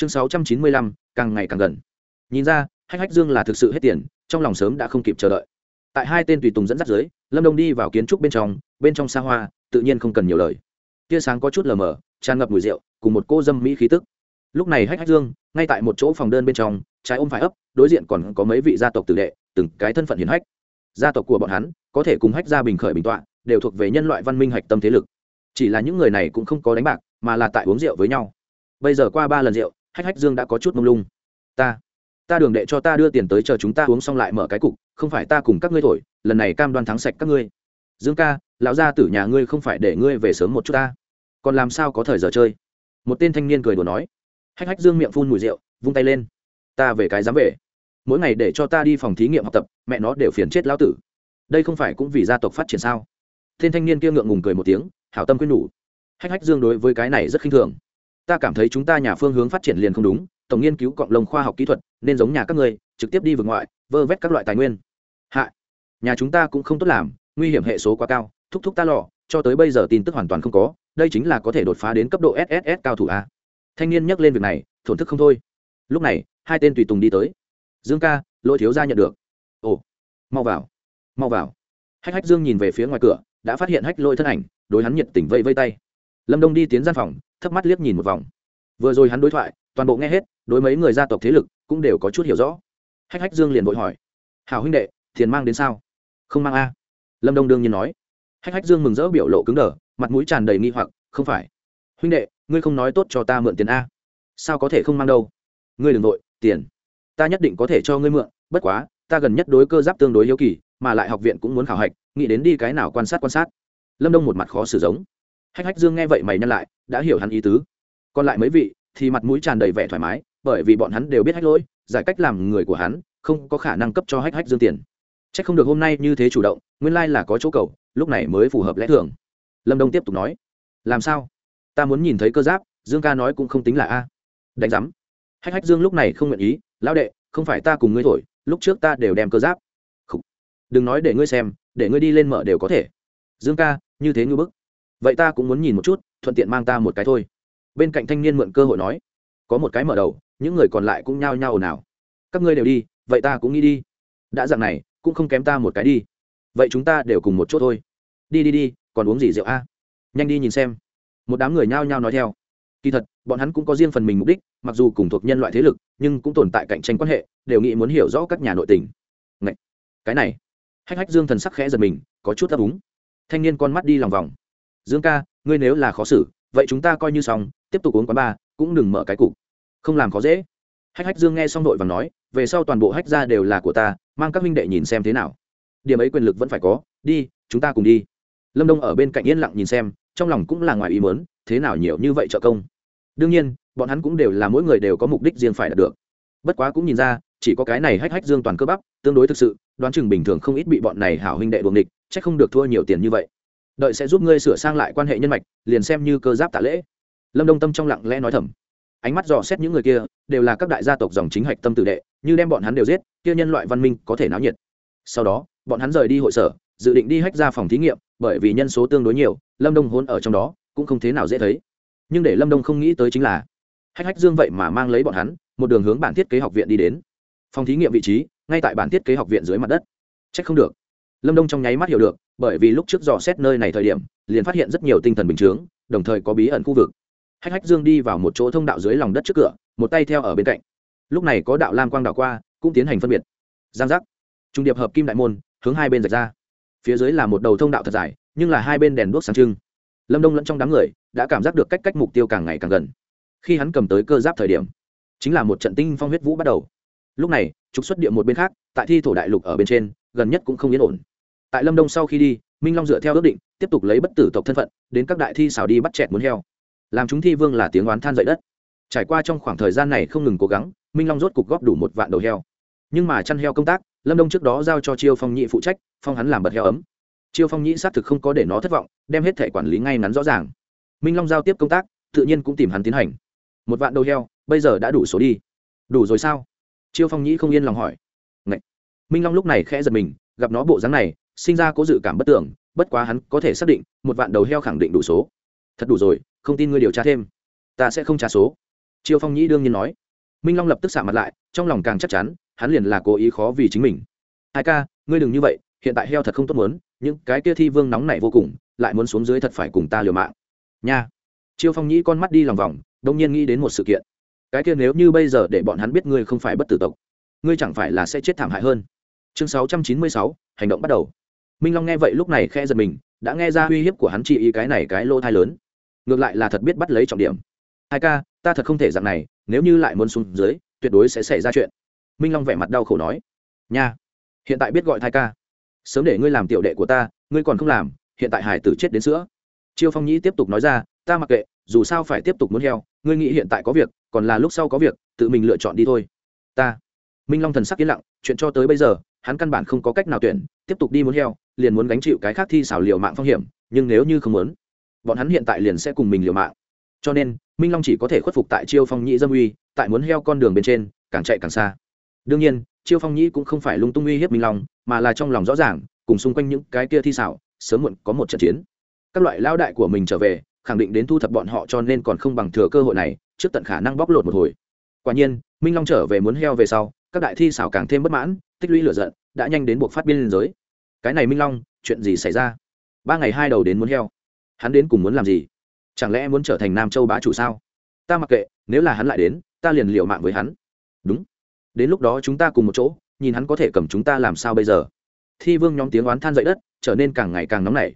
chương sáu trăm chín mươi lăm, càng ngày càng gần. Nhìn ra, hách hách dương là thực sự hết tiền, trong lòng sớm đã không kịp chờ đợi. Tại hai tên tùy tùng dẫn dắt dưới, lâm đông đi vào kiến trúc bên trong bên trong xa hoa, tự nhiên không cần nhiều lời. Tia sáng có chút lờ mờ, tràn ngập mùi rượu, cùng một cô dâm mỹ khí tức. Lúc này hách hách dương, ngay tại một chỗ phòng đơn bên trong, trái ôm phải ấp, đối diện còn có mấy vị gia tộc tử đệ, từng cái thân phận hiền hách. Gia tộc của bọn hắn, có thể cùng hách gia bình khởi bình tọa, đều thuộc về nhân loại văn minh hạch tâm thế lực. Chỉ là những người này cũng không có đánh bạc, mà là tại uống rượu với nhau. Bây giờ qua ba lần rượu hách hách dương đã có chút mông lung. Ta ta đường đệ cho ta đưa tiền tới chờ chúng ta uống xong lại mở cái cục, không phải ta cùng các ngươi thổi, lần này cam đoan thắng sạch các ngươi. Dương ca, lão gia tử nhà ngươi không phải để ngươi về sớm một chút ta. Còn làm sao có thời giờ chơi? Một tên thanh niên cười đùa nói. Hách hách dương miệng phun mùi rượu, vung tay lên. Ta về cái dám về. Mỗi ngày để cho ta đi phòng thí nghiệm học tập, mẹ nó đều phiền chết lão tử. Đây không phải cũng vì gia tộc phát triển sao? Tên thanh niên kia ngượng ngùng cười một tiếng, hảo tâm quyết nhủ. Hách hách dương đối với cái này rất khinh thường ta cảm thấy chúng ta nhà phương hướng phát triển liền không đúng, tổng nghiên cứu cộng lồng khoa học kỹ thuật, nên giống nhà các người trực tiếp đi vượt ngoại, vơ vét các loại tài nguyên. Hạ, nhà chúng ta cũng không tốt làm, nguy hiểm hệ số quá cao, thúc thúc ta lò, cho tới bây giờ tin tức hoàn toàn không có, đây chính là có thể đột phá đến cấp độ sss cao thủ a. Thanh niên nhắc lên việc này, thổn thức không thôi. Lúc này, hai tên tùy tùng đi tới. Dương ca lỗi thiếu gia nhận được. Ồ, mau vào mau vào. Hách hách dương nhìn về phía ngoài cửa, đã phát hiện hách lỗi thân ảnh, đối hắn nhiệt tình vây vây tay lâm đông đi tiến gian phòng, thấp mắt liếc nhìn một vòng. Vừa rồi hắn đối thoại, toàn bộ nghe hết, đối mấy người gia tộc thế lực cũng đều có chút hiểu rõ. Hách hách dương liền vội hỏi, Hảo huynh đệ, tiền mang đến sao? Không mang a. Lâm đông đương nhiên nói. Hách hách dương mừng rỡ biểu lộ cứng đờ, mặt mũi tràn đầy nghi hoặc, không phải. Huynh đệ, ngươi không nói tốt cho ta mượn tiền a. Sao có thể không mang đâu? Ngươi đ ừ n g nội tiền. Ta nhất định có thể cho ngươi mượn, bất quá, ta gần nhất đối cơ giáp tương đối yếu kỳ, mà lại học viện cũng muốn khảo hạch, nghĩ đến đi cái nào quan sát quan sát. Lâm đông một mặt khó xử giống hách hách dương nghe vậy mày nhăn lại, đã hiểu hắn ý tứ. Còn lại mấy vị thì mặt mũi tràn đầy vẻ thoải mái, bởi vì bọn hắn đều biết hách lỗi, giải cách làm người của hắn không có khả năng cấp cho hách hách dương tiền. C h ắ c không được hôm nay như thế chủ động, nguyên lai、like、là có chỗ cầu, lúc này mới phù hợp lẽ thường. Lâm đông tiếp tục nói, làm sao? Ta muốn nhìn thấy cơ giáp, dương ca nói cũng không tính là a. Đánh giám. Hách hách dương lúc này không nguyện ý, lão đệ, không phải ta cùng ngươi thổi, lúc trước ta đều đem cơ giáp. Không. đừng nói để ngươi xem, để ngươi đi lên mở đều có thể. Dương ca, như thế ngư bức vậy ta cũng muốn nhìn một chút, thuận tiện mang ta một cái thôi. Bên cạnh thanh niên mượn cơ hội nói, có một cái mở đầu, những người còn lại cũng nhao nhao ồn ào. Các ngươi đều đi, vậy ta cũng nghĩ đi. Đã dặn này, cũng không kém ta một cái đi. Vậy chúng ta đều cùng một chỗ thôi. Đi đi đi, còn uống gì rượu a? Nhanh đi nhìn xem. Một đám người nhao nhao nói theo. Kỳ thật, bọn hắn cũng có riêng phần mình mục đích, mặc dù cùng thuộc nhân loại thế lực, nhưng cũng tồn tại cạnh tranh quan hệ, đều nghĩ muốn hiểu rõ các nhà nội tình. Ngậy! cái này. Hách hách dương thần sắc khẽ giật mình, có chút ấp úng. Thanh niên con mắt đi lòng vòng dương ca, ngươi nếu là khó xử, vậy chúng ta coi như xong, tiếp tục uống quán ba cũng đừng mở cái cục. Không làm khó dễ. Hách hách dương nghe xong đội và nói, về sau toàn bộ hách ra đều là của ta, mang các huynh đệ nhìn xem thế nào. Điểm ấy quyền lực vẫn phải có, đi, chúng ta cùng đi. Lâm đông ở bên cạnh yên lặng nhìn xem, trong lòng cũng là ngoài ý mớn thế nào nhiều như vậy trợ công. Đương nhiên, bọn hắn cũng đều là mỗi người đều có mục đích riêng phải đạt được. Bất quá cũng nhìn ra, chỉ có cái này hách hách dương toàn cơ bắp, tương đối thực sự, đoán chừng bình thường không ít bị bọn này hảo huynh đệ đuồng địch c h ắ c không được thua nhiều tiền như vậy đợi sẽ giúp ngươi sửa sang lại quan hệ nhân mạch, liền xem như cơ giáp tạ lễ. Lâm đông tâm trong lặng lẽ nói thầm. Ánh mắt dò xét những người kia, đều là các đại gia tộc dòng chính hạch tâm tự đệ, như đem bọn hắn đều giết, kia nhân loại văn minh có thể náo nhiệt. Sau đó, bọn hắn rời đi hội sở, dự định đi hách ra phòng thí nghiệm, bởi vì nhân số tương đối nhiều, lâm đông hôn ở trong đó, cũng không thế nào dễ thấy. Nhưng để lâm đông không nghĩ tới chính là, hách hách dương vậy mà mang lấy bọn hắn, một đường hướng bản thiết kế học viện đi đến. Phòng thí nghiệm vị trí, ngay tại bản thiết kế học viện dưới mặt đất. C h ắ c không được lâm đông trong nháy mắt hiểu được, bởi vì lúc trước dò xét nơi này thời điểm, liền phát hiện rất nhiều tinh thần bình chướng, đồng thời có bí ẩn khu vực. Hách hách dương đi vào một chỗ thông đạo dưới lòng đất trước cửa, một tay theo ở bên cạnh. Lúc này có đạo lam quang đạo qua, cũng tiến hành phân biệt. Giang giác. Trung điệp hợp kim đại môn, hướng hai bên rạch ra. Phía dưới là một đầu thông đạo thật dài, nhưng là hai bên đèn đuốc sáng trưng. Lâm đông lẫn trong đám người, đã cảm giác được cách cách mục tiêu càng ngày càng gần. Khi hắn cầm tới cơ giáp thời điểm, chính là một trận tinh phong huyết vũ bắt đầu. Lúc này, trục xuất địa một bên khác, tại thi thổ đại lục ở bên trên, gần nhất cũng không yên ổn tại lâm đông sau khi đi minh long dựa theo ước định tiếp tục lấy bất tử tộc thân phận đến các đại thi xảo đi bắt chẹt muốn heo làm chúng thi vương là tiếng oán than dậy đất trải qua trong khoảng thời gian này không ngừng cố gắng minh long rốt cục góp đủ một vạn đầu heo nhưng mà chăn heo công tác lâm đông trước đó giao cho chiêu phong nhị phụ trách phong hắn làm bật heo ấm chiêu phong nhị xác thực không có để nó thất vọng đem hết thẻ quản lý ngay ngắn rõ ràng minh long giao tiếp công tác tự nhiên cũng tìm hắn tiến hành một vạn đầu heo bây giờ đã đủ số đi đủ rồi sao chiêu phong nhĩ không yên lòng hỏi Ngậy. minh long lúc này khẽ giật mình gặp nó bộ dáng này sinh ra có dự cảm bất tưởng, bất quá hắn có thể xác định, một vạn đầu heo khẳng định đủ số. Thật đủ rồi, không tin ngươi điều tra thêm. Ta sẽ không trả số. Chiêu phong nhĩ đương nhiên nói. Minh long lập tức xả mặt lại, trong lòng càng chắc chắn, hắn liền là cố ý khó vì chính mình. Hai ca, ngươi đừng như vậy, hiện tại heo thật không tốt muốn, những cái kia thi vương nóng này vô cùng, lại muốn xuống dưới thật phải cùng ta liều mạng. Nha. Chiêu phong nhĩ con mắt đi lòng vòng, đông nhiên nghĩ đến một sự kiện. Cái kia nếu như bây giờ để bọn hắn biết ngươi không phải bất tử tộc, ngươi chẳng phải là sẽ chết thảm hại hơn. Chương sáu trăm chín mươi sáu, hành động bắt đầu minh long nghe vậy lúc này khe giật mình, đã nghe ra uy hiếp của hắn chỉ ý cái này cái lỗ thai lớn. Ngược lại là thật biết bắt lấy trọng điểm. Hai ca, ta thật không thể dạng này, nếu như lại muốn xuống dưới, tuyệt đối sẽ xảy ra chuyện. Minh long vẻ mặt đau khổ nói. Nha, hiện tại biết gọi thai ca. Sớm để ngươi làm tiểu đệ của ta, ngươi còn không làm, hiện tại hải tử chết đến sữa. Chiêu phong nhĩ tiếp tục nói ra, ta mặc kệ, dù sao phải tiếp tục muốn heo, ngươi nghĩ hiện tại có việc, còn là lúc sau có việc, tự mình lựa chọn đi thôi. Ta minh long thần sắc yên lặng, chuyện cho tới bây giờ, hắn căn bản không có cách nào tuyển, tiếp tục đi muốn heo, liền muốn gánh chịu cái khác thi xảo liều mạng phong hiểm, nhưng nếu như không muốn, bọn hắn hiện tại liền sẽ cùng mình liều mạng. Cho nên, minh long chỉ có thể khuất phục tại chiêu phong nhĩ dâm uy, tại muốn heo con đường bên trên, càng chạy càng xa. Đương nhiên, chiêu phong nhĩ cũng không phải lung tung uy hiếp minh long, mà là trong lòng rõ ràng, cùng xung quanh những cái kia thi xảo, sớm muộn có một trận chiến. Các loại lao đại của mình trở về, khẳng định đến thu thập bọn họ cho nên còn không bằng thừa cơ hội này, trước tận khả năng bóc lột một hồi. Quả nhiên, minh long trở về muốn heo về sau các đại thi xảo càng thêm bất mãn, tích lũy lửa giận, đã nhanh đến buộc phát biên giới. Cái này minh long, chuyện gì xảy ra? Ba ngày hai đầu đến muốn heo. Hắn đến cùng muốn làm gì? Chẳng lẽ muốn trở thành nam châu bá chủ sao? Ta mặc kệ, nếu là hắn lại đến, ta liền liệu mạng với hắn. Đúng. Đến lúc đó chúng ta cùng một chỗ, nhìn hắn có thể cầm chúng ta làm sao bây giờ? Thi vương nhóm tiếng oán than dậy đất, trở nên càng ngày càng nóng nảy.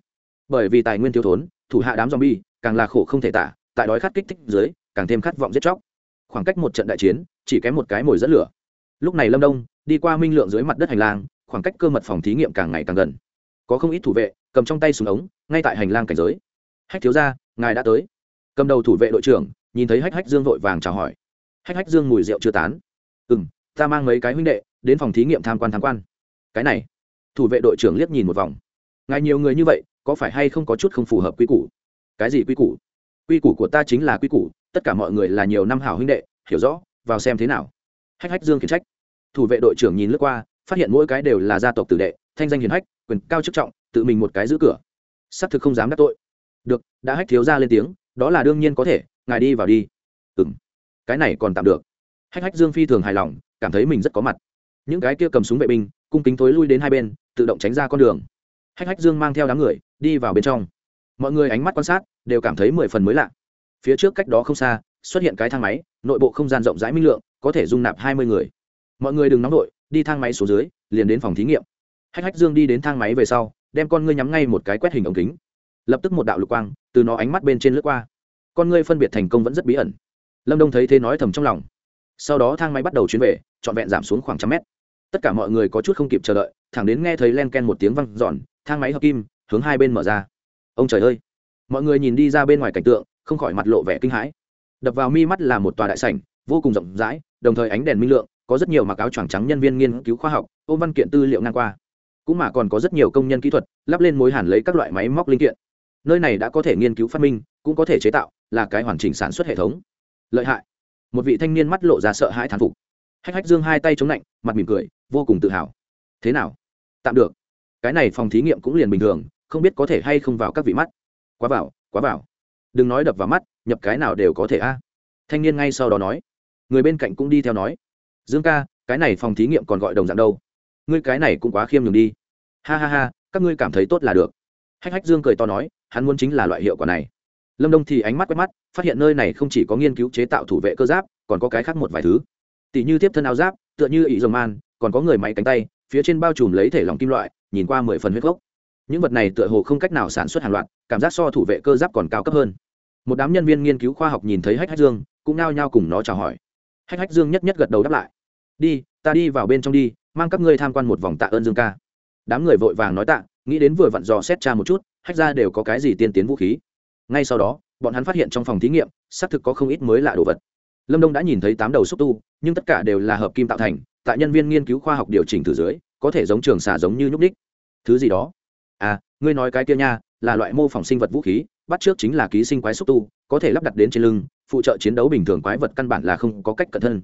Bởi vì tài nguyên thiếu thốn, thủ hạ đám zombie, càng là khổ không thể tả, tại đói khát kích thích dưới, càng thêm khát vọng giết chóc. Khoảng cách một trận đại chiến, chỉ kém một cái mồi dẫn lửa lúc này lâm đông đi qua minh lượng dưới mặt đất hành lang, khoảng cách cơ mật phòng thí nghiệm càng ngày càng gần. Có không ít thủ vệ, cầm trong tay súng ống, ngay tại hành lang cảnh giới. Hách thiếu ra ngài đã tới. Cầm đầu thủ vệ đội trưởng nhìn thấy hách hách dương vội vàng chào hỏi. Hách hách dương mùi rượu chưa tán. Ừ m ta mang mấy cái huynh đệ đến phòng thí nghiệm tham quan tham quan. Cái này. Thủ vệ đội trưởng liếc nhìn một vòng. Ngài nhiều người như vậy, có phải hay không có chút không phù hợp quy củ? Cái gì quy củ? Quy củ của ta chính là quy củ, tất cả mọi người là nhiều năm hảo huynh đệ, hiểu rõ, vào xem thế nào hách hách dương khiển trách. Thủ vệ đội trưởng nhìn lướt qua, phát hiện mỗi cái đều là gia tộc tử đệ, thanh danh hiền hách, quyền cao chức trọng, tự mình một cái giữ cửa. Xác thực không dám đắc tội. Được, đã hách thiếu ra lên tiếng, đó là đương nhiên có thể, ngài đi vào đi. Ừ m cái này còn tạm được. Hách hách dương phi thường hài lòng, cảm thấy mình rất có mặt. Những cái kia cầm súng vệ binh, cung kính thối lui đến hai bên, tự động tránh ra con đường. Hách hách dương mang theo đám người, đi vào bên trong. Mọi người ánh mắt quan sát, đều cảm thấy mười phần mới lạ. Phía trước cách đó không xa, xuất hiện cái thang máy, nội bộ không gian rộng rãi minh lượng có thể dung nạp hai mươi người. Mọi người đừng nóng đội, đi thang máy xuống dưới, liền đến phòng thí nghiệm. Hách hách dương đi đến thang máy về sau, đem con ngươi nhắm ngay một cái quét hình ống kính. Lập tức một đạo lục quang, từ nó ánh mắt bên trên lướt qua. Con ngươi phân biệt thành công vẫn rất bí ẩn. Lâm đông thấy thế nói thầm trong lòng. Sau đó thang máy bắt đầu chuyến về, trọn vẹn giảm xuống khoảng trăm mét. Tất cả mọi người có chút không kịp chờ đợi, thẳng đến nghe thấy len ken một tiếng văng giòn thang máy hợp kim, hướng hai bên mở ra. Ông trời ơi! Mọi người nhìn đi ra bên ngoài cảnh tượng, không khỏi mặt lộ vẻ kinh hãi. Đập vào mi mắt là một tòa đại sảnh vô cùng rộng rãi, đồng thời ánh đèn minh lượng, có rất nhiều mặc áo choàng trắng nhân viên nghiên cứu khoa học ôm văn kiện tư liệu ngang qua. Cũng mà còn có rất nhiều công nhân kỹ thuật, lắp lên mối hàn lấy các loại máy móc linh kiện. Nơi này đã có thể nghiên cứu phát minh, cũng có thể chế tạo, là cái hoàn chỉnh sản xuất hệ thống. Lợi hại. Một vị thanh niên mắt lộ ra sợ hãi thán phục. Hách hách dương hai tay chống lạnh, mặt mỉm cười, vô cùng tự hào. Thế nào? Tạm được. Cái này phòng thí nghiệm cũng liền bình thường, không biết có thể hay không vào các vị mắt. Quá vào quá vào. Đừng nói đập vào mắt, nhập cái nào đều có thể a. Thanh niên ngay sau đó nói người bên cạnh cũng đi theo nói, dương ca, cái này phòng thí nghiệm còn gọi đồng dạng đâu? Ngươi cái này cũng quá khiêm nhường đi. Ha ha ha, các ngươi cảm thấy tốt là được. Hách hách dương cười to nói, hắn muốn chính là loại hiệu quả này. Lâm đông thì ánh mắt quét mắt, phát hiện nơi này không chỉ có nghiên cứu chế tạo thủ vệ cơ giáp, còn có cái khác một vài thứ. Tỷ như tiếp thân áo giáp, tựa như ỷ dòng man, còn có người máy cánh tay, phía trên bao trùm lấy thể lòng kim loại, nhìn qua mười phần huyết gốc. Những vật này tựa hồ không cách nào sản xuất hàng loạt, cảm giác so thủ vệ cơ giáp còn cao cấp hơn. Một đám nhân viên nghiên cứu khoa học nhìn thấy hách hách dương, cũng nao nhao cùng nó chào hỏi hách hách dương nhất nhất gật đầu đáp lại. Đi, ta đi vào bên trong đi, mang các ngươi tham quan một vòng tạ ơn dương ca. Đám người vội vàng nói tạ, nghĩ đến vừa vặn dò xét cha một chút, hách ra đều có cái gì tiên tiến vũ khí. Ngay sau đó, bọn hắn phát hiện trong phòng thí nghiệm, xác thực có không ít mới lạ đồ vật. Lâm đông đã nhìn thấy tám đầu xúc tu, nhưng tất cả đều là hợp kim tạo thành, tại nhân viên nghiên cứu khoa học điều chỉnh từ dưới, có thể giống trường xả giống như nhúc ních thứ gì đó? À ngươi nói cái kia nha, là loại mô phỏng sinh vật vũ khí bắt trước chính là ký sinh quái xúc tu, có thể lắp đặt đến trên lưng, phụ trợ chiến đấu bình thường quái vật căn bản là không có cách cẩn thân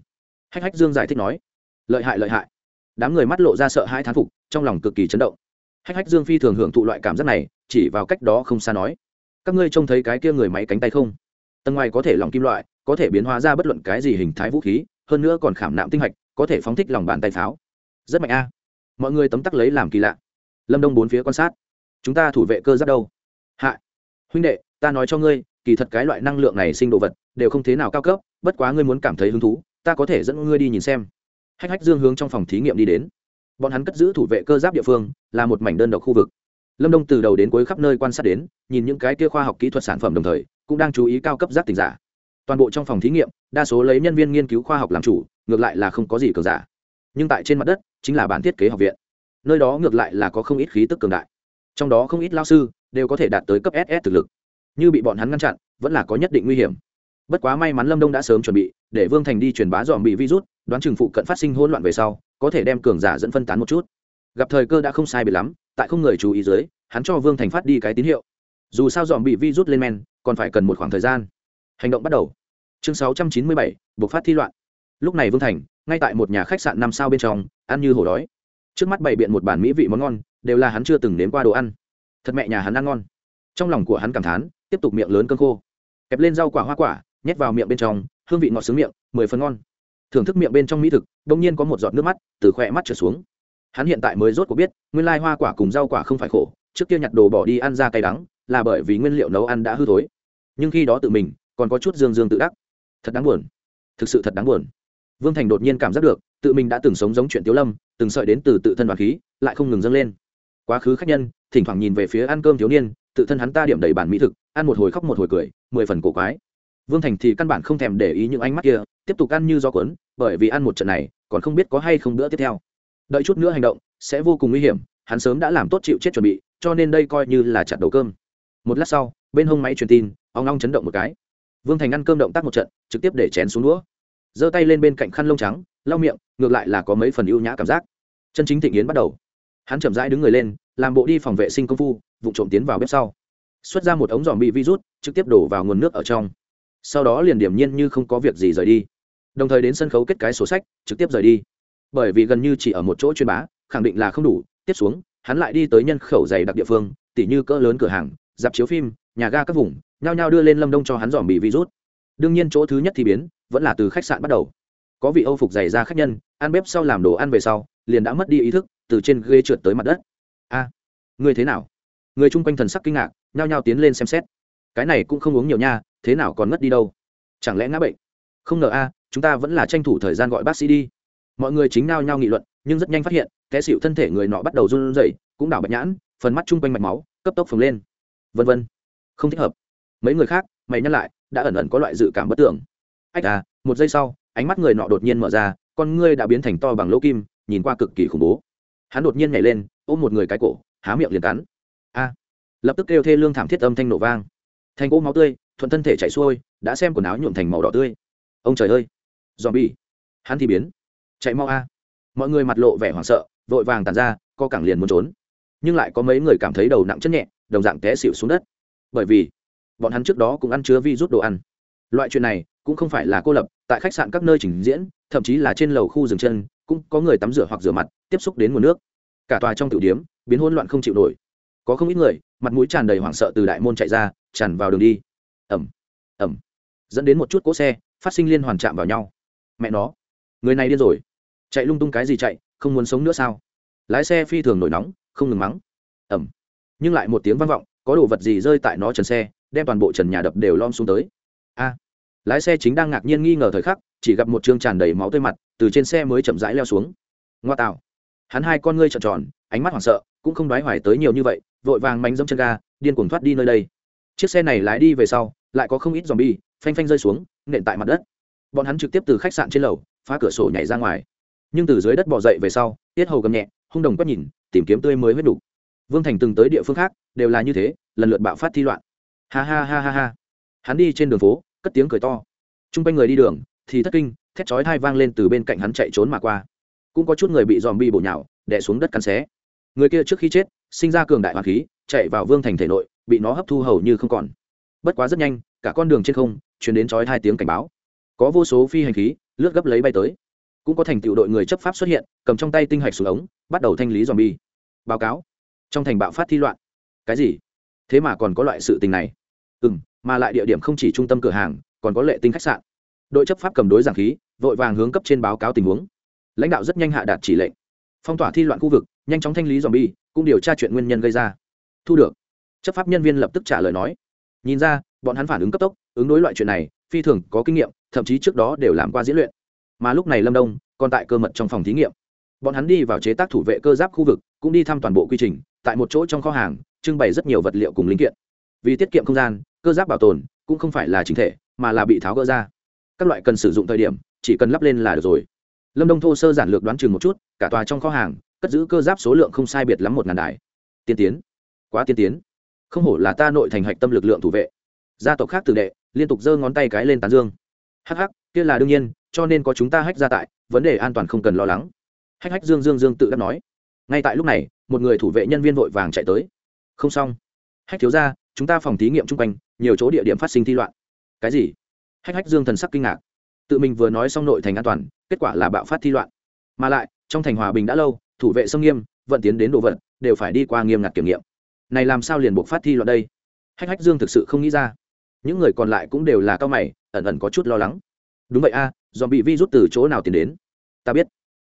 hách hách dương giải thích nói, lợi hại lợi hại. Đám người mắt lộ ra sợ hai thán phục, trong lòng cực kỳ chấn động. Hách hách dương phi thường hưởng thụ loại cảm giác này, chỉ vào cách đó không xa nói, các ngươi trông thấy cái kia người máy cánh tay không? Tầng ngoài có thể lòng kim loại, có thể biến hóa ra bất luận cái gì hình thái vũ khí, hơn nữa còn khảm nạm tinh hạch, có thể phóng thích lòng bàn tay pháo. Rất mạnh a. Mọi người tấm tắc lấy làm kỳ lạ. Lâm đông bốn phía quan sát. Chúng ta thủ vệ cơ giáp đâu? Hạ huynh đệ, ta nói cho ngươi, kỳ thật cái loại năng lượng này sinh đồ vật, đều không thế nào cao cấp, bất quá ngươi muốn cảm thấy hứng thú, ta có thể dẫn ngươi đi nhìn xem. Hách hách dương hướng trong phòng thí nghiệm đi đến. Bọn hắn cất giữ thủ vệ cơ giáp địa phương, là một mảnh đơn độc khu vực. Lâm đông từ đầu đến cuối khắp nơi quan sát đến, nhìn những cái kia khoa học kỹ thuật sản phẩm đồng thời, cũng đang chú ý cao cấp giáp tình giả. Toàn bộ trong phòng thí nghiệm, đa số lấy nhân viên nghiên cứu khoa học làm chủ, ngược lại là không có gì cường giả. Nhưng tại trên mặt đất, chính là bản thiết kế học viện. Nơi đó ngược lại là có không ít khí tức cường đại. Trong đó không ít lao sư đều có thể đạt tới cấp ss thực lực. Như bị bọn hắn ngăn chặn, vẫn là có nhất định nguy hiểm. Bất quá may mắn lâm đông đã sớm chuẩn bị, để vương thành đi truyền bá dòm bị virus, đoán chừng phụ cận phát sinh hỗn loạn về sau, có thể đem cường giả dẫn phân tán một chút. Gặp thời cơ đã không sai bị lắm, tại không người chú ý dưới, hắn cho vương thành phát đi cái tín hiệu. Dù sao dòm bị virus lên men, còn phải cần một khoảng thời gian. Hành động bắt đầu. Chương sáu trăm chín mươi bảy buộc phát thi loạn. Lúc này vương thành, ngay tại một nhà khách sạn năm sao bên trong, ăn như hổ đói. Trước mắt bày biện một bản mỹ vị món ngon, đều là hắn chưa từng nếm qua đồ ăn thật mẹ nhà hắn ăn ngon. Trong lòng của hắn cảm thán, tiếp tục miệng lớn cơn khô. Kẹp lên rau quả hoa quả, nhét vào miệng bên trong, hương vị ngọt xứ miệng, mười phần ngon. Thưởng thức miệng bên trong mỹ thực, đông nhiên có một giọt nước mắt từ khoe mắt trở xuống. Hắn hiện tại mới rốt cuộc biết, nguyên lai hoa quả cùng rau quả không phải khổ, trước kia nhặt đồ bỏ đi ăn ra cay đắng, là bởi vì nguyên liệu nấu ăn đã hư thối. Nhưng khi đó tự mình, còn có chút dương dương tự đắc. Thật đáng buồn. Thực sự thật đáng buồn. Vương thành đột nhiên cảm giác được, tự mình đã từng sống giống chuyện tiếu lâm, từng sợi đến từ tự thân đoàn khí, lại không ngừng dâng lên. Quá khứ khách nhân thỉnh thoảng nhìn về phía ăn cơm thiếu niên, tự thân hắn ta điểm đầy bản mỹ thực, ăn một hồi khóc một hồi cười, mười phần cổ quái. Vương thành thì căn bản không thèm để ý những ánh mắt kia, tiếp tục ăn như do quấn bởi vì ăn một trận này, còn không biết có hay không bữa tiếp theo. Đợi chút nữa hành động, sẽ vô cùng nguy hiểm, hắn sớm đã làm tốt chịu chết chuẩn bị, cho nên đây coi như là chặt đầu cơm. Một lát sau, bên hông máy truyền tin, ong long chấn động một cái. Vương thành ăn cơm động tác một trận, trực tiếp để chén xuống đũa. Giơ tay lên bên cạnh khăn lông trắng, lau miệng, ngược lại là có mấy phần ưu nhã cảm giác. Chân chính thịnh yến bắt đầu. Hắn chậm rãi đứng người lên làm bộ đi phòng vệ sinh công phu vụ trộm tiến vào bếp sau. Xuất ra một ống giòm bị virus, trực tiếp đổ vào nguồn nước ở trong. Sau đó liền điểm nhiên như không có việc gì rời đi. Đồng thời đến sân khấu kết cái sổ sách, trực tiếp rời đi. Bởi vì gần như chỉ ở một chỗ chuyên bá, khẳng định là không đủ. Tiếp xuống, hắn lại đi tới nhân khẩu dày đặc địa phương, tỉ như cỡ lớn cửa hàng, dạp chiếu phim, nhà ga các vùng, nhao nhao đưa lên lâm đông cho hắn dòm bị virus. Đương nhiên chỗ thứ nhất thì biến, vẫn là từ khách sạn bắt đầu. Có vị âu phục dày ra khách nhân, ăn bếp sau làm đồ ăn về sau, liền đã mất đi ý thức, từ trên ghê trượt tới mặt đất ngươi người thế nào? Người chung quanh thần sắc kinh ngạc, nhao nhao tiến lên xem xét. Cái này cũng không uống nhiều nha, thế nào còn mất đi đâu? Chẳng lẽ ngã bệnh? Không ngờ a, chúng ta vẫn là tranh thủ thời gian gọi bác sĩ đi. Mọi người chính nao nhao nghị luận, nhưng rất nhanh phát hiện té xịu thân thể người nọ bắt đầu run rẩy, cũng đảo bạch nhãn, phần mắt chung quanh mạch máu, cấp tốc phồng lên. Vân vân. Không thích hợp. Mấy người khác, mày nhắc lại, đã ẩn ẩn có loại dự cảm bất tưởng. Ách à một giây sau, ánh mắt người nọ đột nhiên mở ra, con ngươi đã biến thành to bằng lỗ kim, nhìn qua cực kỳ khủng bố. Hắn đột nhiên nhảy lên, ôm một người cái cổ há miệng liền cắn. A. Lập tức kêu thê lương thảm thiết âm thanh nổ vang. Thành cỗ máu tươi, thuận thân thể chạy xuôi, đã xem quần áo nhuộm thành màu đỏ tươi. Ông trời ơi! Dòm bi hắn thì biến. Chạy mau a. Mọi người mặt lộ vẻ hoảng sợ, vội vàng tàn ra, co cẳng liền muốn trốn. Nhưng lại có mấy người cảm thấy đầu nặng chất nhẹ, đồng dạng té xịu xuống đất. Bởi vì, bọn hắn trước đó cũng ăn chứa vi rút đồ ăn. Loại chuyện này cũng không phải là cô lập, tại khách sạn các nơi trình diễn, thậm chí là trên lầu khu rừng chân, cũng có người tắm rửa hoặc rửa mặt, tiếp xúc đến nguồn nước. Cả tòa trong tiểu điếm biến hỗn loạn không chịu nổi. Có không ít người, mặt mũi tràn đầy hoảng sợ từ đại môn chạy ra, tràn vào đường đi. Ẩm ẩm dẫn đến một chút cỗ xe, phát sinh liên hoàn chạm vào nhau. Mẹ nó, người này điên rồi. Chạy lung tung cái gì chạy, không muốn sống nữa sao? Lái xe phi thường nổi nóng, không ngừng mắng. Ẩm nhưng lại một tiếng vang vọng, có đồ vật gì rơi tại nó trần xe, đem toàn bộ trần nhà đập đều lom xuống tới. A. Lái xe chính đang ngạc nhiên nghi ngờ thời khắc, chỉ gặp một chương tràn đầy máu tươi mặt, từ trên xe mới chậm rãi leo xuống. Ngoa tạo. Hắn hai con ngươi trợn tròn, ánh mắt hoảng sợ cũng không đoái hoài tới nhiều như vậy, vội vàng mánh dẫm chân ga, điên cuồng thoát đi nơi đây. Chiếc xe này lái đi về sau, lại có không ít dòm bi phanh phanh rơi xuống, nện tại mặt đất. Bọn hắn trực tiếp từ khách sạn trên lầu, phá cửa sổ nhảy ra ngoài. Nhưng từ dưới đất bỏ dậy về sau, tiết hầu gầm nhẹ, hung đồng quét nhìn, tìm kiếm tươi mới huyết đủ. vương thành từng tới địa phương khác, đều là như thế, lần lượt bạo phát thi loạn. Ha ha ha ha ha. Hắn đi trên đường phố, cất tiếng cười to. T r u n g quanh người đi đường, thì thất kinh, thét chói thai vang lên từ bên cạnh hắn chạy trốn mà qua. Cũng có chút người bị dòm bi bổ nhào đẻ xuống đất cắn xé người kia trước khi chết, sinh ra cường đại hoàng khí, chạy vào vương thành thể nội, bị nó hấp thu hầu như không còn. Bất quá rất nhanh, cả con đường trên không chuyển đến chói hai tiếng cảnh báo. Có vô số phi hành khí, lướt gấp lấy bay tới. Cũng có thành tựu đội người chấp pháp xuất hiện, cầm trong tay tinh hạch xuống ống, bắt đầu thanh lý dòm bi báo cáo. Trong thành bạo phát thi loạn. Cái gì? Thế mà còn có loại sự tình này. Ừ m mà lại địa điểm không chỉ trung tâm cửa hàng, còn có lệ tinh khách sạn. Đội chấp pháp cầm đối giảng khí, vội vàng hướng cấp trên báo cáo tình huống. Lãnh đạo rất nhanh hạ đạt chỉ lệnh. Phong tỏa thi loạn khu vực nhanh chóng thanh lý dòm bi, cũng điều tra chuyện nguyên nhân gây ra. Thu được. Chấp pháp nhân viên lập tức trả lời nói. Nhìn ra, bọn hắn phản ứng cấp tốc, ứng đối loại chuyện này, phi thường có kinh nghiệm, thậm chí trước đó đều làm qua diễn luyện. Mà lúc này lâm đông còn tại cơ mật trong phòng thí nghiệm. Bọn hắn đi vào chế tác thủ vệ cơ giáp khu vực, cũng đi thăm toàn bộ quy trình, tại một chỗ trong kho hàng, trưng bày rất nhiều vật liệu cùng linh kiện. Vì tiết kiệm không gian, cơ giáp bảo tồn cũng không phải là chính thể, mà là bị tháo gỡ ra. Các loại cần sử dụng thời điểm, chỉ cần lắp lên là được rồi. Lâm đông thô sơ giản lược đoán chừng một chút, cả tòa trong kho hàng cất giữ cơ giáp số lượng không sai biệt lắm một ngàn đài. Tiên tiến. Quá tiên tiến. Không hổ là ta nội thành hạch tâm lực lượng thủ vệ. Gia tộc khác tử đệ, liên tục giơ ngón tay cái lên tán dương. Hh kia là đương nhiên, cho nên có chúng ta hách ra tại, vấn đề an toàn không cần lo lắng. Hách hách dương dương dương tự đắc nói. Ngay tại lúc này, một người thủ vệ nhân viên vội vàng chạy tới. Không xong. Hách thiếu ra chúng ta phòng thí nghiệm chung quanh, nhiều chỗ địa điểm phát sinh thi loạn. Cái gì? Hách hách dương thần sắc kinh ngạc. Tự mình vừa nói xong nội thành an toàn, kết quả là bạo phát thi loạn. Mà lại, trong thành hòa bình đã lâu thủ vệ sông nghiêm vận tiến đến đồ vật đều phải đi qua nghiêm ngặt kiểm nghiệm. Này làm sao liền buộc phát thi loạn đây? Hách hách dương thực sự không nghĩ ra. Những người còn lại cũng đều là cao mày ẩn ẩn có chút lo lắng. Đúng vậy a à, dòm bị vi rút từ chỗ nào tiến đến? Ta biết.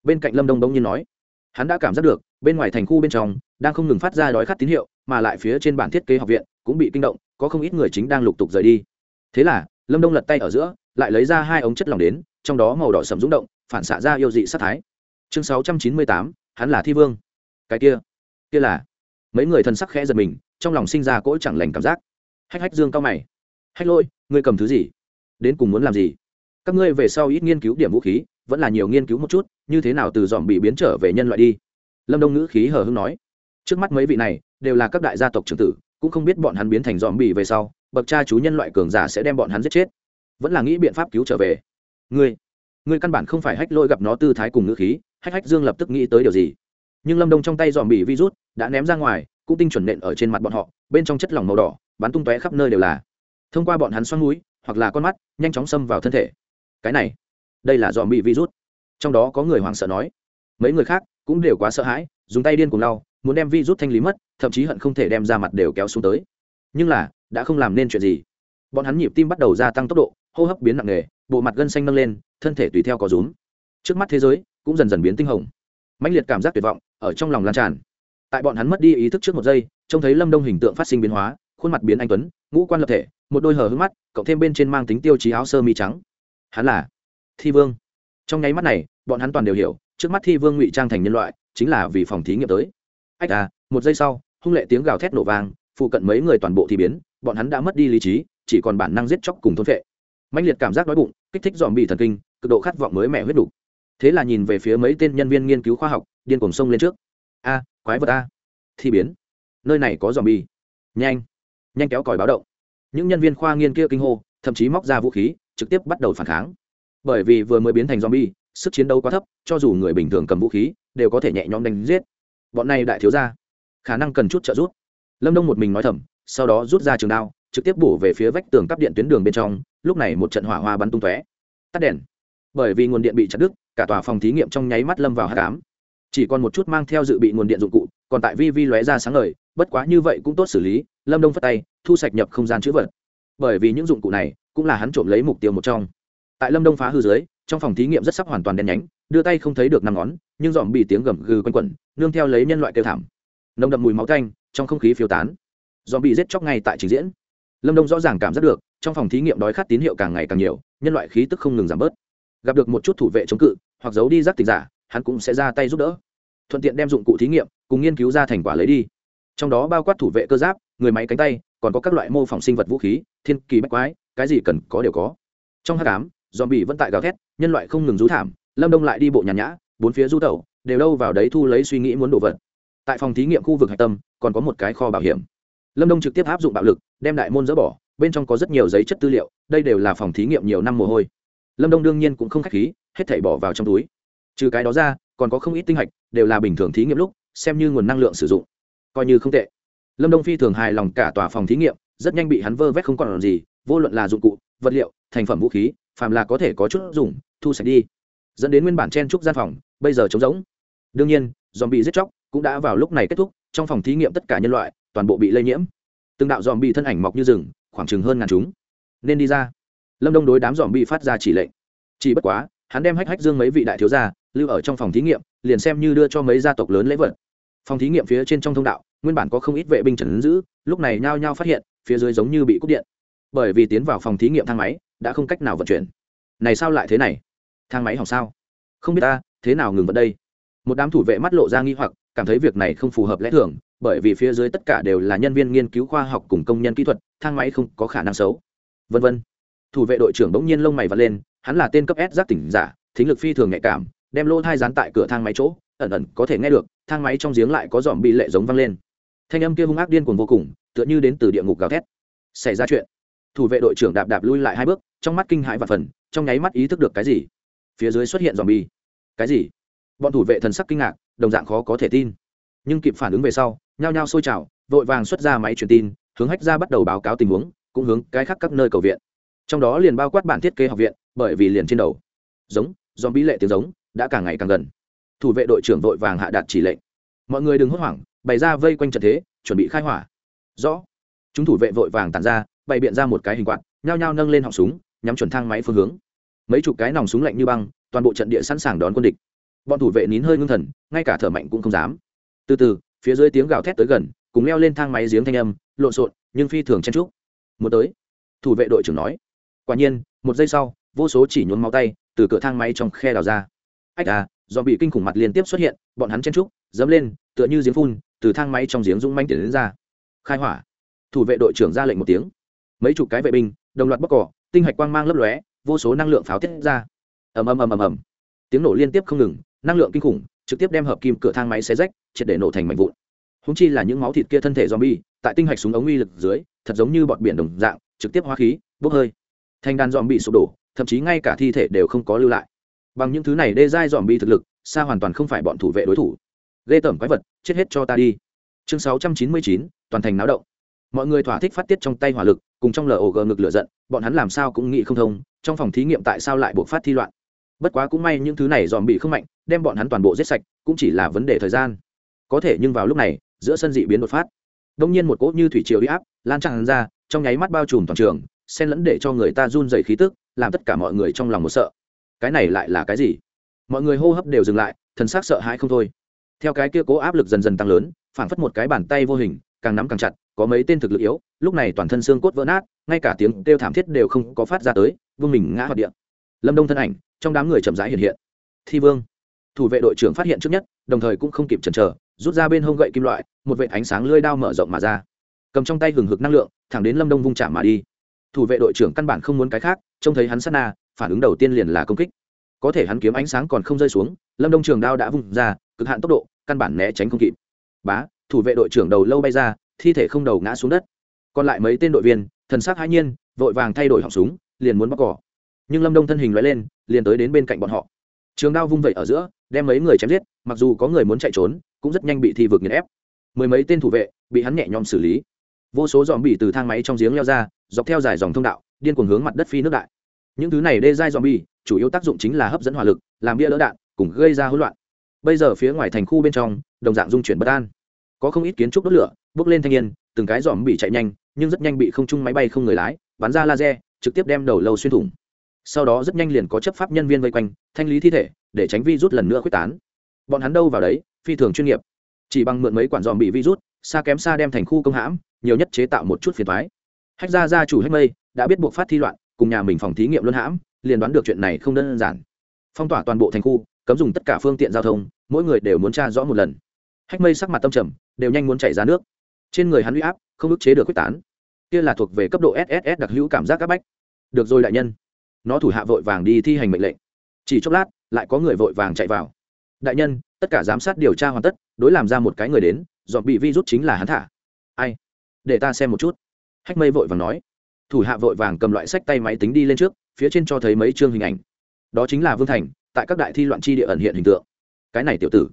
Bên cạnh lâm đông đông nhiên nói. Hắn đã cảm giác được bên ngoài thành khu bên trong đang không ngừng phát ra đói khát tín hiệu mà lại phía trên bản thiết kế học viện cũng bị kinh động có không ít người chính đang lục tục rời đi. Thế là lâm đông lật tay ở giữa lại lấy ra hai ống chất lỏng đến trong đó màu đỏ sầm rúng động phản xạ ra yêu dị sát thái. Chương 698, hắn là thi vương. Cái kia kia là. Mấy người thân sắc khẽ giật mình, trong lòng sinh ra cỗ chẳng lành cảm giác. Hách hách dương cao mày. Hách lôi, ngươi cầm thứ gì? Đến cùng muốn làm gì? Các ngươi về sau ít nghiên cứu điểm vũ khí, vẫn là nhiều nghiên cứu một chút, như thế nào từ dòm bị biến trở về nhân loại đi? Lâm đông ngữ khí hờ hưng nói. Trước mắt mấy vị này, đều là các đại gia tộc trưởng tử, cũng không biết bọn hắn biến thành dòm bị về sau, bậc cha chú nhân loại cường giả sẽ đem bọn hắn giết chết. Vẫn là nghĩ biện pháp cứu trở về. Ngươi ngươi căn bản không phải hách lôi gặp nó tư thái cùng ngữ khí hách hách dương lập tức nghĩ tới điều gì. Nhưng lâm đông trong tay dòm bị virus đã ném ra ngoài, cũng tinh chuẩn nện ở trên mặt bọn họ, bên trong chất lỏng màu đỏ, bắn tung tóe khắp nơi đều là. Thông qua bọn hắn xoắn núi hoặc là con mắt, nhanh chóng xâm vào thân thể. Cái này, đây là dòm bị virus. Trong đó có người hoảng sợ nói. Mấy người khác cũng đều quá sợ hãi, dùng tay điên cùng lau, muốn đem virus thanh lý mất, thậm chí hận không thể đem ra mặt đều kéo xuống tới. Nhưng là, đã không làm nên chuyện gì. Bọn hắn nhịp tim bắt đầu gia tăng tốc độ, hô hấp biến nặng nề, bộ mặt gân xanh nâng lên, thân thể tùy theo có rúm. Trước mắt thế giới cũng dần dần biến tinh hồng. Mãnh liệt cảm giác tuyệt vọng ở trong lòng lan tràn. Tại bọn hắn mất đi ý thức trước một giây, trông thấy lâm đông hình tượng phát sinh biến hóa, khuôn mặt biến anh tuấn, ngũ quan lập thể, một đôi hờ hứng mắt, cộng thêm bên trên mang tính tiêu chí áo sơ mi trắng. Hắn là thi vương. Trong nháy mắt này, bọn hắn toàn đều hiểu, trước mắt thi vương ngụy trang thành nhân loại, chính là vì phòng thí nghiệm tới. Ách à một giây sau, hung lệ tiếng gào thét nổ vang, phụ cận mấy người toàn bộ thi biến, bọn hắn đã mất đi lý trí, chỉ còn bản năng giết chóc cùng thôn vệ mãnh liệt cảm giác đói bụng, kích thích dòm bị thần kinh, cực độ khát vọng mới mẻ huyết đủ thế là nhìn về phía mấy tên nhân viên nghiên cứu khoa học, điên cuồng sông lên trước. A, quái vật a. Thi biến. Nơi này có dòm bi nhanh. Nhanh kéo còi báo động. Những nhân viên khoa nghiên kia kinh hô, thậm chí móc ra vũ khí, trực tiếp bắt đầu phản kháng. Bởi vì vừa mới biến thành zombie, sức chiến đấu quá thấp, cho dù người bình thường cầm vũ khí, đều có thể nhẹ nhõm đánh giết. Bọn này đại thiếu ra khả năng cần chút trợ giúp. Lâm đông một mình nói thầm, sau đó rút ra trường đao, trực tiếp bổ về phía vách tường cắp điện tuyến đường bên trong, lúc này một trận hỏa hoa bắn tung tóe. Tắt đèn bởi vì nguồn điện bị chặt đứt, cả tòa phòng thí nghiệm trong nháy mắt lâm vào hạ cám chỉ còn một chút mang theo dự bị nguồn điện dụng cụ, còn tại vi vi lóe ra sáng ngời, bất quá như vậy cũng tốt xử lý, lâm đông phất tay, thu sạch nhập không gian chữ vật. Bởi vì những dụng cụ này cũng là hắn trộm lấy mục tiêu một trong. Tại lâm đông phá hư dưới, trong phòng thí nghiệm rất sắp hoàn toàn đen nhánh, đưa tay không thấy được năm ngón, nhưng dòm bị tiếng gầm gừ quanh quẩn, nương theo lấy nhân loại kêu thảm. Nồng đậm mùi máu canh trong không khí phiêu tán. Dòm bị giết chóc ngay tại trình diễn. Lâm đông rõ ràng cảm giác được, trong phòng thí nghiệm đói khát tín hiệu càng ngày càng nhiều, nhân loại khí tức không ngừng giảm bớt gặp được một chút thủ vệ chống cự, hoặc giấu đi rác tình giả, hắn cũng sẽ ra tay giúp đỡ. Thuận tiện đem dụng cụ thí nghiệm cùng nghiên cứu ra thành quả lấy đi. Trong đó bao quát thủ vệ cơ giáp, người máy cánh tay, còn có các loại mô phỏng sinh vật vũ khí, thiên kỳ bách quái, cái gì cần có đều có. Trong h tám dòm bị vẫn tại gào thét, nhân loại không ngừng rú thảm, lâm đông lại đi bộ nhàn nhã, bốn phía du tẩu, đều đâu vào đấy thu lấy suy nghĩ muốn đổ vật. Tại phòng thí nghiệm khu vực hạch tâm, còn có một cái kho bảo hiểm. Lâm đông trực tiếp áp dụng bạo lực, đem đại môn dỡ bỏ, bên trong có rất nhiều giấy chất tư liệu, đây đều là phòng thí nghiệm nhiều năm mồ hôi lâm đông đương nhiên cũng không k h á c h khí, hết thảy bỏ vào trong túi. Trừ cái đó ra, còn có không ít tinh hạch, đều là bình thường thí nghiệm lúc, xem như nguồn năng lượng sử dụng. Coi như không tệ. Lâm đông phi thường hài lòng cả tòa phòng thí nghiệm, rất nhanh bị hắn vơ vét không còn gì, vô luận là dụng cụ, vật liệu, thành phẩm vũ khí, phàm là có thể có chút dùng, thu sạch đi. Dẫn đến nguyên bản chen trúc gian phòng, bây giờ trống rỗng. Đương nhiên dòm bị giết chóc cũng đã vào lúc này kết thúc, trong phòng thí nghiệm tất cả nhân loại toàn bộ bị lây nhiễm. Từng đạo dòm bị thân ảnh mọc như rừng, khoảng chừng hơn ngàn chúng. Nên đi ra lâm đông đối đám dòm bị phát ra chỉ lệnh chỉ bất quá hắn đem hách hách dương mấy vị đại thiếu gia lưu ở trong phòng thí nghiệm liền xem như đưa cho mấy gia tộc lớn lễ vật phòng thí nghiệm phía trên trong thông đạo nguyên bản có không ít vệ binh trần giữ lúc này nhao nhao phát hiện phía dưới giống như bị cúp điện bởi vì tiến vào phòng thí nghiệm thang máy đã không cách nào vận chuyển này sao lại thế này thang máy hỏng sao không biết ta thế nào ngừng vận đây một đám thủ vệ mắt lộ ra nghi hoặc cảm thấy việc này không phù hợp lẽ thường bởi vì phía dưới tất cả đều là nhân viên nghiên cứu khoa học cùng công nhân kỹ thuật thang máy không có khả năng xấu vân vân thủ vệ đội trưởng bỗng nhiên lông mày vật lên, hắn là tên cấp s giác tỉnh giả, thính lực phi thường nhạy cảm, đem lỗ thai dán tại cửa thang máy chỗ, ẩn ẩn có thể nghe được, thang máy trong giếng lại có dòm bị lệ giống văng lên. Thanh âm kia hung ác điên cuồng vô cùng, tựa như đến từ địa ngục gào thét. Xảy ra chuyện. Thủ vệ đội trưởng đạp đạp lui lại hai bước, trong mắt kinh hãi và phần, trong nháy mắt ý thức được cái gì? Phía dưới xuất hiện dòm bi. Cái gì? Bọn thủ vệ thần sắc kinh ngạc, đồng dạng khó có thể tin. Nhưng kịp phản ứng về sau, nhao nhao sôi trào, vội vàng xuất ra máy truyền tin, hướng hách ra bắt đầu báo cáo tình huống, cũng hướng cái khác các nơi cầu viện trong đó liền bao quát bản thiết kế học viện, bởi vì liền trên đầu. Giống do bí lệ tiếng giống, đã càng ngày càng gần. Thủ vệ đội trưởng vội vàng hạ đạt chỉ lệnh. Mọi người đừng hốt hoảng, bày ra vây quanh trận thế, chuẩn bị khai hỏa. Rõ. Chúng thủ vệ vội vàng tàn ra, bày biện ra một cái hình quạt, nhao nhao nâng lên họng súng, nhắm chuẩn thang máy phương hướng. Mấy chục cái nòng súng lạnh như băng, toàn bộ trận địa sẵn sàng đón quân địch. Bọn thủ vệ nín hơi ngưng thần, ngay cả thở mạnh cũng không dám. Từ từ, phía dưới tiếng gào thét tới gần, cùng leo lên thang máy giếng thanh âm, lộn xộn, nhưng phi thường chen trúc muốn tới, thủ vệ đội trưởng nói quả nhiên, một giây sau, vô số chỉ nhốn máu tay từ cửa thang máy trong khe đào ra. Ách à do bị kinh khủng mặt liên tiếp xuất hiện, bọn hắn chen trúc, dẫm lên, tựa như giếng phun, từ thang máy trong giếng rung manh tiền đến ra. Khai hỏa. Thủ vệ đội trưởng ra lệnh một tiếng. Mấy chục cái vệ binh, đồng loạt bóc cỏ, tinh hạch quang mang lấp lóe, vô số năng lượng pháo tiết ra. Ầm ầm ầm ầm ầm. Tiếng nổ liên tiếp không ngừng, năng lượng kinh khủng, trực tiếp đem hợp kim cửa thang máy xé rách, triệt để nổ thành mảnh vụn. Húng chi là những máu thịt kia thân thể zombie, tại tinh hạch súng ống uy lực dưới, thật giống như bọt biển đồng dạng, trực tiếp hóa khí, bốc hơi thành đàn dòm bị sụp đổ, thậm chí ngay cả thi thể đều không có lưu lại. Bằng những thứ này đê dai dòm bị thực lực xa hoàn toàn không phải bọn thủ vệ đối thủ. Ghê tởm quái vật, chết hết cho ta đi. Chương sáu trăm chín mươi chín, toàn thành náo động. Mọi người thỏa thích phát tiết trong tay hỏa lực, cùng trong log ngực lửa giận, bọn hắn làm sao cũng nghĩ không thông, trong phòng thí nghiệm tại sao lại buộc phát thi loạn. Bất quá cũng may những thứ này dòm bị không mạnh, đem bọn hắn toàn bộ giết sạch, cũng chỉ là vấn đề thời gian. Có thể nhưng vào lúc này, giữa sân dị biến đột phát. Đông nhiên một cỗ như thủy triều huy áp, lan tràn ra, trong nháy mắt bao trùm toàn trường xen lẫn để cho người ta run dày khí tức, làm tất cả mọi người trong lòng một sợ. Cái này lại là cái gì? Mọi người hô hấp đều dừng lại, thần s ắ c sợ hãi không thôi. Theo cái kia cố áp lực dần dần tăng lớn, phảng phất một cái bàn tay vô hình, càng nắm càng chặt, có mấy tên thực lực yếu, lúc này toàn thân xương cốt vỡ nát, ngay cả tiếng kêu thảm thiết đều không có phát ra tới vương mình ngã hoạt điện lâm đông thân ảnh, trong đám người chậm rãi hiện hiện. Thi vương. Thủ vệ đội trưởng phát hiện trước nhất, đồng thời cũng không kịp chần chờ, rút ra bên hông gậy kim loại, một vệ ánh sáng lưỡi đao mở rộng mà ra. Cầm trong tay hừng hực năng lượng, thẳng đến lâm đông vung chạm mà đi thủ vệ đội trưởng căn bản không muốn cái khác, trông thấy hắn sát na, phản ứng đầu tiên liền là công kích. Có thể hắn kiếm ánh sáng còn không rơi xuống, lâm đông trường đao đã vung ra, cực hạn tốc độ, căn bản né tránh không kịp. Bá, thủ vệ đội trưởng đầu lâu bay ra, thi thể không đầu ngã xuống đất. Còn lại mấy tên đội viên, thần sắc hãi nhiên, vội vàng thay đổi họng súng, liền muốn bóc cỏ. Nhưng lâm đông thân hình loại lên, liền tới đến bên cạnh bọn họ. Trường đao vung vẩy ở giữa, đem mấy người chém giết, mặc dù có người muốn chạy trốn, cũng rất nhanh bị thi vực nghiền ép. Mười mấy tên thủ vệ, bị hắn nhẹ nhõm xử lý. Vô số dòm bị từ thang máy trong giếng leo ra dọc theo dài dòng thông đạo, điên cuồng hướng mặt đất phi nước đại. Những thứ này đê dai dòm bi chủ yếu tác dụng chính là hấp dẫn hỏa lực, làm bia lỡ đạn, cùng gây ra hỗn loạn. Bây giờ phía ngoài thành khu bên trong, đồng dạng dung chuyển bất an. Có không ít kiến trúc đốt lửa, bước lên thanh niên, từng cái dòm bị chạy nhanh, nhưng rất nhanh bị không trung máy bay không người lái, bắn ra laser, trực tiếp đem đầu lâu xuyên thủng. Sau đó rất nhanh liền có chấp pháp nhân viên vây quanh, thanh lý thi thể, để tránh vi rút lần nữa quyết tán. Bọn hắn đâu vào đấy, phi thường chuyên nghiệp. Chỉ bằng mượn mấy quản dòm bị virus, xa kém xa đem thành khu công hãm, nhiều nhất chế tạo một chút phiền thoái hách gia gia chủ hách mây đã biết buộc phát thi loạn, cùng nhà mình phòng thí nghiệm luân hãm, liền đoán được chuyện này không đơn giản. Phong tỏa toàn bộ thành khu, cấm dùng tất cả phương tiện giao thông, mỗi người đều muốn tra rõ một lần. Hách mây sắc mặt tâm trầm, đều nhanh muốn chảy ra nước. Trên người hắn huy áp, không ức chế được quyết tán. Kia là thuộc về cấp độ sss đặc hữu cảm giác các bách. Được rồi đại nhân. Nó thủ hạ vội vàng đi thi hành mệnh lệnh. Chỉ chốc lát, lại có người vội vàng chạy vào. Đại nhân, tất cả giám sát điều tra hoàn tất, đối làm ra một cái người đến, dọn bị vi rút chính là hắn thả. Ai? Để ta xem một chút hách mây vội vàng nói, thủ hạ vội vàng cầm loại sách tay máy tính đi lên trước, phía trên cho thấy mấy chương hình ảnh. Đó chính là vương thành, tại các đại thi loạn chi địa ẩn hiện hình tượng. Cái này tiểu tử,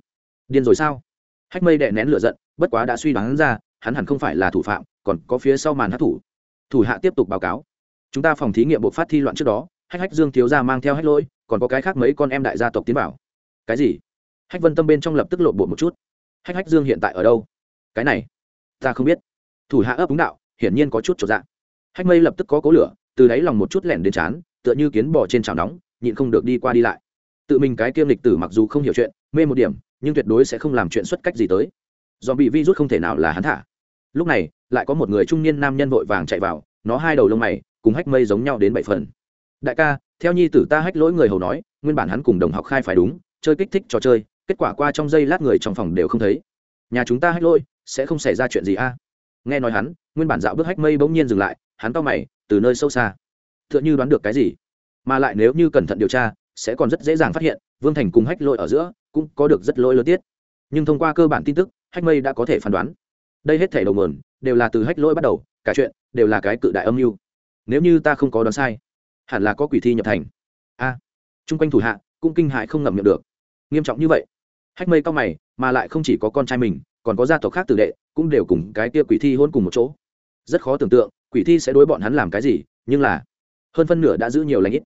điên rồi sao? Hách mây đệ nén lửa giận, bất quá đã suy đoán ra, hắn hẳn không phải là thủ phạm, còn có phía sau màn hát thủ. Thủ hạ tiếp tục báo cáo, chúng ta phòng thí nghiệm bộ phát thi loạn trước đó, hách hách dương thiếu ra mang theo hách lỗi, còn có cái khác mấy con em đại gia tộc tiến vào. Cái gì? Hách vân tâm bên trong lập tức lộn bộ một chút. Hách hách dương hiện tại ở đâu? Cái này, ta không biết. Thủ hạ ấp đúng đạo hiển nhiên có chút trọn dạng. Hách mây lập tức có cố lửa, từ đáy lòng một chút lẻn đến chán, tựa như kiến bò trên chảo nóng, nhịn không được đi qua đi lại. Tự mình cái kiêm lịch tử mặc dù không hiểu chuyện, mê một điểm, nhưng tuyệt đối sẽ không làm chuyện xuất cách gì tới. Do bị virus không thể nào là hắn thả. Lúc này, lại có một người trung niên nam nhân vội vàng chạy vào, nó hai đầu lông mày, cùng hách mây giống nhau đến bảy phần. Đại ca, theo nhi tử ta hách lỗi người hầu nói, nguyên bản hắn cùng đồng học khai phải đúng, chơi kích thích trò chơi, kết quả qua trong giây lát người trong phòng đều không thấy. Nhà chúng ta hách lỗi, sẽ không xảy ra chuyện gì a? Nghe nói hắn, nguyên bản dạo bước hách mây bỗng nhiên dừng lại, hắn to mày, từ nơi sâu xa. T h ư ợ n h ư đoán được cái gì. Mà lại nếu như cẩn thận điều tra, sẽ còn rất dễ dàng phát hiện, vương thành cùng hách lỗi ở giữa, cũng có được rất lỗi lớn tiết. Nhưng thông qua cơ bản tin tức, hách mây đã có thể phán đoán. Đây hết thể đầu mườn đều là từ hách lỗi bắt đầu, cả chuyện, đều là cái cự đại âm mưu. Nếu như ta không có đoán sai, hẳn là có quỷ thi nhập thành. A. Chung quanh thủ hạ, cũng kinh hại không ngậm miệng được. Nghiêm trọng như vậy. Hách mây cao mày, mà lại không chỉ có con trai mình còn có gia tộc khác tử đệ, cũng đều cùng cái kia quỷ thi hôn cùng một chỗ. Rất khó tưởng tượng, quỷ thi sẽ đối bọn hắn làm cái gì, nhưng là, hơn phân nửa đã giữ nhiều lãnh ít.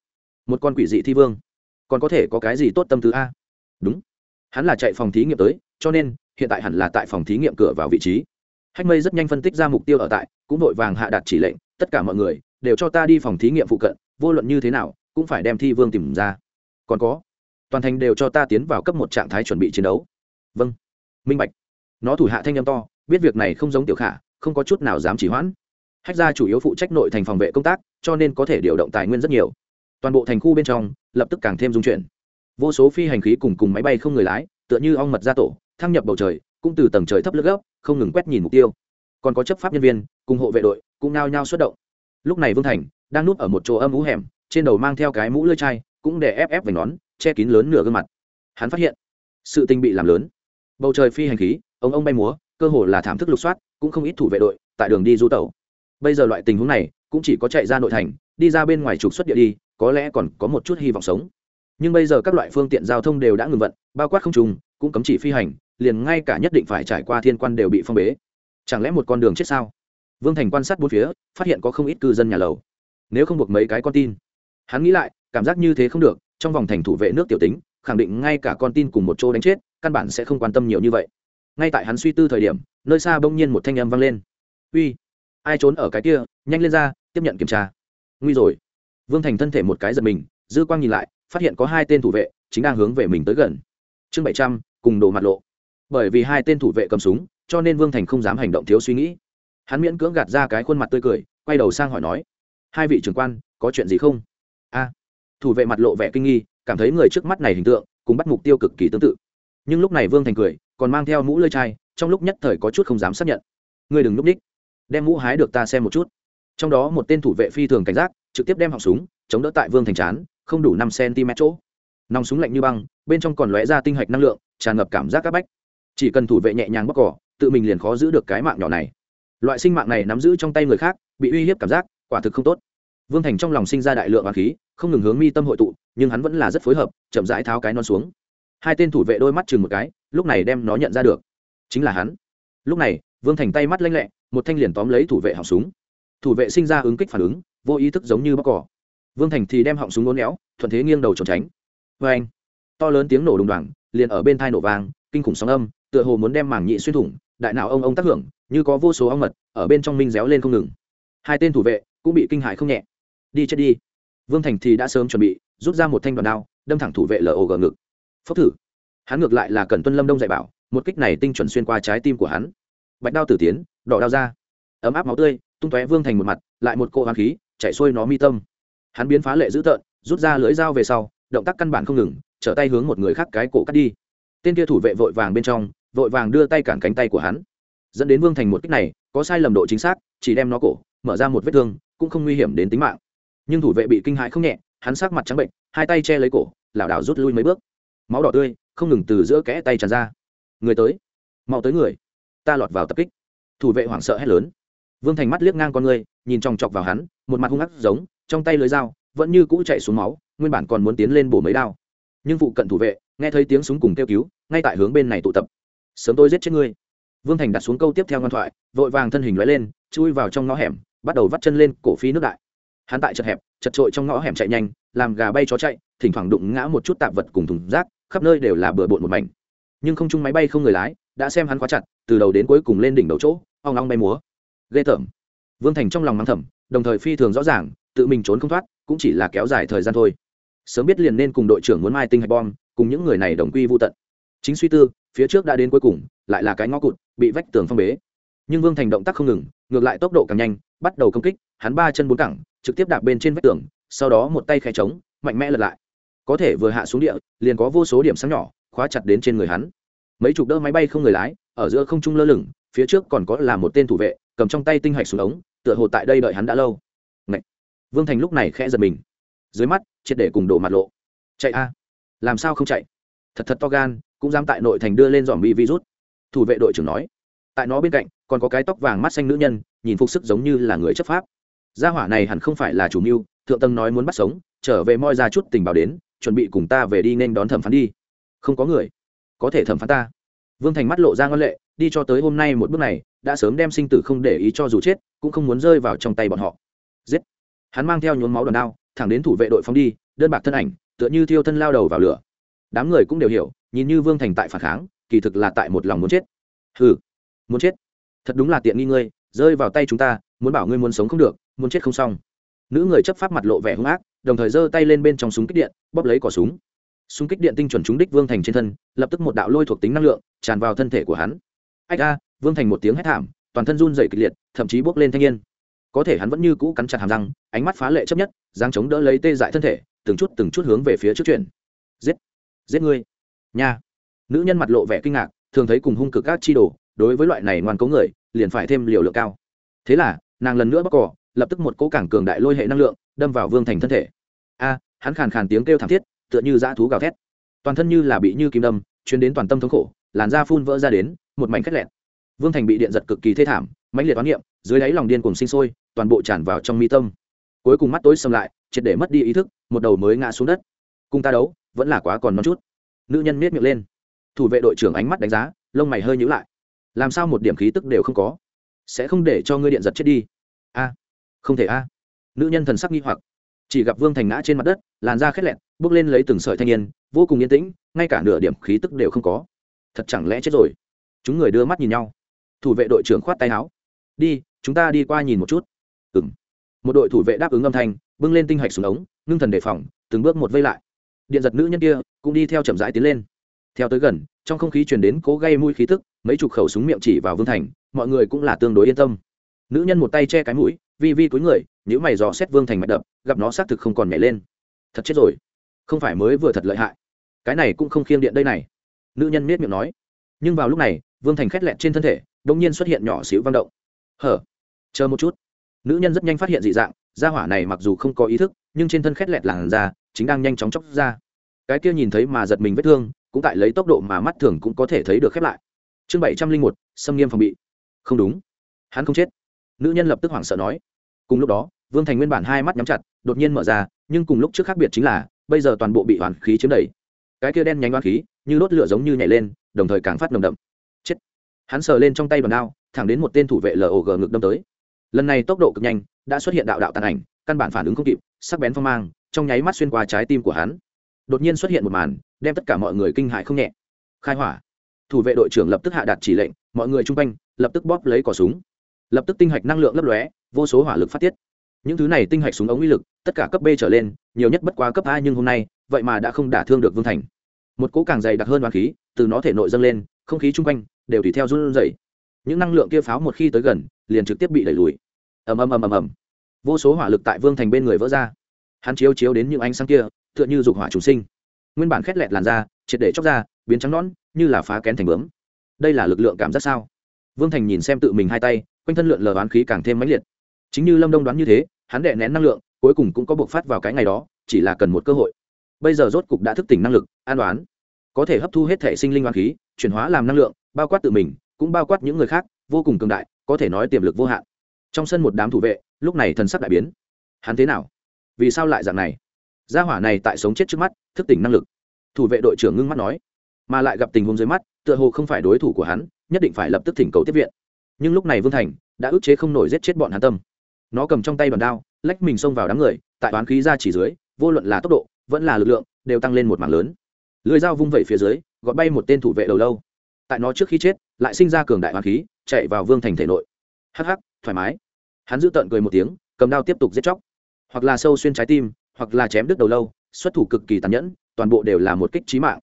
Một con quỷ dị thi vương, còn có thể có cái gì tốt tâm thứ a? Đúng. Hắn là chạy phòng thí nghiệm tới, cho nên, hiện tại hẳn là tại phòng thí nghiệm cửa vào vị trí. Hách mây rất nhanh phân tích ra mục tiêu ở tại, cũng vội vàng hạ đạt chỉ lệnh, tất cả mọi người, đều cho ta đi phòng thí nghiệm phụ cận, vô luận như thế nào, cũng phải đem thi vương tìm ra. Còn có, toàn thành đều cho ta tiến vào cấp một trạng thái chuẩn bị chiến đấu. Vâng. Minh bạch nó thủ hạ thanh âm to, biết việc này không giống tiểu khả, không có chút nào dám chỉ hoãn. Hách gia chủ yếu phụ trách nội thành phòng vệ công tác, cho nên có thể điều động tài nguyên rất nhiều. Toàn bộ thành khu bên trong, lập tức càng thêm dung chuyển. Vô số phi hành khí cùng cùng máy bay không người lái, tựa như ong mật ra tổ, thăng nhập bầu trời, cũng từ tầng trời thấp lướt gốc không ngừng quét nhìn mục tiêu. Còn có chấp pháp nhân viên, cùng hộ vệ đội, cũng nao nhao xuất động. Lúc này vương thành, đang núp ở một chỗ âm ú hẻm, trên đầu mang theo cái mũ lưỡi chai, cũng để ép ép về nón, che kín lớn nửa gương mặt. Hắn phát hiện, sự tình bị làm lớn. Bầu trời phi hành khí ông ông bay múa, cơ hồ là thảm thức lục soát, cũng không ít thủ vệ đội tại đường đi du tẩu. Bây giờ loại tình huống này cũng chỉ có chạy ra nội thành, đi ra bên ngoài trục xuất địa đi, có lẽ còn có một chút hy vọng sống. Nhưng bây giờ các loại phương tiện giao thông đều đã ngừng vận, bao quát không trùng, cũng cấm chỉ phi hành, liền ngay cả nhất định phải trải qua thiên quan đều bị phong bế. Chẳng lẽ một con đường chết sao? Vương thành quan sát bốn phía, phát hiện có không ít cư dân nhà lầu. Nếu không buộc mấy cái con tin. Hắn nghĩ lại, cảm giác như thế không được, trong vòng thành thủ vệ nước tiểu tính, khẳng định ngay cả con tin cùng một chỗ đánh chết, căn bản sẽ không quan tâm nhiều như vậy ngay tại hắn suy tư thời điểm, nơi xa bỗng nhiên một thanh âm vang lên. Uy, ai trốn ở cái kia? Nhanh lên ra, tiếp nhận kiểm tra. Nguy rồi. Vương thành thân thể một cái giật mình, dư quang nhìn lại, phát hiện có hai tên thủ vệ chính đang hướng về mình tới gần. Chương bảy trăm, cùng đồ mặt lộ. Bởi vì hai tên thủ vệ cầm súng, cho nên vương thành không dám hành động thiếu suy nghĩ. Hắn miễn cưỡng gạt ra cái khuôn mặt tươi cười, quay đầu sang hỏi nói, hai vị trưởng quan, có chuyện gì không? A. Thủ vệ mặt lộ vẻ kinh nghi, cảm thấy người trước mắt này hình tượng, cùng bắt mục tiêu cực kỳ tương tự. Nhưng lúc này vương thành cười còn mang theo mũ lơi chai, trong lúc nhất thời có chút không dám xác nhận. Ngươi đừng núp ních đem mũ hái được ta xem một chút. Trong đó một tên thủ vệ phi thường cảnh giác, trực tiếp đem họng súng, chống đỡ tại vương thành chán không đủ năm cm chỗ. Nòng súng lạnh như băng, bên trong còn lóe ra tinh hạch năng lượng, tràn ngập cảm giác c áp bách. Chỉ cần thủ vệ nhẹ nhàng bóc cỏ, tự mình liền khó giữ được cái mạng nhỏ này. Loại sinh mạng này nắm giữ trong tay người khác, bị uy hiếp cảm giác, quả thực không tốt. Vương thành trong lòng sinh ra đại lượng hoàng khí, không ngừng hướng mi tâm hội tụ, nhưng hắn vẫn là rất phối hợp, chậm rãi tháo cái non xuống. Hai tên thủ vệ đôi mắt chừng một cái lúc này đem nó nhận ra được. Chính là hắn. Lúc này, vương thành tay mắt lanh lẹ, một thanh liền tóm lấy thủ vệ họng súng. Thủ vệ sinh ra ứng kích phản ứng, vô ý thức giống như bóc cỏ. Vương thành thì đem họng súng ngốn éo, thuận thế nghiêng đầu trốn tránh. Vê anh, to lớn tiếng nổ đùng đoàng liền ở bên thai nổ vàng kinh khủng sóng âm, tựa hồ muốn đem mảng nhị xuyên thủng, đại nào ông ông tác hưởng, như có vô số ong mật, ở bên trong minh réo lên không ngừng. Hai tên thủ vệ cũng bị kinh hại không nhẹ. Đi chết đi. Vương thành thì đã sớm chuẩn bị, rút ra một thanh đoàn đao, đâm thẳng thủ vệ log ngực. Phốc thử hắn ngược lại là cần tuân lâm đông dạy bảo, một kích này tinh chuẩn xuyên qua trái tim của hắn. Bạch đao tử tiến, đỏ đao ra. Ấm áp máu tươi, tung tóe vương thành một mặt, lại một cỗ hoàng khí chạy xuôi nó mi tâm. Hắn biến phá lệ dữ tợn, rút ra lưỡi dao về sau, động tác căn bản không ngừng, trở tay hướng một người khác cái cổ cắt đi. Tên kia thủ vệ vội vàng bên trong, vội vàng đưa tay cản cánh tay của hắn. Dẫn đến vương thành một kích này, có sai lầm độ chính xác, chỉ đem nó cổ, mở ra một vết thương, cũng không nguy hiểm đến tính mạng. Nhưng thủ vệ bị kinh hãi không nhẹ, hắn sắc mặt trắng bệnh, hai tay che lấy cổ, lảo đảo rút lui mấy bước. Máu đỏ tươi không ngừng từ giữa kẽ tay tràn ra. Người tới, mau tới người. Ta lọt vào tập kích. Thủ vệ hoảng sợ hét lớn. Vương thành mắt liếc ngang con người, nhìn chòng chọc vào hắn, một mặt hung ác giống, trong tay lưới dao, vẫn như cũ chạy xuống máu, nguyên bản còn muốn tiến lên bổ mấy đao. Nhưng phụ cận thủ vệ, nghe thấy tiếng súng cùng kêu cứu, ngay tại hướng bên này tụ tập. Sớm tôi giết chết ngươi. Vương thành đặt xuống câu tiếp theo ngoan thoại, vội vàng thân hình loại lên, chui vào trong ngõ hẻm, bắt đầu vắt chân lên cổ phi nước đại. Hắn tại chật hẹp, chật trội trong ngõ hẻm chạy nhanh, làm gà bay chó chạy, thỉnh thoảng đụng ngã một chút tạp vật cùng thùng rác khắp nơi đều là bừa bộn một mảnh. Nhưng không chung máy bay không người lái, đã xem hắn khóa chặt, từ đầu đến cuối cùng lên đỉnh đầu chỗ, ong ong bay múa. Ghê tởm. Vương thành trong lòng mắng thầm, đồng thời phi thường rõ ràng, tự mình trốn không thoát, cũng chỉ là kéo dài thời gian thôi. Sớm biết liền nên cùng đội trưởng muốn mai tinh hạch bom, cùng những người này đồng quy vô tận. Chính suy tư, phía trước đã đến cuối cùng, lại là cái ngõ cụt, bị vách tường phong bế. Nhưng vương thành động tác không ngừng, ngược lại tốc độ càng nhanh, bắt đầu công kích, hắn ba chân bốn cẳng, trực tiếp đạp bên trên vách tường, sau đó một tay khe trống mạnh mẽ lật lại có thể vừa hạ xuống địa, liền có vô số điểm sáng nhỏ khóa chặt đến trên người hắn. Mấy chục đỡ máy bay không người lái, ở giữa không trung lơ lửng, phía trước còn có là một tên thủ vệ, cầm trong tay tinh hạch xuống ống, tựa hồ tại đây đợi hắn đã lâu. Ngậy! vương thành lúc này khẽ giật mình. Dưới mắt, triệt để cùng đổ mặt lộ. Chạy a! Làm sao không chạy? Thật thật to gan, cũng dám tại nội thành đưa lên dòm bị virus. Thủ vệ đội trưởng nói. Tại nó bên cạnh, còn có cái tóc vàng mắt xanh nữ nhân, nhìn phục sức giống như là người chấp pháp. Gia hỏa này hẳn không phải là chủ mưu, thượng tầng nói muốn bắt sống, trở về moi ra chút tình báo đến chuẩn bị cùng ta về đi nên đón thẩm phán đi. Không có người. Có thể thẩm phán ta. Vương thành mắt lộ ra ngân lệ, đi cho tới hôm nay một bước này, đã sớm đem sinh tử không để ý cho dù chết, cũng không muốn rơi vào trong tay bọn họ. Giết. Hắn mang theo nhuốm máu đòn đao, thẳng đến thủ vệ đội phóng đi, đơn bạc thân ảnh, tựa như thiêu thân lao đầu vào lửa. Đám người cũng đều hiểu, nhìn như vương thành tại phản kháng, kỳ thực là tại một lòng muốn chết. Hừ, muốn chết. Thật đúng là tiện nghi ngươi, rơi vào tay chúng ta, muốn bảo ngươi muốn sống không được, muốn chết không xong. Nữ người chấp pháp mặt lộ vẻ hung ác đồng thời giơ tay lên bên trong súng kích điện, bóp lấy cỏ súng. Súng kích điện tinh chuẩn trúng đích vương thành trên thân, lập tức một đạo lôi thuộc tính năng lượng tràn vào thân thể của hắn. Ách a, vương thành một tiếng hét thảm, toàn thân run dày kịch liệt, thậm chí bốc lên thanh niên. Có thể hắn vẫn như cũ cắn chặt hàm răng, ánh mắt phá lệ chấp nhất giang chống đỡ lấy tê dại thân thể, từng chút từng chút hướng về phía trước chuyển. Giết giết ngươi. Nha. Nữ nhân mặt lộ vẻ kinh ngạc, thường thấy cùng hung cực các chi đồ, đối với loại này ngoan cố người, liền phải thêm liều lượng cao. Thế là, nàng lần nữa bóc cỏ, lập tức một cỗ cảng cường đại lôi hệ năng lượng, đâm vào vương thành thân thể a, hắn khàn khàn tiếng kêu thảm thiết, tựa như dã thú gào thét. Toàn thân như là bị như kim đâm chuyến đến toàn tâm thống khổ, làn da phun vỡ ra đến, một mảnh khét lẹn vương thành bị điện giật cực kỳ thê thảm, mãnh liệt toán niệm, dưới đáy lòng điên cùng sinh sôi, toàn bộ tràn vào trong mi tâm. Cuối cùng mắt tối xâm lại, triệt để mất đi ý thức, một đầu mới ngã xuống đất. Cùng ta đấu, vẫn là quá còn non chút. Nữ nhân miết miệng lên. Thủ vệ đội trưởng ánh mắt đánh giá, lông mày hơi nhữ lại. Làm sao một điểm khí tức đều không có? Sẽ không để cho ngươi điện giật chết đi. A. Không thể a. Nữ nhân thần sắc nghi hoặc chỉ gặp vương thành ngã trên mặt đất, làn da khét lẹn, bước lên lấy từng sợi thanh niên, vô cùng yên tĩnh, ngay cả nửa điểm khí tức đều không có. Thật chẳng lẽ chết rồi? Chúng người đưa mắt nhìn nhau. Thủ vệ đội trưởng khoát tay áo. Đi, chúng ta đi qua nhìn một chút. Ừng một đội thủ vệ đáp ứng âm thanh, bưng lên tinh hạch xuống ống, ngưng thần đề phòng, từng bước một vây lại. Điện giật nữ nhân kia cũng đi theo chậm rãi tiến lên. Theo tới gần, trong không khí truyền đến cố gây mũi khí tức, mấy chục khẩu súng miệng chỉ vào vương thành, mọi người cũng là tương đối yên tâm nữ nhân một tay che cái mũi, vi vi cúi người nếu mày dò xét vương thành mạch đập, gặp nó xác thực không còn nhảy lên. Thật chết rồi. Không phải mới vừa thật lợi hại. Cái này cũng không khiêng điện đây này. Nữ nhân miết miệng nói. Nhưng vào lúc này, vương thành khét lẹt trên thân thể đ ỗ n g nhiên xuất hiện nhỏ xíu vang động. Hở? Chờ một chút. Nữ nhân rất nhanh phát hiện dị dạng, gia hỏa này mặc dù không có ý thức, nhưng trên thân khét lẹt làn da, chính đang nhanh chóng chóc ra. Cái kia nhìn thấy mà giật mình vết thương, cũng tại lấy tốc độ mà mắt thường cũng có thể thấy được khép lại. Chương bảy trăm linh một, xâm nghiêm phòng bị. Không đúng. Hắn không chết nữ nhân lập tức hoảng sợ nói. Cùng lúc đó, vương thành nguyên bản hai mắt nhắm chặt, đột nhiên mở ra, nhưng cùng lúc trước khác biệt chính là, bây giờ toàn bộ bị hoàn khí chiếm đầy. Cái kia đen nhánh hoàn khí, như đốt lửa giống như nhảy lên, đồng thời càng phát nồng đậm. Chết. Hắn sờ lên trong tay đòn đao, thẳng đến một tên thủ vệ log ngực đâm tới. Lần này tốc độ cực nhanh, đã xuất hiện đạo đạo tàn ảnh, căn bản phản ứng không kịp, sắc bén phong mang, trong nháy mắt xuyên qua trái tim của hắn. Đột nhiên xuất hiện một màn, đem tất cả mọi người kinh hại không nhẹ. Khai hỏa. Thủ vệ đội trưởng lập tức hạ đạt chỉ lệnh, mọi người chung quanh lập tức bóp lấy cỏ súng lập tức tinh hạch năng lượng lấp lóe, vô số hỏa lực phát tiết. Những thứ này tinh hạch súng ống uy lực, tất cả cấp b trở lên, nhiều nhất bất quá cấp a nhưng hôm nay, vậy mà đã không đả thương được vương thành. Một cỗ càng dày đặc hơn đoàn khí, từ nó thể nội dâng lên, không khí chung quanh đều tùy theo run rẩy. Những năng lượng kia pháo một khi tới gần, liền trực tiếp bị đẩy lùi. Ầm ầm ầm ầm ầm. Vô số hỏa lực tại vương thành bên người vỡ ra. Hắn chiếu chiếu đến những ánh sáng kia, tựa như dục hỏa trùng sinh. Nguyên bản khét lẹt làn da, triệt để chóc ra, biến trắng nõn, như là phá kén thành bướm. Đây là lực lượng cảm giác sao? Vương thành nhìn xem tự mình hai tay, quanh thân lượn lờ oán khí càng thêm mãnh liệt. Chính như lâm đông đoán như thế, hắn đệ nén năng lượng, cuối cùng cũng có buộc phát vào cái ngày đó, chỉ là cần một cơ hội. Bây giờ rốt cục đã thức tỉnh năng lực, an đoán. Có thể hấp thu hết thể sinh linh oán khí, chuyển hóa làm năng lượng, bao quát tự mình, cũng bao quát những người khác, vô cùng cường đại, có thể nói tiềm lực vô hạn. Trong sân một đám thủ vệ, lúc này thần sắc đại biến. Hắn thế nào? Vì sao lại dạng này? Gia hỏa này tại sống chết trước mắt, thức tỉnh năng lực. Thủ vệ đội trưởng ngưng mắt nói. Mà lại gặp tình huống dưới mắt, tựa hồ không phải đối thủ của hắn nhất định phải lập tức thỉnh cầu tiếp viện. Nhưng lúc này vương thành đã ức chế không nổi giết chết bọn hắn tâm. Nó cầm trong tay bàn đao, lách mình xông vào đám người, tại toán khí ra chỉ dưới, vô luận là tốc độ, vẫn là lực lượng, đều tăng lên một mảng lớn. Lưới dao vung vẩy phía dưới, gọt bay một tên thủ vệ đầu lâu. Tại nó trước khi chết, lại sinh ra cường đại hoàn khí, chạy vào vương thành thể nội. Hắc hắc, thoải mái. Hắn giữ tợn cười một tiếng, cầm đao tiếp tục giết chóc. Hoặc là sâu xuyên trái tim, hoặc là chém đứt đầu lâu, xuất thủ cực kỳ tàn nhẫn, toàn bộ đều là một kích trí mạng.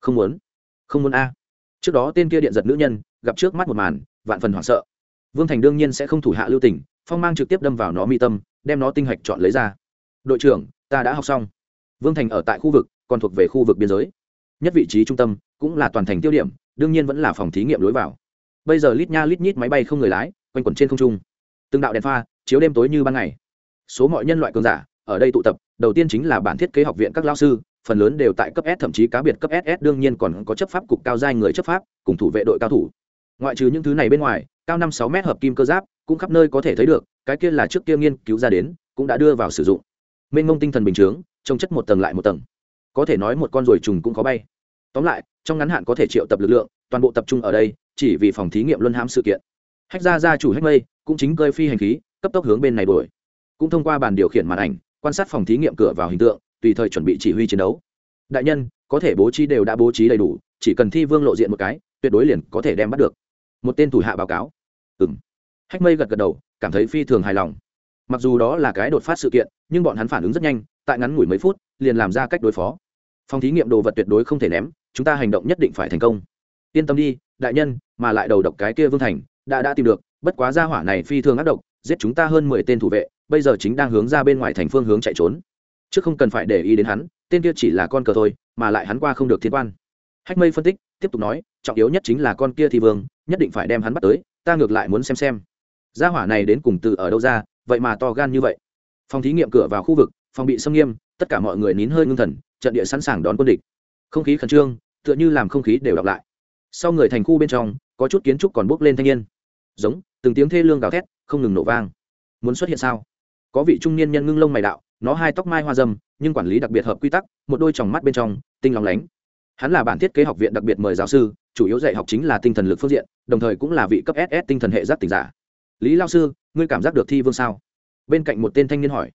Không muốn. Không muốn a trước đó tên kia điện giật nữ nhân, gặp trước mắt một màn, vạn phần hoảng sợ. Vương thành đương nhiên sẽ không thủ hạ lưu tình, phong mang trực tiếp đâm vào nó mi tâm, đem nó tinh hạch chọn lấy ra. Đội trưởng, ta đã học xong. Vương thành ở tại khu vực, còn thuộc về khu vực biên giới. Nhất vị trí trung tâm, cũng là toàn thành tiêu điểm, đương nhiên vẫn là phòng thí nghiệm lối vào. Bây giờ lít nha lít nhít máy bay không người lái, quanh quẩn trên không trung. Từng đạo đèn pha, chiếu đêm tối như ban ngày. Số mọi nhân loại cường giả, ở đây tụ tập, đầu tiên chính là bản thiết kế học viện các lao sư phần lớn đều tại cấp s, thậm chí cá biệt cấp ss đương nhiên còn có chấp pháp cục cao giai người chấp pháp, cùng thủ vệ đội cao thủ. Ngoại trừ những thứ này bên ngoài, cao năm sáu mét hợp kim cơ giáp cũng khắp nơi có thể thấy được, cái kia là trước kia nghiên cứu ra đến, cũng đã đưa vào sử dụng. Mênh mông tinh thần bình thường trông chất một tầng lại một tầng. Có thể nói một con ruồi trùng cũng có bay. Tóm lại, trong ngắn hạn có thể triệu tập lực lượng, toàn bộ tập trung ở đây, chỉ vì phòng thí nghiệm luân hãm sự kiện. Hách gia gia chủ hách mây cũng chính cơi phi hành khí, cấp tốc hướng bên này đuổi. Cũng thông qua bàn điều khiển màn ảnh, quan sát phòng thí nghiệm cửa vào hình tượng tùy thời chuẩn bị chỉ huy chiến đấu. Đại nhân, có thể bố trí đều đã bố trí đầy đủ, chỉ cần thi vương lộ diện một cái, tuyệt đối liền có thể đem bắt được. Một tên thủ hạ báo cáo. Ừ m hách mây gật gật đầu, cảm thấy phi thường hài lòng. Mặc dù đó là cái đột phát sự kiện, nhưng bọn hắn phản ứng rất nhanh, tại ngắn ngủi mấy phút, liền làm ra cách đối phó. Phòng thí nghiệm đồ vật tuyệt đối không thể ném, chúng ta hành động nhất định phải thành công. Yên tâm đi, đại nhân, mà lại đầu độc cái kia vương thành, đã đã tìm được, bất quá ra hỏa này phi thường ác độc, giết chúng ta hơn mười tên thủ vệ, bây giờ chính đang hướng ra bên ngoài thành phương hướng chạy trốn chứ không cần phải để ý đến hắn, tên kia chỉ là con cờ thôi, mà lại hắn qua không được thiên quan. Hách mây phân tích, tiếp tục nói, trọng yếu nhất chính là con kia thì vương, nhất định phải đem hắn bắt tới, ta ngược lại muốn xem xem. Gia hỏa này đến cùng từ ở đâu ra, vậy mà to gan như vậy. Phòng thí nghiệm cửa vào khu vực, phòng bị xâm nghiêm, tất cả mọi người nín hơi ngưng thần, trận địa sẵn sàng đón quân địch. Không khí khẩn trương, tựa như làm không khí đều đọc lại. Sau người thành khu bên trong, có chút kiến trúc còn bốc lên thanh niên. Giống, từng tiếng thê lương gào thét, không ngừng nổ vang. Muốn xuất hiện sao? Có vị trung niên nhân ngưng lông mày đạo nó hai tóc mai hoa dâm, nhưng quản lý đặc biệt hợp quy tắc, một đôi tròng mắt bên trong, tinh lóng lánh. Hắn là bản thiết kế học viện đặc biệt mời giáo sư, chủ yếu dạy học chính là tinh thần lực phương diện, đồng thời cũng là vị cấp ss tinh thần hệ giác tỉnh giả. Lý lao sư, ngươi cảm giác được thi vương sao? Bên cạnh một tên thanh niên hỏi.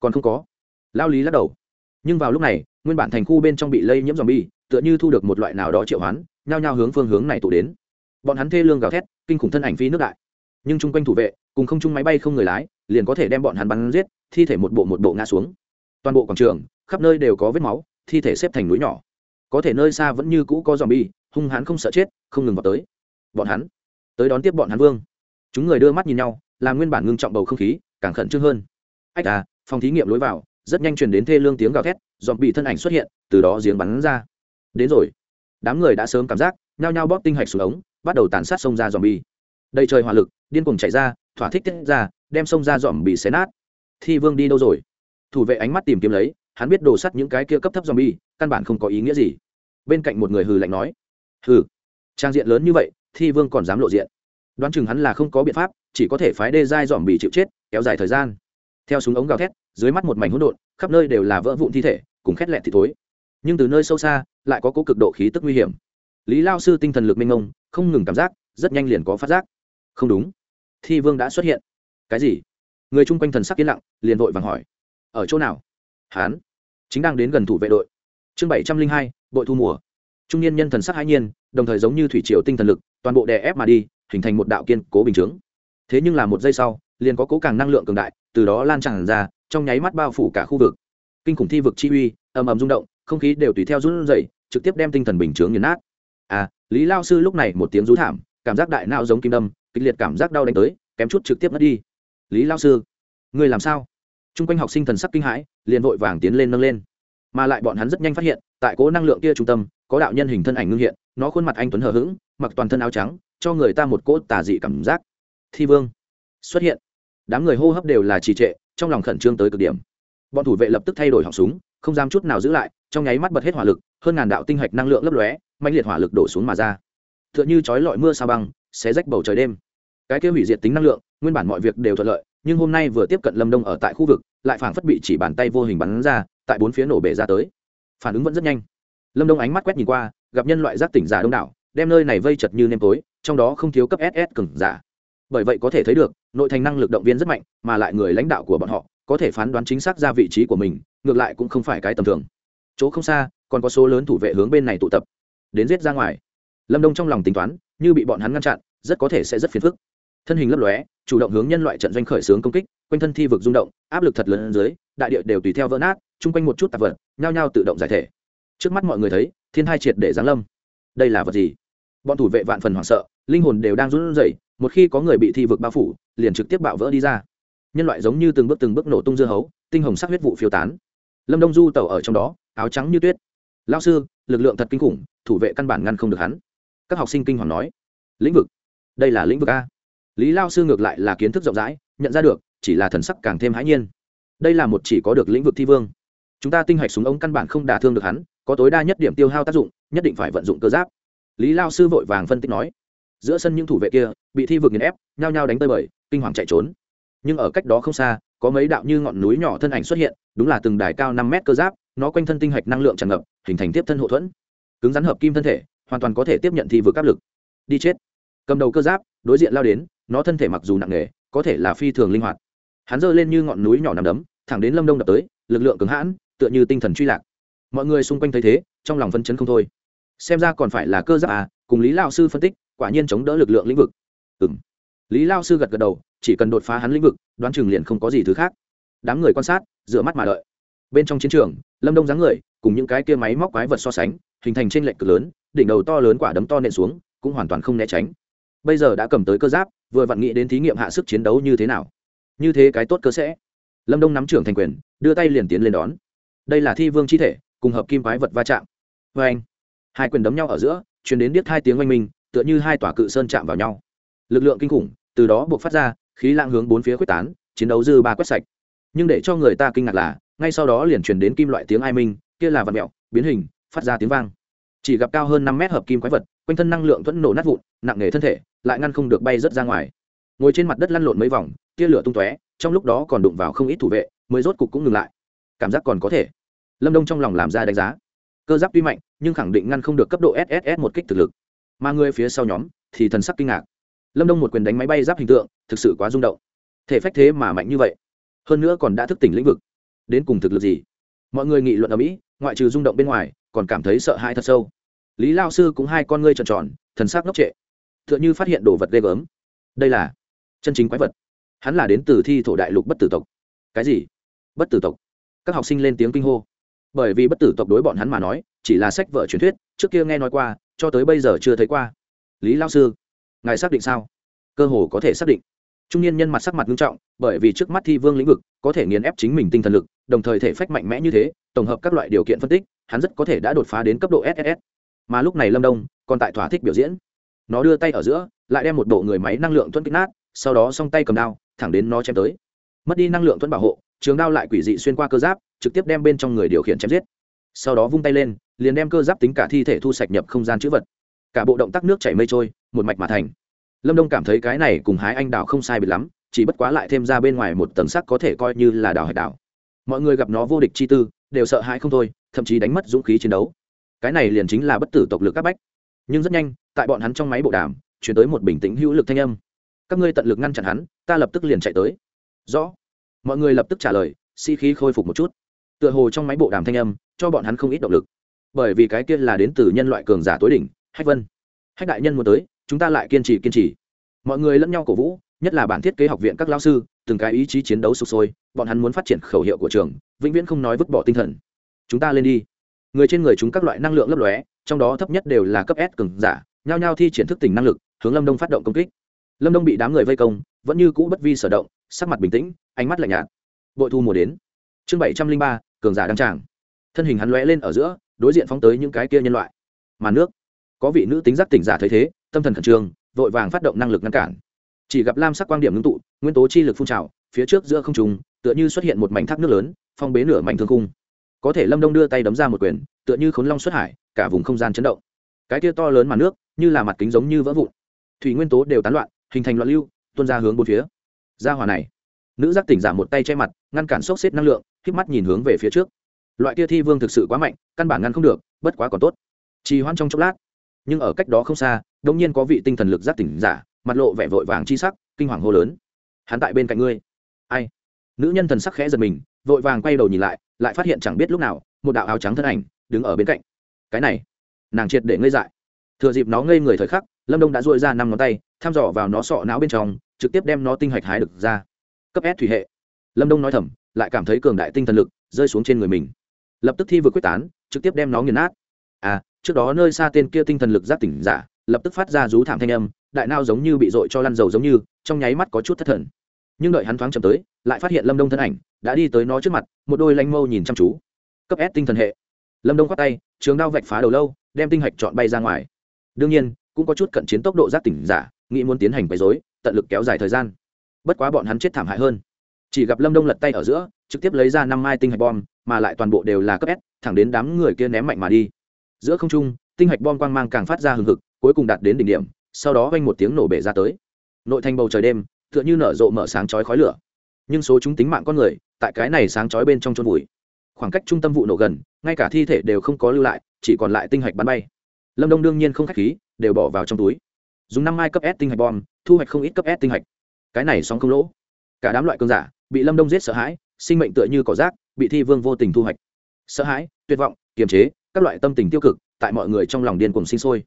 Còn không có. Lao lý lắc đầu. Nhưng vào lúc này, nguyên bản thành khu bên trong bị lây nhiễm dòm bi tựa như thu được một loại nào đó triệu hoán, nhao nhao hướng phương hướng này tụ đến. Bọn hắn thê lương gào thét, kinh khủng thân ảnh phi nước đại. Nhưng chung quanh thủ vệ cùng không chung máy bay không người lái, liền có thể đem bọn hắn bắn giết, thi thể một bộ một bộ ngã xuống. Toàn bộ quảng trường, khắp nơi đều có vết máu, thi thể xếp thành núi nhỏ. Có thể nơi xa vẫn như cũ có dòm bi hung hắn không sợ chết, không ngừng vào tới. Bọn hắn, tới đón tiếp bọn hắn vương. Chúng người đưa mắt nhìn nhau làm nguyên bản ngưng trọng bầu không khí, càng khẩn trương hơn. Ách à phòng thí nghiệm lối vào, rất nhanh chuyển đến thê lương tiếng gào thét dòm bị thân ảnh xuất hiện, từ đó giếng bắn ra. Đến rồi. Đám người đã sớm cảm giác, nhao nhao bóp tinh hạch xuống ống, bắt đầu tàn sát sông ra dòm bi đầy trời hỏa lực điên cuồng chạy ra, thỏa thích tiết ra, đem sông ra dòm bị xé nát. Thi vương đi đâu rồi? Thủ vệ ánh mắt tìm kiếm lấy, hắn biết đồ sắt những cái kia cấp thấp dòm bi căn bản không có ý nghĩa gì. Bên cạnh một người hừ lạnh nói, hừ. Trang diện lớn như vậy, thi vương còn dám lộ diện. Đoán chừng hắn là không có biện pháp, chỉ có thể phái đê dai dòm bị chịu chết, kéo dài thời gian. Theo súng ống gào thét, dưới mắt một mảnh hỗn độn, khắp nơi đều là vỡ vụn thi thể, cùng khét lẹt thì thối. Nhưng từ nơi sâu xa, lại có cố cực độ khí tức nguy hiểm. Lý lao sư tinh thần lực minh ông không ngừng cảm giác, rất nhanh liền có phát giác không đúng. Thi vương đã xuất hiện. Cái gì? Người chung quanh thần sắc yên lặng, liền vội vàng hỏi. Ở chỗ nào? Hán. Chính đang đến gần thủ vệ đội. Chương bảy trăm linh hai bội thu mùa. Trung niên nhân thần sắc hai nhiên, đồng thời giống như thủy triều tinh thần lực, toàn bộ đè ép mà đi, hình thành một đạo kiên cố bình chướng. Thế nhưng là một giây sau, liền có cố càng năng lượng cường đại, từ đó lan tràn ra, trong nháy mắt bao phủ cả khu vực. Kinh khủng thi vực chi uy, ầm ầm rung động, không khí đều tùy theo run rẩy, trực tiếp đem tinh thần bình chướng nghiền nát. À lý lao sư lúc này một tiếng rú thảm, cảm giác đại não giống kim đâm kịch liệt cảm giác đau đánh tới, kém chút trực tiếp mất đi. Lý lao sư người làm sao? T r u n g quanh học sinh thần sắc kinh hãi, liền vội vàng tiến lên nâng lên. Mà lại bọn hắn rất nhanh phát hiện, tại cố năng lượng kia trung tâm, có đạo nhân hình thân ảnh ngưng hiện, nó khuôn mặt anh tuấn hờ hững, mặc toàn thân áo trắng, cho người ta một cỗ tà dị cảm giác. Thi vương, xuất hiện. Đám người hô hấp đều là trì trệ, trong lòng khẩn trương tới cực điểm. Bọn thủ vệ lập tức thay đổi họng súng, không dám chút nào giữ lại, trong nháy mắt bật hết hỏa lực, hơn ngàn đạo tinh hạch năng lượng lấp lóe mạnh liệt hỏa lực đổ xuống mà ra. T h ư ợ n h ư chói lọi mưa sao băng, xé rách bầu trời đêm cái kia hủy diệt tính năng lượng, nguyên bản mọi việc đều thuận lợi, nhưng hôm nay vừa tiếp cận lâm đông ở tại khu vực, lại phảng phất bị chỉ bàn tay vô hình bắn ra, tại bốn phía nổ bể ra tới. Phản ứng vẫn rất nhanh. Lâm đông ánh mắt quét nhìn qua, gặp nhân loại giác tỉnh giả đông đảo, đem nơi này vây chật như nêm tối, trong đó không thiếu cấp ss cừng giả. Bởi vậy có thể thấy được, nội thành năng lực động viên rất mạnh, mà lại người lãnh đạo của bọn họ, có thể phán đoán chính xác ra vị trí của mình, ngược lại cũng không phải cái tầm thường. Chỗ không xa, còn có số lớn thủ vệ hướng bên này tụ tập. Đến giết ra ngoài. Lâm đông trong lòng tính toán, như bị bọn hắn ngăn chặn, rất có thể sẽ rất phiền phức thân hình lấp lóe, chủ động hướng nhân loại trận doanh khởi xướng công kích, quanh thân thi vực rung động, áp lực thật lớn dưới, đại địa đều tùy theo vỡ nát, chung quanh một chút tạp vật, nhao nhao tự động giải thể. Trước mắt mọi người thấy, thiên hai triệt để giáng lâm. Đây là vật gì? Bọn thủ vệ vạn phần hoảng sợ, linh hồn đều đang run rẩy, một khi có người bị thi vực bao phủ, liền trực tiếp bạo vỡ đi ra. Nhân loại giống như từng bước từng bước nổ tung dưa hấu, tinh hồng sắc huyết vụ phiêu tán. Lâm đông du tẩu ở trong đó, áo trắng như tuyết. Lao sư, lực lượng thật kinh khủng, thủ vệ căn bản ngăn không được hắn. Các học sinh kinh hoàng nói, lĩnh vực? Đây là lĩnh vực a lý lao sư ngược lại là kiến thức rộng rãi, nhận ra được, chỉ là thần sắc càng thêm hãi nhiên. Đây là một chỉ có được lĩnh vực thi vương. Chúng ta tinh hạch súng ống căn bản không đả thương được hắn, có tối đa nhất điểm tiêu hao tác dụng, nhất định phải vận dụng cơ giáp. Lý lao sư vội vàng phân tích nói, giữa sân những thủ vệ kia, bị thi vực nghiền ép, nhao nhao đánh tơi bời, kinh hoàng chạy trốn. Nhưng ở cách đó không xa, có mấy đạo như ngọn núi nhỏ thân ảnh xuất hiện, đúng là từng đài cao năm mét cơ giáp, nó quanh thân tinh hạch năng lượng tràn ngập, hình thành tiếp thân hậu thuẫn. Cứng rắn hợp kim thân thể, hoàn toàn có thể tiếp nhận thi vực áp lực. Đi chết. Cầm đầu cơ giáp đối diện lao đến, nó thân thể mặc dù nặng nề, có thể là phi thường linh hoạt. Hắn giơ lên như ngọn núi nhỏ nằm đấm, thẳng đến lâm đông đập tới, lực lượng cứng hãn, tựa như tinh thần truy lạc. Mọi người xung quanh thấy thế, trong lòng phân chấn không thôi. Xem ra còn phải là cơ giáp à cùng lý lao sư phân tích, quả nhiên chống đỡ lực lượng lĩnh vực. Ừ m lý lao sư gật gật đầu, chỉ cần đột phá hắn lĩnh vực, đoán chừng liền không có gì thứ khác. Đám người quan sát dựa mắt mà đợi. Bên trong chiến trường lâm đông dáng người, cùng những cái kia máy móc quái vật so sánh, hình thành t r ê n lệch cực lớn, đỉnh đầu to lớn quả đấm to nện xuống, cũng hoàn toàn không né tránh bây giờ đã cầm tới cơ giáp, vừa vặn nghĩ đến thí nghiệm hạ sức chiến đấu như thế nào. Như thế cái tốt cơ sẽ. Lâm đông nắm trưởng thành quyền, đưa tay liền tiến lên đón. Đây là thi vương chi thể, cùng hợp kim quái vật va chạm. Vê anh, hai quyền đấm nhau ở giữa chuyển đến biết hai tiếng oanh minh, tựa như hai tòa cự sơn chạm vào nhau. Lực lượng kinh khủng, từ đó buộc phát ra, khí lạng hướng bốn phía quyết tán, chiến đấu dư ba quét sạch. Nhưng để cho người ta kinh ngạc là, ngay sau đó liền truyền đến kim loại tiếng ai minh, kia là vật mẹo, biến hình, phát ra tiếng vang. Chỉ gặp cao hơn năm mét hợp kim quái vật, quanh thân năng lượng thuẫn nổ nát vụn, nặng nề thân thể lại ngăn không được bay rớt ra ngoài. Ngồi trên mặt đất lăn lộn mấy vòng, tia lửa tung tóe, trong lúc đó còn đụng vào không ít thủ vệ, mới rốt cục cũng ngừng lại. Cảm giác còn có thể. Lâm đông trong lòng làm ra đánh giá. Cơ giáp tuy mạnh, nhưng khẳng định ngăn không được cấp độ sss một kích thực lực. Mà người phía sau nhóm thì thần sắc kinh ngạc. Lâm đông một quyền đánh máy bay giáp hình tượng, thực sự quá rung động. Thể phách thế mà mạnh như vậy. Hơn nữa còn đã thức tỉnh lĩnh vực. Đến cùng thực lực gì? Mọi người nghị luận ở mỹ, ngoại trừ rung động bên ngoài, còn cảm thấy sợ hãi thật sâu. Lý lao sư cũng hai con ngươi tròn tròn, thần sắc ngốc trệ t h ư ợ n h ư phát hiện đồ vật ghê gớm. Đây là chân chính quái vật. Hắn là đến từ thi thổ đại lục bất tử tộc. Cái gì? Bất tử tộc? Các học sinh lên tiếng kinh hô. Bởi vì bất tử tộc đối bọn hắn mà nói, chỉ là sách vợ truyền thuyết, trước kia nghe nói qua, cho tới bây giờ chưa thấy qua. Lý lao sư, ngài xác định sao? Cơ hồ có thể xác định. Trung niên nhân mặt sắc mặt nghiêm trọng, bởi vì trước mắt thi vương lĩnh vực có thể nghiền ép chính mình tinh thần lực, đồng thời thể phách mạnh mẽ như thế, tổng hợp các loại điều kiện phân tích, hắn rất có thể đã đột phá đến cấp độ ss mà lúc này lâm đông còn tại thỏa thích biểu diễn nó đưa tay ở giữa, lại đem một bộ người máy năng lượng thuẫn kích nát, sau đó s tay cầm đao, thẳng đến nó chém tới. Mất đi năng lượng thuẫn bảo hộ, trường đao lại quỷ dị xuyên qua cơ giáp, trực tiếp đem bên trong người điều khiển chém giết. Sau đó vung tay lên, liền đem cơ giáp tính cả thi thể thu sạch nhập không gian chữ vật. Cả bộ động tác nước chảy mây trôi, một mạch mà thành. Lâm đông cảm thấy cái này cùng hái anh đào không sai biệt lắm, chỉ bất quá lại thêm ra bên ngoài một tầng sắc có thể coi như là đào hạch đào mọi người gặp nó vô địch chi tư, đều sợ hãi không thôi, thậm chí đánh mất dũng khí chiến đấu. Cái này liền chính là bất tử tộc lực các bách. Nhưng rất nhanh tại bọn hắn trong máy bộ đàm, chuyển tới một bình tĩnh hữu lực thanh âm. Các ngươi tận lực ngăn chặn hắn, ta lập tức liền chạy tới. Rõ. Mọi người lập tức trả lời, sĩ、si、khí khôi phục một chút. Tựa hồ trong máy bộ đàm thanh âm, cho bọn hắn không ít động lực. Bởi vì cái kia là đến từ nhân loại cường giả tối đỉnh, hách vân. Hách đại nhân muốn tới, chúng ta lại kiên trì kiên trì. Mọi người lẫn nhau cổ vũ, nhất là bản thiết kế học viện các lao sư, từng cái ý chí chiến đấu sụp sôi, bọn hắn muốn phát triển khẩu hiệu của trường, vĩnh viễn không nói vứt bỏ tinh thần. Chúng ta lên đi. Người trên người chúng các loại năng lượng lấp lóe, trong đó thấp nhất đều là cấp s cường giả nhao nhao thi triển thức tỉnh năng lực, hướng lâm đông phát động công kích. Lâm đông bị đám người vây công, vẫn như cũ bất vi sở động, sắc mặt bình tĩnh, ánh mắt lạnh nhạt. Bội thu mùa đến. Chương bảy trăm linh ba, cường giả đăng tràng. Thân hình hắn lóe lên ở giữa, đối diện phóng tới những cái kia nhân loại. Mà nước. Có vị nữ tính giác tỉnh giả thấy thế, tâm thần khẩn trương, vội vàng phát động năng lực ngăn cản. Chỉ gặp lam sắc quang điểm ngưng tụ, nguyên tố chi lực phun trào, phía trước giữa không trùng tựa như xuất hiện một mảnh thác nước lớn, phong bế nửa mảnh thương cung có thể lâm đông đưa tay đấm ra một quyền, tựa như khốn long xuất hải, cả vùng không gian chấn động. Cái kia to lớn màn nước như là mặt kính giống như vỡ vụn. Thủy nguyên tố đều tán loạn, hình thành loạn lưu, tuôn ra hướng bốn phía. Ra hòa này. Nữ giác tỉnh giả một tay che mặt, ngăn cản sốc xếp năng lượng k mắt nhìn hướng về phía trước. Loại kia thi vương thực sự quá mạnh, căn bản ngăn không được, bất quá còn tốt. Trì hoãn trong chốc lát. Nhưng ở cách đó không xa đông nhiên có vị tinh thần lực giác tỉnh giả, mặt lộ vẻ vội vàng chi sắc, kinh hoàng hô lớn. Hắn tại bên cạnh ngươi. Ai? Nữ nhân thần sắc khẽ giật mình, vội vàng quay đầu nhìn lại lại phát hiện chẳng biết lúc nào, một đạo áo trắng thân ảnh, đứng ở bên cạnh. Cái này, nàng triệt để ngây dại thừa dịp nó ngây người thời khắc, lâm đông đã dội ra năm ngón tay, thăm dò vào nó sọ não bên trong, trực tiếp đem nó tinh hạch hái được ra. Cấp s thủy hệ. Lâm đông nói thầm, lại cảm thấy cường đại tinh thần lực rơi xuống trên người mình. Lập tức thi vừa quyết tán, trực tiếp đem nó nghiền nát. À trước đó nơi xa tên kia tinh thần lực giác tỉnh giả, lập tức phát ra rú thảm thanh âm, đại nao giống như bị dội cho lăn dầu giống như, trong nháy mắt có chút thất thần. Nhưng đợi hắn thoáng chậm tới, lại phát hiện lâm đông thân ảnh, đã đi tới nó trước mặt, một đôi lanh mâu nhìn chăm chú. Cấp s tinh thần hệ. Lâm đông khoát tay, trường đao vạch phá đầu lâu, đem tinh hạch chọn bay ra ngoài đương nhiên, cũng có chút cận chiến tốc độ giác tỉnh giả, nghĩ muốn tiến hành quấy dối tận lực kéo dài thời gian. Bất quá bọn hắn chết thảm hại hơn. Chỉ gặp lâm đông lật tay ở giữa, trực tiếp lấy ra năm mai tinh hạch bom, mà lại toàn bộ đều là cấp s, thẳng đến đám người kia ném mạnh mà đi. Giữa không trung, tinh hạch bom quang mang càng phát ra hừng hực, cuối cùng đạt đến đỉnh điểm, sau đó vang một tiếng nổ bể ra tới. Nội thành bầu trời đêm, tựa như nở rộ mở sáng chói khói lửa. Nhưng số chúng tính mạng con người, tại cái này sáng chói bên trong chôn vùi. Khoảng cách trung tâm vụ nổ gần, ngay cả thi thể đều không có lưu lại, chỉ còn lại tinh hạch bắn bay lâm đông đương nhiên không khách khí, đều bỏ vào trong túi. dùng năm mai cấp s tinh hạch bom, thu hoạch không ít cấp s tinh hạch. cái này sóng không lỗ. cả đám loại cơn giả, bị lâm đông giết sợ hãi, sinh mệnh tựa như cỏ rác, bị thi vương vô tình thu hoạch. sợ hãi, tuyệt vọng, kiềm chế, các loại tâm tình tiêu cực, tại mọi người trong lòng điên cùng sinh sôi.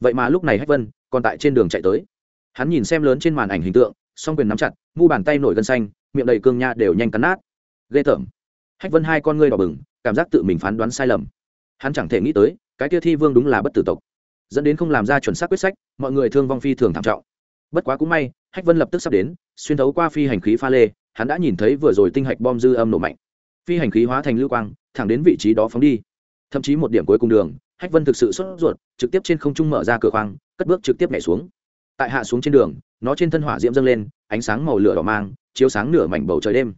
vậy mà lúc này hách vân còn tại trên đường chạy tới. hắn nhìn xem lớn trên màn ảnh hình tượng, song quyền nắm chặt, mu bàn tay nổi gân xanh, miệng đầy cương nha đều nhanh cắn nát. ghê tởm. hách vân hai con ngươi đỏ bừng, cảm giác tự mình phán đoán sai lầm hắn chẳng thể nghĩ tới, cái kia thi vương đúng là bất tử tộc. Dẫn đến không làm ra chuẩn xác quyết sách, mọi người thương vong phi thường thảm trọng. Bất quá cũng may, hách vân lập tức sắp đến, xuyên thấu qua phi hành khí pha lê, hắn đã nhìn thấy vừa rồi tinh hạch bom dư âm nổ mạnh. Phi hành khí hóa thành lưu quang, thẳng đến vị trí đó phóng đi. Thậm chí một điểm cuối cùng đường, hách vân thực sự sốt ruột, trực tiếp trên không trung mở ra cửa khoang, cất bước trực tiếp nhảy xuống. Tại hạ xuống trên đường, nó trên thân hỏa diễm dâng lên, ánh sáng màu lửa đỏ mang, chiếu sáng nửa mảnh bầu trời đêm.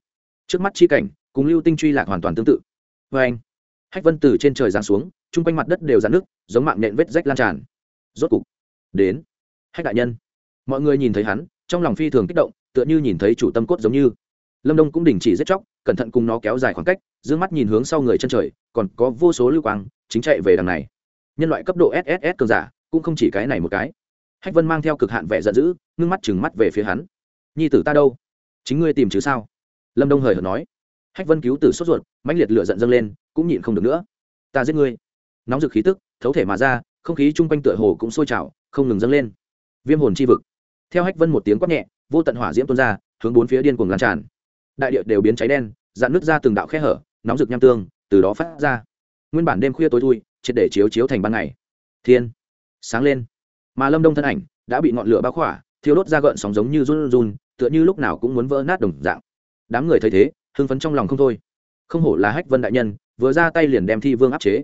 Trước mắt chi cảnh, cùng lưu tinh truy lạc hoàn toàn tương tự. Vê anh hách vân từ trên trời giáng xuống, chung quanh mặt đất đều dạn nước giống mạng nện vết rách lan tràn. Rốt cục, đến, hách đại nhân. Mọi người nhìn thấy hắn, trong lòng phi thường kích động, tựa như nhìn thấy chủ tâm cốt giống như. Lâm đông cũng đình chỉ giết chóc, cẩn thận cùng nó kéo dài khoảng cách d ư ơ n g mắt nhìn hướng sau người chân trời, còn có vô số lưu quang, chính chạy về đằng này. Nhân loại cấp độ sss cường giả, cũng không chỉ cái này một cái. Hách vân mang theo cực hạn vẻ giận dữ, ngưng mắt chừng mắt về phía hắn. Nhi tử ta đâu? Chính ngươi tìm chứ sao? Lâm đông hời hợt nói. Hách vân cứu tử sốt ruột, mãnh liệt lửa giận dâng lên cũng nhịn không được nữa. Ta giết ngươi. Nóng rực khí tức, thấu thể mà ra, không khí chung quanh tựa hồ cũng sôi trào, không ngừng dâng lên. Viêm hồn chi vực. Theo hách vân một tiếng quát nhẹ, vô tận hỏa diễm tuôn ra, hướng bốn phía điên cuồng lan tràn. Đại địa đều biến cháy đen, dạn nước ra từng đạo khe hở, nóng rực nham tương, từ đó phát ra. Nguyên bản đêm khuya tối thui, triệt để chiếu chiếu thành ban ngày. Thiên. Sáng lên. Mà lâm đông thân ảnh đã bị ngọn lửa bao khỏa, thiêu đốt ra gợn sóng giống như run run, tựa như lúc nào cũng muốn vỡ nát đồng dạng. Đám người thấy thế, hưng phấn trong lòng không thôi. Không hổ là hách vân đại nhân vừa ra tay liền đem thi vương áp chế.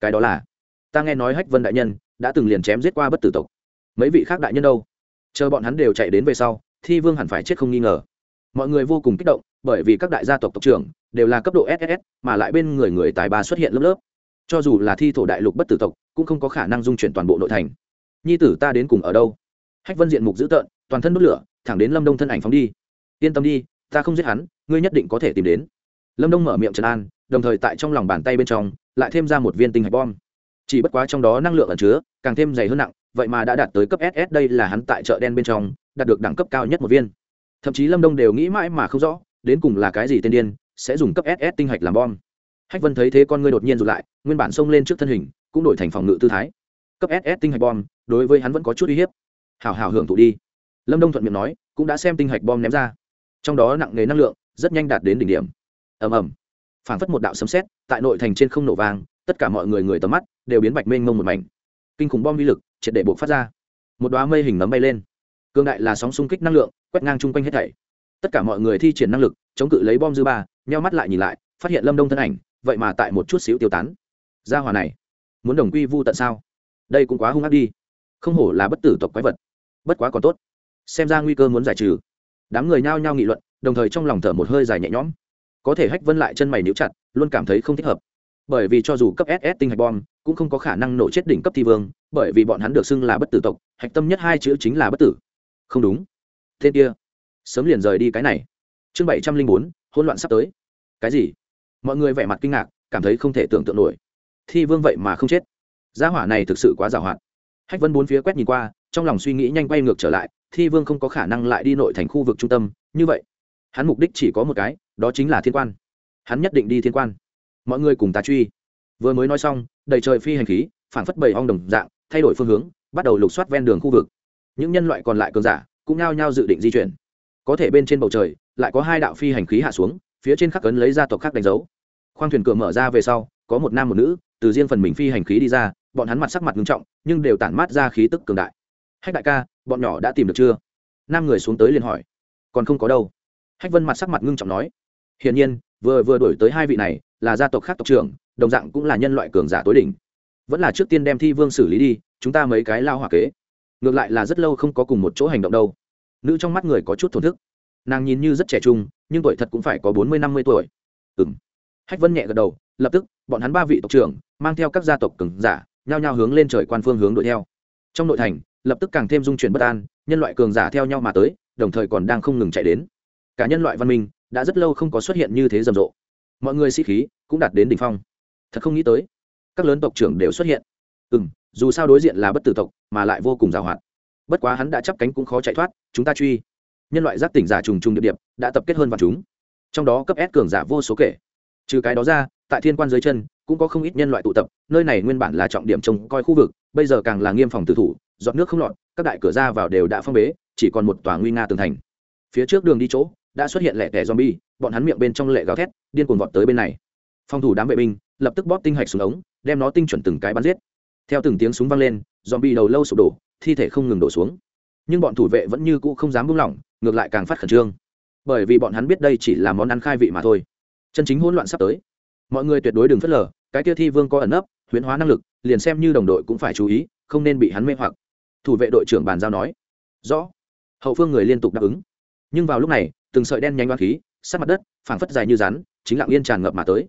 Cái đó là, ta nghe nói hách vân đại nhân đã từng liền chém giết qua bất tử tộc. Mấy vị khác đại nhân đâu? Chờ bọn hắn đều chạy đến về sau, thi vương hẳn phải chết không nghi ngờ. Mọi người vô cùng kích động, bởi vì các đại gia tộc tộc trưởng đều là cấp độ ss mà lại bên người người tài ba xuất hiện lớp lớp. Cho dù là thi thổ đại lục bất tử tộc, cũng không có khả năng dung chuyển toàn bộ nội thành. Nhi tử ta đến cùng ở đâu? Hách vân diện mục dữ tợn, toàn thân đốt lửa, thẳng đến lâm đông thân ảnh phóng đi. Yên tâm đi, ta không giết hắn, ngươi nhất định có thể tìm đến. Lâm đông mở miệng trấn an đồng thời tại trong lòng bàn tay bên trong, lại thêm ra một viên tinh hạch bom. Chỉ bất quá trong đó năng lượng ẩn chứa, càng thêm dày hơn nặng, vậy mà đã đạt tới cấp ss đây là hắn tại chợ đen bên trong, đạt được đẳng cấp cao nhất một viên. Thậm chí lâm đông đều nghĩ mãi mà không rõ, đến cùng là cái gì tên điên, sẽ dùng cấp ss tinh hạch làm bom. Hách vân thấy thế con ngươi đột nhiên rụt lại, nguyên bản xông lên trước thân hình, cũng đổi thành phòng ngự tư thái. Cấp ss tinh hạch bom, đối với hắn vẫn có chút uy hiếp. Hảo hảo hưởng thụ đi. Lâm đông thuận miệng nói, cũng đã xem tinh hạch bom ném ra. Trong đó nặng nề năng lượng, rất nhanh đạt đến đỉnh điểm. Ầm ầm phảng phất một đạo sấm sét, tại nội thành trên không nổ vang, tất cả mọi người người tầm mắt đều biến bạch mênh mông một mảnh. Kinh khủng bom vi lực triệt để buộc phát ra. Một đoá mây hình nấm bay lên. Cương đại là sóng xung kích năng lượng, quét ngang chung quanh hết thảy. Tất cả mọi người thi triển năng lực, chống cự lấy bom dư ba, nheo mắt lại nhìn lại, phát hiện lâm đông thân ảnh, vậy mà tại một chút xíu tiêu tán. Gia hòa này, muốn đồng quy vu tận sao? Đây cũng quá hung ác đi. Không hổ là bất tử tộc quái vật. Bất quá còn tốt. Xem ra nguy cơ muốn giải trừ. Đám người nhao nhao nghị luận, đồng thời trong lòng thở một hơi dài nhẹ nhõm có thể hách vân lại chân mày níu chặt, luôn cảm thấy không thích hợp. Bởi vì cho dù cấp ss tinh hạch bom, cũng không có khả năng nổ chết đỉnh cấp thi vương, bởi vì bọn hắn được xưng là bất tử tộc, hạch tâm nhất hai chữ chính là bất tử. Không đúng. Tên kia, sớm liền rời đi cái này. Chương bảy trăm linh bốn, hỗn loạn sắp tới. Cái gì? Mọi người vẻ mặt kinh ngạc, cảm thấy không thể tưởng tượng nổi. Thi vương vậy mà không chết. Gia hỏa này thực sự quá giàu hạn. Hách vân bốn phía quét nhìn qua, trong lòng suy nghĩ nhanh quay ngược trở lại, thi vương không có khả năng lại đi nội thành khu vực trung tâm, như vậy, hắn mục đích chỉ có một cái đó chính là thiên quan. Hắn nhất định đi thiên quan. Mọi người cùng ta truy. Vừa mới nói xong, đầy trời phi hành khí phản phất bầy ong đồng dạng, thay đổi phương hướng, bắt đầu lục soát ven đường khu vực. Những nhân loại còn lại cường giả cũng nao nhao dự định di chuyển. Có thể bên trên bầu trời, lại có hai đạo phi hành khí hạ xuống, phía trên khắc cấn lấy gia tộc khác đánh dấu. Khoang thuyền cửa mở ra về sau, có một nam một nữ, từ riêng phần mình phi hành khí đi ra, bọn hắn mặt sắc mặt nghiêm trọng, nhưng đều tản mát ra khí tức cường đại. Hách đại ca, bọn nhỏ đã tìm được chưa? Nam người xuống tới liền hỏi. Còn không có đâu. Hách vân mặt sắc mặt ngưng trọng nói hiển nhiên, vừa vừa đổi tới hai vị này, là gia tộc khác tộc trưởng, đồng dạng cũng là nhân loại cường giả tối đỉnh. Vẫn là trước tiên đem thi vương xử lý đi, chúng ta mấy cái lao hỏa kế. Ngược lại là rất lâu không có cùng một chỗ hành động đâu. Nữ trong mắt người có chút thổn thức. Nàng nhìn như rất trẻ trung, nhưng tuổi thật cũng phải có bốn mươi, năm mươi tuổi. Ừ m hách vân nhẹ gật đầu, lập tức, bọn hắn ba vị tộc trưởng, mang theo các gia tộc cường giả, nhao nhao hướng lên trời quan phương hướng đuổi theo. Trong nội thành, lập tức càng thêm dung chuyển bất an, nhân loại cường giả theo nhau mà tới, đồng thời còn đang không ngừng chạy đến. Cả nhân loại văn minh đã rất lâu không có xuất hiện như thế rầm rộ. Mọi người sĩ khí cũng đạt đến đ ỉ n h phong. Thật không nghĩ tới, các lớn tộc trưởng đều xuất hiện. Ừ m dù sao đối diện là bất tử tộc, mà lại vô cùng g à o hoạt. Bất quá hắn đã chấp cánh cũng khó chạy thoát, chúng ta truy. Nhân loại giác tỉnh giả trùng trùng địa điểm đã tập kết hơn vào chúng. Trong đó cấp s cường giả vô số kể. Trừ cái đó ra, tại thiên quan dưới chân cũng có không ít nhân loại tụ tập, nơi này nguyên bản là trọng điểm trông coi khu vực, bây giờ càng là nghiêm phòng tử thủ dọn nước không lọt, các đại cửa ra vào đều đã phong bế, chỉ còn một tòa nguy nga tường thành. Phía trước đường đi chỗ đã xuất hiện lẻ tẻ zombie, bọn hắn miệng bên trong lệ gào thét, điên cuồng vọt tới bên này. Phòng thủ đám vệ binh lập tức bóp tinh hạch xuống ống, đem nó tinh chuẩn từng cái bắn giết. Theo từng tiếng súng vang lên, zombie đầu lâu sụp đổ, thi thể không ngừng đổ xuống. Nhưng bọn thủ vệ vẫn như cũ không dám buông lỏng, ngược lại càng phát khẩn trương. Bởi vì bọn hắn biết đây chỉ là món ăn khai vị mà thôi. Chân chính hỗn loạn sắp tới. Mọi người tuyệt đối đừng phất lờ, cái kia thi vương có ẩn nấp, huyễn hóa năng lực, liền xem như đồng đội cũng phải chú ý, không nên bị hắn mê hoặc. Thủ vệ đội trưởng bàn giao nói. Rõ. Hậu phương người liên tục đáp ứng. Nhưng vào lúc này, từng sợi đen nhanh hoa khí, sát mặt đất, phảng phất dài như rắn, chính lặng yên tràn ngập mà tới.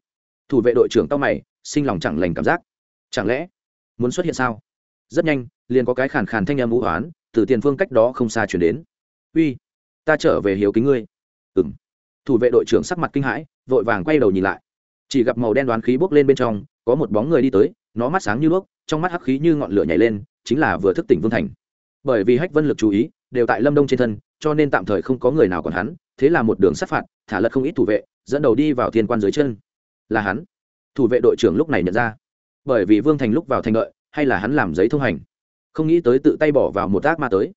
Thủ vệ đội trưởng tao mày, sinh lòng chẳng lành cảm giác. Chẳng lẽ muốn xuất hiện sao? Rất nhanh, liền có cái khàn khàn thanh âm vũ hoán, từ tiền phương cách đó không xa chuyển đến. Uy, ta trở về hiếu kính ngươi. Ừ m thủ vệ đội trưởng sắc mặt kinh hãi, vội vàng quay đầu nhìn lại. Chỉ gặp màu đen đoán khí bốc lên bên trong, có một bóng người đi tới, nó mắt sáng như đuốc, trong mắt hắc khí như ngọn lửa nhảy lên, chính là vừa thức tỉnh vương thành. Bởi vì hách vân lực chú ý, đều tại lâm đông trên thân, cho nên tạm thời không có người nào còn hắn thế là một đường sát phạt, thả lật không ít thủ vệ, dẫn đầu đi vào thiên quan dưới chân. Là hắn. Thủ vệ đội trưởng lúc này nhận ra. Bởi vì vương thành lúc vào thành lợi hay là hắn làm giấy thông hành. Không nghĩ tới tự tay bỏ vào một ác ma tới.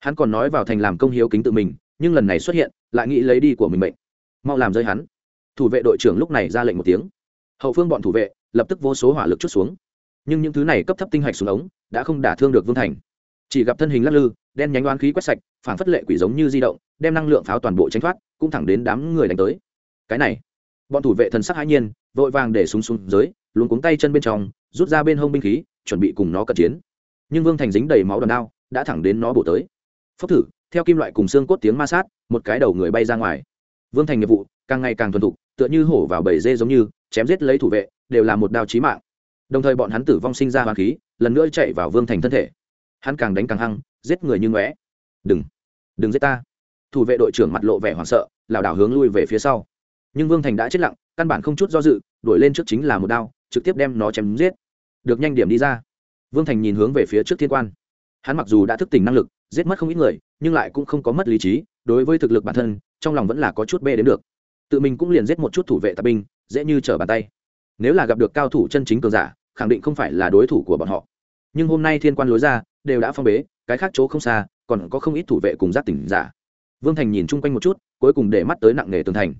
Hắn còn nói vào thành làm công hiếu kính tự mình, nhưng lần này xuất hiện, lại nghĩ lấy đi của mình mệnh. Mau làm rơi hắn. Thủ vệ đội trưởng lúc này ra lệnh một tiếng. Hậu phương bọn thủ vệ, lập tức vô số hỏa lực chút xuống. Nhưng những thứ này cấp thấp tinh hạch xuống ống, đã không đả thương được vương thành chỉ gặp thân hình lắc lư, đen nhánh đoán khí quét sạch phản phất lệ quỷ giống như di động, đem năng lượng pháo toàn bộ tránh thoát, cũng thẳng đến đám người đánh tới. Cái này, bọn thủ vệ thần sắc hãi nhiên, vội vàng để súng xuống dưới luôn cuống tay chân bên trong, rút ra bên hông binh khí, chuẩn bị cùng nó cận chiến. Nhưng vương thành dính đầy máu đòn đao, đã thẳng đến nó bổ tới. Phốc thử, theo kim loại cùng xương cốt tiếng ma sát, một cái đầu người bay ra ngoài. Vương thành nghiệp vụ, càng ngày càng thuần thục, tựa như hổ vào bầy dê giống như, chém giết lấy thủ vệ, đều là một đao chí mạng. Đồng thời bọn hắn tử vong sinh ra hoàng khí, lần nữa chạy vào vương thành thân thể hắn càng đánh càng hăng, giết người như ngóe. Đừng đừng giết ta. Thủ vệ đội trưởng mặt lộ vẻ hoảng sợ, lảo đảo hướng lui về phía sau. Nhưng vương thành đã chết lặng, căn bản không chút do dự, đuổi lên trước chính là một đao, trực tiếp đem nó chém giết. Được nhanh điểm đi ra. Vương thành nhìn hướng về phía trước thiên quan. Hắn mặc dù đã thức tỉnh năng lực, giết mất không ít người, nhưng lại cũng không có mất lý trí, đối với thực lực bản thân, trong lòng vẫn là có chút bê đến được. Tự mình cũng liền giết một chút thủ vệ tạp binh, dễ như trở bàn tay. Nếu là gặp được cao thủ chân chính cường giả, khẳng định không phải là đối thủ của bọn họ. Nhưng hôm nay thiên quan lối ra đều đã phong bế, cái khác chỗ không xa, còn có không ít thủ vệ cùng giác tỉnh giả. Vương thành nhìn chung quanh một chút, cuối cùng để mắt tới nặng nề tường thành.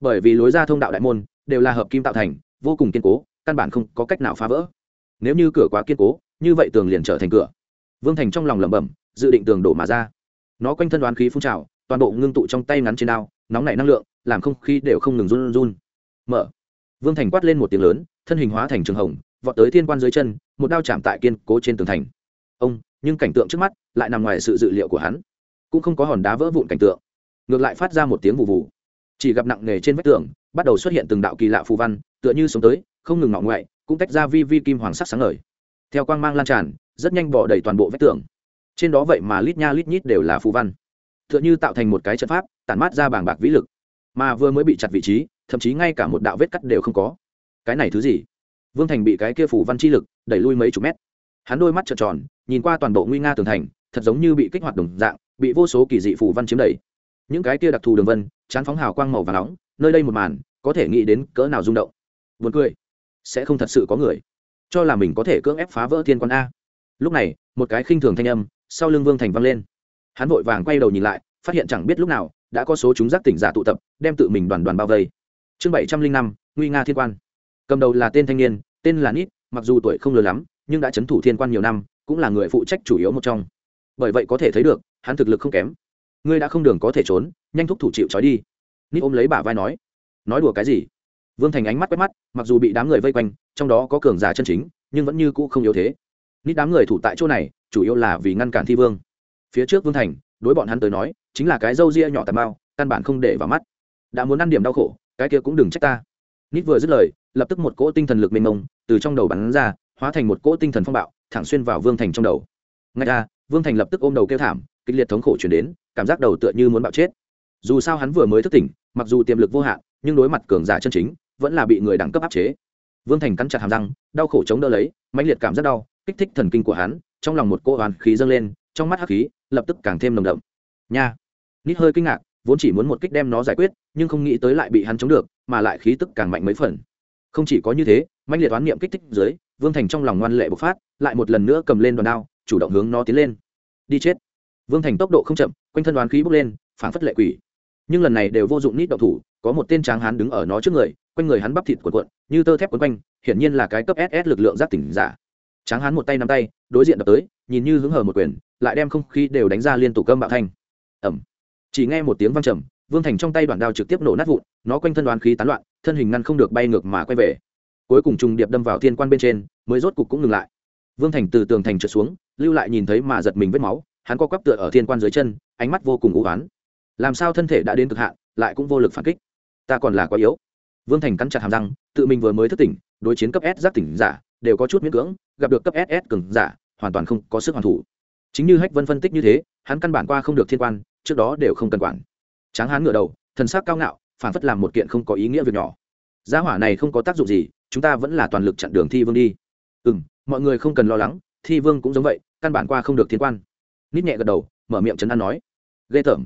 Bởi vì lối ra thông đạo đại môn, đều là hợp kim tạo thành, vô cùng kiên cố, căn bản không có cách nào phá vỡ. Nếu như cửa quá kiên cố, như vậy tường liền trở thành cửa. Vương thành trong lòng lẩm bẩm, dự định tường đổ mà ra. Nó quanh thân đoán khí phun trào, toàn bộ ngưng tụ trong tay ngắn trên đao, nóng nảy năng lượng, làm không khí đều không ngừng run run. Mở. Vương thành quát lên một tiếng lớn, thân hình hóa thành trường hồng, vọt tới thiên quan dưới chân, một đao chạm tại kiên cố trên tường thành ông, nhưng cảnh tượng trước mắt lại nằm ngoài sự dự liệu của hắn. Cũng không có hòn đá vỡ vụn cảnh tượng. Ngược lại phát ra một tiếng vụ vụ chỉ gặp nặng nề trên vách tường, bắt đầu xuất hiện từng đạo kỳ lạ phù văn, tựa như sống tới, không ngừng ngọng ngoại, cũng tách ra vi vi kim hoàng sắc sáng ngời. Theo quang mang lan tràn, rất nhanh bỏ đầy toàn bộ vách tường. Trên đó vậy mà lít nha lít nhít đều là phù văn. Tựa như tạo thành một cái trận pháp, tản mát ra bảng bạc vĩ lực. Mà vừa mới bị chặt vị trí, thậm chí ngay cả một đạo vết cắt đều không có. Cái này thứ gì? Vương thành bị cái kia phủ văn chi lực đẩy lui mấy chục mét. Hắn đôi mắt trợn tròn nhìn qua toàn bộ nguy nga tường thành, thật giống như bị kích hoạt đồng dạng, bị vô số kỳ dị phủ văn chiếm đầy. Những cái kia đặc thù đường vân, chán phóng hào quang màu và nóng, nơi đây một màn, có thể nghĩ đến cỡ nào rung động. Buồn cười. Sẽ không thật sự có người cho là mình có thể cưỡng ép phá vỡ thiên quan a. Lúc này, một cái khinh thường thanh âm sau lưng vương thành văng lên. Hắn vội vàng quay đầu nhìn lại, phát hiện chẳng biết lúc nào, đã có số chúng giác tỉnh giả tụ tập, đem tự mình đoàn đoàn bao vây. Chương bảy trăm linh năm, nguy nga thiên quan. Cầm đầu là tên thanh niên, tên là nít, mặc dù tuổi không lớn lắm, nhưng đã c h ấ n thủ thiên quan nhiều năm cũng là người phụ trách chủ yếu một trong. Bởi vậy có thể thấy được, hắn thực lực không kém. Ngươi đã không đường có thể trốn, nhanh thúc thủ chịu trói đi. Nít ôm lấy bả vai nói. Nói đùa cái gì? Vương thành ánh mắt quét mắt, mặc dù bị đám người vây quanh, trong đó có cường giả chân chính, nhưng vẫn như cũ không yếu thế. Nít đám người thủ tại chỗ này, chủ yếu là vì ngăn cản thi vương. Phía trước vương thành, đối bọn hắn tới nói, chính là cái râu ria nhỏ tàn bao căn bản không để vào mắt. Đã muốn ăn điểm đau khổ, cái kia cũng đừng trách ta. Nít vừa dứt lời, lập tức một cỗ tinh thần lực mênh mông, từ trong đầu bắn ra hóa thành một cỗ tinh thần phong bạo, thẳng xuyên vào vương thành trong đầu. Ngay ra, vương thành lập tức ôm đầu kêu thảm, kịch liệt thống khổ chuyển đến, cảm giác đầu tựa như muốn bạo chết. Dù sao hắn vừa mới thức tỉnh, mặc dù tiềm lực vô hạn, nhưng đối mặt cường giả chân chính, vẫn là bị người đẳng cấp áp chế. Vương thành cắn chặt hàm răng, đau khổ chống đỡ lấy, mãnh liệt cảm rất đau, kích thích thần kinh của hắn, trong lòng một cỗ hoàn khí dâng lên, trong mắt hắc khí lập tức càng thêm nồng đậm. Nha! Nít hơi kinh ngạc, vốn chỉ muốn một kích đem nó giải quyết, nhưng không nghĩ tới lại bị hắn chống được, mà lại khí tức càng mạnh mấy phần. Không chỉ có như thế mạnh liệt oán niệm kích thích dưới vương thành trong lòng ngoan lệ bộc phát, lại một lần nữa cầm lên đòn đao, chủ động hướng nó tiến lên. Đi chết. Vương thành tốc độ không chậm, quanh thân đoán khí bốc lên, phảng phất lệ quỷ. Nhưng lần này đều vô dụng nít động thủ, có một tên tráng hán đứng ở nó trước người, quanh người hắn bắp thịt cuộn cuộn, như tơ thép quấn quanh, hiển nhiên là cái cấp ss lực lượng giác tỉnh giả. Tráng hán một tay nắm tay, đối diện đập tới, nhìn như hứng hờ một quyền, lại đem không khí đều đánh ra liên tục cơm bạo thanh. Ẩm chỉ nghe một tiếng vang trầm, vương thành trong tay đoạn đao trực tiếp nổ nát vụn, nó quanh thân đoán khí tán loạn, thân hình ngăn không được bay ngược mà quay về. Cuối cùng trùng điệp đâm vào thiên quan bên trên mới rốt cục cũng ngừng lại. Vương thành từ tường thành trượt xuống, lưu lại nhìn thấy mà giật mình vết máu, hắn co quắp tựa ở thiên quan dưới chân, ánh mắt vô cùng u oán. Làm sao thân thể đã đến cực hạn, lại cũng vô lực phản kích? Ta còn là quá yếu. Vương thành cắn chặt hàm răng, tự mình vừa mới thức tỉnh, đối chiến cấp s giác tỉnh giả, đều có chút miễn cưỡng, gặp được cấp ss cường giả, hoàn toàn không có sức hoàn thủ. Chính như hách vân phân tích như thế, hắn căn bản qua không được thiên quan, trước đó đều không cần quản. Tráng hán ngửa đầu, thần sắc cao ngạo phản phất làm một kiện không có ý nghĩa việc nhỏ. Gia hỏa này không có tác dụng gì, chúng ta vẫn là toàn lực chặn đường thi vương đi ừ m mọi người không cần lo lắng, thi vương cũng giống vậy, căn bản qua không được thiên quan. Nít nhẹ gật đầu, mở miệng chấn an nói. Ghê tởm.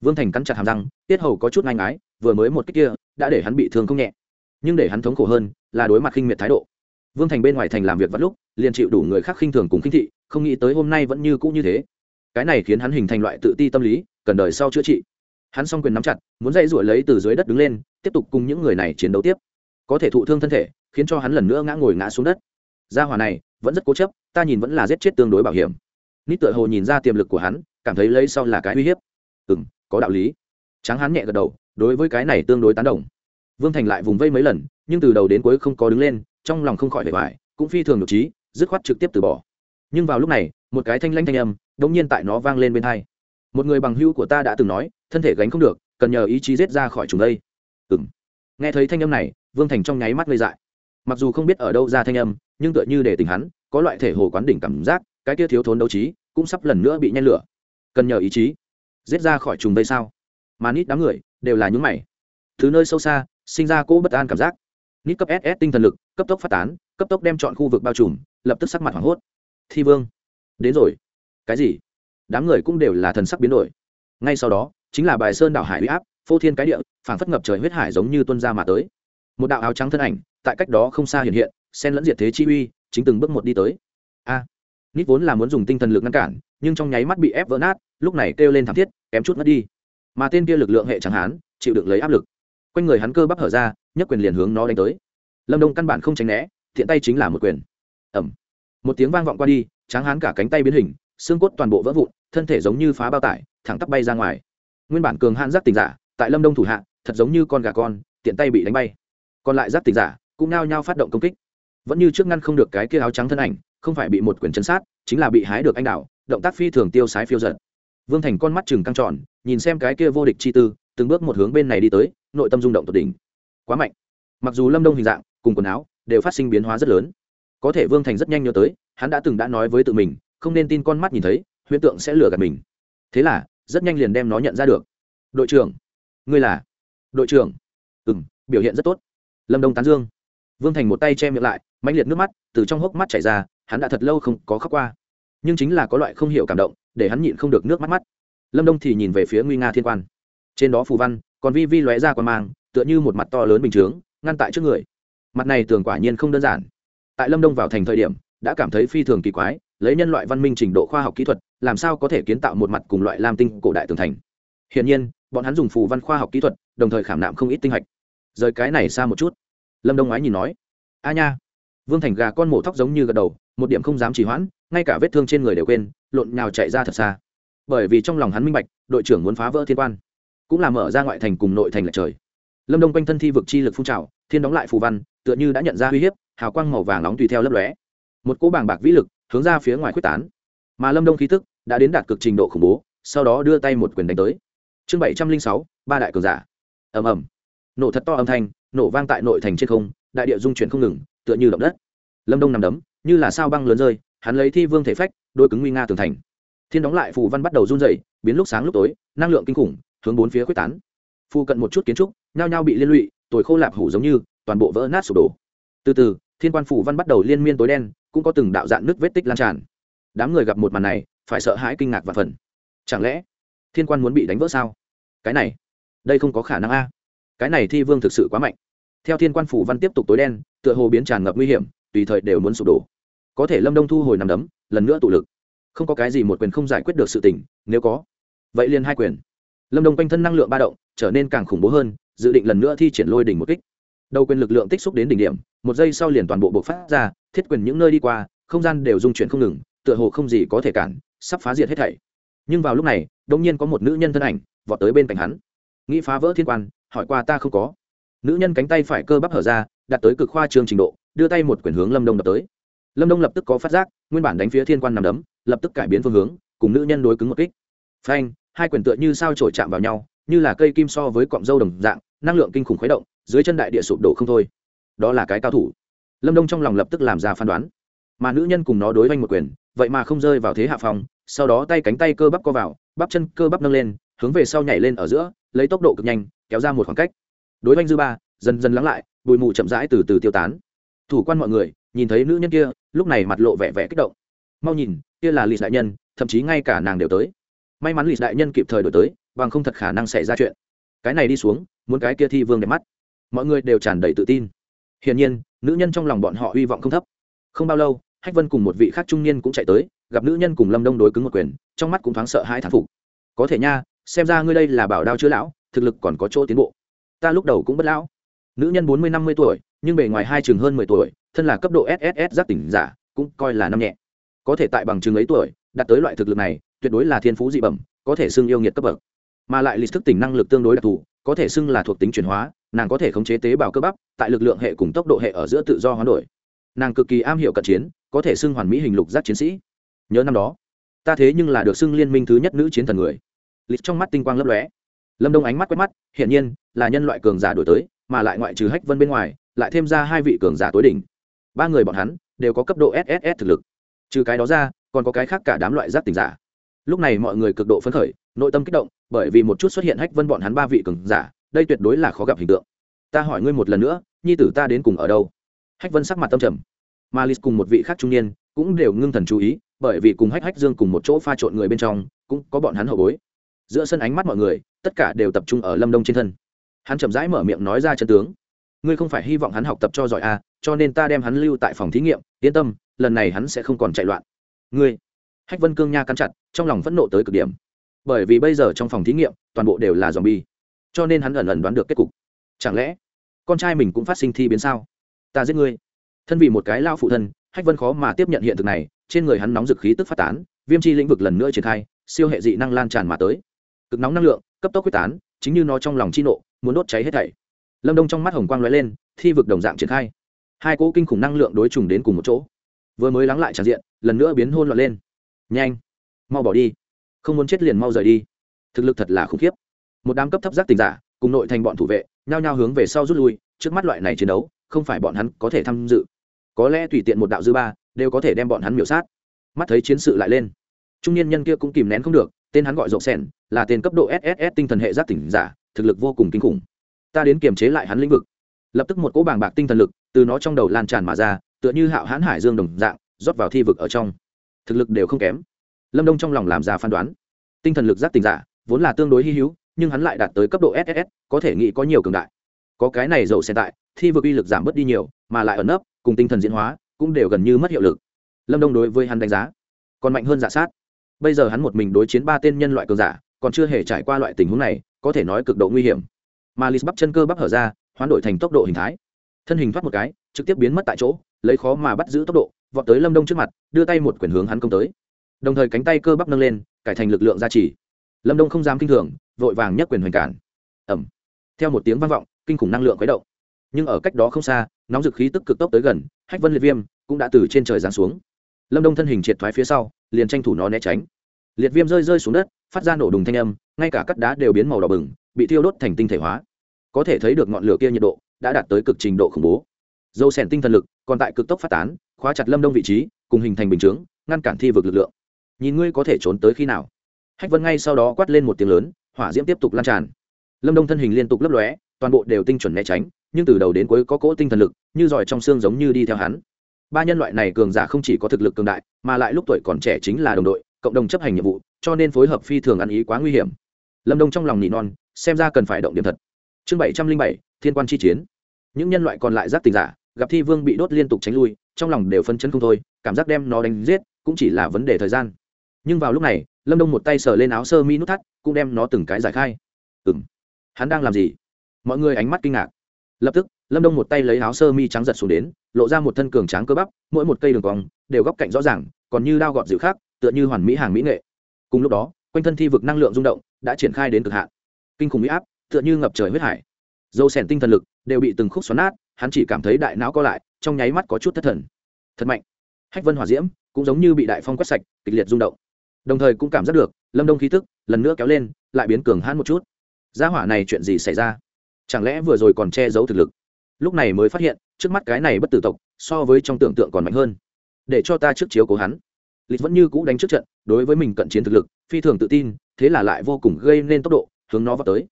Vương thành cắn chặt hàm răng, tiết hầu có chút ngang ái vừa mới một cách kia, đã để hắn bị thương không nhẹ. Nhưng để hắn thống khổ hơn, là đối mặt khinh miệt thái độ. Vương thành bên ngoài thành làm việc vắt lúc, liền chịu đủ người khác khinh thường cùng khinh thị, không nghĩ tới hôm nay vẫn như cũ như thế. Cái này khiến hắn hình thành loại tự ti tâm lý, cần đời sau chữa trị. Hắn s o n g quyền nắm chặt, muốn dạy ruổi lấy từ dưới đất đứng lên, tiếp tục cùng những người này chiến đấu tiếp. Có thể thụ thương thân thể, khiến cho hắn lần nữa ngã ngồi ngã xuống đất gia hỏa này, vẫn rất cố chấp, ta nhìn vẫn là giết chết tương đối bảo hiểm. Nít tựa hồ nhìn ra tiềm lực của hắn, cảm thấy lấy sau là cái uy hiếp. Ừ m có đạo lý. Tráng hắn nhẹ gật đầu, đối với cái này tương đối tán đồng. Vương thành lại vùng vây mấy lần, nhưng từ đầu đến cuối không có đứng lên, trong lòng không khỏi bề bài, cũng phi thường nhục trí, dứt khoát trực tiếp từ bỏ. Nhưng vào lúc này, một cái thanh lanh thanh âm đ ỗ n g nhiên tại nó vang lên bên hai. Một người bằng hữu của ta đã từng nói, thân thể gánh không được, cần nhờ ý chí rết ra khỏi chúng đây. Ừ m nghe thấy thanh âm này, vương thành trong nháy mắt gây dại. Mặc dù không biết ở đâu ra thanh âm nhưng tựa như để tình hắn, có loại thể hồ quán đỉnh cảm giác, cái kia thiếu thốn đấu trí, cũng sắp lần nữa bị nhen lửa. Cần nhờ ý chí. Giết ra khỏi trùng đây sao? Mà nít đám người, đều là những mày. Thứ nơi sâu xa, sinh ra cỗ bất an cảm giác. Nít cấp ss tinh thần lực, cấp tốc phát tán, cấp tốc đem chọn khu vực bao trùm, lập tức sắc mặt hoảng hốt. Thi vương. Đến rồi. Cái gì? Đám người cũng đều là thần sắc biến đổi. Ngay sau đó, chính là bài sơn đảo hải uy áp, phô thiên cái địa, phảng phất ngập trời huyết hải giống như tuân ra mà tới. Một đạo áo trắng thân ảnh, tại cách đó không xa hiện hiện sen lẫn diệt thế chi uy, chính từng bước một đi tới. A, nít vốn là muốn dùng tinh thần lực ngăn cản, nhưng trong nháy mắt bị ép vỡ nát, lúc này kêu lên thảm thiết, kém chút mất đi. Mà tên kia lực lượng hệ chẳng hán chịu được lấy áp lực. Quanh người hắn cơ bắp hở ra, nhất quyền liền hướng nó đánh tới. Lâm đông căn bản không tránh né, thiện tay chính là một quyền. Ẩm một tiếng vang vọng qua đi, tráng hán cả cánh tay biến hình, xương cốt toàn bộ vỡ vụn, thân thể giống như phá bao tải, thẳng tắp bay ra ngoài. Nguyên bản cường hãn giác tình giả, tại lâm đông thủ hạ, thật giống như con gà con, tiện tay bị đánh bay. Còn lại giác tình giả cũng nao nhao phát động công kích vẫn như trước ngăn không được cái kia áo trắng thân ảnh, không phải bị một quyền chấn sát, chính là bị hái được anh đạo động tác phi thường tiêu sái phiêu giật vương thành con mắt chừng căng tròn, nhìn xem cái kia vô địch chi tư, từng bước một hướng bên này đi tới, nội tâm rung động tột đỉnh. Quá mạnh. Mặc dù lâm đông hình dạng, cùng quần áo, đều phát sinh biến hóa rất lớn. Có thể vương thành rất nhanh nhớ tới, hắn đã từng đã nói với tự mình, không nên tin con mắt nhìn thấy, huyễn tượng sẽ lừa gạt mình. Thế là, rất nhanh liền đem nó nhận ra được. Đội trưởng. Ngươi là? Đội trưởng. Ừ m biểu hiện rất tốt. Lâm đông tán dương vương thành một tay che miệng lại, mãnh liệt nước mắt từ trong hốc mắt chảy ra, hắn đã thật lâu không có khóc qua. Nhưng chính là có loại không hiểu cảm động, để hắn nhịn không được nước mắt mắt. Lâm đông thì nhìn về phía nguy nga thiên quan. Trên đó phù văn, còn vi vi lóe ra quan mang, tựa như một mặt to lớn bình chướng, ngăn tại trước người. Mặt này tường quả nhiên không đơn giản. Tại lâm đông vào thành thời điểm, đã cảm thấy phi thường kỳ quái, lấy nhân loại văn minh trình độ khoa học kỹ thuật, làm sao có thể kiến tạo một mặt cùng loại lam tinh cổ đại tường thành? Hiển nhiên, bọn hắn dùng phù văn khoa học kỹ thuật, đồng thời khảm nạm không ít tinh hạch. Rời cái này xa một chút lâm đông ái nhìn nói a nha vương thành gà con mổ thóc giống như gật đầu một điểm không dám chỉ hoãn ngay cả vết thương trên người đều quên lộn nhào chạy ra thật xa bởi vì trong lòng hắn minh bạch đội trưởng muốn phá vỡ thiên quan cũng là mở ra ngoại thành cùng nội thành lệch trời lâm đông quanh thân thi vực chi lực phun trào thiên đóng lại phù văn tựa như đã nhận ra uy hiếp hào quang màu vàng nóng tùy theo lấp lóe một cỗ bàng bạc vĩ lực hướng ra phía ngoài quyết tán mà lâm đông khí tức đã đến đạt cực trình độ khủng bố sau đó đưa tay một quyền đánh tới chương bảy trăm linh sáu ba đại cường giả ầm ầm nổ thật to âm thanh nổ vang tại nội thành trên không, đại địa dung chuyển không ngừng, tựa như động đất. Lâm đông nằm đấm, như là sao băng lớn rơi, hắn lấy thi vương thể phách, đôi cứng nguy nga tường thành. Thiên đóng lại phù văn bắt đầu run dày biến lúc sáng lúc tối, năng lượng kinh khủng, hướng bốn phía quyết tán. Phù cận một chút kiến trúc, nhao nhao bị liên lụy, tồi khô lạp hủ giống như, toàn bộ vỡ nát sụp đổ. Từ từ, thiên quan phủ văn bắt đầu liên miên tối đen, cũng có từng đạo dạn nước vết tích lan tràn. Đám người gặp một màn này, phải sợ hãi kinh ngạc và phần chẳng lẽ, thiên quan muốn bị đánh vỡ sao? Cái này, đây không có khả năng a cái này thi vương thực sự quá mạnh. Theo thiên quan phủ văn tiếp tục tối đen, tựa hồ biến tràn ngập nguy hiểm, tùy thời đều muốn sụp đổ. Có thể lâm đông thu hồi nằm đấm, lần nữa tụ lực. Không có cái gì một quyền không giải quyết được sự tình, nếu có, vậy liền hai quyền. Lâm đông quanh thân năng lượng ba động, trở nên càng khủng bố hơn, dự định lần nữa thi triển lôi đỉnh một kích. Đầu quyền lực lượng tích xúc đến đỉnh điểm, một giây sau liền toàn bộ bộc phát ra, thiết quyền những nơi đi qua, không gian đều dung chuyển không ngừng, tựa hồ không gì có thể cản, sắp phá diệt hết thảy. Nhưng vào lúc này đông nhiên có một nữ nhân thân ảnh vọt tới bên cạnh hắn. Nghĩ phá vỡ thiên quan hỏi qua ta không có. Nữ nhân cánh tay phải cơ bắp hở ra, đặt tới cực khoa trương trình độ, đưa tay một quyền hướng lâm đông đập tới. Lâm đông lập tức có phát giác, nguyên bản đánh phía thiên quan nằm đấm, lập tức cải biến phương hướng, cùng nữ nhân đối cứng một kích. Phanh, hai quyền tựa như sao trổi chạm vào nhau, như là cây kim so với cọng dâu đồng dạng, năng lượng kinh khủng khuấy động, dưới chân đại địa sụp đổ không thôi. Đó là cái cao thủ. Lâm đông trong lòng lập tức làm ra phán đoán. Mà nữ nhân cùng nó đối với một quyền, vậy mà không rơi vào thế hạ phòng sau đó tay cánh tay cơ bắp co vào, bắp chân cơ bắp nâng lên, hướng về sau nhảy lên ở giữa, lấy tốc độ cực nhanh kéo ra một khoảng cách. Đối oanh dư ba, dần dần lắng lại, bụi mù chậm rãi từ từ tiêu tán. Thủ quan mọi người, nhìn thấy nữ nhân kia, lúc này mặt lộ vẻ vẻ kích động. Mau nhìn, kia là lì đại nhân, thậm chí ngay cả nàng đều tới. May mắn lì đại nhân kịp thời đổi tới, bằng không thật khả năng xảy ra chuyện. Cái này đi xuống, muốn cái kia thi vương đẹp mắt. Mọi người đều tràn đầy tự tin. Hiển nhiên, nữ nhân trong lòng bọn họ hy vọng không thấp. Không bao lâu, hách vân cùng một vị khác trung niên cũng chạy tới, gặp nữ nhân cùng lâm đông đối cứng một quyền, trong mắt cũng thoáng sợ hai thán phục. Có thể nha, xem ra ngươi đây là bảo đao chữa lão thực lực còn có chỗ tiến bộ. Ta lúc đầu cũng bất lão. Nữ nhân bốn mươi năm mươi tuổi, nhưng bề ngoài hai chừng hơn mười tuổi, thân là cấp độ sss giác tỉnh giả, cũng coi là năm nhẹ. Có thể tại bằng chừng ấy tuổi, đạt tới loại thực lực này, tuyệt đối là thiên phú dị bẩm, có thể xưng yêu nghiệt cấp bậc. Mà lại lịch thức tỉnh năng lực tương đối đặc thù, có thể xưng là thuộc tính chuyển hóa, nàng có thể khống chế tế bào cơ bắp, tại lực lượng hệ cùng tốc độ hệ ở giữa tự do hoán đổi. Nàng cực kỳ am hiểu cận chiến, có thể xưng hoàn mỹ hình lục giác chiến sĩ. Nhớ năm đó, ta thế nhưng là được xưng liên minh thứ nhất nữ chiến thần người. Lịch trong mắt tinh quang lấp lóe lâm đông ánh mắt quét mắt, hiển nhiên, là nhân loại cường giả đổi tới, mà lại ngoại trừ hách vân bên ngoài, lại thêm ra hai vị cường giả tối đỉnh. Ba người bọn hắn đều có cấp độ sss thực lực. Trừ cái đó ra, còn có cái khác cả đám loại giác tỉnh giả. Lúc này mọi người cực độ phấn khởi, nội tâm kích động, bởi vì một chút xuất hiện hách vân bọn hắn ba vị cường giả, đây tuyệt đối là khó gặp hình tượng. Ta hỏi ngươi một lần nữa, nhi tử ta đến cùng ở đâu? Hách vân sắc mặt tâm trầm. Malis cùng một vị khác trung niên cũng đều ngưng thần chú ý, bởi vì cùng hách hách dương cùng một chỗ pha trộn người bên trong, cũng có bọn hắn hậu bối giữa sân ánh mắt mọi người, tất cả đều tập trung ở lâm đông trên thân. Hắn chậm rãi mở miệng nói ra chân tướng. Ngươi không phải hy vọng hắn học tập cho giỏi à cho nên ta đem hắn lưu tại phòng thí nghiệm, yên tâm, lần này hắn sẽ không còn chạy loạn. Ngươi. Hách vân cương nha cắn chặt, trong lòng phẫn nộ tới cực điểm. Bởi vì bây giờ trong phòng thí nghiệm, toàn bộ đều là z o m bi e cho nên hắn ẩn ẩn đoán được kết cục. Chẳng lẽ, con trai mình cũng phát sinh thi biến sao? Ta giết ngươi. Thân vì một cái lao phụ thân, hách vân khó mà tiếp nhận hiện thực này, trên người hắn nóng dực khí tức phát tán, viêm chi lĩnh vực lần nữa triển khai, siêu hệ dị năng lan tràn mà tới cực nóng năng lượng, cấp tốc quyết tán, chính như nó trong lòng chi nộ, muốn đốt cháy hết thảy. Lâm đông trong mắt hồng quang l ó e lên, thi vực đồng dạng triển khai. Hai cỗ kinh khủng năng lượng đối trùng đến cùng một chỗ. Vừa mới lắng lại tràn diện, lần nữa biến hôn loạn lên. Nhanh, mau bỏ đi. Không muốn chết liền mau rời đi. Thực lực thật là khủng khiếp. Một đám cấp thấp giác tình giả, cùng nội thành bọn thủ vệ, nhao nhao hướng về sau rút lui, trước mắt loại này chiến đấu, không phải bọn hắn có thể tham dự. Có lẽ tùy tiện một đạo dư ba, đều có thể đem bọn hắn miểu sát. Mắt thấy chiến sự lại lên. Trung niên nhân kia cũng kìm nén không được, tên hắn gọi rộng sẻn là tên cấp độ sss tinh thần hệ giác tỉnh giả, thực lực vô cùng kinh khủng. Ta đến kiềm chế lại hắn lĩnh vực. Lập tức một cỗ bàng bạc tinh thần lực từ nó trong đầu lan tràn mà ra, tựa như hạo hãn hải dương đồng dạng, rót vào thi vực ở trong. Thực lực đều không kém. Lâm đông trong lòng làm ra phán đoán. Tinh thần lực giác tỉnh giả vốn là tương đối hy hữu, nhưng hắn lại đạt tới cấp độ ss có thể nghĩ có nhiều cường đại. Có cái này dậu xen tại, thi vực uy lực giảm bớt đi nhiều, mà lại ẩn nấp, cùng tinh thần diễn hóa, cũng đều gần như mất hiệu lực. Lâm đông đối với hắn đánh giá, còn mạnh hơn giả sát. Bây giờ hắn một mình đối chiến ba tên nhân loại cường giả còn chưa hề trải qua loại tình huống này, có thể nói cực độ nguy hiểm. Mà lis bắp chân cơ bắp hở ra, hoán đổi thành tốc độ hình thái. Thân hình thoát một cái, trực tiếp biến mất tại chỗ, lấy khó mà bắt giữ tốc độ, vọt tới lâm đông trước mặt, đưa tay một quyển hướng hắn công tới. Đồng thời cánh tay cơ bắp nâng lên, cải thành lực lượng gia trì. Lâm đông không dám kinh thường, vội vàng nhấc quyền hoành cản. Ẩm theo một tiếng vang vọng, kinh khủng năng lượng khuấy động. Nhưng ở cách đó không xa, nóng dực khí tức cực tốc tới gần, hách vân liệt viêm cũng đã từ trên trời giáng xuống. Lâm đông thân hình triệt thoái phía sau, liền tranh thủ nó né tránh liệt viêm rơi rơi xuống đất, phát ra nổ đùng thanh âm, ngay cả cắt đá đều biến màu đỏ bừng, bị thiêu đốt thành tinh thể hóa. Có thể thấy được ngọn lửa kia nhiệt độ đã đạt tới cực trình độ khủng bố. Dâu sẻn tinh thần lực còn tại cực tốc phát tán, khóa chặt lâm đông vị trí, cùng hình thành bình chướng, ngăn cản thi vực lực lượng. Nhìn ngươi có thể trốn tới khi nào? Hách vân ngay sau đó quát lên một tiếng lớn, hỏa diễm tiếp tục lan tràn. Lâm đông thân hình liên tục lấp lóe, toàn bộ đều tinh chuẩn né tránh, nhưng từ đầu đến cuối có cỗ tinh thần lực, như giỏi trong xương giống như đi theo hắn. Ba nhân loại này cường giả không chỉ có thực lực cường đại, mà lại lúc tuổi còn trẻ chính là đồng đội cộng đồng chấp hành nhiệm vụ, cho nên phối hợp phi thường ăn ý quá nguy hiểm. Lâm đông trong lòng nỉ non, xem ra cần phải động điểm thật. Chương bảy trăm linh bảy, thiên quan chi chiến. Những nhân loại còn lại giác tình giả, gặp thi vương bị đốt liên tục tránh lui, trong lòng đều phân chấn không thôi, cảm giác đem nó đánh giết cũng chỉ là vấn đề thời gian. Nhưng vào lúc này, lâm đông một tay sờ lên áo sơ mi nút thắt, cũng đem nó từng cái giải khai. Ừ m hắn đang làm gì? Mọi người ánh mắt kinh ngạc. Lập tức, lâm đông một tay lấy áo sơ mi trắng giật xuống đến, lộ ra một thân cường tráng cơ bắp, mỗi một cây đường cong đều góc cạnh rõ ràng, còn như đao gọt dịu khác tựa như hoàn mỹ hàng mỹ nghệ. Cùng lúc đó, quanh thân thi vực năng lượng rung động đã triển khai đến cực hạn. Kinh khủng mỹ áp, tựa như ngập trời huyết hải. Dâu sẻn tinh thần lực đều bị từng khúc xoắn nát, hắn chỉ cảm thấy đại não co lại, trong nháy mắt có chút thất thần. Thật mạnh. Hách vân hỏa diễm cũng giống như bị đại phong quét sạch, kịch liệt rung động. Đồng thời cũng cảm giác được, lâm đông khí tức lần nữa kéo lên, lại biến cường hãn một chút. Gia hỏa này chuyện gì xảy ra? Chẳng lẽ vừa rồi còn che giấu thực lực? Lúc này mới phát hiện, trước mắt cái này bất tử tộc so với trong tưởng tượng còn mạnh hơn. Để cho ta trước chiếu cố hắn lịch vẫn như cũ đánh trước trận, đối với mình cận chiến thực lực, phi thường tự tin, thế là lại vô cùng gây nên tốc độ, hướng nó vào tới.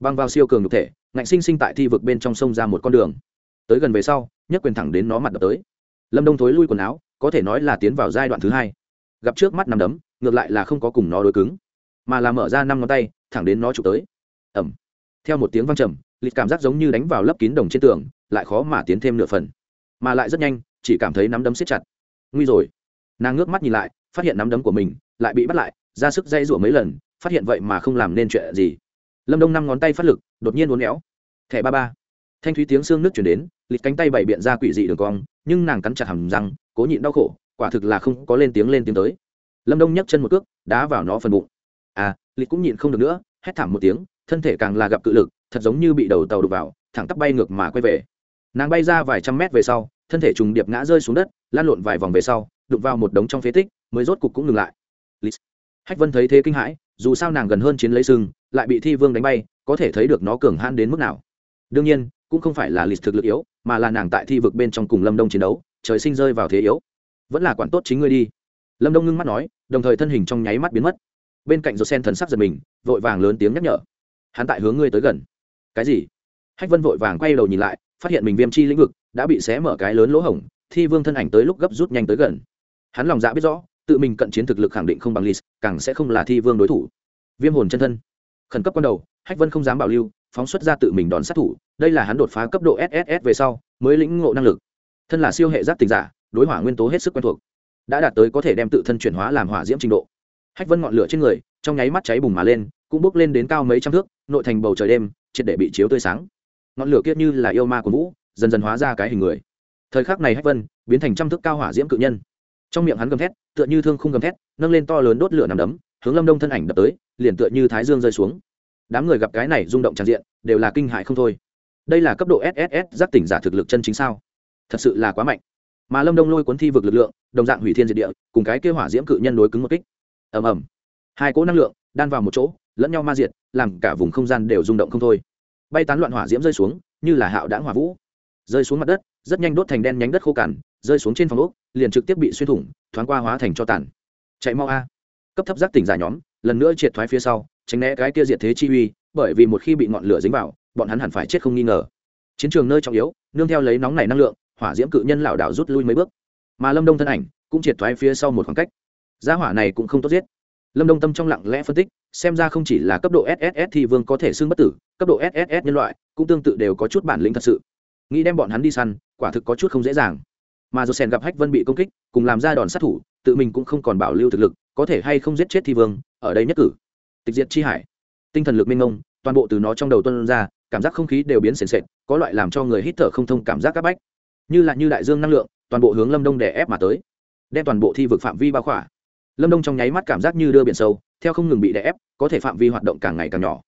Băng vào siêu cường nhục thể, ngạnh sinh sinh tại thi vực bên trong sông ra một con đường. Tới gần về sau, nhất quyền thẳng đến nó mặt đập tới. Lâm đông thối lui quần áo, có thể nói là tiến vào giai đoạn thứ hai. Gặp trước mắt nằm đấm, ngược lại là không có cùng nó đối cứng, mà là mở ra năm ngón tay, thẳng đến nó chụp tới. Ẩm theo một tiếng văng trầm, lịch cảm giác giống như đánh vào lấp kín đồng trên tường, lại khó mà tiến thêm nửa phần. Mà lại rất nhanh, chỉ cảm thấy nắm đấm siết chặt. Nguy rồi nàng ngước mắt nhìn lại, phát hiện nắm đấm của mình lại bị bắt lại, ra sức dây rủa mấy lần, phát hiện vậy mà không làm nên chuyện gì. Lâm đông năm ngón tay phát lực, đột nhiên uốn éo. Thẻ ba ba. Thanh thúy tiếng xương nước chuyển đến lịch cánh tay bày biện ra quỷ dị đường cong, nhưng nàng cắn chặt hầm răng, cố nhịn đau khổ, quả thực là không có lên tiếng lên tiếng tới. Lâm đông nhấc chân một cước, đá vào nó phần bụng. À lịch cũng nhịn không được nữa, hét thảm một tiếng, thân thể càng là gặp cự lực, thật giống như bị đầu tàu đục vào, thẳng tắp bay ngược mà quay về. Nàng bay ra vài trăm mét về sau, thân thể trùng điệp ngã rơi xuống đất lan lộn vài vòng về sau đụng vào một đống trong phế tích, mới rốt cục cũng ngừng lại. Lịch. hách vân thấy thế kinh hãi, dù sao nàng gần hơn chiến lấy sưng lại bị thi vương đánh bay, có thể thấy được nó cường hãn đến mức nào. Đương nhiên, cũng không phải là lịch thực lực yếu, mà là nàng tại thi vực bên trong cùng lâm đông chiến đấu, trời sinh rơi vào thế yếu. Vẫn là quản tốt chính ngươi đi. Lâm đông ngưng mắt nói, đồng thời thân hình trong nháy mắt biến mất. Bên cạnh sen thần sắc giật mình, vội vàng lớn tiếng nhắc nhở. Hắn tại hướng ngươi tới gần. Cái gì? Hách vân vội vàng quay đầu nhìn lại, phát hiện mình viêm chi lĩnh vực đã bị xé mở cái lớn lỗ hổng, thi vương thân ảnh tới lúc gấp rút nhanh tới gần hắn lòng dạ biết rõ, tự mình cận chiến thực lực khẳng định không bằng lis càng sẽ không là thi vương đối thủ. Viêm hồn chân thân. Khẩn cấp ban đầu, hách vân không dám bảo lưu, phóng xuất ra tự mình đòn sát thủ, đây là hắn đột phá cấp độ sss về sau, mới lĩnh ngộ năng lực. Thân là siêu hệ giáp tình giả, đối hỏa nguyên tố hết sức quen thuộc. Đã đạt tới có thể đem tự thân chuyển hóa làm hỏa diễm trình độ. Hách vân ngọn lửa trên người, trong nháy mắt cháy bùng mà lên, cũng bốc lên đến cao mấy trăm thước, nội thành bầu trời đêm, triệt để bị chiếu tươi sáng. Ngọn lửa kia như là yêu ma của vũ, dần dần hóa ra cái hình người. Thời khắc này hách vân biến thành trăm thước cao hỏa diễm cự nhân trong miệng hắn gầm thét, tựa như thương không gầm thét, nâng lên to lớn đốt lửa nằm đấm, hướng lâm đông thân ảnh đập tới, liền tựa như thái dương rơi xuống. Đám người gặp cái này rung động tràn diện, đều là kinh hại không thôi. Đây là cấp độ sss giác tỉnh giả thực lực chân chính sao? Thật sự là quá mạnh. Mà lâm đông lôi cuốn thi vực lực lượng, đồng dạng hủy thiên diệt địa, cùng cái kêu hỏa diễm cự nhân đối cứng một kích. Ầm ầm. Hai cỗ năng lượng, đan vào một chỗ, lẫn nhau ma diệt, làm cả vùng không gian đều rung động không thôi. Bay tán loạn hỏa diễm rơi xuống, như là hạo đãng hỏa vũ. Rơi xuống mặt đất, rất nhanh đốt thành đen nhánh đất khô cằn rơi xuống trên phòng ốc, liền trực tiếp bị xuyên thủng, thoáng qua hóa thành cho tàn. Chạy mau a. Cấp thấp giác tỉnh giả nhóm, lần nữa triệt thoái phía sau, tránh né cái kia diệt thế chi uy, bởi vì một khi bị ngọn lửa dính vào, bọn hắn hẳn phải chết không nghi ngờ. Chiến trường nơi trọng yếu, nương theo lấy nóng này năng lượng, hỏa diễm cự nhân lảo đảo rút lui mấy bước. Mà lâm đông thân ảnh cũng triệt thoái phía sau một khoảng cách. Gia hỏa này cũng không tốt giết. Lâm đông tâm trong lặng lẽ phân tích, xem ra không chỉ là cấp độ sss thì vương có thể xưng bất tử, cấp độ sss nhân loại cũng tương tự đều có chút bản lĩnh thật sự. Nghĩ đem bọn hắn đi săn, quả thực có chút không dễ dàng mà dù sen gặp hách vân bị công kích, cùng làm ra đòn sát thủ, tự mình cũng không còn bảo lưu thực lực, có thể hay không giết chết thi vương, ở đây nhất cử. Tịch diệt chi hải. Tinh thần lực minh ngông toàn bộ từ nó trong đầu tuân ra, cảm giác không khí đều biến sền sệt, có loại làm cho người hít thở không thông cảm giác áp bách. Như là như đại dương năng lượng, toàn bộ hướng lâm đông đè ép mà tới, đem toàn bộ thi vực phạm vi bao khỏa. Lâm đông trong nháy mắt cảm giác như đưa biển sâu, theo không ngừng bị đè ép, có thể phạm vi hoạt động càng ngày càng nhỏ.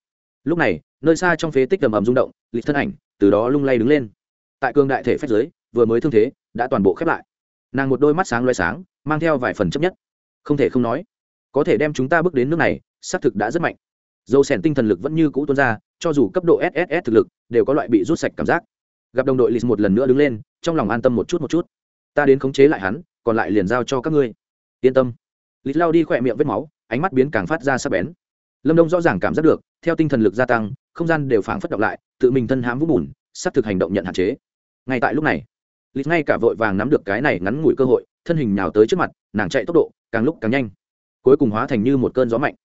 Lúc này, nơi xa trong phế tích đầm ầm rung động, lịch thân ảnh từ đó lung lay đứng lên. Tại cương đại thể phép giới, vừa mới thương thế đã toàn bộ khép lại. Nàng một đôi mắt sáng loay sáng, mang theo vài phần chấp nhất. Không thể không nói, có thể đem chúng ta bước đến nước này, xác thực đã rất mạnh. Dâu sẻn tinh thần lực vẫn như cũ tuôn ra, cho dù cấp độ sss thực lực, đều có loại bị rút sạch cảm giác. Gặp đồng đội lịch một lần nữa đứng lên, trong lòng an tâm một chút một chút. Ta đến khống chế lại hắn, còn lại liền giao cho các ngươi. Yên tâm. Lịch lao đi khỏe miệng vết máu, ánh mắt biến càng phát ra sắc bén. Lâm đông rõ ràng cảm giác được, theo tinh thần lực gia tăng, không gian đều phảng phất động lại, tự mình thân hãm vũng bùn sắp thực hành động nhận hạn chế. Ngay tại lúc này lịch ngay cả vội vàng nắm được cái này ngắn ngủi cơ hội, thân hình nhào tới trước mặt, nàng chạy tốc độ, càng lúc càng nhanh. Cuối cùng hóa thành như một cơn gió mạnh.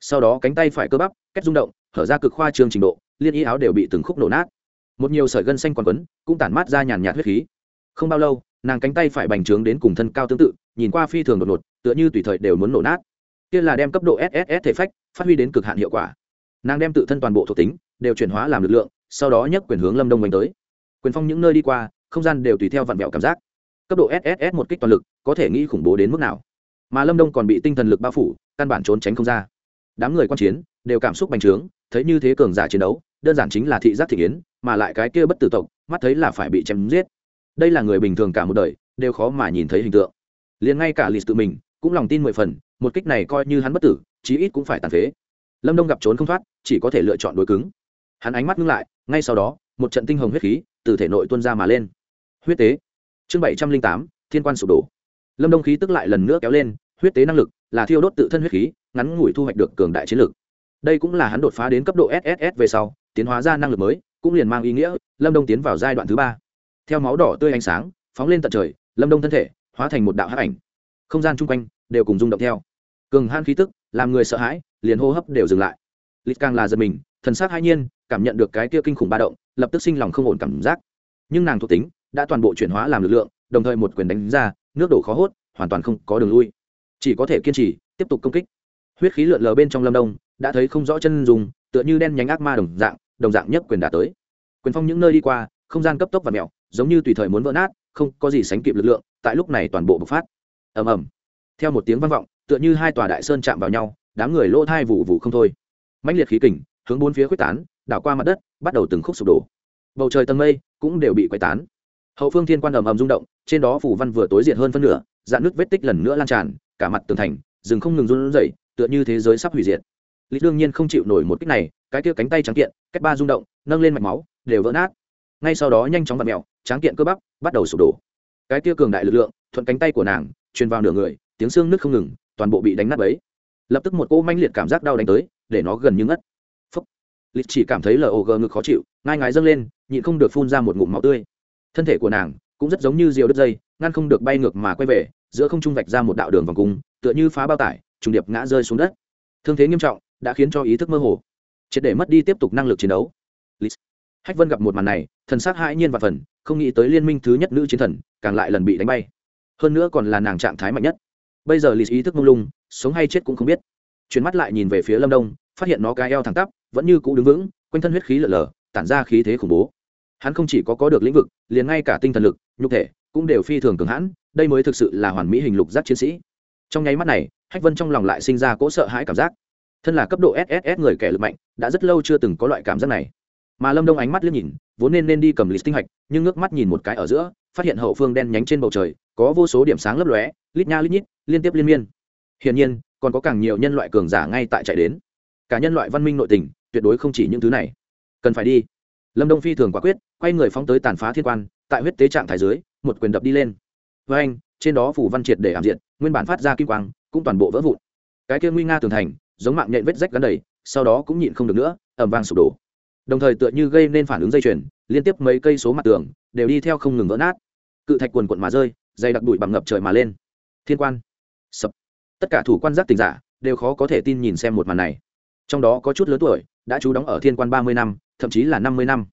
Sau đó cánh tay phải cơ bắp, cách rung động hở ra cực khoa trương trình độ, liên y áo đều bị từng khúc nổ nát. Một nhiều sợi gân xanh còn quấn, cũng tản mát ra nhàn nhạt huyết khí. Không bao lâu, nàng cánh tay phải bành trướng đến cùng thân cao tương tự, nhìn qua phi thường đột ngột, tựa như tùy thời đều muốn nổ nát. Kia là đem cấp độ sss thể phách phát huy đến cực hạn hiệu quả. Nàng đem tự thân toàn bộ thuộc tính đều chuyển hóa làm lực lượng, sau đó nhấc quyền hướng lâm đông đánh tới. Quyền phong những nơi đi qua không gian đều tùy theo vặn vẹo cảm giác. Cấp độ sss một kích toàn lực, có thể nghĩ khủng bố đến mức nào. Mà lâm đông còn bị tinh thần lực bao phủ, căn bản trốn tránh không ra. Đám người quan chiến đều cảm xúc bành trướng, thấy như thế cường giả chiến đấu, đơn giản chính là thị giác thị kiến, mà lại cái kia bất tử tộc, mắt thấy là phải bị chém giết. Đây là người bình thường cả một đời, đều khó mà nhìn thấy hình tượng. Liền ngay cả lịch tự mình, cũng lòng tin mười phần, một kích này coi như hắn bất tử, chí ít cũng phải tàn phế. Lâm đông gặp trốn không thoát, chỉ có thể lựa chọn đối cứng. Hắn ánh mắt ngưng lại, ngay sau đó, một trận tinh hồng huyết khí từ thể nội tuôn ra mà lên. Huyết tế. Chương bảy trăm linh tám, thiên quan sụp đổ. Lâm đông khí tức lại lần nữa kéo lên, huyết tế năng lực là thiêu đốt tự thân huyết khí, ngắn ngủi thu hoạch được cường đại chiến lực. Đây cũng là hắn đột phá đến cấp độ sss về sau, tiến hóa ra năng lực mới, cũng liền mang ý nghĩa, lâm đông tiến vào giai đoạn thứ ba. Theo máu đỏ tươi ánh sáng, phóng lên tận trời, lâm đông thân thể hóa thành một đạo hắc ảnh. Không gian chung quanh đều cùng rung động theo. Cường han khí tức, làm người sợ hãi, liền hô hấp đều dừng lại. Lịch càng là giật mình thần s á c hai nhiên, cảm nhận được cái kia kinh khủng ba động, lập tức sinh lòng không ổn cảm giác. Nhưng nàng thuộc tính đã toàn bộ chuyển hóa làm lực lượng, đồng thời một quyền đánh ra, nước đổ khó hốt, hoàn toàn không có đường lui. Chỉ có thể kiên trì, tiếp tục công kích. Huyết khí lượn lờ bên trong lâm đông, đã thấy không rõ chân dùng tựa như đen nhánh ác ma đồng dạng đồng dạng nhất quyền đã tới. Quyền phong những nơi đi qua, không gian cấp tốc và mẹo giống như tùy thời muốn vỡ nát, không có gì sánh kịp lực lượng, tại lúc này toàn bộ bộc phát. Ầm ầm. Theo một tiếng vang vọng, tựa như hai tòa đại sơn chạm vào nhau, đám người lỗ thai vụ vụ không thôi. Mãnh liệt khí kình hướng bốn phía quyết tán đảo qua mặt đất bắt đầu từng khúc sụp đổ. Bầu trời tầng mây cũng đều bị quay tán. Hậu phương thiên quan ầm ầm rung động trên đó phủ văn vừa tối diệt hơn phân nửa dạn nước vết tích lần nữa lan tràn cả mặt tường thành rừng không ngừng run rẩy tựa như thế giới sắp hủy diệt. Lý đương nhiên không chịu nổi một kích này cái kia cánh tay trắng kiện cách ba rung động nâng lên mạch máu đều vỡ nát. Ngay sau đó nhanh chóng vặn mèo, tráng kiện cơ bắp bắt đầu sụp đổ. Cái kia cường đại lực lượng thuận cánh tay của nàng truyền vào nửa người tiếng xương nứt không ngừng toàn bộ bị đánh nát bấy. Lập tức một cô manh liệt cảm giác đau đánh tới để nó gần như ngất lịch chỉ cảm thấy log ngực khó chịu, ngai ngái dâng lên, nhịn không được phun ra một ngụm máu tươi. Thân thể của nàng cũng rất giống như diều đứt dây, ngăn không được bay ngược mà quay về, giữa không trung vạch ra một đạo đường vòng cung, tựa như phá bao tải, trùng điệp ngã rơi xuống đất. Thương thế nghiêm trọng đã khiến cho ý thức mơ hồ. Triệt để mất đi tiếp tục năng lực chiến đấu. Lịch. hách vân gặp một màn này, thần s á c hãi nhiên và phần, không nghĩ tới liên minh thứ nhất nữ chiến thần, càng lại lần bị đánh bay. Hơn nữa còn là nàng trạng thái mạnh nhất. Bây giờ lịch ý thức mông lung, sống hay chết cũng không biết. Chuyển mắt lại nhìn về phía lâm đông, phát hiện nó cái eo thẳng tắp vẫn như cũ đứng vững, quanh thân huyết khí lở lở, tản ra khí thế khủng bố. Hắn không chỉ có có được lĩnh vực, liền ngay cả tinh thần lực, nhục thể cũng đều phi thường cường hãn, đây mới thực sự là hoàn mỹ hình lục giác chiến sĩ. Trong nháy mắt này, hách vân trong lòng lại sinh ra cỗ sợ hãi cảm giác. Thân là cấp độ sss người kẻ lực mạnh, đã rất lâu chưa từng có loại cảm giác này. Mà lâm đông ánh mắt liếc nhìn, vốn nên nên đi cầm lịch tinh hạch, nhưng ngước mắt nhìn một cái ở giữa, phát hiện hậu phương đen nhánh trên bầu trời, có vô số điểm sáng lấp lóe, lít nha lít nhít, liên tiếp liên miên. Hiển nhiên, còn có càng nhiều nhân loại cường giả ngay tại chạy đến cả nhân loại văn minh nội tình, tuyệt đối không chỉ những thứ này. Cần phải đi. Lâm đông phi thường quả quyết, quay người phóng tới tàn phá thiên quan, tại huyết tế trạng thái dưới, một quyền đập đi lên. Với anh, trên đó phủ văn triệt để ảm diện nguyên bản phát ra kim quang, cũng toàn bộ vỡ vụn. Cái kia nguy nga tường thành, giống mạng nhện vết rách gắn đầy, sau đó cũng nhịn không được nữa ẩm vang sụp đổ. Đồng thời tựa như gây nên phản ứng dây chuyền, liên tiếp mấy cây số mặt tường đều đi theo không ngừng vỡ nát. Cự thạch quần quận mà rơi, dày đặc bụi bằng ngập trời mà lên. Thiên quan. Sập. Tất cả thủ quan giác tình giả đều khó có thể tin nhìn xem một màn này trong đó có chút lớn tuổi, đã trú đóng ở thiên quan ba mươi năm, thậm chí là năm mươi năm.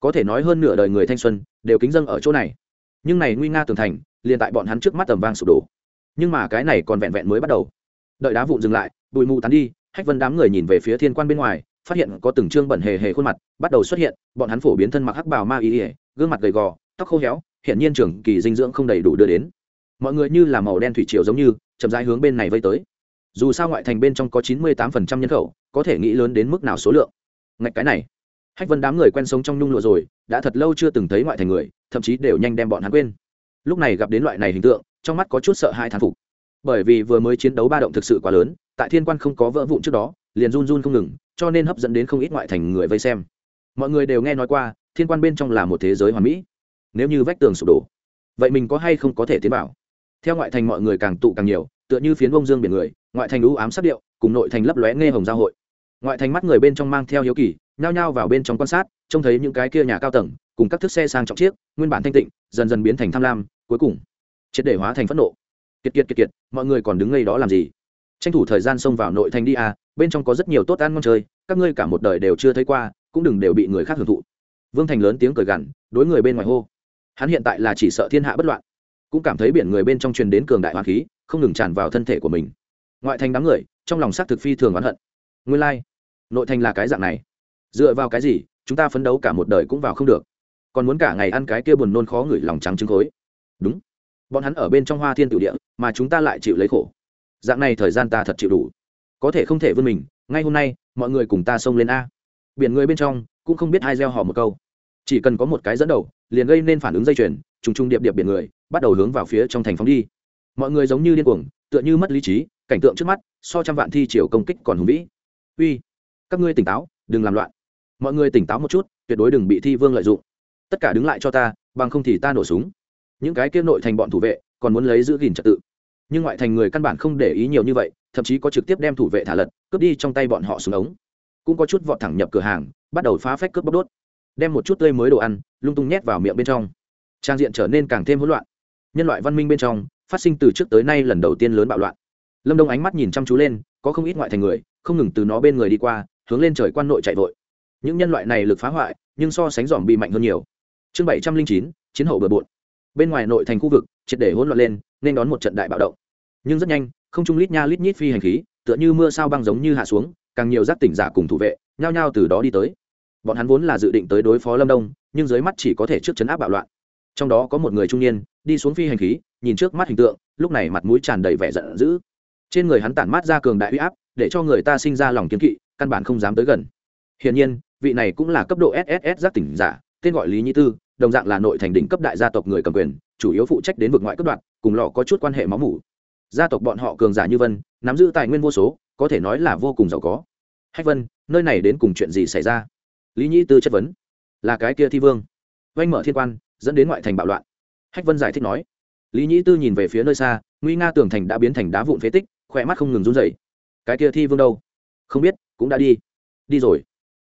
Có thể nói hơn nửa đời người thanh xuân, đều kính dâng ở chỗ này. Nhưng này nguy nga tường thành, liền tại bọn hắn trước mắt tầm vang sụp đổ. Nhưng mà cái này còn vẹn vẹn mới bắt đầu. Đợi đá vụn dừng lại, bụi mù tán đi, hách vân đám người nhìn về phía thiên quan bên ngoài, phát hiện có từng trương bẩn hề hề khuôn mặt, bắt đầu xuất hiện, bọn hắn phổ biến thân mặc hắc bào ma ý ỉa gương mặt gầy gò, tóc khô héo, hiện nhiên trường kỳ dinh dưỡng không đầy đủ đưa đến. Mọi người như là màu đen thủy triều giống như, chậm rãi hướng bên này vây tới dù sao ngoại thành bên trong có chín mươi tám phần trăm nhân khẩu, có thể nghĩ lớn đến mức nào số lượng. Ngạch cái này, hách vân đám người quen sống trong nhung lụa rồi, đã thật lâu chưa từng thấy ngoại thành người, thậm chí đều nhanh đem bọn hắn quên. Lúc này gặp đến loại này hình tượng, trong mắt có chút sợ hai thán phục. Bởi vì vừa mới chiến đấu ba động thực sự quá lớn, tại thiên quan không có vỡ vụn trước đó, liền run run không ngừng, cho nên hấp dẫn đến không ít ngoại thành người vây xem. Mọi người đều nghe nói qua, thiên quan bên trong là một thế giới hoàn mỹ. Nếu như vách tường sụp đổ, vậy mình có hay không có thể tiến bảo theo ngoại thành mọi người càng tụ càng nhiều, tựa như phiến bông dương biển người ngoại thành u ám sắc điệu, cùng nội thành lấp lóe nghe hồng giao hội. Ngoại thành mắt người bên trong mang theo hiếu kỳ, nhao nhao vào bên trong quan sát, trông thấy những cái kia nhà cao tầng, cùng các thức xe sang trọng chiếc, nguyên bản thanh tịnh, dần dần biến thành tham lam, cuối cùng, triệt để hóa thành phẫn nộ. Kiệt kiệt kiệt kiệt, mọi người còn đứng ngay đó làm gì? Tranh thủ thời gian xông vào nội thành đi à bên trong có rất nhiều tốt ăn ngon chơi, các ngươi cả một đời đều chưa thấy qua, cũng đừng đều bị người khác hưởng thụ. Vương thành lớn tiếng cười gằn, đối người bên ngoài hô. Hắn hiện tại là chỉ sợ thiên hạ bất loạn, cũng cảm thấy biển người bên trong truyền đến cường đại hoàng khí, không ngừng tràn vào thân thể của mình ngoại thành đám người, trong lòng xác thực phi thường oán hận. Nguyên lai、like. nội thành là cái dạng này. Dựa vào cái gì, chúng ta phấn đấu cả một đời cũng vào không được. Còn muốn cả ngày ăn cái kia buồn nôn khó ngửi lòng trắng trứng khối. Đúng. Bọn hắn ở bên trong hoa thiên tử địa, mà chúng ta lại chịu lấy khổ. Dạng này thời gian ta thật chịu đủ. Có thể không thể vươn mình, ngay hôm nay, mọi người cùng ta xông lên a. Biển người bên trong, cũng không biết ai gieo họ một câu. Chỉ cần có một cái dẫn đầu, liền gây nên phản ứng dây chuyền, trùng trùng điệp điệp biển người, bắt đầu hướng vào phía trong thành phóng đi. Mọi người giống như điên cuồng, tựa như mất lý trí cảnh tượng trước mắt, so trăm vạn thi triều công kích còn hùng vĩ. Uy, các ngươi tỉnh táo, đừng làm loạn. Mọi người tỉnh táo một chút, tuyệt đối đừng bị thi vương lợi dụng. Tất cả đứng lại cho ta, bằng không thì ta nổ súng. Những cái kia nội thành bọn thủ vệ còn muốn lấy giữ gìn trật tự. Nhưng ngoại thành người căn bản không để ý nhiều như vậy, thậm chí có trực tiếp đem thủ vệ thả lật, cướp đi trong tay bọn họ xuống ống. Cũng có chút vọt thẳng nhập cửa hàng, bắt đầu phá phách cướp bóc đốt. Đem một chút tươi mới đồ ăn, lung tung nhét vào miệng bên trong. Trang diện trở nên càng thêm hỗn loạn. Nhân loại văn minh bên trong, phát sinh từ trước tới nay lần đầu tiên lớn bạo loạn lâm đông ánh mắt nhìn chăm chú lên, có không ít ngoại thành người, không ngừng từ nó bên người đi qua, hướng lên trời quan nội chạy vội. Những nhân loại này lực phá hoại, nhưng so sánh dòm bị mạnh hơn nhiều. Chương bảy trăm linh chín, chiến hậu bừa bộn. Bên ngoài nội thành khu vực, triệt để hỗn loạn lên, nên đón một trận đại bạo động. Nhưng rất nhanh, không trung lít nha lít nhít phi hành khí, tựa như mưa sao băng giống như hạ xuống, càng nhiều giác tỉnh giả cùng thủ vệ, nhao nhao từ đó đi tới. Bọn hắn vốn là dự định tới đối phó lâm đông, nhưng dưới mắt chỉ có thể trước chấn áp bạo loạn. Trong đó có một người trung niên, đi xuống phi hành khí, nhìn trước mắt hình tượng, lúc này mặt mũi tràn đầy vẻ giận dữ trên người hắn tản mát ra cường đại huy áp, để cho người ta sinh ra lòng kiến kỵ, căn bản không dám tới gần. Hiển nhiên, vị này cũng là cấp độ sss giác tỉnh giả, tên gọi lý nhĩ tư, đồng dạng là nội thành đỉnh cấp đại gia tộc người cầm quyền, chủ yếu phụ trách đến vực ngoại cấp đoạn, cùng lọ có chút quan hệ máu mủ. Gia tộc bọn họ cường giả như vân, nắm giữ tài nguyên vô số, có thể nói là vô cùng giàu có. Hách vân, nơi này đến cùng chuyện gì xảy ra? Lý nhĩ tư chất vấn. Là cái kia thi vương. Oanh mở thiên quan, dẫn đến ngoại thành bạo loạn. Hách vân giải thích nói. Lý nhĩ tư nhìn về phía nơi xa, nguy nga tường thành đã biến thành đá vụn phế tích khỏe mắt không ngừng run dậy cái kia thi vương đâu? Không biết, cũng đã đi. Đi rồi.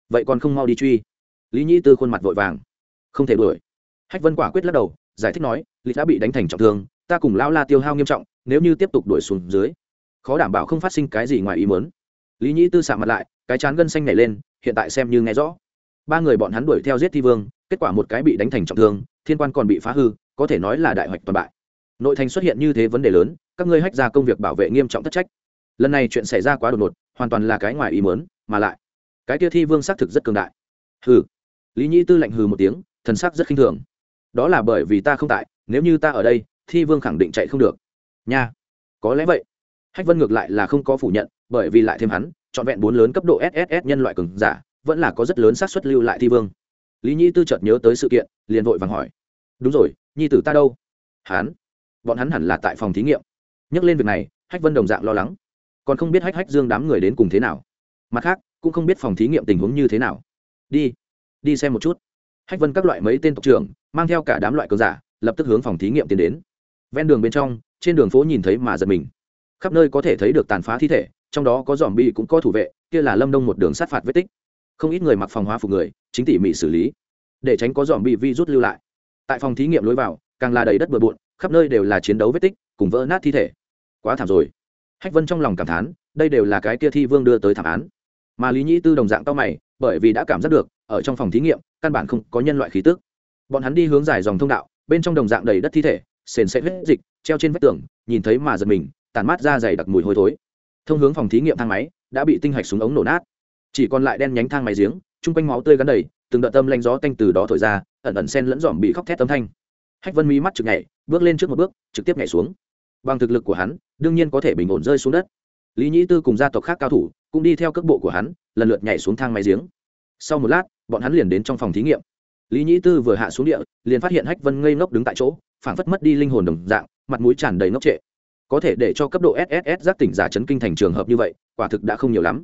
Vậy còn không mau đi truy. Lý nhĩ tư khuôn mặt vội vàng. Không thể đuổi. Hách vân quả quyết lắc đầu, giải thích nói, lý đã bị đánh thành trọng thương, ta cùng lão la tiêu hao nghiêm trọng, nếu như tiếp tục đuổi xuống dưới, khó đảm bảo không phát sinh cái gì ngoài ý muốn. Lý nhĩ tư sạ mặt lại, cái chán gân xanh nảy lên, hiện tại xem như nghe rõ. Ba người bọn hắn đuổi theo giết thi vương, kết quả một cái bị đánh thành trọng thương, thiên quan còn bị phá hư, có thể nói là đại hoạch toàn bại nội thành xuất hiện như thế vấn đề lớn, các ngươi hách ra công việc bảo vệ nghiêm trọng thất trách. Lần này chuyện xảy ra quá đột ngột, hoàn toàn là cái ngoài ý mớn mà lại, cái kia thi vương xác thực rất cường đại. Hừ. Lý nhĩ tư lạnh hừ một tiếng, thần sắc rất khinh thường. Đó là bởi vì ta không tại, nếu như ta ở đây, thi vương khẳng định chạy không được. Nha. Có lẽ vậy. Hách vân ngược lại là không có phủ nhận, bởi vì lại thêm hắn, trọn vẹn bốn lớn cấp độ sss nhân loại cường giả, vẫn là có rất lớn xác suất lưu lại thi vương. Lý nhĩ tư chợt nhớ tới sự kiện, liền vội vàng hỏi. Đúng rồi, nhi tử ta đâu? Hắn bọn hắn hẳn là tại phòng thí nghiệm. Nhắc lên việc này, hách vân đồng dạng lo lắng. Còn không biết hách hách dương đám người đến cùng thế nào. Mặt khác, cũng không biết phòng thí nghiệm tình huống như thế nào. Đi đi xem một chút. Hách vân các loại mấy tên tộc trưởng, mang theo cả đám loại cờ giả, lập tức hướng phòng thí nghiệm tiến đến. Ven đường bên trong, trên đường phố nhìn thấy mà giật mình. Khắp nơi có thể thấy được tàn phá thi thể, trong đó có dòm bi cũng có thủ vệ, kia là lâm đông một đường sát phạt vết tích. Không ít người mặc phòng hóa phục người, chính tỉ mỉ xử lý, để tránh có dòm bị vi rút lưu lại. Tại phòng thí nghiệm lối vào, càng là đầy đất bừa bộn khắp nơi đều là chiến đấu vết tích, cùng vỡ nát thi thể. Quá thảm rồi. Hách vân trong lòng cảm thán, đây đều là cái kia thi vương đưa tới thảm án. Mà lý nhĩ tư đồng dạng cao mày, bởi vì đã cảm giác được, ở trong phòng thí nghiệm, căn bản không có nhân loại khí tức. Bọn hắn đi hướng dài dòng thông đạo, bên trong đồng dạng đầy đất thi thể, sền sẽ huyết dịch, treo trên vách tường, nhìn thấy mà giật mình tàn mát ra dày đặc mùi hôi thối. Thông hướng phòng thí nghiệm thang máy, đã bị tinh hạch súng ống nổ nát. Chỉ còn lại đen nhánh thang máy giếng, chung quanh máu tươi gắn đầy, từng đợt tâm lanh gió tanh từ đó thổi ra, ẩn ẩn sen lẫn dòm bị khóc thét tấm thanh hách vân mí mắt trực nhảy, bước lên trước một bước, trực tiếp nhảy xuống. Bằng thực lực của hắn, đương nhiên có thể bình ổn rơi xuống đất. Lý nhĩ tư cùng gia tộc khác cao thủ cũng đi theo cước bộ của hắn, lần lượt nhảy xuống thang máy giếng. Sau một lát, bọn hắn liền đến trong phòng thí nghiệm. Lý nhĩ tư vừa hạ xuống địa, liền phát hiện hách vân ngây ngốc đứng tại chỗ, phảng phất mất đi linh hồn đồng dạng, mặt mũi tràn đầy ngốc trệ. Có thể để cho cấp độ sss giác tỉnh giả chấn kinh thành trường hợp như vậy, quả thực đã không nhiều lắm.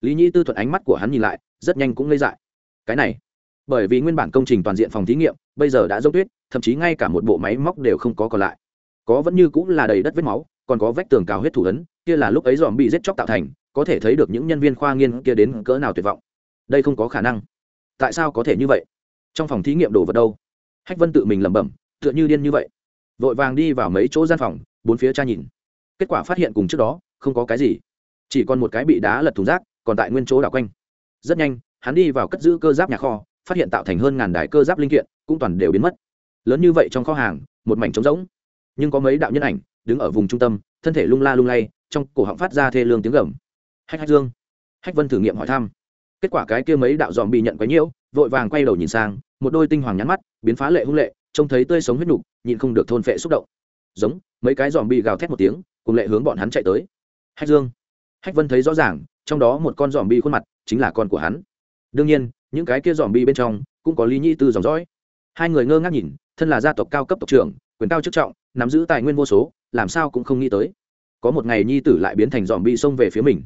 Lý nhĩ tư thuận ánh mắt của hắn nhìn lại, rất nhanh cũng ngây dại. Cái này, bởi vì nguyên bản công trình toàn diện phòng thí nghiệm, bây giờ đã dốc tuyết thậm chí ngay cả một bộ máy móc đều không có còn lại. Có vẫn như cũng là đầy đất vết máu, còn có vách tường cào huyết thủ ấn, kia là lúc ấy dòm bị giết chóc tạo thành, có thể thấy được những nhân viên khoa nghiên kia đến cỡ nào tuyệt vọng. Đây không có khả năng. Tại sao có thể như vậy? Trong phòng thí nghiệm đồ vật đâu? Hách vân tự mình lẩm bẩm, tựa như điên như vậy. Vội vàng đi vào mấy chỗ gian phòng, bốn phía tra nhìn. Kết quả phát hiện cùng trước đó, không có cái gì. Chỉ còn một cái bị đá lật thùng rác, còn tại nguyên chỗ đảo quanh. Rất nhanh, hắn đi vào cất giữ cơ giáp nhà kho, phát hiện tạo thành hơn ngàn đài cơ giáp linh kiện, cũng toàn đều biến mất lớn như vậy trong kho hàng, một mảnh trống rỗng. Nhưng có mấy đạo nhân ảnh đứng ở vùng trung tâm, thân thể lung la lung lay, trong cổ họng phát ra thê lương tiếng gầm. Hách hách dương. Hách vân thử nghiệm hỏi thăm. Kết quả cái kia mấy đạo dòm bị nhận quấy nhiễu, vội vàng quay đầu nhìn sang, một đôi tinh hoàng nhắn mắt, biến phá lệ hung lệ, trông thấy tươi sống huyết nục, nhịn không được thôn phệ xúc động. Giống, mấy cái dòm bị gào thét một tiếng, cùng lệ hướng bọn hắn chạy tới. Hách dương. Hách vân thấy rõ ràng, trong đó một con dòm bị khuôn mặt chính là con của hắn. Đương nhiên, những cái kia dòm bị bên trong cũng có lý nhi tư dòng dõi hai người ngơ ngác nhìn, thân là gia tộc cao cấp tộc trưởng, quyền cao chức trọng, nắm giữ tài nguyên vô số, làm sao cũng không nghĩ tới. Có một ngày nhi tử lại biến thành dòm bị xông về phía mình.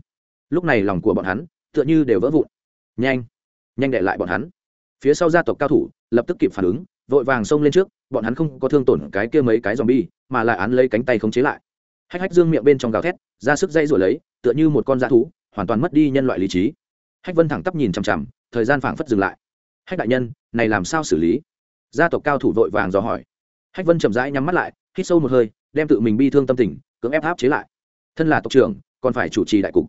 Lúc này lòng của bọn hắn tựa như đều vỡ vụn. Nhanh nhanh đệ lại bọn hắn. Phía sau gia tộc cao thủ lập tức kịp phản ứng, vội vàng xông lên trước, bọn hắn không có thương tổn cái kia mấy cái dòm bi mà lại án lấy cánh tay khống chế lại. Hách hách dương miệng bên trong gào thét, ra sức dây rồi lấy, tựa như một con dã thú, hoàn toàn mất đi nhân loại lý trí. Hách vân thẳng tắp nhìn chằm chằm, thời gian phảng phất dừng lại. Hách đại nhân, này làm sao xử lý? Gia tộc cao thủ vội vàng dò hỏi. Hách vân chậm rãi nhắm mắt lại, hít sâu một hơi, đem tự mình bi thương tâm tình, cưỡng ép áp chế lại. Thân là tộc trưởng, còn phải chủ trì đại cục.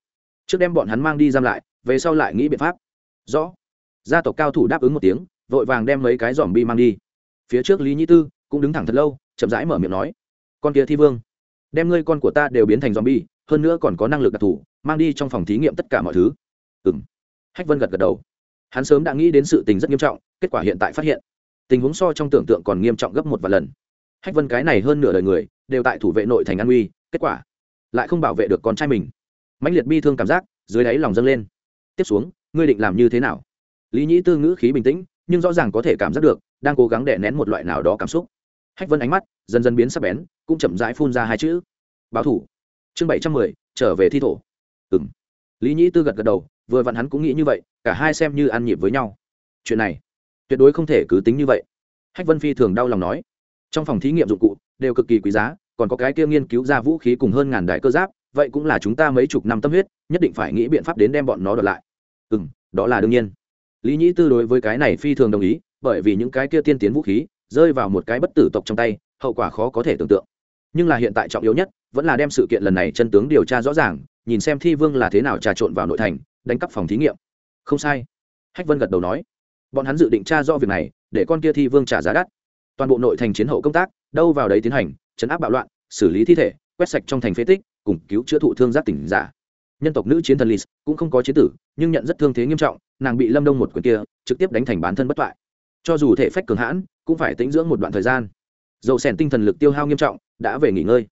Trước đem bọn hắn mang đi giam lại, về sau lại nghĩ biện pháp. Rõ. Gia tộc cao thủ đáp ứng một tiếng, vội vàng đem mấy cái dòm bi mang đi. Phía trước lý nhĩ tư cũng đứng thẳng thật lâu, chậm rãi mở miệng nói. Con kia thi vương, đem ngươi con của ta đều biến thành dòm bi, hơn nữa còn có năng lực đặc thù, mang đi trong phòng thí nghiệm tất cả mọi thứ. Ừ m hách vân gật gật đầu. Hắn sớm đã nghĩ đến sự tình rất nghiêm trọng, kết quả hiện tại phát hiện tình huống so trong tưởng tượng còn nghiêm trọng gấp một vài lần. Hách vân cái này hơn nửa đời người, đều tại thủ vệ nội thành an uy, kết quả lại không bảo vệ được con trai mình. Mãnh liệt bi thương cảm giác, dưới đáy lòng dâng lên. Tiếp xuống, ngươi định làm như thế nào? Lý nhĩ tư ngữ khí bình tĩnh, nhưng rõ ràng có thể cảm giác được, đang cố gắng đè nén một loại nào đó cảm xúc. Hách vân ánh mắt dần dần biến sắc bén, cũng chậm rãi phun ra hai chữ. Báo thủ. Chương bảy trăm mười, trở về thi thổ. Ừ m lý nhĩ tư gật gật đầu, vừa vặn hắn cũng nghĩ như vậy, cả hai xem như ăn nhịp với nhau. Chuyện này tuyệt đối không thể cứ tính như vậy. Hách vân phi thường đau lòng nói, trong phòng thí nghiệm dụng cụ đều cực kỳ quý giá, còn có cái kia nghiên cứu ra vũ khí cùng hơn ngàn đại cơ giáp, vậy cũng là chúng ta mấy chục năm tâm huyết, nhất định phải nghĩ biện pháp đến đem bọn nó đợt lại. Ừ n đó là đương nhiên. Lý nhĩ tư đối với cái này phi thường đồng ý, bởi vì những cái kia tiên tiến vũ khí rơi vào một cái bất tử tộc trong tay, hậu quả khó có thể tưởng tượng. Nhưng là hiện tại trọng yếu nhất, vẫn là đem sự kiện lần này chân tướng điều tra rõ ràng, nhìn xem thi vương là thế nào trà trộn vào nội thành, đánh cắp phòng thí nghiệm. Không sai. Hách vân gật đầu nói bọn hắn dự định tra rõ việc này, để con kia thi vương trả giá đắt. Toàn bộ nội thành chiến hậu công tác, đâu vào đấy tiến hành, chấn áp bạo loạn, xử lý thi thể, quét sạch trong thành phế tích, cùng cứu chữa thụ thương giác tỉnh giả. Nhân tộc nữ chiến thần lis cũng không có chiến tử, nhưng nhận rất thương thế nghiêm trọng, nàng bị lâm đông một quyền kia, trực tiếp đánh thành bán thân bất toại. Cho dù thể phách cường hãn, cũng phải tĩnh dưỡng một đoạn thời gian. Dầu sèn tinh thần lực tiêu hao nghiêm trọng, đã về nghỉ ngơi.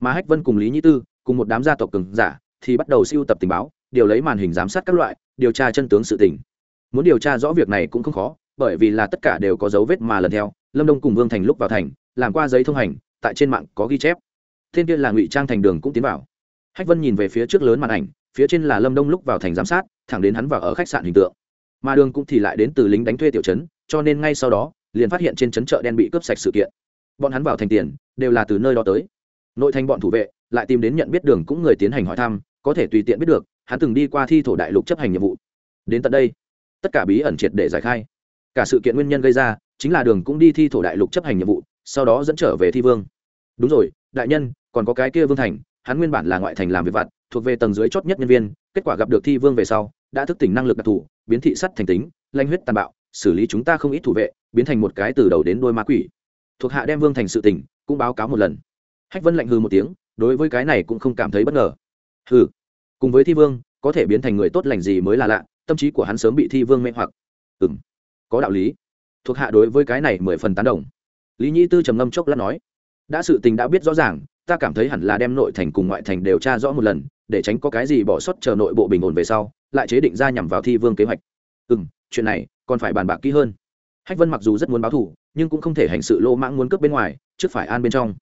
Mà hách vân cùng lý nhĩ tư, cùng một đám gia tộc cường giả, thì bắt đầu siêu tập tình báo, điều lấy màn hình giám sát các loại, điều tra chân tướng sự tình muốn điều tra rõ việc này cũng không khó, bởi vì là tất cả đều có dấu vết mà lần theo, lâm đông cùng vương thành lúc vào thành, làm qua giấy thông hành, tại trên mạng có ghi chép. Thiên kia là ngụy trang thành đường cũng tiến vào. Hách vân nhìn về phía trước lớn màn ảnh, phía trên là lâm đông lúc vào thành giám sát, thẳng đến hắn vào ở khách sạn hình tượng. Mà đường cũng thì lại đến từ lính đánh thuê tiểu trấn, cho nên ngay sau đó, liền phát hiện trên trấn chợ đen bị cướp sạch sự kiện. Bọn hắn vào thành tiền, đều là từ nơi đó tới. Nội thành bọn thủ vệ, lại tìm đến nhận biết đường cũng người tiến hành hỏi thăm, có thể tùy tiện biết được, hắn từng đi qua thi thổ đại lục chấp hành nhiệm vụ. Đến tận đây tất cả bí ẩn triệt để giải khai. Cả sự kiện nguyên nhân gây ra chính là đường cũng đi thi thổ đại lục chấp hành nhiệm vụ, sau đó dẫn trở về thi vương. Đúng rồi, đại nhân, còn có cái kia vương thành, hắn nguyên bản là ngoại thành làm việc vặt, thuộc về tầng dưới chót nhất nhân viên, kết quả gặp được thi vương về sau, đã thức tỉnh năng lực đặc thù, biến thị sắt thành tính lanh huyết tàn bạo, xử lý chúng ta không ít thủ vệ, biến thành một cái từ đầu đến đôi ma quỷ. Thuộc hạ đem vương thành sự tỉnh, cũng báo cáo một lần. Hách vân lạnh hư một tiếng, đối với cái này cũng không cảm thấy bất ngờ. Hừ, cùng với thi vương, có thể biến thành người tốt lành gì mới là lạ tâm trí của hắn sớm bị thi vương mê hoặc. Ừ m có đạo lý. Thuộc hạ đối với cái này mười phần tán đồng. Lý nhĩ tư trầm ngâm chốc lát nói, đã sự tình đã biết rõ ràng, ta cảm thấy hẳn là đem nội thành cùng ngoại thành đều tra rõ một lần, để tránh có cái gì bỏ sót chờ nội bộ bình ổn về sau, lại chế định ra nhằm vào thi vương kế hoạch. Ừ m chuyện này còn phải bàn bạc kỹ hơn. Hách vân mặc dù rất muốn báo thù, nhưng cũng không thể hành sự lô mãng muốn cướp bên ngoài, trước phải an bên trong.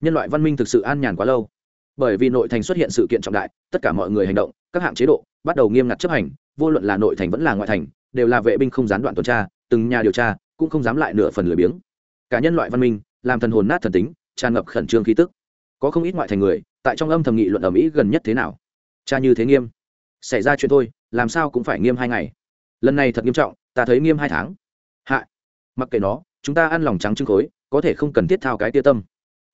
Nhân loại văn minh thực sự an nhàn quá lâu. Bởi vì nội thành xuất hiện sự kiện trọng đại, tất cả mọi người hành động, các hạng chế độ bắt đầu nghiêm ngặt chấp hành vô luận là nội thành vẫn là ngoại thành, đều là vệ binh không gián đoạn tuần tra, từng nhà điều tra, cũng không dám lại nửa phần lười biếng. Cả nhân loại văn minh, làm thần hồn nát thần tính, tràn ngập khẩn trương khí tức. Có không ít ngoại thành người, tại trong âm thầm nghị luận ở mỹ gần nhất thế nào? Cha như thế nghiêm. Xảy ra chuyện thôi, làm sao cũng phải nghiêm hai ngày. Lần này thật nghiêm trọng, ta thấy nghiêm hai tháng. Hạ. Mặc kệ nó, chúng ta ăn lòng trắng trưng khối, có thể không cần thiết thao cái tia tâm.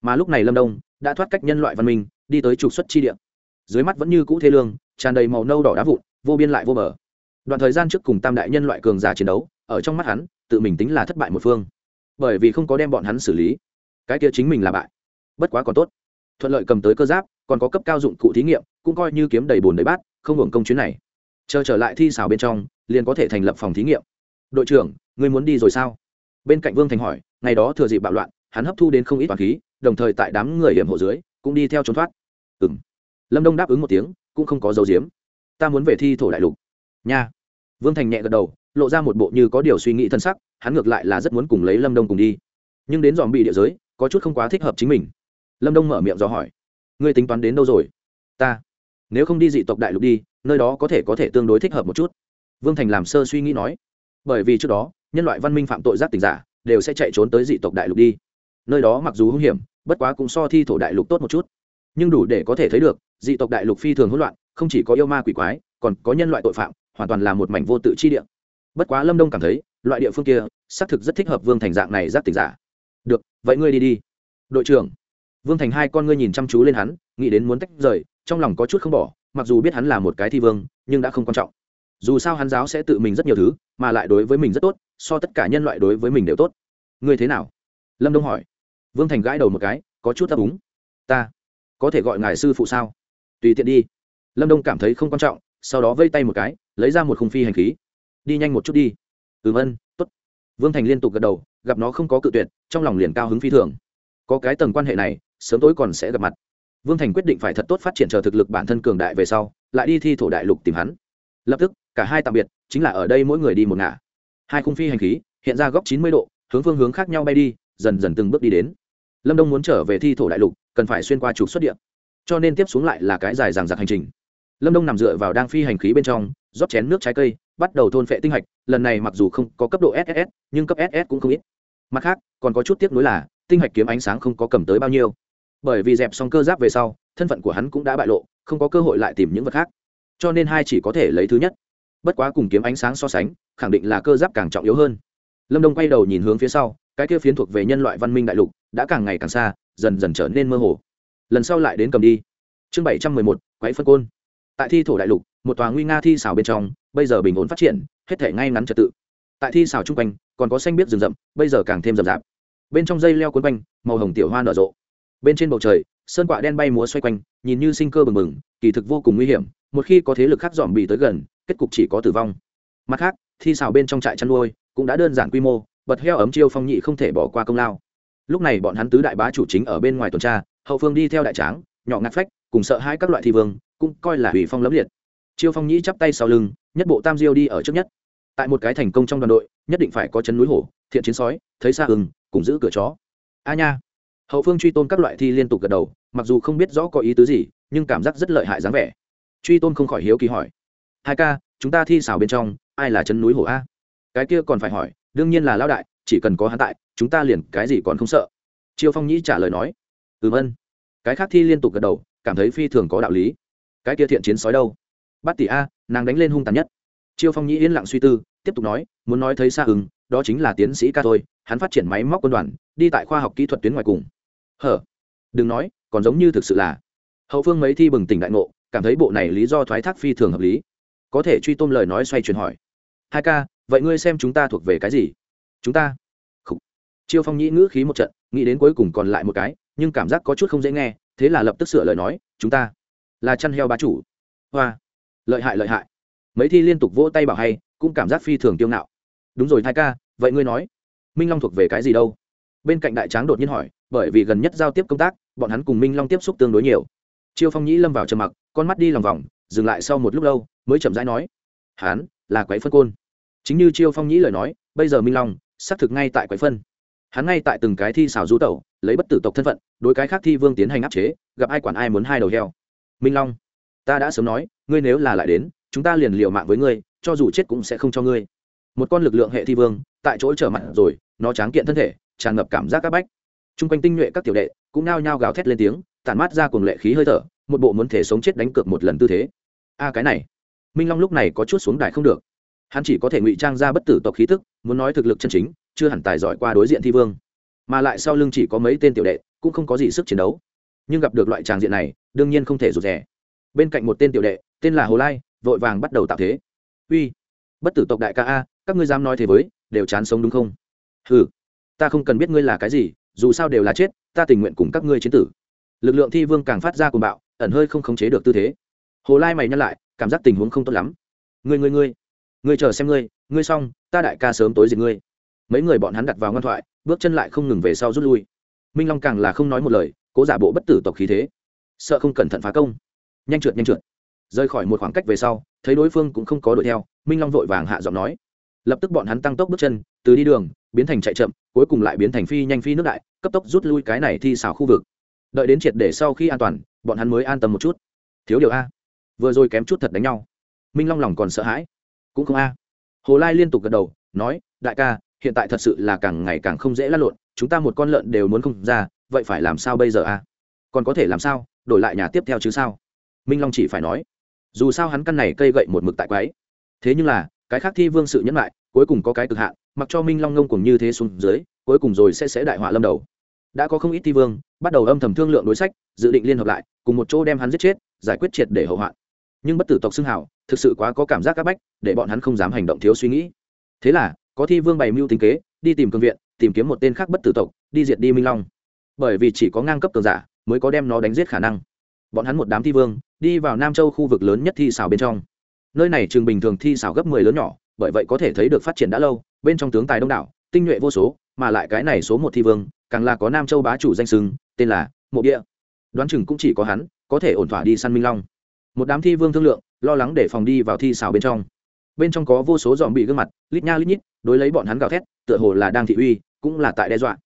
Mà lúc này lâm đông đã thoát cách nhân loại văn minh, đi tới trục xuất chi địa. Dưới mắt vẫn như cũ thế lương, tràn đầy màu nâu đỏ đá vụn vô biên lại vô bờ. Đoạn thời gian trước cùng tam đại nhân loại cường giả chiến đấu, ở trong mắt hắn, tự mình tính là thất bại một phương. Bởi vì không có đem bọn hắn xử lý. Cái kia chính mình là bại. Bất quá còn tốt. Thuận lợi cầm tới cơ giáp, còn có cấp cao dụng cụ thí nghiệm, cũng coi như kiếm đầy bồn đầy bát, không hưởng công chuyến này. Chờ trở lại thi xào bên trong, liền có thể thành lập phòng thí nghiệm. Đội trưởng, ngươi muốn đi rồi sao? Bên cạnh vương thành hỏi, ngày đó thừa dịp bạo loạn, hắn hấp thu đến không ít toàn khí, đồng thời tại đám người hiểm hộ dưới, cũng đi theo trốn thoát. Ừ m lâm đông đáp ứng một tiếng, cũng không có dấu diếm ta muốn về thi thổ đại lục. Nha. Vương thành nhẹ gật đầu, lộ ra một bộ như có điều suy nghĩ thân sắc, hắn ngược lại là rất muốn cùng lấy lâm đông cùng đi. Nhưng đến dòm bị địa giới, có chút không quá thích hợp chính mình. Lâm đông mở miệng do hỏi, ngươi tính toán đến đâu rồi? Ta, nếu không đi dị tộc đại lục đi, nơi đó có thể có thể tương đối thích hợp một chút. Vương thành làm sơ suy nghĩ nói, bởi vì trước đó, nhân loại văn minh phạm tội giác tình giả, đều sẽ chạy trốn tới dị tộc đại lục đi. Nơi đó mặc dù hung hiểm, bất quá cũng so thi thổ đại lục tốt một chút. Nhưng đủ để có thể thấy được, dị tộc đại lục phi thường hỗn loạn không chỉ có yêu ma quỷ quái, còn có nhân loại tội phạm, hoàn toàn là một mảnh vô tự chi địa. Bất quá lâm đông cảm thấy, loại địa phương kia, xác thực rất thích hợp vương thành dạng này giáp tỉnh giả. Được, vậy ngươi đi đi. Đội trưởng. Vương thành hai con ngươi nhìn chăm chú lên hắn, nghĩ đến muốn tách rời, trong lòng có chút không bỏ, mặc dù biết hắn là một cái thi vương, nhưng đã không quan trọng. Dù sao hắn giáo sẽ tự mình rất nhiều thứ, mà lại đối với mình rất tốt, so tất cả nhân loại đối với mình đều tốt. Ngươi thế nào? Lâm đông hỏi. Vương thành gãi đầu một cái, có chút đáp úng ta. Có thể gọi ngài sư phụ sao? Tùy tiện đi lâm đông cảm thấy không quan trọng sau đó vây tay một cái lấy ra một khung phi hành khí đi nhanh một chút đi ừm ân t ố t vương thành liên tục gật đầu gặp nó không có cự tuyệt trong lòng liền cao hứng phi thường có cái tầng quan hệ này sớm tối còn sẽ gặp mặt vương thành quyết định phải thật tốt phát triển chờ thực lực bản thân cường đại về sau lại đi thi thổ đại lục tìm hắn lập tức cả hai tạm biệt chính là ở đây mỗi người đi một ngả hai khung phi hành khí hiện ra góc chín mươi độ hướng phương hướng khác nhau bay đi dần dần từng bước đi đến lâm đông muốn trở về thi thổ đại lục cần phải xuyên qua trục xuất điện cho nên tiếp xuống lại là cái dài dằng dặc hành trình lâm đông nằm dựa vào đang phi hành khí bên trong, rót chén nước trái cây, bắt đầu thôn phệ tinh hạch, lần này mặc dù không có cấp độ ss nhưng cấp ss cũng không ít. Mặt khác, còn có chút tiếc nuối là, tinh hạch kiếm ánh sáng không có cầm tới bao nhiêu. Bởi vì dẹp xong cơ giáp về sau, thân phận của hắn cũng đã bại lộ, không có cơ hội lại tìm những vật khác. Cho nên hai chỉ có thể lấy thứ nhất. Bất quá cùng kiếm ánh sáng so sánh, khẳng định là cơ giáp càng trọng yếu hơn. Lâm đông quay đầu nhìn hướng phía sau, cái kia phiến thuộc về nhân loại văn minh đại lục, đã càng ngày càng xa, dần dần trở nên mơ hồ. Lần sau lại đến cầm đi. Chương bảy trăm mười một quáy phân côn tại thi thổ đại lục, một tòa nguy nga thi xào bên trong, bây giờ bình ổn phát triển, hết thể ngay ngắn trật tự. Tại thi xào chung quanh, còn có xanh biết rừng rậm, bây giờ càng thêm rậm rạp. Bên trong dây leo cuốn quanh, màu hồng tiểu hoa nở rộ. Bên trên bầu trời, sơn quạ đen bay múa xoay quanh, nhìn như sinh cơ bừng bừng, kỳ thực vô cùng nguy hiểm, một khi có thế lực khác dòm bị tới gần, kết cục chỉ có tử vong. Mặt khác, thi xào bên trong trại chăn nuôi, cũng đã đơn giản quy mô, bật heo ấm chiêu phong nhị không thể bỏ qua công lao. Lúc này bọn hắn tứ đại bá chủ chính ở bên ngoài tuần tra, hậu phương đi theo đại tráng nhỏ ngạt phách, cùng sợ hai các loại thi vương, cũng coi là hủy phong lẫm liệt. Chiêu phong nhĩ chắp tay sau lưng, nhất bộ tam diêu đi ở trước nhất. Tại một cái thành công trong đoàn đội, nhất định phải có chân núi hổ, thiện chiến sói, thấy xa hừng, cùng giữ cửa chó. A nha. Hậu phương truy tôn các loại thi liên tục gật đầu, mặc dù không biết rõ có ý tứ gì, nhưng cảm giác rất lợi hại dáng vẻ. Truy tôn không khỏi hiếu kỳ hỏi. Hai ca, chúng ta thi xảo bên trong, ai là chân núi hổ a? Cái kia còn phải hỏi, đương nhiên là lao đại, chỉ cần có hắn tại, chúng ta liền cái gì còn không sợ. Chiêu phong nhĩ trả lời nói. Ừm ân cái khác thi liên tục gật đầu, cảm thấy phi thường có đạo lý. Cái kia thiện chiến sói đâu? Bắt tỷ a, nàng đánh lên hung tàn nhất. Chiêu phong nhĩ yên lặng suy tư, tiếp tục nói, muốn nói thấy xa ứng, đó chính là tiến sĩ ca thôi, hắn phát triển máy móc quân đoàn, đi tại khoa học kỹ thuật tuyến ngoài cùng. Hở? Đừng nói, còn giống như thực sự là. Hậu phương mấy thi bừng tỉnh đại ngộ, cảm thấy bộ này lý do thoái thác phi thường hợp lý. Có thể truy tôm lời nói xoay chuyển hỏi. Hai ca, vậy ngươi xem chúng ta thuộc về cái gì? Chúng ta. Khủ. chiêu phong nhĩ ngữ khí một trận, nghĩ đến cuối cùng còn lại một cái nhưng cảm giác có chút không dễ nghe, thế là lập tức sửa lời nói, chúng ta là chăn heo bá chủ. Hoa. Lợi hại lợi hại. Mấy thi liên tục vỗ tay bảo hay, cũng cảm giác phi thường tiêu ngạo. Đúng rồi thai ca, vậy ngươi nói, minh long thuộc về cái gì đâu? Bên cạnh đại tráng đột nhiên hỏi, bởi vì gần nhất giao tiếp công tác, bọn hắn cùng minh long tiếp xúc tương đối nhiều. Chiêu phong nhĩ lâm vào trầm mặc, con mắt đi lòng vòng, dừng lại sau một lúc lâu, mới chậm rãi nói, hắn là quái phân côn. Chính như chiêu phong nhĩ lời nói, bây giờ minh long, xác thực ngay tại quái phân hắn ngay tại từng cái thi xào du tẩu, lấy bất tử tộc thân phận, đối cái khác thi vương tiến hành áp chế, gặp ai quản ai muốn hai đầu heo. Minh long, ta đã sớm nói, ngươi nếu là lại đến, chúng ta liền liều mạng với ngươi, cho dù chết cũng sẽ không cho ngươi. Một con lực lượng hệ thi vương, tại chỗ trở mặt rồi, nó tráng kiện thân thể, tràn ngập cảm giác các bách. Chung quanh tinh nhuệ các tiểu đệ, cũng nao nhao gào thét lên tiếng, tản mát ra cùng lệ khí hơi thở, một bộ muốn thể sống chết đánh cược một lần tư thế. A, cái này. Minh long lúc này có chút xuống đài không được. Hắn chỉ có thể ngụy trang ra bất tử tộc khí tức, muốn nói thực lực chân chính chưa hẳn tài giỏi qua đối diện thi vương, mà lại sau lưng chỉ có mấy tên tiểu đệ, cũng không có gì sức chiến đấu. Nhưng gặp được loại tràng diện này, đương nhiên không thể rụt rè. Bên cạnh một tên tiểu đệ, tên là hồ lai, vội vàng bắt đầu tạo thế. Uy, bất tử tộc đại ca a, các ngươi dám nói thế với, đều chán sống đúng không? Ừ ta không cần biết ngươi là cái gì, dù sao đều là chết, ta tình nguyện cùng các ngươi chiến tử. Lực lượng thi vương càng phát ra cùng bạo, ẩn hơi không khống chế được tư thế. Hồ lai mày nhắc lại, cảm giác tình huống không tốt lắm. Ngươi ngươi ngươi ngươi chờ xem ngươi ngươi xong, ta đại ca sớm tối diệt ngươi mấy người bọn hắn đặt vào ngoan thoại, bước chân lại không ngừng về sau rút lui. Minh long càng là không nói một lời, cố giả bộ bất tử tộc khí thế. Sợ không cẩn thận phá công. Nhanh trượt nhanh trượt. Rời khỏi một khoảng cách về sau, thấy đối phương cũng không có đuổi theo, minh long vội vàng hạ giọng nói. Lập tức bọn hắn tăng tốc bước chân, từ đi đường, biến thành chạy chậm, cuối cùng lại biến thành phi nhanh phi nước đại, cấp tốc rút lui cái này thi xảo khu vực. Đợi đến triệt để sau khi an toàn, bọn hắn mới an tâm một chút. Thiếu điều a. Vừa rồi kém chút thật đánh nhau. Minh long lòng còn sợ hãi. Cũng không a. Hồ lai liên tục gật đầu, nói, đại ca hiện tại thật sự là càng ngày càng không dễ lăn lộn, chúng ta một con lợn đều muốn không ra, vậy phải làm sao bây giờ a còn có thể làm sao, đổi lại nhà tiếp theo chứ sao? Minh long chỉ phải nói. Dù sao hắn căn này cây gậy một mực tại quái thế nhưng là, cái khác thi vương sự nhẫn lại, cuối cùng có cái cực hạn, mặc cho minh long ngông cùng như thế xuống dưới, cuối cùng rồi sẽ sẽ đại họa lâm đầu. Đã có không ít thi vương, bắt đầu âm thầm thương lượng đối sách, dự định liên hợp lại, cùng một chỗ đem hắn giết chết, giải quyết triệt để hậu hoạn. Nhưng bất tử tộc xưng hảo thực sự quá có cảm giác áp bách, để bọn hắn không dám hành động thiếu suy nghĩ. Thế là có thi vương bày mưu tính kế, đi tìm cường viện, tìm kiếm một tên khác bất tử tộc, đi diệt đi minh long. Bởi vì chỉ có ngang cấp cường giả mới có đem nó đánh giết khả năng. Bọn hắn một đám thi vương, đi vào nam châu khu vực lớn nhất thi xảo bên trong. Nơi này trường bình thường thi xảo gấp mười lớn nhỏ, bởi vậy có thể thấy được phát triển đã lâu, bên trong tướng tài đông đảo, tinh nhuệ vô số, mà lại cái này số một thi vương, càng là có nam châu bá chủ danh sưng tên là mộ địa đoán chừng cũng chỉ có hắn, có thể ổn thỏa đi săn minh long. Một đám thi vương thương lượng, lo lắng để phòng đi vào thi xảo bên trong. Bên trong có vô số dòm bị gương mặt, lít nha lít nhít đối lấy bọn hắn gào thét, tựa hồ là đang thị uy, cũng là tại đe dọa.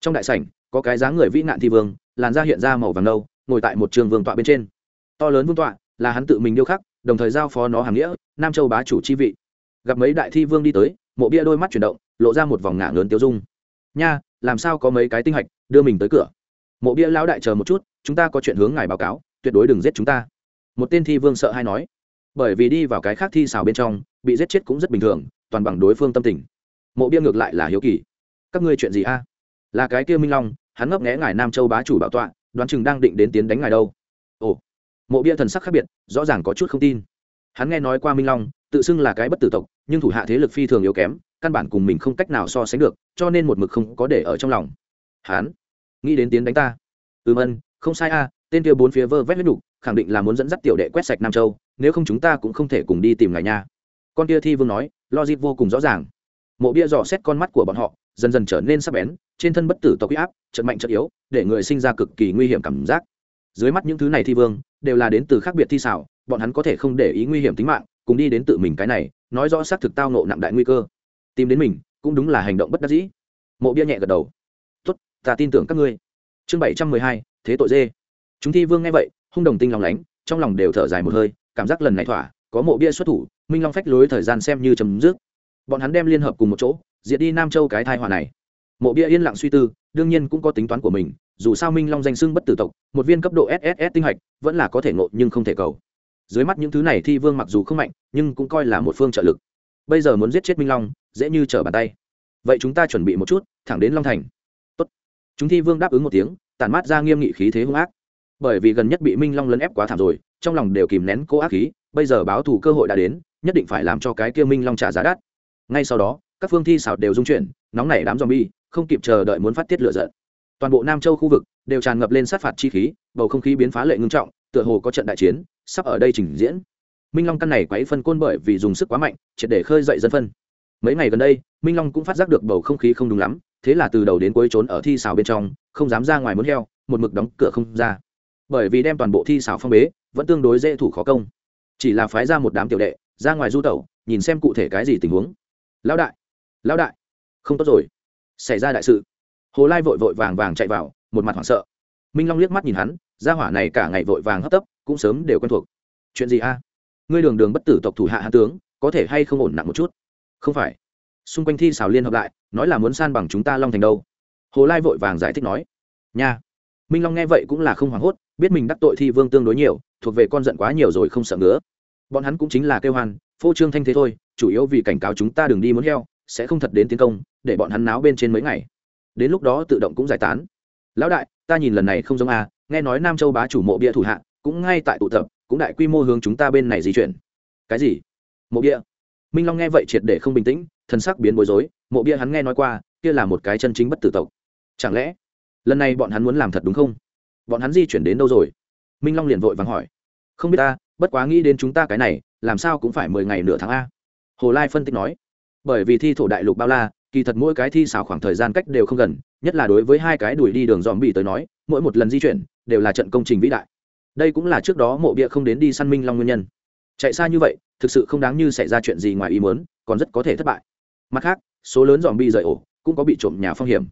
Trong đại sảnh, có cái dáng người vĩ nạn thi vương, làn da hiện ra màu vàng nâu, ngồi tại một trường vương tọa bên trên. To lớn vương tọa, là hắn tự mình điêu khắc, đồng thời giao phó nó hàng nghĩa, nam châu bá chủ chi vị. Gặp mấy đại thi vương đi tới, mộ bia đôi mắt chuyển động, lộ ra một vòng ngả lớn tiêu dung. Nha, làm sao có mấy cái tinh hạch, đưa mình tới cửa? Mộ bia lão đại chờ một chút, chúng ta có chuyện hướng ngài báo cáo, tuyệt đối đừng giết chúng ta. Một tên thi vương sợ hay nói. Bởi vì đi vào cái khác thi xào bên trong, bị giết chết cũng rất bình thường toàn bằng đối phương tâm tình. Mộ bia ngược lại là hiếu kỳ. Các ngươi chuyện gì a? Là cái kia minh long, hắn ngấp nghẽ ngài nam châu bá chủ bảo tọa, đoán chừng đang định đến tiến đánh ngài đâu. Ồ. Mộ bia thần sắc khác biệt, rõ ràng có chút không tin. Hắn nghe nói qua minh long, tự xưng là cái bất tử tộc, nhưng thủ hạ thế lực phi thường yếu kém, căn bản cùng mình không cách nào so sánh được, cho nên một mực không có để ở trong lòng. Hắn nghĩ đến tiến đánh ta. Ừm ân, không sai a, tên kia bốn phía vơ vét huyết đục khẳng định là muốn dẫn dắt tiểu đệ quét sạch nam châu, nếu không chúng ta cũng không thể cùng đi tìm ngài nha. Con kia thi vương nói logic vô cùng rõ ràng. Mộ bia dò xét con mắt của bọn họ, dần dần trở nên sắc bén, trên thân bất tử tộc huy áp trận mạnh trận yếu, để người sinh ra cực kỳ nguy hiểm cảm giác. Dưới mắt những thứ này thi vương, đều là đến từ khác biệt thi xảo, bọn hắn có thể không để ý nguy hiểm tính mạng, cùng đi đến tự mình cái này, nói rõ xác thực tao nộ nặng đại nguy cơ. Tìm đến mình, cũng đúng là hành động bất đắc dĩ. Mộ bia nhẹ gật đầu. Tốt, ta tin tưởng các ngươi. Chương bảy trăm mười hai, thế tội dê. Chúng thi vương nghe vậy, hung đồng tinh lòng lánh, trong lòng đều thở dài một hơi, cảm giác lần này thỏa, có mộ bia xuất thủ minh long phách lối thời gian xem như chấm dứt. Bọn hắn đem liên hợp cùng một chỗ, diệt đi nam châu cái thai họa này. Mộ bia yên lặng suy tư, đương nhiên cũng có tính toán của mình, dù sao minh long danh xưng bất tử tộc, một viên cấp độ sss tinh hạch, vẫn là có thể ngộ nhưng không thể cầu. Dưới mắt những thứ này thi vương mặc dù không mạnh, nhưng cũng coi là một phương trợ lực. Bây giờ muốn giết chết minh long, dễ như trở bàn tay. Vậy chúng ta chuẩn bị một chút, thẳng đến long thành. Tốt. chúng thi vương đáp ứng một tiếng, tản mát ra nghiêm nghị khí thế hung ác. Bởi vì gần nhất bị minh long lấn ép quá thảm rồi, trong lòng đều kìm nén cố ác khí, bây giờ báo thù cơ hội đã đến nhất định phải làm cho cái kia minh long trả giá đắt. Ngay sau đó, các phương thi xảo đều dung chuyển, nóng nảy đám zombie, không kịp chờ đợi muốn phát tiết lửa giận. Toàn bộ nam châu khu vực đều tràn ngập lên sát phạt chi khí, bầu không khí biến phá lệ ngưng trọng, tựa hồ có trận đại chiến sắp ở đây trình diễn. Minh long căn này quấy phân côn bởi vì dùng sức quá mạnh, triệt để khơi dậy dân phân. Mấy ngày gần đây, minh long cũng phát giác được bầu không khí không đúng lắm, thế là từ đầu đến cuối trốn ở thi xào bên trong, không dám ra ngoài muốn heo, một mực đóng cửa không ra. Bởi vì đem toàn bộ thi xào phong bế, vẫn tương đối dễ thủ khó công. Chỉ là phái ra một đám tiểu đệ ra ngoài du tẩu, nhìn xem cụ thể cái gì tình huống. Lão đại lão đại, không tốt rồi. Xảy ra đại sự. Hồ lai vội vội vàng vàng chạy vào, một mặt hoảng sợ. Minh long liếc mắt nhìn hắn ra hỏa này cả ngày vội vàng hấp tấp, cũng sớm đều quen thuộc. Chuyện gì a? Ngươi đường đường bất tử tộc thủ hạ hạ tướng, có thể hay không ổn nặng một chút? Không phải. Xung quanh thi xào liên hợp lại, nói là muốn san bằng chúng ta long thành đâu. Hồ lai vội vàng giải thích nói. Nha. Minh long nghe vậy cũng là không hoảng hốt, biết mình đắc tội thi vương tương đối nhiều, thuộc về con giận quá nhiều rồi không sợ ngứa bọn hắn cũng chính là kêu hoan, phô trương thanh thế thôi, chủ yếu vì cảnh cáo chúng ta đừng đi muốn heo, sẽ không thật đến tiến công, để bọn hắn náo bên trên mấy ngày. Đến lúc đó tự động cũng giải tán. Lão đại, ta nhìn lần này không giống a, nghe nói nam châu bá chủ mộ bia thủ hạ, cũng ngay tại tụ tập, cũng đại quy mô hướng chúng ta bên này di chuyển. Cái gì? Mộ bia? Minh long nghe vậy triệt để không bình tĩnh thân sắc biến bối rối, mộ bia hắn nghe nói qua, kia là một cái chân chính bất tử tộc. Chẳng lẽ, lần này bọn hắn muốn làm thật đúng không? Bọn hắn di chuyển đến đâu rồi? Minh long liền vội vàng hỏi. Không biết ta bất quá nghĩ đến chúng ta cái này, làm sao cũng phải mười ngày nửa tháng a. Hồ lai phân tích nói, bởi vì thi thổ đại lục bao la, kỳ thật mỗi cái thi xảo khoảng thời gian cách đều không gần, nhất là đối với hai cái đuổi đi đường dòm bị tới nói, mỗi một lần di chuyển đều là trận công trình vĩ đại. Đây cũng là trước đó mộ bia không đến đi săn minh long nguyên nhân. Chạy xa như vậy, thực sự không đáng như xảy ra chuyện gì ngoài ý muốn, còn rất có thể thất bại. Mặt khác, số lớn dòm bị rời ổ, cũng có bị trộm nhà phong hiểm.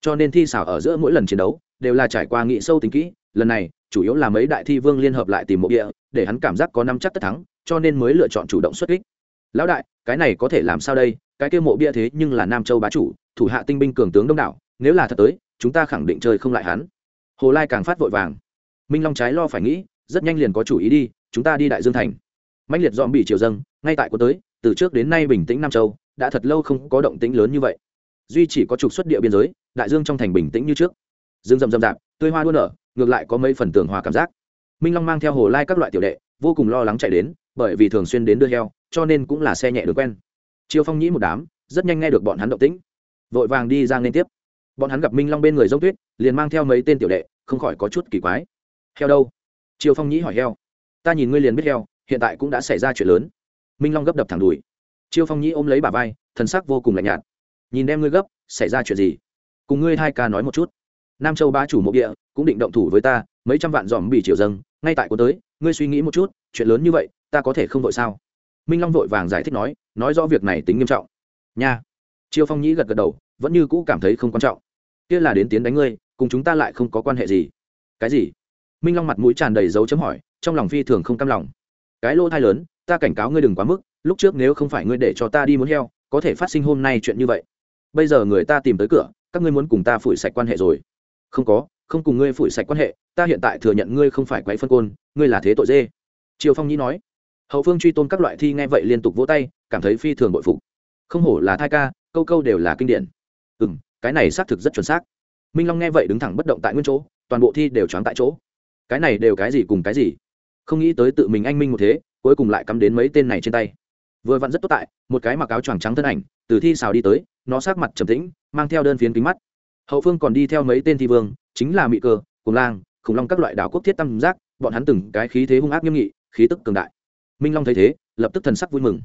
Cho nên thi xảo ở giữa mỗi lần chiến đấu, đều là trải qua nghị sâu tính kỹ, lần này chủ yếu là mấy đại thi vương liên hợp lại tìm mộ địa, để hắn cảm giác có năm chắc tất thắng, cho nên mới lựa chọn chủ động xuất kích. Lão đại, cái này có thể làm sao đây? Cái kia mộ bia thế nhưng là nam châu bá chủ, thủ hạ tinh binh cường tướng đông đảo, nếu là thật tới, chúng ta khẳng định chơi không lại hắn. Hồ lai càng phát vội vàng. Minh long trái lo phải nghĩ, rất nhanh liền có chủ ý đi, chúng ta đi đại dương thành. Mạnh liệt dọn bị triều dâng, ngay tại quân tới, từ trước đến nay bình tĩnh nam châu, đã thật lâu không có động tĩnh lớn như vậy. Duy chỉ có trục xuất địa biên giới, đại dương trong thành bình tĩnh như trước. Dương rầm rầm rạp tươi hoa đua nở, ngược lại có mấy phần tường hòa cảm giác. Minh long mang theo hồ lai các loại tiểu đệ, vô cùng lo lắng chạy đến, bởi vì thường xuyên đến đưa heo, cho nên cũng là xe nhẹ được quen. Chiêu phong nhĩ một đám, rất nhanh nghe được bọn hắn động tĩnh, vội vàng đi ra liên tiếp. Bọn hắn gặp minh long bên người dốc tuyết, liền mang theo mấy tên tiểu đệ, không khỏi có chút kỳ quái. Heo đâu? Chiêu phong nhĩ hỏi heo. Ta nhìn ngươi liền biết heo, hiện tại cũng đã xảy ra chuyện lớn. Minh long gấp đập thẳng đùi. Chiêu phong nhĩ ôm lấy bà vai, thần sắc vô cùng lạnh nhạt. Nhìn đem ngươi gấp, xảy ra chuyện gì? Cùng ngươi hai ca nói một chút nam châu ba chủ mộ địa, cũng định động thủ với ta, mấy trăm vạn dòm bị triều dâng, ngay tại cuốn tới, ngươi suy nghĩ một chút, chuyện lớn như vậy, ta có thể không vội sao? Minh long vội vàng giải thích nói nói rõ việc này tính nghiêm trọng. Nha. Triều phong nhĩ gật gật đầu, vẫn như cũ cảm thấy không quan trọng. Kia là đến tiến đánh ngươi, cùng chúng ta lại không có quan hệ gì. Cái gì? Minh long mặt mũi tràn đầy dấu chấm hỏi, trong lòng phi thường không cam lòng. Cái lô thai lớn, ta cảnh cáo ngươi đừng quá mức, lúc trước nếu không phải ngươi để cho ta đi muốn heo, có thể phát sinh hôm nay chuyện như vậy. Bây giờ người ta tìm tới cửa, các ngươi muốn cùng ta phủi sạch quan hệ rồi không có, không cùng ngươi phủi sạch quan hệ, ta hiện tại thừa nhận ngươi không phải quấy phân côn, ngươi là thế tội dê. Triều phong nhĩ nói. Hậu phương truy tôn các loại thi nghe vậy liên tục vỗ tay, cảm thấy phi thường bội phục. Không hổ là thai ca, câu câu đều là kinh điển. Ừ m cái này xác thực rất chuẩn xác. Minh long nghe vậy đứng thẳng bất động tại nguyên chỗ, toàn bộ thi đều choáng tại chỗ. Cái này đều cái gì cùng cái gì? Không nghĩ tới tự mình anh minh một thế, cuối cùng lại cắm đến mấy tên này trên tay. Vừa vặn rất tốt tại, một cái mặc áo choàng trắng thân ảnh, từ thi xào đi tới, nó sát mặt trầm tĩnh, mang theo đơn phiến kính mắt hậu phương còn đi theo mấy tên thi vương, chính là mỹ cơ, cùng lang, khủng long các loại đảo quốc thiết tam giác, bọn hắn từng cái khí thế hung ác nghiêm nghị, khí tức cường đại. Minh long thấy thế, lập tức thần sắc vui mừng.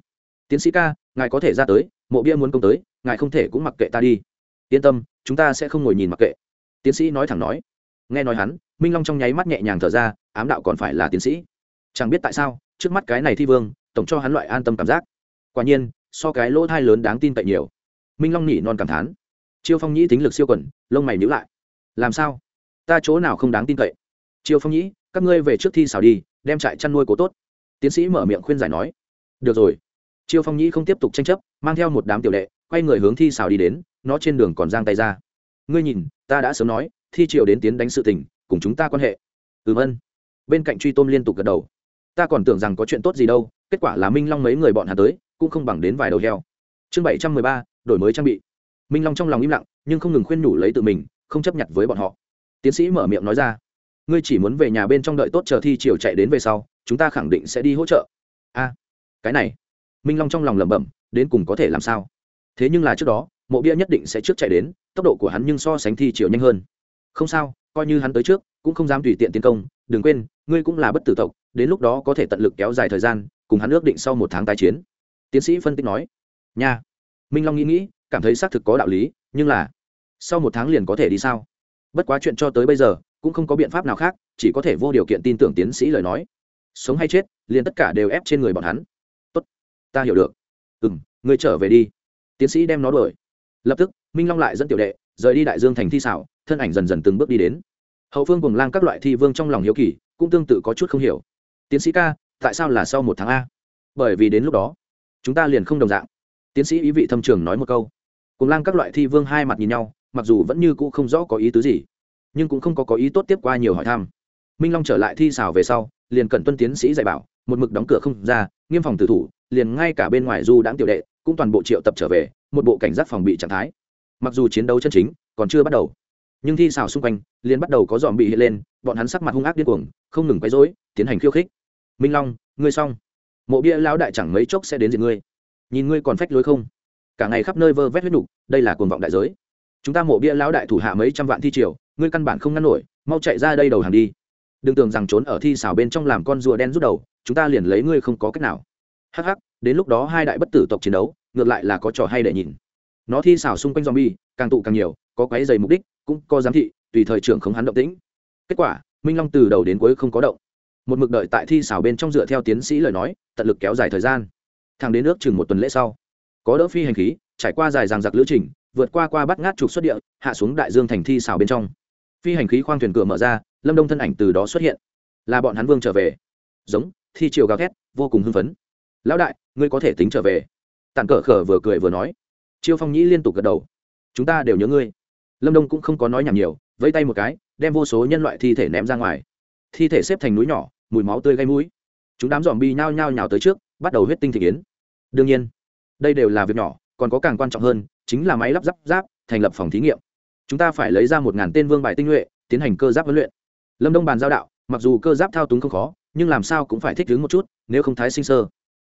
Tiến sĩ ca, ngài có thể ra tới, mộ bia muốn công tới, ngài không thể cũng mặc kệ ta đi. Yên tâm, chúng ta sẽ không ngồi nhìn mặc kệ. Tiến sĩ nói thẳng nói. Nghe nói hắn, minh long trong nháy mắt nhẹ nhàng thở ra, ám đạo còn phải là tiến sĩ. Chẳng biết tại sao, trước mắt cái này thi vương, tổng cho hắn loại an tâm cảm giác. Quả nhiên, so cái lỗ thai lớn đáng tin cậy nhiều. Minh long nhỉ non cảm thán chiêu phong nhĩ tính lực siêu quẩn lông mày nhữ lại. Làm sao? Ta chỗ nào không đáng tin cậy? Chiêu phong nhĩ, các ngươi về trước thi xào đi, đem trại chăn nuôi cố tốt. Tiến sĩ mở miệng khuyên giải nói. Được rồi. Chiêu phong nhĩ không tiếp tục tranh chấp, mang theo một đám tiểu đệ, quay người hướng thi xào đi đến, nó trên đường còn giang tay ra. Ngươi nhìn, ta đã sớm nói, thi triều đến tiến đánh sự tình, cùng chúng ta quan hệ. Ừm ân. Bên cạnh truy tôm liên tục gật đầu. Ta còn tưởng rằng có chuyện tốt gì đâu, kết quả là minh long mấy người bọn hà tới, cũng không bằng đến vài đầu heo. Chương bảy trăm mười ba, đổi mới trang bị minh long trong lòng im lặng, nhưng không ngừng khuyên nhủ lấy tự mình, không chấp nhận với bọn họ. Tiến sĩ mở miệng nói ra, ngươi chỉ muốn về nhà bên trong đợi tốt chờ thi chiều chạy đến về sau, chúng ta khẳng định sẽ đi hỗ trợ. A, cái này. Minh long trong lòng lẩm bẩm, đến cùng có thể làm sao? Thế nhưng là trước đó, mộ bia nhất định sẽ trước chạy đến, tốc độ của hắn nhưng so sánh thi chiều nhanh hơn. Không sao, coi như hắn tới trước, cũng không dám tùy tiện tiến công, đừng quên, ngươi cũng là bất tử tộc, đến lúc đó có thể tận lực kéo dài thời gian, cùng hắn ước định sau một tháng tái chiến. Tiến sĩ phân tích nói, nha. Minh long nghĩ nghĩ cảm thấy xác thực có đạo lý, nhưng là, sau một tháng liền có thể đi sao? Bất quá chuyện cho tới bây giờ, cũng không có biện pháp nào khác, chỉ có thể vô điều kiện tin tưởng tiến sĩ lời nói. Sống hay chết, liền tất cả đều ép trên người bọn hắn. Tốt, ta hiểu được. Ừ m người trở về đi. Tiến sĩ đem nó đuổi. Lập tức, minh long lại dẫn tiểu đệ, rời đi đại dương thành thi xảo, thân ảnh dần dần từng bước đi đến. Hậu phương cùng lang các loại thi vương trong lòng hiếu kỳ, cũng tương tự có chút không hiểu. Tiến sĩ ca, tại sao là sau một tháng a? Bởi vì đến lúc đó, chúng ta liền không đồng dạng. Tiến sĩ ý vị thâm trường nói một câu cùng lang các loại thi vương hai mặt nhìn nhau, mặc dù vẫn như cũ không rõ có ý tứ gì, nhưng cũng không có có ý tốt tiếp qua nhiều hỏi thăm. Minh long trở lại thi xào về sau, liền cẩn tuân tiến sĩ dạy bảo, một mực đóng cửa không ra, nghiêm phòng tử thủ, liền ngay cả bên ngoài du đãng tiểu đệ, cũng toàn bộ triệu tập trở về, một bộ cảnh giác phòng bị trạng thái. Mặc dù chiến đấu chân chính, còn chưa bắt đầu, nhưng thi xào xung quanh, liền bắt đầu có dòm bị hiện lên, bọn hắn sắc mặt hung ác điên cuồng, không ngừng quấy rối, tiến hành khiêu khích. Minh long, ngươi xong. Mộ bia lão đại chẳng mấy chốc sẽ đến diện ngươi. Nhìn ngươi còn phách lối không? Cả ngày khắp nơi vơ vét huyết đủ, đây là cuồng vọng đại giới. Chúng ta mộ bia lão đại thủ hạ mấy trăm vạn thi triều ngươi căn bản không ngăn nổi mau chạy ra đây đầu hàng đi. Đừng tưởng rằng trốn ở thi xào bên trong làm con rùa đen rút đầu chúng ta liền lấy ngươi không có cách nào. Hắc hắc đến lúc đó hai đại bất tử tộc chiến đấu ngược lại là có trò hay để nhìn. Nó thi xào xung quanh zombie càng tụ càng nhiều có quấy dày mục đích cũng có giám thị tùy thời trưởng không hắn động tĩnh. Kết quả minh long từ đầu đến cuối không có động. Một mực đợi tại thi xào bên trong dựa theo tiến sĩ lời nói tận lực kéo dài thời gian. Thang đến nước chừng một tuần lễ sau có đỡ phi hành khí, trải qua dài ràng giặc lữ trình, vượt qua qua bắt ngát trục xuất địa, hạ xuống đại dương thành thi xào bên trong. Phi hành khí khoang thuyền cửa mở ra, lâm đông thân ảnh từ đó xuất hiện. Là bọn hắn vương trở về. Giống, thi triều gào thét, vô cùng hưng phấn. Lão đại, ngươi có thể tính trở về. Tàn cờ khở vừa cười vừa nói. Chiêu phong nhĩ liên tục gật đầu. Chúng ta đều nhớ ngươi. Lâm đông cũng không có nói nhảm nhiều, vẫy tay một cái, đem vô số nhân loại thi thể ném ra ngoài. Thi thể xếp thành núi nhỏ, mùi máu tươi gây mũi. Chúng đám dòm bi nhao nhao nhào tới trước, bắt đầu huyết tinh thị kiến. Đương nhiên đây đều là việc nhỏ, còn có càng quan trọng hơn, chính là máy lắp ráp giáp thành lập phòng thí nghiệm. Chúng ta phải lấy ra một ngàn tên vương bài tinh nhuệ, tiến hành cơ giáp huấn luyện. Lâm đông bàn giao đạo, mặc dù cơ giáp thao túng không khó, nhưng làm sao cũng phải thích ứng một chút, nếu không thái sinh sơ.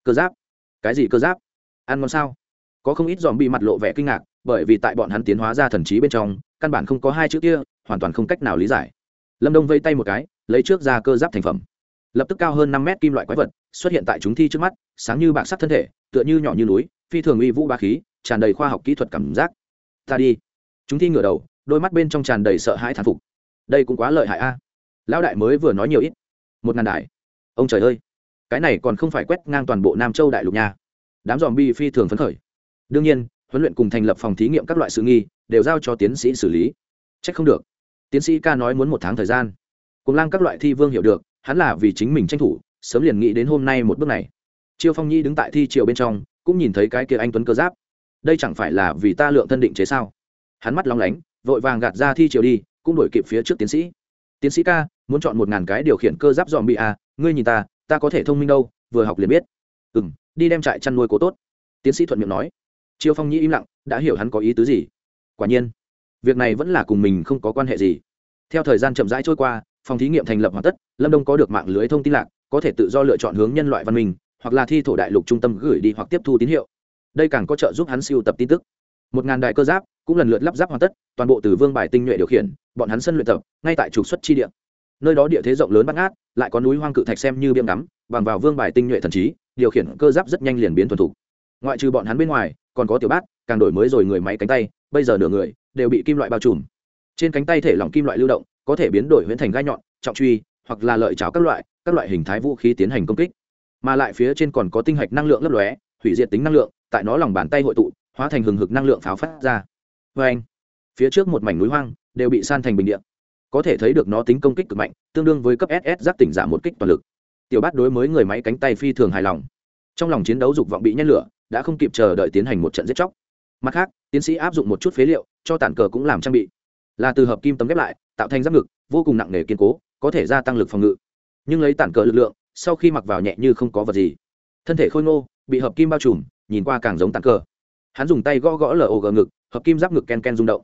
Cơ giáp? Cái gì cơ giáp? Ăn ngon sao? Có không ít dòm bị mặt lộ vẻ kinh ngạc, bởi vì tại bọn hắn tiến hóa ra thần trí bên trong, căn bản không có hai chữ kia, hoàn toàn không cách nào lý giải. Lâm đông vây tay một cái, lấy trước ra cơ giáp thành phẩm. Lập tức cao hơn năm mét kim loại quái vật, xuất hiện tại chúng thi trước mắt, sáng như bạc sắc thân thể, tựa như nhỏ như núi phi thường uy vũ ba khí, tràn đầy khoa học kỹ thuật cảm giác. Ta đi. Chúng thi ngửa đầu, đôi mắt bên trong tràn đầy sợ hãi thán phục. Đây cũng quá lợi hại a. Lão đại mới vừa nói nhiều ít. Một ngàn đại ông trời ơi. Cái này còn không phải quét ngang toàn bộ nam châu đại lục nha. Đám dòm bi phi thường phấn khởi. Đương nhiên, huấn luyện cùng thành lập phòng thí nghiệm các loại sự nghi đều giao cho tiến sĩ xử lý. C h ắ c không được. Tiến sĩ ca nói muốn một tháng thời gian. Cùng lang các loại thi vương hiểu được, hắn là vì chính mình tranh thủ, sớm liền nghĩ đến hôm nay một bước này. Chiêu phong nhi đứng tại thi triều bên trong cũng nhìn thấy cái kia anh tuấn cơ giáp. Đây chẳng phải là vì ta lượng thân định chế sao? Hắn mắt lóng lánh, vội vàng gạt ra thi triều đi, cũng đổi kịp phía trước tiến sĩ. Tiến sĩ ca, muốn chọn một ngàn cái điều khiển cơ giáp dòm bị à ngươi nhìn ta ta có thể thông minh đâu, vừa học liền biết. Ừ m đi đem trại chăn nuôi cố tốt. Tiến sĩ thuận miệng nói. Chiêu phong nhĩ im lặng, đã hiểu hắn có ý tứ gì. Quả nhiên, việc này vẫn là cùng mình không có quan hệ gì. Theo thời gian chậm rãi trôi qua, phòng thí nghiệm thành lập hoàn tất, lâm đông có được mạng lưới thông tin lạc, có thể tự do lựa chọn hướng nhân loại văn minh hoặc là thi thổ đại lục trung tâm gửi đi hoặc tiếp thu tín hiệu. Đây càng có trợ giúp hắn siêu tập tin tức. Một ngàn đại cơ giáp cũng lần lượt lắp ráp hoàn tất, toàn bộ từ vương bài tinh nhuệ điều khiển, bọn hắn sân luyện tập, ngay tại trục xuất chi địa. Nơi đó địa thế rộng lớn bắt ngát, lại có núi hoang cự thạch xem như biêm ngắm, bằng vào vương bài tinh nhuệ thần trí, điều khiển cơ giáp rất nhanh liền biến thuần thục. Ngoại trừ bọn hắn bên ngoài, còn có tiểu bát, càng đổi mới rồi người máy cánh tay, bây giờ nửa người đều bị kim loại bao trùm. Trên cánh tay thể lỏng kim loại lưu động, có thể biến đổi huyễn thành gai nhọn, trọng truy, hoặc là lợi cháo các loại các loại hình thái vũ khí tiến hành công kích mà lại phía trên còn có tinh hạch năng lượng lấp lóe, hủy diệt tính năng lượng, tại nó lòng bàn tay hội tụ, hóa thành hừng hực năng lượng pháo phát ra. Vê anh, phía trước một mảnh núi hoang đều bị san thành bình điện có thể thấy được nó tính công kích cực mạnh, tương đương với cấp ss giáp tỉnh giả một kích toàn lực. Tiểu bát đối với người máy cánh tay phi thường hài lòng. Trong lòng chiến đấu dục vọng bị nhét lửa, đã không kịp chờ đợi tiến hành một trận giết chóc. Mặt khác, tiến sĩ áp dụng một chút phế liệu, cho tản cờ cũng làm trang bị. Là từ hợp kim tấm ghép lại, tạo thành giáp ngực, vô cùng nặng nề kiên cố, có thể gia tăng lực phòng ngự. Nhưng lấy tản cờ lực lượng sau khi mặc vào nhẹ như không có vật gì. Thân thể khôi ngô, bị hợp kim bao trùm, nhìn qua càng giống tàn cờ. Hắn dùng tay gõ gõ lờ gờ ngực, hợp kim giáp ngực ken ken rung động.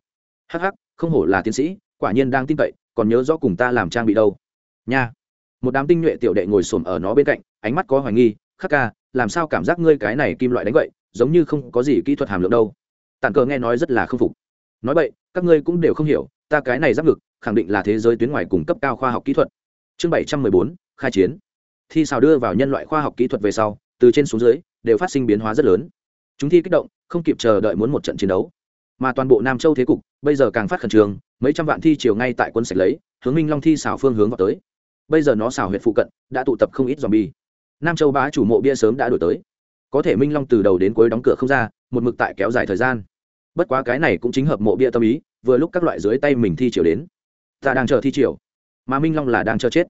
Hắc hắc, không hổ là tiến sĩ, quả nhiên đang tin cậy, còn nhớ rõ cùng ta làm trang bị đâu. Nha. Một đám tinh nhuệ tiểu đệ ngồi xổm ở nó bên cạnh, ánh mắt có hoài nghi, khắc ca, làm sao cảm giác ngươi cái này kim loại đánh vậy, giống như không có gì kỹ thuật hàm lượng đâu. Tàn cờ nghe nói rất là k phục. Nói vậy, các ngươi cũng đều không hiểu, ta cái này giáp ngực, khẳng định là thế giới tuyến ngoài cung cấp cao khoa học kỹ thuật. Chương bảy trăm mười bốn, khai chiến thi xào đưa vào nhân loại khoa học kỹ thuật về sau, từ trên xuống dưới, đều phát sinh biến hóa rất lớn. Chúng thi kích động, không kịp chờ đợi muốn một trận chiến đấu. Mà toàn bộ nam châu thế cục, bây giờ càng phát khẩn trương, mấy trăm vạn thi chiều ngay tại quân sạch lấy, hướng minh long thi xảo phương hướng vào tới. Bây giờ nó xảo huyện phụ cận, đã tụ tập không ít dòm bi nam châu bá chủ mộ bia sớm đã đổi tới. Có thể minh long từ đầu đến cuối đóng cửa không ra, một mực tại kéo dài thời gian. Bất quá cái này cũng chính hợp mộ bia tâm ý, vừa lúc các loại dưới tay mình thi triều đến. Ta đang chờ thi triều, mà minh long là đang chờ chết.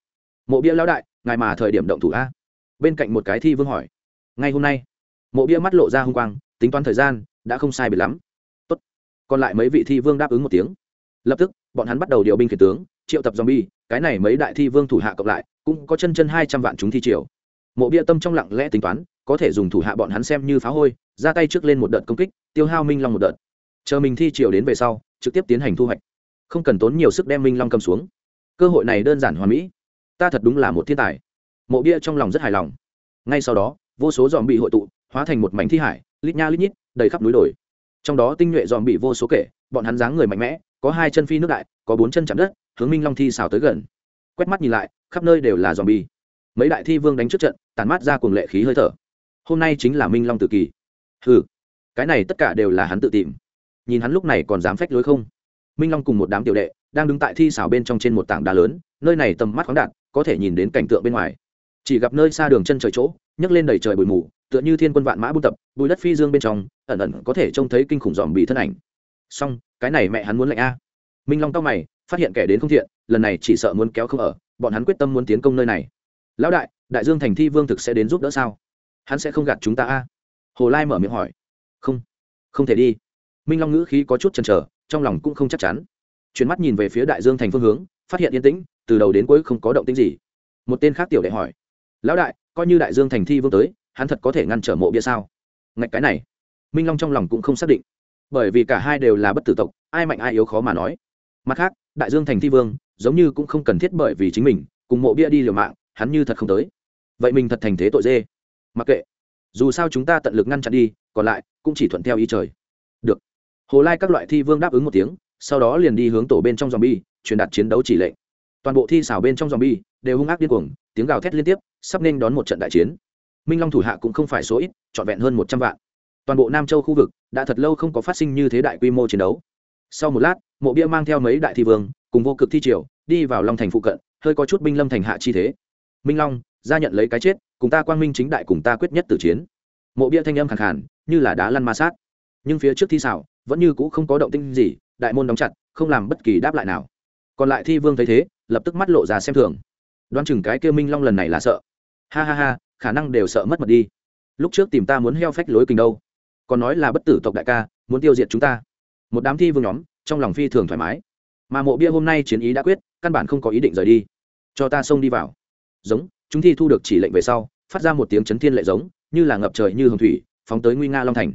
Mộ bia lão đại ngài mà thời điểm động thủ a? Bên cạnh một cái thi vương hỏi. Ngay hôm nay, mộ bia mắt lộ ra h u n g quang, tính toán thời gian, đã không sai biệt lắm. Tốt. còn lại mấy vị thi vương đáp ứng một tiếng. Lập tức, bọn hắn bắt đầu điều binh khiển tướng, triệu tập zombie, cái này mấy đại thi vương thủ hạ cộng lại, cũng có chân chân hai trăm vạn chúng thi triều. Mộ bia tâm trong lặng lẽ tính toán, có thể dùng thủ hạ bọn hắn xem như phá hôi, ra tay trước lên một đợt công kích, tiêu hao minh long một đợt. Chờ mình thi triều đến về sau, trực tiếp tiến hành thu hoạch. Không cần tốn nhiều sức đem minh long cầm xuống. Cơ hội này đơn giản hoàn mỹ ta thật đúng là một thiên tài. Mộ bia trong lòng rất hài lòng. Ngay sau đó, vô số dòm bị hội tụ, hóa thành một mảnh thi hải, lít nha lít nhít, đầy khắp núi đồi. Trong đó tinh nhuệ dòm bị vô số kể, bọn hắn dáng người mạnh mẽ, có hai chân phi nước đại, có bốn chân chạm đất, hướng minh long thi xào tới gần. Quét mắt nhìn lại, khắp nơi đều là dòm bi mấy đại thi vương đánh trước trận tàn mát ra cùng lệ khí hơi thở. Hôm nay chính là minh long tự kỳ. Ừ cái này tất cả đều là hắn tự tìm. Nhìn hắn lúc này còn dám phách lối không? Minh long cùng một đám tiểu đệ đang đứng tại thi xảo bên trong trên một tảng đá lớn, nơi này tầm mắt khoáng đạt, có thể nhìn đến cảnh tượng bên ngoài. Chỉ gặp nơi xa đường chân trời chỗ, nhấc lên đầy trời bụi mù, tựa như thiên quân vạn mã buôn tập bùi đất phi dương bên trong, ẩn ẩn có thể trông thấy kinh khủng dòm bị thân ảnh. Song cái này mẹ hắn muốn lạnh a. Minh long tao mày, phát hiện kẻ đến không thiện, lần này chỉ sợ muốn kéo không ở, bọn hắn quyết tâm muốn tiến công nơi này. Lão đại đại dương thành thi vương thực sẽ đến giúp đỡ sao? Hắn sẽ không gạt chúng ta a? Hồ lai mở miệng hỏi. Không không thể đi. Minh long ngữ khí có chút chần chờ, trong lòng cũng không chắc chắn chuyển mắt nhìn về phía đại dương thành phương hướng, phát hiện yên tĩnh, từ đầu đến cuối không có động tĩnh gì. Một tên khác tiểu đệ hỏi, lão đại, coi như đại dương thành thi vương tới, hắn thật có thể ngăn trở mộ bia sao? Ngạch cái này, minh long trong lòng cũng không xác định, bởi vì cả hai đều là bất tử tộc, ai mạnh ai yếu khó mà nói. Mặt khác, đại dương thành thi vương giống như cũng không cần thiết bởi vì chính mình, cùng mộ bia đi liều mạng, hắn như thật không tới. Vậy mình thật thành thế tội dê. Mặc kệ, dù sao chúng ta tận lực ngăn chặn đi, còn lại cũng chỉ thuận theo ý trời. Được. Hồ lai các loại thi vương đáp ứng một tiếng sau đó liền đi hướng tổ bên trong zombie, truyền đạt chiến đấu chỉ lệnh. Toàn bộ thi xảo bên trong zombie đều hung ác điên cuồng, tiếng gào thét liên tiếp, sắp nên đón một trận đại chiến. Minh long thủ hạ cũng không phải số ít, trọn vẹn hơn một trăm vạn. Toàn bộ nam châu khu vực đã thật lâu không có phát sinh như thế đại quy mô chiến đấu. Sau một lát, mộ bia mang theo mấy đại thi vương, cùng vô cực thi triều, đi vào long thành phụ cận, hơi có chút binh lâm thành hạ chi thế. Minh long, ra nhận lấy cái chết, cùng ta quang minh chính đại cùng ta quyết nhất tử chiến. Mộ bia thanh âm khàn khàn, như là đá lăn ma sát. Nhưng phía trước thi xảo vẫn như cũ không có động tĩnh gì đại môn đóng chặt, không làm bất kỳ đáp lại nào. Còn lại thi vương thấy thế, lập tức mắt lộ ra xem thường. Đoán chừng cái kêu minh long lần này là sợ. Ha ha ha, khả năng đều sợ mất mật đi. Lúc trước tìm ta muốn heo phách lối kinh đâu. Còn nói là bất tử tộc đại ca, muốn tiêu diệt chúng ta. Một đám thi vương nhóm, trong lòng phi thường thoải mái. Mà mộ bia hôm nay chiến ý đã quyết, căn bản không có ý định rời đi. Cho ta xông đi vào. Giống, chúng thi thu được chỉ lệnh về sau, phát ra một tiếng chấn thiên lệ giống, như là ngập trời như hồng thủy, phóng tới nguy nga long thành.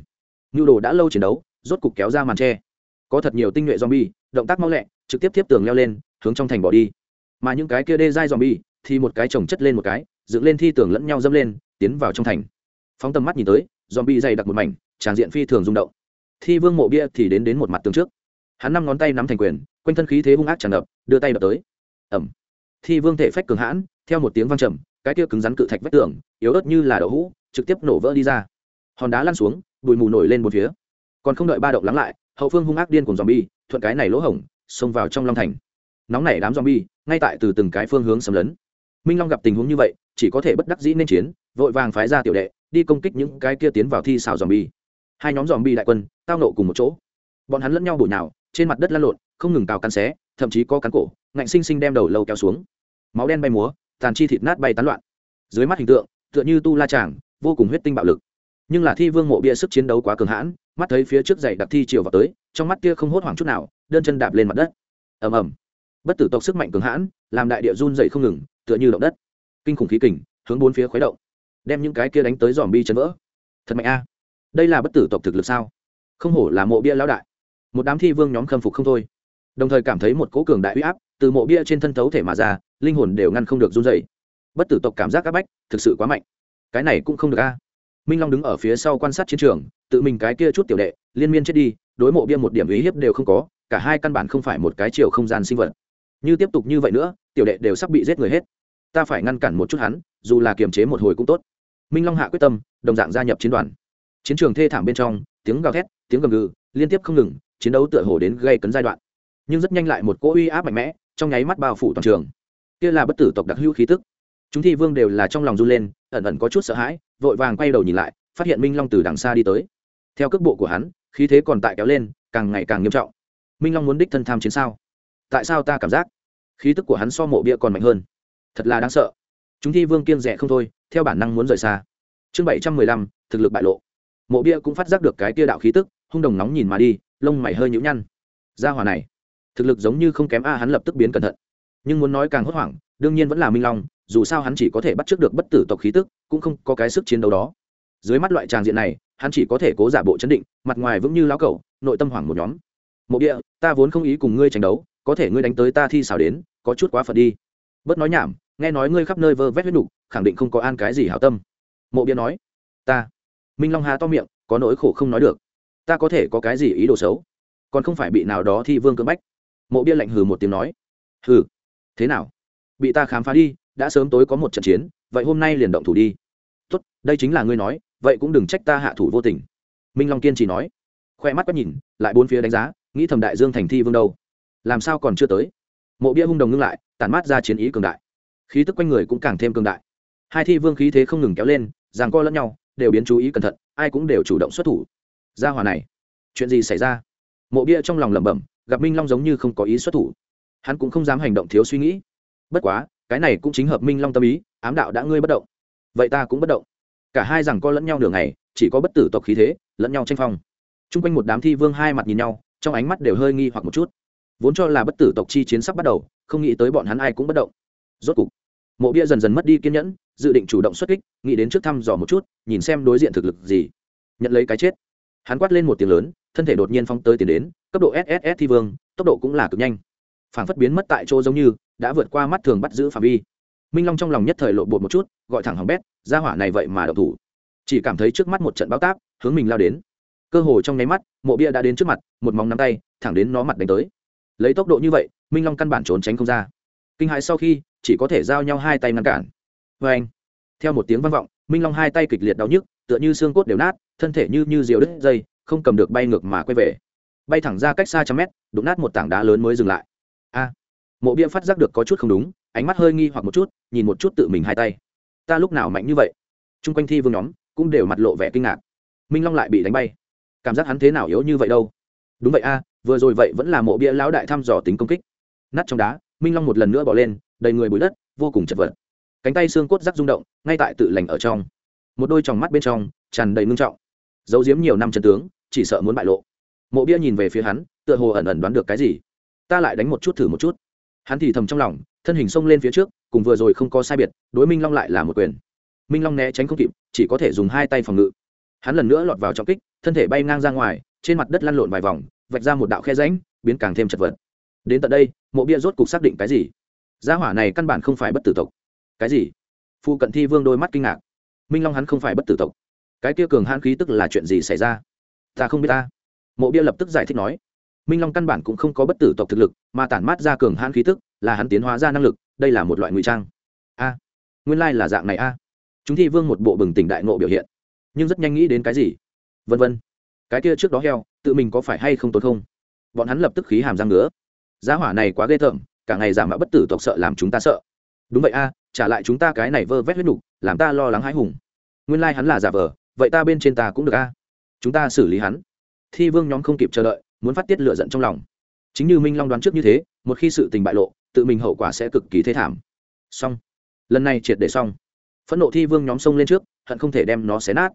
Nhu đồ đã lâu chiến đấu, rốt cục kéo ra màn tre có thật nhiều tinh nhuệ zombie, động tác mau lẹ, trực tiếp tiếp tường leo lên, hướng trong thành bỏ đi. Mà những cái kia đê dai zombie thì một cái chồng chất lên một cái, dựng lên thi tường lẫn nhau dâm lên, tiến vào trong thành. Phóng tầm mắt nhìn tới, zombie dày đặc một mảnh, tràng diện phi thường rung động. Thi vương mộ bia thì đến đến một mặt tường trước. Hắn năm ngón tay nắm thành quyền, quanh thân khí thế hung ác tràn ngập, đưa tay đập tới. Ẩm thi vương thể phách cường hãn, theo một tiếng vang trầm, cái kia cứng rắn cự thạch vách tường, yếu ớt như là đậu hũ, trực tiếp nổ vỡ đi ra. Hòn đá lăn xuống, bụi mù nổi lên một phía. Còn không đợi ba động lắng lại hậu phương hung ác điên cùng dòm bi thuận cái này lỗ hổng, xông vào trong long thành. Nóng nảy đám dòm bi ngay tại từ từng cái phương hướng xâm lấn. Minh long gặp tình huống như vậy, chỉ có thể bất đắc dĩ nên chiến, vội vàng phái ra tiểu đệ, đi công kích những cái kia tiến vào thi xào dòm bi hai nhóm dòm bi đại quân, tao nộ cùng một chỗ. Bọn hắn lẫn nhau bụi nào trên mặt đất lăn lộn, không ngừng cào cắn xé, thậm chí có cắn cổ, ngạnh sinh sinh đem đầu lâu kéo xuống. Máu đen bay múa, tàn chi thịt nát bay tán loạn. Dưới mắt hình tượng, tựa như tu la tràng vô cùng huyết tinh bạo lực. Nhưng là thi vương mộ bia sức chiến đấu quá cường hãn mắt thấy phía trước dậy đặc thi chiều vào tới, trong mắt kia không hốt hoảng chút nào, đơn chân đạp lên mặt đất. Ầm ầm. Bất tử tộc sức mạnh cường hãn, làm đại địa run dậy không ngừng, tựa như động đất. Kinh khủng khí kình, hướng bốn phía khuấy động, đem những cái kia đánh tới dòm bi chấn vỡ. Thật mạnh a. Đây là bất tử tộc thực lực sao? Không hổ là mộ bia lão đại. Một đám thi vương nhóm khâm phục không thôi. Đồng thời cảm thấy một cỗ cường đại uy áp từ mộ bia trên thân thấu thể mà ra, linh hồn đều ngăn không được run dậy bất tử tộc cảm giác áp bách thực sự quá mạnh. Cái này cũng không được a minh long đứng ở phía sau quan sát chiến trường, tự mình cái kia chút tiểu đệ, liên miên chết đi, đối mộ bia một điểm ý hiếp đều không có, cả hai căn bản không phải một cái chiều không gian sinh vật. Như tiếp tục như vậy nữa, tiểu đệ đều sắp bị giết người hết. Ta phải ngăn cản một chút hắn, dù là kiềm chế một hồi cũng tốt. Minh long hạ quyết tâm, đồng dạng gia nhập chiến đoàn. Chiến trường thê thảm bên trong, tiếng gào thét, tiếng gầm gừ, liên tiếp không ngừng, chiến đấu tựa hồ đến gây cấn giai đoạn. Nhưng rất nhanh lại một cỗ uy áp mạnh mẽ, trong nháy mắt bao phủ toàn trường. Kia là bất tử tộc đặc hữu khí tức chúng thi vương đều là trong lòng run lên, ẩn ẩn có chút sợ hãi, vội vàng quay đầu nhìn lại, phát hiện minh long từ đằng xa đi tới. Theo cước bộ của hắn, khí thế còn tại kéo lên, càng ngày càng nghiêm trọng. Minh long muốn đích thân tham chiến sao? Tại sao ta cảm giác khí tức của hắn so mộ bia còn mạnh hơn? Thật là đáng sợ. Chúng thi vương kiên rẻ không thôi, theo bản năng muốn rời xa. Chương bảy trăm mười lăm, thực lực bại lộ. Mộ bia cũng phát giác được cái tia đạo khí tức, hung đồng nóng nhìn mà đi, lông mày hơi nhũ nhăn. Ra hòa này, thực lực giống như không kém a, hắn lập tức biến cẩn thận. Nhưng muốn nói càng hốt hoảng, đương nhiên vẫn là minh long dù sao hắn chỉ có thể bắt trước được bất tử tộc khí tức cũng không có cái sức chiến đấu đó. Dưới mắt loại tràng diện này hắn chỉ có thể cố giả bộ chấn định mặt ngoài vững như lão cẩu nội tâm hoảng một nhóm. Mộ địa ta vốn không ý cùng ngươi tranh đấu có thể ngươi đánh tới ta thi xảo đến có chút quá phật đi. Bớt nói nhảm nghe nói ngươi khắp nơi vơ vét huyết đủ, khẳng định không có an cái gì hảo tâm. Mộ bia nói ta. Minh long hà to miệng có nỗi khổ không nói được. Ta có thể có cái gì ý đồ xấu? Còn không phải bị nào đó thi vương cưỡng bách. Mộ bia lạnh hừ một tiếng nói hừ thế nào? Bị ta khám phá đi đã sớm tối có một trận chiến, vậy hôm nay liền động thủ đi. Tốt, đây chính là ngươi nói, vậy cũng đừng trách ta hạ thủ vô tình. Minh long kiên trì nói. Khoe mắt quét nhìn, lại bốn phía đánh giá, nghĩ thầm đại dương thành thi vương đâu. Làm sao còn chưa tới? Mộ bia hung đồng ngưng lại, tản mát ra chiến ý cường đại. Khí tức quanh người cũng càng thêm cường đại. Hai thi vương khí thế không ngừng kéo lên ràng co lẫn nhau, đều biến chú ý cẩn thận, ai cũng đều chủ động xuất thủ. Gia hòa này, chuyện gì xảy ra? Mộ bia trong lòng lẩm bẩm, gặp minh long giống như không có ý xuất thủ. Hắn cũng không dám hành động thiếu suy nghĩ. Bất quá cái này cũng chính hợp minh long tâm ý, ám đạo đã ngươi bất động. Vậy ta cũng bất động. Cả hai rằng co lẫn nhau nửa ngày, chỉ có bất tử tộc khí thế, lẫn nhau tranh phong. T r u n g quanh một đám thi vương hai mặt nhìn nhau, trong ánh mắt đều hơi nghi hoặc một chút. Vốn cho là bất tử tộc chi chiến sắp bắt đầu, không nghĩ tới bọn hắn ai cũng bất động. Rốt cục, mộ bia dần dần mất đi kiên nhẫn, dự định chủ động xuất kích, nghĩ đến trước thăm dò một chút, nhìn xem đối diện thực lực gì. Nhận lấy cái chết. Hắn quát lên một tiếng lớn, thân thể đột nhiên phong tới tiền đến, cấp độ sss thi vương, tốc độ cũng là cực nhanh. Phản phất biến mất tại chỗ giống như đã vượt qua mắt thường bắt giữ phạm vi. Minh long trong lòng nhất thời lộ bột một chút, gọi thẳng hỏng bét ra hỏa này vậy mà đậu thủ. Chỉ cảm thấy trước mắt một trận bao táp, hướng mình lao đến. Cơ hồ trong nháy mắt, mộ bia đã đến trước mặt, một móng nắm tay, thẳng đến nó mặt đánh tới. Lấy tốc độ như vậy, minh long căn bản trốn tránh không ra. Kinh hãi sau khi, chỉ có thể giao nhau hai tay ngăn cản. Vê anh, theo một tiếng vang vọng, minh long hai tay kịch liệt đau nhức, tựa như xương cốt đều nát, thân thể như như diều đứt dây, không cầm được bay ngược mà quay về. Bay thẳng ra cách xa trăm mét, đụng nát một tảng đá lớn mới dừng lại. A mộ bia phát giác được có chút không đúng, ánh mắt hơi nghi hoặc một chút, nhìn một chút tự mình hai tay. Ta lúc nào mạnh như vậy? T r u n g quanh thi vương nhóm cũng đều mặt lộ vẻ kinh ngạc. Minh long lại bị đánh bay. Cảm giác hắn thế nào yếu như vậy đâu? Đúng vậy a, vừa rồi vậy vẫn là mộ bia lão đại thăm dò tính công kích. Nát trong đá, minh long một lần nữa bỏ lên, đầy người bụi đất, vô cùng chật vật. Cánh tay xương cốt rắc rung động, ngay tại tự lành ở trong. Một đôi tròng mắt bên trong tràn đầy ngưng trọng. Giấu giếm nhiều năm chân tướng, chỉ sợ muốn bại lộ. Mộ bia nhìn về phía hắn, tựa hồ ẩn ẩn đoán được cái gì. Ta lại đánh một chút thử một chút hắn thì thầm trong lòng, thân hình xông lên phía trước, cùng vừa rồi không có sai biệt, đối minh long lại là một quyền. Minh long né tránh không kịp, chỉ có thể dùng hai tay phòng ngự. Hắn lần nữa lọt vào trọng kích, thân thể bay ngang ra ngoài, trên mặt đất lăn lộn vài vòng, vạch ra một đạo khe ránh biến càng thêm chật vật. Đến tận đây, mộ bia rốt cục xác định cái gì? Gia hỏa này căn bản không phải bất tử tộc. Cái gì? Phụ cận thi vương đôi mắt kinh ngạc. Minh long hắn không phải bất tử tộc. Cái kia cường hãn khí tức là chuyện gì xảy ra? Ta không biết ta. Mộ bia lập tức giải thích nói minh long căn bản cũng không có bất tử tộc thực lực mà tản mát ra cường hãn khí tức là hắn tiến hóa ra năng lực đây là một loại ngụy trang. A nguyên lai là dạng này a. Chúng thi vương một bộ bừng tỉnh đại nộ biểu hiện. Nhưng rất nhanh nghĩ đến cái gì? Vân vân. Cái kia trước đó heo tự mình có phải hay không tốt không? Bọn hắn lập tức khí hàm răng nữa giá hỏa này quá ghê tởm cả ngày giả mạo bất tử tộc sợ làm chúng ta sợ. Đúng vậy a trả lại chúng ta cái này vơ vét huyết đủ, làm ta lo lắng hãi hùng. Nguyên lai hắn là giả vờ vậy ta bên trên ta cũng được a. Chúng ta xử lý hắn. Thi vương nhóm không kịp chờ đợi muốn phát tiết lựa giận trong lòng. Chính như minh long đoán trước như thế, một khi sự tình bại lộ, tự mình hậu quả sẽ cực kỳ thế thảm. Xong. Lần này triệt để xong. Phẫn nộ thi vương nhóm sông lên trước, hận không thể đem nó xé nát.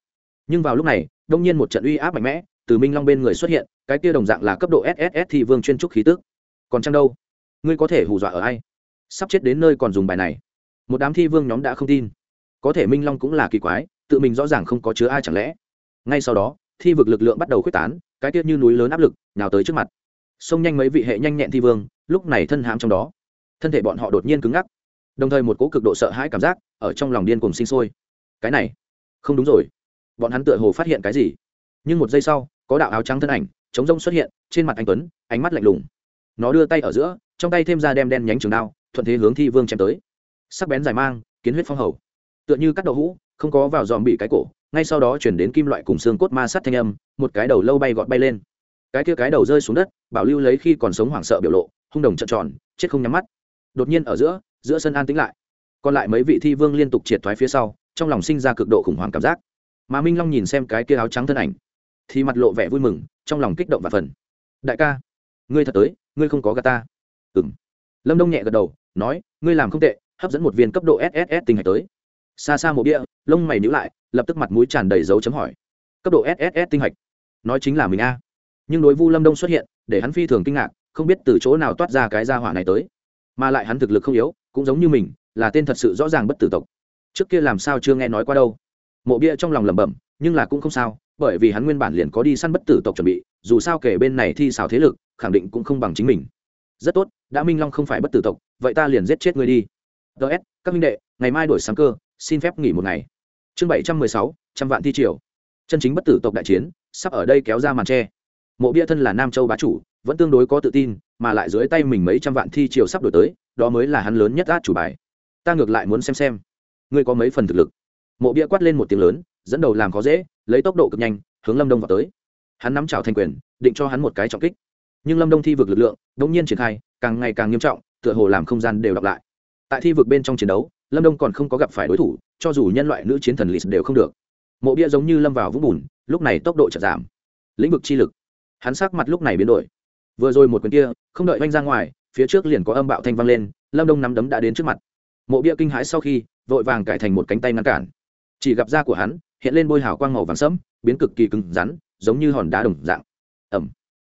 Nhưng vào lúc này, đông nhiên một trận uy áp mạnh mẽ từ minh long bên người xuất hiện, cái kia đồng dạng là cấp độ sss thi vương chuyên trúc khí tức. Còn chăng đâu? Ngươi có thể hù dọa ở ai? Sắp chết đến nơi còn dùng bài này. Một đám thi vương nhóm đã không tin. Có thể minh long cũng là kỳ quái, tự mình rõ ràng không có chứa ai chẳng lẽ. Ngay sau đó, thi vực lực lượng bắt đầu khuếch tán cái tiết như núi lớn áp lực nào tới trước mặt. Xông nhanh mấy vị hệ nhanh nhẹn thi vương, lúc này thân hãm trong đó. Thân thể bọn họ đột nhiên cứng ngắc. Đồng thời một cố cực độ sợ hãi cảm giác ở trong lòng điên cùng sinh sôi. Cái này, không đúng rồi. Bọn hắn tựa hồ phát hiện cái gì. Nhưng một giây sau, có đạo áo trắng thân ảnh, chống rông xuất hiện, trên mặt anh tuấn, ánh mắt lạnh lùng. Nó đưa tay ở giữa, trong tay thêm ra đem đen nhánh trường đao, thuận thế hướng thi vương chém tới. Sắc bén dài mang, kiến huyết phong hầu. Tựa như cắt đậu hũ, không có vào dòm bị cái cổ ngay sau đó chuyển đến kim loại cùng xương cốt ma sát thanh âm, một cái đầu lâu bay gọt bay lên. Cái kia cái đầu rơi xuống đất, bảo lưu lấy khi còn sống hoảng sợ biểu lộ, hung đồng trợn tròn, chết không nhắm mắt. Đột nhiên ở giữa giữa sân an tĩnh lại. Còn lại mấy vị thi vương liên tục triệt thoái phía sau, trong lòng sinh ra cực độ khủng hoảng cảm giác. Mà minh long nhìn xem cái kia áo trắng thân ảnh, thì mặt lộ vẻ vui mừng, trong lòng kích động và phần đại ca, ngươi thật tới, ngươi không có gà ta. Ừng lâm đông nhẹ gật đầu, nói, ngươi làm không tệ, hấp dẫn một viên cấp độ sss tinh hạch tới. Xa xa mộ bia, lông mày nhữ lại lập tức mặt mũi tràn đầy dấu chấm hỏi. Cấp độ sss tinh hạch. Nói chính là mình a. Nhưng đối vu lâm đông xuất hiện, để hắn phi thường kinh ngạc, không biết từ chỗ nào toát ra cái gia hỏa này tới. Mà lại hắn thực lực không yếu, cũng giống như mình, là tên thật sự rõ ràng bất tử tộc. Trước kia làm sao chưa nghe nói qua đâu. Mộ bia trong lòng lẩm bẩm, nhưng là cũng không sao, bởi vì hắn nguyên bản liền có đi săn bất tử tộc chuẩn bị, dù sao kể bên này thi xào thế lực, khẳng định cũng không bằng chính mình. Rất tốt, đã minh long không phải bất tử tộc, vậy ta liền giết chết ngươi đi. Ts các minh đệ, ngày mai đổi sáng cơ, xin phép nghỉ một ngày chương bảy trăm mười sáu, trăm vạn thi triều. Chân chính bất tử tộc đại chiến, sắp ở đây kéo ra màn tre. Mộ bia thân là nam châu bá chủ, vẫn tương đối có tự tin, mà lại dưới tay mình mấy trăm vạn thi triều sắp đổi tới, đó mới là hắn lớn nhất át chủ bài. Ta ngược lại muốn xem xem. Ngươi có mấy phần thực lực? Mộ bia quát lên một tiếng lớn, dẫn đầu làm khó dễ, lấy tốc độ cực nhanh, hướng lâm đông vào tới. Hắn nắm trào thành quyền, định cho hắn một cái trọng kích. Nhưng lâm đông thi vực lực lượng đ ỗ n g nhiên triển khai, càng ngày càng nghiêm trọng, tựa hồ làm không gian đều đọc lại. Tại thi vực bên trong chiến đấu, lâm đông còn không có gặp phải đối thủ cho dù nhân loại nữ chiến thần lịch đều không được. Mộ bia giống như lâm vào vũng bùn, lúc này tốc độ chợt giảm. Lĩnh vực chi lực. Hắn sắc mặt lúc này biến đổi. Vừa rồi một quyền kia, không đợi oanh ra ngoài, phía trước liền có âm bạo thanh vang lên, lâm đông nắm đấm đã đến trước mặt. Mộ bia kinh hãi sau khi, vội vàng cải thành một cánh tay ngăn cản. Chỉ gặp da của hắn, hiện lên bôi hào quang màu vàng sẫm, biến cực kỳ cứng rắn, giống như hòn đá đồng dạng. Ẩm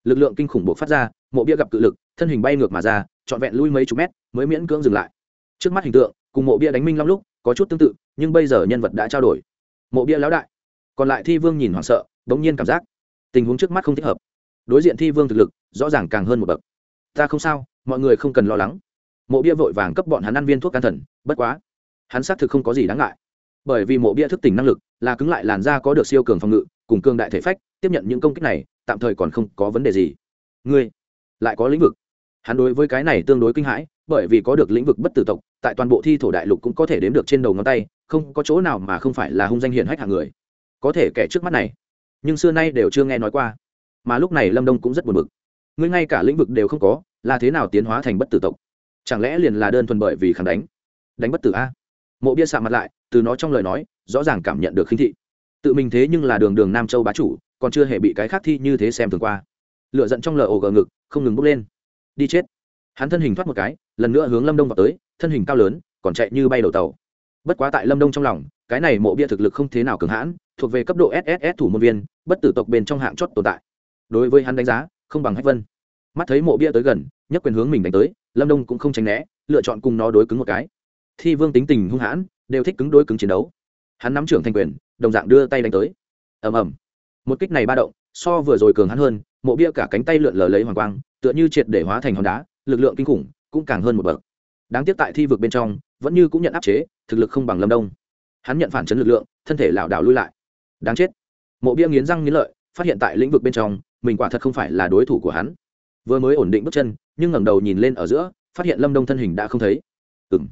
lực lượng kinh khủng buộc phát ra, mộ bia gặp cự lực, thân hình bay ngược mà ra, trọn vẹn lui mấy chục mét, mới miễn cưỡng dừng lại. Trước mắt hình tượng, cùng mộ bia đánh minh long lúc có chút tương tự, nhưng bây giờ nhân vật đã trao đổi. Mộ bia lão đại. Còn lại thi vương nhìn hoảng sợ, bỗng nhiên cảm giác tình huống trước mắt không thích hợp. Đối diện thi vương thực lực, rõ ràng càng hơn một bậc. Ta không sao, mọi người không cần lo lắng. Mộ bia vội vàng cấp bọn hắn ăn viên thuốc can thần, bất quá, hắn xác thực không có gì đáng ngại. Bởi vì mộ bia thức tỉnh năng lực, là cứng lại làn da có được siêu cường phòng ngự, cùng cương đại thể phách, tiếp nhận những công kích này, tạm thời còn không có vấn đề gì. Ngươi lại có lĩnh vực. Hắn đối với cái này tương đối kinh hãi bởi vì có được lĩnh vực bất tử tộc, tại toàn bộ thi thổ đại lục cũng có thể đếm được trên đầu ngón tay, không có chỗ nào mà không phải là hung danh hiển hách hạng người. Có thể kẻ trước mắt này, nhưng xưa nay đều chưa nghe nói qua. Mà lúc này lâm đông cũng rất buồn bực. Ngươi ngay cả lĩnh vực đều không có, là thế nào tiến hóa thành bất tử tộc? Chẳng lẽ liền là đơn thuần bởi vì kháng đánh? Đánh bất tử a? Mộ bia sạ mặt lại, từ nó trong lời nói, rõ ràng cảm nhận được khinh thị. Tự mình thế nhưng là đường đường nam châu bá chủ, còn chưa hề bị cái khác thi như thế xem thường qua. Lựa giận trong lờ ổ gờ ngực, không ngừng bốc lên. Đi chết hắn thân hình thoát một cái, lần nữa hướng lâm đông vào tới, thân hình cao lớn, còn chạy như bay đầu tàu. Bất quá tại lâm đông trong lòng, cái này mộ bia thực lực không thế nào cường hãn, thuộc về cấp độ sss thủ môn viên, bất tử tộc bên trong hạng chót tồn tại. Đối với hắn đánh giá, không bằng hách vân. Mắt thấy mộ bia tới gần nhất quyền hướng mình đánh tới, lâm đông cũng không tránh né, lựa chọn cùng nó đối cứng một cái. Thi vương tính tình hung hãn, đều thích cứng đối cứng chiến đấu. Hắn nắm trưởng thành quyền, đồng dạng đưa tay đánh tới. Ầm ầm. Một kích này ba động, so vừa rồi cường hắn hơn, mộ bia cả cánh tay lượn lờ lấy hoàng quang, tựa như triệt để hóa thành hòn đá lực lượng kinh khủng cũng càng hơn một bậc. Đáng tiếc tại thi vực bên trong, vẫn như cũng nhận áp chế, thực lực không bằng lâm đông. Hắn nhận phản chấn lực lượng, thân thể lảo đảo lui lại. Đáng chết. Mộ bia nghiến răng nghiến lợi, phát hiện tại lĩnh vực bên trong, mình quả thật không phải là đối thủ của hắn. Vừa mới ổn định bước chân, nhưng ngẩng đầu nhìn lên ở giữa, phát hiện lâm đông thân hình đã không thấy. Ừ m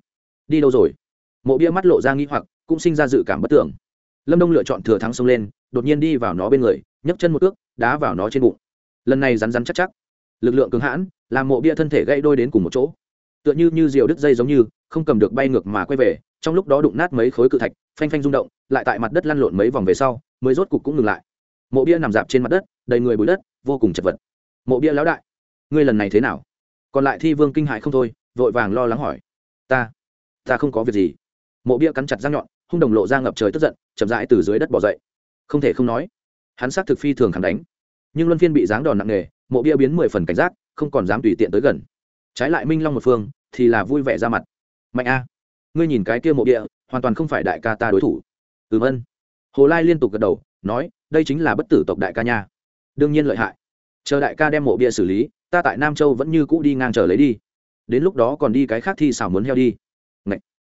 đi đâu rồi? Mộ bia mắt lộ ra nghi hoặc, cũng sinh ra dự cảm bất tưởng. Lâm đông lựa chọn thừa thắng xông lên, đột nhiên đi vào nó bên người, nhấc chân một ước đá vào nó trên bụng. Lần này rắn rắn chắc chắc lực lượng cứng hãn, làm mộ bia thân thể gãy đôi đến cùng một chỗ. Tựa như như diều đứt dây giống như, không cầm được bay ngược mà quay về, trong lúc đó đụng nát mấy khối cự thạch, phanh phanh rung động, lại tại mặt đất lăn lộn mấy vòng về sau, mới rốt cục cũng ngừng lại. Mộ bia nằm dạp trên mặt đất, đầy người bụi đất, vô cùng chật vật. Mộ bia lão đại, ngươi lần này thế nào? Còn lại thi vương kinh hại không thôi, vội vàng lo lắng hỏi. Ta ta không có việc gì. Mộ bia cắn chặt răng nhọn, hung đồng lộ ra ngập trời tức giận, chậm rãi từ dưới đất bỏ dậy. Không thể không nói, hắn xác thực phi thường khẳng đánh. Nhưng luân phiên bị giáng đòn nặng nề mộ bia biến mười phần cảnh giác, không còn dám tùy tiện tới gần. Trái lại minh long một phương thì là vui vẻ ra mặt. Mạnh a, ngươi nhìn cái kia mộ bia, hoàn toàn không phải đại ca ta đối thủ. Ừm ân. Hồ lai liên tục gật đầu, nói, đây chính là bất tử tộc đại ca nha. Đương nhiên lợi hại. Chờ đại ca đem mộ bia xử lý, ta tại nam châu vẫn như cũ đi ngang chờ lấy đi. Đến lúc đó còn đi cái khác thi xảo muốn heo đi. Ngậy.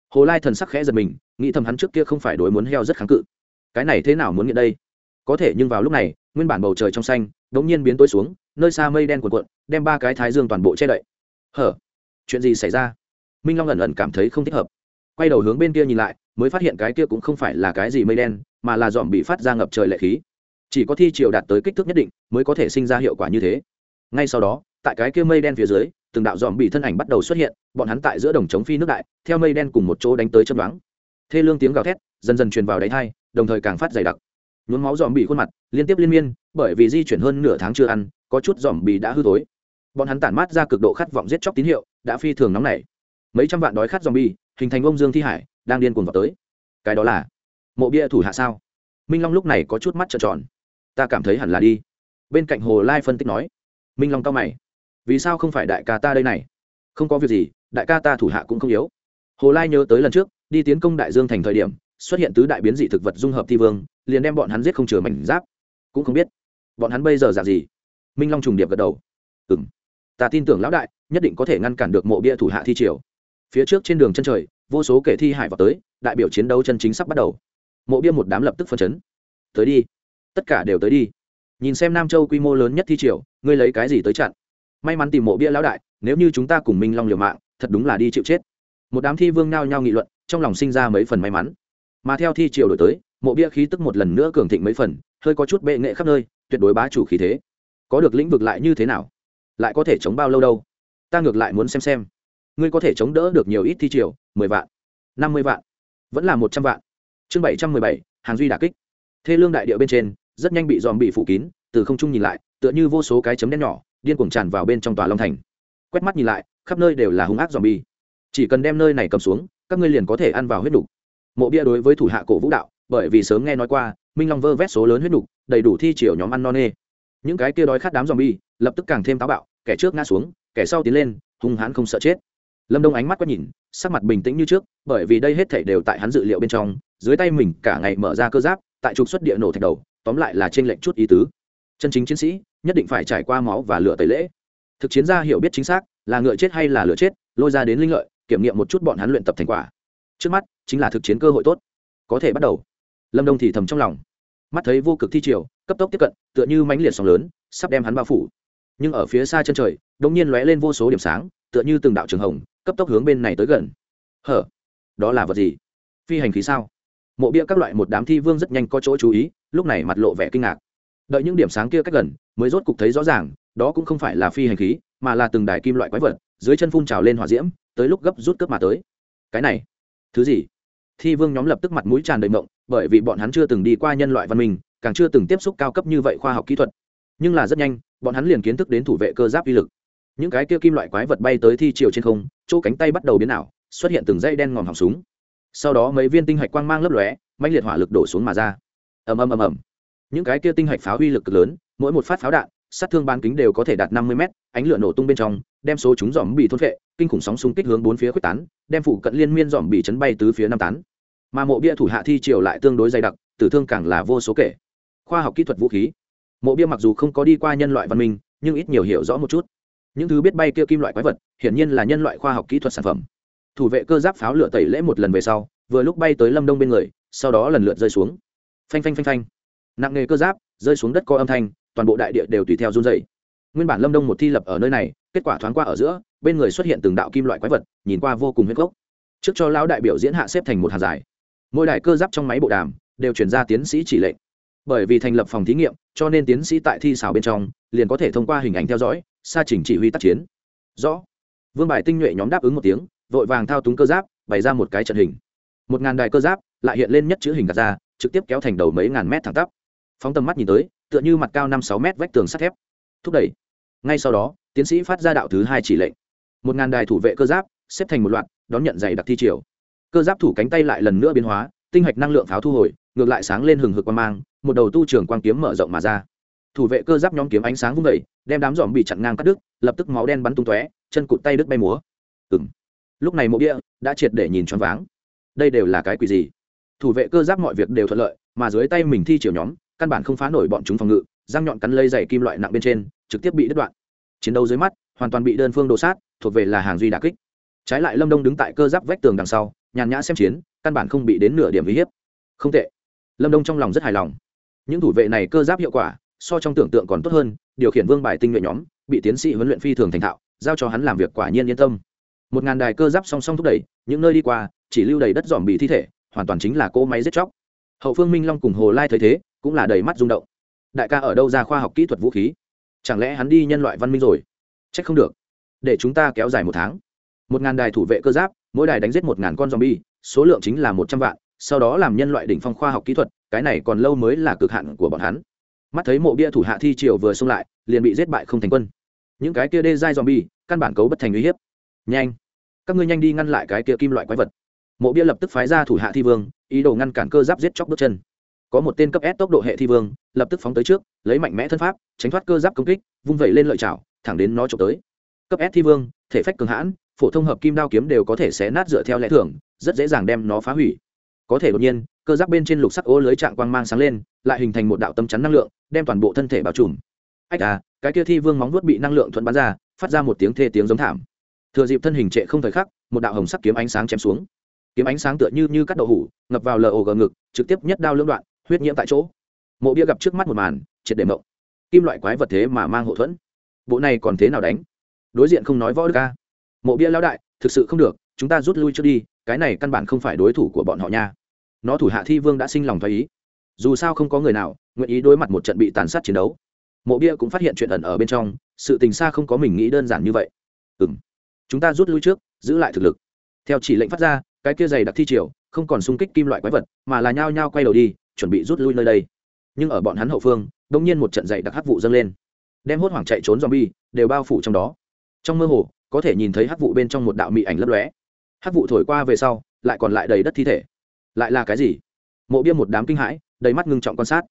hồ lai thần sắc khẽ giật mình, nghĩ thầm hắn trước kia không phải đối muốn heo rất kháng cự. Cái này thế nào muốn nghiện đây? Có thể nhưng vào lúc này, nguyên bản bầu trời trong xanh đ ỗ n g nhiên biến tối xuống nơi xa mây đen cuộn cuộn, đem ba cái thái dương toàn bộ che đậy. Hở? Chuyện gì xảy ra? Minh long ẩn ẩn cảm thấy không thích hợp. Quay đầu hướng bên kia nhìn lại, mới phát hiện cái kia cũng không phải là cái gì mây đen, mà là dòm bị phát ra ngập trời lệ khí. Chỉ có thi triều đạt tới kích thước nhất định, mới có thể sinh ra hiệu quả như thế. Ngay sau đó, tại cái kia mây đen phía dưới, từng đạo dòm bị thân ảnh bắt đầu xuất hiện, bọn hắn tại giữa đồng chống phi nước đại, theo mây đen cùng một chỗ đánh tới chân đoán thê lương tiếng gào thét, dần dần truyền vào đáy thai, đồng thời càng phát dày đặc. Nhuốm máu dòm bị khuôn mặt, liên tiếp liên miên, bởi vì di chuyển hơn nửa tháng chưa ăn có chút dòm bì đã hư tối bọn hắn tản mát ra cực độ khát vọng giết chóc tín hiệu, đã phi thường nóng nảy. Mấy trăm vạn đói khát dòm bì, hình thành ông dương thi hải, đang điên cuồng vào tới. Cái đó là mộ bia thủ hạ sao? Minh long lúc này có chút mắt trợn tròn. Ta cảm thấy hẳn là đi. Bên cạnh hồ lai phân tích nói. Minh long cao mày. Vì sao không phải đại ca ta đây này? Không có việc gì, đại ca ta thủ hạ cũng không yếu. Hồ lai nhớ tới lần trước, đi tiến công đại dương thành thời điểm, xuất hiện tứ đại biến dị thực vật dung hợp thi vương, liền đem bọn hắn giết không chừa mảnh giáp. Cũng không biết, bọn hắn bây giờ dạng gì? Minh long trùng điệp gật đầu. Ừ m ta tin tưởng lão đại, nhất định có thể ngăn cản được mộ bia thủ hạ thi triều. Phía trước trên đường chân trời, vô số kẻ thi hải vào tới, đại biểu chiến đấu chân chính sắp bắt đầu. Mộ bia một đám lập tức phân chấn. Tới đi. Tất cả đều tới đi. Nhìn xem nam châu quy mô lớn nhất thi triều, ngươi lấy cái gì tới chặn? May mắn tìm mộ bia lão đại, nếu như chúng ta cùng minh long liều mạng, thật đúng là đi chịu chết. Một đám thi vương nao nhao nghị luận, trong lòng sinh ra mấy phần may mắn. Mà theo thi triều đổi tới, mộ bia khí tức một lần nữa cường thịnh mấy phần, hơi có chút bệ nghệ khắp nơi, tuyệt đối bá chủ khí thế có được lĩnh vực lại như thế nào? Lại có thể chống bao lâu đâu? Ta ngược lại muốn xem xem. Ngươi có thể chống đỡ được nhiều ít thi triều, mười vạn, năm mươi vạn, vẫn là một trăm vạn. Chương bảy trăm mười bảy, hàng duy đà kích. Thê lương đại địa bên trên, rất nhanh bị dòm bị phủ kín, từ không trung nhìn lại, tựa như vô số cái chấm đen nhỏ, điên cuồng tràn vào bên trong tòa long thành. Quét mắt nhìn lại, khắp nơi đều là hung ác dòm bi chỉ cần đem nơi này cầm xuống, các ngươi liền có thể ăn vào huyết đục mộ bia đối với thủ hạ cổ vũ đạo, bởi vì sớm nghe nói qua, minh long vơ vét số lớn huyết đục đầy đủ thi triều nhóm ăn no nê những cái kia đói khát đám zombie lập tức càng thêm táo bạo, kẻ trước ngã xuống, kẻ sau tiến lên, hung hãn không sợ chết. Lâm đông ánh mắt quét nhìn, sắc mặt bình tĩnh như trước, bởi vì đây hết thảy đều tại hắn dự liệu bên trong, dưới tay mình cả ngày mở ra cơ giáp, tại trục xuất địa nổ thạch đầu, tóm lại là trên lệnh chút ý tứ. Chân chính chiến sĩ nhất định phải trải qua máu và lửa tẩy lễ. Thực chiến gia hiểu biết chính xác, là ngựa chết hay là lửa chết, lôi ra đến linh lợi, kiểm nghiệm một chút bọn hắn luyện tập thành quả. Trước mắt, chính là thực chiến cơ hội tốt. Có thể bắt đầu. Lâm đông thì thầm trong lòng. Mắt thấy vô cực thi triều cấp tốc tiếp cận, tựa như mãnh liệt sóng lớn, sắp đem hắn bao phủ. Nhưng ở phía xa chân trời đ ỗ n g nhiên lóe lên vô số điểm sáng, tựa như từng đạo trường hồng, cấp tốc hướng bên này tới gần. Hở? Đó là vật gì? Phi hành khí sao? Mộ bia các loại một đám thi vương rất nhanh có chỗ chú ý, lúc này mặt lộ vẻ kinh ngạc. Đợi những điểm sáng kia cách gần, mới rốt cục thấy rõ ràng, đó cũng không phải là phi hành khí, mà là từng đài kim loại quái vật, dưới chân phun trào lên hỏa diễm, tới lúc gấp rút cướp mà tới. Cái này, thứ gì? Thi vương nhóm lập tức mặt mũi tràn đầy mộng bởi vì bọn hắn chưa từng đi qua nhân loại văn minh càng chưa từng tiếp xúc cao cấp như vậy khoa học kỹ thuật. Nhưng là rất nhanh, bọn hắn liền kiến thức đến thủ vệ cơ giáp uy lực. Những cái kia kim loại quái vật bay tới thi chiều trên không, chỗ cánh tay bắt đầu biến ảo, xuất hiện từng dây đen ngòm hỏng súng. Sau đó mấy viên tinh hạch quang mang lấp lóe mạnh liệt hỏa lực đổ xuống mà ra. Ầm ầm ầm ầm. Những cái kia tinh hạch pháo uy lực cực lớn, mỗi một phát pháo đạn, sát thương bán kính đều có thể đạt năm mươi mét, ánh lửa nổ tung bên trong, đem số chúng dòm bị thôn phệ, kinh khủng sóng xung kích hướng bốn phía quyết tán, đem phụ cận liên miên dòm bị chấn bay tứ phía năm tán. Mà mộ bia thủ hạ thi triều lại tương đối dày đặc, tử thương càng là vô số kể khoa học kỹ thuật vũ khí. Mộ bia mặc dù không có đi qua nhân loại văn minh, nhưng ít nhiều hiểu rõ một chút. Những thứ biết bay kia kim loại quái vật, hiển nhiên là nhân loại khoa học kỹ thuật sản phẩm. Thủ vệ cơ giáp pháo lửa tẩy lễ một lần về sau, vừa lúc bay tới lâm đông bên người, sau đó lần lượt rơi xuống. Phanh phanh phanh phanh. Nặng nghề cơ giáp, rơi xuống đất có âm thanh, toàn bộ đại địa đều tùy theo run dày nguyên bản lâm đông một thi lập ở nơi này, kết quả thoáng qua ở giữa, bên người xuất hiện từng đạo kim loại quái vật, nhìn qua vô cùng huyết gốc. Trước cho lão đại biểu diễn hạ xếp thành một hàng dài. Mỗi đại cơ giáp trong máy bộ đàm, đều chuyển ra tiến sĩ chỉ lệnh bởi vì thành lập phòng thí nghiệm, cho nên tiến sĩ tại thi xảo bên trong, liền có thể thông qua hình ảnh theo dõi xa trình chỉ huy tác chiến. Rõ. Vương bài tinh nhuệ nhóm đáp ứng một tiếng, vội vàng thao túng cơ giáp, bày ra một cái trận hình. Một ngàn đài cơ giáp, lại hiện lên nhất chữ hình gạt ra, trực tiếp kéo thành đầu mấy ngàn mét thẳng tắp. Phóng tầm mắt nhìn tới, tựa như mặt cao năm sáu mét vách tường sắt thép. Thúc đẩy. Ngay sau đó, tiến sĩ phát ra đạo thứ hai chỉ lệnh. Một ngàn đài thủ vệ cơ giáp, xếp thành một loạt, đón nhận giày đặc thi triều. Cơ giáp thủ cánh tay lại lần nữa biến hóa, tinh hạch năng lượng pháo thu hồi, ngược lại sáng lên hừng hực quan mang một đầu tu trường quang kiếm mở rộng mà ra. Thủ vệ cơ giáp nhóm kiếm ánh sáng vung vẩy đem đám dòm bị chặn ngang cắt đứt, lập tức máu đen bắn tung tóe, chân cụt tay đứt bay múa. Ừ m lúc này mộ địa đã triệt để nhìn choáng váng. Đây đều là cái quỷ gì? Thủ vệ cơ giáp mọi việc đều thuận lợi, mà dưới tay mình thi chiều nhóm, căn bản không phá nổi bọn chúng phòng ngự, răng nhọn cắn lây dày kim loại nặng bên trên, trực tiếp bị đứt đoạn. Chiến đấu dưới mắt, hoàn toàn bị đơn phương đổ sát, thuộc về là hàng duy đà kích. Trái lại lâm đông đứng tại cơ giáp vách tường đằng sau, nhàn nhã xem chiến, căn bản không bị đến nửa điểm uy hiếp. Không tệ. Lâm đông trong lòng rất hài lòng những thủ vệ này cơ giáp hiệu quả, so trong tưởng tượng còn tốt hơn, điều khiển vương bài tinh nhuệ nhóm, bị tiến sĩ huấn luyện phi thường thành thạo, giao cho hắn làm việc quả nhiên yên tâm. Một ngàn đài cơ giáp song song thúc đẩy, những nơi đi qua, chỉ lưu đầy đất dòm bị thi thể, hoàn toàn chính là cỗ máy giết chóc. Hậu phương minh long cùng hồ lai thấy thế, cũng là đầy mắt rung động. Đại ca ở đâu ra khoa học kỹ thuật vũ khí? Chẳng lẽ hắn đi nhân loại văn minh rồi? C h ắ c không được. Để chúng ta kéo dài một tháng. Một ngàn đài thủ vệ cơ giáp, mỗi đài đánh giết một ngàn con z o m bi e số lượng chính là một trăm vạn, sau đó làm nhân loại đỉnh phong khoa học kỹ thuật cái này còn lâu mới là cực hạn của bọn hắn. Mắt thấy mộ bia thủ hạ thi triều vừa xông lại liền bị giết bại không thành quân. Những cái kia đê dai zombie, bi căn bản cấu bất thành uy hiếp. Nhanh! Các ngươi nhanh đi ngăn lại cái kia kim loại quái vật. Mộ bia lập tức phái ra thủ hạ thi vương ý đồ ngăn cản cơ giáp giết chóc bước chân. Có một tên cấp s tốc độ hệ thi vương lập tức phóng tới trước lấy mạnh mẽ thân pháp tránh thoát cơ giáp công kích vung vẩy lên lợi chảo thẳng đến nó trộm tới. Cấp s thi vương thể phách cường hãn phổ thông hợp kim đao kiếm đều có thể xé nát dựa theo lẽ thường rất dễ dàng đem nó phá hủy có thể đột nhiên, cơ giáp bên trên lục sắc ô lưới trạng quang mang sáng lên, lại hình thành một đạo tâm chắn năng lượng, đem toàn bộ thân thể bao trùm. Ách à cái kia thi vương móng vuốt bị năng lượng thuận bắn ra, phát ra một tiếng thê tiếng giống thảm. Thừa dịp thân hình trệ không thời khắc, một đạo hồng sắc kiếm ánh sáng chém xuống. Kiếm ánh sáng tựa như như cắt đậu hủ, ngập vào lờ ổ gờ ngực, trực tiếp nhất đao lưỡng đoạn, huyết nhiễm tại chỗ. Mộ bia gặp trước mắt một màn, triệt để mộng. Kim loại quái vật thế mà mang hậu thuẫn. Bộ này còn thế nào đánh? Đối diện không nói võ đức ca. Mộ bia lão đại, thực sự không được, chúng ta rút lui trước đi cái này căn bản không phải đối thủ của bọn họ nha. Nó thủ hạ thi vương đã sinh lòng thoái ý. Dù sao không có người nào nguyện ý đối mặt một trận bị tàn sát chiến đấu. Mộ bia cũng phát hiện chuyện ẩn ở bên trong, sự tình xa không có mình nghĩ đơn giản như vậy. Ừ m chúng ta rút lui trước, giữ lại thực lực. Theo chỉ lệnh phát ra, cái kia dày đặc thi triều không còn xung kích kim loại quái vật, mà là nhao nhao quay đầu đi, chuẩn bị rút lui nơi đây. Nhưng ở bọn hắn hậu phương đ ỗ n g nhiên một trận dày đặc hắc vụ dâng lên. Đem hốt hoảng chạy trốn z o m bi e đều bao phủ trong đó. Trong mơ hồ, có thể nhìn thấy hắc vụ bên trong một đạo mị ảnh lấp lóe. Hát vụ thổi qua về sau, lại còn lại đầy đất thi thể. Lại là cái gì? Mộ bia một đám kinh hãi, đầy mắt ngưng trọng quan sát.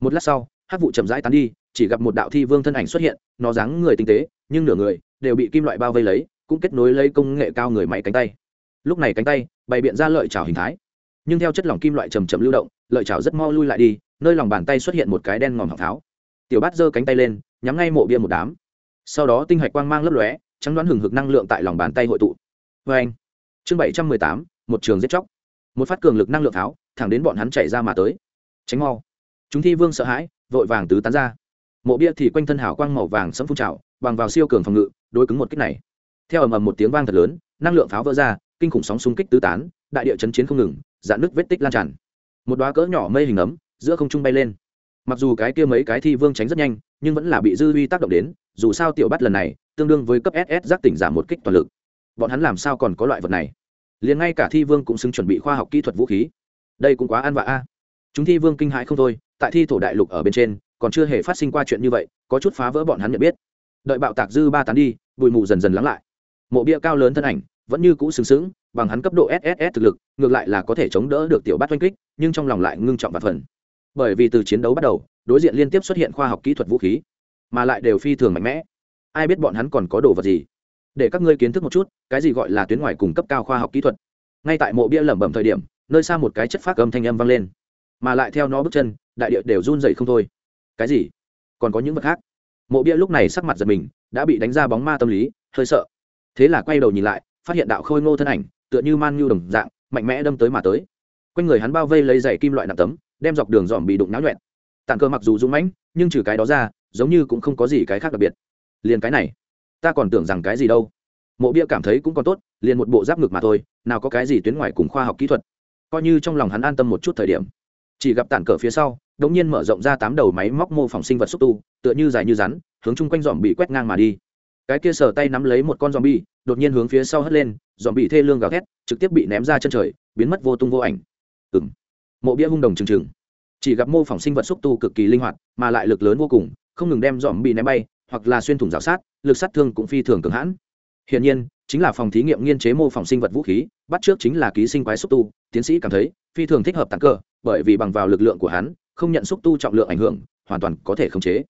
Một lát sau, Hát vụ chậm rãi tán đi, chỉ gặp một đạo thi vương thân ảnh xuất hiện, nó dáng người tinh tế, nhưng nửa người đều bị kim loại bao vây lấy, cũng kết nối lấy công nghệ cao người máy cánh tay. Lúc này cánh tay bày biện ra lợi trào hình thái, nhưng theo chất lỏng kim loại chầm chậm lưu động, lợi trào rất mau lui lại đi, nơi lòng bàn tay xuất hiện một cái đen ngòm học tháo. Tiểu bát giơ cánh tay lên, nhắm ngay mộ bia một đám. Sau đó tinh hạch quang mang lấp lóe, trắng đoán hừng hực năng lượng tại lòng bàn tay hội tụ. Vê anh chương bảy trăm mười tám, một trường giết chóc. Một phát cường lực năng lượng tháo thẳng đến bọn hắn chạy ra mà tới. Tránh mau. Chúng thi vương sợ hãi, vội vàng tứ tán ra. Mộ bia thì quanh thân hào quang màu vàng sẫm phun trào, bằng vào siêu cường phòng ngự, đối cứng một kích này. Theo ầm ầm một tiếng vang thật lớn, năng lượng pháo vỡ ra, kinh khủng sóng xung kích tứ tán, đại địa chấn chiến không ngừng, dạn nước vết tích lan tràn. Một đóa cỡ nhỏ mây hình ấm, giữa không trung bay lên. Mặc dù cái kia mấy cái thi vương tránh rất nhanh, nhưng vẫn là bị dư uy tác động đến, dù sao tiểu bắt lần này, tương đương với cấp ss giác tỉnh giảm một kích toàn lực. Bọn hắn làm sao còn có loại vật này? Liền ngay cả thi vương cũng xứng chuẩn bị khoa học kỹ thuật vũ khí. Đây cũng quá ăn vạ a. Chúng thi vương kinh hãi không thôi, tại thi thổ đại lục ở bên trên, còn chưa hề phát sinh qua chuyện như vậy, có chút phá vỡ bọn hắn nhận biết. Đợi bạo tạc dư ba tán đi, bụi mù dần dần lắng lại. Mộ bia cao lớn thân ảnh, vẫn như cũ sừng sững, bằng hắn cấp độ sss thực lực, ngược lại là có thể chống đỡ được tiểu bát oanh kích, nhưng trong lòng lại ngưng trọng và phần. Bởi vì từ chiến đấu bắt đầu, đối diện liên tiếp xuất hiện khoa học kỹ thuật vũ khí, mà lại đều phi thường mạnh mẽ. Ai biết bọn hắn còn có đồ vật gì? Để các ngươi kiến thức một chút, cái gì gọi là tuyến ngoài cung cấp cao khoa học kỹ thuật. Ngay tại mộ bia lẩm bẩm thời điểm, nơi xa một cái chất phát âm thanh âm vang lên. Mà lại theo nó bước chân, đại địa đều run dậy không thôi. Cái gì? Còn có những vật khác? Mộ bia lúc này sắc mặt giật mình, đã bị đánh ra bóng ma tâm lý, hơi sợ. Thế là quay đầu nhìn lại, phát hiện đạo khôi ngô thân ảnh, tựa như man nhu đồng dạng, mạnh mẽ đâm tới mà tới. Quanh người hắn bao vây lấy dày kim loại nặng tấm, đem dọc đường dòm bị đụng náo nhuẹn. Tàn cơ mặc dù rung mãnh, nhưng trừ cái đó ra, giống như cũng không có gì cái khác đặc biệt. Liền cái này ta còn tưởng rằng cái gì đâu. Mộ bia cảm thấy cũng còn tốt, liền một bộ giáp ngực mà thôi, nào có cái gì tuyến ngoài cùng khoa học kỹ thuật. Coi như trong lòng hắn an tâm một chút thời điểm. Chỉ gặp tản cờ phía sau đ ỗ n g nhiên mở rộng ra tám đầu máy móc mô phỏng sinh vật xúc tu, tựa như dài như rắn, hướng chung quanh dòm bị quét ngang mà đi. Cái kia sờ tay nắm lấy một con dòm bi đột nhiên hướng phía sau hất lên dòm bị thê lương gào thét, trực tiếp bị ném ra chân trời, biến mất vô tung vô ảnh. Ừng mộ bia hung đồng trừng trừng chỉ gặp mô phỏng sinh vật xúc tu cực kỳ linh hoạt, mà lại lực lớn vô cùng, không ngừng đem dòm bị ném bay hoặc là xuyên thủng rào sát, lực sát thương cũng phi thường cường hãn. Hiển nhiên, chính là phòng thí nghiệm nghiên chế mô phỏng sinh vật vũ khí, bắt trước chính là ký sinh quái xúc tu, tiến sĩ cảm thấy phi thường thích hợp tặng cơ bởi vì bằng vào lực lượng của hắn, không nhận xúc tu trọng lượng ảnh hưởng, hoàn toàn có thể khống chế.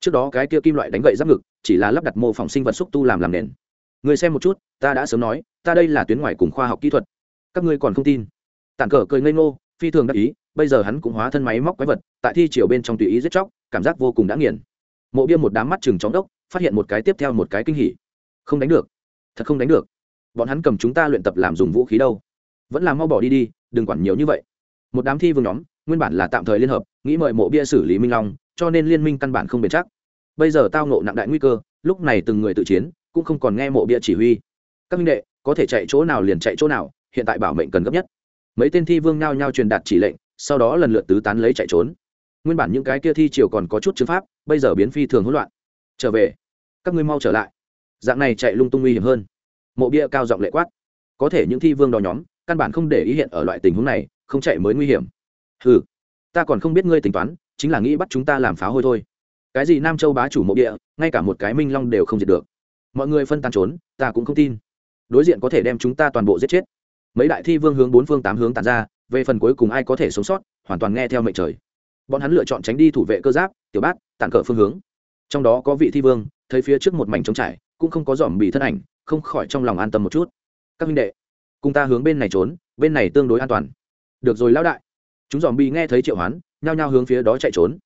Trước đó cái kia kim loại đánh gậy giáp ngực, chỉ là lắp đặt mô phỏng sinh vật xúc tu làm làm nền. Người xem một chút, ta đã sớm nói, ta đây là tuyến ngoài cùng khoa học kỹ thuật. Các ngươi còn không tin. Tản cờ cười ngây ngô, phi thường đắc ý, bây giờ hắn cũng hóa thân máy móc quái vật, tại thi chiều bên trong tùy ý giết chóc, cảm giác vô cùng đã nghiền mộ bia một đám mắt chừng chóng đốc, phát hiện một cái tiếp theo một cái kinh hỉ. Không đánh được. Thật không đánh được. Bọn hắn cầm chúng ta luyện tập làm dùng vũ khí đâu. Vẫn là mau bỏ đi đi, đừng quản nhiều như vậy. Một đám thi vương nhóm, nguyên bản là tạm thời liên hợp, nghĩ mời mộ bia xử lý minh long, cho nên liên minh căn bản không bền chắc. Bây giờ tao nộ nặng đại nguy cơ, lúc này từng người tự chiến, cũng không còn nghe mộ bia chỉ huy. Các minh đệ, có thể chạy chỗ nào liền chạy chỗ nào, hiện tại bảo mệnh cần gấp nhất. Mấy tên thi vương nao nhau truyền đạt chỉ lệnh, sau đó lần lượt tứ tán lấy chạy trốn. Nguyên bản những cái kia thi triều còn có chút chứng pháp bây giờ biến phi thường hỗn loạn. Trở về. Các ngươi mau trở lại. Dạng này chạy lung tung nguy hiểm hơn. Mộ bia cao giọng lệ quát. Có thể những thi vương đó nhóm, căn bản không để ý hiện ở loại tình huống này, không chạy mới nguy hiểm. Ừ ta còn không biết ngươi tính toán, chính là nghĩ bắt chúng ta làm phá hôi thôi. Cái gì nam châu bá chủ mộ địa ngay cả một cái minh long đều không diệt được. Mọi người phân tán trốn, ta cũng không tin. Đối diện có thể đem chúng ta toàn bộ giết chết. Mấy đại thi vương hướng bốn phương tám hướng tàn ra, về phần cuối cùng ai có thể sống sót, hoàn toàn nghe theo mệnh trời bọn hắn lựa chọn tránh đi thủ vệ cơ giáp, tiểu bát, tản cờ phương hướng. Trong đó có vị thi vương, thấy phía trước một mảnh trống trải, cũng không có dòm bị thân ảnh, không khỏi trong lòng an tâm một chút. Các minh đệ, cùng ta hướng bên này trốn, bên này tương đối an toàn. Được rồi lão đại. Chúng dòm bị nghe thấy triệu hoán, nhao nhao hướng phía đó chạy trốn.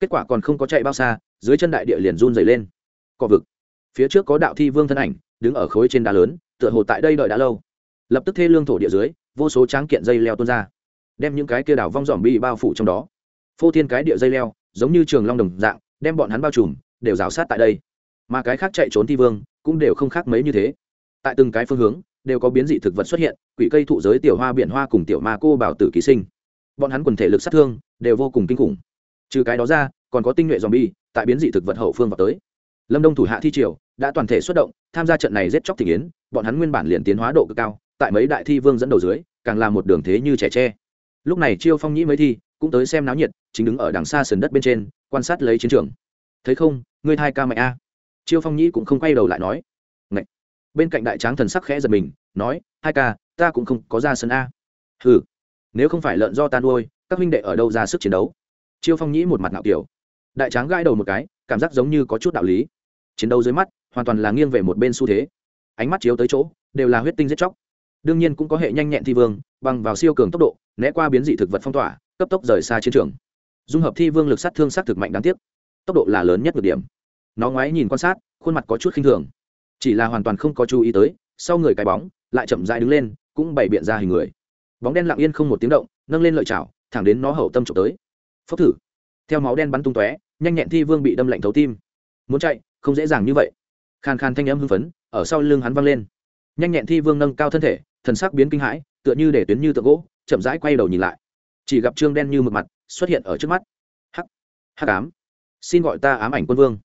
Kết quả còn không có chạy bao xa, dưới chân đại địa liền run dày lên. Cọ vực. Phía trước có đạo thi vương thân ảnh, đứng ở khối trên đá lớn, tựa hồ tại đây đợi đã lâu. Lập tức thê lương thổ địa dưới, vô số tráng kiện dây leo tuôn ra. Đem những cái kia đảo vong dòm bị bao phủ trong đó phô thiên cái địa dây leo, giống như trường long đồng dạng, đem bọn hắn bao trùm, đều rào sát tại đây. Mà cái khác chạy trốn thi vương, cũng đều không khác mấy như thế. Tại từng cái phương hướng, đều có biến dị thực vật xuất hiện, quỷ cây thụ giới tiểu hoa biển hoa cùng tiểu ma cô bảo tử ký sinh. Bọn hắn quần thể lực sát thương, đều vô cùng kinh khủng. Trừ cái đó ra, còn có tinh nhuệ dòm bi tại biến dị thực vật hậu phương vào tới. Lâm đông thủ hạ thi triều, đã toàn thể xuất động, tham gia trận này giết chóc thị yến, bọn hắn nguyên bản liền tiến hóa độ cực cao, tại mấy đại thi vương dẫn đầu dưới, càng là một đường thế như trẻ tre. Lúc này chiêu phong nhĩ mấy thi, cũng tới xem náo nhiệt chính đứng ở đằng xa sườn đất bên trên, quan sát lấy chiến trường. Thấy không, ngươi thai ca mạnh a. Chiêu phong nhĩ cũng không quay đầu lại nói. Ngậy. bên cạnh đại tráng thần sắc khẽ giật mình, nói, hai ca, ta cũng không có ra sân a. Hừ, nếu không phải lợn do ta nuôi, các huynh đệ ở đâu ra sức chiến đấu? Chiêu phong nhĩ một mặt ngạo kiểu. Đại tráng gãi đầu một cái, cảm giác giống như có chút đạo lý. Chiến đấu dưới mắt, hoàn toàn là nghiêng về một bên xu thế. Ánh mắt chiếu tới chỗ, đều là huyết tinh giết chóc. Đương nhiên cũng có hệ nhanh nhẹn thi vương, bằng vào siêu cường tốc độ, né qua biến dị thực vật phong tỏa, cấp tốc rời xa chiến trường dung hợp thi vương lực sát thương sát thực mạnh đáng tiếc. Tốc độ là lớn nhất được điểm. Nó ngoái nhìn quan sát, khuôn mặt có chút khinh thường. Chỉ là hoàn toàn không có chú ý tới, sau người cái bóng lại chậm dại đứng lên, cũng bày biện ra hình người. Bóng đen lặng yên không một tiếng động, nâng lên lợi chảo, thẳng đến nó hậu tâm trộm tới. Phốc thử. Theo máu đen bắn tung tóe, nhanh nhẹn thi vương bị đâm lạnh thấu tim. Muốn chạy, không dễ dàng như vậy. Khan khan thanh âm hưng phấn, ở sau lưng hắn văng lên. Nhanh nhẹn thi vương nâng cao thân thể, thần sắc biến kinh hãi, tựa như để tuyến như tượng gỗ, chậm rãi quay đầu nhìn lại. Chỉ gặp trương đen như mực mặt xuất hiện ở trước mắt. Hắc hắc ám. Xin gọi ta ám ảnh quân vương.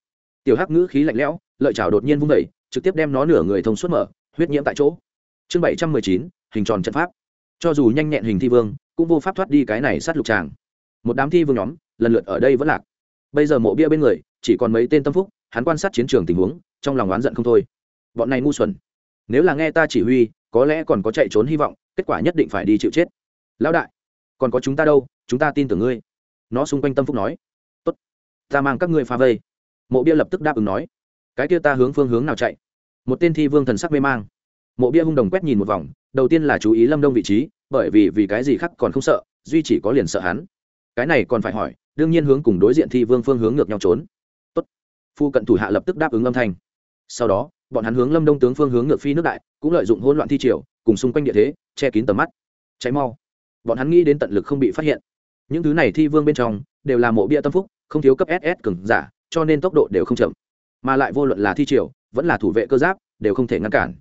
Tiểu hắc ngữ khí lạnh lẽo, lợi chảo đột nhiên vung vẩy trực tiếp đem nó nửa người thông suốt mở, huyết nhiễm tại chỗ. Chương bảy trăm mười chín, hình tròn trận pháp. Cho dù nhanh nhẹn hình thi vương, cũng vô pháp thoát đi cái này sát lục tràng. Một đám thi vương nhóm, lần lượt ở đây vẫn lạc. Bây giờ mộ bia bên người, chỉ còn mấy tên tâm phúc, hắn quan sát chiến trường tình huống, trong lòng oán giận không thôi. Bọn này ngu xuẩn. Nếu là nghe ta chỉ huy, có lẽ còn có chạy trốn hy vọng, kết quả nhất định phải đi chịu chết. Lão đại, còn có chúng ta đâu? Chúng ta tin tưởng ngươi. Nó xung quanh tâm phúc nói. Tốt, ta mang các ngươi pha vây. Mộ bia lập tức đáp ứng nói. Cái kia ta hướng phương hướng nào chạy? Một tên thi vương thần sắc mê mang. Mộ bia hung đồng quét nhìn một vòng, đầu tiên là chú ý lâm đông vị trí, bởi vì vì cái gì khác còn không sợ, duy chỉ có liền sợ hắn. Cái này còn phải hỏi, đương nhiên hướng cùng đối diện thi vương phương hướng ngược nhau trốn. Tốt. phu cận thủ hạ lập tức đáp ứng âm thanh. Sau đó, bọn hắn hướng lâm đông tướng phương hướng ngược phi nước đại, cũng lợi dụng hỗn loạn thi triều, cùng xung quanh địa thế, che kín tầm mắt. Cháy mau. Bọn hắn nghĩ đến tận lực không bị phát hiện những thứ này thi vương bên trong đều là mộ bia tâm phúc, không thiếu cấp ss cứng giả, cho nên tốc độ đều không chậm. Mà lại vô luận là thi triều, vẫn là thủ vệ cơ giáp, đều không thể ngăn cản.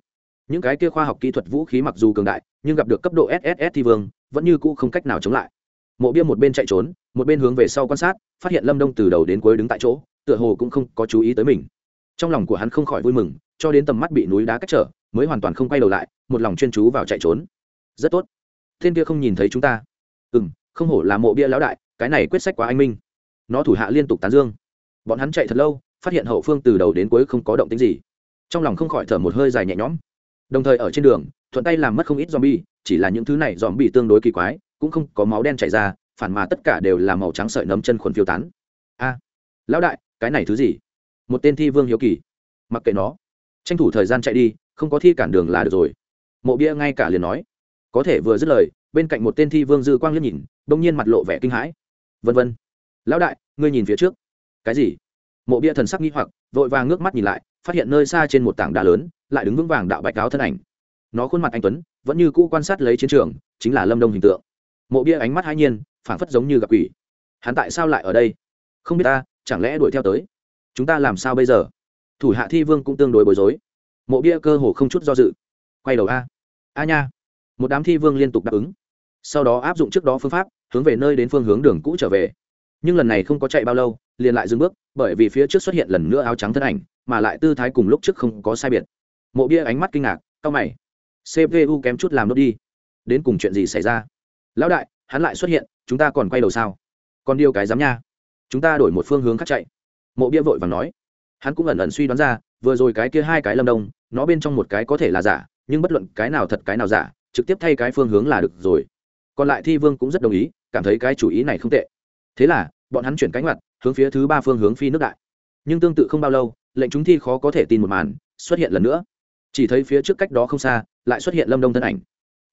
Những cái kia khoa học kỹ thuật vũ khí mặc dù cường đại, nhưng gặp được cấp độ sss thi vương, vẫn như cũ không cách nào chống lại. Mộ bia một bên chạy trốn, một bên hướng về sau quan sát, phát hiện lâm đông từ đầu đến cuối đứng tại chỗ, tựa hồ cũng không có chú ý tới mình. Trong lòng của hắn không khỏi vui mừng, cho đến tầm mắt bị núi đá cách trở, mới hoàn toàn không quay đầu lại, một lòng chuyên chú vào chạy trốn. Rất tốt. Thiên kia không nhìn thấy chúng ta. Ừ m không hổ là mộ bia lão đại, cái này quyết sách quá anh minh. Nó thủ hạ liên tục tán dương. Bọn hắn chạy thật lâu, phát hiện hậu phương từ đầu đến cuối không có động tính gì. Trong lòng không khỏi thở một hơi dài nhẹ nhõm. Đồng thời ở trên đường, thuận tay làm mất không ít z o m bi e chỉ là những thứ này z o m bi e tương đối kỳ quái, cũng không có máu đen chảy ra, phản mà tất cả đều là màu trắng sợi nấm chân khuẩn phiêu tán. A, lão đại, cái này thứ gì? Một tên thi vương hiếu kỳ. Mặc kệ nó. Tranh thủ thời gian chạy đi, không có thi cản đường là được rồi. Mộ bia ngay cả liền nói. Có thể vừa dứt lời bên cạnh một tên thi vương dư quang liếc nhìn bỗng nhiên mặt lộ vẻ kinh hãi. Vân vân. Lão đại, ngươi nhìn phía trước. Cái gì? Mộ bia thần sắc nghi hoặc, vội vàng ngước mắt nhìn lại, phát hiện nơi xa trên một tảng đá lớn, lại đứng vững vàng đạo bạch cáo thân ảnh. Nó khuôn mặt anh tuấn, vẫn như cũ quan sát lấy chiến trường, chính là lâm đông hình tượng. Mộ bia ánh mắt hai nhiên, phảng phất giống như gặp quỷ. Hắn tại sao lại ở đây? Không biết ta, chẳng lẽ đuổi theo tới? Chúng ta làm sao bây giờ? Thủ hạ thi vương cũng tương đối bối rối. Mộ bia cơ hồ không chút do dự. Quay đầu a. A nha. Một đám thi vương liên tục đáp ứng sau đó áp dụng trước đó phương pháp, hướng về nơi đến phương hướng đường cũ trở về. Nhưng lần này không có chạy bao lâu, liền lại dừng bước, bởi vì phía trước xuất hiện lần nữa áo trắng thân ảnh, mà lại tư thái cùng lúc trước không có sai biệt. Mộ bia ánh mắt kinh ngạc cao mày. Cpu kém chút làm nốt đi. Đến cùng chuyện gì xảy ra? Lão đại, hắn lại xuất hiện, chúng ta còn quay đầu sao? Còn điều cái dám nha. Chúng ta đổi một phương hướng khác chạy. Mộ bia vội và nói. Hắn cũng ẩn ẩn suy đoán ra, vừa rồi cái kia hai cái lâm đông nó bên trong một cái có thể là giả, nhưng bất luận cái nào thật cái nào giả, trực tiếp thay cái phương hướng là được rồi còn lại thi vương cũng rất đồng ý, cảm thấy cái chủ ý này không tệ. Thế là, bọn hắn chuyển cánh mặt, hướng phía thứ ba phương hướng phi nước đại. Nhưng tương tự không bao lâu, lệnh chúng thi khó có thể tin một màn, xuất hiện lần nữa. Chỉ thấy phía trước cách đó không xa, lại xuất hiện lâm đông thân ảnh.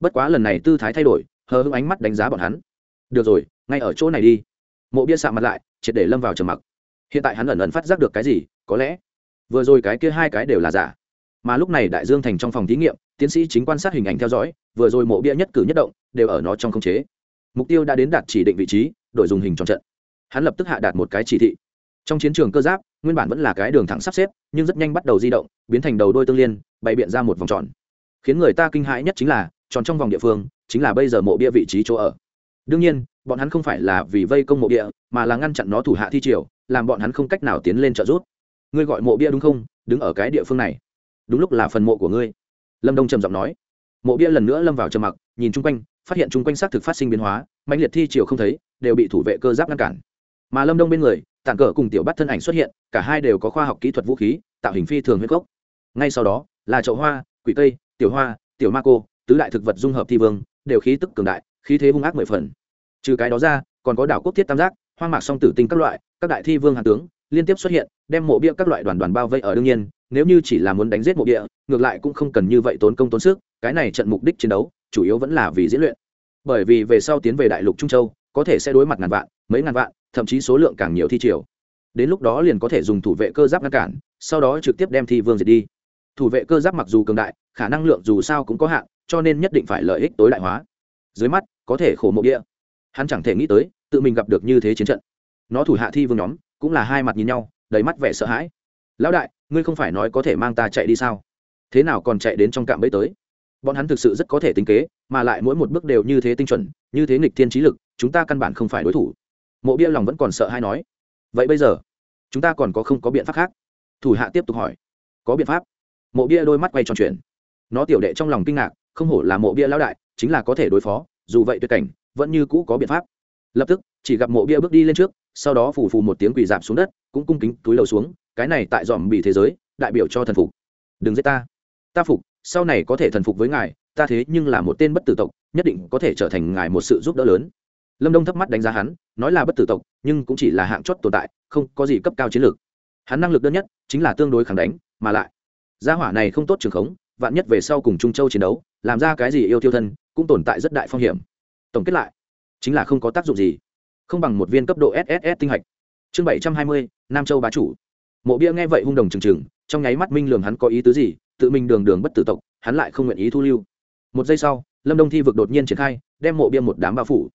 Bất quá lần này tư thái thay đổi, hờ hững ánh mắt đánh giá bọn hắn. Được rồi, ngay ở chỗ này đi. Mộ bia sạm mặt lại, triệt để lâm vào trầm mặc. Hiện tại hắn ẩn ẩn phát giác được cái gì, có lẽ vừa rồi cái kia hai cái đều là giả mà lúc này đại dương thành trong phòng thí nghiệm, tiến sĩ chính quan sát hình ảnh theo dõi, vừa rồi mộ bia nhất cử nhất động đều ở nó trong khống chế. Mục tiêu đã đến đạt chỉ định vị trí đội dùng hình tròn trận. Hắn lập tức hạ đạt một cái chỉ thị. Trong chiến trường cơ giáp, nguyên bản vẫn là cái đường thẳng sắp xếp, nhưng rất nhanh bắt đầu di động, biến thành đầu đôi tương liên, bày biện ra một vòng tròn. Khiến người ta kinh hãi nhất chính là, tròn trong vòng địa phương, chính là bây giờ mộ bia vị trí chỗ ở. Đương nhiên, bọn hắn không phải là vì vây công mộ bia, mà là ngăn chặn nó thủ hạ thi triều, làm bọn hắn không cách nào tiến lên trợ giúp. Ngươi gọi mộ bia đúng không? Đứng ở cái địa phương này đúng lúc là phần mộ của ngươi. Lâm đông trầm giọng nói. Mộ bia lần nữa lâm vào trầm mặc nhìn chung quanh phát hiện chung quanh xác thực phát sinh biến hóa mạnh liệt thi triều không thấy đều bị thủ vệ cơ giáp ngăn cản. Mà lâm đông bên người tản cờ cùng tiểu bắt thân ảnh xuất hiện cả hai đều có khoa học kỹ thuật vũ khí tạo hình phi thường huyết gốc. Ngay sau đó là chậu hoa quỷ tây, tiểu hoa tiểu ma cô tứ đại thực vật dung hợp thi vương đều khí tức cường đại khí thế hung ác mười phần. Trừ cái đó ra còn có đảo quốc thiết tam giác hoang mạc song tử tinh các loại các đại thi vương hạ tướng liên tiếp xuất hiện đem mộ bia các loại đoàn đoàn bao vây ở đương nhiên nếu như chỉ là muốn đánh giết mộ địa, ngược lại cũng không cần như vậy tốn công tốn sức cái này trận mục đích chiến đấu chủ yếu vẫn là vì diễn luyện. Bởi vì về sau tiến về đại lục trung châu có thể sẽ đối mặt ngàn vạn mấy ngàn vạn thậm chí số lượng càng nhiều thi triều. Đến lúc đó liền có thể dùng thủ vệ cơ giáp ngăn cản sau đó trực tiếp đem thi vương diệt đi. Thủ vệ cơ giáp mặc dù cường đại khả năng lượng dù sao cũng có hạn cho nên nhất định phải lợi ích tối đại hóa. Dưới mắt có thể khổ mộ địa. Hắn chẳng thể nghĩ tới tự mình gặp được như thế chiến trận. Nó thủ hạ thi vương nhóm cũng là hai mặt nhìn nhau đầy mắt vẻ sợ hãi. Lão đại ngươi không phải nói có thể mang ta chạy đi sao? Thế nào còn chạy đến trong cạm bẫy tới? Bọn hắn thực sự rất có thể tính kế, mà lại mỗi một bước đều như thế tinh chuẩn, như thế nghịch thiên trí lực, chúng ta căn bản không phải đối thủ. Mộ bia lòng vẫn còn sợ hay nói. Vậy bây giờ, chúng ta còn có không có biện pháp khác? Thủ hạ tiếp tục hỏi. Có biện pháp. Mộ bia đôi mắt quay tròn chuyển. Nó tiểu đệ trong lòng kinh ngạc, không hổ là mộ bia lão đại, chính là có thể đối phó, dù vậy tuyệt cảnh, vẫn như cũ có biện pháp. Lập tức, chỉ gặp mộ bia bước đi lên trước, sau đó phủ phù một tiếng quỳ dạp xuống đất, cũng cung kính túi lầu xuống cái này tại dòm bị thế giới, đại biểu cho thần phục. Đừng giết ta. Ta phục, sau này có thể thần phục với ngài, ta thế nhưng là một tên bất tử tộc, nhất định có thể trở thành ngài một sự giúp đỡ lớn. Lâm đông thấp mắt đánh giá hắn, nói là bất tử tộc, nhưng cũng chỉ là hạng chót tồn tại, không có gì cấp cao chiến lược. Hắn năng lực đơn nhất, chính là tương đối khẳng đánh, mà lại, gia hỏa này không tốt trường khống, vạn nhất về sau cùng trung châu chiến đấu, làm ra cái gì yêu tiêu thân, cũng tồn tại rất đại phong hiểm. Tổng kết lại, chính là không có tác dụng gì. Không bằng một viên cấp độ sss tinh hạch. Chương bảy trăm hai mươi, nam châu bá chủ mộ bia nghe vậy hung đồng trừng trừng, trong nháy mắt minh lường hắn có ý tứ gì, tự mình đường đường bất tử tộc, hắn lại không nguyện ý thu lưu. Một giây sau, lâm đông thi vực đột nhiên triển khai, đem mộ bia một đám bao phủ.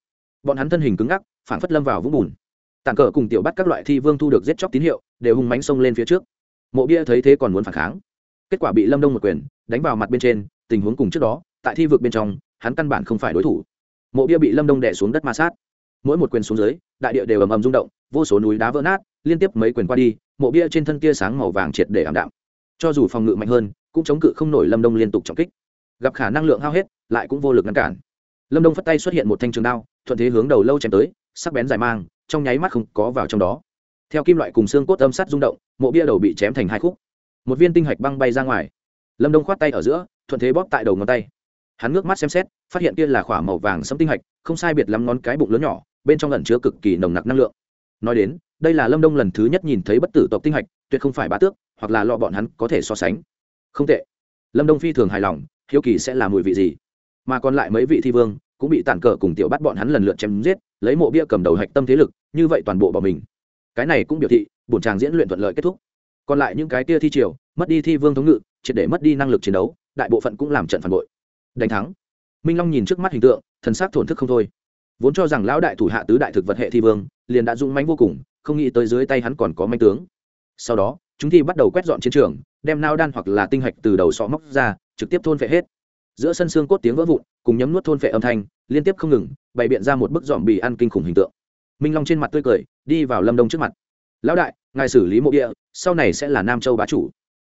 Bọn hắn thân hình cứng ngắc phản phất lâm vào vũng bùn. Tàn cờ cùng tiểu bắt các loại thi vương thu được giết chóc tín hiệu, đều hung mánh xông lên phía trước. Mộ bia thấy thế còn muốn phản kháng. Kết quả bị lâm đông một quyền đánh vào mặt bên trên, tình huống cùng trước đó, tại thi vực bên trong, hắn căn bản không phải đối thủ. Mộ bia bị lâm đông đè xuống đất ma sát. Mỗi một quyền xuống dưới, đại địa đều ầm ầm rung động, vô số núi đá vỡ nát, liên tiếp mấy quyền qua đi mộ bia trên thân tia sáng màu vàng triệt để ảm đạm. Cho dù phòng ngự mạnh hơn, cũng chống cự không nổi lâm đông liên tục trọng kích. Gặp khả năng lượng hao hết, lại cũng vô lực ngăn cản. Lâm đông phất tay xuất hiện một thanh trường đao, thuận thế hướng đầu lâu chém tới, sắc bén dài mang, trong nháy mắt không có vào trong đó. Theo kim loại cùng xương cốt âm sắt rung động, mộ bia đầu bị chém thành hai khúc. Một viên tinh hạch băng bay ra ngoài. Lâm đông khoát tay ở giữa, thuận thế bóp tại đầu ngón tay. Hắn ngước mắt xem xét, phát hiện kia là khỏa màu vàng sẫm tinh hạch, không sai biệt lắm ngón cái bụng lớn nhỏ, bên trong ẩn chứa cực kỳ nồng nặc năng lượng. Nói đến đây là lâm đông lần thứ nhất nhìn thấy bất tử tộc tinh hạch, tuyệt không phải bá tước, hoặc là lo bọn hắn có thể so sánh. Không tệ. Lâm đông phi thường hài lòng, hiếu kỳ sẽ là mùi vị gì. Mà còn lại mấy vị thi vương, cũng bị tản cờ cùng tiểu bắt bọn hắn lần lượt chém giết, lấy mộ bia cầm đầu hạch tâm thế lực, như vậy toàn bộ bỏ mình. Cái này cũng biểu thị, bổn tràng diễn luyện thuận lợi kết thúc. Còn lại những cái tia thi triều, mất đi thi vương thống ngự, triệt để mất đi năng lực chiến đấu, đại bộ phận cũng làm trận phản bội. Đánh thắng. Minh long nhìn trước mắt hình tượng, thần sắc thổn thức không thôi. Vốn cho rằng lão đại thủ hạ tứ đại thực vật hệ thi vương, liền đã dũng mãnh vô cùng không nghĩ tới dưới tay hắn còn có manh tướng. Sau đó, chúng thi bắt đầu quét dọn chiến trường, đem nao đan hoặc là tinh hạch từ đầu sọ móc ra, trực tiếp thôn phệ hết. Giữa sân xương cốt tiếng vỡ vụn, cùng nhấm nuốt thôn phệ âm thanh, liên tiếp không ngừng, bày biện ra một bức dọn bì ăn kinh khủng hình tượng. Minh long trên mặt tươi cười, đi vào lâm đông trước mặt. Lão đại, ngài xử lý mộ bia sau này sẽ là nam châu bá chủ.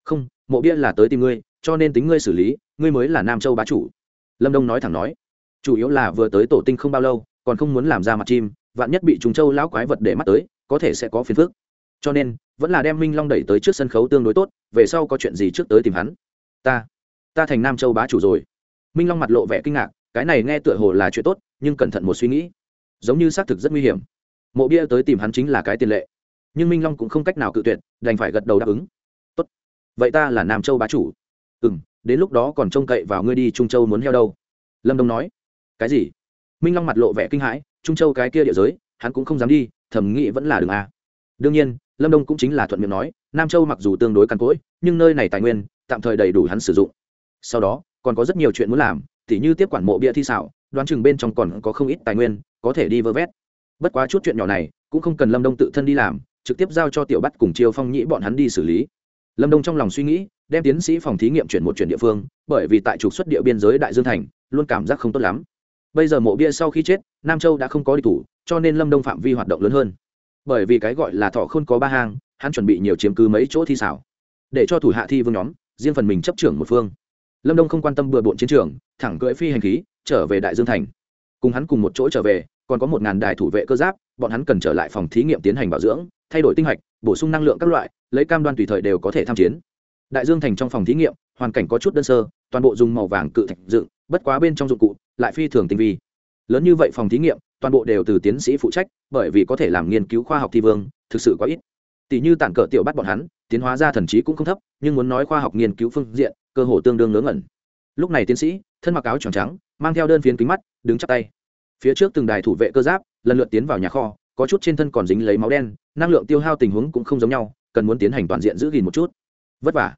Không, mộ bia là tới tìm ngươi, cho nên tính ngươi xử lý, ngươi mới là nam châu bá chủ. Lâm đông nói thẳng nói. Chủ yếu là vừa tới tổ tinh không bao lâu, còn không muốn làm ra mặt chim, vạn nhất bị trùng châu lão quái vật để mắt tới có thể sẽ có phiền phức. Cho nên, vẫn là đem minh long đẩy tới trước sân khấu tương đối tốt, về sau có chuyện gì trước tới tìm hắn. Ta ta thành nam châu bá chủ rồi. Minh long mặt lộ vẻ kinh ngạc, cái này nghe tựa hồ là chuyện tốt, nhưng cẩn thận một suy nghĩ. Giống như xác thực rất nguy hiểm. Mộ bia tới tìm hắn chính là cái tiền lệ. Nhưng minh long cũng không cách nào cự tuyệt, đành phải gật đầu đáp ứng. Tốt. Vậy ta là nam châu bá chủ. Ừ m đến lúc đó còn trông cậy vào ngươi đi trung châu muốn heo đâu. Lâm đông nói. Cái gì? Minh long mặt lộ vẻ kinh hãi, trung châu cái kia địa giới, hắn cũng không dám đi thầm nghĩ vẫn là đường a. Đương nhiên, lâm đông cũng chính là thuận miệng nói, nam châu mặc dù tương đối cằn cỗi, nhưng nơi này tài nguyên, tạm thời đầy đủ hắn sử dụng. Sau đó, còn có rất nhiều chuyện muốn làm, tỉ như tiếp quản mộ bia thi xảo, đoán chừng bên trong còn có không ít tài nguyên, có thể đi vơ vét. Bất quá chút chuyện nhỏ này, cũng không cần lâm đông tự thân đi làm, trực tiếp giao cho tiểu bắt cùng chiêu phong nhĩ bọn hắn đi xử lý. Lâm đông trong lòng suy nghĩ, đem tiến sĩ phòng thí nghiệm chuyển một chuyển địa phương, bởi vì tại trục xuất địa biên giới đại dương thành, luôn cảm giác không tốt lắm. Bây giờ mộ bia sau khi chết, nam châu đã không có đi thủ cho nên lâm đông phạm vi hoạt động lớn hơn. Bởi vì cái gọi là thọ không có ba hang, hắn chuẩn bị nhiều chiếm cứ mấy chỗ thi xảo. Để cho thủ hạ thi vương nhóm, riêng phần mình chấp trưởng một phương. Lâm đông không quan tâm bừa bộn chiến trường, thẳng cưỡi phi hành khí, trở về đại dương thành. Cùng hắn cùng một chỗ trở về, còn có một ngàn đài thủ vệ cơ giáp, bọn hắn cần trở lại phòng thí nghiệm tiến hành bảo dưỡng, thay đổi tinh hạch, bổ sung năng lượng các loại, lấy cam đoan tùy thời đều có thể tham chiến. Đại dương thành trong phòng thí nghiệm, hoàn cảnh có chút đơn sơ, toàn bộ dùng màu vàng cự thạch dựng, bất quá bên trong dụng cụ, lại phi thường tinh vi. Lớn như vậy phòng thí nghiệm toàn bộ đều từ tiến sĩ phụ trách, bởi vì có thể làm nghiên cứu khoa học thi vương, thực sự quá ít. Tỷ như tản cỡ tiểu bắt bọn hắn, tiến hóa ra thần trí cũng không thấp, nhưng muốn nói khoa học nghiên cứu phương diện, cơ hồ tương đương ngớ ngẩn. Lúc này tiến sĩ, thân mặc áo tròn trắng, mang theo đơn phiến kính mắt, đứng chắp tay. Phía trước từng đài thủ vệ cơ giáp, lần lượt tiến vào nhà kho, có chút trên thân còn dính lấy máu đen, năng lượng tiêu hao tình huống cũng không giống nhau, cần muốn tiến hành toàn diện giữ gìn một chút. Vất vả.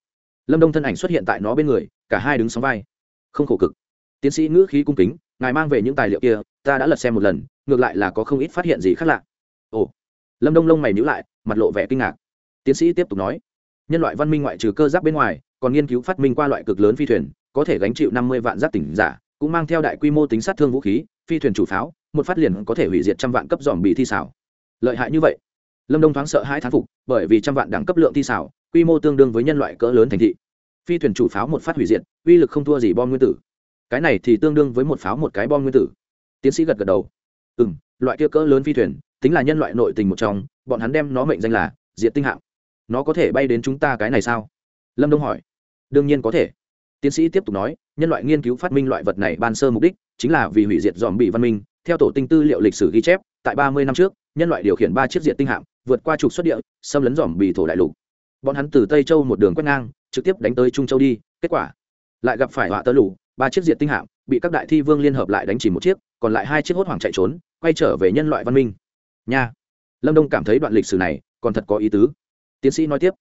Lâm đông thân ảnh xuất hiện tại nó bên người, cả hai đứng sóng vai. Không khổ cực. Tiến sĩ ngữ khí cung kính, ngài mang về những tài liệu kia ta đã lật xem một lần, ngược lại là có không ít phát hiện gì khác lạ. Ồ, lâm đông lông mày nhữ lại, mặt lộ vẻ kinh ngạc. Tiến sĩ tiếp tục nói, nhân loại văn minh ngoại trừ cơ giáp bên ngoài, còn nghiên cứu phát minh qua loại cực lớn phi thuyền, có thể gánh chịu năm mươi vạn giáp tỉnh giả, cũng mang theo đại quy mô tính sát thương vũ khí, phi thuyền chủ pháo, một phát liền có thể hủy diệt trăm vạn cấp dòm bị thi xảo. Lợi hại như vậy? Lâm đông thoáng sợ hai thán phục, bởi vì trăm vạn đẳng cấp lượng thi xảo, quy mô tương đương với nhân loại cỡ lớn thành thị. Phi thuyền chủ pháo một phát hủy diệt, uy lực không thua gì bom nguyên tử. Cái này thì tương đương với một pháo một cái bom nguyên tử tiến sĩ gật gật đầu. Ừ m loại kia cỡ lớn phi thuyền, tính là nhân loại nội tình một trong, bọn hắn đem nó mệnh danh là diện tinh hạng nó có thể bay đến chúng ta cái này sao? Lâm đông hỏi. Đương nhiên có thể. Tiến sĩ tiếp tục nói, nhân loại nghiên cứu phát minh loại vật này ban sơ mục đích chính là vì hủy diệt dòm bị văn minh. Theo tổ tinh tư liệu lịch sử ghi chép, tại ba mươi năm trước, nhân loại điều khiển ba chiếc diện tinh hạm, vượt qua trục xuất địa, xâm lấn dòm bị thổ đại lục. Bọn hắn từ tây châu một đường quét ngang, trực tiếp đánh tới trung châu đi, kết quả lại gặp phải họa tơ lụ ba chiếc diện tinh hạm bị các đại thi vương liên hợp lại đánh chỉ một chiếc, còn lại hai chiếc hốt hoảng chạy trốn, quay trở về nhân loại văn minh. Nha. Lâm đông cảm thấy đoạn lịch sử này còn thật có ý tứ. Tiến sĩ nói tiếp,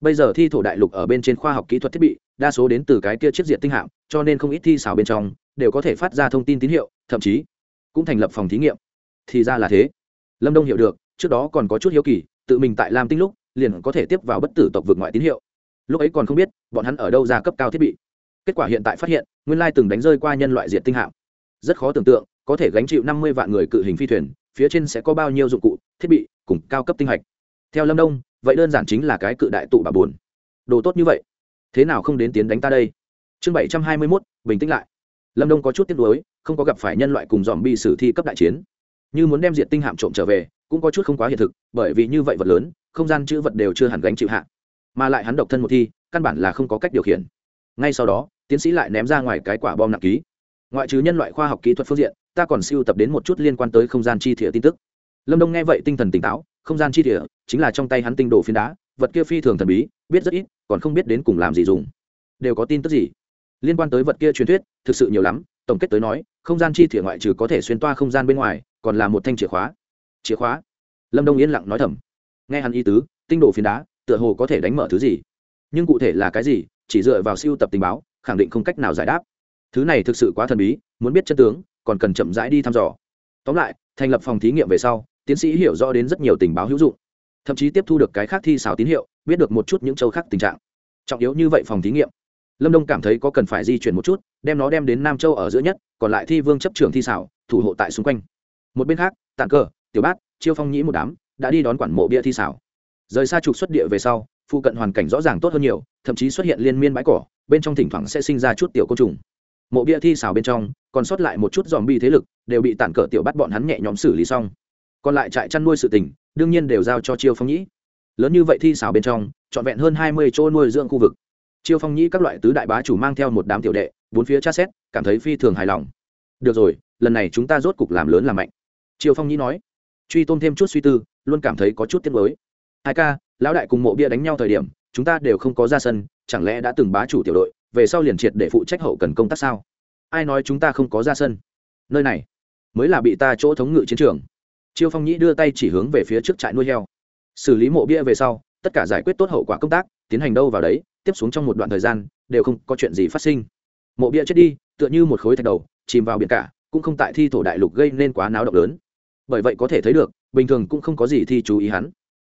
bây giờ thi thổ đại lục ở bên trên khoa học kỹ thuật thiết bị, đa số đến từ cái kia chiếc diện tinh hạm, cho nên không ít thi xảo bên trong đều có thể phát ra thông tin tín hiệu, thậm chí cũng thành lập phòng thí nghiệm. Thì ra là thế. Lâm đông hiểu được, trước đó còn có chút hiếu kỳ, tự mình tại lam tinh lúc liền có thể tiếp vào bất tử tộc vượt ngoại tín hiệu. Lúc ấy còn không biết, bọn hắn ở đâu ra cấp cao thiết bị kết quả hiện tại phát hiện, nguyên lai từng đánh rơi qua nhân loại diện tinh hạm. Rất khó tưởng tượng, có thể gánh chịu năm mươi vạn người cự hình phi thuyền, phía trên sẽ có bao nhiêu dụng cụ, thiết bị, cùng cao cấp tinh hạch. Theo lâm đông, vậy đơn giản chính là cái cự đại tụ bà buồn. Đồ tốt như vậy. Thế nào không đến tiến đánh ta đây? Chương bảy trăm hai mươi mốt, bình tĩnh lại. Lâm đông có chút tiếc nuối, không có gặp phải nhân loại cùng dòm bị sử thi cấp đại chiến. Như muốn đem diện tinh hạm trộm trở về, cũng có chút không quá hiện thực, bởi vì như vậy vật lớn, không gian chữ vật đều chưa hẳn gánh chịu hạ. Mà lại hắn độc thân một thi, căn bản là không có cách điều khiển. Ngay sau đó tiến sĩ lại ném ra ngoài cái quả bom nặng ký. Ngoại trừ nhân loại khoa học kỹ thuật phương diện, ta còn siêu tập đến một chút liên quan tới không gian chi thỉa tin tức. Lâm đông nghe vậy tinh thần tỉnh táo, không gian chi thỉa chính là trong tay hắn tinh đồ phiến đá, vật kia phi thường thần bí, biết rất ít, còn không biết đến cùng làm gì dùng. Đều có tin tức gì? Liên quan tới vật kia truyền thuyết, thực sự nhiều lắm, tổng kết tới nói, không gian chi thỉa ngoại trừ có thể xuyên toa không gian bên ngoài, còn là một thanh chìa khóa. Chìa khóa? Lâm đông yên lặng nói thầm. Nghe hắn ý tứ, tinh đồ phiến đá, tựa hồ có thể đánh mở thứ gì. Nhưng cụ thể là cái gì, chỉ dựa vào siêu tập tình báo khẳng định không cách nào giải đáp. Thứ này thực sự quá thần bí, muốn biết chân tướng, còn cần chậm rãi đi thăm dò. Tóm lại, thành lập phòng thí nghiệm về sau, tiến sĩ hiểu rõ đến rất nhiều tình báo hữu dụng. Thậm chí tiếp thu được cái khác thi xảo tín hiệu, biết được một chút những châu khác tình trạng. Trọng yếu như vậy phòng thí nghiệm. Lâm đông cảm thấy có cần phải di chuyển một chút, đem nó đem đến nam châu ở giữa nhất, còn lại thi vương chấp trưởng thi xảo, thủ hộ tại xung quanh. Một bên khác tản cờ, tiểu bát, chiêu phong nhĩ một đám, đã đi đón quản mộ bia thi xảo. Rời xa trục xuất địa về sau phụ cận hoàn cảnh rõ ràng tốt hơn nhiều, thậm chí xuất hiện liên miên bãi cỏ, bên trong thỉnh thoảng sẽ sinh ra chút tiểu côn trùng. Mộ bia thi xào bên trong, còn sót lại một chút dòm bi thế lực, đều bị tản cờ tiểu bắt bọn hắn nhẹ nhóm xử lý xong. Còn lại trại chăn nuôi sự tình, đương nhiên đều giao cho chiêu phong nhĩ. Lớn như vậy thi xào bên trong, trọn vẹn hơn hai mươi chỗ nuôi dưỡng khu vực. Chiêu phong nhĩ các loại tứ đại bá chủ mang theo một đám tiểu đệ, bốn phía tra xét, cảm thấy phi thường hài lòng. Được rồi, lần này chúng ta rốt cục làm lớn làm mạnh. Chiêu phong nhĩ nói, truy tôn thêm chút suy tư, luôn cảm thấy có chút tiếc mới hai ca, lão đại cùng mộ bia đánh nhau thời điểm, chúng ta đều không có ra sân, chẳng lẽ đã từng bá chủ tiểu đội, về sau liền triệt để phụ trách hậu cần công tác sao? Ai nói chúng ta không có ra sân? Nơi này mới là bị ta chỗ thống ngự chiến trường. Chiêu phong nhĩ đưa tay chỉ hướng về phía trước trại nuôi heo. Xử lý mộ bia về sau, tất cả giải quyết tốt hậu quả công tác, tiến hành đâu vào đấy, tiếp xuống trong một đoạn thời gian, đều không có chuyện gì phát sinh. Mộ bia chết đi, tựa như một khối thạch đầu, chìm vào biển cả, cũng không tại thi thổ đại lục gây nên quá náo động lớn. Bởi vậy có thể thấy được, bình thường cũng không có gì thi chú ý hắn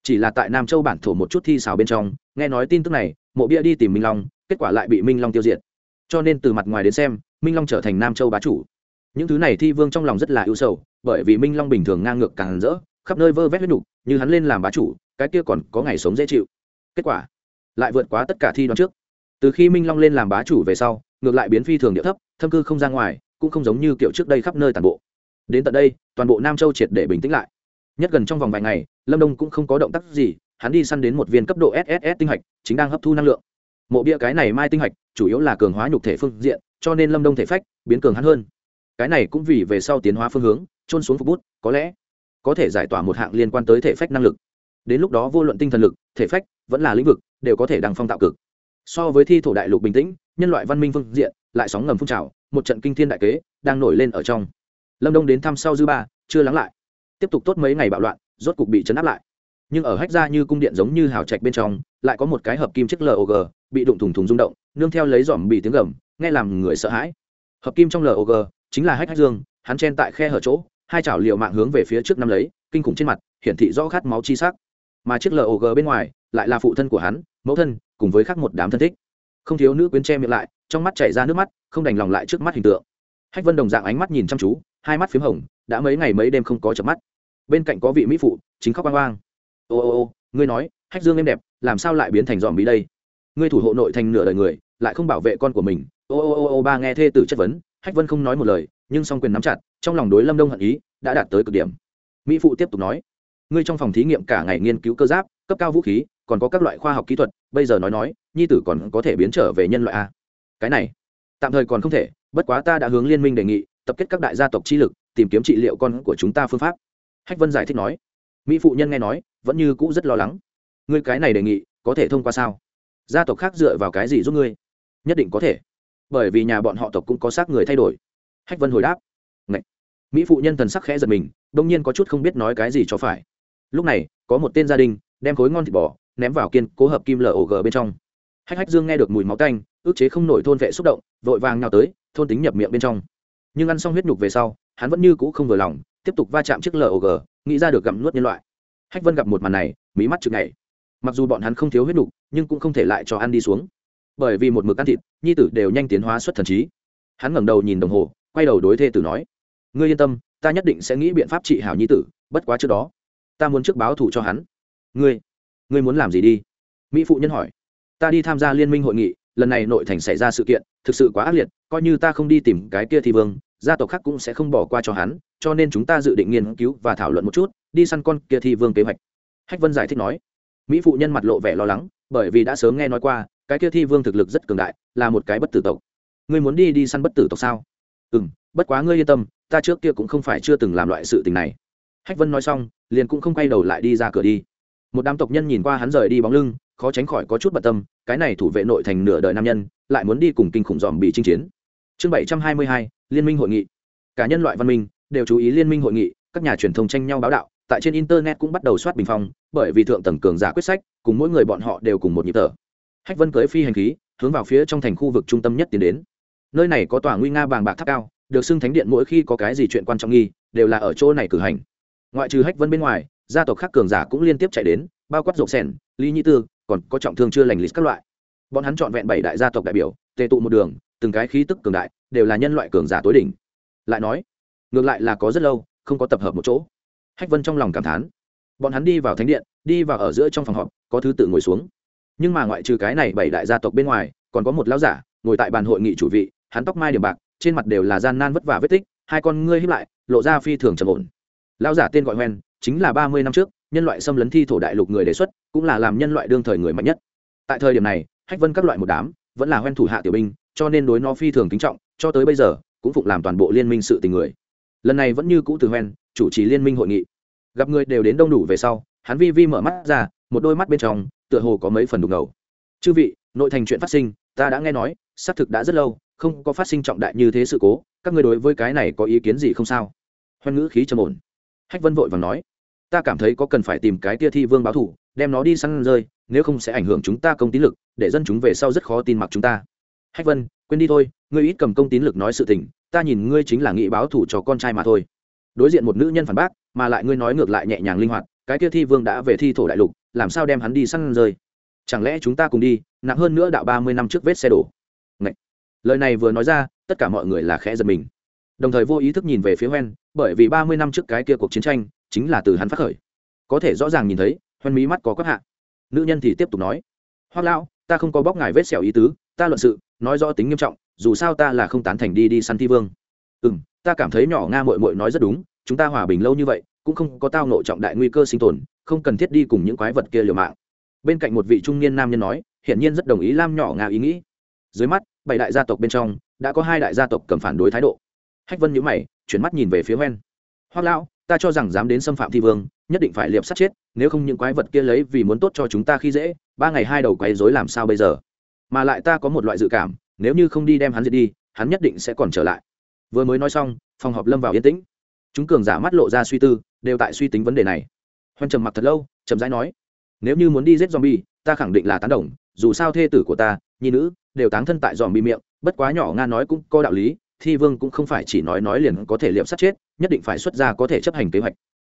chỉ là tại nam châu bản thổ một chút thi xào bên trong, nghe nói tin tức này, mộ bia đi tìm minh long, kết quả lại bị minh long tiêu diệt. Cho nên từ mặt ngoài đến xem, minh long trở thành nam châu bá chủ. Những thứ này thi vương trong lòng rất là ưu sầu, bởi vì minh long bình thường ngang ngược càng rỡ, khắp nơi vơ vét huyết nhục như hắn lên làm bá chủ, cái kia còn có ngày sống dễ chịu. Kết quả, lại vượt quá tất cả thi đoán trước. Từ khi minh long lên làm bá chủ về sau, ngược lại biến phi thường địa thấp, thâm cư không ra ngoài, cũng không giống như kiểu trước đây khắp nơi tàn bộ. Đến tận đây, toàn bộ nam châu triệt để bình tĩnh lại nhất gần trong vòng vài ngày, lâm đông cũng không có động tác gì, hắn đi săn đến một viên cấp độ sss tinh hạch, chính đang hấp thu năng lượng. Mộ bia cái này mai tinh hạch, chủ yếu là cường hóa nhục thể phương diện, cho nên lâm đông thể phách biến cường hắn hơn. Cái này cũng vì về sau tiến hóa phương hướng trôn xuống phục bút, có lẽ có thể giải tỏa một hạng liên quan tới thể phách năng lực. Đến lúc đó vô luận tinh thần lực, thể phách, vẫn là lĩnh vực, đều có thể đăng phong tạo cực. So với thi thổ đại lục bình tĩnh, nhân loại văn minh phương diện, lại sóng ngầm phun trào, một trận kinh thiên đại kế đang nổi lên ở trong. Lâm đông đến thăm sau dư ba, chưa lắng lại tiếp tục tốt mấy ngày bạo loạn, rốt cục bị chấn áp lại. Nhưng ở hách ra như cung điện giống như hào trạch bên trong, lại có một cái hợp kim chiếc log bị đụng thùng thùng rung động, nương theo lấy dòm bị tiếng gầm, nghe làm người sợ hãi. Hợp kim trong log chính là hách hách dương, hắn chen tại khe hở chỗ, hai chảo liều mạng hướng về phía trước năm lấy, kinh khủng trên mặt, hiển thị rõ khát máu chi sắc. Mà chiếc log bên ngoài, lại là phụ thân của hắn, mẫu thân, cùng với khác một đám thân thích. Không thiếu nữ quyến che miệng lại, trong mắt chảy ra nước mắt, không đành lòng lại trước mắt hình tượng. Hách vân đồng dạng ánh mắt nhìn chăm chú, hai mắt p h í m hồng đã mấy ngày mấy đêm không có chợp mắt. Bên cạnh có vị mỹ phụ, chính khóc oang oang. Ô ô ô, ngươi nói, hách dương em đẹp, làm sao lại biến thành dòm bí đây? Ngươi thủ hộ nội thành nửa đời người, lại không bảo vệ con của mình. Ô ô ô ô, ba nghe thê tử chất vấn, hách vân không nói một lời, nhưng song quyền nắm chặt, trong lòng đối lâm đông hận ý, đã đạt tới cực điểm. Mỹ phụ tiếp tục nói, ngươi trong phòng thí nghiệm cả ngày nghiên cứu cơ giáp, cấp cao vũ khí, còn có các loại khoa học kỹ thuật, bây giờ nói nói, nhi tử còn có thể biến trở về nhân loại a. Cái này, tạm thời còn không thể, bất quá ta đã hướng liên minh đề nghị, tập kết các đại gia tộc chi lực tìm kiếm trị liệu con của chúng ta phương pháp. Hách vân giải thích nói. Mỹ phụ nhân nghe nói, vẫn như cũ rất lo lắng. Ngươi cái này đề nghị, có thể thông qua sao? Gia tộc khác dựa vào cái gì giúp ngươi? Nhất định có thể. Bởi vì nhà bọn họ tộc cũng có xác người thay đổi. Hách vân hồi đáp. Ngậy. mỹ phụ nhân thần sắc khẽ giật mình, đông nhiên có chút không biết nói cái gì cho phải. Lúc này, có một tên gia đình, đem khối ngon thịt bò, ném vào kiên cố hợp kim lở ổ gờ bên trong. Hách hách dương nghe được mùi máu tanh, ước chế không nổi thôn vệ xúc động, vội vàng nhào tới, thôn tính nhập miệng bên trong nhưng ăn xong huyết nhục về sau, hắn vẫn như cũ không vừa lòng, tiếp tục va chạm chiếc log nghĩ ra được gặm nuốt nhân loại. Hách vân gặp một màn này, mí mắt chực ngày mặc dù bọn hắn không thiếu huyết nhục, nhưng cũng không thể lại cho ăn đi xuống. Bởi vì một mực ăn thịt, nhi tử đều nhanh tiến hóa xuất thần trí. Hắn ngẩng đầu nhìn đồng hồ, quay đầu đối thê tử nói, ngươi yên tâm, ta nhất định sẽ nghĩ biện pháp trị hảo nhi tử, bất quá trước đó, ta muốn trước báo thù cho hắn. Ngươi ngươi muốn làm gì đi? Mỹ phụ nhân hỏi. Ta đi tham gia liên minh hội nghị lần này nội thành xảy ra sự kiện, thực sự quá ác liệt, coi như ta không đi tìm cái kia thì vương, gia tộc khác cũng sẽ không bỏ qua cho hắn, cho nên chúng ta dự định nghiên cứu và thảo luận một chút, đi săn con kia thi vương kế hoạch. Hách vân giải thích nói. Mỹ phụ nhân mặt lộ vẻ lo lắng, bởi vì đã sớm nghe nói qua, cái kia thi vương thực lực rất cường đại, là một cái bất tử tộc. Ngươi muốn đi đi săn bất tử tộc sao? Ừ m bất quá ngươi yên tâm, ta trước kia cũng không phải chưa từng làm loại sự tình này. Hách vân nói xong, liền cũng không quay đầu lại đi ra cửa đi. Một đám tộc nhân nhìn qua hắn rời đi bóng lưng, khó tránh khỏi có chút bận tâm cái này thủ vệ nội thành nửa đời nam nhân, lại muốn đi cùng kinh khủng dòm bị chinh chiến. Chương bảy trăm hai mươi hai, liên minh hội nghị. Cả nhân loại văn minh đều chú ý liên minh hội nghị, các nhà truyền thông tranh nhau báo đạo, tại trên internet cũng bắt đầu soát bình phong, bởi vì thượng tầng cường giả quyết sách, cùng mỗi người bọn họ đều cùng một nhịp thở. Hách vân cưới phi hành khí, hướng vào phía trong thành khu vực trung tâm nhất tiến đến. Nơi này có tòa nguy nga bàng bạc tháp cao, được xưng thánh điện mỗi khi có cái gì chuyện quan trọng nghi, đều là ở chỗ này cử hành. Ngoại trừ hách vân bên ngoài, gia tộc khác cường giả cũng liên tiếp chạy đến, bao quát rộng sẻn lý nhĩ tư còn có trọng thương chưa lành lịch các loại. Bọn hắn chọn vẹn bảy đại gia tộc đại biểu, tề tụ một đường, từng cái khí tức cường đại, đều là nhân loại cường giả tối đỉnh. Lại nói, ngược lại là có rất lâu, không có tập hợp một chỗ. Hách vân trong lòng cảm thán. Bọn hắn đi vào thánh điện, đi vào ở giữa trong phòng họp, có thứ tự ngồi xuống. Nhưng mà ngoại trừ cái này bảy đại gia tộc bên ngoài, còn có một lão giả, ngồi tại bàn hội nghị chủ vị, hắn tóc mai điểm bạc, trên mặt đều là gian nan vất vả vết tích, hai con ngươi hiếp lại, lộ ra phi thường trầm ổn. Lão giả tên gọi hoen, chính là ba mươi năm trước nhân loại xâm lấn thi thổ đại lục người đề xuất, cũng là làm nhân loại đương thời người mạnh nhất. Tại thời điểm này, hách vân các loại một đám, vẫn là hoen thủ hạ tiểu binh, cho nên đối nó phi thường kính trọng, cho tới bây giờ, cũng phục làm toàn bộ liên minh sự tình người. Lần này vẫn như cũ từ hoen, chủ trì liên minh hội nghị. Gặp người đều đến đông đủ về sau, hắn vi vi mở mắt ra, một đôi mắt bên trong, tựa hồ có mấy phần đục ngầu. Chư vị, nội thành chuyện phát sinh, ta đã nghe nói, xác thực đã rất lâu, không có phát sinh trọng đại như thế sự cố, các người đối với cái này có ý kiến gì không sao? Hoan ngữ khí trầm ổn. Hách vân vội và nói ta cảm thấy có cần phải tìm cái kia thi vương báo thủ, đem nó đi săn rơi, nếu không sẽ ảnh hưởng chúng ta công tín lực, để dân chúng về sau rất khó tin mặc chúng ta. Hách vân, quên đi thôi, ngươi ít cầm công tín lực nói sự tình, ta nhìn ngươi chính là nghị báo thủ cho con trai mà thôi. Đối diện một nữ nhân phản bác, mà lại ngươi nói ngược lại nhẹ nhàng linh hoạt, cái kia thi vương đã về thi thổ đại lục, làm sao đem hắn đi săn rơi? Chẳng lẽ chúng ta cùng đi, nặng hơn nữa đạo ba mươi năm trước vết xe đổ? Ngậy. lời này vừa nói ra, tất cả mọi người là khẽ giật mình. Đồng thời vô ý thức nhìn về phía hoen, bởi vì ba mươi năm trước cái kia cuộc chiến tranh chính là từ hắn phát khởi. Có thể rõ ràng nhìn thấy, hoen mí mắt có quắc hạ. Nữ nhân thì tiếp tục nói hoác lão, ta không có bóc ngài vết sẹo ý tứ, ta luận sự, nói rõ tính nghiêm trọng, dù sao ta là không tán thành đi đi săn thi vương. Ừ m ta cảm thấy nhỏ nga mội mội nói rất đúng, chúng ta hòa bình lâu như vậy, cũng không có tao nộ trọng đại nguy cơ sinh tồn, không cần thiết đi cùng những quái vật kia liều mạng. Bên cạnh một vị trung niên nam nhân nói, hiển nhiên rất đồng ý lam nhỏ nga ý nghĩ. Dưới mắt, bảy đại gia tộc bên trong, đã có hai đại gia tộc cầm phản đối thái độ. Hách vân nhữ mày, chuyển mắt nhìn về phía hoen. Hoác lão ta cho rằng dám đến xâm phạm thi vương, nhất định phải liệp sát chết, nếu không những quái vật kia lấy vì muốn tốt cho chúng ta khi dễ, ba ngày hai đầu quấy dối làm sao bây giờ? Mà lại ta có một loại dự cảm, nếu như không đi đem hắn diệt đi, hắn nhất định sẽ còn trở lại. Vừa mới nói xong, phòng họp lâm vào yên tĩnh. Chúng cường giả mắt lộ ra suy tư, đều tại suy tính vấn đề này. Hoan trầm mặc thật lâu trầm rãi nói, nếu như muốn đi giết zombie, ta khẳng định là tán đồng, dù sao thê tử của ta, nhi nữ, đều táng thân tại zombie miệng, bất quá nhỏ nga nói cũng có đạo lý thi vương cũng không phải chỉ nói nói liền có thể liệm sát chết, nhất định phải xuất ra có thể chấp hành kế hoạch.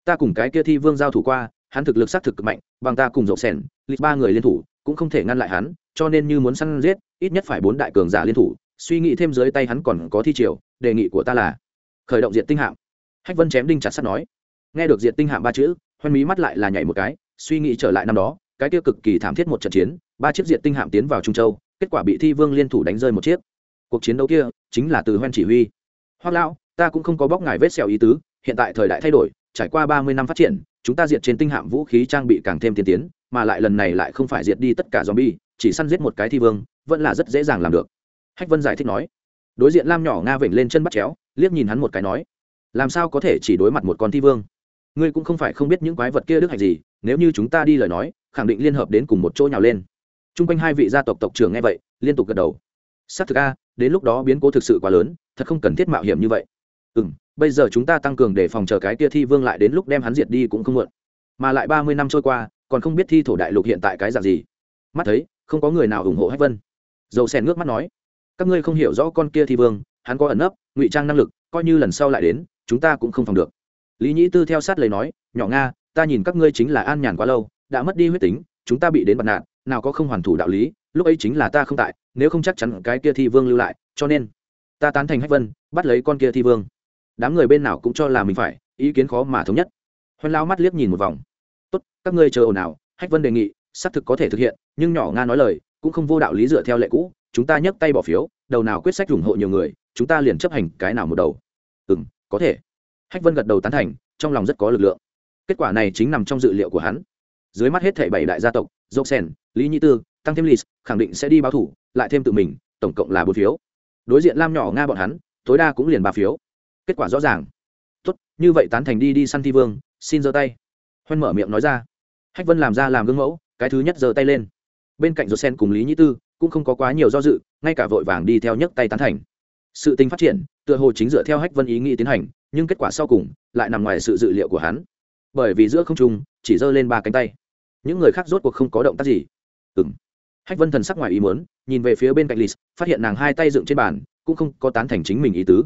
Ta cùng cái kia thi vương giao thủ qua, hắn thực lực xác thực cực mạnh, bằng ta cùng dậu sẻn, lịch ba người liên thủ, cũng không thể ngăn lại hắn, cho nên như muốn săn giết, ít nhất phải bốn đại cường giả liên thủ, suy nghĩ thêm dưới tay hắn còn có thi triều, đề nghị của ta là khởi động diện tinh hạm. Hách vân chém đinh chặt sắt nói. Nghe được diện tinh hạm ba chữ hoen mí mắt lại là nhảy một cái, suy nghĩ trở lại năm đó, cái kia cực kỳ thảm thiết một trận chiến, ba chiếc diện tinh hạm tiến vào trung châu, kết quả bị thi vương liên thủ đánh rơi một chiếc cuộc chiến đấu kia chính là từ hoen chỉ huy. Hoác lão, ta cũng không có bóc ngài vết sẹo ý tứ, hiện tại thời đại thay đổi, trải qua ba mươi năm phát triển, chúng ta diệt trên tinh hạm vũ khí trang bị càng thêm tiên tiến, mà lại lần này lại không phải diệt đi tất cả zombie, chỉ săn giết một cái thi vương, vẫn là rất dễ dàng làm được. Hách vân giải thích nói. Đối diện lam nhỏ nga vểnh lên chân bắt chéo, liếc nhìn hắn một cái nói. Làm sao có thể chỉ đối mặt một con thi vương? Ngươi cũng không phải không biết những quái vật kia đức hạch gì, nếu như chúng ta đi lời nói, khẳng định liên hợp đến cùng một chỗ nhào lên. T r u n g quanh hai vị gia tộc tộc trưởng nghe vậy, liên tục gật đầu. S á c thực a đến lúc đó biến cố thực sự quá lớn, thật không cần thiết mạo hiểm như vậy. Ừ m bây giờ chúng ta tăng cường để phòng chờ cái kia thi vương lại đến lúc đem hắn diệt đi cũng không muộn. Mà lại ba mươi năm trôi qua, còn không biết thi thổ đại lục hiện tại cái dạng gì. Mắt thấy, không có người nào ủng hộ hách vân. Dầu sen ngước mắt nói, các ngươi không hiểu rõ con kia thi vương, hắn có ẩn nấp, ngụy trang năng lực, coi như lần sau lại đến, chúng ta cũng không phòng được. Lý nhĩ tư theo sát lời nói, nhỏ nga, ta nhìn các ngươi chính là an nhàn quá lâu, đã mất đi huyết tính, chúng ta bị đến bật nạn, nào có không hoàn thủ đạo lý lúc ấy chính là ta không tại, nếu không chắc chắn cái kia thi vương lưu lại, cho nên ta tán thành hách vân, bắt lấy con kia thi vương. Đám người bên nào cũng cho là mình phải, ý kiến khó mà thống nhất. Hoan lao mắt liếc nhìn một vòng. Tốt, các ngươi chờ ồn ào, hách vân đề nghị xác thực có thể thực hiện, nhưng nhỏ nga nói lời, cũng không vô đạo lý dựa theo lệ cũ, chúng ta nhấc tay bỏ phiếu, đầu nào quyết sách ủng hộ nhiều người, chúng ta liền chấp hành cái nào một đầu. Ừ m có thể. Hách vân gật đầu tán thành, trong lòng rất có lực lượng. Kết quả này chính nằm trong dự liệu của hắn. Dưới mắt hết thảy bảy đại gia tộc, dốc sen, lý nhĩ tư tăng thêm lis khẳng định sẽ đi báo thủ, lại thêm tự mình, tổng cộng là bốn phiếu. Đối diện lam nhỏ nga bọn hắn, tối đa cũng liền ba phiếu. Kết quả rõ ràng. Tốt, như vậy tán thành đi đi săn thi vương, xin giơ tay. Hoan mở miệng nói ra. Hách vân làm ra làm gương mẫu, cái thứ nhất giơ tay lên. Bên cạnh dột sen cùng lý nhĩ tư, cũng không có quá nhiều do dự, ngay cả vội vàng đi theo nhấc tay tán thành. Sự tình phát triển, tựa hồ chính dựa theo hách vân ý nghĩ tiến hành, nhưng kết quả sau cùng, lại nằm ngoài sự dự liệu của hắn. Bởi vì giữa không trung, chỉ giơ lên ba cánh tay. Những người khác rốt cuộc không có động tác gì. Ừ m hách vân thần sắc ngoài ý muốn, nhìn về phía bên cạnh lis phát hiện nàng hai tay dựng trên bàn, cũng không có tán thành chính mình ý tứ.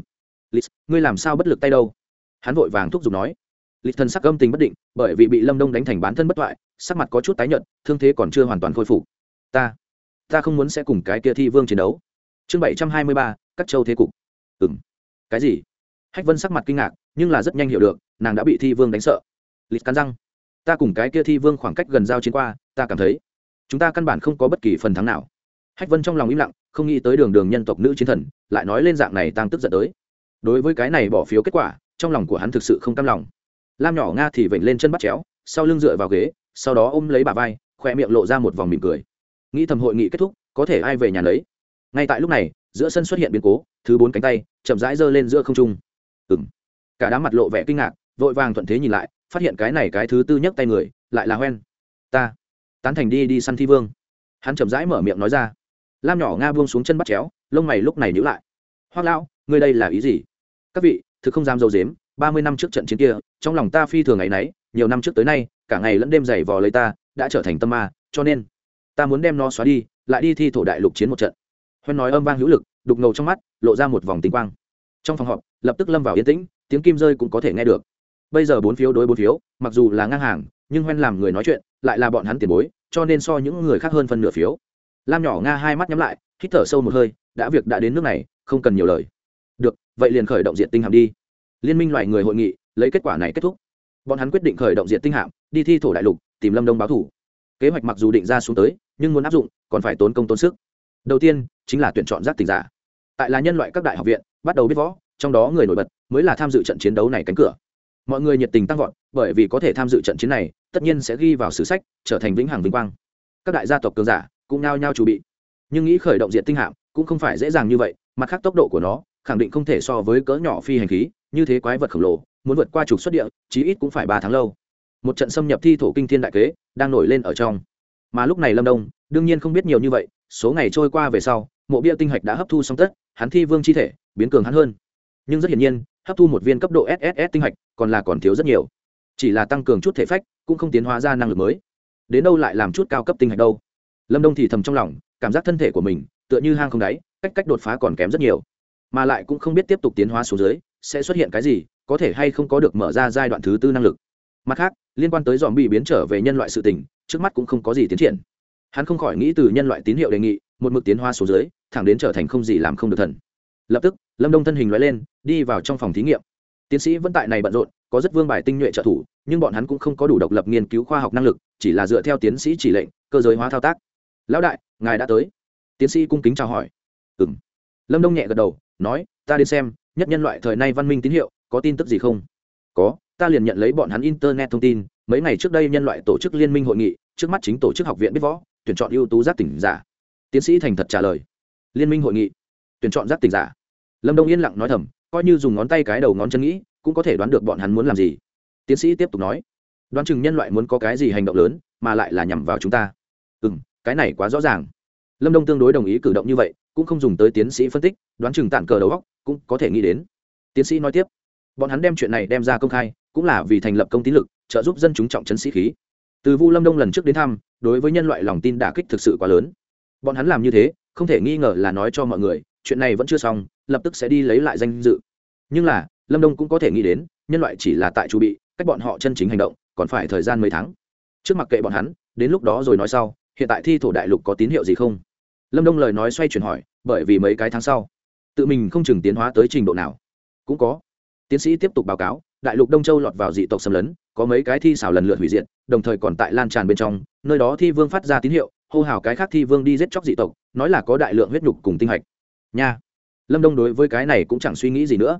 Lis ngươi làm sao bất lực tay đâu? Hắn vội vàng thúc giục nói. Lis thần sắc âm tình bất định, bởi vì bị lâm đông đánh thành bán thân bất toại, sắc mặt có chút tái nhợt, thương thế còn chưa hoàn toàn khôi phục. Ta ta không muốn sẽ cùng cái kia thi vương chiến đấu. Chương bảy trăm hai mươi ba các châu thế cục. Ừ cái gì? Hách vân sắc mặt kinh ngạc, nhưng là rất nhanh hiểu được, nàng đã bị thi vương đánh sợ. Lịch cắn răng, ta cùng cái kia thi vương khoảng cách gần giao chiến qua, ta cảm thấy chúng ta căn bản không có bất kỳ phần thắng nào. Hách vân trong lòng im lặng, không nghĩ tới đường đường nhân tộc nữ chiến thần, lại nói lên dạng này tăng tức giận tới. Đối với cái này bỏ phiếu kết quả, trong lòng của hắn thực sự không cam lòng. Lam nhỏ nga thì vểnh lên chân bắt chéo, sau lưng dựa vào ghế, sau đó ôm lấy bà vai khoe miệng lộ ra một vòng mỉm cười. Nghĩ thầm hội nghị kết thúc, có thể ai về nhà lấy ngay tại lúc này, giữa sân xuất hiện biến cố, thứ bốn cánh tay chậm rãi giơ lên giữa không trung. Ừng cả đám mặt lộ vẻ kinh ngạc, vội vàng thuận thế nhìn lại, phát hiện cái này cái thứ tư nhấc tay người, lại là hoen. Ta tán thành đi đi săn thi vương. Hắn chậm rãi mở miệng nói ra. Lam nhỏ nga buông xuống chân bắt chéo, lông mày lúc này nhữ lại. Hoác lão, ngươi đây là ý gì? Các vị, thực không dám dâu dếm ba mươi năm trước trận chiến kia, trong lòng ta phi thường ngày nấy, nhiều năm trước tới nay, cả ngày lẫn đêm giày vò lấy ta, đã trở thành tâm ma, cho nên, ta muốn đem nó xóa đi, lại đi thi thổ đại lục chiến một trận. Hoen nói âm vang hữu lực, đục ngầu trong mắt, lộ ra một vòng tinh quang. Trong phòng họp, lập tức lâm vào yên tĩnh, tiếng kim rơi cũng có thể nghe được. Bây giờ bốn phiếu đối bốn phiếu, mặc dù là ngang hàng nhưng hoen làm người nói chuyện lại là bọn hắn tiền bối, cho nên so những người khác hơn phân nửa phiếu. Lam nhỏ nga hai mắt nhắm lại, hít thở sâu một hơi, đã việc đã đến nước này, không cần nhiều lời. Được, vậy liền khởi động diện tinh hạm đi. Liên minh loại người hội nghị, lấy kết quả này kết thúc. Bọn hắn quyết định khởi động diện tinh hạm, đi thi thổ đại lục, tìm lâm đông báo thủ. Kế hoạch mặc dù định ra xuống tới, nhưng muốn áp dụng, còn phải tốn công tốn sức. Đầu tiên, chính là tuyển chọn giác tỉnh giả. Tại là nhân loại các đại học viện, bắt đầu biết võ, trong đó người nổi bật mới là tham dự trận chiến đấu này cánh cửa mọi người nhiệt tình tăng vọt, bởi vì có thể tham dự trận chiến này, tất nhiên sẽ ghi vào sử sách, trở thành vĩnh hằng vinh quang. Các đại gia tộc cường giả cũng nao nhau chuẩn bị. Nhưng nghĩ khởi động diện tinh hạm cũng không phải dễ dàng như vậy, mặt khác tốc độ của nó khẳng định không thể so với cỡ nhỏ phi hành khí, như thế quái vật khổng lồ, muốn vượt qua trục xuất địa, chí ít cũng phải ba tháng lâu. Một trận xâm nhập thi thổ kinh thiên đại kế đang nổi lên ở trong. Mà lúc này lâm đông, đương nhiên không biết nhiều như vậy, số ngày trôi qua về sau, mộ bia tinh hạch đã hấp thu xong tất, hắn thi vương chi thể, biến cường hắn hơn. Nhưng rất hiển nhiên, hấp thu một viên cấp độ sss tinh hạch còn là còn thiếu rất nhiều. Chỉ là tăng cường chút thể phách, cũng không tiến hóa ra năng lực mới. Đến đâu lại làm chút cao cấp tinh hạch đâu? Lâm đông thì thầm trong lòng, cảm giác thân thể của mình, tựa như hang không đáy, cách cách đột phá còn kém rất nhiều. Mà lại cũng không biết tiếp tục tiến hóa xuống dưới, sẽ xuất hiện cái gì, có thể hay không có được mở ra giai đoạn thứ tư năng lực. Mặt khác, liên quan tới dòm bị biến trở về nhân loại sự tình, trước mắt cũng không có gì tiến triển. Hắn không khỏi nghĩ từ nhân loại tín hiệu đề nghị, một mực tiến hóa xuống dưới, thẳng đến trở thành không gì làm không được thần. Lập tức, lâm đông thân hình loại lên, đi vào trong phòng thí nghiệm tiến sĩ vẫn tại này bận rộn, có rất vương bài tinh nhuệ trợ thủ, nhưng bọn hắn cũng không có đủ độc lập nghiên cứu khoa học năng lực, chỉ là dựa theo tiến sĩ chỉ lệnh, cơ giới hóa thao tác. Lão đại, ngài đã tới. Tiến sĩ cung kính chào hỏi. Ừ m lâm đông nhẹ gật đầu, nói, ta đến xem, nhất nhân loại thời nay văn minh tín hiệu, có tin tức gì không? Có, ta liền nhận lấy bọn hắn internet thông tin, mấy ngày trước đây nhân loại tổ chức liên minh hội nghị, trước mắt chính tổ chức học viện biết võ, tuyển chọn ưu tú giác tỉnh giả. Tiến sĩ thành thật trả lời. Liên minh hội nghị, tuyển chọn giác tỉnh giả. Lâm đông yên lặng nói thầm coi như dùng ngón tay cái đầu ngón chân nghĩ, cũng có thể đoán được bọn hắn muốn làm gì. Tiến sĩ tiếp tục nói, đoán chừng nhân loại muốn có cái gì hành động lớn, mà lại là nhằm vào chúng ta. Ừ m cái này quá rõ ràng. Lâm đông tương đối đồng ý cử động như vậy, cũng không dùng tới tiến sĩ phân tích, đoán chừng tản cờ đầu góc cũng có thể nghĩ đến. Tiến sĩ nói tiếp, bọn hắn đem chuyện này đem ra công khai, cũng là vì thành lập công tín lực, trợ giúp dân chúng trọng chấn sĩ khí. Từ vu lâm đông lần trước đến thăm, đối với nhân loại lòng tin đả kích thực sự quá lớn. Bọn hắn làm như thế, không thể nghi ngờ là nói cho mọi người chuyện này vẫn chưa xong, lập tức sẽ đi lấy lại danh dự. Nhưng là, lâm đông cũng có thể nghĩ đến, nhân loại chỉ là tại chu bị, cách bọn họ chân chính hành động, còn phải thời gian mấy tháng. Trước mặt kệ bọn hắn, đến lúc đó rồi nói sau, hiện tại thi thổ đại lục có tín hiệu gì không? Lâm đông lời nói xoay chuyển hỏi, bởi vì mấy cái tháng sau, tự mình không chừng tiến hóa tới trình độ nào. Cũng có. Tiến sĩ tiếp tục báo cáo, đại lục đông châu lọt vào dị tộc xâm lấn, có mấy cái thi xảo lần lượt hủy diệt, đồng thời còn tại lan tràn bên trong, nơi đó thi vương phát ra tín hiệu, hô hào cái khác thi vương đi giết chóc dị tộc, nói là có đại lượng huyết nhục cùng tinh hạch nha. Lâm đông đối với cái này cũng chẳng suy nghĩ gì nữa.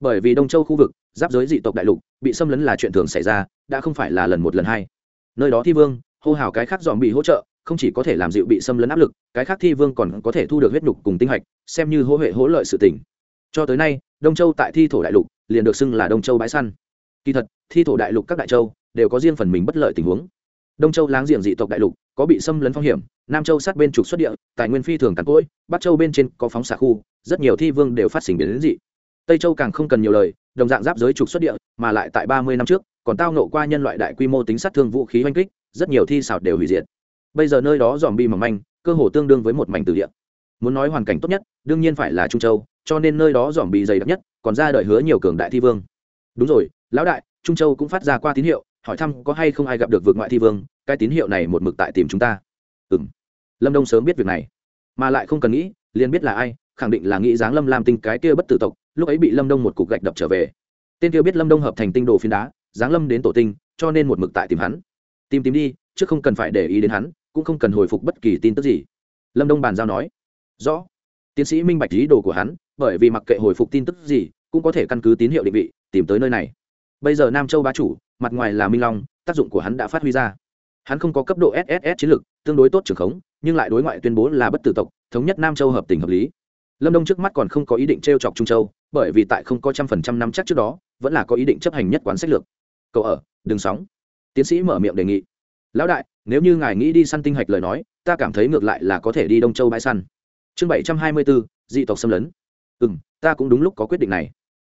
Bởi vì đông châu khu vực, giáp giới dị tộc đại lục, bị xâm lấn là chuyện thường xảy ra, đã không phải là lần một lần hai. Nơi đó thi vương, hô hào cái khác dòm bị hỗ trợ, không chỉ có thể làm dịu bị xâm lấn áp lực, cái khác thi vương còn có thể thu được huyết nhục cùng tinh hạch, xem như hỗ huệ hỗ lợi sự tỉnh cho tới nay, đông châu tại thi thổ đại lục, liền được xưng là đông châu bãi săn. Kỳ thật, thi thổ đại lục các đại châu đều có riêng phần mình bất lợi tình huống đông châu láng giềng dị tộc đại lục, có bị xâm lấn phong hiểm, nam châu sát bên trục xuất địa, tài nguyên phi thường càn cỗi, bắc châu bên trên có phóng xạ khu, rất nhiều thi vương đều phát sinh biến đến dị. Tây châu càng không cần nhiều lời, đồng dạng giáp giới trục xuất địa, mà lại tại ba mươi năm trước, còn tao nộ qua nhân loại đại quy mô tính sát thương vũ khí oanh kích, rất nhiều thi xảo đều hủy diệt. Bây giờ nơi đó dòm bi mỏng manh, cơ hồ tương đương với một mảnh từ địa. Muốn nói hoàn cảnh tốt nhất, đương nhiên phải là trung châu, cho nên nơi đó dòm bi dày đặc nhất, còn ra đời hứa nhiều cường đại thi vương. Đúng rồi, lão đại, trung châu cũng phát ra qua tín hiệu hỏi thăm có hay không ai gặp được vượt ngoại thi vương, cái tín hiệu này một mực tại tìm chúng ta. Ừ m lâm đông sớm biết việc này, mà lại không cần nghĩ, liền biết là ai, khẳng định là nghĩ dáng lâm làm tinh cái kia bất tử tộc, lúc ấy bị lâm đông một cục gạch đập trở về. Tên kia biết lâm đông hợp thành tinh đồ phiến đá giáng lâm đến tổ tinh, cho nên một mực tại tìm hắn. Tìm tìm đi, chứ không cần phải để ý đến hắn, cũng không cần hồi phục bất kỳ tin tức gì. Lâm đông bàn giao nói. Rõ. Tiến sĩ minh bạch ý đồ của hắn, bởi vì mặc kệ hồi phục tin tức gì, cũng có thể căn cứ tín hiệu định vị, tìm tới nơi này. Bây giờ nam châu bá chủ mặt ngoài là minh long, tác dụng của hắn đã phát huy ra. Hắn không có cấp độ sss chiến lược tương đối tốt trưởng khống, nhưng lại đối ngoại tuyên bố là bất tử tộc, thống nhất nam châu hợp tình hợp lý. Lâm đông trước mắt còn không có ý định t r e o chọc trung châu, bởi vì tại không có trăm phần trăm năm chắc trước đó, vẫn là có ý định chấp hành nhất quán sách lược. Cậu ở, đừng sóng. Tiến sĩ mở miệng đề nghị. Lão đại, nếu như ngài nghĩ đi săn tinh hạch lời nói, ta cảm thấy ngược lại là có thể đi đông châu bãi săn. Chương bảy trăm hai mươi bốn dị tộc xâm lấn. Ừ m ta cũng đúng lúc có quyết định này.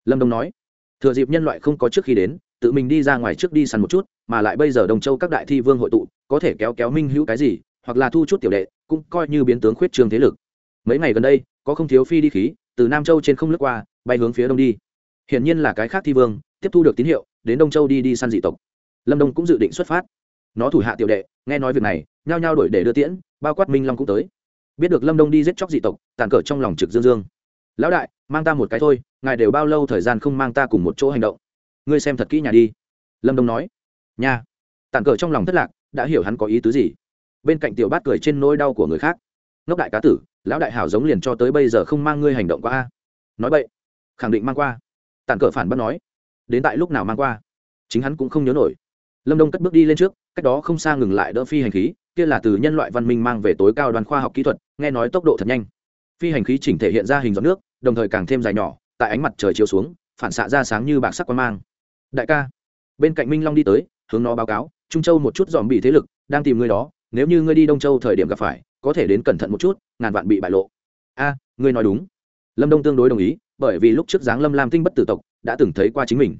Lâm đông nói. Thừa dịp nhân loại không có trước khi đến tự mình đi ra ngoài trước đi săn một chút, mà lại bây giờ đồng châu các đại thi vương hội tụ, có thể kéo kéo minh hữu cái gì, hoặc là thu chút tiểu đệ, cũng coi như biến tướng khuyết trương thế lực. Mấy ngày gần đây, có không thiếu phi đi khí, từ nam châu trên không lướt qua, bay hướng phía đông đi. Hiển nhiên là cái khác thi vương, tiếp thu được tín hiệu, đến đông châu đi đi săn dị tộc. Lâm đông cũng dự định xuất phát. Nó thủ hạ tiểu đệ, nghe nói việc này, nhao nhao đổi để đưa tiễn, bao quát minh long cũng tới. Biết được lâm đông đi giết chóc dị tộc, tàn cờ trong lòng trực dương dương. Lão đại, mang ta một cái thôi, ngài đều bao lâu thời gian không mang ta cùng một chỗ hành động? Ngươi xem thật kỹ nhà đi. Lâm đông nói. Nhà tàn cờ trong lòng thất lạc, đã hiểu hắn có ý tứ gì. Bên cạnh tiểu bát cười trên nỗi đau của người khác. Ngốc đại cá tử, lão đại hảo giống liền cho tới bây giờ không mang ngươi hành động qua a. Nói vậy khẳng định mang qua. Tàn cờ phản bác nói. Đến tại lúc nào mang qua? Chính hắn cũng không nhớ nổi. Lâm đông cất bước đi lên trước, cách đó không xa ngừng lại đỡ phi hành khí, kia là từ nhân loại văn minh mang về tối cao đoàn khoa học kỹ thuật, nghe nói tốc độ thật nhanh. Phi hành khí chỉnh thể hiện ra hình giọt nước, đồng thời càng thêm dài nhỏ, tại ánh mặt trời chiếu xuống, phản xạ ra sáng như bạc sắc quan mang đại ca. Bên cạnh minh long đi tới, hướng nó báo cáo, trung châu một chút dòm bị thế lực, đang tìm ngươi đó, nếu như ngươi đi đông châu thời điểm gặp phải, có thể đến cẩn thận một chút, ngàn vạn bị bại lộ. A, ngươi nói đúng. Lâm đông tương đối đồng ý, bởi vì lúc trước dáng lâm lam tinh bất tử tộc đã từng thấy qua chính mình.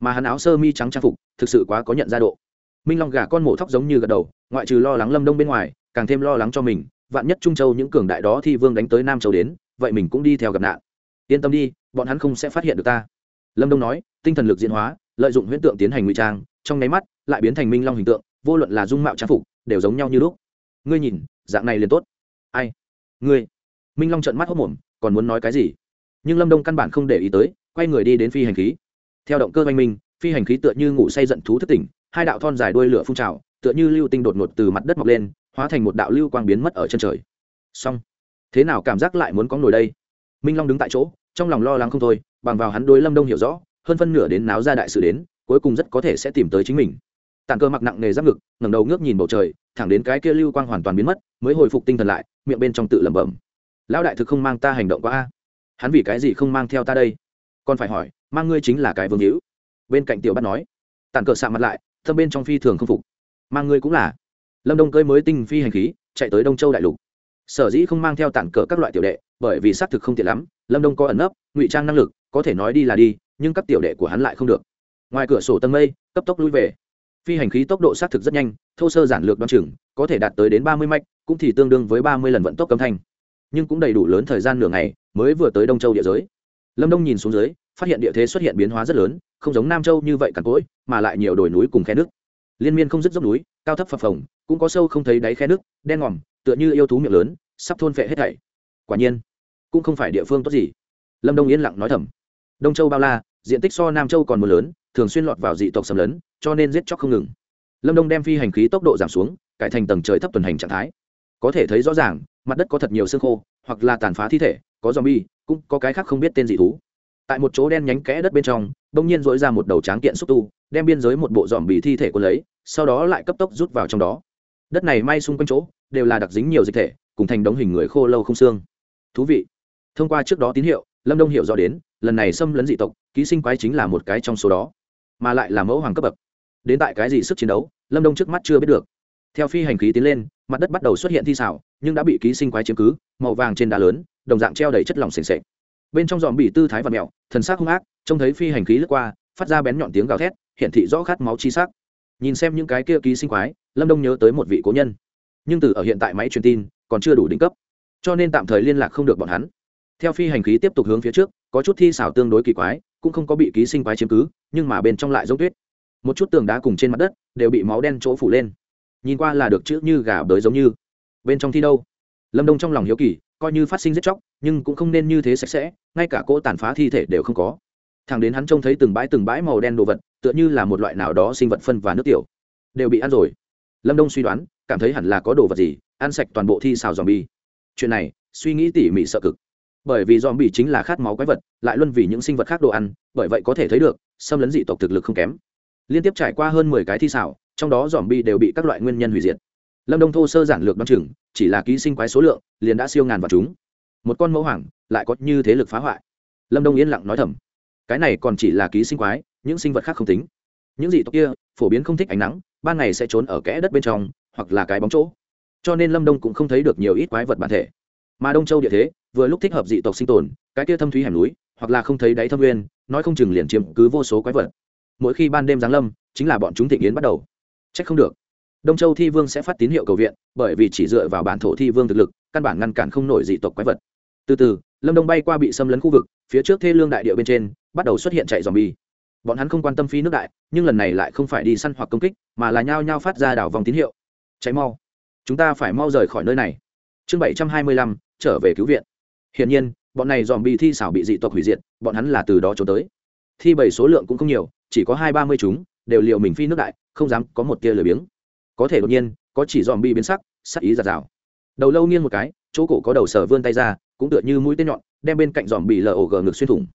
Mà hắn áo sơ mi trắng trang phục, thực sự quá có nhận ra độ. Minh long gà con mổ thóc giống như gật đầu, ngoại trừ lo lắng lâm đông bên ngoài, càng thêm lo lắng cho mình, vạn nhất trung châu những cường đại đó thì vương đánh tới nam châu đến, vậy mình cũng đi theo gặp nạn. Yên tâm đi, bọn hắn không sẽ phát hiện được ta. Lâm đông nói, tinh thần lực diễn hóa lợi dụng huyễn tượng tiến hành ngụy trang, trong nháy mắt, lại biến thành minh long hình tượng, vô luận là dung mạo trang phục, đều giống nhau như lúc. Ngươi nhìn, dạng này liền tốt. Ai? Ngươi. Minh long trợn mắt hốc mồm, còn muốn nói cái gì? Nhưng lâm đông căn bản không để ý tới, quay người đi đến phi hành khí. Theo động cơ oanh minh, phi hành khí tựa như ngủ say giận thú thất tỉnh, hai đạo thon dài đuôi lửa phun trào, tựa như lưu tinh đột ngột từ mặt đất mọc lên, hóa thành một đạo lưu quang biến mất ở chân trời. Xong. Thế nào cảm giác lại muốn có nổi đây? Minh long đứng tại chỗ, trong lòng lo lắng không thôi, bằng vào hắn đối lâm đông hiểu rõ hơn phân nửa đến náo ra đại sự đến, cuối cùng rất có thể sẽ tìm tới chính mình. Tàn cơ mặc nặng nề giáp ngực, ngẩng đầu ngước nhìn bầu trời, thẳng đến cái kia lưu quang hoàn toàn biến mất, mới hồi phục tinh thần lại, miệng bên trong tự lẩm bẩm. Lão đại thực không mang ta hành động quá a. Hắn vì cái gì không mang theo ta đây? Còn phải hỏi, mang ngươi chính là cái vương hữu. Bên cạnh tiểu bắt nói. Tàn cờ sạ mặt lại, thâm bên trong phi thường không phục. Mang ngươi cũng là. Lâm đông cơi mới tinh phi hành khí, chạy tới đông châu đại lục. Sở dĩ không mang theo tản cờ các loại tiểu đệ, bởi vì xác thực không tiện lắm, lâm đông có ẩn nấp, ngụy trang năng lực, có thể nói đi là đi nhưng các tiểu đệ của hắn lại không được. Ngoài cửa sổ tầng mây, cấp tốc lui về. Phi hành khí tốc độ xác thực rất nhanh, thô sơ giản lược đ o á n chừng, có thể đạt tới đến ba mươi mạch, cũng thì tương đương với ba mươi lần vận tốc âm thanh. Nhưng cũng đầy đủ lớn thời gian nửa ngày, mới vừa tới đông châu địa giới. Lâm đông nhìn xuống dưới, phát hiện địa thế xuất hiện biến hóa rất lớn, không giống nam châu như vậy cằn cỗi, mà lại nhiều đồi núi cùng khe nước. Liên miên không dứt dốc núi, cao thấp phập phồng, cũng có sâu không thấy đáy khe nước, đen ngòm, tựa như yêu thú miệng lớn, sắp thôn phệ hết thảy. Quả nhiên, cũng không phải địa phương tốt gì. Lâm đông yên lặng nói thầm đông châu bao la, diện tích so nam châu còn một lớn, thường xuyên lọt vào dị tộc xâm lấn, cho nên giết chóc không ngừng. Lâm đông đem phi hành khí tốc độ giảm xuống, cải thành tầng trời thấp tuần hành trạng thái. Có thể thấy rõ ràng, mặt đất có thật nhiều xương khô, hoặc là tàn phá thi thể, có zombie, cũng có cái khác không biết tên dị thú. Tại một chỗ đen nhánh kẽ đất bên trong, bỗng nhiên dỗi ra một đầu tráng kiện xúc tu, đem biên giới một bộ dòm bì thi thể của lấy, sau đó lại cấp tốc rút vào trong đó. Đất này may xung quanh chỗ, đều là đặc dính nhiều dịch thể, cùng thành đống hình người khô lâu không xương. Thú vị. Thông qua trước đó tín hiệu lâm đông hiểu rõ đến, lần này xâm lấn dị tộc, ký sinh quái chính là một cái trong số đó, mà lại là mẫu hoàng cấp bậc. Đến tại cái gì sức chiến đấu, lâm đông trước mắt chưa biết được. Theo phi hành khí tiến lên, mặt đất bắt đầu xuất hiện thi xảo, nhưng đã bị ký sinh quái chiếm cứ, màu vàng trên đá lớn, đồng dạng treo đầy chất lỏng sềnh sệch bên trong dòm bị tư thái và mẹo, thần sắc hung ác, trông thấy phi hành khí lướt qua, phát ra bén nhọn tiếng gào thét hiện thị rõ khát máu chi sắc. Nhìn xem những cái kia ký sinh quái, lâm đông nhớ tới một vị cố nhân. Nhưng từ ở hiện tại máy truyền tin, còn chưa đủ đỉnh cấp, cho nên tạm thời liên lạc không được bọn hắn theo phi hành khí tiếp tục hướng phía trước, có chút thi xảo tương đối kỳ quái, cũng không có bị ký sinh quái chiếm cứ, nhưng mà bên trong lại giống tuyết. Một chút tường đá cùng trên mặt đất đều bị máu đen chỗ phủ lên. Nhìn qua là được chữ như gà bới giống như. Bên trong thi đâu? Lâm đông trong lòng hiếu kỳ, coi như phát sinh giết chóc, nhưng cũng không nên như thế sạch sẽ, ngay cả cỗ tàn phá thi thể đều không có. Thằng đến hắn trông thấy từng bãi từng bãi màu đen đồ vật, tựa như là một loại nào đó sinh vật phân và nước tiểu, đều bị ăn rồi. Lâm đông suy đoán, cảm thấy hẳn là có đồ vật gì, ăn sạch toàn bộ thi xào dòm bi chuyện này, suy nghĩ tỉ mỉ sợ cực bởi vì dòm bi chính là khát máu quái vật, lại luôn vì những sinh vật khác đồ ăn, bởi vậy có thể thấy được, xâm lấn dị tộc thực lực không kém. Liên tiếp trải qua hơn mười cái thi xảo, trong đó dòm bi đều bị các loại nguyên nhân hủy diệt. Lâm đông thô sơ giản lược đ o chừng, chỉ là ký sinh quái số lượng, liền đã siêu ngàn vào chúng. Một con mẫu hoàng, lại có như thế lực phá hoại. Lâm đông yên lặng nói thầm, cái này còn chỉ là ký sinh quái, những sinh vật khác không tính. Những dị tộc kia, phổ biến không thích ánh nắng, ban ngày sẽ trốn ở kẽ đất bên trong, hoặc là cái bóng chỗ. Cho nên lâm đông cũng không thấy được nhiều ít quái vật bản thể. Mà đông châu địa thế vừa lúc thích hợp dị tộc sinh tồn, cái kia thâm thúy hẻm núi, hoặc là không thấy đáy thâm nguyên, nói không chừng liền chiếm cứ vô số quái vật. Mỗi khi ban đêm giáng lâm, chính là bọn chúng thịnh yến bắt đầu. Trách không được. Đông châu thi vương sẽ phát tín hiệu cầu viện, bởi vì chỉ dựa vào bản thổ thi vương thực lực, căn bản ngăn cản không nổi dị tộc quái vật. Từ từ, lâm đông bay qua bị xâm lấn khu vực, phía trước thê lương đại địa bên trên, bắt đầu xuất hiện chạy dòm bi bọn hắn không quan tâm phi nước đại, nhưng lần này lại không phải đi săn hoặc công kích, mà là nhao nhao phát ra đảo vòng tín hiệu. Cháy mau. Chúng ta phải mau rời khỏi nơi này. Chương bảy trăm hai mươi lăm, trở về cứu viện hiển nhiên, bọn này dòm bi thi xảo bị dị tộc hủy diệt, bọn hắn là từ đó trốn tới. Thi bảy số lượng cũng không nhiều, chỉ có hai ba mươi chúng, đều liệu mình phi nước đại, không dám có một tia lười biếng. Có thể đột nhiên, có chỉ dòm bi biến sắc sắc ý giạt rào. Đầu lâu nghiêng một cái, chỗ cổ có đầu sở vươn tay ra, cũng tựa như mũi tên nhọn, đem bên cạnh dòm bị lở ổ gờ ngực xuyên thủng.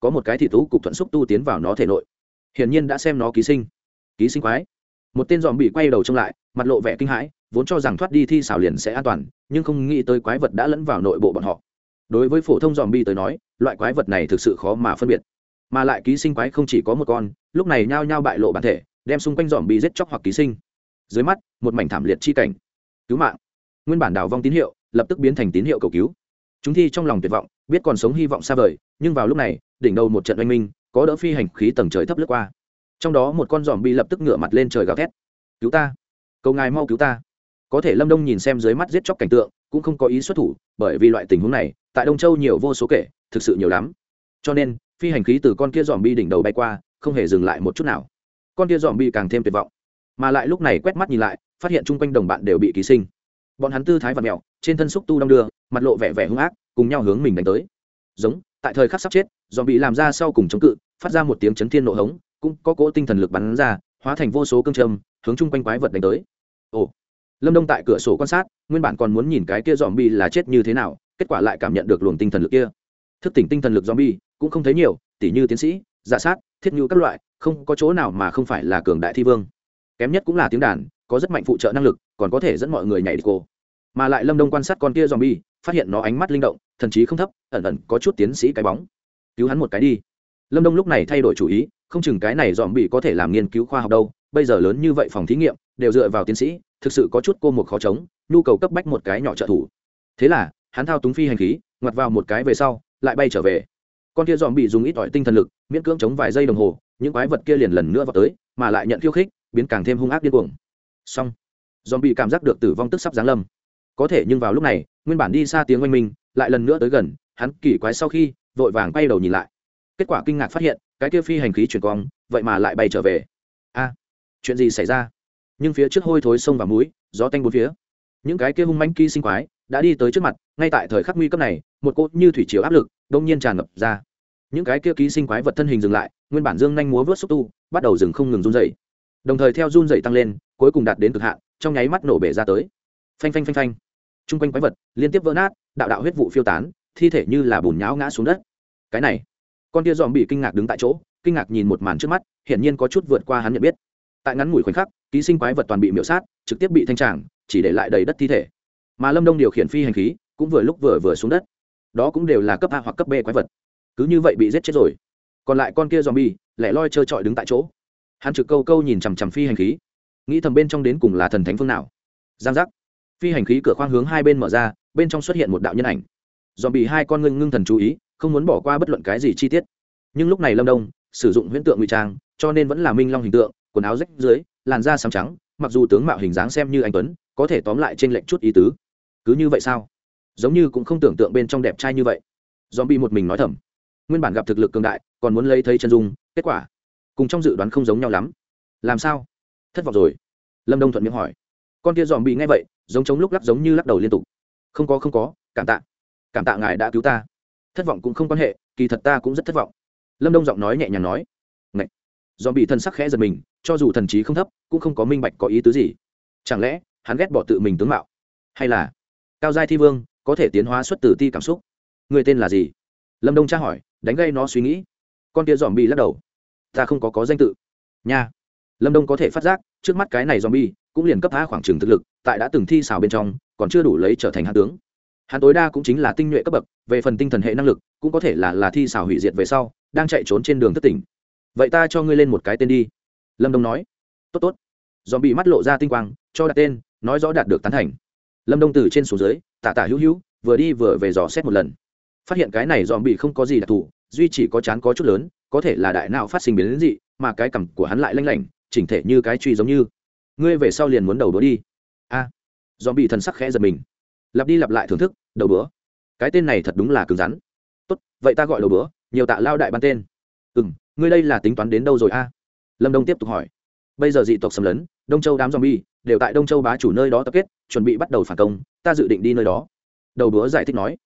Có một cái thị tú cục thuận xúc tu tiến vào nó thể nội. Hiển nhiên đã xem nó ký sinh. Ký sinh quái. Một tên dòm bị quay đầu trông lại, mặt lộ vẻ kinh hãi, vốn cho rằng thoát đi thi xảo liền sẽ an toàn, nhưng không nghĩ tới quái vật đã lẫn vào nội bộ bọn họ đối với phổ thông dòm bi tới nói, loại quái vật này thực sự khó mà phân biệt. Mà lại ký sinh quái không chỉ có một con, lúc này nhao nhao bại lộ bản thể, đem xung quanh dòm bi giết chóc hoặc ký sinh. Dưới mắt, một mảnh thảm liệt chi cảnh. Cứu mạng. Nguyên bản đào vong tín hiệu, lập tức biến thành tín hiệu cầu cứu. Chúng thi trong lòng tuyệt vọng, biết còn sống hy vọng xa vời, nhưng vào lúc này, đỉnh đầu một trận oanh minh, có đỡ phi hành khí tầng trời thấp lướt qua. Trong đó một con giòm bi lập tức ngửa mặt lên trời gào thét. Cứu ta! Cầu ngài mau cứu ta! Có thể lâm đông nhìn xem dưới mắt giết chóc cảnh tượng cũng không có ý xuất thủ, bởi vì loại tình huống này, tại đông châu nhiều vô số kể, thực sự nhiều lắm. Cho nên, phi hành khí từ con kia dòm bi đỉnh đầu bay qua, không hề dừng lại một chút nào. Con kia dòm bi càng thêm tuyệt vọng. Mà lại lúc này quét mắt nhìn lại, phát hiện chung quanh đồng bạn đều bị ký sinh. Bọn hắn tư thái và mẹo, trên thân xúc tu đong đưa, mặt lộ vẻ vẻ hung ác, cùng nhau hướng mình đánh tới. Giống, tại thời khắc sắp chết dòm bị làm ra sau cùng chống cự, phát ra một tiếng chấn thiên nộ hống, cũng có cỗ tinh thần lực bắn ra, hóa thành vô số cương châm, hướng chung quanh quái vật đánh tới. Ồ lâm đông tại cửa sổ quan sát, nguyên bản còn muốn nhìn cái kia dòm bi là chết như thế nào, kết quả lại cảm nhận được luồng tinh thần lực kia. Thức tỉnh tinh thần lực dòm bi cũng không thấy nhiều, tỉ như tiến sĩ, giả sát, thiết nhu các loại, không có chỗ nào mà không phải là cường đại thi vương. Kém nhất cũng là tiếng đàn, có rất mạnh phụ trợ năng lực, còn có thể dẫn mọi người nhảy đi cô. Mà lại lâm đông quan sát con kia dòm bi phát hiện nó ánh mắt linh động, thần chí không thấp, ẩn ẩn có chút tiến sĩ cái bóng. Cứu hắn một cái đi. Lâm đông lúc này thay đổi chủ ý, không chừng cái này dòm bị có thể làm nghiên cứu khoa học đâu, bây giờ lớn như vậy phòng thí nghiệm, đều dựa vào tiến sĩ thực sự có chút cô một khó chống, nhu cầu cấp bách một cái nhỏ trợ thủ. Thế là, hắn thao túng phi hành khí, ngoặt vào một cái về sau, lại bay trở về. Con kia dòm bị dùng ít ỏi tinh thần lực, miễn cưỡng chống vài giây đồng hồ, những quái vật kia liền lần nữa vào tới, mà lại nhận khiêu khích, biến càng thêm hung ác điên cuồng. Xong. Dòm bị cảm giác được tử vong tức sắp giáng lâm. Có thể nhưng vào lúc này, nguyên bản đi xa tiếng oanh minh, lại lần nữa tới gần, hắn kỳ quái sau khi, vội vàng bay đầu nhìn lại. Kết quả kinh ngạc phát hiện, cái kia phi hành khí chuyển cong vậy mà lại bay trở về. A, chuyện gì xảy ra? Nhưng phía trước hôi thối sông và mũi, gió tanh bốn phía. Những cái kia hung manh ký sinh quái đã đi tới trước mặt, ngay tại thời khắc nguy cấp này, một cốt như thủy chiều áp lực đông nhiên tràn ngập ra. Những cái kia ký sinh quái vật thân hình dừng lại, nguyên bản dương nhanh múa vớt xúc tu, bắt đầu dừng không ngừng run dày đồng thời theo run dày tăng lên, cuối cùng đạt đến cực hạn, trong nháy mắt nổ bể ra tới. Phanh phanh phanh phanh. T r u n g quanh quái vật liên tiếp vỡ nát, đạo đạo huyết vụ phiêu tán, thi thể như là bùn nháo ngã xuống đất. Cái này, con tia dòm bị kinh ngạc đứng tại chỗ, kinh ngạc nhìn một màn trước mắt, hiển nhiên có chút vượt qua hắn nhận biết. Tại ngắn ngủi khoảnh khắc ký sinh quái vật toàn bị miễu sát, trực tiếp bị thanh tràng, chỉ để lại đầy đất thi thể. Mà lâm đông điều khiển phi hành khí, cũng vừa lúc vừa vừa xuống đất. Đó cũng đều là cấp a hoặc cấp b quái vật. Cứ như vậy bị giết chết rồi. Còn lại con kia dòm bi lẻ loi trơ trọi đứng tại chỗ. Hắn trực câu câu nhìn chằm chằm phi hành khí. Nghĩ thầm bên trong đến cùng là thần thánh phương nào. Giang giác. Phi hành khí cửa khoang hướng hai bên mở ra, bên trong xuất hiện một đạo nhân ảnh. Dòm bị hai con ngưng ngưng thần chú ý, không muốn bỏ qua bất luận cái gì chi tiết. Nhưng lúc này lâm đông, sử dụng huyễn tượng ngụy trang, cho nên vẫn là minh long hình tượng, quần áo rách dưới làn da sáng trắng, mặc dù tướng mạo hình dáng xem như anh tuấn, có thể tóm lại trên lệnh chút ý tứ. Cứ như vậy sao? Giống như cũng không tưởng tượng bên trong đẹp trai như vậy. Dòm bị một mình nói thầm. Nguyên bản gặp thực lực cường đại, còn muốn lấy thấy chân dung, kết quả cùng trong dự đoán không giống nhau lắm. Làm sao? Thất vọng rồi. Lâm đông thuận miệng hỏi. Con kia dòm bị ngay vậy, giống chống lúc lắc giống như lắc đầu liên tục. Không có không có, cảm tạ. Cảm tạ ngài đã cứu ta. Thất vọng cũng không quan hệ, kỳ thật ta cũng rất thất vọng. Lâm đông giọng nói nhẹ nhàng nói. Ngậy. dòm bị thân sắc khẽ giật mình cho dù thần trí không thấp, cũng không có minh bạch có ý tứ gì. Chẳng lẽ, hắn ghét bỏ tự mình tướng mạo? Hay là, cao giai thi vương, có thể tiến hóa xuất từ ti cảm xúc? Người tên là gì? Lâm đông tra hỏi, đánh gây nó suy nghĩ. Con kia dòm bi lắc đầu. Ta không có có danh tự. Nha. Lâm đông có thể phát giác, trước mắt cái này dòm bi cũng liền cấp phá khoảng trừng thực lực, tại đã từng thi xào bên trong, còn chưa đủ lấy trở thành hạ tướng. Hắn tối đa cũng chính là tinh nhuệ cấp bậc, về phần tinh thần hệ năng lực, cũng có thể là là thi xào hủy diệt về sau, đang chạy trốn trên đường thất tỉnh. Vậy ta cho ngươi lên một cái tên đi lâm đông nói tốt tốt dòm bị mắt lộ ra tinh quang cho đặt tên nói rõ đạt được tán thành lâm đông từ trên xuống dưới tả tả hữu hữu vừa đi vừa về dò xét một lần phát hiện cái này dòm bị không có gì đặc thù duy chỉ có chán có chút lớn có thể là đại não phát sinh biến dị mà cái cằm của hắn lại lanh lảnh chỉnh thể như cái truy giống như ngươi về sau liền muốn đầu đũa đi a à, dòm bị thần sắc khẽ giật mình lặp đi lặp lại thưởng thức đầu đũa. cái tên này thật đúng là cứng rắn tốt vậy ta gọi đầu đũa, nhiều tạ lao đại ban tên ừ m ngươi đây là tính toán đến đâu rồi a lâm đông tiếp tục hỏi. Bây giờ dị tộc xâm lấn, đông châu đám z o m bi e đều tại đông châu bá chủ nơi đó tập kết, chuẩn bị bắt đầu phản công, ta dự định đi nơi đó. Đầu búa giải thích nói.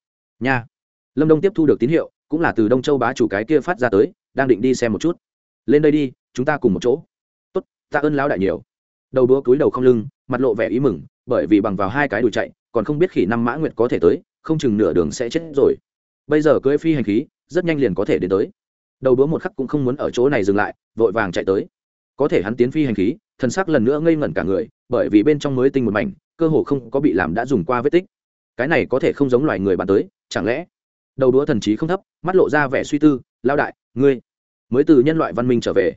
Nha. Lâm đông tiếp thu được tín hiệu, cũng là từ đông châu bá chủ cái kia phát ra tới, đang định đi xem một chút. Lên đây đi, chúng ta cùng một chỗ. Tốt ta ơn lão đại nhiều. Đầu búa cúi đầu không lưng, mặt lộ vẻ ý mừng, bởi vì bằng vào hai cái đùi chạy, còn không biết khỉ năm mã nguyệt có thể tới, không chừng nửa đường sẽ chết rồi. Bây giờ cưỡi phi hành khí, rất nhanh liền có thể đến tới đầu đũa một khắc cũng không muốn ở chỗ này dừng lại, vội vàng chạy tới. Có thể hắn tiến phi hành khí, thân xác lần nữa ngây ngẩn cả người, bởi vì bên trong mới tinh một mảnh, cơ hồ không có bị làm đã dùng qua vết tích. Cái này có thể không giống loài người bạn tới, chẳng lẽ? Đầu đũa thần trí không thấp, mắt lộ ra vẻ suy tư lao đại, ngươi mới từ nhân loại văn minh trở về.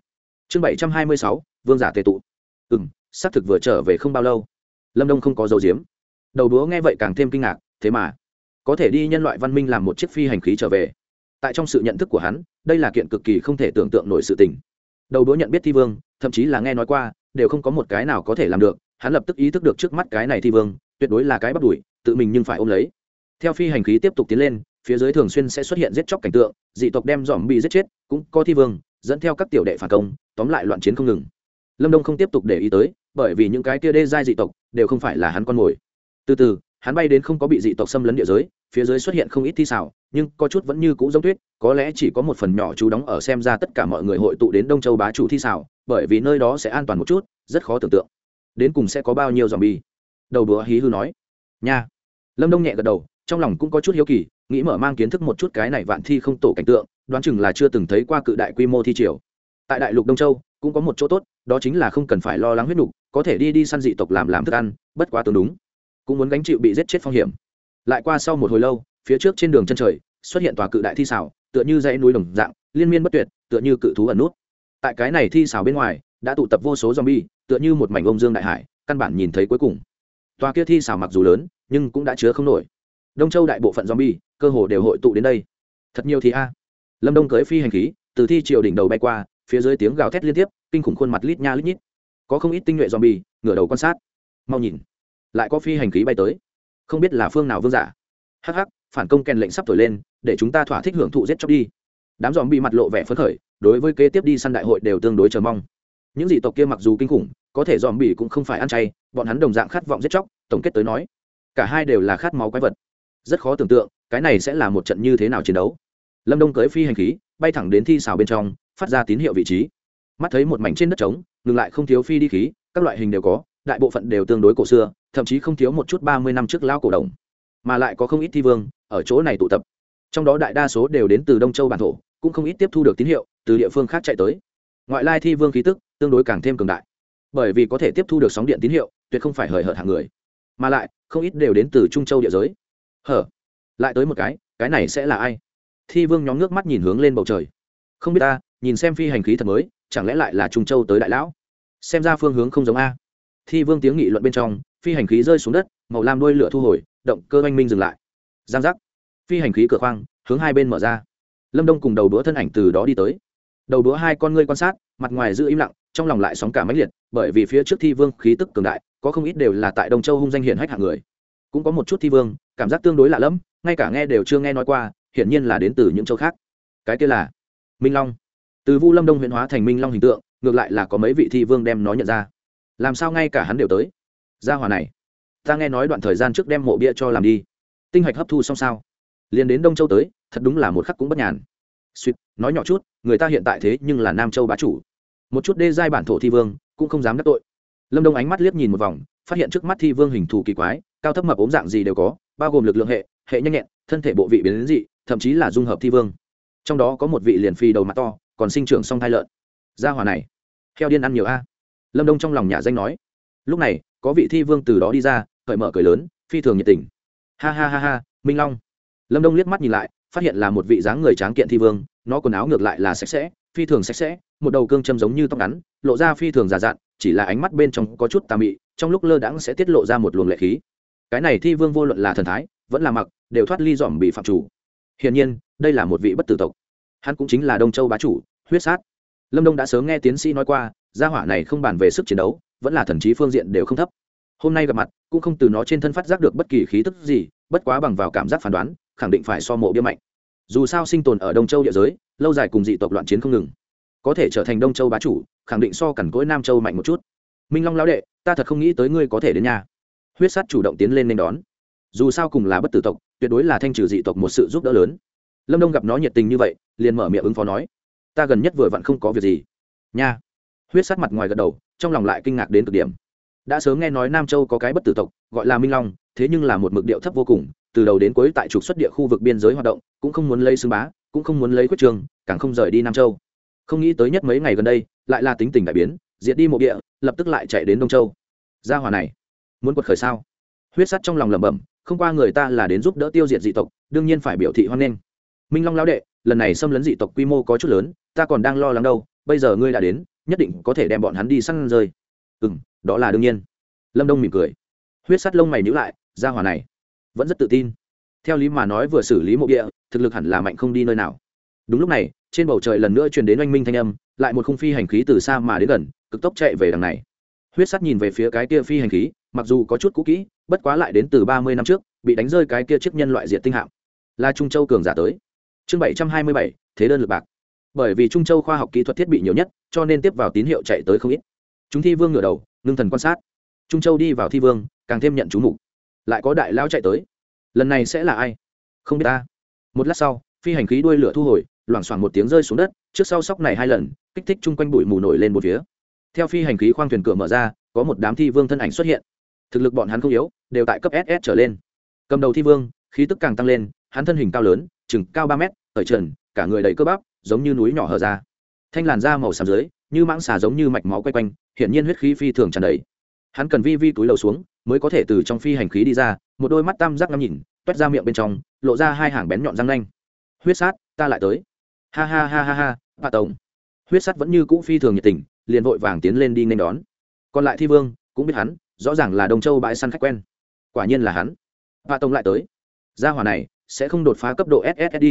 Chương bảy trăm hai mươi sáu, vương giả tề tụ. Ừ m xác thực vừa trở về không bao lâu. Lâm đông không có dấu diếm đầu đũa nghe vậy càng thêm kinh ngạc, thế mà, có thể đi nhân loại văn minh làm một chiếc phi hành khí trở về tại trong sự nhận thức của hắn, đây là kiện cực kỳ không thể tưởng tượng nổi sự tình. Đầu đũa nhận biết thi vương, thậm chí là nghe nói qua, đều không có một cái nào có thể làm được, hắn lập tức ý thức được trước mắt cái này thi vương, tuyệt đối là cái bắt đuổi, tự mình nhưng phải ôm lấy. Theo phi hành khí tiếp tục tiến lên, phía dưới thường xuyên sẽ xuất hiện giết chóc cảnh tượng, dị tộc đem dòm bị giết chết, cũng có thi vương, dẫn theo các tiểu đệ phản công, tóm lại loạn chiến không ngừng. Lâm đông không tiếp tục để ý tới, bởi vì những cái kia đê giai dị tộc, đều không phải là hắn con mồi. Từ từ, hắn bay đến không có bị dị tộc xâm lấn địa giới, phía dưới xuất hiện không ít thi xảo nhưng có chút vẫn như cũ giống tuyết, có lẽ chỉ có một phần nhỏ chú đóng ở xem ra tất cả mọi người hội tụ đến đông châu bá chủ thi xảo bởi vì nơi đó sẽ an toàn một chút, rất khó tưởng tượng. Đến cùng sẽ có bao nhiêu dòm bi đầu đũa hí hư nói. Nha. Lâm đông nhẹ gật đầu, trong lòng cũng có chút hiếu kỳ, nghĩ mở mang kiến thức một chút cái này vạn thi không tổ cảnh tượng, đoán chừng là chưa từng thấy qua cự đại quy mô thi triều. Tại đại lục đông châu, cũng có một chỗ tốt, đó chính là không cần phải lo lắng huyết nục, có thể đi đi săn dị tộc làm làm thức ăn, bất quá tương đúng. Cũng muốn gánh chịu bị giết chết phong hiểm. Lại qua sau một hồi lâu phía trước trên đường chân trời xuất hiện tòa cự đại thi xảo, tựa như dãy núi đồng dạng, liên miên bất tuyệt, tựa như cự thú ẩn nút. Tại cái này thi xảo bên ngoài, đã tụ tập vô số zombie, tựa như một mảnh ông dương đại hải, căn bản nhìn thấy cuối cùng. Tòa kia thi xảo mặc dù lớn, nhưng cũng đã chứa không nổi. Đông châu đại bộ phận zombie, cơ hồ đều hội tụ đến đây. Thật nhiều thì a. Lâm đông cưới phi hành khí, từ thi triều đỉnh đầu bay qua, phía dưới tiếng gào thét liên tiếp, kinh khủng khuôn mặt lít nha lít nhít. Có không ít tinh nhuệ zombie, ngửa đầu quan sát. Mau nhìn. Lại có phi hành khí bay tới. Không biết là phương nào vương giả. Hắc hắc phản công kèn lệnh sắp thổi lên, để chúng ta thỏa thích hưởng thụ giết chóc đi. Đám dòm bị mặt lộ vẻ phấn khởi, đối với kế tiếp đi săn đại hội đều tương đối chờ mong. Những dị tộc kia mặc dù kinh khủng, có thể dòm bị cũng không phải ăn chay, bọn hắn đồng dạng khát vọng giết chóc, tổng kết tới nói, cả hai đều là khát máu quái vật. Rất khó tưởng tượng, cái này sẽ là một trận như thế nào chiến đấu. Lâm đông cưới phi hành khí, bay thẳng đến thi xào bên trong, phát ra tín hiệu vị trí. Mắt thấy một mảnh trên đất trống, ngừng lại không thiếu phi đi khí, các loại hình đều có, đại bộ phận đều tương đối cổ xưa, thậm chí không thiếu một chút ba mươi năm trước lao cổ đồng mà lại có không ít thi vương ở chỗ này tụ tập. Trong đó đại đa số đều đến từ đông châu bản thổ, cũng không ít tiếp thu được tín hiệu từ địa phương khác chạy tới. Ngoại lai thi vương khí tức tương đối càng thêm cường đại, bởi vì có thể tiếp thu được sóng điện tín hiệu, tuyệt không phải hời hợt hàng người. Mà lại, không ít đều đến từ trung châu địa giới. Hở, lại tới một cái cái này sẽ là ai? Thi vương nhóm nước mắt nhìn hướng lên bầu trời. Không biết ta, nhìn xem phi hành khí thật mới, chẳng lẽ lại là trung châu tới đại lão? Xem ra phương hướng không giống a. Thi vương tiếng nghị luận bên trong, phi hành khí rơi xuống đất, màu lam đuôi lửa thu hồi động cơ oanh minh dừng lại. Giang giác. Phi hành khí cửa khoang, hướng hai bên mở ra. Lâm đông cùng đầu đũa thân ảnh từ đó đi tới. Đầu đũa hai con ngươi quan sát, mặt ngoài giữ im lặng, trong lòng lại sóng cả máy liệt, bởi vì phía trước thi vương khí tức cường đại, có không ít đều là tại đông châu hung danh hiển hách hạng người. Cũng có một chút thi vương, cảm giác tương đối lạ lẫm, ngay cả nghe đều chưa nghe nói qua, hiển nhiên là đến từ những châu khác. Cái kia là minh long. Từ vu lâm đông huyện hóa thành minh long hình tượng, ngược lại là có mấy vị thi vương đem nó nhận ra. Làm sao ngay cả hắn đều tới? Gia hòa này ta nghe nói đoạn thời gian trước đem mộ bia cho làm đi. Tinh hạch hấp thu xong sao? Liền đến đông châu tới, thật đúng là một khắc cũng bất nhàn. Suýt, nói nhỏ chút, người ta hiện tại thế nhưng là nam châu bá chủ. Một chút đê giai bản thổ thi vương, cũng không dám đắc tội. Lâm đông ánh mắt liếc nhìn một vòng, phát hiện trước mắt thi vương hình thù kỳ quái, cao thấp mập ốm dạng gì đều có, bao gồm lực lượng hệ hệ nhanh nhẹn, thân thể bộ vị biến dị, thậm chí là dung hợp thi vương. Trong đó có một vị liền phi đầu mặt to, còn sinh trưởng song thai lợn. Gia hòa này theo điên ăn nhiều a. Lâm đông trong lòng nhà danh nói. Lúc này, có vị thi vương từ đó đi ra cởi mở cười lớn, phi thường nhiệt tình. Ha ha ha ha, minh long. Lâm đông liếc mắt nhìn lại, phát hiện là một vị dáng người tráng kiện thi vương, nó quần áo ngược lại là sạch sẽ, phi thường sạch sẽ, một đầu cương châm giống như tóc ngắn, lộ ra phi thường già dặn, chỉ là ánh mắt bên trong có chút tà mị, trong lúc lơ đãng sẽ tiết lộ ra một luồng lệ khí. Cái này thi vương vô luận là thần thái, vẫn là mặc, đều thoát ly dòm bị phạm chủ. Hiển nhiên, đây là một vị bất tử tộc. Hắn cũng chính là đông châu bá chủ, huyết sát. Lâm đông đã sớm nghe tiến sĩ nói qua, gia hỏa này không bàn về sức chiến đấu, vẫn là thần trí phương diện đều không thấp hôm nay gặp mặt, cũng không từ nó trên thân phát giác được bất kỳ khí tức gì, bất quá bằng vào cảm giác phán đoán, khẳng định phải so mộ bia mạnh. Dù sao sinh tồn ở đông châu địa giới, lâu dài cùng dị tộc loạn chiến không ngừng. Có thể trở thành đông châu bá chủ, khẳng định so cằn cỗi nam châu mạnh một chút. Minh long lão đệ, ta thật không nghĩ tới ngươi có thể đến nhà. Huyết sát chủ động tiến lên nên đón. Dù sao cùng là bất tử tộc, tuyệt đối là thanh trừ dị tộc một sự giúp đỡ lớn. Lâm đông gặp nó nhiệt tình như vậy, liền mở miệng ứng phó nói, ta gần nhất vừa vặn không có việc gì. Nha. Huyết sát mặt ngoài gật đầu, trong lòng lại kinh ngạc đến cực điểm đã sớm nghe nói nam châu có cái bất tử tộc, gọi là minh long, thế nhưng là một mực điệu thấp vô cùng, từ đầu đến cuối tại trục xuất địa khu vực biên giới hoạt động, cũng không muốn lấy xưng bá, cũng không muốn lấy quyết trường, càng không rời đi nam châu. Không nghĩ tới nhất mấy ngày gần đây, lại là tính tình đại biến, diệt đi mộ địa, lập tức lại chạy đến đông châu. Gia hòa này, muốn quật khởi sao? Huyết sắt trong lòng lẩm bẩm, không qua người ta là đến giúp đỡ tiêu diệt dị tộc, đương nhiên phải biểu thị hoan nghênh. Minh long lão đệ, lần này xâm lấn dị tộc quy mô có chút lớn, ta còn đang lo lắng đâu, bây giờ ngươi đã đến, nhất định có thể đem bọn hắn đi săn rơi ừ m đó là đương nhiên. Lâm đông mỉm cười. Huyết sắt lông mày nhữ lại gia hòa này, vẫn rất tự tin. Theo lý mà nói vừa xử lý mộ địa, thực lực hẳn là mạnh không đi nơi nào. Đúng lúc này, trên bầu trời lần nữa truyền đến oanh minh thanh âm, lại một khung phi hành khí từ xa mà đến gần, cực tốc chạy về đằng này. Huyết sắt nhìn về phía cái kia phi hành khí, mặc dù có chút cũ kỹ, bất quá lại đến từ ba mươi năm trước, bị đánh rơi cái kia chiếc nhân loại diện tinh hạm. Là trung châu cường giả tới. Chương bảy trăm hai mươi bảy, thế đơn lực bạc. Bởi vì trung châu khoa học kỹ thuật thiết bị nhiều nhất, cho nên tiếp vào tín hiệu chạy tới không ít chúng thi vương ngửa đầu, ngưng thần quan sát. Trung châu đi vào thi vương, càng thêm nhận chú mục. Lại có đại lao chạy tới. Lần này sẽ là ai? Không biết ta. Một lát sau, phi hành khí đuôi lửa thu hồi, loảng xoảng một tiếng rơi xuống đất, trước sau sóc này hai lần, kích thích chung quanh bụi mù nổi lên một phía. Theo phi hành khí khoang thuyền cửa mở ra, có một đám thi vương thân ảnh xuất hiện. Thực lực bọn hắn không yếu, đều tại cấp ss trở lên. Cầm đầu thi vương, khí tức càng tăng lên, hắn thân hình cao lớn, chừng cao ba mét, ở trần, cả người đầy cơ bắp, giống như núi nhỏ hở ra. Thanh làn da màu xám dưới như mãng xà giống như mạch máu quay quanh hiện nhiên huyết khí phi thường tràn đầy. Hắn cần vi vi túi lầu xuống, mới có thể từ trong phi hành khí đi ra, một đôi mắt tam giác ngắm nhìn, toét ra miệng bên trong, lộ ra hai hàng bén nhọn răng nanh. Huyết sát, ta lại tới. Ha ha ha ha ha bà tổng. Huyết sát vẫn như cũ phi thường nhiệt tình, liền vội vàng tiến lên đi nên đón. Còn lại thi vương, cũng biết hắn, rõ ràng là Đông châu bãi săn khách quen. Quả nhiên là hắn. Bà tổng lại tới. Gia hỏa này sẽ không đột phá cấp độ ssd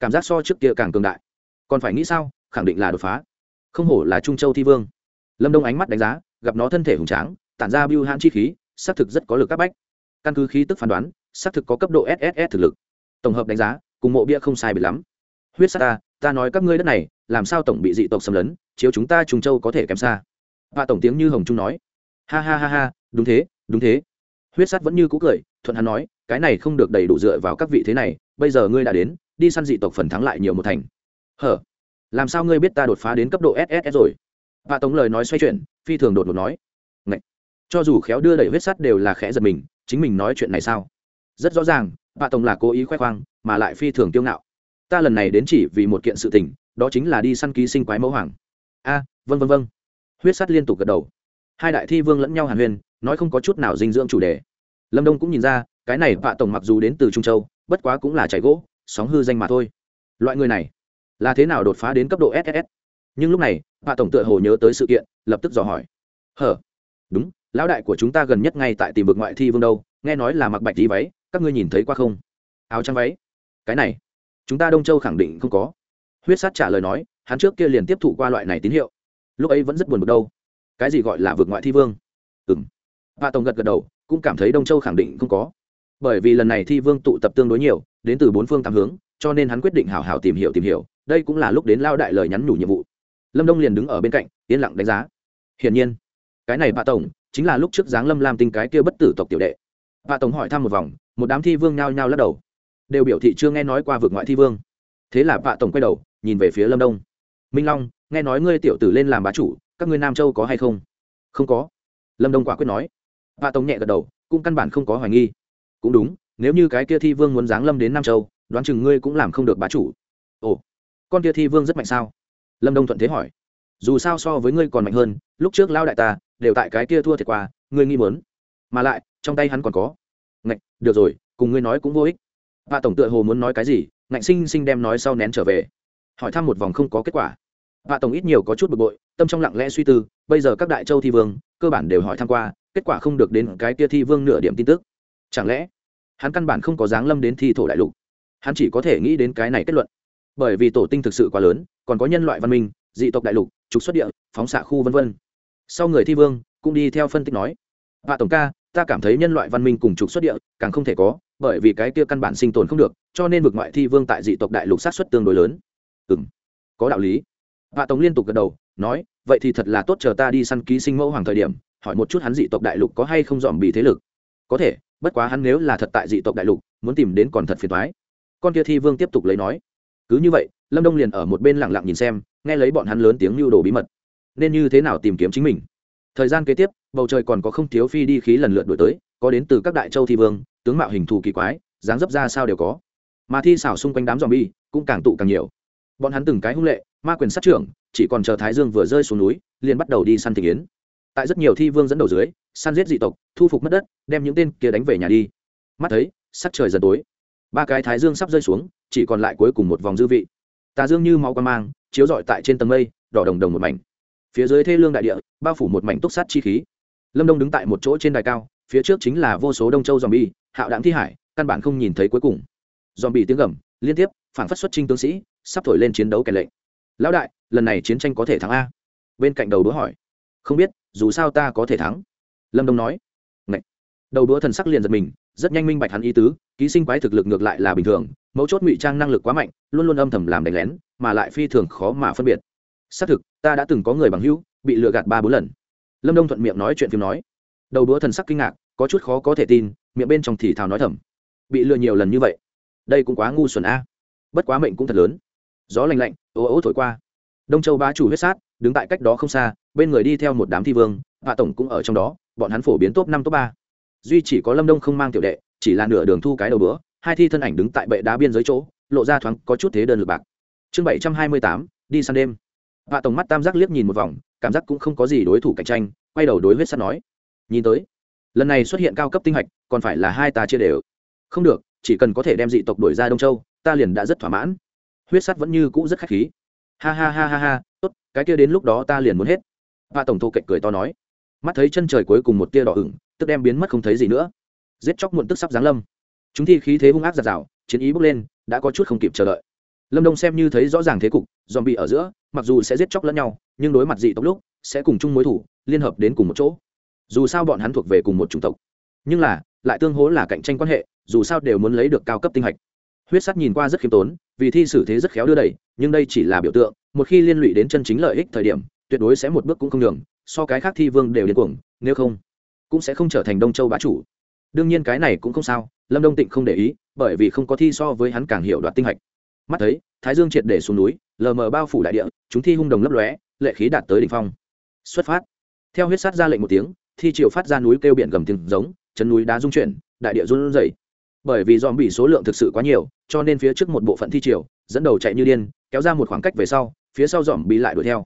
cảm giác so trước kia càng cường đại. Còn phải nghĩ sao, khẳng định là đột phá không hổ là trung châu thi vương. Lâm đông ánh mắt đánh giá, gặp nó thân thể hùng tráng, tản ra biêu hãn chi khí, xác thực rất có lực các bách. Căn cứ khí tức phán đoán, xác thực có cấp độ sss thực lực. Tổng hợp đánh giá, cùng mộ bia không sai bị lắm. Huyết sát ta ta nói các ngươi đất này, làm sao tổng bị dị tộc xâm lấn, chiếu chúng ta Trung châu có thể kém xa. Và tổng tiếng như hồng trung nói. Ha ha ha ha, đúng thế đúng thế. Huyết sắt vẫn như cũ cười, thuận hắn nói, cái này không được đầy đủ dựa vào các vị thế này, bây giờ ngươi đã đến, đi săn dị tộc phần thắng lại nhiều một thành. Hở? Làm sao ngươi biết ta đột phá đến cấp độ ss rồi? Vạ tổng lời nói xoay chuyển phi thường đột ngột nói. Ngậy. cho dù khéo đưa đẩy huyết sắt đều là khẽ giật mình chính mình nói chuyện này sao? Rất rõ ràng vạ tổng là cố ý khoe khoang mà lại phi thường tiêu ngạo. Ta lần này đến chỉ vì một kiện sự tình đó chính là đi săn ký sinh quái mẫu hoàng. A à, vân vân vân huyết sắt liên tục gật đầu. Hai đại thi vương lẫn nhau hàn huyên nói không có chút nào dinh dưỡng chủ đề. Lâm đông cũng nhìn ra cái này vạ tổng mặc dù đến từ trung châu bất quá cũng là chảy gỗ sóng hư danh mà thôi. Loại người này là thế nào đột phá đến cấp độ ss nhưng lúc này hạ tổng tựa hồ nhớ tới sự kiện, lập tức dò hỏi. Hở? Đúng, lão đại của chúng ta gần nhất ngay tại tìm vực ngoại thi vương đâu, nghe nói là mặc bạch tí váy, các ngươi nhìn thấy qua không? Áo trắng váy. Cái này, chúng ta đông châu khẳng định không có. Huyết sát trả lời nói, hắn trước kia liền tiếp thụ qua loại này tín hiệu. Lúc ấy vẫn rất buồn bực đâu. Cái gì gọi là vượt ngoại thi vương? Ừng hạ tổng gật gật đầu, cũng cảm thấy đông châu khẳng định không có. Bởi vì lần này thi vương tụ tập tương đối nhiều, đến từ bốn phương tám hướng, cho nên hắn quyết định hào hào tìm hiểu tìm hiểu đây cũng là lúc đến lao đại lời nhắn nhủ nhiệm vụ. Lâm đông liền đứng ở bên cạnh, yên lặng đánh giá. Hiển nhiên, cái này bà tổng chính là lúc trước giáng lâm làm tinh cái kia bất tử tộc tiểu đệ. Bà tổng hỏi thăm một vòng, một đám thi vương nhao nhao lắc đầu. Đều biểu thị chưa nghe nói qua vượt ngoại thi vương. Thế là bạ tổng quay đầu, nhìn về phía lâm đông. Minh long, nghe nói ngươi tiểu tử lên làm bá chủ, các ngươi nam châu có hay không? Không có. Lâm đông quả quyết nói. Bạ tổng nhẹ gật đầu, cũng căn bản không có hoài nghi. Cũng đúng, nếu như cái kia thi vương muốn giáng lâm đến nam châu, đoán chừng ngươi cũng làm không được bá chủ con kia thi vương rất mạnh sao? Lâm đông thuận thế hỏi. Dù sao so với ngươi còn mạnh hơn, lúc trước lao đại ta đều tại cái kia thua thiệt qua, ngươi nghi mớn mà lại, trong tay hắn còn có. Ngạch, được rồi, cùng ngươi nói cũng vô ích. Hạ tổng tựa hồ muốn nói cái gì, ngạnh sinh sinh đem nói sau nén trở về. Hỏi thăm một vòng không có kết quả. Hạ tổng ít nhiều có chút bực bội, tâm trong lặng lẽ suy tư, bây giờ các đại châu thi vương, cơ bản đều hỏi thăm qua, kết quả không được đến cái kia thi vương nửa điểm tin tức. Chẳng lẽ, hắn căn bản không có dáng lâm đến thi thổ đại lục? Hắn chỉ có thể nghĩ đến cái này kết luận bởi vì tổ tinh thực sự quá lớn, còn có nhân loại văn minh, dị tộc đại lục, trục xuất địa, phóng xạ khu v v sau người thi vương, cũng đi theo phân tích nói hạ tổng ca, ta cảm thấy nhân loại văn minh cùng trục xuất địa càng không thể có, bởi vì cái kia căn bản sinh tồn không được, cho nên vực ngoại thi vương tại dị tộc đại lục sát xuất tương đối lớn. Ừ m có đạo lý. Hạ tổng liên tục gật đầu, nói, vậy thì thật là tốt chờ ta đi săn ký sinh mẫu hoàng thời điểm, hỏi một chút hắn dị tộc đại lục có hay không dòm bị thế lực. Có thể, bất quá hắn nếu là thật tại dị tộc đại lục, muốn tìm đến còn thật phiền thoái con kia thi vương tiếp tục lấy nói cứ như vậy, lâm đông liền ở một bên lẳng lặng nhìn xem, nghe lấy bọn hắn lớn tiếng lưu đồ bí mật. Nên như thế nào tìm kiếm chính mình? Thời gian kế tiếp, bầu trời còn có không thiếu phi đi khí lần lượt đổi tới, có đến từ các đại châu thi vương, tướng mạo hình thù kỳ quái, dáng dấp ra sao đều có. Mà thi xảo xung quanh đám dòm bi cũng càng tụ càng nhiều. Bọn hắn từng cái hung lệ, ma quyền sát trưởng, chỉ còn chờ thái dương vừa rơi xuống núi, liền bắt đầu đi săn thị yến. Tại rất nhiều thi vương dẫn đầu dưới, săn giết dị tộc, thu phục mất đất, đem những tên kia đánh về nhà đi. Mắt thấy, sắc trời dần tối ba cái thái dương sắp rơi xuống, chỉ còn lại cuối cùng một vòng dư vị. Tà dương như máu quan mang, chiếu rọi tại trên tầng mây, đỏ đồng đồng một mảnh. Phía dưới thê lương đại địa, bao phủ một mảnh túc sát chi khí. Lâm đông đứng tại một chỗ trên đài cao, phía trước chính là vô số đông châu dòm bi hạo đạm thi hải, căn bản không nhìn thấy cuối cùng. Dòm bi tiếng gầm, liên tiếp phản phát xuất trinh tướng sĩ, sắp thổi lên chiến đấu kèn lệnh. Lão đại, lần này chiến tranh có thể thắng a? Bên cạnh đầu đũa hỏi. Không biết, dù sao ta có thể thắng. Lâm đông nói đầu đũa thần sắc liền giật mình, rất nhanh minh bạch hắn ý tứ, ký sinh quái thực lực ngược lại là bình thường, mấu chốt ngụy trang năng lực quá mạnh, luôn luôn âm thầm làm đánh lén, mà lại phi thường khó mà phân biệt. Xác thực, ta đã từng có người bằng hữu, bị lừa gạt ba bốn lần. Lâm đông thuận miệng nói chuyện phim nói. Đầu đũa thần sắc kinh ngạc, có chút khó có thể tin, miệng bên trong thì thào nói thầm. Bị lừa nhiều lần như vậy, đây cũng quá ngu xuẩn a. Bất quá mệnh cũng thật lớn. Gió lạnh lạnh, ố ố thổi qua. Đông châu bá chủ huyết sát, đứng tại cách đó không xa, bên người đi theo một đám thi vương hạ tổng cũng ở trong đó, bọn hắn phổ biến top năm, top ba duy chỉ có lâm đông không mang tiểu đệ, chỉ là nửa đường thu cái đầu bữa, hai thi thân ảnh đứng tại bệ đá biên giới chỗ, lộ ra thoáng có chút thế đơn lực bạc. Chương bảy trăm hai mươi tám, đi săn đêm. Vạ tổng mắt tam giác liếc nhìn một vòng, cảm giác cũng không có gì đối thủ cạnh tranh, quay đầu đối huyết sắt nói. Nhìn tới, lần này xuất hiện cao cấp tinh hạch, còn phải là hai ta chia đều. Không được, chỉ cần có thể đem dị tộc đuổi ra đông châu, ta liền đã rất thỏa mãn. Huyết sắt vẫn như cũ rất khách khí. Ha ha ha ha ha, tốt, cái kia đến lúc đó ta liền muốn hết. Vạ tổng thô cạnh cười to nói. Mắt thấy chân trời cuối cùng một tia đỏ ửng tức đem biến mất không thấy gì nữa. Giết chóc muộn tức sắp giáng lâm. Chúng thi khí thế hung ác giạt rào, chiến ý bước lên, đã có chút không kịp chờ đợi. Lâm đông xem như thấy rõ ràng thế cục dòm bị ở giữa, mặc dù sẽ giết chóc lẫn nhau, nhưng đối mặt dị tộc lúc, sẽ cùng chung mối thủ, liên hợp đến cùng một chỗ. Dù sao bọn hắn thuộc về cùng một chủng tộc. Nhưng là, lại tương hố là cạnh tranh quan hệ, dù sao đều muốn lấy được cao cấp tinh hạch. Huyết sắt nhìn qua rất khiêm tốn, vì thi xử thế rất khéo đưa đẩy, nhưng đây chỉ là biểu tượng, một khi liên lụy đến chân chính lợi ích thời điểm, tuyệt đối sẽ một bước cũng không đường so cái khác thi vương đều điên cuồng, nếu không cũng sẽ không trở thành đông châu bá chủ. Đương nhiên cái này cũng không sao, lâm đông tịnh không để ý, bởi vì không có thi so với hắn càng hiểu đoạt tinh hạch. Mắt thấy, thái dương triệt để xuống núi, lờ mờ bao phủ đại địa, chúng thi hung đồng lấp lóe, lệ khí đạt tới đ ỉ n h phong. Xuất phát. Theo huyết sát ra lệnh một tiếng, thi triều phát ra núi kêu biển gầm tiếng giống, chân núi đá rung chuyển, đại địa run rẩy. Bởi vì dòm bị số lượng thực sự quá nhiều, cho nên phía trước một bộ phận thi triều, dẫn đầu chạy như điên, kéo ra một khoảng cách về sau, phía sau dòm bị lại đuổi theo.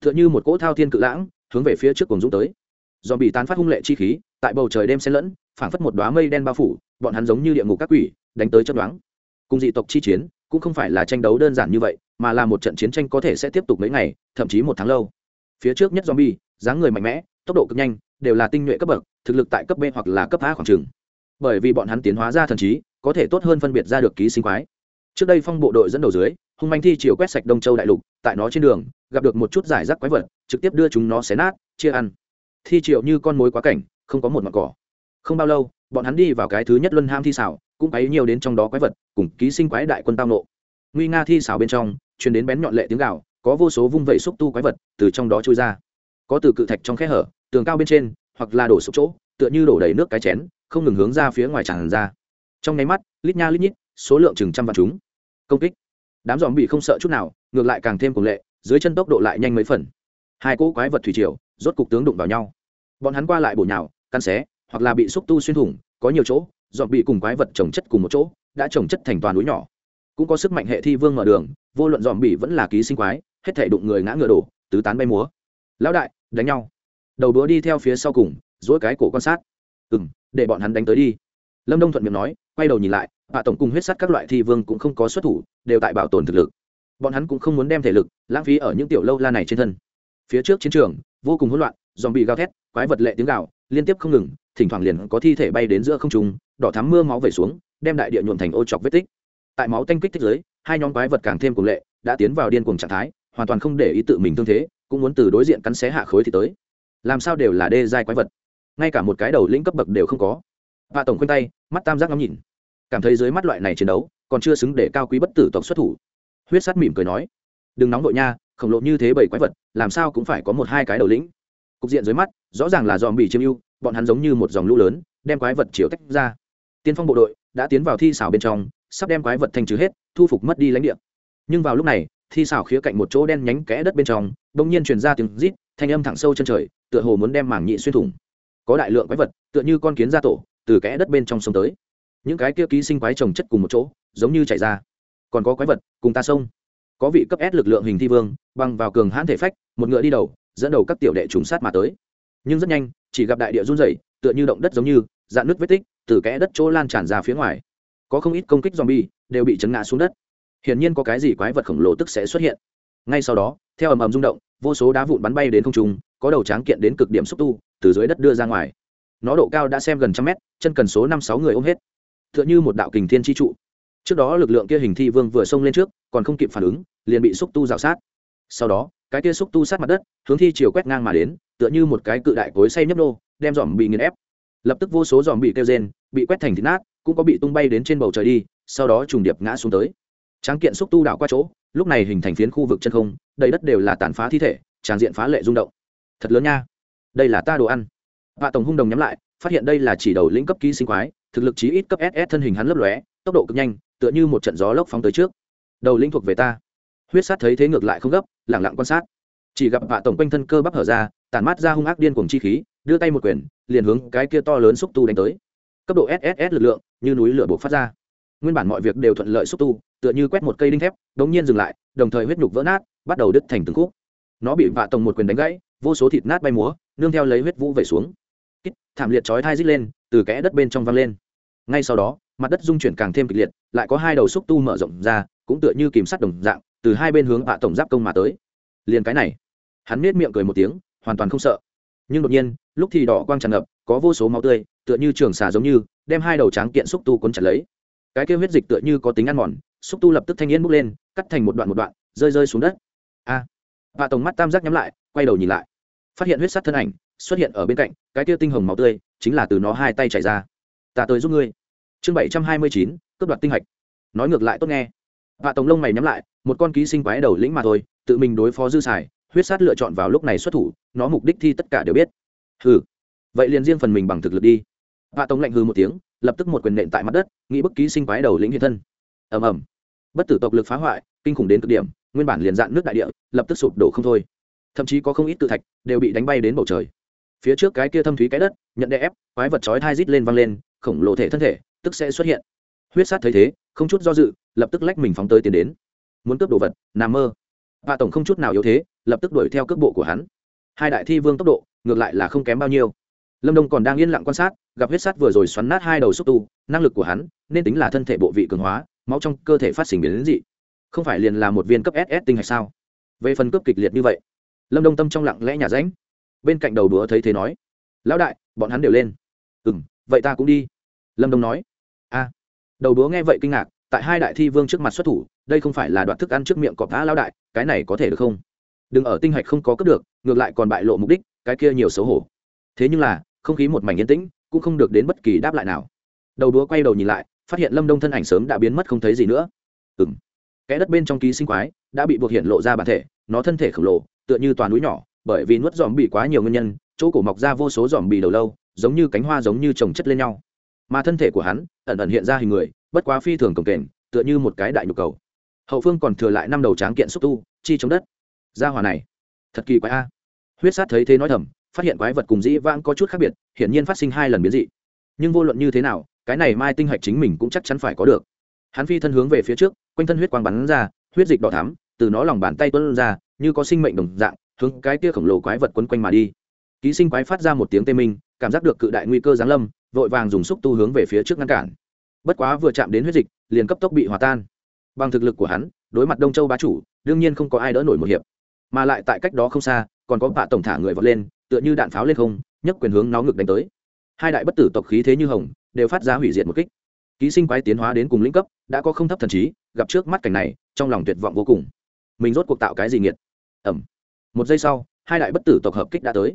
T h ư ợ n h ư một cỗ thao thiên cự lãng, hướng về phía trước cùng dũng tới dòm bị tán phát hung lệ chi khí, tại bầu trời đêm xen lẫn, phảng phất một đoá mây đen bao phủ, bọn hắn giống như địa ngục các quỷ, đánh tới chấp đoán cùng dị tộc chi chiến, cũng không phải là tranh đấu đơn giản như vậy, mà là một trận chiến tranh có thể sẽ tiếp tục mấy ngày, thậm chí một tháng lâu. Phía trước nhất zombie, dáng người mạnh mẽ, tốc độ cực nhanh, đều là tinh nhuệ cấp bậc, thực lực tại cấp b hoặc là cấp a khoảng trường bởi vì bọn hắn tiến hóa ra thần trí, có thể tốt hơn phân biệt ra được ký sinh quái. Trước đây phong bộ đội dẫn đầu dưới, hung manh thi chiều quét sạch đông châu đại lục, tại nó trên đường, gặp được một chút giải rác quái vật, trực tiếp đưa chúng nó xé nát, chia ăn thi triệu như con mối quá cảnh, không có một mặt cỏ. Không bao lâu, bọn hắn đi vào cái thứ nhất luân ham thi xảo, cũng ấy nhiều đến trong đó quái vật, cùng ký sinh quái đại quân tao nộ. Nguy nga thi xảo bên trong, truyền đến bén nhọn lệ tiếng gạo có vô số vung vẩy xúc tu quái vật từ trong đó trôi ra. Có từ cự thạch trong khe hở, tường cao bên trên, hoặc là đổ sụp chỗ, tựa như đổ đầy nước cái chén, không ngừng hướng ra phía ngoài tràn ra. Trong nháy mắt, lít nha lít nhít, số lượng chừng trăm vạn chúng. Công kích. Đám dòm bị không sợ chút nào, ngược lại càng thêm cùng lệ, dưới chân tốc độ lại nhanh mấy phần. Hai cỗ quái vật thủy triều rốt cục tướng đụng vào nhau. Bọn hắn qua lại bổ nhào căn xé, hoặc là bị xúc tu xuyên thủng, có nhiều chỗ, dọn bị cùng quái vật trồng chất cùng một chỗ, đã trồng chất thành toàn núi nhỏ. Cũng có sức mạnh hệ thi vương mở đường, vô luận dòm bị vẫn là ký sinh quái, hết thể đụng người ngã ngựa đổ, tứ tán bay múa. Lão đại, đánh nhau. Đầu búa đi theo phía sau cùng dỗi cái cổ quan sát. Ừ m để bọn hắn đánh tới đi. Lâm đông thuận miệng nói, quay đầu nhìn lại, hạ tổng cùng huyết sắt các loại thi vương cũng không có xuất thủ, đều tại bảo tồn thực lực. Bọn hắn cũng không muốn đem thể lực, lãng phí ở những tiểu lâu la này trên thân phía trước chiến trường, vô cùng hỗn loạn dòm bị gào thét, quái vật lệ tiếng gào, liên tiếp không ngừng, thỉnh thoảng liền có thi thể bay đến giữa không trung, đỏ thắm mưa máu về xuống, đem đại địa nhuộm thành ô chọc vết tích. Tại máu tanh kích thích giới hai nhóm quái vật càng thêm cùng lệ, đã tiến vào điên cuồng trạng thái, hoàn toàn không để ý tự mình thương thế, cũng muốn từ đối diện cắn xé hạ khối thì tới. Làm sao đều là đê giai quái vật. Ngay cả một cái đầu lĩnh cấp bậc đều không có. Và tổng khuyên tay, mắt tam giác ngắm nhìn. Cảm thấy dưới mắt loại này chiến đấu, còn chưa xứng để cao quý bất tử tộc xuất thủ. Huyết sắt mỉm cười nói, đừng nóng đội nha khổng lồ như thế bảy quái vật, làm sao cũng phải có một hai cái đầu lĩnh. Cục diện dưới mắt, rõ ràng là dòm bị chiếm ưu, bọn hắn giống như một dòng lũ lớn, đem quái vật chiếu tách ra. Tiên phong bộ đội đã tiến vào thi xảo bên trong, sắp đem quái vật thành trừ hết, thu phục mất đi lãnh địa. Nhưng vào lúc này, thi xảo khía cạnh một chỗ đen nhánh kẽ đất bên trong, bỗng nhiên truyền ra tiếng rít, thanh âm thẳng sâu chân trời, tựa hồ muốn đem mảng nhị xuyên thủng. Có đại lượng quái vật, tựa như con kiến ra tổ, từ kẽ đất bên trong sông tới. Những cái kia ký sinh quái trồng chất cùng một chỗ, giống như chảy ra. Còn có quái vật, cùng ta sông có vị cấp S lực lượng hình thi vương băng vào cường hãn thể phách, một ngựa đi đầu, dẫn đầu các tiểu đệ trùng sát mà tới. Nhưng rất nhanh, chỉ gặp đại địa run rẩy, tựa như động đất giống như, dạn nước vết tích, từ kẽ đất chỗ lan tràn ra phía ngoài. Có không ít công kích zombie đều bị chấn ngã xuống đất. Hiển nhiên có cái gì quái vật khổng lồ tức sẽ xuất hiện. Ngay sau đó, theo ầm ầm rung động, vô số đá vụn bắn bay đến không trung, có đầu tráng kiện đến cực điểm xúc tu, từ dưới đất đưa ra ngoài. Nó độ cao đã xem gần trăm mét, chân cần số năm sáu người ôm hết. Tựa như một đạo kình thiên chi trụ. Trước đó lực lượng kia hình thi vương vừa xông lên trước, còn không kịp phản ứng liền bị xúc tu rào sát. Sau đó cái kia xúc tu sát mặt đất hướng thi chiều quét ngang mà đến tựa như một cái cự đại cối say nhấp nô đem dòm bị nghiền ép. Lập tức vô số dòm bị kêu rên bị quét thành thịt nát cũng có bị tung bay đến trên bầu trời đi sau đó trùng điệp ngã xuống tới. Tráng kiện xúc tu đảo qua chỗ lúc này hình thành phiến khu vực chân không đầy đất đều là tàn phá thi thể tràn diện phá lệ rung động. Thật lớn nha. Đây là ta đồ ăn. Vạ tổng hung đồng nhắm lại, phát hiện đây là chỉ đầu lĩnh cấp ký sinh quái, thực lực chí ít cấp SS thân hình hắn lấp lóe, tốc độ cực nhanh, tựa như một trận gió lốc phóng tới trước. Đầu lĩnh thuộc về ta. Huyết sát thấy thế ngược lại không gấp, lẳng lặng quan sát. Chỉ gặp Vạ tổng quanh thân cơ bắp hở ra, tàn mát ra hung ác điên cuồng chi khí, đưa tay một quyền, liền hướng cái kia to lớn xúc tu đánh tới. Cấp độ SSS lực lượng, như núi lửa bộc phát ra. Nguyên bản mọi việc đều thuận lợi xúc tu, tựa như quét một cây đinh thép, đống nhiên dừng lại, đồng thời huyết nhục vỡ nát, bắt đầu đứt thành từng khúc. Nó bị Vạ tổng một quyền đánh gãy, vô số thịt nát bay múa, nương theo lấy huyết vũ về xuống kít thảm liệt chói thai rít lên từ kẽ đất bên trong văng lên ngay sau đó mặt đất dung chuyển càng thêm kịch liệt lại có hai đầu xúc tu mở rộng ra cũng tựa như kìm sắt đồng dạng từ hai bên hướng hạ tổng giáp công mà tới. Liền cái này hắn nết miệng cười một tiếng hoàn toàn không sợ. Nhưng đột nhiên lúc thì đỏ quang tràn ngập có vô số máu tươi tựa như trường xà giống như đem hai đầu tráng kiện xúc tu cuốn chặt lấy. Cái kêu huyết dịch tựa như có tính ăn mòn xúc tu lập tức thanh yên bốc lên cắt thành một đoạn một đoạn rơi rơi xuống đất. A à, hạ tổng mắt tam giác nhắm lại quay đầu nhìn lại. Phát hiện huyết sắt thân ảnh xuất hiện ở bên cạnh cái kia tinh hồng máu tươi chính là từ nó hai tay chảy ra. Ta tới giúp ngươi. Chương bảy trăm hai mươi chín cướp đoạt tinh hạch. Nói ngược lại tốt nghe. Hạ tổng lông mày nhắm lại một con ký sinh quái đầu lĩnh mà thôi, tự mình đối phó dư xài, huyết sát lựa chọn vào lúc này xuất thủ, nó mục đích thi tất cả đều biết. Hừ. Vậy liền riêng phần mình bằng thực lực đi. Hạ tống lạnh hừ một tiếng, lập tức một quyền nện tại mặt đất, nghĩ bức ký sinh quái đầu lĩnh hiện thân. Ầm ầm. Bất tử tộc lực phá hoại, kinh khủng đến cực điểm, nguyên bản liền dạn nước đại địa, lập tức sụp đổ không thôi. Thậm chí có không ít tự thạch đều bị đánh bay đến bầu trời. Phía trước cái kia thâm thúy cái đất, nhận đè ép, quái vật chói thai rít lên văng lên, khổng lồ thể thân thể, tức sẽ xuất hiện. Huyết sát thấy thế, không chút do dự, lập tức lách mình phóng tới tiến đến muốn cướp đồ vật, nằm mơ. Vạ tổng không chút nào yếu thế, lập tức đuổi theo cước bộ của hắn. Hai đại thi vương tốc độ, ngược lại là không kém bao nhiêu. Lâm đông còn đang yên lặng quan sát, gặp huyết sát vừa rồi xoắn nát hai đầu xúc tu, năng lực của hắn, nên tính là thân thể bộ vị cường hóa, máu trong cơ thể phát sinh biến đến dị. Không phải liền là một viên cấp ss tinh hay sao? Về phần cướp kịch liệt như vậy, lâm đông tâm trong lặng lẽ nhà ránh. Bên cạnh đầu đũa thấy thế nói, lão đại, bọn hắn đều lên. Ừ m vậy ta cũng đi. Lâm đông nói. A. Đầu đũa nghe vậy kinh ngạc tại hai đại thi vương trước mặt xuất thủ, đây không phải là đoạn thức ăn trước miệng cọp tá lao đại, cái này có thể được không? Đừng ở tinh hạch không có cướp được, ngược lại còn bại lộ mục đích, cái kia nhiều xấu hổ. Thế nhưng là, không khí một mảnh yên tĩnh, cũng không được đến bất kỳ đáp lại nào. Đầu đúa quay đầu nhìn lại, phát hiện lâm đông thân ảnh sớm đã biến mất không thấy gì nữa. Ừ m kẽ đất bên trong ký sinh quái, đã bị buộc hiện lộ ra bản thể, nó thân thể khổng lồ, tựa như toàn núi nhỏ, bởi vì nuốt dòm bị quá nhiều nguyên nhân, chỗ cổ mọc ra vô số dòm bị đầu lâu, giống như cánh hoa giống như trồng chất lên nhau mà thân thể của hắn ẩn ẩn hiện ra hình người, bất quá phi thường cồng kềnh, tựa như một cái đại nhục cầu. Hậu phương còn thừa lại năm đầu tráng kiện xúc tu, chi chống đất. Ra hòa này, thật kỳ quái a. Huyết sát thấy thế nói thầm, phát hiện quái vật cùng dĩ vãng có chút khác biệt, hiển nhiên phát sinh hai lần biến dị. Nhưng vô luận như thế nào, cái này mai tinh hạch chính mình cũng chắc chắn phải có được. Hắn phi thân hướng về phía trước, quanh thân huyết quang bắn ra, huyết dịch đỏ thắm, từ nó lòng bàn tay tuân ra, như có sinh mệnh đồng dạng, hướng cái kia khổng lồ quái vật quấn quanh mà đi ký sinh quái phát ra một tiếng tê minh, cảm giác được cự đại nguy cơ giáng lâm, vội vàng dùng xúc tu hướng về phía trước ngăn cản. Bất quá vừa chạm đến huyết dịch, liền cấp tốc bị hòa tan. Bằng thực lực của hắn, đối mặt đông châu bá chủ, đương nhiên không có ai đỡ nổi một hiệp. Mà lại tại cách đó không xa, còn có bạ tổng thả người vọt lên, tựa như đạn pháo lên không, nhấc quyền hướng nó ngực đánh tới. Hai đại bất tử tộc khí thế như hồng, đều phát ra hủy diệt một kích. Ký sinh quái tiến hóa đến cùng lĩnh cấp, đã có không thấp thần trí, gặp trước mắt cảnh này, trong lòng tuyệt vọng vô cùng. Mình rốt cuộc tạo cái gì nghiệt? Ẩm một giây sau, hai đại bất tử tộc hợp kích đã tới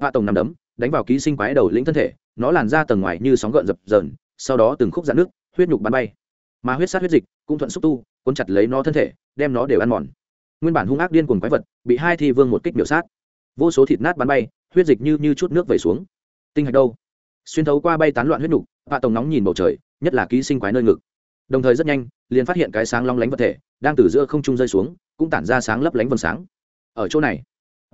vạ tổng nằm đấm, đánh vào ký sinh quái đầu lĩnh thân thể, nó làn ra tầng ngoài như sóng gợn dập dờn, sau đó từng khúc dạn nước, huyết nhục bắn bay. Mà huyết sát huyết dịch cũng thuận xúc tu, cuốn chặt lấy nó thân thể, đem nó đều ăn mòn. Nguyên bản hung ác điên cuồng quái vật bị hai thi vương một kích biểu sát. Vô số thịt nát bắn bay, huyết dịch như như chút nước vẩy xuống. Tinh hạch đâu? Xuyên thấu qua bay tán loạn huyết nhục, vạ tổng nóng nhìn bầu trời, nhất là ký sinh quái nơi ngực. Đồng thời rất nhanh, liền phát hiện cái sáng long lánh vật thể đang từ giữa không trung rơi xuống, cũng tản ra sáng lấp lánh vầng sáng. Ở chỗ này,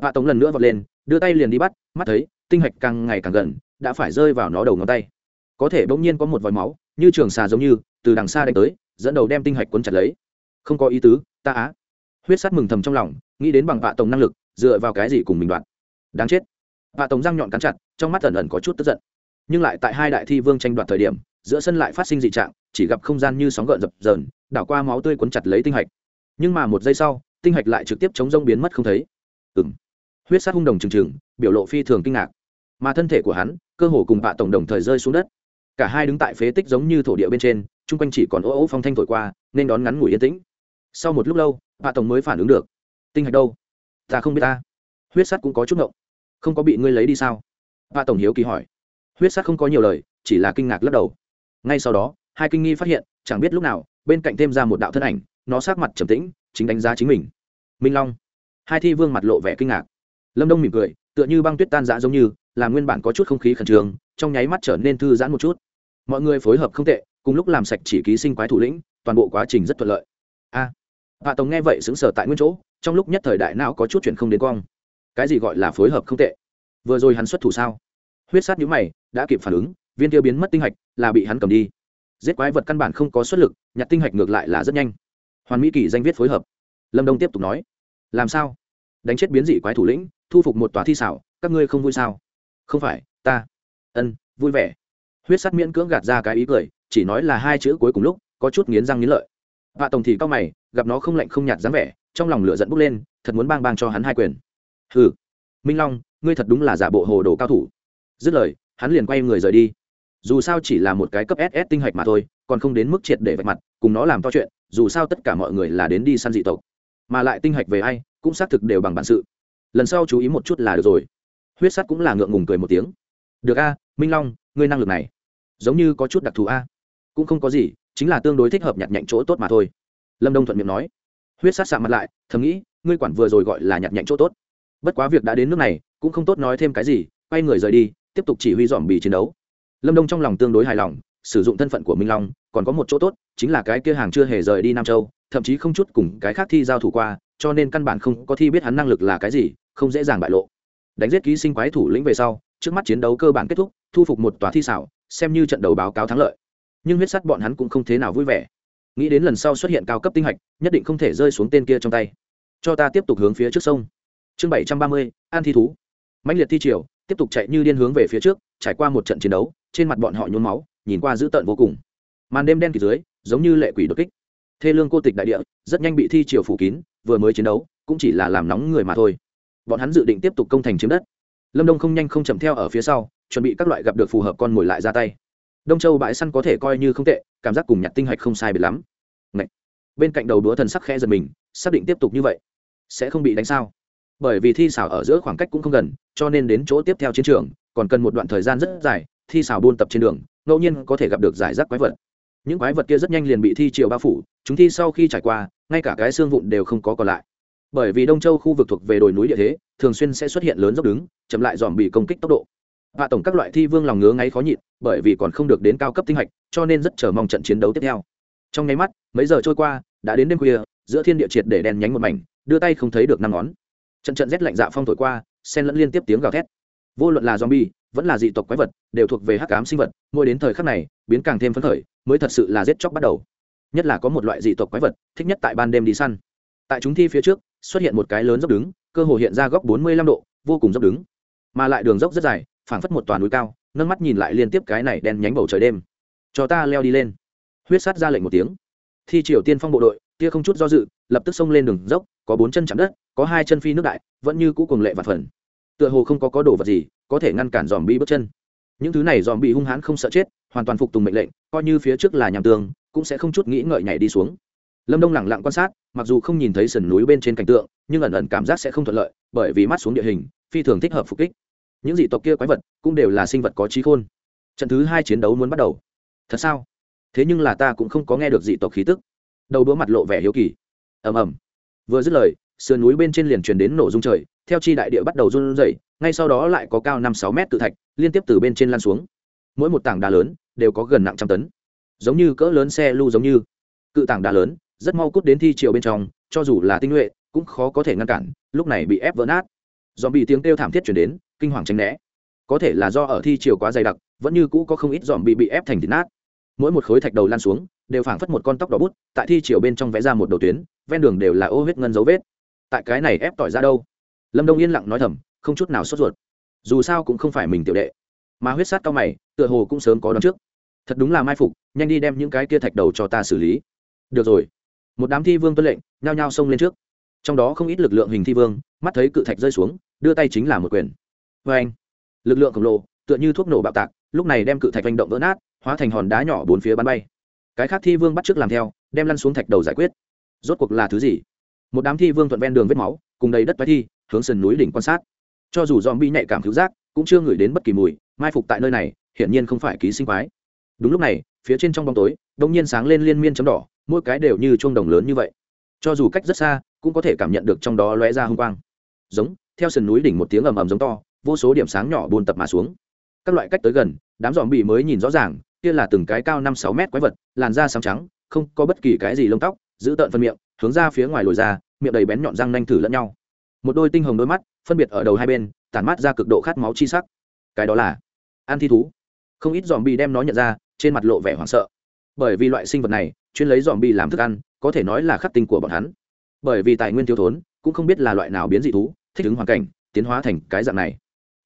vạ tổng lần nữa vọt lên đưa tay liền đi bắt mắt thấy tinh hạch càng ngày càng gần đã phải rơi vào nó đầu ngón tay. Có thể bỗng nhiên có một vòi máu như trường xà giống như từ đằng xa đánh tới dẫn đầu đem tinh hạch quấn chặt lấy. Không có ý tứ ta á. Huyết sắt mừng thầm trong lòng nghĩ đến bằng vạ tổng năng lực dựa vào cái gì cùng mình đoạt, đáng chết. Vạ tổng răng nhọn cắn chặt trong mắt ẩn ẩn có chút tức giận. Nhưng lại tại hai đại thi vương tranh đoạt thời điểm giữa sân lại phát sinh dị trạng chỉ gặp không gian như sóng gợn dập dờn đảo qua máu tươi cuốn chặt lấy tinh hạch. Nhưng mà một giây sau tinh hạch lại trực tiếp chống rông biến mất không thấy. Ừ m huyết sát hung đồng trừng trừng, biểu lộ phi thường kinh ngạc. Mà thân thể của hắn, cơ hồ cùng bạ tổng đồng thời rơi xuống đất. Cả hai đứng tại phế tích giống như thổ địa bên trên, chung quanh chỉ còn ô ô phong thanh thổi qua, nên đón ngắn ngủi yên tĩnh. Sau một lúc lâu bạ tổng mới phản ứng được. Tinh hạch đâu? Ta không biết ta. Huyết sắt cũng có chút ngộng. Không có bị ngươi lấy đi sao? Bạ tổng hiếu kỳ hỏi. Huyết sắt không có nhiều lời, chỉ là kinh ngạc lắc đầu. Ngay sau đó, hai kinh nghi phát hiện, chẳng biết lúc nào, bên cạnh thêm ra một đạo thân ảnh, nó sát mặt trầm tĩnh, chính đánh giá chính mình. Minh long. Hai thi vương mặt lộ vẻ kinh ngạc lâm đông mỉm cười tựa như băng tuyết tan giã giống như là nguyên bản có chút không khí khẩn trương trong nháy mắt trở nên thư giãn một chút. Mọi người phối hợp không tệ cùng lúc làm sạch chỉ ký sinh quái thủ lĩnh toàn bộ quá trình rất thuận lợi. A. À, hạ tổng nghe vậy xứng sở tại nguyên chỗ trong lúc nhất thời đại não có chút chuyện không đến quang. Cái gì gọi là phối hợp không tệ? Vừa rồi hắn xuất thủ sao? Huyết sát nhũ mày đã kịp phản ứng viên tiêu biến mất tinh hạch là bị hắn cầm đi. Giết quái vật căn bản không có xuất lực nhặt tinh hạch ngược lại là rất nhanh. Hoàn mỹ kỳ danh viết phối hợp. Lâm đông tiếp tục nói. Làm sao? Đánh chết biến dị quái thủ lĩnh thu phục một tòa thi xảo, các ngươi không vui sao? Không phải, ta. Ân, vui vẻ. Huyết sắt miễn cưỡng gạt ra cái ý cười, chỉ nói là hai chữ cuối cùng lúc, có chút nghiến răng nghiến lợi. Vạ tổng thì cao mày, gặp nó không lạnh không nhạt dáng vẻ, trong lòng lửa giận bốc lên, thật muốn bang bang cho hắn hai quyền. Hừ. Minh long, ngươi thật đúng là giả bộ hồ đồ cao thủ. Dứt lời, hắn liền quay người rời đi. Dù sao chỉ là một cái cấp ss tinh hạch mà thôi, còn không đến mức triệt để vạch mặt, cùng nó làm to chuyện, dù sao tất cả mọi người là đến đi săn dị tộc. Mà lại tinh hạch về ai, cũng xác thực đều bằng bản sự lần sau chú ý một chút là được rồi. Huyết sắt cũng là ngượng ngùng cười một tiếng. Được a, minh long, ngươi năng lực này giống như có chút đặc thù a. Cũng không có gì, chính là tương đối thích hợp nhặt nhạnh chỗ tốt mà thôi. Lâm đông thuận miệng nói. Huyết sát sạm mặt lại, thầm nghĩ, ngươi quản vừa rồi gọi là nhặt nhạnh chỗ tốt. Bất quá việc đã đến nước này, cũng không tốt nói thêm cái gì, quay người rời đi, tiếp tục chỉ huy dòm bì chiến đấu. Lâm đông trong lòng tương đối hài lòng, sử dụng thân phận của minh long, còn có một chỗ tốt, chính là cái kia hàng chưa hề rời đi nam châu, thậm chí không chút cùng cái khác thi giao thủ qua cho nên căn bản không có thi biết hắn năng lực là cái gì, không dễ dàng bại lộ. Đánh giết ký sinh quái thủ lĩnh về sau, trước mắt chiến đấu cơ bản kết thúc, thu phục một tòa thi xảo, xem như trận đầu báo cáo thắng lợi. Nhưng huyết sắt bọn hắn cũng không thế nào vui vẻ. Nghĩ đến lần sau xuất hiện cao cấp tinh hạch, nhất định không thể rơi xuống tên kia trong tay. Cho ta tiếp tục hướng phía trước sông. Chương bảy trăm ba mươi, an thi thú. Mãnh liệt thi triều, tiếp tục chạy như điên hướng về phía trước, trải qua một trận chiến đấu, trên mặt bọn họ nhốn máu, nhìn qua dữ tợn vô cùng. Màn đêm đen kịt dưới, giống như lệ quỷ đột kích thê lương cô tịch đại địa, rất nhanh bị thi triều phủ kín, vừa mới chiến đấu, cũng chỉ là làm nóng người mà thôi. Bọn hắn dự định tiếp tục công thành chiếm đất. Lâm đông không nhanh không chậm theo ở phía sau, chuẩn bị các loại gặp được phù hợp con mồi lại ra tay. Đông châu bãi săn có thể coi như không tệ, cảm giác cùng nhặt tinh hạch không sai biệt lắm. Ngậy. bên cạnh đầu đũa thần sắc khẽ giật mình, xác định tiếp tục như vậy, sẽ không bị đánh sao? Bởi vì thi xảo ở giữa khoảng cách cũng không gần, cho nên đến chỗ tiếp theo chiến trường, còn cần một đoạn thời gian rất dài, thi xảo buôn tập trên đường, ngẫu nhiên có thể gặp được giải rác quái vật những quái vật kia rất nhanh liền bị thi triều bao phủ, chúng thi sau khi trải qua, ngay cả cái xương vụn đều không có còn lại. Bởi vì đông châu khu vực thuộc về đồi núi địa thế, thường xuyên sẽ xuất hiện lớn dốc đứng, chậm lại dòm bị công kích tốc độ. Hạ tổng các loại thi vương lòng ngứa ngáy khó nhịn, bởi vì còn không được đến cao cấp tinh hạch, cho nên rất chờ mong trận chiến đấu tiếp theo. Trong nháy mắt, mấy giờ trôi qua, đã đến đêm khuya, giữa thiên địa triệt để đèn nhánh một mảnh, đưa tay không thấy được năm ngón. Trận trận rét lạnh dạ phong thổi qua sen lẫn liên tiếp tiếng gào thét. Vô luận là zombie, vẫn là dị tộc quái vật, đều thuộc về hắc ám sinh vật, mỗi đến thời khắc này biến càng thêm phấn khởi, mới thật sự là giết chóc bắt đầu. Nhất là có một loại dị tộc quái vật, thích nhất tại ban đêm đi săn. Tại chúng thi phía trước, xuất hiện một cái lớn dốc đứng, cơ hồ hiện ra góc bốn mươi lăm độ, vô cùng dốc đứng. Mà lại đường dốc rất dài, phảng phất một toàn núi cao nâng mắt nhìn lại liên tiếp cái này đen nhánh bầu trời đêm. Cho ta leo đi lên. Huyết Sát ra lệnh một tiếng. Thi triều tiên phong bộ đội tia không chút do dự, lập tức xông lên đường dốc, có bốn chân chạm đất, có hai chân phi nước đại, vẫn như cũ cùng lệ và phần. Tựa hồ không có có đồ vật gì có thể ngăn cản dòm bi bước chân. Những thứ này dòm bị hung hãn không sợ chết hoàn toàn phục tùng mệnh lệnh, coi như phía trước là nhàm tường, cũng sẽ không chút nghĩ ngợi nhảy đi xuống. Lâm đông lẳng lặng quan sát, mặc dù không nhìn thấy sườn núi bên trên cảnh tượng, nhưng ẩn ẩn cảm giác sẽ không thuận lợi, bởi vì mắt xuống địa hình, phi thường thích hợp phục kích. Những dị tộc kia quái vật cũng đều là sinh vật có trí khôn. Trận thứ hai chiến đấu muốn bắt đầu. Thật sao? Thế nhưng là ta cũng không có nghe được dị tộc khí tức. Đầu đũa mặt lộ vẻ hiếu kỳ. Ầm ầm. Vừa dứt lời, sườn núi bên trên liền truyền đến nổ rung trời, theo chi đại địa bắt đầu run rẩy, ngay sau đó lại có cao năm sáu mét tự thạch liên tiếp từ bên trên lan xuống mỗi một tảng đá lớn đều có gần nặng trăm tấn. Giống như cỡ lớn xe lưu giống như. Cự tảng đá lớn, rất mau cút đến thi chiều bên trong, cho dù là tinh nhuệ, cũng khó có thể ngăn cản, lúc này bị ép vỡ nát. Do bị tiếng kêu thảm thiết chuyển đến, kinh hoàng tránh né. Có thể là do ở thi chiều quá dày đặc, vẫn như cũ có không ít dòm bị bị ép thành thịt nát. Mỗi một khối thạch đầu lan xuống, đều phảng phất một con tóc đỏ bút, tại thi chiều bên trong vẽ ra một đầu tuyến, ven đường đều là ô huyết ngân dấu vết. Tại cái này ép tỏi ra đâu? Lâm đông yên lặng nói thầm, không chút nào sốt ruột. Dù sao cũng không phải mình tiểu đệ mà huyết sát cao mày, tựa hồ cũng sớm có đón trước. Thật đúng là mai phục, nhanh đi đem những cái kia thạch đầu cho ta xử lý. Được rồi. Một đám thi vương tuân lệnh, nhao nhao xông lên trước. Trong đó không ít lực lượng hình thi vương, mắt thấy cự thạch rơi xuống, đưa tay chính là một quyền. Vê anh, lực lượng khổng lồ, tựa như thuốc nổ bạo tạc, lúc này đem cự thạch hành động vỡ nát, hóa thành hòn đá nhỏ bốn phía bắn bay. Cái khác thi vương bắt trước làm theo, đem lăn xuống thạch đầu giải quyết. Rốt cuộc là thứ gì? Một đám thi vương thuận ven đường vết máu, cùng đầy đất vai thi, hướng sườn núi đỉnh quan sát. Cho dù dòm bi nhạy cảm cứu giác cũng chưa ngửi đến bất kỳ mùi, mai phục tại nơi này, hiển nhiên không phải ký sinh quái. Đúng lúc này, phía trên trong bóng tối, đông nhiên sáng lên liên miên chấm đỏ, mỗi cái đều như chuông đồng lớn như vậy. Cho dù cách rất xa, cũng có thể cảm nhận được trong đó lóe ra hung quang. Giống, theo sườn núi đỉnh một tiếng ầm ầm giống to, vô số điểm sáng nhỏ buôn tập mà xuống. Các loại cách tới gần, đám dòm bị mới nhìn rõ ràng, kia là từng cái cao năm sáu mét quái vật, làn da sáng trắng, không có bất kỳ cái gì lông tóc, giữ tợn phân miệng, hướng ra phía ngoài lồi ra, miệng đầy bén nhọn răng nanh thử lẫn nhau. Một đôi tinh hồng đôi mắt, phân biệt ở đầu hai bên tản mát ra cực độ khát máu chi sắc. Cái đó là ăn thi thú. Không ít dòm bi đem nó nhận ra, trên mặt lộ vẻ hoảng sợ. Bởi vì loại sinh vật này, chuyên lấy dòm bi làm thức ăn, có thể nói là khắc tinh của bọn hắn. Bởi vì tài nguyên thiếu thốn, cũng không biết là loại nào biến dị thú, thích ứng hoàn cảnh, tiến hóa thành cái dạng này.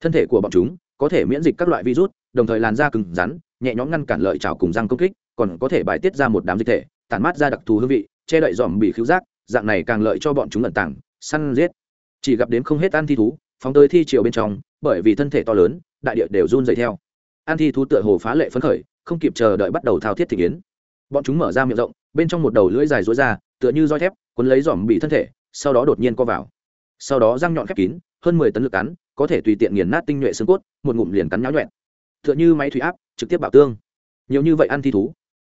Thân thể của bọn chúng có thể miễn dịch các loại virus, đồng thời làn da cứng rắn, nhẹ nhõm ngăn cản lợi trào cùng răng công kích, còn có thể bài tiết ra một đám dịch thể, tản mát ra đặc thù hương vị, che đậy dòm bị khiếu giác, dạng này càng lợi cho bọn chúng lận tảng săn giết. Chỉ gặp đến không hết ăn thi thú phóng tới thi triều bên trong, bởi vì thân thể to lớn, đại địa đều run dày theo. An thi thú tựa hồ phá lệ phấn khởi, không kịp chờ đợi bắt đầu thao thiết thị kiến. Bọn chúng mở ra miệng rộng, bên trong một đầu lưỡi dài rối ra, tựa như roi thép, cuốn lấy dòm bị thân thể, sau đó đột nhiên co vào. Sau đó răng nhọn khép kín, hơn mười tấn lực cắn, có thể tùy tiện nghiền nát tinh nhuệ xương cốt, một ngụm liền cắn nháo nhuẹn tựa như máy thủy áp, trực tiếp bảo tương. Nhiều như vậy ăn thi thú.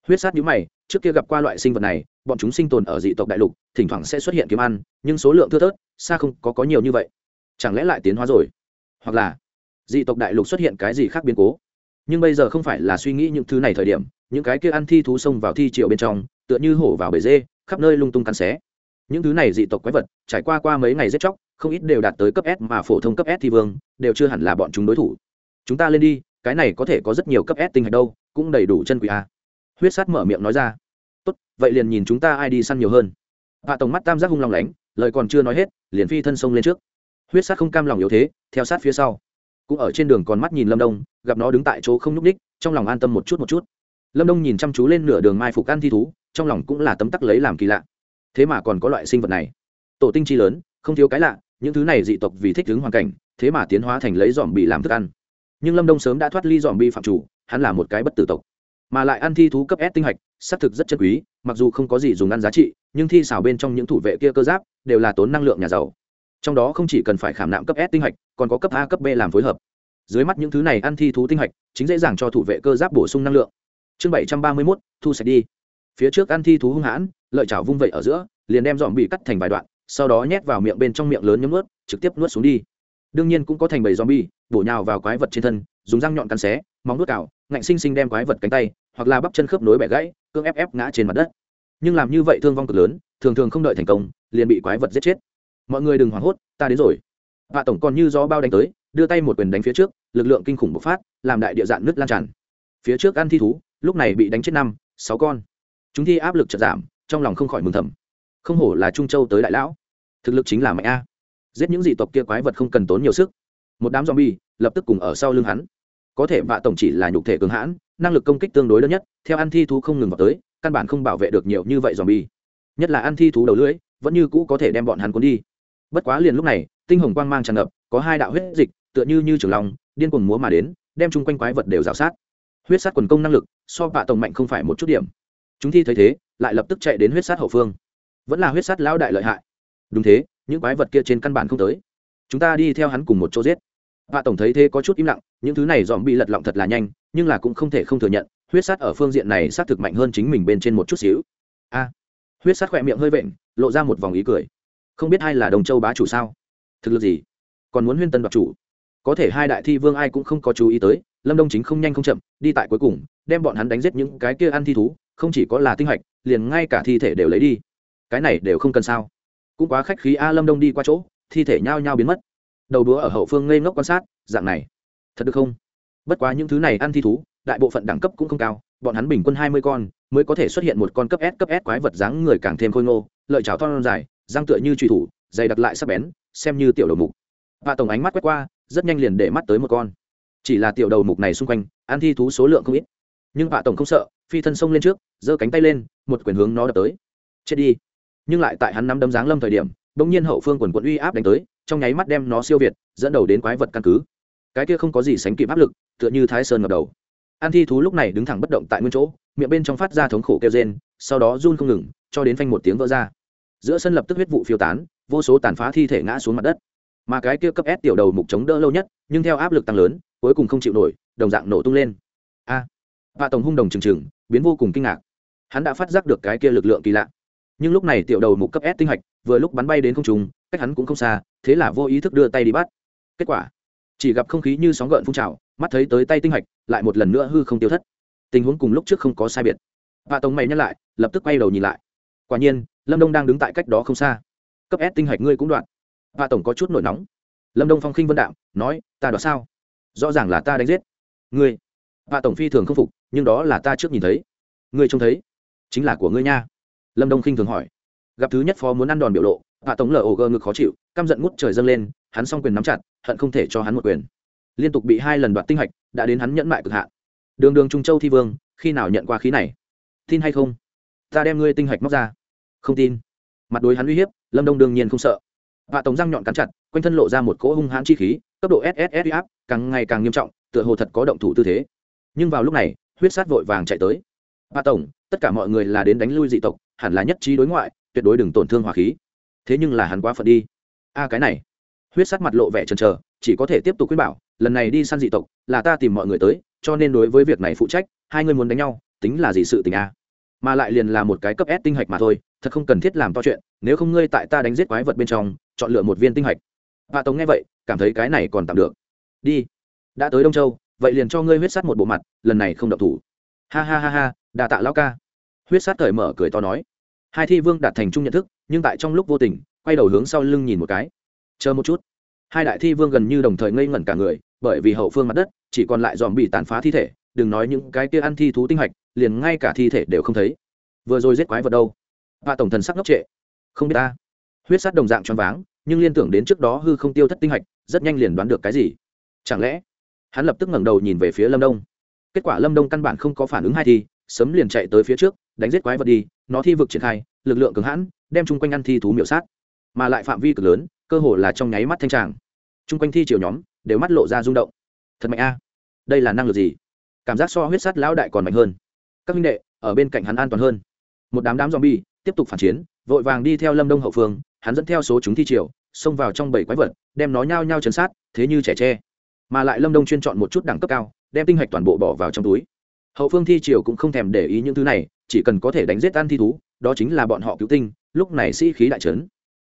Huyết sát nhũ mày, trước kia gặp qua loại sinh vật này, bọn chúng sinh tồn ở dị tộc đại lục, thỉnh thoảng sẽ xuất hiện kiếm ăn, nhưng số lượng thưa thớt, xa không có có nhiều như vậy chẳng lẽ lại tiến hóa rồi? Hoặc là, dị tộc đại lục xuất hiện cái gì khác biến cố? Nhưng bây giờ không phải là suy nghĩ những thứ này thời điểm, những cái kia ăn thi thú xông vào thi triệu bên trong, tựa như hổ vào bể dê, khắp nơi lung tung cắn xé. Những thứ này dị tộc quái vật, trải qua qua mấy ngày giết chóc, không ít đều đạt tới cấp s mà phổ thông cấp s thi vương, đều chưa hẳn là bọn chúng đối thủ. Chúng ta lên đi, cái này có thể có rất nhiều cấp s tinh hạch đâu, cũng đầy đủ chân quý a huyết sát mở miệng nói ra. Tốt, vậy liền nhìn chúng ta ai đi săn nhiều hơn. Hạ tổng mắt tam giác hung lòng lánh, lời còn chưa nói hết, liền phi thân sông lên trước huyết sát không cam lòng yếu thế theo sát phía sau. Cũng ở trên đường còn mắt nhìn lâm đông gặp nó đứng tại chỗ không nhúc ních trong lòng an tâm một chút một chút. Lâm đông nhìn chăm chú lên nửa đường mai phục ăn thi thú trong lòng cũng là tấm tắc lấy làm kỳ lạ. Thế mà còn có loại sinh vật này. Tổ tinh chi lớn không thiếu cái lạ những thứ này dị tộc vì thích ứng hoàn cảnh thế mà tiến hóa thành lấy dòm bị làm thức ăn. Nhưng lâm đông sớm đã thoát ly dòm bi phạm chủ hắn là một cái bất tử tộc. Mà lại ăn thi thú cấp S tinh hạch, xác thực rất chân quý, mặc dù không có gì dùng ăn giá trị, nhưng thi xảo bên trong những thủ vệ kia cơ giáp đều là tốn năng lượng nhà giàu. Trong đó không chỉ cần phải khảm nạm cấp S tinh hạch, còn có cấp A cấp B làm phối hợp. Dưới mắt những thứ này ăn thi thú tinh hạch, chính dễ dàng cho thủ vệ cơ giáp bổ sung năng lượng. Chương 731, thu sạch đi. Phía trước ăn thi thú hung hãn, lợi chảo vung vậy ở giữa, liền đem dòm bị cắt thành vài đoạn, sau đó nhét vào miệng bên trong miệng lớn nhấm nuốt, trực tiếp nuốt xuống đi. Đương nhiên cũng có thành bầy zombie, bổ nhào vào quái vật trên thân dùng răng nhọn cắn xé móng nuốt cào ngạnh sinh sinh đem quái vật cánh tay hoặc là bắp chân khớp nối bẻ gãy cương ép ép ngã trên mặt đất nhưng làm như vậy thương vong cực lớn thường thường không đợi thành công liền bị quái vật giết chết mọi người đừng hoảng hốt, ta đến rồi. Hạ tổng còn như gió bao đánh tới, đưa tay một quyền đánh phía trước, lực lượng kinh khủng bộc phát, làm đại địa dạn nước lan tràn. Phía trước ăn thi thú, lúc này bị đánh chết năm, sáu con. Chúng thi áp lực chật giảm, trong lòng không khỏi mừng thầm. Không hổ là trung châu tới đại lão. Thực lực chính là mạnh a. Giết những dị tộc kia quái vật không cần tốn nhiều sức. Một đám zombie, lập tức cùng ở sau lưng hắn. Có thể vạ tổng chỉ là nhục thể cường hãn, năng lực công kích tương đối lớn nhất, theo ăn thi thú không ngừng vào tới, căn bản không bảo vệ được nhiều như vậy zombie. Nhất là ăn thi thú đầu lưỡi, vẫn như cũ có thể đem bọn hắn cuốn đi bất quá liền lúc này, tinh hồng quang mang tràn ngập, có hai đạo huyết dịch, tựa như như trường lòng điên cuồng múa mà đến, đem chung quanh quái vật đều rào sát. Huyết sát quần công năng lực, so bạ tổng mạnh không phải một chút điểm. Chúng thi thấy thế, lại lập tức chạy đến huyết sát hậu phương. Vẫn là huyết sát lão đại lợi hại. Đúng thế, những quái vật kia trên căn bản không tới. Chúng ta đi theo hắn cùng một chỗ giết. Bạ tổng thấy thế có chút im lặng, những thứ này dòm bị lật lọng thật là nhanh, nhưng là cũng không thể không thừa nhận, huyết sát ở phương diện này sát thực mạnh hơn chính mình bên trên một chút xíu. A. Huyết sát khỏe miệng hơi vện, lộ ra một vòng ý cười không biết ai là đồng châu bá chủ sao? Thực lực gì? Còn muốn huyên tân đoạt chủ? Có thể hai đại thi vương ai cũng không có chú ý tới, lâm đông chính không nhanh không chậm, đi tại cuối cùng, đem bọn hắn đánh giết những cái kia ăn thi thú, không chỉ có là tinh hạch, liền ngay cả thi thể đều lấy đi. Cái này đều không cần sao? Cũng quá khách khí a, lâm đông đi qua chỗ, thi thể nhao nhao biến mất. Đầu đúa ở hậu phương ngây ngốc quan sát, dạng này, thật được không? Bất quá những thứ này ăn thi thú, đại bộ phận đẳng cấp cũng không cao, bọn hắn bình quân hai mươi con, mới có thể xuất hiện một con cấp s cấp s quái vật dáng người càng thêm khôi ngô, lợi chảo thon dài răng tựa như truy thủ, dày đặc lại sắc bén, xem như tiểu đầu mục. Và tổng ánh mắt quét qua, rất nhanh liền để mắt tới một con. Chỉ là tiểu đầu mục này xung quanh, ăn thi thú số lượng không ít. Nhưng vạ tổng không sợ, phi thân xông lên trước, giơ cánh tay lên, một quyền hướng nó đập tới. Chết đi. Nhưng lại tại hắn nắm đấm giáng lâm thời điểm, bỗng nhiên hậu phương quần quận uy áp đánh tới, trong nháy mắt đem nó siêu việt, dẫn đầu đến quái vật căn cứ. Cái kia không có gì sánh kịp áp lực, tựa như thái sơn ngập đầu. An thi thú lúc này đứng thẳng bất động tại nguyên chỗ, miệng bên trong phát ra thống khổ kêu rên, sau đó run không ngừng, cho đến phanh một tiếng vỡ ra giữa sân lập tức huyết vụ phiêu tán vô số tàn phá thi thể ngã xuống mặt đất. Mà cái kia cấp S tiểu đầu mục chống đỡ lâu nhất nhưng theo áp lực tăng lớn cuối cùng không chịu nổi đồng dạng nổ tung lên. A! À, tổng hung đồng trừng trừng biến vô cùng kinh ngạc. Hắn đã phát giác được cái kia lực lượng kỳ lạ. Nhưng lúc này tiểu đầu mục cấp s tinh hạch vừa lúc bắn bay đến không trùng cách hắn cũng không xa thế là vô ý thức đưa tay đi bắt. Kết quả chỉ gặp không khí như sóng gợn phun trào mắt thấy tới tay tinh hạch lại một lần nữa hư không tiêu thất. Tình huống cùng lúc trước không có sai biệt. Vạ tổng mày nhắc lại lập tức quay đầu nhìn lại. Quả nhiên lâm đông đang đứng tại cách đó không xa cấp s tinh hạch ngươi cũng đoạn và tổng có chút nổi nóng lâm đông phong khinh vân đạm nói ta đoạt sao rõ ràng là ta đánh giết ngươi và tổng phi thường không phục nhưng đó là ta trước nhìn thấy ngươi trông thấy chính là của ngươi nha lâm đông khinh thường hỏi gặp thứ nhất phó muốn ăn đòn biểu lộ hạ tổng lở ổ gơ ngực khó chịu căm giận ngút trời dâng lên hắn s o n g quyền nắm chặt hận không thể cho hắn một quyền liên tục bị hai lần đoạt tinh hạch đã đến hắn nhẫn mại cực hạn đường đường trung châu thi vương khi nào nhận qua khí này tin hay không ta đem ngươi tinh hạch móc ra không tin. Mặt đối hắn uy hiếp, lâm đông đương nhiên không sợ. Hạ tổng răng nhọn cắn chặt, quanh thân lộ ra một cỗ hung hãn chi khí, cấp độ sss áp, càng ngày càng nghiêm trọng, tựa hồ thật có động thủ tư thế. Nhưng vào lúc này, huyết sát vội vàng chạy tới. Hạ tổng, tất cả mọi người là đến đánh lui dị tộc, hẳn là nhất trí đối ngoại, tuyệt đối đừng tổn thương hỏa khí. Thế nhưng là hắn quá phận đi. A, cái này. Huyết sát mặt lộ vẻ chần trờ chỉ có thể tiếp tục khuyên bảo, lần này đi săn dị tộc, là ta tìm mọi người tới, cho nên đối với việc này phụ trách, hai người muốn đánh nhau, tính là gì sự tình a? Mà lại liền là một cái cấp S tinh hạch mà thôi thật không cần thiết làm to chuyện, nếu không ngươi tại ta đánh giết quái vật bên trong, chọn lựa một viên tinh hạch. Hạ tống nghe vậy, cảm thấy cái này còn tạm được. Đi. Đã tới đông châu, vậy liền cho ngươi huyết sát một bộ mặt, lần này không độc thủ. Ha ha ha ha đà tạ lao ca. Huyết sát cởi mở cười to nói. Hai thi vương đạt thành chung nhận thức, nhưng tại trong lúc vô tình, quay đầu hướng sau lưng nhìn một cái. Chờ một chút. Hai đại thi vương gần như đồng thời ngây ngẩn cả người, bởi vì hậu phương mặt đất, chỉ còn lại dòm bị tàn phá thi thể, đừng nói những cái kia ăn thi thú tinh hạch, liền ngay cả thi thể đều không thấy. Vừa rồi giết quái vật đâu? Và tổng thần sắc ngốc trệ. Không biết ta. Huyết sát đồng dạng choáng váng, nhưng liên tưởng đến trước đó hư không tiêu thất tinh hạch, rất nhanh liền đoán được cái gì. Chẳng lẽ, hắn lập tức ngẩng đầu nhìn về phía lâm đông. Kết quả lâm đông căn bản không có phản ứng hai thi sớm liền chạy tới phía trước, đánh giết quái vật đi, nó thi vực triển khai, lực lượng cứng hãn, đem chung quanh ăn thi thú miểu sát. Mà lại phạm vi cực lớn, cơ hồ là trong nháy mắt thanh tràng. Chung quanh thi chiều nhóm, đều mắt lộ ra rung động. Thật mạnh a. Đây là năng lực gì? Cảm giác so huyết sát lão đại còn mạnh hơn. Các minh đệ, ở bên cạnh hắn an toàn hơn. Một đám đám zombie tiếp tục phản chiến, vội vàng đi theo lâm đông hậu phương, hắn dẫn theo số chúng thi triều, xông vào trong bảy quái vật, đem nó nhao nhao chấn sát, thế như trẻ tre. Mà lại lâm đông chuyên chọn một chút đẳng cấp cao, đem tinh hạch toàn bộ bỏ vào trong túi. Hậu phương thi triều cũng không thèm để ý những thứ này, chỉ cần có thể đánh giết ăn thi thú, đó chính là bọn họ cứu tinh, lúc này sĩ khí đại trấn.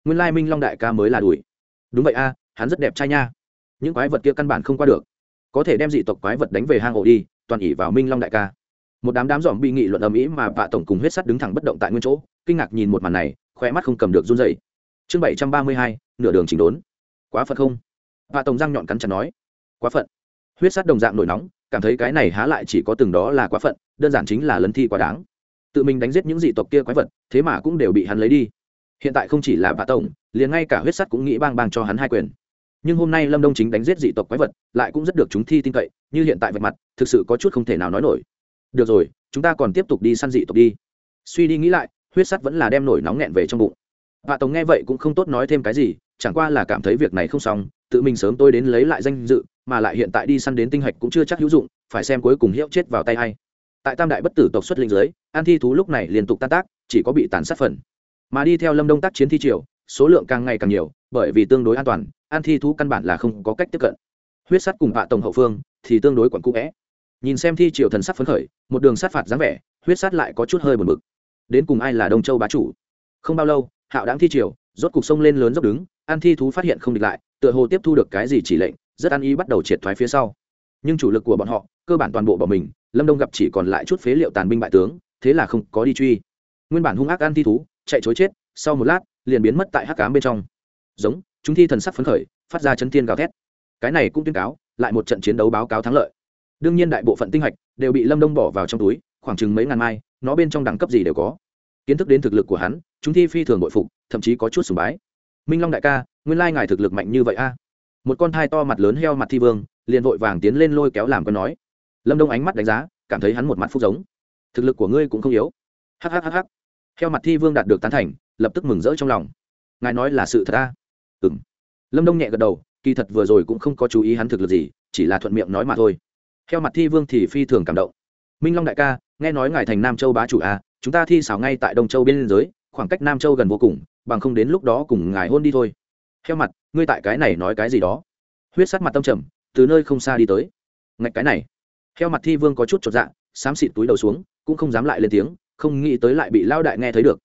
Nguyên lai minh long đại ca mới là đuổi. Đúng vậy a, hắn rất đẹp trai nha. Những quái vật kia căn bản không qua được. Có thể đem dị tộc quái vật đánh về hang ổ đi, toàn ỉ vào minh long đại ca. Một đám đám dòm bị nghị luận ầm ĩ mà vạ tổng cùng huyết sắt đứng thẳng bất động tại nguyên chỗ kinh ngạc nhìn một màn này khoe mắt không cầm được run dậy chương bảy trăm ba mươi hai, nửa đường chỉnh đốn. Quá phận không? Hạ tổng răng nhọn cắn chặt nói. Quá phận. Huyết sắt đồng dạng nổi nóng, cảm thấy cái này há lại chỉ có từng đó là quá phận, đơn giản chính là lấn thi quá đáng. Tự mình đánh giết những dị tộc kia quái vật, thế mà cũng đều bị hắn lấy đi. Hiện tại không chỉ là vạ tổng, liền ngay cả huyết sắt cũng nghĩ bang bang cho hắn hai quyền. Nhưng hôm nay lâm đông chính đánh giết dị tộc quái vật, lại cũng rất được chúng thi tin cậy, như hiện tại vạch mặt, thực sự có chút không thể nào nói nổi. Được rồi, chúng ta còn tiếp tục đi săn dị tộc đi. Suy đi nghĩ lại huyết sắt vẫn là đem nổi nóng nghẹn về trong bụng. Vạ tổng nghe vậy cũng không tốt nói thêm cái gì, chẳng qua là cảm thấy việc này không xong, tự mình sớm tôi đến lấy lại danh dự, mà lại hiện tại đi săn đến tinh hạch cũng chưa chắc hữu dụng, phải xem cuối cùng hiệu chết vào tay hay tại tam đại bất tử tộc xuất linh giới an thi thú lúc này liên tục tan tác, chỉ có bị tàn sát phần. Mà đi theo lâm đông tác chiến thi triều, số lượng càng ngày càng nhiều, bởi vì tương đối an toàn, an thi thú căn bản là không có cách tiếp cận. Huyết sắt cùng vạ tổng hậu phương thì tương đối quẩn cũ vẽ. Nhìn xem thi triều thần sắc phấn khởi, một đường sát phạt dáng vẻ, huyết sát lại có chút hơi buồn bực đến cùng ai là đông châu bá chủ? Không bao lâu, hạo đáng thi triều, rốt cục sông lên lớn dốc đứng, an thi thú phát hiện không địch lại, tựa hồ tiếp thu được cái gì chỉ lệnh, rất an ý bắt đầu triệt thoái phía sau. Nhưng chủ lực của bọn họ, cơ bản toàn bộ bỏ mình, lâm đông gặp chỉ còn lại chút phế liệu tàn binh bại tướng, thế là không có đi truy. Nguyên bản hung ác an thi thú, chạy chối chết, sau một lát, liền biến mất tại hắc cám bên trong. Giống, chúng thi thần sắc phấn khởi, phát ra chân thiên gào thét. Cái này cũng tuyên cáo, lại một trận chiến đấu báo cáo thắng lợi. Đương nhiên đại bộ phận tinh hạch đều bị lâm đông bỏ vào trong túi, khoảng chừng mấy ngàn mai nó bên trong đẳng cấp gì đều có. Kiến thức đến thực lực của hắn, chúng thi phi thường bội phục, thậm chí có chút sùng bái. Minh long đại ca, nguyên lai ngài thực lực mạnh như vậy a. Một con thai to mặt lớn heo mặt thi vương, liền vội vàng tiến lên lôi kéo làm con nói. Lâm đông ánh mắt đánh giá, cảm thấy hắn một mặt phúc giống. Thực lực của ngươi cũng không yếu. Hhhh heo mặt thi vương đạt được tán thành, lập tức mừng rỡ trong lòng. Ngài nói là sự thật a? Ừ m lâm đông nhẹ gật đầu, kỳ thật vừa rồi cũng không có chú ý hắn thực lực gì, chỉ là thuận miệng nói mà thôi. Heo mặt thi vương thì phi thường cảm động. Minh long đại ca nghe nói ngài thành nam châu bá chủ à chúng ta thi xảo ngay tại đông châu biên giới, khoảng cách nam châu gần vô cùng, bằng không đến lúc đó cùng ngài hôn đi thôi. Theo mặt, ngươi tại cái này nói cái gì đó? Huyết sắt mặt tâm trầm, từ nơi không xa đi tới. Ngạch cái này. Theo mặt thi vương có chút chột dạ xám xịt túi đầu xuống, cũng không dám lại lên tiếng, không nghĩ tới lại bị lao đại nghe thấy được.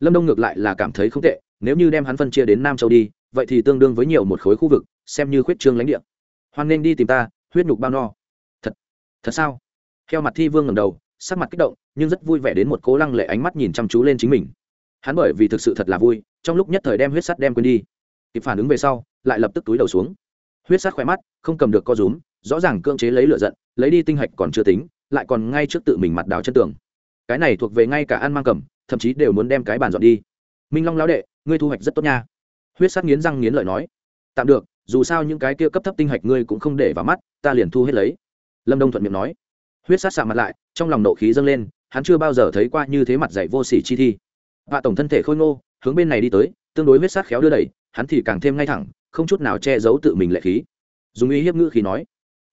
Lâm đông ngược lại là cảm thấy không tệ, nếu như đem hắn phân chia đến nam châu đi, vậy thì tương đương với nhiều một khối khu vực, xem như khuyết trương lãnh địa. Hoan nên đi tìm ta, huyết nhục bao no. Thật sao? Theo mặt thi vương ngầm đầu sắc mặt kích động, nhưng rất vui vẻ đến một cố lăng lệ ánh mắt nhìn chăm chú lên chính mình. Hắn bởi vì thực sự thật là vui, trong lúc nhất thời đem huyết sắt đem quên đi. Kịp phản ứng về sau, lại lập tức túi đầu xuống. Huyết sắt khỏe mắt, không cầm được co rúm, rõ ràng cưỡng chế lấy lửa giận, lấy đi tinh hạch còn chưa tính, lại còn ngay trước tự mình mặt đào chân tường. Cái này thuộc về ngay cả ăn mang cầm, thậm chí đều muốn đem cái bàn dọn đi. Minh long lão đệ, ngươi thu hoạch rất tốt nha. Huyết sắt nghiến răng nghiến lợi nói. Tạm được, dù sao những cái kia cấp thấp tinh hạch ngươi cũng không để vào mắt, ta liền thu hết lấy. Lâm đông thuận miệng nói huyết sát xạ mặt lại, trong lòng nộ khí dâng lên, hắn chưa bao giờ thấy qua như thế mặt dạy vô sỉ chi thi. Vạ tổng thân thể khôi ngô, hướng bên này đi tới, tương đối huyết sát khéo đưa đẩy, hắn thì càng thêm ngay thẳng, không chút nào che giấu tự mình lệ khí. Dùng ý hiếp ngữ khí nói,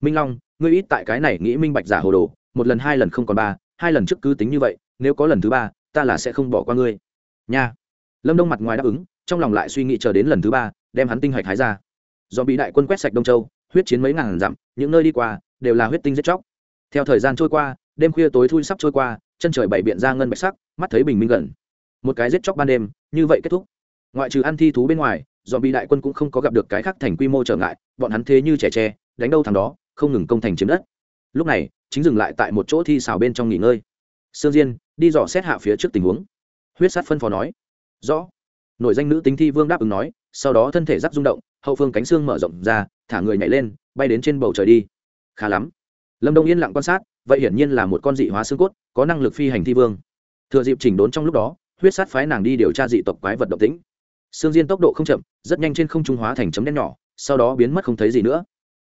minh long, ngươi ít tại cái này nghĩ minh bạch giả hồ đồ, một lần hai lần không còn ba, hai lần trước cứ tính như vậy, nếu có lần thứ ba, ta là sẽ không bỏ qua ngươi. Nha. Lâm đông mặt ngoài đáp ứng, trong lòng lại suy nghĩ chờ đến lần thứ ba, đem hắn tinh hạch hái ra. Do bị đại quân quét sạch đông châu, huyết chiến mấy ngàn dặm, những nơi đi qua, đều là huyết tinh giết chóc theo thời gian trôi qua, đêm khuya tối thui sắp trôi qua, chân trời bảy biện ra ngân bạch sắc, mắt thấy bình minh gần. Một cái giết chóc ban đêm, như vậy kết thúc. Ngoại trừ ăn thi thú bên ngoài dọn bị đại quân cũng không có gặp được cái khác thành quy mô trở ngại, bọn hắn thế như trẻ tre, đánh đâu thằng đó, không ngừng công thành chiếm đất. Lúc này, chính dừng lại tại một chỗ thi xào bên trong nghỉ ngơi. Sương diên, đi dò xét hạ phía trước tình huống. Huyết sát phân phó nói. Rõ. Nội danh nữ tính thi vương đáp ứng nói, sau đó thân thể rắc rung động, hậu phương cánh xương mở rộng ra, thả người nhảy lên, bay đến trên bầu trời đi. Khá lắm lâm đông yên lặng quan sát, vậy hiển nhiên là một con dị hóa xương cốt, có năng lực phi hành thi vương. Thừa dịp chỉnh đốn trong lúc đó, huyết sát phái nàng đi điều tra dị tộc quái vật động tĩnh. Xương diên tốc độ không chậm, rất nhanh trên không trung hóa thành chấm đen nhỏ, sau đó biến mất không thấy gì nữa.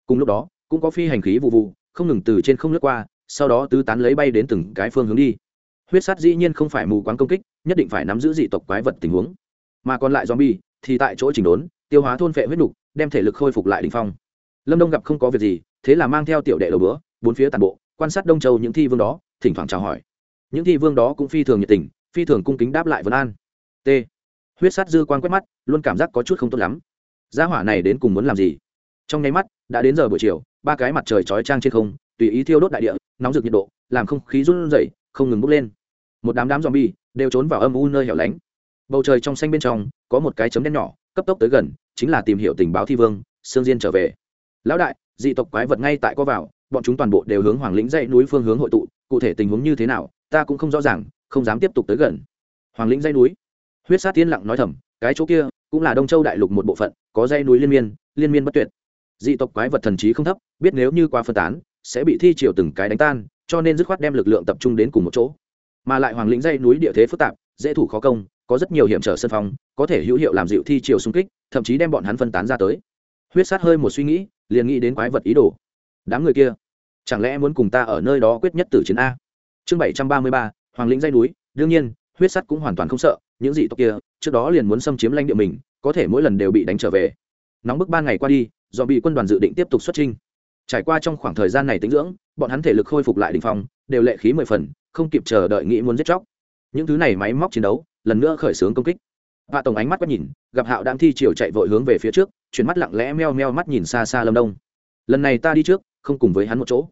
Cùng lúc đó, cũng có phi hành khí vụ vụ, không ngừng từ trên không lướt qua, sau đó tứ tán lấy bay đến từng cái phương hướng đi. Huyết sát dĩ nhiên không phải mù quáng công kích, nhất định phải nắm giữ dị tộc quái vật tình huống. Mà còn lại zombie thì tại chỗ chỉnh đốn, tiêu hóa thôn phệ huyết nục, đem thể lực khôi phục lại đ ỉ n h phong. Lâm đông gặp không có việc gì, thế là mang theo tiểu đệ đầu bữa bốn phía tàn bộ, quan sát đông châu những thi vương đó, thỉnh thoảng chào hỏi. Những thi vương đó cũng phi thường nhiệt tình, phi thường cung kính đáp lại vân an. T. Huyết sát dư quan quét mắt, luôn cảm giác có chút không tốt lắm. Gia hỏa này đến cùng muốn làm gì? Trong nháy mắt, đã đến giờ buổi chiều, ba cái mặt trời chói trang trên không, tùy ý thiêu đốt đại địa, nóng rực nhiệt độ, làm không khí run rẩy, không ngừng bốc lên. Một đám đám zombie đều trốn vào âm u nơi hẻo lánh. Bầu trời trong xanh bên trong, có một cái chấm đen nhỏ, cấp tốc tới gần, chính là tìm hiểu tình báo thi vương, sương diên trở về. Lão đại, dị tộc quái vật ngay tại có vào bọn chúng toàn bộ đều hướng hoàng lĩnh dãy núi phương hướng hội tụ, cụ thể tình huống như thế nào, ta cũng không rõ ràng, không dám tiếp tục tới gần. Hoàng lĩnh dãy núi. Huyết sát tiên lặng nói thầm, cái chỗ kia cũng là đông châu đại lục một bộ phận, có dãy núi liên miên liên miên bất tuyệt. Dị tộc quái vật thần trí không thấp, biết nếu như qua phân tán, sẽ bị thi triều từng cái đánh tan, cho nên dứt khoát đem lực lượng tập trung đến cùng một chỗ. Mà lại hoàng lĩnh dãy núi địa thế phức tạp, dễ thủ khó công, có rất nhiều hiểm trở sân phong có thể hữu hiệu làm dịu thi triều xung kích, thậm chí đem bọn hắn phân tán ra tới. Huyết sát hơi một suy nghĩ, liền nghĩ đến quái vật ý đồ đám người kia, chẳng lẽ muốn cùng ta ở nơi đó quyết nhất tử chiến a? Chương bảy trăm ba mươi ba, hoàng lĩnh dây núi. Đương nhiên, huyết sắt cũng hoàn toàn không sợ, những dị tộc kia, trước đó liền muốn xâm chiếm lãnh địa mình, có thể mỗi lần đều bị đánh trở về. Nóng bức ba ngày qua đi, do bị quân đoàn dự định tiếp tục xuất trinh trải qua trong khoảng thời gian này tính dưỡng, bọn hắn thể lực khôi phục lại đ ỉ n h phong, đều lệ khí mười phần, không kịp chờ đợi nghĩ muốn giết chóc. Những thứ này máy móc chiến đấu, lần nữa khởi xướng công kích. Hạ tổng ánh mắt quét nhìn, gặp hạo đang thi chiều chạy vội hướng về phía trước, chuyển mắt lặng lẽ meo meo mắt nhìn xa xa lâm đông. Lần này ta đi trước không cùng với hắn một chỗ.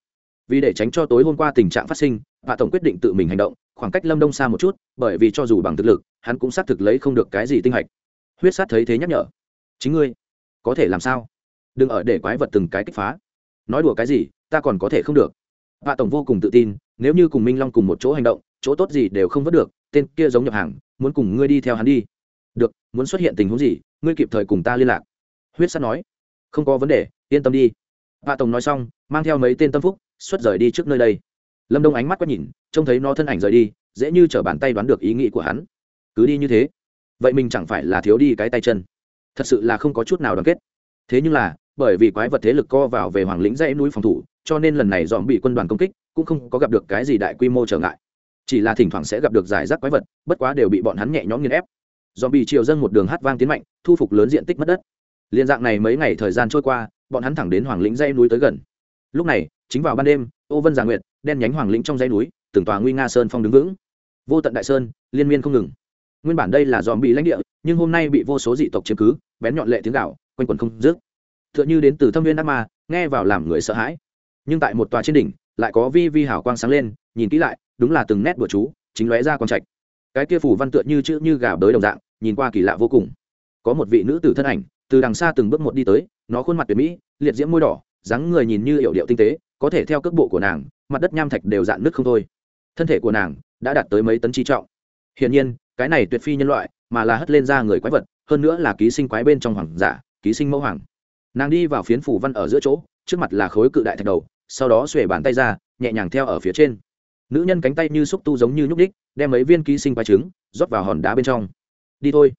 Vì để tránh cho tối hôm qua tình trạng phát sinh hạ tổng quyết định tự mình hành động, khoảng cách lâm đông xa một chút, bởi vì cho dù bằng thực lực, hắn cũng xác thực lấy không được cái gì tinh hạch. Huyết sát thấy thế nhắc nhở. Chính ngươi, có thể làm sao? Đừng ở để quái vật từng cái kích phá. Nói đùa cái gì, ta còn có thể không được. Hạ tổng vô cùng tự tin, nếu như cùng minh long cùng một chỗ hành động, chỗ tốt gì đều không vớt được, tên kia giống nhập hàng, muốn cùng ngươi đi theo hắn đi. Được, muốn xuất hiện tình huống gì, ngươi kịp thời cùng ta liên lạc. Huyết sát nói. Không có vấn đề, yên tâm đi vạ tổng nói xong, mang theo mấy tên tâm phúc, xuất rời đi trước nơi đây. Lâm đông ánh mắt quét nhìn, trông thấy nó thân ảnh rời đi, dễ như t r ở bàn tay đoán được ý nghĩ của hắn. Cứ đi như thế, vậy mình chẳng phải là thiếu đi cái tay chân. Thật sự là không có chút nào đoàn kết. Thế nhưng là, bởi vì quái vật thế lực co vào về hoàng lĩnh dãy núi phòng thủ, cho nên lần này dòm bị quân đoàn công kích, cũng không có gặp được cái gì đại quy mô trở ngại. Chỉ là thỉnh thoảng sẽ gặp được giải rác quái vật, bất quá đều bị bọn hắn nhẹ nhõm nghiên ép. Dòm bị triều dân một đường hát vang tiến mạnh, thu phục lớn diện tích mất đất. Liên dạng này mấy ngày thời gian trôi qua bọn hắn thẳng đến hoàng lĩnh dãy núi tới gần. Lúc này, chính vào ban đêm, ô vân già nguyệt, đen nhánh hoàng lĩnh trong dãy núi, từng tòa nguy nga sơn phong đứng vững. Vô tận đại sơn, liên miên không ngừng. Nguyên bản đây là dòm bị lãnh địa, nhưng hôm nay bị vô số dị tộc chiếm cứ, bén nhọn lệ tiếng gạo quanh quần không dứt. T h ư ợ n h ư đến từ thâm viên đắc ma, nghe vào làm người sợ hãi. Nhưng tại một tòa trên đỉnh, lại có vi vi hảo quang sáng lên, nhìn kỹ lại, đúng là từng nét bữa chú, chính lóe ra con trạch. Cái kia phủ văn tựa như chữ như gà bới đồng dạng, nhìn qua kỳ lạ vô cùng. Có một vị nữ tử thân ảnh từ đằng xa từng bước một đi tới, nó khuôn mặt tuyệt mỹ, liệt diễm môi đỏ, dáng người nhìn như hiệu điệu tinh tế, có thể theo cước bộ của nàng, mặt đất nham thạch đều dạn nước không thôi. Thân thể của nàng đã đạt tới mấy tấn chi trọng. Hiển nhiên, cái này tuyệt phi nhân loại, mà là hất lên ra người quái vật, hơn nữa là ký sinh quái bên trong hoàng giả, ký sinh mẫu hoàng. Nàng đi vào phiến phủ văn ở giữa chỗ, trước mặt là khối cự đại thạch đầu, sau đó xuề bàn tay ra, nhẹ nhàng theo ở phía trên. Nữ nhân cánh tay như xúc tu giống như nhúc đích đem mấy viên ký sinh quái trứng rót vào hòn đá bên trong. Đi thôi.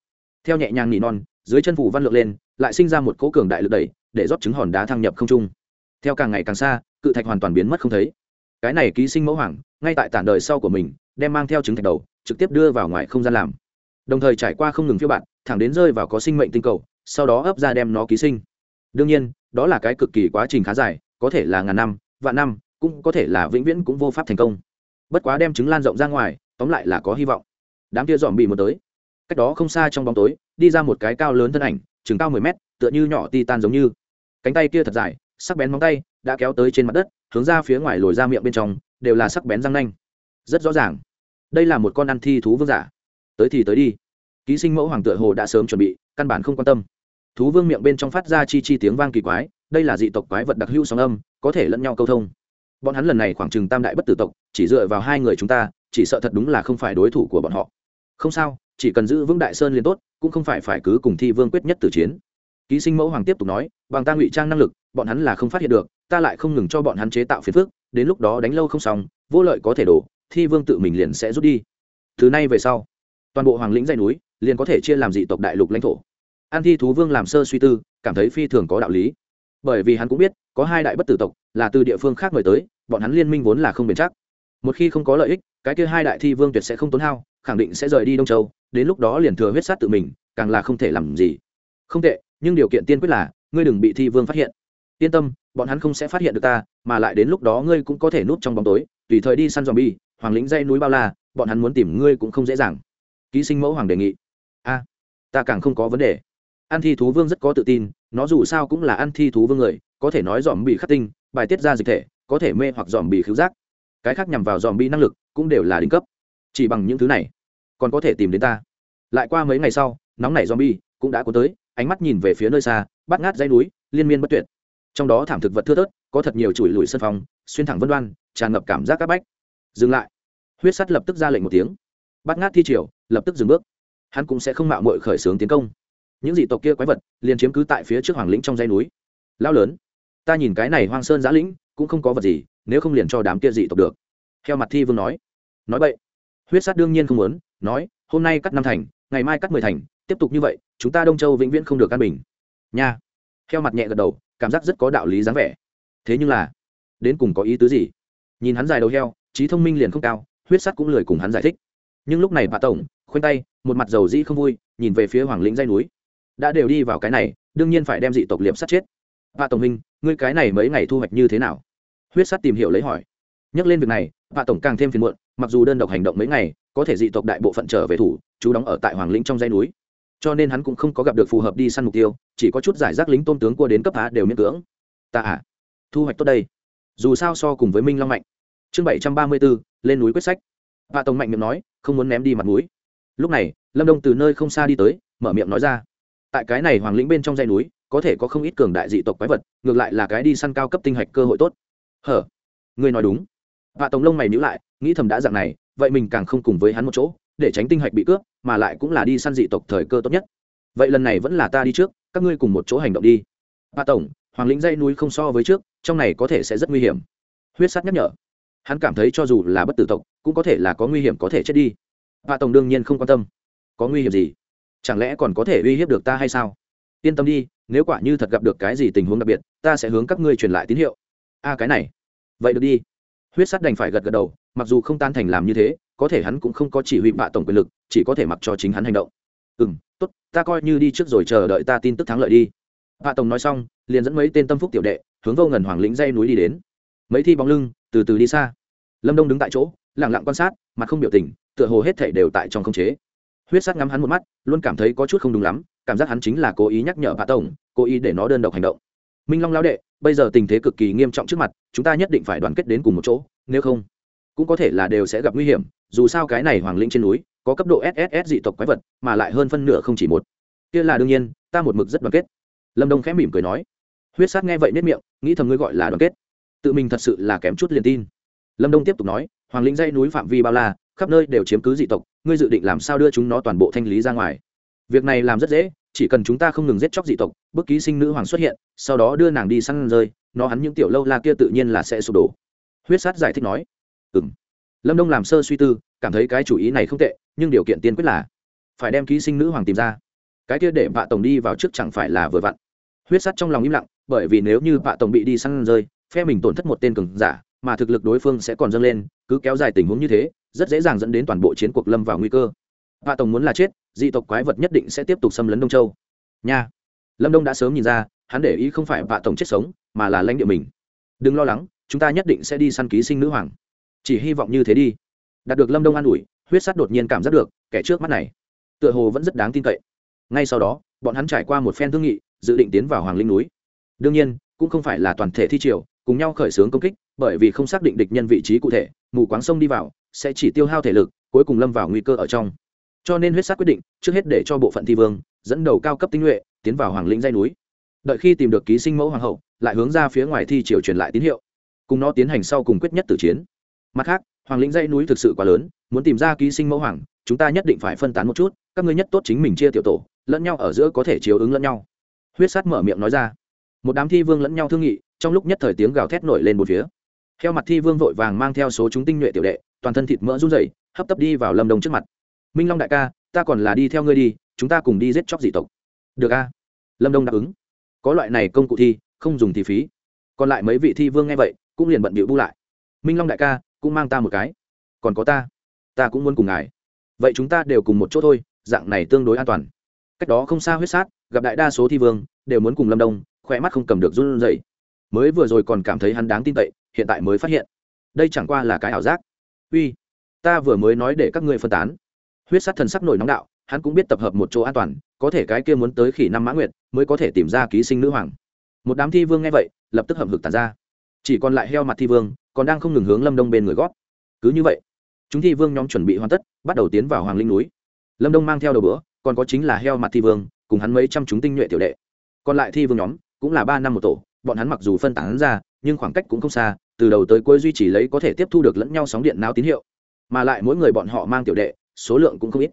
Theo nhẹ nhàng nỉ non, dưới chân phủ văn lượng lên lại sinh ra một cỗ cường đại lực đẩy, để rót trứng hòn đá thăng nhập không trung. Theo càng ngày càng xa, cự thạch hoàn toàn biến mất không thấy. Cái này ký sinh mẫu hoàng, ngay tại tản đời sau của mình, đem mang theo trứng thạch đầu, trực tiếp đưa vào ngoài không gian làm. Đồng thời trải qua không ngừng phiêu bạn, thẳng đến rơi vào có sinh mệnh tinh cầu, sau đó ấp ra đem nó ký sinh. Đương nhiên, đó là cái cực kỳ quá trình khá dài, có thể là ngàn năm, vạn năm, cũng có thể là vĩnh viễn cũng vô pháp thành công. Bất quá đem trứng lan rộng ra ngoài, tóm lại là có hy vọng. Đám kia dòm bị một tới. Cách đó không xa trong bóng tối, đi ra một cái cao lớn thân ảnh chừng cao mười mét, tựa như nhỏ ti tan giống như. Cánh tay kia thật dài, sắc bén móng tay đã kéo tới trên mặt đất, hướng ra phía ngoài lồi ra miệng bên trong, đều là sắc bén răng nanh. Rất rõ ràng. Đây là một con ăn thi thú vương giả. Tới thì tới đi. Ký sinh mẫu hoàng tựa hồ đã sớm chuẩn bị, căn bản không quan tâm. Thú vương miệng bên trong phát ra chi chi tiếng vang kỳ quái, đây là dị tộc quái vật đặc hữu sóng âm, có thể lẫn nhau câu thông. Bọn hắn lần này khoảng chừng tam đại bất tử tộc, chỉ dựa vào hai người chúng ta, chỉ sợ thật đúng là không phải đối thủ của bọn họ. Không sao chỉ cần giữ vững đại sơn liền tốt, cũng không phải phải cứ cùng thi vương quyết nhất tử chiến. Ký sinh mẫu hoàng tiếp tục nói, bằng ta ngụy trang năng lực, bọn hắn là không phát hiện được, ta lại không ngừng cho bọn hắn chế tạo phiền phức, đến lúc đó đánh lâu không xong, vô lợi có thể đổ, thi vương tự mình liền sẽ rút đi. Thứ nay về sau, toàn bộ hoàng lĩnh dãy núi liền có thể chia làm dị tộc đại lục lãnh thổ. An thi thú vương làm sơ suy tư, cảm thấy phi thường có đạo lý. Bởi vì hắn cũng biết, có hai đại bất tử tộc là từ địa phương khác mời tới, bọn hắn liên minh vốn là không bền chắc một khi không có lợi ích, cái kia hai đại thi vương tuyệt sẽ không tốn hao, khẳng định sẽ rời đi đông châu, đến lúc đó liền thừa huyết sát tự mình, càng là không thể làm gì. Không tệ, nhưng điều kiện tiên quyết là, ngươi đừng bị thi vương phát hiện. Yên tâm, bọn hắn không sẽ phát hiện được ta, mà lại đến lúc đó ngươi cũng có thể núp trong bóng tối, tùy thời đi săn dòm bi hoàng lĩnh dây núi bao la, bọn hắn muốn tìm ngươi cũng không dễ dàng. Ký sinh mẫu hoàng đề nghị. A, ta càng không có vấn đề. An thi thú vương rất có tự tin, nó dù sao cũng là an thi thú vương người, có thể nói dòm bị khắc tinh, bài tiết ra dịch thể, có thể mê hoặc dòm bị khứu giác cái khác nhằm vào dòm bi năng lực cũng đều là đỉnh cấp. Chỉ bằng những thứ này, còn có thể tìm đến ta. Lại qua mấy ngày sau, nóng nảy dòm bi cũng đã có tới, ánh mắt nhìn về phía nơi xa, bắt ngát dây núi, liên miên bất tuyệt. Trong đó thảm thực vật thưa thớt, có thật nhiều chùi lùi sân phòng, xuyên thẳng vân đoan, tràn ngập cảm giác c áp bách. Dừng lại. Huyết sắt lập tức ra lệnh một tiếng. Bắt ngát thi triều, lập tức dừng bước. Hắn cũng sẽ không mạo mội khởi xướng tiến công. Những dị tộc kia quái vật liền chiếm cứ tại phía trước hoàng lĩnh trong dây núi. Lao lớn, ta nhìn cái này hoang sơn giã lĩnh, cũng không có vật gì nếu không liền cho đám kia dị tộc được. Theo mặt thi vương nói. Nói vậy, huyết sát đương nhiên không muốn, nói, hôm nay cắt năm thành, ngày mai cắt mười thành, tiếp tục như vậy, chúng ta đông châu vĩnh viễn không được căn bình. Nha. Theo mặt nhẹ gật đầu, cảm giác rất có đạo lý dáng vẻ. Thế nhưng là, đến cùng có ý tứ gì? Nhìn hắn dài đầu heo, trí thông minh liền không cao, huyết sắt cũng lười cùng hắn giải thích. Nhưng lúc này bà tổng, khoanh tay, một mặt dầu dĩ không vui, nhìn về phía hoàng lĩnh dây núi. Đã đều đi vào cái này, đương nhiên phải đem dị tộc liệp sát chết. Bà tổng minh ngươi cái này mấy ngày thu hoạch như thế nào? Huyết sắt tìm hiểu lấy hỏi. Nhắc lên việc này, vạ tổng càng thêm phiền muộn, mặc dù đơn độc hành động mấy ngày, có thể dị tộc đại bộ phận trở về thủ, chú đóng ở tại hoàng lĩnh trong dây núi. Cho nên hắn cũng không có gặp được phù hợp đi săn mục tiêu, chỉ có chút giải rác lính tôn tướng cua đến cấp á đều miễn cưỡng. Ta à thu hoạch tốt đây. Dù sao so cùng với minh long mạnh. Chương bảy trăm ba mươi b ố lên núi quyết sách. Vạ tổng mạnh miệng nói, không muốn ném đi mặt núi lúc này, lâm đông từ nơi không xa đi tới, mở miệng nói ra. Tại cái này hoàng lĩnh bên trong dãy núi, có thể có không ít cường đại dị tộc quái vật, ngược lại là cái đi săn cao cấp tinh hạch cơ hội tốt hở? Ngươi nói đúng. Vạ tổng lông mày nhữ lại, nghĩ thầm đã dạng này, vậy mình càng không cùng với hắn một chỗ, để tránh tinh hạch bị cướp, mà lại cũng là đi săn dị tộc thời cơ tốt nhất. Vậy lần này vẫn là ta đi trước, các ngươi cùng một chỗ hành động đi. Vạ tổng, hoàng lĩnh dây núi không so với trước, trong này có thể sẽ rất nguy hiểm. Huyết sắt nhắc nhở. Hắn cảm thấy cho dù là bất tử tộc, cũng có thể là có nguy hiểm có thể chết đi. Vạ tổng đương nhiên không quan tâm. Có nguy hiểm gì? Chẳng lẽ còn có thể uy hiếp được ta hay sao? Yên tâm đi, nếu quả như thật gặp được cái gì tình huống đặc biệt, ta sẽ hướng các ngươi truyền lại tín hiệu a, cái này. Vậy được đi. Huyết sắt đành phải gật gật đầu, mặc dù không tan thành làm như thế, có thể hắn cũng không có chỉ huy bạ tổng quyền lực, chỉ có thể mặc cho chính hắn hành động. Ừ m tốt, ta coi như đi trước rồi chờ đợi ta tin tức thắng lợi đi. Bạ tổng nói xong, liền dẫn mấy tên tâm phúc tiểu đệ, hướng vô ngần hoàng lĩnh dây núi đi đến. Mấy thi bóng lưng, từ từ đi xa. Lâm đông đứng tại chỗ lẳng lặng quan sát, mặt không biểu tình, tựa hồ hết thể đều tại trong không chế. Huyết sắt ngắm hắn một mắt, luôn cảm thấy có chút không đúng lắm, cảm giác hắn chính là cố ý nhắc nhở bà tổng, cố ý để nó đơn độc hành động. Minh long lao đệ bây giờ tình thế cực kỳ nghiêm trọng trước mặt, chúng ta nhất định phải đoàn kết đến cùng một chỗ, nếu không, cũng có thể là đều sẽ gặp nguy hiểm, dù sao cái này hoàng linh trên núi, có cấp độ sss dị tộc quái vật, mà lại hơn phân nửa không chỉ một. Kia là đương nhiên, ta một mực rất đoàn kết. Lâm đông khẽ mỉm cười nói. Huyết sát nghe vậy nết miệng, nghĩ thầm ngươi gọi là đoàn kết. Tự mình thật sự là kém chút liền tin. Lâm đông tiếp tục nói, hoàng linh dây núi phạm vi bao la, khắp nơi đều chiếm cứ dị tộc, ngươi dự định làm sao đưa chúng nó toàn bộ thanh lý ra ngoài? Việc này làm rất dễ chỉ cần chúng ta không ngừng giết chóc dị tộc, bức ký sinh nữ hoàng xuất hiện, sau đó đưa nàng đi săn rơi, nó hắn những tiểu lâu la kia tự nhiên là sẽ sụp đổ. Huyết sát giải thích nói. Ừ m lâm đông làm sơ suy tư, cảm thấy cái chủ ý này không tệ, nhưng điều kiện tiên quyết là phải đem ký sinh nữ hoàng tìm ra. Cái kia để vạ tổng đi vào trước chẳng phải là vừa vặn. Huyết sắt trong lòng im lặng, bởi vì nếu như vạ tổng bị đi săn rơi, phe mình tổn thất một tên cường giả, mà thực lực đối phương sẽ còn dâng lên, cứ kéo dài tình huống như thế, rất dễ dàng dẫn đến toàn bộ chiến cuộc lâm vào nguy cơ vạ tổng muốn là chết, dị tộc quái vật nhất định sẽ tiếp tục xâm lấn đông châu. Nha. Lâm đông đã sớm nhìn ra, hắn để ý không phải vạ tổng chết sống, mà là lãnh địa mình. Đừng lo lắng, chúng ta nhất định sẽ đi săn ký sinh nữ hoàng. Chỉ hy vọng như thế đi. Đạt được lâm đông an ủi, huyết sắt đột nhiên cảm giác được, kẻ trước mắt này, tựa hồ vẫn rất đáng tin cậy. Ngay sau đó, bọn hắn trải qua một phen thương nghị, dự định tiến vào hoàng linh núi. Đương nhiên, cũng không phải là toàn thể thi triều, cùng nhau khởi xướng công kích, bởi vì không xác định địch nhân vị trí cụ thể, mù quáng sông đi vào, sẽ chỉ tiêu hao thể lực, cuối cùng lâm vào nguy cơ ở trong cho nên huyết sát quyết định, trước hết để cho bộ phận thi vương, dẫn đầu cao cấp tinh nhuệ, tiến vào hoàng lĩnh dây núi. Đợi khi tìm được ký sinh mẫu hoàng hậu, lại hướng ra phía ngoài thi triều truyền lại tín hiệu. Cùng nó tiến hành sau cùng quyết nhất tử chiến. Mặt khác, hoàng lĩnh dây núi thực sự quá lớn, muốn tìm ra ký sinh mẫu hoàng, chúng ta nhất định phải phân tán một chút, các ngươi nhất tốt chính mình chia tiểu tổ, lẫn nhau ở giữa có thể chiếu ứng lẫn nhau. Huyết sát mở miệng nói ra. Một đám thi vương lẫn nhau thương nghị, trong lúc nhất thời tiếng gào thét nổi lên một phía. Theo mặt thi vương vội vàng mang theo số chúng tinh nhuệ tiểu đệ, toàn thân thịt mỡ run rẩy, hấp tấp đi vào lâm đồng trước mặt minh long đại ca, ta còn là đi theo ngươi đi, chúng ta cùng đi giết chóc dị tộc. Được a. Lâm đông đáp ứng. Có loại này công cụ thi, không dùng thì phí. Còn lại mấy vị thi vương nghe vậy, cũng liền bận bịu bu lại. Minh long đại ca, cũng mang ta một cái. Còn có ta ta cũng muốn cùng ngài. Vậy chúng ta đều cùng một chỗ thôi, dạng này tương đối an toàn. Cách đó không xa huyết sát, gặp đại đa số thi vương, đều muốn cùng lâm đông, khỏe mắt không cầm được run rẩy. Mới vừa rồi còn cảm thấy hắn đáng tin cậy, hiện tại mới phát hiện. Đây chẳng qua là cái ảo giác. Uy, ta vừa mới nói để các ngươi phân tán huyết sát thần sắc nổi nóng đạo, hắn cũng biết tập hợp một chỗ an toàn, có thể cái kia muốn tới khỉ năm mã nguyệt, mới có thể tìm ra ký sinh nữ hoàng. Một đám thi vương nghe vậy, lập tức hậm hực tàn ra. Chỉ còn lại heo mặt thi vương, còn đang không ngừng hướng lâm đông bên người gót. Cứ như vậy, chúng thi vương nhóm chuẩn bị hoàn tất, bắt đầu tiến vào hoàng linh núi. Lâm đông mang theo đầu bữa, còn có chính là heo mặt thi vương, cùng hắn mấy trăm chúng tinh nhuệ tiểu đệ. Còn lại thi vương nhóm, cũng là ba năm một tổ, bọn hắn mặc dù phân tán ra, nhưng khoảng cách cũng không xa, từ đầu tới cuối duy trì lấy có thể tiếp thu được lẫn nhau sóng điện não tín hiệu. Mà lại mỗi người bọn họ mang tiểu đệ số lượng cũng không ít.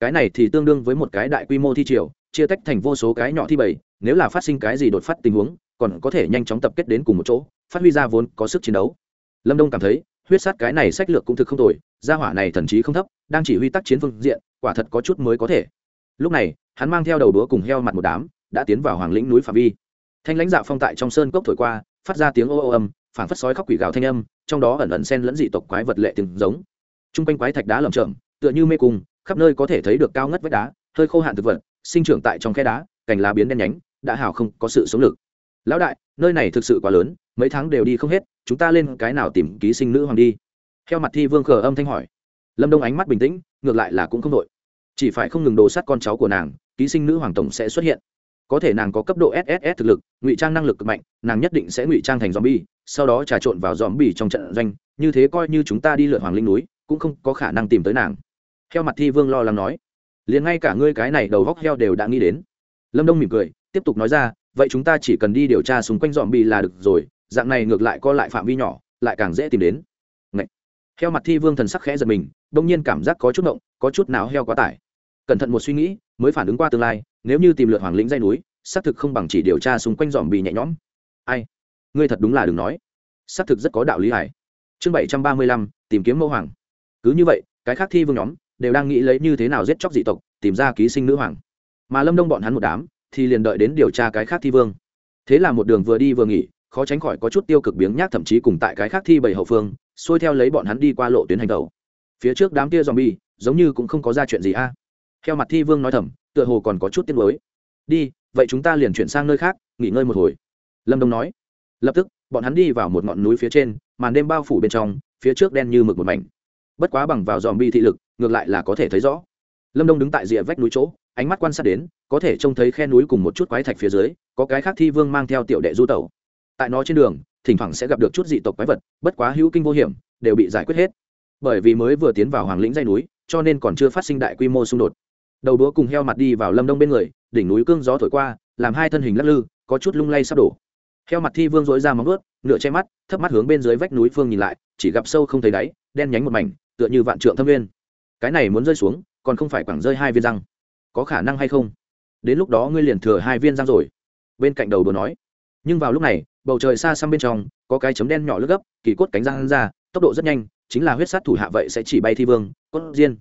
Cái này thì tương đương với một cái đại quy mô thi triều, chia tách thành vô số cái nhỏ thi bảy nếu là phát sinh cái gì đột phát tình huống, còn có thể nhanh chóng tập kết đến cùng một chỗ, phát huy ra vốn có sức chiến đấu. Lâm đông cảm thấy, huyết sát cái này sách lược cũng thực không tồi, gia hỏa này thần chí không thấp, đang chỉ huy tác chiến phương diện, quả thật có chút mới có thể. Lúc này, hắn mang theo đầu đũa cùng heo mặt một đám, đã tiến vào hoàng lĩnh núi phạm vi. Thanh lãnh dạo phong tại trong sơn cốc thổi qua, phát ra tiếng ô ô âm phản phất sói khóc quỷ gào thanh âm, trong đó ẩn ẩn sen lẫn dị tộc quái vật lệ tiếng giống. T r u n g quanh quái thạch đá lởm chởm tựa như mê cung, khắp nơi có thể thấy được cao ngất vách đá, hơi khô hạn thực vật, sinh trưởng tại trong khe đá, cành lá biến đen nhánh, đã hào không có sự sống lực. Lão đại, nơi này thực sự quá lớn, mấy tháng đều đi không hết, chúng ta lên cái nào tìm ký sinh nữ hoàng đi. Theo mặt thi vương khờ âm thanh hỏi. Lâm đông ánh mắt bình tĩnh, ngược lại là cũng không đội chỉ phải không ngừng đồ sát con cháu của nàng, ký sinh nữ hoàng tổng sẽ xuất hiện. Có thể nàng có cấp độ sss thực lực, ngụy trang năng lực cực mạnh, nàng nhất định sẽ ngụy trang thành zombie, sau đó trà trộn vào zombie trong trận doanh, như thế coi như chúng ta đi lượn hoàng linh núi, cũng không có khả năng tìm tới nàng theo mặt thi vương lo lắng nói. Liền ngay cả ngươi cái này đầu góc heo đều đã nghĩ đến. Lâm đông mỉm cười, tiếp tục nói ra, vậy chúng ta chỉ cần đi điều tra xung quanh dòm bị là được rồi, dạng này ngược lại co lại phạm vi nhỏ, lại càng dễ tìm đến. Ngậy. heo mặt thi vương thần sắc khẽ giật mình đông nhiên cảm giác có chút động có chút nào heo quá tải. Cẩn thận một suy nghĩ, mới phản ứng qua tương lai, nếu như tìm lượt hoàng lĩnh dây núi, xác thực không bằng chỉ điều tra xung quanh dòm bị nhẹ nhõm. Ai? Ngươi thật đúng là đừng nói. Xác thực rất có đạo lý hải chương bảy trăm ba mươi lăm, tìm kiếm mẫu hoàng. Cứ như vậy, cái khác thi vương nhóm đều đang nghĩ lấy như thế nào giết chóc dị tộc, tìm ra ký sinh nữ hoàng. Mà lâm đông bọn hắn một đám thì liền đợi đến điều tra cái khác thi vương. Thế là một đường vừa đi vừa nghỉ, khó tránh khỏi có chút tiêu cực biếng nhác thậm chí cùng tại cái khác thi bảy hậu phương, xuôi theo lấy bọn hắn đi qua lộ tuyến hành tàu phía trước đám kia zombie giống như cũng không có ra chuyện gì a. Theo mặt thi vương nói thầm, tựa hồ còn có chút tiếc nuối. Đi, vậy chúng ta liền chuyển sang nơi khác, nghỉ ngơi một hồi. Lâm đông nói. Lập tức, bọn hắn đi vào một ngọn núi phía trên, màn đêm bao phủ bên trong, phía trước đen như mực một mảnh. Bất quá bằng vào dòm bi thị lực ngược lại là có thể thấy rõ. Lâm đông đứng tại rìa vách núi chỗ, ánh mắt quan sát đến, có thể trông thấy khe núi cùng một chút quái thạch phía dưới, có cái khác thi vương mang theo tiểu đệ du tẩu. Tại nó trên đường, thỉnh thoảng sẽ gặp được chút dị tộc quái vật, bất quá hữu kinh vô hiểm, đều bị giải quyết hết. Bởi vì mới vừa tiến vào hoàng lĩnh dây núi, cho nên còn chưa phát sinh đại quy mô xung đột. Đầu đũa cùng heo mặt đi vào lâm đông bên người, đỉnh núi cương gió thổi qua, làm hai thân hình lắc lư, có chút lung lay sắp đổ. Heo mặt thi vương dối ra móng ướt nửa che mắt, thấp mắt hướng bên dưới vách núi phương nhìn lại, chỉ gặp sâu không thấy đáy, đen nhánh một mảnh, tựa như vạn trượng thâm nguyên cái này muốn rơi xuống, còn không phải quẳng rơi hai viên răng. Có khả năng hay không? Đến lúc đó ngươi liền thừa hai viên răng rồi. Bên cạnh đầu đùa nói. Nhưng vào lúc này, bầu trời xa xăm bên trong, có cái chấm đen nhỏ lướt gấp, kỳ cốt cánh răng ra, tốc độ rất nhanh, chính là huyết sát thủ hạ vậy sẽ chỉ bay thi vương, cốt diên.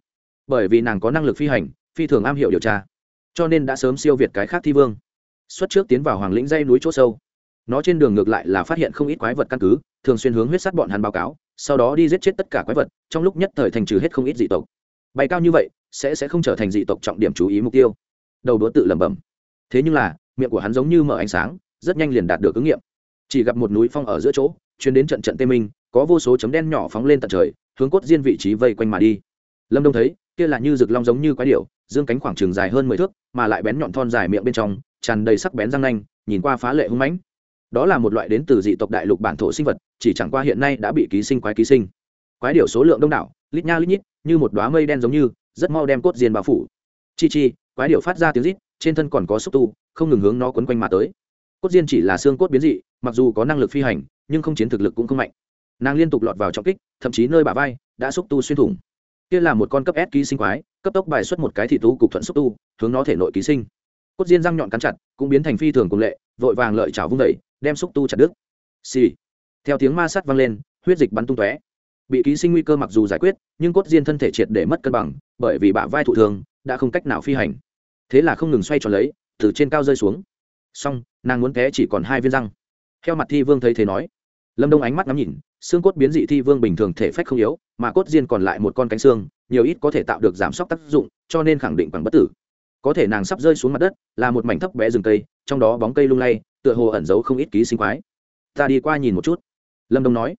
Bởi vì nàng có năng lực phi hành, phi thường am hiểu điều tra. Cho nên đã sớm siêu việt cái khác thi vương. Xuất trước tiến vào hoàng lĩnh dây núi chỗ sâu. Nó trên đường ngược lại là phát hiện không ít quái vật căn cứ, thường xuyên hướng huyết sát bọn hắn báo cáo, sau đó đi giết chết tất cả quái vật, trong lúc nhất thời thành trừ hết không ít dị tộc bay cao như vậy, sẽ sẽ không trở thành dị tộc trọng điểm chú ý mục tiêu. Đầu đũa tự lẩm bẩm. Thế nhưng là, miệng của hắn giống như mở ánh sáng, rất nhanh liền đạt được ứng nghiệm. Chỉ gặp một núi phong ở giữa chỗ chuyến đến trận trận tê minh, có vô số chấm đen nhỏ phóng lên tận trời, hướng cốt diên vị trí vây quanh mà đi. Lâm đông thấy, kia là như rực long giống như quái điệu dương cánh khoảng trường dài hơn mười thước, mà lại bén nhọn thon dài miệng bên trong, tràn đầy sắc bén răng nanh, nhìn qua phá lệ hung mãnh. Đó là một loại đến từ dị tộc đại lục bản thổ sinh vật, chỉ chẳng qua hiện nay đã bị ký sinh quái ký sinh. Quái điểu số lượng đông đảo, lít nha lít nhít như một đoá mây đen giống như rất mau đem cốt diên bao phủ. Chi chi quái điểu phát ra tiếng rít trên thân còn có xúc tu không ngừng hướng nó quấn quanh mà tới. Cốt diên chỉ là xương cốt biến dị mặc dù có năng lực phi hành nhưng không chiến thực lực cũng không mạnh. Nàng liên tục lọt vào trọng kích thậm chí nơi bả vai đã xúc tu xuyên thủng. Kia là một con cấp s ký sinh quái cấp tốc bài xuất một cái thị tú cục thuận xúc tu hướng nó thể nội ký sinh. Cốt diên răng nhọn cắn chặt cũng biến thành phi thường cùng lệ vội vàng lợi chảo vung đẩy, đem xúc tu chặt đứt. Xì. Theo tiếng ma sát vang lên huyết dịch bắn tung tóe bị ký sinh nguy cơ mặc dù giải quyết, nhưng cốt diên thân thể triệt để mất cân bằng, bởi vì bả vai thụ thường đã không cách nào phi hành. Thế là không ngừng xoay tròn lấy, từ trên cao rơi xuống. Xong, nàng muốn té chỉ còn hai viên răng. Theo mặt thi vương thấy thế nói, lâm đông ánh mắt ngắm nhìn, xương cốt biến dị thi vương bình thường thể phách không yếu, mà cốt diên còn lại một con cánh xương, nhiều ít có thể tạo được giảm sốc tác dụng, cho nên khẳng định bằng bất tử. Có thể nàng sắp rơi xuống mặt đất, là một mảnh thấp bé rừng cây, trong đó bóng cây lung lay, tựa hồ ẩn giấu không ít ký sinh quái. Ta đi qua nhìn một chút. Lâm đông nói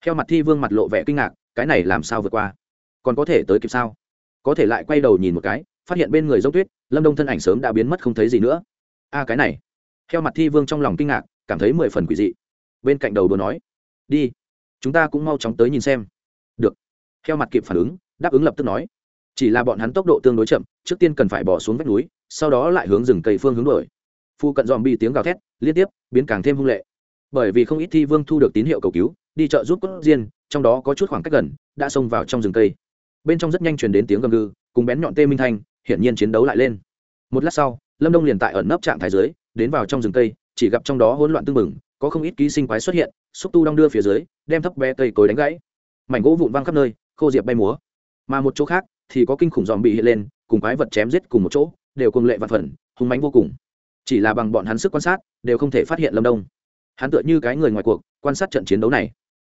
theo mặt thi vương mặt lộ vẻ kinh ngạc, cái này làm sao vượt qua? Còn có thể tới kịp sao? Có thể lại quay đầu nhìn một cái, phát hiện bên người dốc tuyết, lâm đông thân ảnh sớm đã biến mất không thấy gì nữa. A cái này. Theo mặt thi vương trong lòng kinh ngạc, cảm thấy mười phần quỷ dị. Bên cạnh đầu đùa nói, đi, chúng ta cũng mau chóng tới nhìn xem. Được. Theo mặt kịp phản ứng, đáp ứng lập tức nói, chỉ là bọn hắn tốc độ tương đối chậm, trước tiên cần phải bỏ xuống vách núi, sau đó lại hướng rừng cây phương hướng đổi phu cận dòm bi tiếng gào thét, liên tiếp, biến càng thêm hung lệ. Bởi vì không ít thi vương thu được tín hiệu cầu cứu đi chợ giúp cốt diên, trong đó có chút khoảng cách gần, đã xông vào trong rừng cây. Bên trong rất nhanh truyền đến tiếng gầm gừ, cùng bén nhọn tê minh thanh, hiển nhiên chiến đấu lại lên. Một lát sau, lâm đông liền tại ẩn nấp trạng thái dưới, đến vào trong rừng cây, chỉ gặp trong đó hỗn loạn tưng bừng, có không ít ký sinh quái xuất hiện, xúc tu đong đưa phía dưới, đem thấp bé cây cối đánh gãy. Mảnh gỗ vụn văng khắp nơi, khô diệp bay múa. Mà một chỗ khác thì có kinh khủng dòm bị hiện lên, cùng quái vật chém giết cùng một chỗ, đều cùng lệ vạn phần, hung mánh vô cùng. Chỉ là bằng bọn hắn sức quan sát, đều không thể phát hiện lâm đông. Hắn tựa như cái người ngoài cuộc, quan sát trận chiến đấu này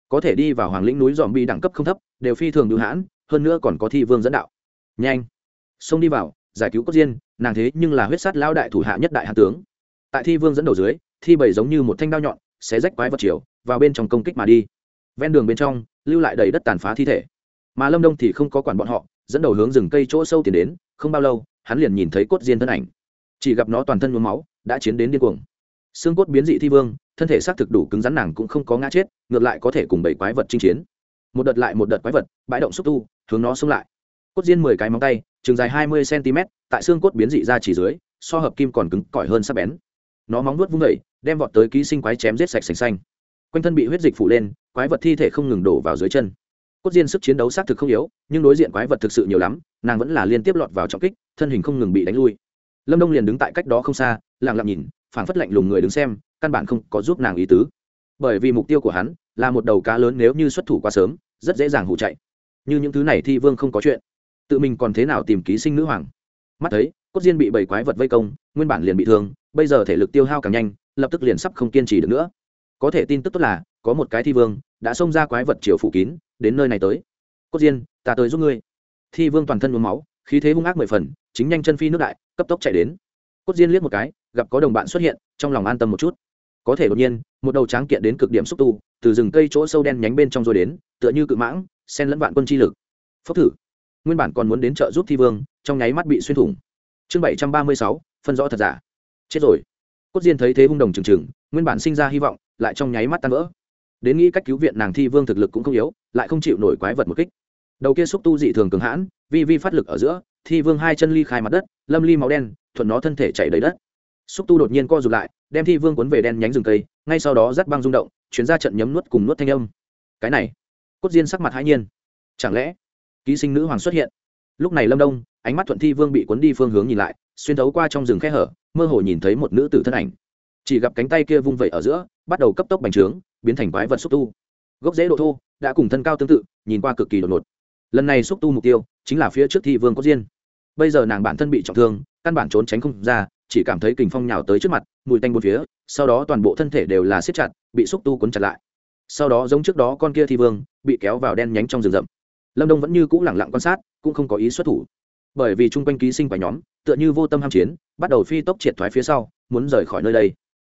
có thể đi vào hoàng lĩnh núi dòm bi đẳng cấp không thấp, đều phi thường hữu hãn, hơn nữa còn có thi vương dẫn đạo. Nhanh, xông đi vào, giải cứu cốt diên, nàng thế nhưng là huyết sát lao đại thủ hạ nhất đại hạ tướng. Tại thi vương dẫn đầu dưới, thi bảy giống như một thanh đao nhọn sẽ rách quái vật chiều vào bên trong công kích mà đi. Ven đường bên trong, lưu lại đầy đất tàn phá thi thể. Mà lâm đông thì không có quản bọn họ, dẫn đầu hướng rừng cây chỗ sâu tiến đến, không bao lâu, hắn liền nhìn thấy cốt diên thân ảnh. Chỉ gặp nó toàn thân nhuốm máu, đã chiến đến điên cuồng xương cốt biến dị thi vương, thân thể xác thực đủ cứng rắn nàng cũng không có ngã chết, ngược lại có thể cùng bảy quái vật chinh chiến. Một đợt lại một đợt quái vật, bãi động xúc tu, hướng nó xông lại. Cốt diên mười cái móng tay chừng dài hai mươi cm, tại xương cốt biến dị ra chỉ dưới, so hợp kim còn cứng cỏi hơn sắp bén. Nó móng nuốt vung vẩy đem vọt tới ký sinh quái chém giết sạch sành xanh. Quanh thân bị huyết dịch phủ lên, quái vật thi thể không ngừng đổ vào dưới chân. Cốt diên sức chiến đấu xác thực không yếu, nhưng đối diện quái vật thực sự nhiều lắm, nàng vẫn là liên tiếp lọt vào trọng kích, thân hình không ngừng bị đánh lui. Lâm đông liền đứng tại cách đó không xa, lặng lặng nhìn phảng phất lạnh lùng người đứng xem, căn bản không có giúp nàng ý tứ. Bởi vì mục tiêu của hắn là một đầu cá lớn nếu như xuất thủ quá sớm, rất dễ dàng hụ chạy. Như những thứ này thi vương không có chuyện. Tự mình còn thế nào tìm ký sinh nữ hoàng? Mắt thấy, cốt diên bị bảy quái vật vây công, nguyên bản liền bị thương, bây giờ thể lực tiêu hao càng nhanh, lập tức liền sắp không kiên trì được nữa. Có thể tin tức tốt là, có một cái thi vương đã xông ra quái vật chiều phủ kín, đến nơi này tới. Cốt diên, ta tới giúp ngươi. Thi vương toàn thân uống máu, khí thế hung ác mười phần, chính nhanh chân phi nước đại, cấp tốc chạy đến. Cốt diên liếc một cái gặp có đồng bạn xuất hiện, trong lòng an tâm một chút. Có thể đột nhiên, một đầu tráng kiện đến cực điểm xúc tu, từ rừng cây chỗ sâu đen nhánh bên trong rồi đến, tựa như cự mãng sen lẫn vạn quân chi lực. Phốc thử. Nguyên bản còn muốn đến trợ giúp thi vương, trong nháy mắt bị xuyên thủng. Chương bảy trăm ba mươi sáu, phân rõ thật giả. Chết rồi. Cốt diên thấy thế hung đồng trừng trừng nguyên bản sinh ra hy vọng, lại trong nháy mắt tan vỡ. Đến nghĩ cách cứu viện nàng thi vương thực lực cũng không yếu, lại không chịu nổi quái vật một kích. Đầu kia xúc tu dị thường cường hãn, vi vi phát lực ở giữa, thi vương hai chân ly khai mặt đất, lâm ly máu đen, thuận nó thân thể chảy đầy đất xúc tu đột nhiên co rụt lại, đem thi vương cuốn về đen nhánh rừng cây, ngay sau đó rắt băng rung động chuyến ra trận nhấm nuốt cùng nuốt thanh âm. Cái này, cốt diên sắc mặt hãi nhiên. Chẳng lẽ, ký sinh nữ hoàng xuất hiện? Lúc này lâm đông, ánh mắt thuận thi vương bị cuốn đi phương hướng nhìn lại, xuyên thấu qua trong rừng khe hở, mơ hồ nhìn thấy một nữ tử thân ảnh. Chỉ gặp cánh tay kia vung vẩy ở giữa, bắt đầu cấp tốc bành trướng, biến thành quái vật xúc tu. Gốc rễ độ thô, đã cùng thân cao tương tự, nhìn qua cực kỳ đột ngột. Lần này xúc tu mục tiêu, chính là phía trước thi vương Cốt diên. Bây giờ nàng bản thân bị trọng thương, căn bản trốn tránh không ra chỉ cảm thấy kình phong nhào tới trước mặt, mùi tanh bốn phía, sau đó toàn bộ thân thể đều là siết chặt, bị xúc tu cuốn chặt lại. Sau đó giống trước đó con kia thi vương, bị kéo vào đen nhánh trong rừng rậm. Lâm đông vẫn như cũ lẳng lặng quan sát, cũng không có ý xuất thủ. Bởi vì chung quanh ký sinh và nhóm, tựa như vô tâm ham chiến, bắt đầu phi tốc triệt thoái phía sau, muốn rời khỏi nơi đây.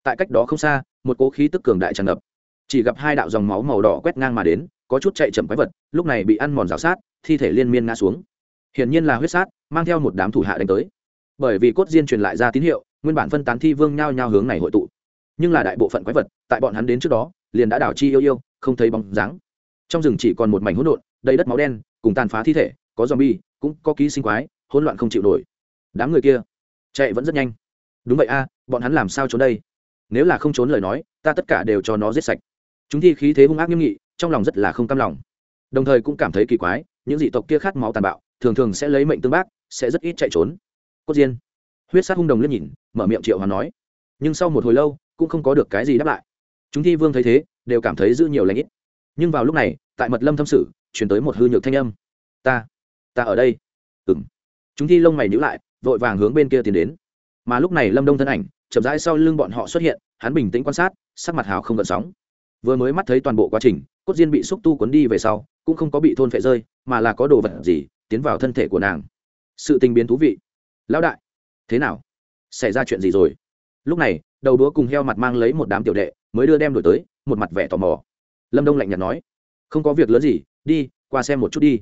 Tại cách đó không xa, một cố khí tức cường đại tràn ngập. Chỉ gặp hai đạo dòng máu màu đỏ quét ngang mà đến, có chút chạy chậm quái vật, lúc này bị ăn mòn rào sát, thi thể liên miên ngã xuống. Hiển nhiên là huyết sát, mang theo một đám thủ hạ đánh tới bởi vì cốt diên truyền lại ra tín hiệu, nguyên bản phân tán thi vương nhao nhao hướng này hội tụ. Nhưng là đại bộ phận quái vật, tại bọn hắn đến trước đó, liền đã đảo chi yêu yêu, không thấy bóng dáng. Trong rừng chỉ còn một mảnh hỗn độn, đầy đất máu đen, cùng tàn phá thi thể, có zombie, cũng có ký sinh quái, hỗn loạn không chịu nổi. Đám người kia chạy vẫn rất nhanh. Đúng vậy a, bọn hắn làm sao trốn đây? Nếu là không trốn lời nói, ta tất cả đều cho nó giết sạch. Chúng thi khí thế hung ác nghiêm nghị, trong lòng rất là không cam lòng. Đồng thời cũng cảm thấy kỳ quái, những dị tộc kia khát máu tàn bạo, thường thường sẽ lấy mệnh tương bác, sẽ rất ít chạy trốn cốt diên. Huyết sát hung đồng liếc nhìn, mở miệng triệu hoàn nói. Nhưng sau một hồi lâu, cũng không có được cái gì đáp lại. Chúng thi vương thấy thế, đều cảm thấy giữ nhiều lãnh ít. Nhưng vào lúc này, tại mật lâm thâm sử chuyển tới một hư nhược thanh âm. Ta ta ở đây. Ừng chúng thi lông mày nhữ lại, vội vàng hướng bên kia tiến đến. Mà lúc này lâm đông thân ảnh, chậm rãi sau lưng bọn họ xuất hiện, hắn bình tĩnh quan sát, sắc mặt hào không gợn sóng. Vừa mới mắt thấy toàn bộ quá trình, cốt diên bị xúc tu cuốn đi về sau, cũng không có bị thôn phệ rơi, mà là có đồ vật gì, tiến vào thân thể của nàng. Sự tình biến thú vị lão đại, thế nào? Xảy ra chuyện gì rồi? Lúc này, đầu đúa cùng heo mặt mang lấy một đám tiểu đệ, mới đưa đem đổi tới, một mặt vẻ tò mò. Lâm đông lạnh nhạt nói, không có việc lớn gì, đi, qua xem một chút đi.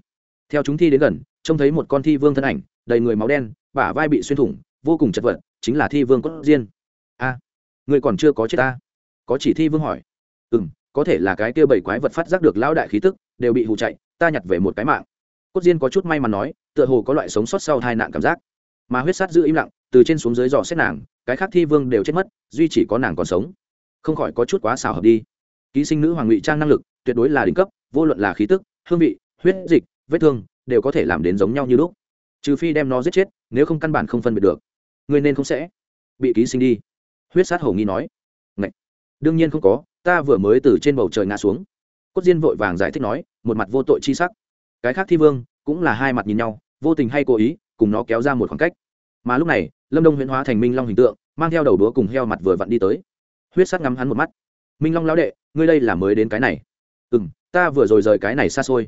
Theo chúng thi đến gần, trông thấy một con thi vương thân ảnh, đầy người máu đen, bả vai bị xuyên thủng, vô cùng chật vật, chính là thi vương cốt diên a người còn chưa có chết ta? Có chỉ thi vương hỏi. Ừ m có thể là cái kia bảy quái vật phát giác được lão đại khí tức, đều bị hụ chạy, ta nhặt về một cái mạng. Cốt diên có chút may mắn nói, tựa hồ có loại sống sót sau hai nạn cảm giác mà huyết sát giữ im lặng, từ trên xuống dưới dò xét nàng, cái khác thi vương đều chết mất, duy chỉ có nàng còn sống. Không khỏi có chút quá xảo hợp đi. Ký sinh nữ hoàng ngụy trang năng lực, tuyệt đối là đỉnh cấp, vô luận là khí tức, hương vị, huyết dịch, vết thương, đều có thể làm đến giống nhau như lúc. Trừ phi đem nó giết chết, nếu không căn bản không phân biệt được. Người nên không sẽ bị ký sinh đi. Huyết sát hầu nghi nói. Ngậy! đương nhiên không có, ta vừa mới từ trên bầu trời ngã xuống. Cốt diên vội vàng giải thích nói, một mặt vô tội chi sắc. Cái khác thi vương cũng là hai mặt nhìn nhau, vô tình hay cố ý cùng nó kéo ra một khoảng cách. Mà lúc này, lâm đông huyễn hóa thành minh long hình tượng, mang theo đầu đúa cùng heo mặt vừa vặn đi tới. Huyết sắt ngắm hắn một mắt. Minh long lão đệ, ngươi đây là mới đến cái này. Ừ m ta vừa rồi rời cái này xa xôi.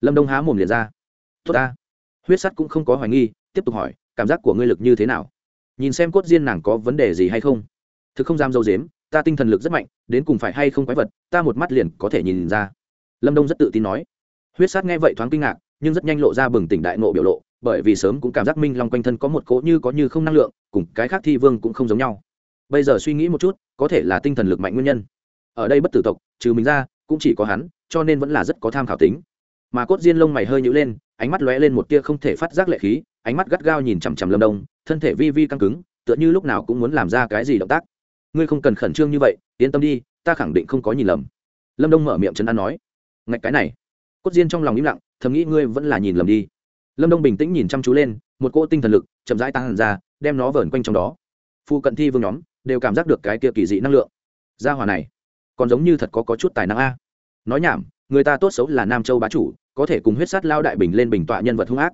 Lâm đông há mồm liền ra. Tốt ta. Huyết sắt cũng không có hoài nghi, tiếp tục hỏi, cảm giác của ngươi lực như thế nào? Nhìn xem cốt diên nàng có vấn đề gì hay không? Thực không dám dâu dếm, ta tinh thần lực rất mạnh, đến cùng phải hay không quái vật, ta một mắt liền có thể nhìn ra. Lâm đông rất tự tin nói. Huyết sát nghe vậy thoáng kinh ngạc, nhưng rất nhanh lộ ra bừng tỉnh đại nộ biểu lộ bởi vì sớm cũng cảm giác minh long quanh thân có một cỗ như có như không năng lượng, cùng cái khác thi vương cũng không giống nhau. Bây giờ suy nghĩ một chút, có thể là tinh thần lực mạnh nguyên nhân. Ở đây bất tử tộc, trừ mình ra, cũng chỉ có hắn, cho nên vẫn là rất có tham khảo tính. Mà cốt diên lông mày hơi nhữ lên, ánh mắt lóe lên một tia không thể phát giác lệ khí, ánh mắt gắt gao nhìn chằm chằm lâm đông, thân thể vi vi căng cứng, tựa như lúc nào cũng muốn làm ra cái gì động tác. Ngươi không cần khẩn trương như vậy, yên tâm đi, ta khẳng định không có nhìn lầm. Lâm đông mở miệng chấn an nói. Ngạch cái này. Cốt diên trong lòng im lặng, thầm nghĩ ngươi vẫn là nhìn lầm đi lâm đông bình tĩnh nhìn chăm chú lên một cỗ tinh thần lực chậm rãi tăng hẳn ra đem nó vờn quanh trong đó phu cận thi vương nhóm đều cảm giác được cái kia kỳ dị năng lượng gia hòa này còn giống như thật có, có chút tài năng a nói nhảm người ta tốt xấu là nam châu bá chủ có thể cùng huyết sát lao đại bình lên bình tọa nhân vật hung ác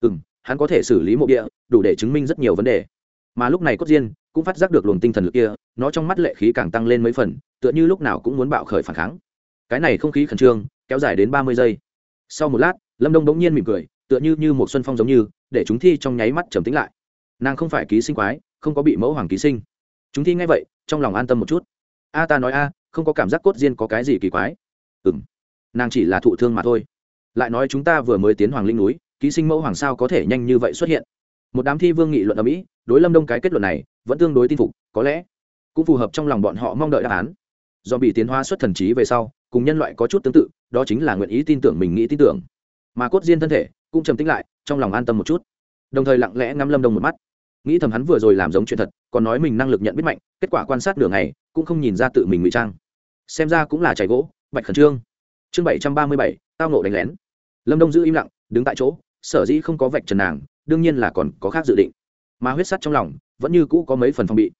ừ m hắn có thể xử lý mộ địa đủ để chứng minh rất nhiều vấn đề mà lúc này cốt diên cũng phát giác được luồng tinh thần lực kia nó trong mắt lệ khí càng tăng lên mấy phần tựa như lúc nào cũng muốn bạo khởi phản kháng cái này không khí khẩn trương kéo dài đến ba mươi giây sau một lát lâm đông bỗng nhiên mỉm cười tựa như như một xuân phong giống như, để chúng thi trong nháy mắt trầm tĩnh lại. Nàng không phải ký sinh quái, không có bị mẫu hoàng ký sinh. Chúng thi nghe vậy, trong lòng an tâm một chút. A ta nói a, không có cảm giác cốt diên có cái gì kỳ quái. Ừ m nàng chỉ là thụ thương mà thôi. Lại nói chúng ta vừa mới tiến hoàng linh núi, ký sinh mẫu hoàng sao có thể nhanh như vậy xuất hiện? Một đám thi vương nghị luận ở mỹ, đối lâm đông cái kết luận này, vẫn tương đối tin phục, có lẽ cũng phù hợp trong lòng bọn họ mong đợi đáp án. Do bị tiến hóa xuất thần trí về sau, cùng nhân loại có chút tương tự, đó chính là nguyện ý tin tưởng mình nghĩ tin tưởng mà cốt diên thân thể cũng trầm tính lại, trong lòng an tâm một chút. Đồng thời lặng lẽ ngắm lâm đông một mắt. Nghĩ thầm hắn vừa rồi làm giống chuyện thật, còn nói mình năng lực nhận biết mạnh, kết quả quan sát nửa ngày, cũng không nhìn ra tự mình ngụy trang. Xem ra cũng là chảy gỗ, bạch khẩn trương. Chương bảy trăm ba mươi bảy, tao nộ đánh lén. Lâm đông giữ im lặng, đứng tại chỗ, sở dĩ không có vạch trần nàng, đương nhiên là còn có khác dự định. Mà huyết sắt trong lòng vẫn như cũ có mấy phần phòng bị.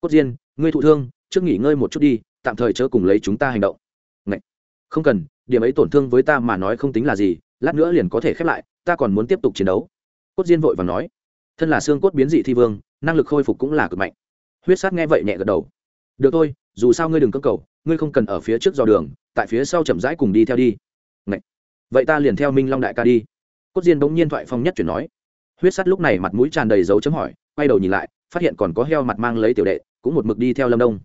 Cốt diên, ngươi thụ thương, trước nghỉ ngơi một chút đi, tạm thời chớ cùng lấy chúng ta hành động. Ngậy! không cần, điểm ấy tổn thương với ta mà nói không tính là gì lát nữa liền có thể khép lại, ta còn muốn tiếp tục chiến đấu. Cốt diên vội và nói, thân là xương cốt biến dị thi vương, năng lực khôi phục cũng là cực mạnh. Huyết sát nghe vậy nhẹ gật đầu. Được thôi, dù sao ngươi đừng cơ cầu, ngươi không cần ở phía trước dò đường, tại phía sau chậm rãi cùng đi theo đi. Ngậy! vậy ta liền theo minh long đại ca đi. Cốt diên bỗng nhiên thoại phong nhất chuyển nói. Huyết Sát lúc này mặt mũi tràn đầy dấu chấm hỏi, quay đầu nhìn lại, phát hiện còn có heo mặt mang lấy tiểu đệ, cũng một mực đi theo lâm đông.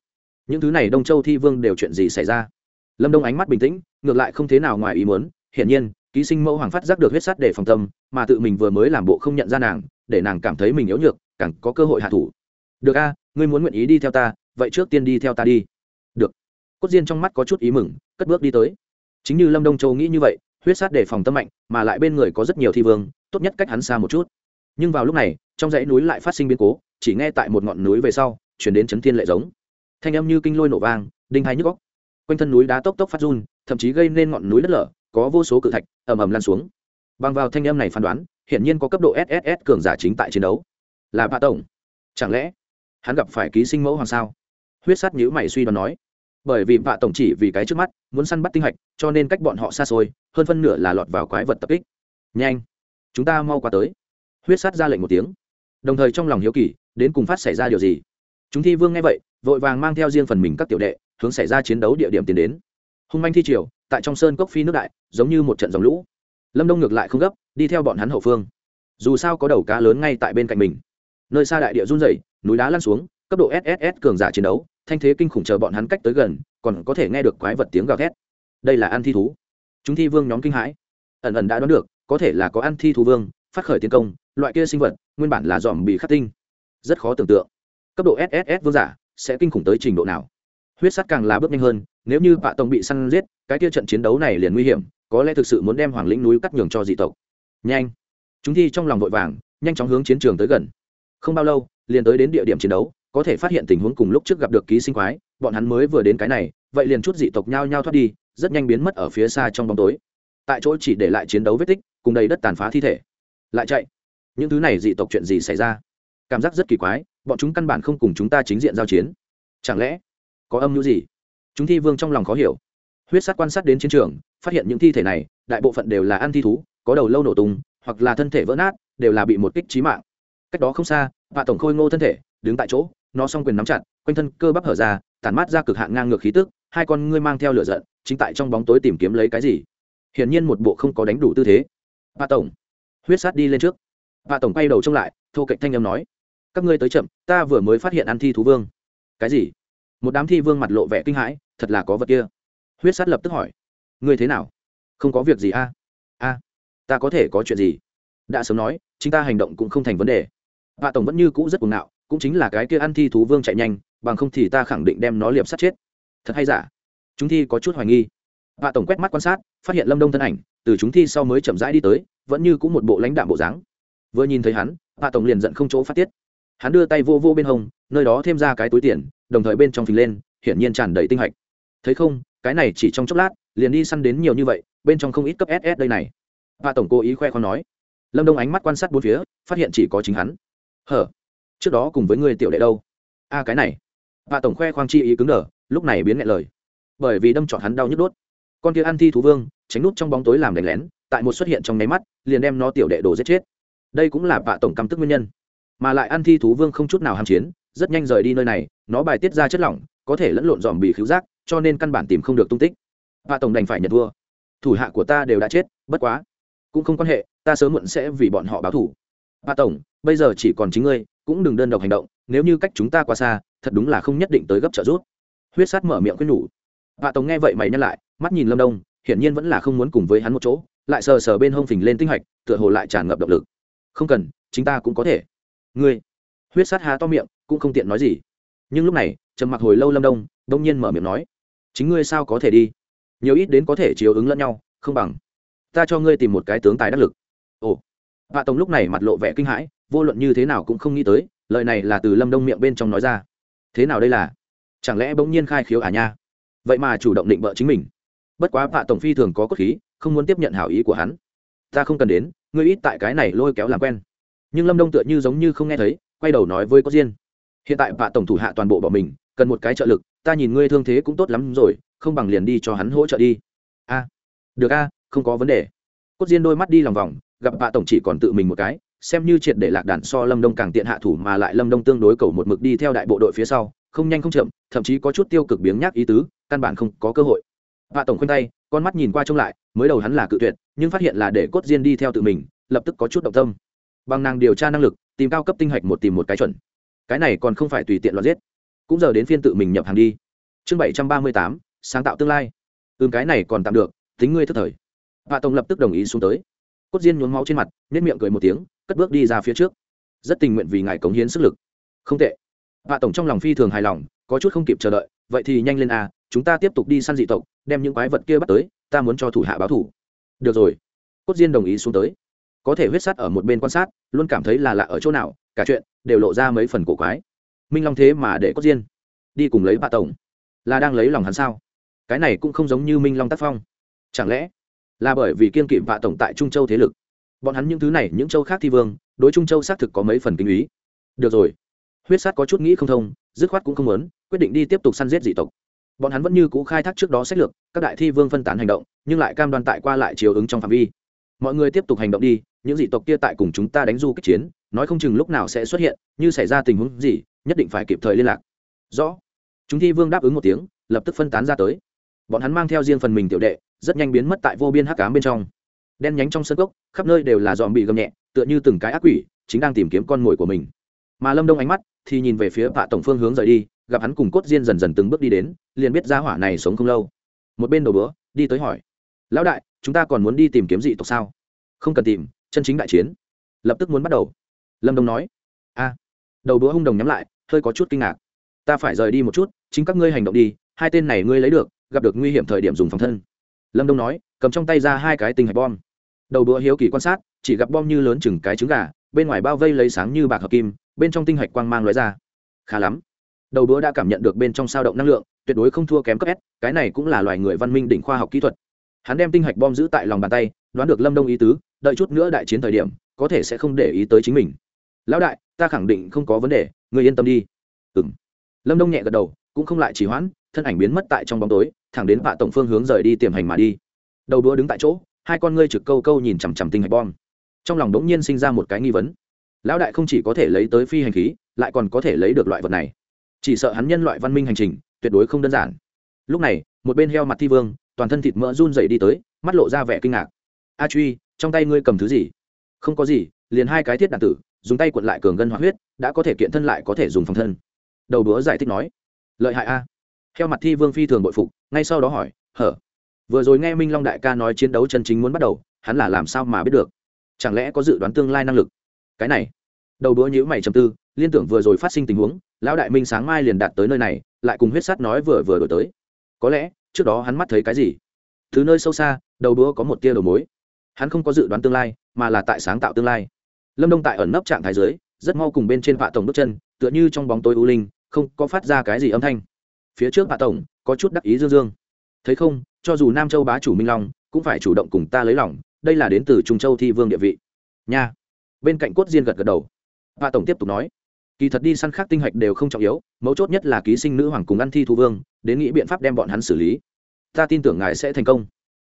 Những thứ này đông châu thi vương đều chuyện gì xảy ra? Lâm đông ánh mắt bình tĩnh, ngược lại không thế nào ngoài ý muốn, hiển nhiên ký sinh mẫu hoàng phát giác được huyết sắt để phòng tâm, mà tự mình vừa mới làm bộ không nhận ra nàng, để nàng cảm thấy mình yếu nhược, càng có cơ hội hạ thủ. Được a, ngươi muốn nguyện ý đi theo ta, vậy trước tiên đi theo ta đi. Được. Cốt diên trong mắt có chút ý mừng, cất bước đi tới. Chính như lâm đông châu nghĩ như vậy, huyết sát đề phòng tâm mạnh, mà lại bên người có rất nhiều thi vương, tốt nhất cách hắn xa một chút. Nhưng vào lúc này, trong dãy núi lại phát sinh biến cố, chỉ nghe tại một ngọn núi về sau, chuyển đến chấn thiên lệ giống. Thanh âm như kinh lôi nổ vang, đinh hai nhức góc quanh thân núi đá tốc tốc phát run, thậm chí gây nên ngọn núi đất lở có vô số cự thạch, ầm ầm lan xuống. Bằng vào thanh âm này phán đoán, hiển nhiên có cấp độ sss cường giả chính tại chiến đấu. Là bạ tổng. Chẳng lẽ, hắn gặp phải ký sinh mẫu hoàng sao? Huyết sát nhữ mày suy đoán nói. Bởi vì bạ tổng chỉ vì cái trước mắt, muốn săn bắt tinh hạch, cho nên cách bọn họ xa xôi, hơn phân nửa là lọt vào quái vật tập kích. Nhanh, chúng ta mau qua tới. Huyết sát ra lệnh một tiếng. Đồng thời trong lòng hiếu kỳ, đến cùng phát xảy ra điều gì? Chúng thi vương nghe vậy, vội vàng mang theo riêng phần mình các tiểu đệ, hướng xảy ra chiến đấu địa điểm tiến đến. Hung manh thi triều tại trong sơn cốc phi nước đại, giống như một trận dòng lũ. Lâm đông ngược lại không gấp, đi theo bọn hắn hậu phương. Dù sao có đầu cá lớn ngay tại bên cạnh mình. Nơi xa đại địa run rẩy, núi đá lăn xuống, cấp độ sss cường giả chiến đấu, thanh thế kinh khủng chờ bọn hắn cách tới gần, còn có thể nghe được quái vật tiếng gào thét. Đây là ăn thi thú. Chúng thi vương nhóm kinh hãi. Ẩn ẩn đã đoán được, có thể là có ăn thi thú vương, phát khởi tiến công, loại kia sinh vật, nguyên bản là dòm bị khắc tinh. Rất khó tưởng tượng. Cấp độ sss vương giả, sẽ kinh khủng tới trình độ nào? Huyết sắt càng là bước nhanh hơn, nếu như bạ tông bị săn giết, cái kia trận chiến đấu này liền nguy hiểm, có lẽ thực sự muốn đem hoàng lĩnh núi cắt nhường cho dị tộc. Nhanh! Chúng thi trong lòng vội vàng, nhanh chóng hướng chiến trường tới gần. Không bao lâu, liền tới đến địa điểm chiến đấu, có thể phát hiện tình huống cùng lúc trước gặp được ký sinh quái, bọn hắn mới vừa đến cái này, vậy liền chút dị tộc nhao nhao thoát đi, rất nhanh biến mất ở phía xa trong bóng tối. Tại chỗ chỉ để lại chiến đấu vết tích, cùng đầy đất tàn phá thi thể. Lại chạy. Những thứ này dị tộc chuyện gì xảy ra? Cảm giác rất kỳ quái, bọn chúng căn bản không cùng chúng ta chính diện giao chiến. Chẳng lẽ có âm mưu gì? Chúng thi vương trong lòng khó hiểu. Huyết sát quan sát đến chiến trường, phát hiện những thi thể này, đại bộ phận đều là ăn thi thú, có đầu lâu nổ tung, hoặc là thân thể vỡ nát, đều là bị một kích trí mạng. Cách đó không xa, vạ tổng khôi ngô thân thể, đứng tại chỗ, nó s o n g quyền nắm chặt, quanh thân cơ bắp hở ra, tản mát ra cực hạn ngang ngược khí tức, hai con ngươi mang theo lửa giận, chính tại trong bóng tối tìm kiếm lấy cái gì? Hiển nhiên một bộ không có đánh đủ tư thế. Vạ tổng, huyết sát đi lên trước. Vạ tổng bay đầu trông lại, thô cạnh thanh âm nói, các ngươi tới chậm, ta vừa mới phát hiện ăn thi thú vương. Cái gì? Một đám thi vương mặt lộ vẻ kinh hãi, thật là có vật kia. Huyết sát lập tức hỏi, ngươi thế nào? Không có việc gì a a, ta có thể có chuyện gì? Đã sớm nói, chính ta hành động cũng không thành vấn đề. Hạ tổng vẫn như cũ rất cuồng ngạo, cũng chính là cái kia ăn thi thú vương chạy nhanh, bằng không thì ta khẳng định đem nó liệp sát chết. Thật hay giả? Chúng thi có chút hoài nghi. Hạ tổng quét mắt quan sát, phát hiện lâm đông thân ảnh, từ chúng thi sau mới chậm rãi đi tới, vẫn như cũng một bộ lãnh đạm bộ dáng. Vừa nhìn thấy hắn hạ tổng liền giận không chỗ phát tiết hắn đưa tay vô vô bên hông, nơi đó thêm ra cái túi tiền, đồng thời bên trong phình lên, hiển nhiên tràn đầy tinh hạch. Thấy không, cái này chỉ trong chốc lát, liền đi săn đến nhiều như vậy, bên trong không ít cấp ss đây này. Hạ tổng cố ý khoe khoang nói. Lâm đông ánh mắt quan sát bốn phía, phát hiện chỉ có chính hắn. Hở? Trước đó cùng với người tiểu đệ đâu? A, cái này. Hạ tổng khoe khoang chi ý cứng đờ, lúc này biến ngại lời. Bởi vì đâm trọn hắn đau nhức đốt. Con kia ăn thi thú vương, tránh nút trong bóng tối làm đánh lén, tại một xuất hiện trong nháy mắt, liền đem nó tiểu đệ đồ giết chết. Đây cũng là vạ tổng căm tức nguyên nhân mà lại ăn thi thú vương không chút nào ham chiến, rất nhanh rời đi nơi này, nó bài tiết ra chất lỏng, có thể lẫn lộn dòm bị khứu giác, cho nên căn bản tìm không được tung tích. Bạ tổng đành phải nhận thua. Thủ hạ của ta đều đã chết, bất quá, cũng không quan hệ, ta sớm muộn sẽ vì bọn họ báo thủ bạ tổng, bây giờ chỉ còn chính ngươi, cũng đừng đơn độc hành động, nếu như cách chúng ta quá xa, thật đúng là không nhất định tới gấp trợ rút huyết sát mở miệng quyết nhủ. Bạ tổng nghe vậy mày nhắc lại, mắt nhìn lâm đông, hiển nhiên vẫn là không muốn cùng với hắn một chỗ, lại sờ sờ bên hông phình lên tinh hạch, tựa hồ lại tràn ngập động lực. Không cần, chính ta cũng có thể ngươi? Huyết sát há to miệng, cũng không tiện nói gì. Nhưng lúc này, trầm mặc hồi lâu lâm đông đông nhiên mở miệng nói, chính ngươi sao có thể đi? Nhiều ít đến có thể chiếu ứng lẫn nhau, không bằng ta cho ngươi tìm một cái tướng tài đắc lực. Ồ. Hạ tổng lúc này mặt lộ vẻ kinh hãi, vô luận như thế nào cũng không nghĩ tới, lời này là từ lâm đông miệng bên trong nói ra. Thế nào đây là? Chẳng lẽ bỗng nhiên khai khiếu à nha? Vậy mà chủ động định vợ chính mình. Bất quá hạ tổng phi thường có cốt khí, không muốn tiếp nhận hảo ý của hắn. Ta không cần đến, ngươi ít tại cái này lôi kéo làm quen nhưng lâm đông tựa như giống như không nghe thấy, quay đầu nói với có diên. Hiện tại vạ tổng thủ hạ toàn bộ bỏ mình, cần một cái trợ lực, ta nhìn ngươi thương thế cũng tốt lắm rồi, không bằng liền đi cho hắn hỗ trợ đi. A, được a, không có vấn đề. Cốt diên đôi mắt đi lòng vòng, gặp vạ tổng chỉ còn tự mình một cái, xem như triệt để lạc đàn so lâm đông càng tiện hạ thủ mà lại lâm đông tương đối cầu một mực đi theo đại bộ đội phía sau, không nhanh không chậm, thậm chí có chút tiêu cực biếng nhác ý tứ, căn bản không có cơ hội. Vạ tổng khuyên tay, con mắt nhìn qua trông lại, mới đầu hắn là cự tuyệt, nhưng phát hiện là để cốt diên đi theo tự mình, lập tức có chút động tâm bằng nàng điều tra năng lực, tìm cao cấp tinh hạch một tìm một cái chuẩn. Cái này còn không phải tùy tiện loạt giết. Cũng giờ đến phiên tự mình nhập hàng đi. Chương bảy trăm ba mươi tám, sáng tạo tương lai. Ừm, cái này còn tạm được, tính ngươi thức thời. Hạ tổng lập tức đồng ý xuống tới. Cốt diên nhuốm máu trên mặt nếp miệng cười một tiếng, cất bước đi ra phía trước. Rất tình nguyện vì ngài cống hiến sức lực. Không tệ. Hạ tổng trong lòng phi thường hài lòng, có chút không kịp chờ đợi, vậy thì nhanh lên a chúng ta tiếp tục đi săn dị tộc, đem những quái vật kia bắt tới, ta muốn cho thủ hạ báo thủ. Được rồi. Cốt diên đồng ý xuống tới có thể huyết sát ở một bên quan sát, luôn cảm thấy là lạ ở chỗ nào, cả chuyện đều lộ ra mấy phần cổ quái. Minh long thế mà để cốt diên đi cùng lấy bạ tổng. Là đang lấy lòng hắn sao? Cái này cũng không giống như minh long tác phong. Chẳng lẽ là bởi vì kiên kỵ bạ tổng tại trung châu thế lực? Bọn hắn những thứ này, những châu khác thi vương, đối trung châu xác thực có mấy phần kinh ý. Được rồi. Huyết sát có chút nghĩ không thông, dứt khoát cũng không muốn, quyết định đi tiếp tục săn giết dị tộc. Bọn hắn vẫn như cũ khai thác trước đó sách lược, các đại thi vương phân tán hành động, nhưng lại cam đoan tại qua lại chiều ứng trong phạm vi. Mọi người tiếp tục hành động đi những dị tộc kia tại cùng chúng ta đánh du kích chiến, nói không chừng lúc nào sẽ xuất hiện, như xảy ra tình huống gì, nhất định phải kịp thời liên lạc. Rõ. Chúng thi vương đáp ứng một tiếng, lập tức phân tán ra tới. Bọn hắn mang theo riêng phần mình tiểu đệ, rất nhanh biến mất tại vô biên hắc cám bên trong. Đen nhánh trong sân gốc khắp nơi đều là dòm bị gầm nhẹ, tựa như từng cái ác quỷ, chính đang tìm kiếm con mồi của mình. Mà lâm đông ánh mắt thì nhìn về phía vạ tổng phương hướng rời đi, gặp hắn cùng cốt diên dần dần từng bước đi đến, liền biết ra hỏa này sống không lâu. Một bên đầu bữa, đi tới hỏi, lão đại, chúng ta còn muốn đi tìm kiếm dị tộc sao? Không cần tìm chân chính đại chiến. Lập tức muốn bắt đầu. Lâm đông nói, a. Đầu đũa hung đồng nhắm lại, hơi có chút kinh ngạc. Ta phải rời đi một chút, chính các ngươi hành động đi, hai tên này ngươi lấy được, gặp được nguy hiểm thời điểm dùng phòng thân. Lâm đông nói, cầm trong tay ra hai cái tinh hạch bom. Đầu đũa hiếu kỳ quan sát, chỉ gặp bom như lớn chừng cái trứng gà, bên ngoài bao vây lấy sáng như bạc hợp kim, bên trong tinh hạch quang mang loại ra. Khá lắm. Đầu búa đã cảm nhận được bên trong sao động năng lượng, tuyệt đối không thua kém cấp s, cái này cũng là loài người văn minh đỉnh khoa học kỹ thuật. Hắn đem tinh hạch bom giữ tại lòng bàn tay, đoán được lâm đông ý tứ đợi chút nữa đại chiến thời điểm, có thể sẽ không để ý tới chính mình. Lão đại, ta khẳng định không có vấn đề người yên tâm đi. Ừng lâm đông nhẹ gật đầu, cũng không lại trì hoãn, thân ảnh biến mất tại trong bóng tối, thẳng đến vạ tổng phương hướng rời đi tiềm hành mà đi. Đầu đũa đứng tại chỗ, hai con ngươi trực câu câu nhìn chằm chằm tinh hạch bom. Trong lòng đống nhiên sinh ra một cái nghi vấn. Lão đại không chỉ có thể lấy tới phi hành khí, lại còn có thể lấy được loại vật này. Chỉ sợ hắn nhân loại văn minh hành trình, tuyệt đối không đơn giản. Lúc này, một bên heo mặt thi vương, toàn thân thịt mỡ run dậy đi tới, mắt lộ ra vẻ kinh ngạc. A truy trong tay ngươi cầm thứ gì? Không có gì, liền hai cái thiết đạn tử, dùng tay cuộn lại cường gân hoạt huyết, đã có thể kiện thân lại có thể dùng phòng thân. Đầu đũa giải thích nói, lợi hại a. Theo mặt thi vương phi thường bội phục, ngay sau đó hỏi, hở? Vừa rồi nghe minh long đại ca nói chiến đấu chân chính muốn bắt đầu, hắn là làm sao mà biết được? Chẳng lẽ có dự đoán tương lai năng lực? Cái này, đầu đũa nhữ mày chầm tư, liên tưởng vừa rồi phát sinh tình huống, lão đại minh sáng mai liền đạt tới nơi này, lại cùng huyết sắt nói vừa vừa đổi tới. Có lẽ, trước đó hắn mắt thấy cái gì? Từ nơi sâu xa, đầu đũa có một tia đầu mối hắn không có dự đoán tương lai, mà là tại sáng tạo tương lai. Lâm đông tại ẩn nấp trạng thái dưới, rất mau cùng bên trên vạ tổng bước chân, tựa như trong bóng tối u linh, không có phát ra cái gì âm thanh. Phía trước vạ tổng, có chút đắc ý dương dương. Thấy không, cho dù nam châu bá chủ minh long, cũng phải chủ động cùng ta lấy lòng, đây là đến từ trung châu thi vương địa vị. Nha. Bên cạnh cốt diên gật gật đầu. Vạ tổng tiếp tục nói, kỳ thật đi săn khác tinh hạch đều không trọng yếu, mấu chốt nhất là ký sinh nữ hoàng cùng ăn thi thu vương, đến nghĩ biện pháp đem bọn hắn xử lý. Ta tin tưởng ngài sẽ thành công.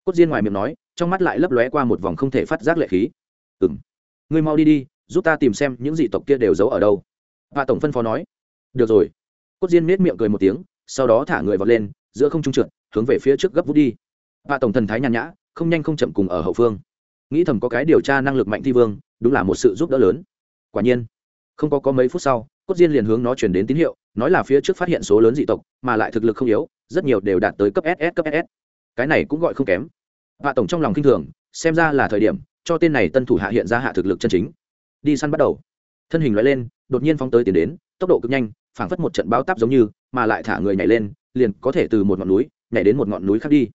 Cốt diên ngoài miệng nói trong mắt lại lấp lóe qua một vòng không thể phát giác lệ khí. Ừ m ngươi mau đi đi, giúp ta tìm xem những dị tộc kia đều giấu ở đâu. Hạ tổng phân phó nói. Được rồi. Cốt diên nết miệng cười một tiếng, sau đó thả người vọt lên, giữa không trung trượt, hướng về phía trước gấp vút đi. Hạ tổng thần thái nhàn nhã, không nhanh không chậm cùng ở hậu phương. Nghĩ thầm có cái điều tra năng lực mạnh thi vương, đúng là một sự giúp đỡ lớn. Quả nhiên, không có có mấy phút sau, cốt diên liền hướng nó chuyển đến tín hiệu, nói là phía trước phát hiện số lớn dị tộc, mà lại thực lực không yếu, rất nhiều đều đạt tới cấp ss cấp ss cái này cũng gọi không kém vạ tổng trong lòng kinh thường, xem ra là thời điểm, cho tên này tân thủ hạ hiện ra hạ thực lực chân chính. Đi săn bắt đầu. Thân hình loại lên, đột nhiên phóng tới tiến đến, tốc độ cực nhanh, phảng phất một trận báo táp giống như, mà lại thả người nhảy lên, liền có thể từ một ngọn núi, nhảy đến một ngọn núi khác đi.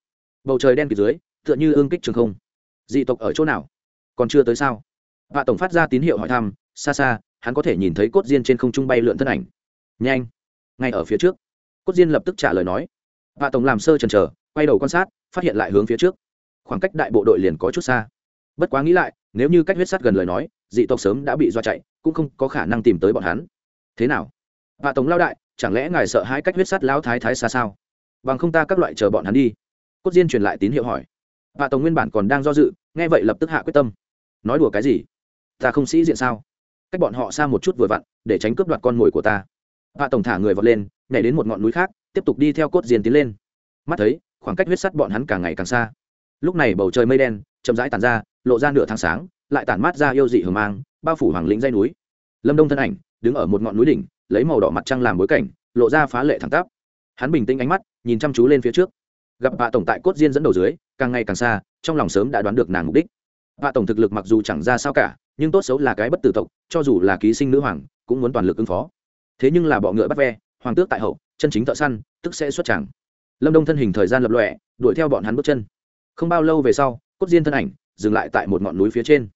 Bầu trời đen kịt dưới, tựa như ương kích trường không. Dị tộc ở chỗ nào? Còn chưa tới sao? Vạ tổng phát ra tín hiệu hỏi thăm, xa xa, hắn có thể nhìn thấy cốt diên trên không trung bay lượn thân ảnh. Nhanh! Ngay ở phía trước. Cốt diên lập tức trả lời nói. Vạ tổng làm sơ trần chờ, quay đầu quan sát, phát hiện lại hướng phía trước khoảng cách đại bộ đội liền có chút xa. Bất quá nghĩ lại, nếu như cách huyết sắt gần lời nói, dị tộc sớm đã bị do chạy, cũng không có khả năng tìm tới bọn hắn. Thế nào? Hạ tổng lao đại, chẳng lẽ ngài sợ hai cách huyết sắt lao thái thái xa sao? Bằng không ta các loại chờ bọn hắn đi. Cốt diên truyền lại tín hiệu hỏi. Hạ tổng nguyên bản còn đang do dự, nghe vậy lập tức hạ quyết tâm. Nói đùa cái gì? Ta không sĩ diện sao? Cách bọn họ xa một chút vừa vặn, để tránh cướp đoạt con mồi của ta. Hạ tổng thả người vọt lên, nhảy đến một ngọn núi khác, tiếp tục đi theo cốt diên tiến lên. Mắt thấy, khoảng cách huyết sắt bọn hắn càng ngày càng xa lúc này bầu trời mây đen chậm rãi tàn ra, lộ ra nửa tháng sáng, lại tản mát ra yêu dị hưởng mang, bao phủ hoàng lĩnh dây núi. Lâm đông thân ảnh đứng ở một ngọn núi đỉnh, lấy màu đỏ mặt trăng làm bối cảnh, lộ ra phá lệ thẳng tắp. Hắn bình tĩnh ánh mắt, nhìn chăm chú lên phía trước. Gặp bà tổng tại cốt diên dẫn đầu dưới, càng ngày càng xa, trong lòng sớm đã đoán được nàng mục đích. Bà tổng thực lực mặc dù chẳng ra sao cả, nhưng tốt xấu là cái bất tử tộc, cho dù là ký sinh nữ hoàng, cũng muốn toàn lực ứng phó. Thế nhưng là bọ ngựa bắt ve, hoàng tước tại hậu, chân chính thợ săn, tức sẽ xuất chẳng lâm đông thân hình thời gian lập lọe đuổi theo bọn hắn bước chân không bao lâu về sau, cốt diên thân ảnh dừng lại tại một ngọn núi phía trên.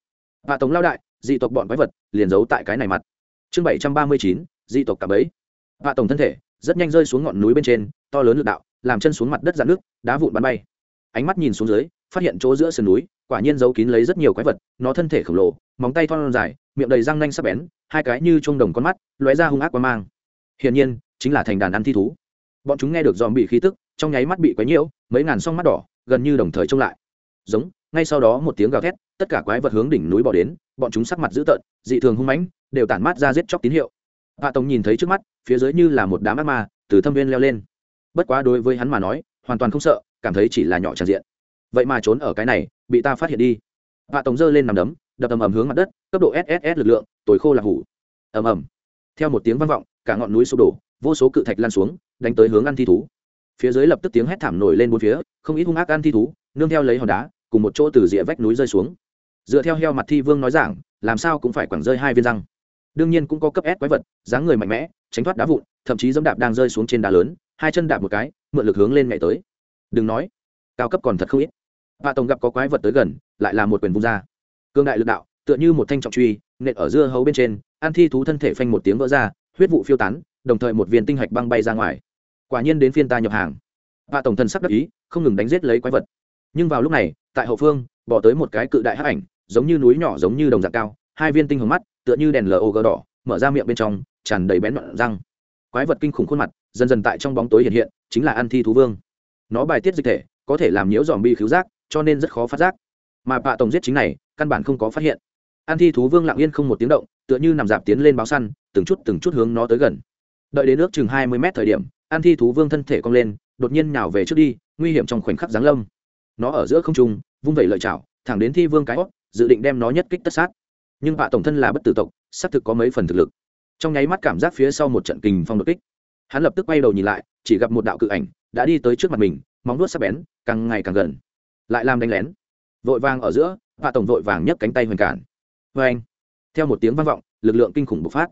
Hạ tống lao đại, dị tộc bọn quái vật, liền giấu tại cái này mặt. Chương bảy trăm ba mươi chín, dị tộc cặp ấy hạ tổng thân thể rất nhanh rơi xuống ngọn núi bên trên, to lớn l ự c đạo, làm chân xuống mặt đất dạn nước, đá vụn bắn bay. Ánh mắt nhìn xuống dưới, phát hiện chỗ giữa sườn núi, quả nhiên giấu kín lấy rất nhiều quái vật, nó thân thể khổng lồ, móng tay thon dài, miệng đầy răng nanh sắp bén, hai cái như chuông đồng con mắt, lóe ra hung ác qua mang. Hiển nhiên, chính là thành đàn ăn thi thú. Bọn chúng nghe được dòm bị khí tức, trong nháy mắt bị quấy nhiễu, mấy ngàn song mắt đỏ gần như đồng thời trông lại. Giống, ngay sau đó một tiếng gào thét, tất cả quái vật hướng đỉnh núi bỏ đến, bọn chúng sắc mặt dữ tợn, dị thường hung mãnh, đều tản mát ra giết chóc tín hiệu. Hạ tống nhìn thấy trước mắt, phía dưới như là một đám ác ma, từ thâm viên leo lên. Bất quá đối với hắn mà nói, hoàn toàn không sợ, cảm thấy chỉ là nhỏ tràn diện. Vậy mà trốn ở cái này, bị ta phát hiện đi. Hạ tống giơ lên nằm đấm, đập ầm ầm hướng mặt đất, cấp độ sss lực lượng tối khô là hủ. Ầm ầm. Theo một tiếng vang vọng, cả ngọn núi sụp đổ, vô số cự thạch lan xuống, đánh tới hướng ăn thi thú phía dưới lập tức tiếng hét thảm nổi lên bốn phía, không ít hung ác ăn thi thú, nương theo lấy hòn đá, cùng một chỗ từ rìa vách núi rơi xuống. Dựa theo heo mặt thi vương nói giảng, làm sao cũng phải quẳng rơi hai viên răng. Đương nhiên cũng có cấp ép quái vật, dáng người mạnh mẽ, tránh thoát đá vụn, thậm chí dẫm đạp đang rơi xuống trên đá lớn, hai chân đạp một cái, mượn lực hướng lên nhảy tới. Đừng nói, cao cấp còn thật không ít. Vạ tổng gặp có quái vật tới gần, lại là một quyền vung ra. Cương đại lực đạo, tựa như một thanh trọng truy, nện ở dưa hấu bên trên an thi thú thân thể phanh một tiếng vỡ ra, huyết vụ phiêu tán, đồng thời một viên tinh hạch băng bay ra ngoài quả nhiên đến phiên ta nhập hàng. Và tổng thần sắp đắc ý, không ngừng đánh giết lấy quái vật. Nhưng vào lúc này, tại hậu phương, bỏ tới một cái cự đại hắc ảnh, giống như núi nhỏ giống như đồng dạng cao, hai viên tinh hồng mắt, tựa như đèn log đỏ, mở ra miệng bên trong, tràn đầy bén đoạn răng. Quái vật kinh khủng khuôn mặt, dần dần tại trong bóng tối hiện hiện, chính là ăn thi thú vương. Nó bài tiết dịch thể, có thể làm nhiễu dòm bi khứu giác, cho nên rất khó phát giác. Mà bạ tổng giết chính này, căn bản không có phát hiện. An thi thú vương lặng yên không một tiếng động, tựa như nằm dạp tiến lên báo săn, từng chút từng chút hướng nó tới gần. Đợi đến nước chừng hai mươi mét thời điểm an thi thú vương thân thể cong lên, đột nhiên nhào về trước đi, nguy hiểm trong khoảnh khắc giáng lâm. Nó ở giữa không trung, vung vẩy lợi chảo, thẳng đến thi vương cái hót, dự định đem nó nhất kích tất sát. Nhưng bạ tổng thân là bất tử tộc, xác thực có mấy phần thực lực. Trong nháy mắt cảm giác phía sau một trận kình phong đột kích. Hắn lập tức quay đầu nhìn lại, chỉ gặp một đạo cự ảnh đã đi tới trước mặt mình, móng nuốt sắc bén, càng ngày càng gần. Lại làm đánh lén. Vội vàng ở giữa bạ tổng vội vàng nhấc cánh tay hoành cản. Vê anh theo một tiếng vang vọng, lực lượng kinh khủng bộc phát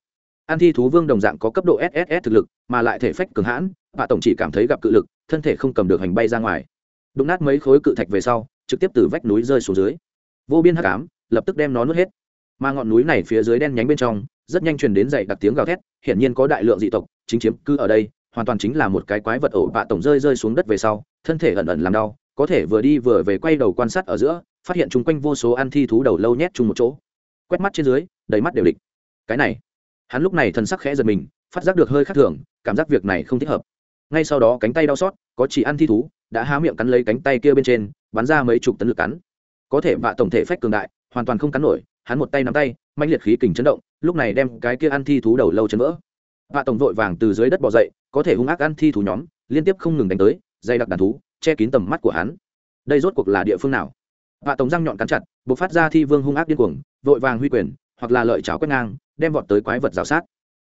an thi thú vương đồng dạng có cấp độ sss thực lực, mà lại thể phách cường hãn bạ tổng chỉ cảm thấy gặp cự lực, thân thể không cầm được hành bay ra ngoài. Đụng nát mấy khối cự thạch về sau, trực tiếp từ vách núi rơi xuống dưới. Vô biên hắc ám, lập tức đem nó nuốt hết. Mà ngọn núi này phía dưới đen nhánh bên trong, rất nhanh truyền đến dậy đặc tiếng gào thét, hiển nhiên có đại lượng dị tộc, chính chiếm cư ở đây, hoàn toàn chính là một cái quái vật ổ bạ tổng rơi rơi xuống đất về sau, thân thể ẩn ẩn làm đau, có thể vừa đi vừa về quay đầu quan sát ở giữa, phát hiện chung quanh vô số ăn thi thú đầu lâu nhét chung một chỗ. Quét mắt trên dưới, đầy mắt đều địch. Cái này hắn lúc này thần sắc khẽ giật mình, phát giác được hơi khác thường, cảm giác việc này không thích hợp. Ngay sau đó cánh tay đau xót, có chỉ ăn thi thú, đã há miệng cắn lấy cánh tay kia bên trên, bắn ra mấy chục tấn lực cắn. Có thể vạ tổng thể phách cường đại, hoàn toàn không cắn nổi, hắn một tay nắm tay mạnh liệt khí kình chấn động, lúc này đem cái kia ăn thi thú đầu lâu chấn vỡ. Vạ tổng vội vàng từ dưới đất bỏ dậy, có thể hung ác ăn thi thú nhóm, liên tiếp không ngừng đánh tới dây đặc đàn thú, che kín tầm mắt của hắn. Đây rốt cuộc là địa phương nào? Vạ tổng răng nhọn cắn chặt buộc phát ra thi vương hung ác điên cuồng, vội vàng huy quyền, hoặc là lợi chảo quét ngang đem vọt tới quái vật rào sát.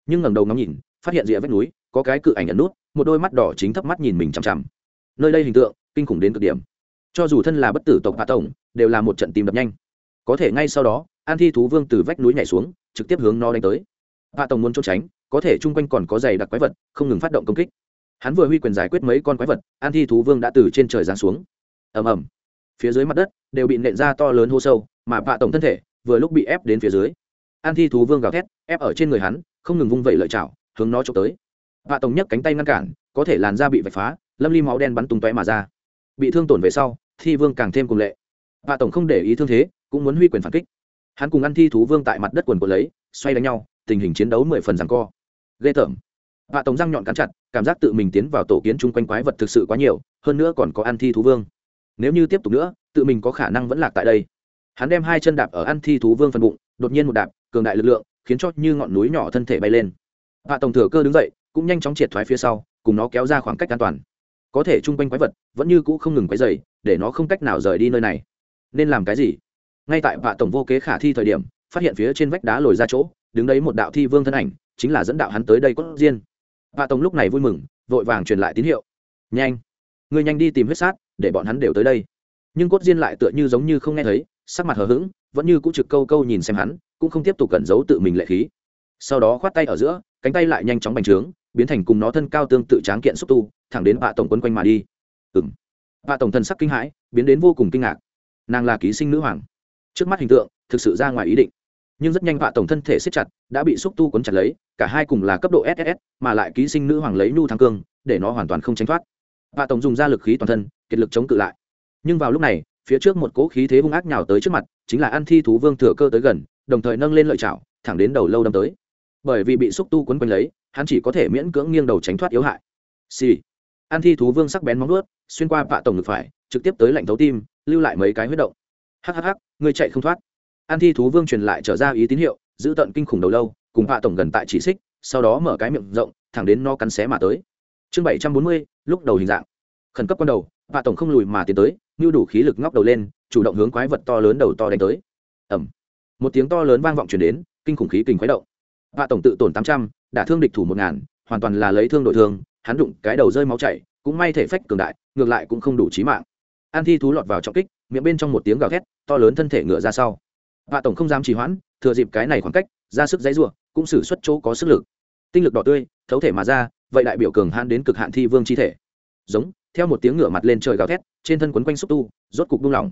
Nhưng ngẩng đầu ngắm nhìn, phát hiện rìa vách núi, có cái cự ảnh ẩn nút, một đôi mắt đỏ chính thấp mắt nhìn mình chằm chằm. Nơi đây hình tượng, kinh khủng đến cực điểm. Cho dù thân là bất tử tộc hạ tổng, đều là một trận tìm đập nhanh. Có thể ngay sau đó, an thi thú vương từ vách núi nhảy xuống, trực tiếp hướng nó đánh tới. Hạ tổng muốn trốn tránh, có thể chung quanh còn có giày đặc quái vật, không ngừng phát động công kích. Hắn vừa huy quyền giải quyết mấy con quái vật, an thi thú vương đã từ trên trời giáng xuống. Ầm ầm. Phía dưới mặt đất, đều bị nện ra to lớn hô sâu, mà hạ tổng thân thể, vừa lúc bị ép đến phía dưới an thi thú vương gào thét, ép ở trên người hắn, không ngừng vung vẩy lợi chảo, hướng nó trộm tới. Hạ tổng nhấc cánh tay ngăn cản, có thể làn da bị vạch phá, lâm ly máu đen bắn tung tóe mà ra. Bị thương tổn về sau, thi vương càng thêm cùng lệ. Hạ tổng không để ý thương thế, cũng muốn huy quyền phản kích. Hắn cùng ăn thi thú vương tại mặt đất quần của lấy, xoay đánh nhau, tình hình chiến đấu mười phần rằng co. Ghê tởm. Hạ tổng răng nhọn cắn chặt, cảm giác tự mình tiến vào tổ kiến chung quanh quái vật thực sự quá nhiều, hơn nữa còn có ăn thi thú vương. Nếu như tiếp tục nữa, tự mình có khả năng vẫn lạc tại đây. Hắn đem hai chân đạp ở ăn thi thú vương phần bụng đột nhiên một đạp, cường đại lực lượng khiến cho như ngọn núi nhỏ thân thể bay lên. Hạ tổng thừa cơ đứng dậy, cũng nhanh chóng triệt thoái phía sau, cùng nó kéo ra khoảng cách an toàn. Có thể chung quanh quái vật vẫn như cũ không ngừng quấy dày để nó không cách nào rời đi nơi này. Nên làm cái gì? Ngay tại vạ tổng vô kế khả thi thời điểm, phát hiện phía trên vách đá lồi ra chỗ, đứng đấy một đạo thi vương thân ảnh, chính là dẫn đạo hắn tới đây cốt diên vạ tổng lúc này vui mừng, vội vàng truyền lại tín hiệu. Nhanh! Người nhanh đi tìm huyết sát, để bọn hắn đều tới đây. Nhưng cốt diên lại tựa như giống như không nghe thấy sắc mặt hờ hững, vẫn như cũng trực câu câu nhìn xem hắn, cũng không tiếp tục cẩn giấu tự mình lệ khí. Sau đó khoát tay ở giữa, cánh tay lại nhanh chóng bành trướng, biến thành cùng nó thân cao tương tự tráng kiện xúc tu, thẳng đến vạ tổng quân quanh mà đi. Ừ m vạ tổng thần sắc kinh hãi, biến đến vô cùng kinh ngạc. Nàng là ký sinh nữ hoàng. Trước mắt hình tượng, thực sự ra ngoài ý định. Nhưng rất nhanh vạ tổng thân thể siết chặt, đã bị xúc tu quấn chặt lấy, cả hai cùng là cấp độ ss mà lại ký sinh nữ hoàng lấy nhu thăng cương, để nó hoàn toàn không tránh thoát. Vạ tổng dùng ra lực khí toàn thân, kiệt lực chống cự lại. Nhưng vào lúc này phía trước một cỗ khí thế hung ác nhào tới trước mặt, chính là ăn thi thú vương thừa cơ tới gần, đồng thời nâng lên lợi chảo, thẳng đến đầu lâu đâm tới. Bởi vì bị xúc tu quấn quanh lấy, hắn chỉ có thể miễn cưỡng nghiêng đầu tránh thoát yếu hại. Xì、sì. an thi thú vương sắc bén móng ướt xuyên qua vạ tổng ngực phải, trực tiếp tới lạnh thấu tim, lưu lại mấy cái huyết động. Hhh người chạy không thoát. An thi thú vương truyền lại trở ra ý tín hiệu, giữ tận kinh khủng đầu lâu, cùng vạ tổng gần tại chỉ xích, sau đó mở cái miệng rộng, thẳng đến no cắn xé mà tới. Chương bảy trăm bốn mươi, lúc đầu hình dạng. Khẩn cấp con đầu, vạ tổng không lùi mà tiến tới như đủ khí lực ngóc đầu lên, chủ động hướng quái vật to lớn đầu to đánh tới. Ẩm một tiếng to lớn vang vọng chuyển đến, kinh khủng khí kình khuấy động. Vạ tổng tự tổn tám trăm, đả thương địch thủ một ngàn, hoàn toàn là lấy thương đội thương, hắn đụng cái đầu rơi máu chảy, cũng may thể phách cường đại, ngược lại cũng không đủ trí mạng. An thi thú lọt vào trọng kích, miệng bên trong một tiếng gào thét, to lớn thân thể ngựa ra sau. Vạ tổng không dám trì hoãn, thừa dịp cái này khoảng cách, ra sức dãy ruộng cũng xử suất chỗ có sức lực. Tinh lực đỏ tươi, thấu thể mà ra, vậy đại biểu cường hãn đến cực hạn thi vương chi thể. Giống theo một tiếng ngựa mặt lên trời gào thét, trên thân quấn quanh xúc tu, rốt cục buông lỏng.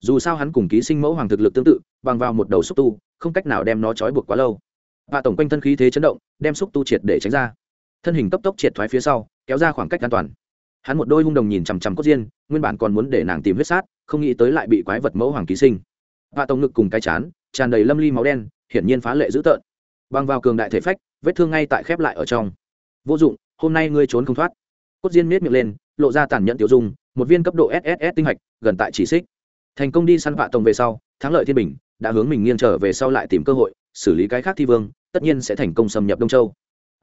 Dù sao hắn cùng ký sinh mẫu hoàng thực lực tương tự, bằng vào một đầu xúc tu, không cách nào đem nó trói buộc quá lâu. Và tổng quanh thân khí thế chấn động, đem xúc tu triệt để tránh ra. Thân hình cấp tốc triệt thoái phía sau, kéo ra khoảng cách an toàn. Hắn một đôi hung đồng nhìn chằm chằm cốt diên, nguyên bản còn muốn để nàng tìm huyết sát, không nghĩ tới lại bị quái vật mẫu hoàng ký sinh. Và tổng ngực cùng cái chán, tràn đầy lâm ly máu đen, hiển nhiên phá lệ dữ tợn. Băng vào cường đại thể phách, vết thương ngay tại khép lại ở trong. Vô dụng, hôm nay ngươi trốn không thoát. Cốt diên miết miệng lên lộ ra tàn nhẫn tiểu dung, một viên cấp độ sss tinh hạch, gần tại chỉ xích. Thành công đi săn vạ tông về sau, thắng lợi thiên bình, đã hướng mình nghiêng trở về sau lại tìm cơ hội, xử lý cái khác thi vương, tất nhiên sẽ thành công xâm nhập đông châu.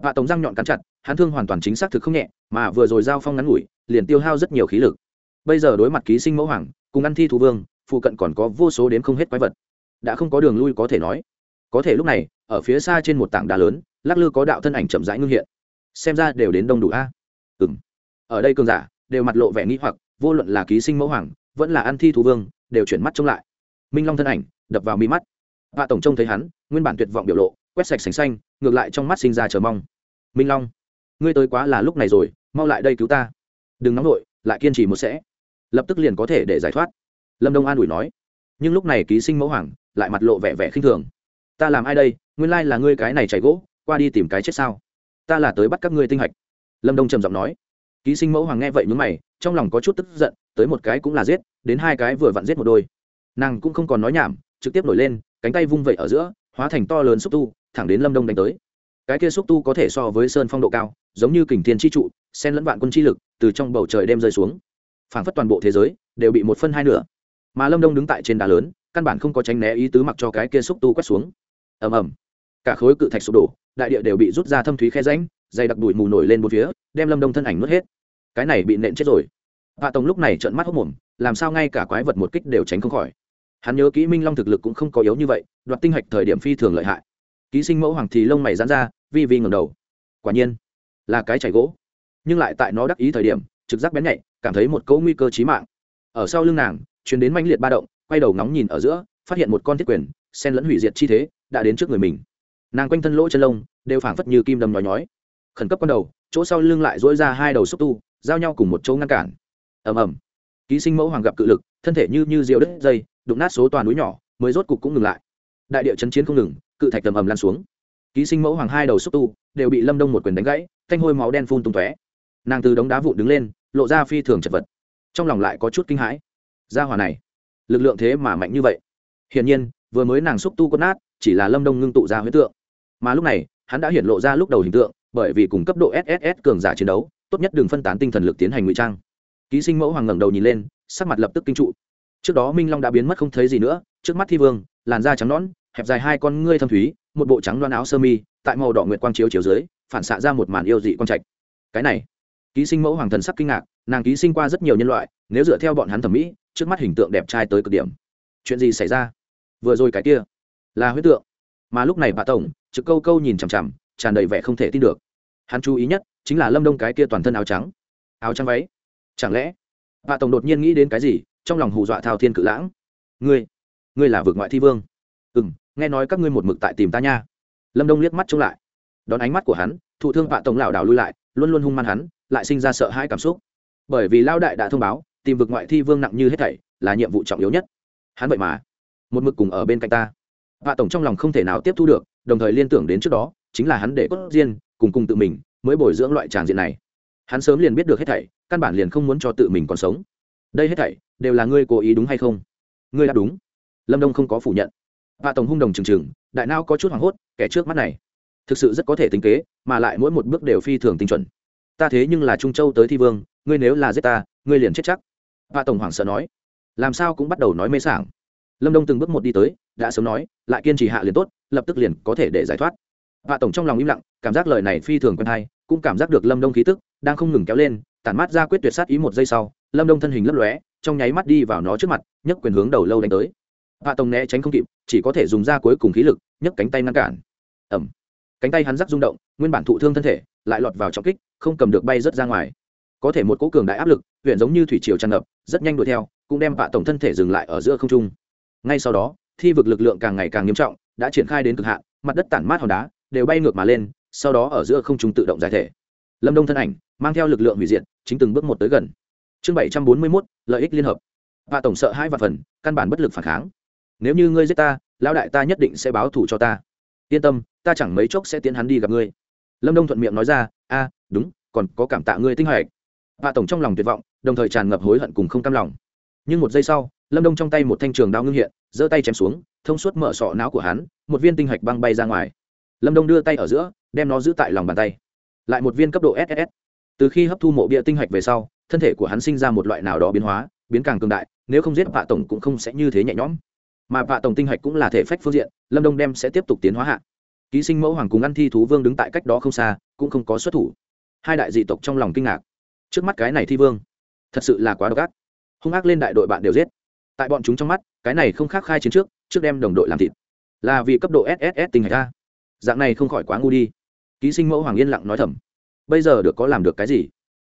Vạ tống răng nhọn cắn chặt, hắn thương hoàn toàn chính xác thực không nhẹ, mà vừa rồi giao phong ngắn ngủi, liền tiêu hao rất nhiều khí lực. Bây giờ đối mặt ký sinh mẫu hoàng, cùng ăn thi thú vương, phụ cận còn có vô số đến không hết quái vật. Đã không có đường lui có thể nói. Có thể lúc này, ở phía xa trên một tảng đá lớn, lắc lư có đạo thân ảnh chậm rãi ngưng hiện. Xem ra đều đến đông đủ a. À? ừng ở đây cường giả, đều mặt lộ vẻ nghĩ hoặc, vô luận là ký sinh mẫu hoàng, vẫn là ăn thi thú vương, đều chuyển mắt trông lại. Minh long thân ảnh, đập vào mi mắt. Vạ tổng trông thấy hắn, nguyên bản tuyệt vọng biểu lộ, quét sạch sành xanh, ngược lại trong mắt sinh ra chờ mong. Minh long, ngươi tới quá là lúc này rồi, mau lại đây cứu ta. Đừng nóng nổi lại kiên trì một sẽ. Lập tức liền có thể để giải thoát. Lâm đông an ủi nói. Nhưng lúc này ký sinh mẫu hoàng, lại mặt lộ vẻ vẻ khinh thường. Ta làm ai đây? Nguyên lai là ngươi cái này chảy gỗ, qua đi tìm cái chết sao? Ta là tới bắt các ngươi tinh hạch. Lâm đông trầm giọng nói ký sinh mẫu hoàng nghe vậy nhún mày, trong lòng có chút tức giận, tới một cái cũng là giết, đến hai cái vừa vặn giết một đôi. Nàng cũng không còn nói nhảm, trực tiếp nổi lên, cánh tay vung vẩy ở giữa, hóa thành to lớn xúc tu, thẳng đến lâm đông đánh tới. Cái kia xúc tu có thể so với sơn phong độ cao, giống như kình thiên chi trụ sen lẫn vạn quân chi lực, từ trong bầu trời đem rơi xuống. Phảng phất toàn bộ thế giới, đều bị một phân hai nửa. Mà lâm đông đứng tại trên đá lớn, căn bản không có tránh né ý tứ mặc cho cái kia xúc tu quét xuống. Ầm ầm. Cả khối cự thạch sụp đổ, đại địa đều bị rút ra thâm thúy khe ránh dày đặc đùi mù nổi lên một phía, đem lâm đông thân ảnh nuốt hết. Cái này bị nện chết rồi. Hạ tổng lúc này trợn mắt hốc mồm, làm sao ngay cả quái vật một kích đều tránh không khỏi. Hắn nhớ kỹ minh long thực lực cũng không có yếu như vậy, đoạt tinh hạch thời điểm phi thường lợi hại. Ký sinh mẫu hoàng thì lông mày dán ra, vi vi ngầm đầu. Quả nhiên, là cái chảy gỗ. Nhưng lại tại nó đắc ý thời điểm, trực giác bén nhạy, cảm thấy một cỗ nguy cơ chí mạng. Ở sau lưng nàng chuyến đến manh liệt ba động, quay đầu ngóng nhìn ở giữa, phát hiện một con thiết quyền sen lẫn hủy diệt chi thế, đã đến trước người mình. Nàng quanh thân lỗ chân lông, đều phảng phất như kim đầm nhói nhói khẩn cấp con đầu, chỗ sau lưng lại dỗi ra hai đầu xúc tu, giao nhau cùng một chỗ ngăn cản. Ầm ầm. Ký sinh mẫu hoàng gặp cự lực, thân thể như như rượu đất dây, đụng nát số toàn núi nhỏ, mới rốt cục cũng ngừng lại. Đại địa chấn chiến không ngừng, cự thạch tầm ầm lan xuống. Ký sinh mẫu hoàng hai đầu xúc tu đều bị lâm đông một quyền đánh gãy, thanh hôi máu đen phun tung tóe. Nàng từ đống đá vụn đứng lên, lộ ra phi thường chật vật. Trong lòng lại có chút kinh hãi. Gia hòa này, lực lượng thế mà mạnh như vậy. Hiển nhiên, vừa mới nàng xúc tu con nát, chỉ là lâm đông ngưng tụ ra huyết tượng. Mà lúc này, hắn đã hiện lộ ra lúc đầu hình tượng bởi vì cùng cấp độ sss cường giả chiến đấu, tốt nhất đừng phân tán tinh thần lực tiến hành ngụy trang. Ký sinh mẫu hoàng ngẩng đầu nhìn lên, sắc mặt lập tức kinh trụ. Trước đó minh long đã biến mất không thấy gì nữa, trước mắt thi vương, làn da trắng nõn, hẹp dài hai con ngươi thâm thúy, một bộ trắng loan áo sơ mi, tại màu đỏ nguyệt quang chiếu chiếu dưới, phản xạ ra một màn yêu dị quang trạch. Cái này, ký sinh mẫu hoàng thần sắc kinh ngạc, nàng ký sinh qua rất nhiều nhân loại, nếu dựa theo bọn hắn thẩm mỹ, trước mắt hình tượng đẹp trai tới cực điểm. Chuyện gì xảy ra? Vừa rồi cái kia, là huyết tượng. Mà lúc này bà tổng, trực câu câu nhìn chằm chằm tràn đầy vẻ không thể tin được. Hắn chú ý nhất chính là lâm đông cái kia toàn thân áo trắng. Áo trắng váy. Chẳng lẽ bà tổng đột nhiên nghĩ đến cái gì, trong lòng hù dọa thao thiên cự lãng? Ngươi ngươi là vực ngoại thi vương. Ừ m nghe nói các ngươi một mực tại tìm ta nha. Lâm đông liếc mắt trông lại. Đón ánh mắt của hắn, thụ thương bạ tổng lảo đảo lui lại, luôn luôn hung man hắn, lại sinh ra sợ hãi cảm xúc. Bởi vì lao đại đã thông báo, tìm vực ngoại thi vương nặng như hết thảy là nhiệm vụ trọng yếu nhất. Hắn vậy mà, một mực cùng ở bên cạnh ta. Bạ tổng trong lòng không thể nào tiếp thu được, đồng thời liên tưởng đến trước đó chính là hắn để cốt riêng, cùng cùng tự mình, mới bồi dưỡng loại tràng diện này. Hắn sớm liền biết được hết thảy, căn bản liền không muốn cho tự mình còn sống. Đây hết thảy, đều là ngươi cố ý đúng hay không? Ngươi đã đúng. Lâm đông không có phủ nhận. Hạ tổng hung đồng trừng trừng đại nao có chút hoảng hốt, kẻ trước mắt này, thực sự rất có thể tính kế, mà lại mỗi một bước đều phi thường tinh chuẩn. Ta thế nhưng là trung châu tới thi vương, ngươi nếu là giết ta, ngươi liền chết chắc. Hạ tổng hoảng sợ nói. Làm sao cũng bắt đầu nói mê sảng. Lâm đông từng bước một đi tới, đã sớm nói, lại kiên trì hạ liền tốt, lập tức liền có thể để giải thoát vạ tổng trong lòng im lặng, cảm giác lời này phi thường quen hay, cũng cảm giác được lâm đông khí tức đang không ngừng kéo lên, tản mát ra quyết tuyệt sát ý một giây sau, lâm đông thân hình lấp lóe, trong nháy mắt đi vào nó trước mặt, nhấc quyền hướng đầu lâu đánh tới. Vạ tổng né tránh không kịp, chỉ có thể dùng ra cuối cùng khí lực, nhấc cánh tay ngăn cản. Ẩm cánh tay hắn rắc rung động, nguyên bản thụ thương thân thể, lại lọt vào trọng kích, không cầm được bay rớt ra ngoài. Có thể một cỗ cường đại áp lực huyện giống như thủy triều tràn ngập, rất nhanh đuổi theo, cũng đem vạ tổng thân thể dừng lại ở giữa không trung. Ngay sau đó, thi vực lực lượng càng ngày càng nghiêm trọng, đã triển khai đến cực hạn, mặt đất tản mát hòn đá đều bay ngược mà lên, sau đó ở giữa không trung tự động giải thể. Lâm đông thân ảnh, mang theo lực lượng hủy diệt, chính từng bước một tới gần. Chương bảy trăm bốn mươi mốt, lợi ích liên hợp. Và tổng sợ hai và phần, căn bản bất lực phản kháng. Nếu như ngươi giết ta, lão đại ta nhất định sẽ báo thù cho ta. Yên tâm, ta chẳng mấy chốc sẽ tiến hắn đi gặp ngươi. Lâm đông thuận miệng nói ra, a, đúng, còn có cảm tạ ngươi tinh hoạch. Hạ tổng trong lòng tuyệt vọng, đồng thời tràn ngập hối hận cùng không cam lòng. Nhưng một giây sau, lâm đông trong tay một thanh trường đao ngưng hiện, giơ tay chém xuống, thông suốt mở sọ não của hắn, một viên tinh hạch băng bay ra ngoài lâm đông đưa tay ở giữa, đem nó giữ tại lòng bàn tay. Lại một viên cấp độ ss từ khi hấp thu mộ bia tinh hạch về sau, thân thể của hắn sinh ra một loại nào đó biến hóa, biến càng cường đại, nếu không giết vạ tổng cũng không sẽ như thế nhẹ nhõm. Mà vạ tổng tinh hạch cũng là thể phách phương diện, lâm đông đem sẽ tiếp tục tiến hóa hạ. Ký sinh mẫu hoàng cùng ăn thi thú vương đứng tại cách đó không xa, cũng không có xuất thủ. Hai đại dị tộc trong lòng kinh ngạc. Trước mắt cái này thi vương, thật sự là quá độc ác. Hung ác lên đại đội bạn đều giết. Tại bọn chúng trong mắt, cái này không khác khai chiến trước trước đem đồng đội làm thịt. Là vì cấp độ sss tình hạch a dạng này không khỏi quá ngu đi. Ký sinh mẫu hoàng yên lặng nói thầm. Bây giờ được có làm được cái gì?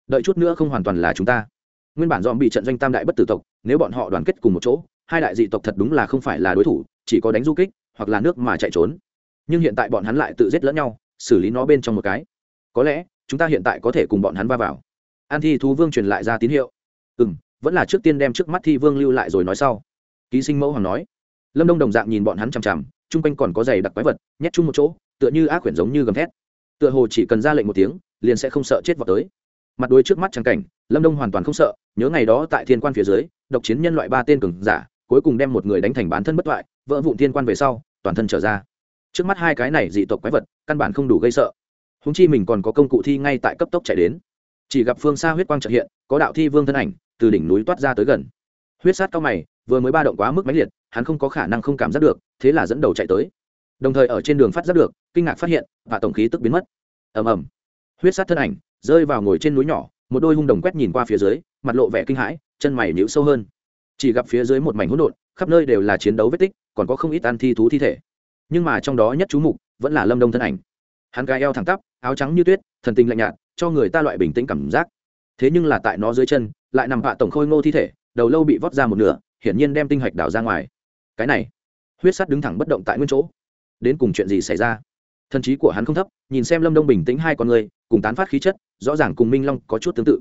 Đợi chút nữa không hoàn toàn là chúng ta. Nguyên bản dòm bị trận doanh tam đại bất tử tộc, nếu bọn họ đoàn kết cùng một chỗ, hai đại dị tộc thật đúng là không phải là đối thủ, chỉ có đánh du kích, hoặc là nước mà chạy trốn. Nhưng hiện tại bọn hắn lại tự giết lẫn nhau, xử lý nó bên trong một cái. Có lẽ, chúng ta hiện tại có thể cùng bọn hắn va vào. An thi thú vương truyền lại ra tín hiệu. Ừ m vẫn là trước tiên đem trước mắt thi vương lưu lại rồi nói sau. Ký sinh mẫu hoàng nói. Lâm đông đồng dạng nhìn bọn hắn chằm chằm chung quanh còn có giày đặc quái vật, nhét chung một chỗ, tựa như ác quyển giống như gầm thét. Tựa hồ chỉ cần ra lệnh một tiếng, liền sẽ không sợ chết vào tới. Mặt đuôi trước mắt trắng cảnh, lâm đông hoàn toàn không sợ, nhớ ngày đó tại thiên quan phía dưới, độc chiến nhân loại ba tên cường giả, cuối cùng đem một người đánh thành bán thân bất toại vỡ vụn thiên quan về sau, toàn thân trở ra. Trước mắt hai cái này dị tộc quái vật, căn bản không đủ gây sợ. Húng chi mình còn có công cụ thi ngay tại cấp tốc chạy đến. Chỉ gặp phương xa huyết quang trợ hiện, có đạo thi vương thân ảnh, từ đỉnh núi toát ra tới gần. Huyết sát cao mày, vừa mới ba động quá mức mãnh liệt, hắn không có khả năng không cảm giác được thế là dẫn đầu chạy tới. Đồng thời ở trên đường phát giác được, kinh ngạc phát hiện, và tổng khí tức biến mất. Ầm ầm. Huyết sát thân ảnh, rơi vào ngồi trên núi nhỏ, một đôi hung đồng quét nhìn qua phía dưới, mặt lộ vẻ kinh hãi, chân mày nhíu sâu hơn. Chỉ gặp phía dưới một mảnh hỗn độn, khắp nơi đều là chiến đấu vết tích, còn có không ít ăn thi thú thi thể. Nhưng mà trong đó nhất chú mục, vẫn là lâm đông thân ảnh. Hắn gai eo thẳng tắp, áo trắng như tuyết, thần tình lạnh nhạt, cho người ta loại bình tĩnh cảm giác. Thế nhưng là tại nó dưới chân, lại nằm hạ tổng khôi ngô thi thể, đầu lâu bị vót ra một nửa, hiển nhiên đem tinh hạch đào ra ngoài. Cái này huyết sắt đứng thẳng bất động tại nguyên chỗ. Đến cùng chuyện gì xảy ra? Thần trí của hắn không thấp, nhìn xem lâm đông bình tĩnh hai con người, cùng tán phát khí chất, rõ ràng cùng minh long có chút tương tự.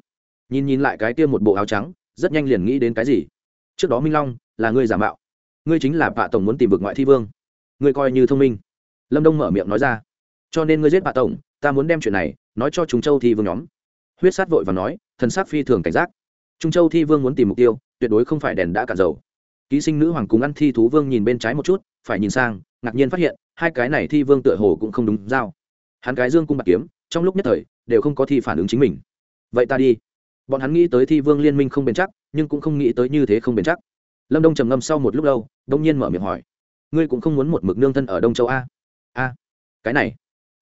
Nhìn nhìn lại cái kia một bộ áo trắng, rất nhanh liền nghĩ đến cái gì? Trước đó minh long là ngươi giả mạo. Ngươi chính là bạ tổng muốn tìm vực ngoại thi vương. Ngươi coi như thông minh. Lâm đông mở miệng nói ra. Cho nên ngươi giết bạ tổng, ta muốn đem chuyện này nói cho chúng châu thi vương nhóm. Huyết sát vội và nói, thần sát phi thường cảnh giác. Trung châu thi vương muốn tìm mục tiêu, tuyệt đối không phải đèn đã cạn dầu ký sinh nữ hoàng cùng ăn thi thú vương nhìn bên trái một chút, phải nhìn sang, ngạc nhiên phát hiện, hai cái này thi vương tựa hồ cũng không đúng dao. Hắn cái dương cung bạc kiếm, trong lúc nhất thời, đều không có thi phản ứng chính mình. Vậy ta đi. Bọn hắn nghĩ tới thi vương liên minh không bền chắc, nhưng cũng không nghĩ tới như thế không bền chắc. Lâm đông trầm ngâm sau một lúc lâu, đông nhiên mở miệng hỏi. Ngươi cũng không muốn một mực nương thân ở đông châu a? A. Cái này.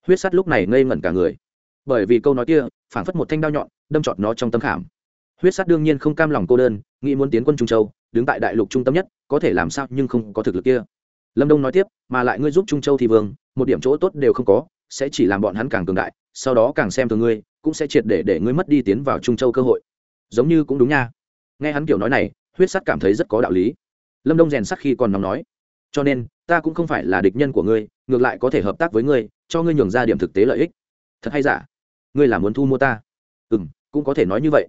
Huyết sắt lúc này ngây ngẩn cả người. Bởi vì câu nói kia, phảng phất một thanh đao nhọn, đâm trọt nó trong tâm khảm. Huyết sắt đương nhiên không cam lòng cô đơn, nghĩ muốn tiến quân trung châu đứng tại đại lục trung tâm nhất, có thể làm sao nhưng không có thực lực kia. Lâm đông nói tiếp, mà lại ngươi giúp trung châu thì vương, một điểm chỗ tốt đều không có, sẽ chỉ làm bọn hắn càng cường đại, sau đó càng xem thường ngươi, cũng sẽ triệt để để ngươi mất đi tiến vào trung châu cơ hội. Giống như cũng đúng nha. Nghe hắn kiểu nói này, huyết sắt cảm thấy rất có đạo lý. Lâm đông rèn sắc khi còn nóng nói, cho nên, ta cũng không phải là địch nhân của ngươi, ngược lại có thể hợp tác với ngươi, cho ngươi nhường ra điểm thực tế lợi ích. Thật hay giả? Ngươi là muốn thu mua ta? Ừ m cũng có thể nói như vậy.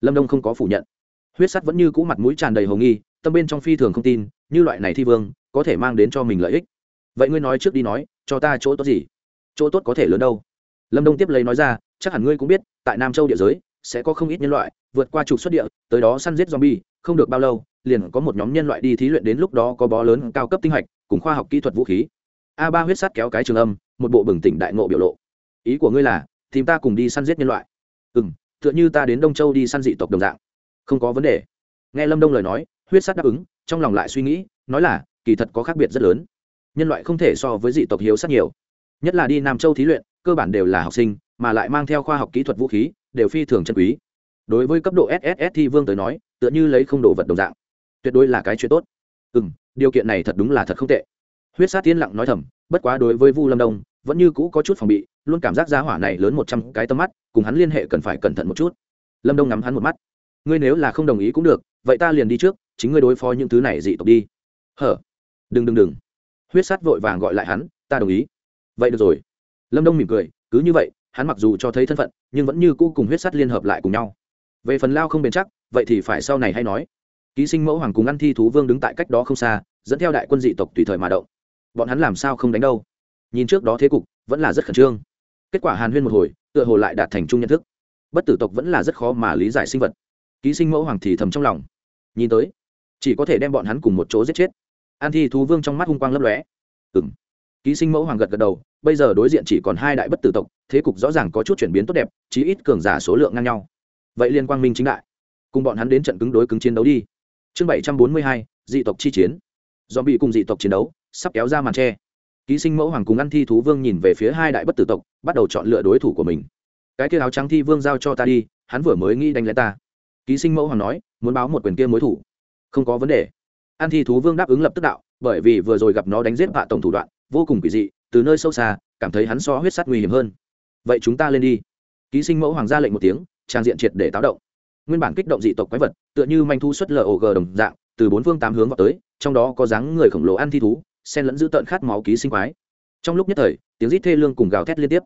Lâm đông không có phủ nhận huyết sắt vẫn như cũ mặt mũi tràn đầy hồ nghi, tâm bên trong phi thường không tin, như loại này thi vương, có thể mang đến cho mình lợi ích. Vậy ngươi nói trước đi nói, cho ta chỗ tốt gì? Chỗ tốt có thể lớn đâu? Lâm đông tiếp lấy nói ra, chắc hẳn ngươi cũng biết, tại nam châu địa giới, sẽ có không ít nhân loại, vượt qua trục xuất địa, tới đó săn giết zombie, không được bao lâu, liền có một nhóm nhân loại đi thí luyện đến lúc đó có bó lớn, cao cấp tinh hạch, cùng khoa học kỹ thuật vũ khí. A ba huyết sắt kéo cái trường âm, một bộ bừng tỉnh đại ngộ biểu lộ. Ý của ngươi là, tìm ta cùng đi săn giết nhân loại. Ừ m tựa như ta đến đông châu đi săn dị tộc đồng dạng không có vấn đề. Nghe lâm đông lời nói, huyết sắt đáp ứng, trong lòng lại suy nghĩ, nói là, kỳ thật có khác biệt rất lớn. Nhân loại không thể so với dị tộc hiếu sát nhiều. Nhất là đi nam châu thí luyện, cơ bản đều là học sinh, mà lại mang theo khoa học kỹ thuật vũ khí, đều phi thường chân quý. Đối với cấp độ sss thi vương tới nói, tựa như lấy không đồ vật đồng dạng. Tuyệt đối là cái chuyện tốt. Ừ m điều kiện này thật đúng là thật không tệ. Huyết sát tiến lặng nói thầm, bất quá đối với vu lâm đông, vẫn như cũ có chút phòng bị, luôn cảm giác giá hỏa này lớn một trăm cái tầm mắt, cùng hắn liên hệ cần phải cẩn thận một chút. Lâm đông ngắm hắn một mắt ngươi nếu là không đồng ý cũng được, vậy ta liền đi trước, chính ngươi đối phó những thứ này dị tộc đi. Hở, đừng đừng đừng. Huyết sát vội vàng gọi lại hắn, ta đồng ý. Vậy được rồi. Lâm đông mỉm cười, cứ như vậy, hắn mặc dù cho thấy thân phận, nhưng vẫn như cũ cùng huyết Sát liên hợp lại cùng nhau. Về phần lao không bền chắc, vậy thì phải sau này hay nói. Ký sinh mẫu hoàng cùng ăn thi thú vương đứng tại cách đó không xa, dẫn theo đại quân dị tộc tùy thời mà động. Bọn hắn làm sao không đánh đâu? Nhìn trước đó thế cục, vẫn là rất khẩn trương. Kết quả hàn huyên một hồi, tựa hồ lại đạt thành chung nhận thức. Bất tử tộc vẫn là rất khó mà lý giải sinh vật ký sinh mẫu hoàng thì thầm trong lòng. Nhìn tới, chỉ có thể đem bọn hắn cùng một chỗ giết chết. An thi thú vương trong mắt hung quang lấp lóe. Ừ m ký sinh mẫu hoàng gật gật đầu, bây giờ đối diện chỉ còn hai đại bất tử tộc, thế cục rõ ràng có chút chuyển biến tốt đẹp, chí ít cường giả số lượng ngang nhau. Vậy liên quang minh chính đại, cùng bọn hắn đến trận cứng đối cứng chiến đấu đi. Chương bảy trăm bốn mươi hai, dị tộc chi chiến. Do bị cùng dị tộc chiến đấu, sắp kéo ra màn tre. Ký sinh mẫu hoàng cùng ăn thi thú vương nhìn về phía hai đại bất tử tộc, bắt đầu chọn lựa đối thủ của mình. Cái kia áo trắng thi vương giao cho ta đi, hắn vừa mới nghĩ đánh lấy ta ký sinh mẫu hoàng nói, muốn báo một quyền kia mối thủ. Không có vấn đề. An thi thú vương đáp ứng lập tức đạo, bởi vì vừa rồi gặp nó đánh giết vạ tổng thủ đoạn, vô cùng kỳ dị, từ nơi sâu xa, cảm thấy hắn so huyết sắt nguy hiểm hơn. Vậy chúng ta lên đi. Ký sinh mẫu hoàng ra lệnh một tiếng, trang diện triệt để táo động. Nguyên bản kích động dị tộc quái vật, tựa như manh thu xuất lợi ổ gờ đồng dạng, từ bốn phương tám hướng vào tới, trong đó có dáng người khổng lồ ăn thi thú sen lẫn giữ tợn khát máu ký sinh quái. Trong lúc nhất thời, tiếng rít thê lương cùng gào thét liên tiếp.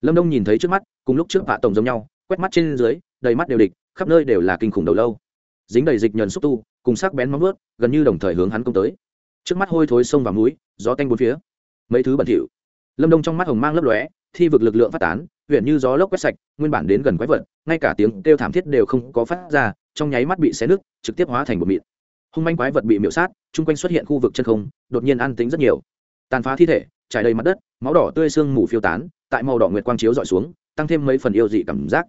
Lâm đông nhìn thấy trước mắt, cùng lúc trước vạ tổng giống nhau, quét mắt trên dưới, đầy mắt đều địch khắp nơi đều là kinh khủng đầu lâu. Dính đầy dịch nhờn xúc tu cùng sắc bén móng ướt gần như đồng thời hướng hắn công tới. Trước mắt hôi thối sông vào núi, gió tanh bốn phía. Mấy thứ bẩn thỉu. Lâm đông trong mắt hồng mang lấp lóe thi vực lực lượng phát tán huyện như gió lốc quét sạch nguyên bản đến gần quái vật ngay cả tiếng kêu thảm thiết đều không có phát ra trong nháy mắt bị xé nứt trực tiếp hóa thành một mịn. Hung manh quái vật bị miễu sát chung quanh xuất hiện khu vực chân không đột nhiên an tính rất nhiều. Tàn phá thi thể trải đầy mặt đất máu đỏ tươi sương mù phiêu tán tại màu đỏ nguyệt quang chiếu dọi xuống tăng thêm mấy phần yêu dị cảm giác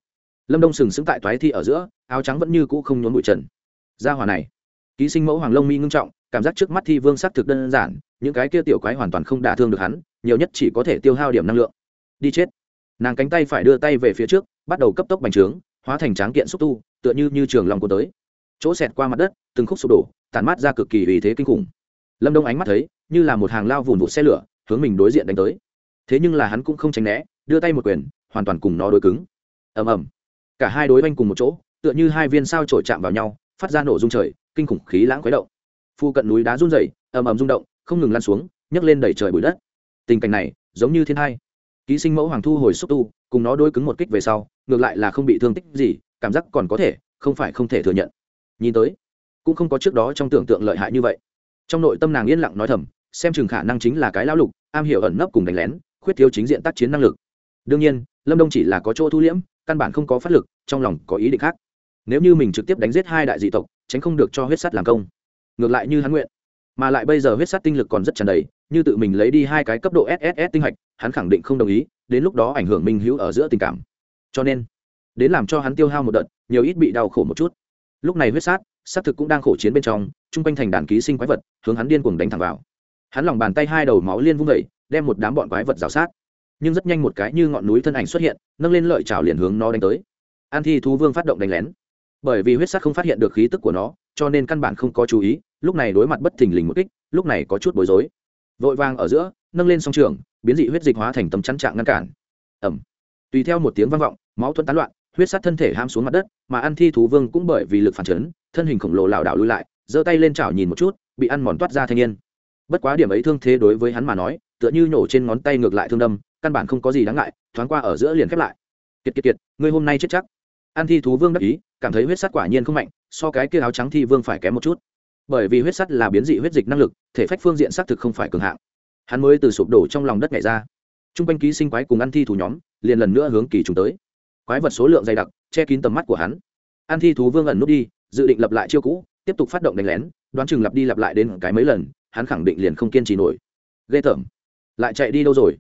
lâm đông sừng sững tại toái thi ở giữa, áo trắng vẫn như cũ không nhốn bụi trần. Gia hòa này, ký sinh mẫu hoàng Long mi ngưng trọng, cảm giác trước mắt thi vương xác thực đơn giản, những cái kia tiểu quái hoàn toàn không đả thương được hắn, nhiều nhất chỉ có thể tiêu hao điểm năng lượng. Đi chết. Nàng cánh tay phải đưa tay về phía trước, bắt đầu cấp tốc bành trướng, hóa thành tráng kiện xúc tu, tựa như như trường lòng của tới. Chỗ xẹt qua mặt đất, từng khúc sụp đổ tàn mát ra cực kỳ vì thế kinh khủng. Lâm đông ánh mắt thấy, như là một hàng lao vùn vụt xe lửa, hướng mình đối diện đánh tới. Thế nhưng là hắn cũng không tránh né, đưa tay một quyền, hoàn toàn cùng nó đối cứng. Ầm ầm cả hai đối oanh cùng một chỗ, tựa như hai viên sao trổi chạm vào nhau, phát ra nổ rung trời, kinh khủng khí lãng khuấy động. Phu cận núi đá run rẩy, ầm ầm rung động, không ngừng lăn xuống, nhấc lên đẩy trời bụi đất. Tình cảnh này, giống như thiên hai. Ký sinh mẫu hoàng thu hồi xúc tu, cùng nó đối cứng một kích về sau, ngược lại là không bị thương tích gì, cảm giác còn có thể, không phải không thể thừa nhận. Nhìn tới, cũng không có trước đó trong tưởng tượng lợi hại như vậy. Trong nội tâm nàng yên lặng nói thầm, xem chừng khả năng chính là cái lão lục, am hiểu ẩn nấp cùng đánh lén, khuyết thiếu chính diện tác chiến năng lực. Đương nhiên, lâm đông chỉ là có chỗ thu liễm căn bản không có phát lực, trong lòng có ý định khác. Nếu như mình trực tiếp đánh giết hai đại dị tộc, tránh không được cho huyết sắt làm công. Ngược lại như hắn nguyện. Mà lại bây giờ huyết sắt tinh lực còn rất tràn đầy, như tự mình lấy đi hai cái cấp độ sss tinh hạch, hắn khẳng định không đồng ý, đến lúc đó ảnh hưởng minh hữu ở giữa tình cảm. Cho nên, đến làm cho hắn tiêu hao một đợt, nhiều ít bị đau khổ một chút. Lúc này huyết sát sát thực cũng đang khổ chiến bên trong, chung quanh thành đàn ký sinh quái vật, hướng hắn điên cuồng đánh thẳng vào. Hắn lòng bàn tay hai đầu máu liên vung vẩy đem một đám bọn quái vật rào sát nhưng rất nhanh một cái như ngọn núi thân ảnh xuất hiện, nâng lên lợi chảo liền hướng nó đánh tới. An thi thú vương phát động đánh lén. Bởi vì huyết sắc không phát hiện được khí tức của nó, cho nên căn bản không có chú ý, lúc này đối mặt bất thình lình một kích, lúc này có chút bối rối. Vội vàng ở giữa, nâng lên song trường, biến dị huyết dịch hóa thành tấm chắn trạng ngăn cản. Ẩm tùy theo một tiếng vang vọng, máu thuẫn tán loạn, huyết sát thân thể ham xuống mặt đất, mà ăn thi thú vương cũng bởi vì lực phản chấn, thân hình khổng lồ lảo đảo lui lại, giơ tay lên chảo nhìn một chút, bị ăn mòn toát ra thanh niên. Bất quá điểm ấy thương thế đối với hắn mà nói, tựa như nhổ trên ngón tay ngược lại thương đâm căn bản không có gì đáng ngại, thoáng qua ở giữa liền khép lại. Kiệt kiệt kiệt, ngươi hôm nay chết chắc. An thi thú vương đắc ý, cảm thấy huyết sắt quả nhiên không mạnh, so cái kia áo trắng thi vương phải kém một chút. Bởi vì huyết sắt là biến dị huyết dịch năng lực, thể phách phương diện xác thực không phải cường hạng. Hắn mới từ sụp đổ trong lòng đất nhảy ra. T r u n g quanh ký sinh quái cùng ăn thi thú nhóm, liền lần nữa hướng kỳ trùng tới. Quái vật số lượng dày đặc, che kín tầm mắt của hắn. Ăn thi thú vương ẩn nút đi, dự định lập lại chiêu cũ, tiếp tục phát động đánh lén, đoán chừng lặp đi lặp lại đến cái mấy lần, hắn khẳng định liền không kiên trì nổi. Ghê tởm. Lại chạy đi đâu rồi?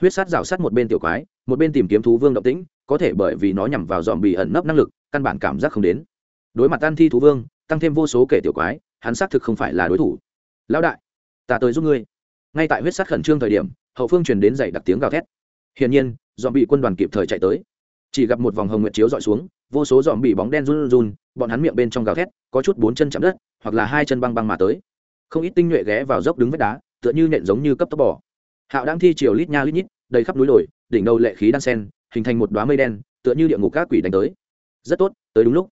Huyết sát rào sát một bên tiểu quái, một bên tìm kiếm thú vương động tĩnh, có thể bởi vì nó nhằm vào dòm bị ẩn nấp năng lực, căn bản cảm giác không đến. Đối mặt tan thi thú vương, tăng thêm vô số kể tiểu quái, hắn xác thực không phải là đối thủ. Lão đại, ta tới giúp ngươi. Ngay tại huyết sát khẩn trương thời điểm, hậu phương truyền đến dậy đặc tiếng gào thét. Hiển nhiên, dòm bị quân đoàn kịp thời chạy tới. Chỉ gặp một vòng hồng nguyệt chiếu dọi xuống, vô số dòm bị bóng đen run run, bọn hắn miệng bên trong gào thét, có chút bốn chân chạm đất, hoặc là hai chân băng băng mà tới. Không ít tinh nhuệ ghé vào dốc đứng vách đá, tựa như nện giống như cấp tốc bỏ hạo đang thi chiều lít nha lít nhít, đầy khắp núi đồi, đỉnh đầu lệ khí đan sen, hình thành một đoá mây đen, tựa như địa ngục các quỷ đánh tới. Rất tốt, tới đúng lúc.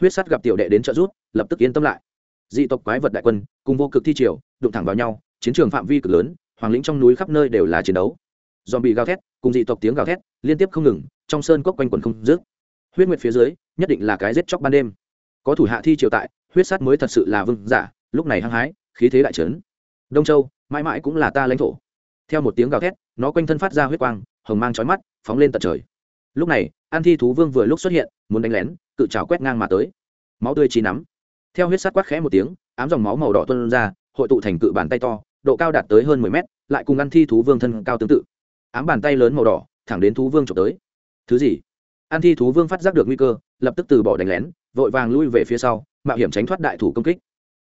Huyết sắt gặp tiểu đệ đến trợ rút lập tức yên tâm lại. Dị tộc quái vật đại quân, cùng vô cực thi triều, đụng thẳng vào nhau, chiến trường phạm vi cực lớn, hoàng lĩnh trong núi khắp nơi đều là chiến đấu. Dòm bị gào thét, cùng dị tộc tiếng gào thét, liên tiếp không ngừng, trong sơn cốc quanh quần không dứt. Huyết nguyệt phía dưới, nhất định là cái giết chóc ban đêm. Có thủ hạ thi triều tại, huyết Sát mới thật sự là vương giả, lúc này hăng hái, khí thế đại trấn. Đông châu, mãi mãi cũng là ta lãnh thổ theo một tiếng gào thét, nó quanh thân phát ra huyết quang, hồng mang trói mắt, phóng lên tận trời. Lúc này, an thi thú vương vừa lúc xuất hiện, muốn đánh lén, cự trào quét ngang mà tới. Máu tươi chi nắm. Theo huyết sắt quát khẽ một tiếng, ám dòng máu màu đỏ tuân ra, hội tụ thành cự bàn tay to, độ cao đạt tới hơn mười mét, lại cùng ăn thi thú vương thân cao tương tự. Ám bàn tay lớn màu đỏ, thẳng đến thú vương trộm tới. Thứ gì? Ăn thi thú vương phát giác được nguy cơ, lập tức từ bỏ đánh lén, vội vàng lui về phía sau, mạo hiểm tránh thoát đại thủ công kích.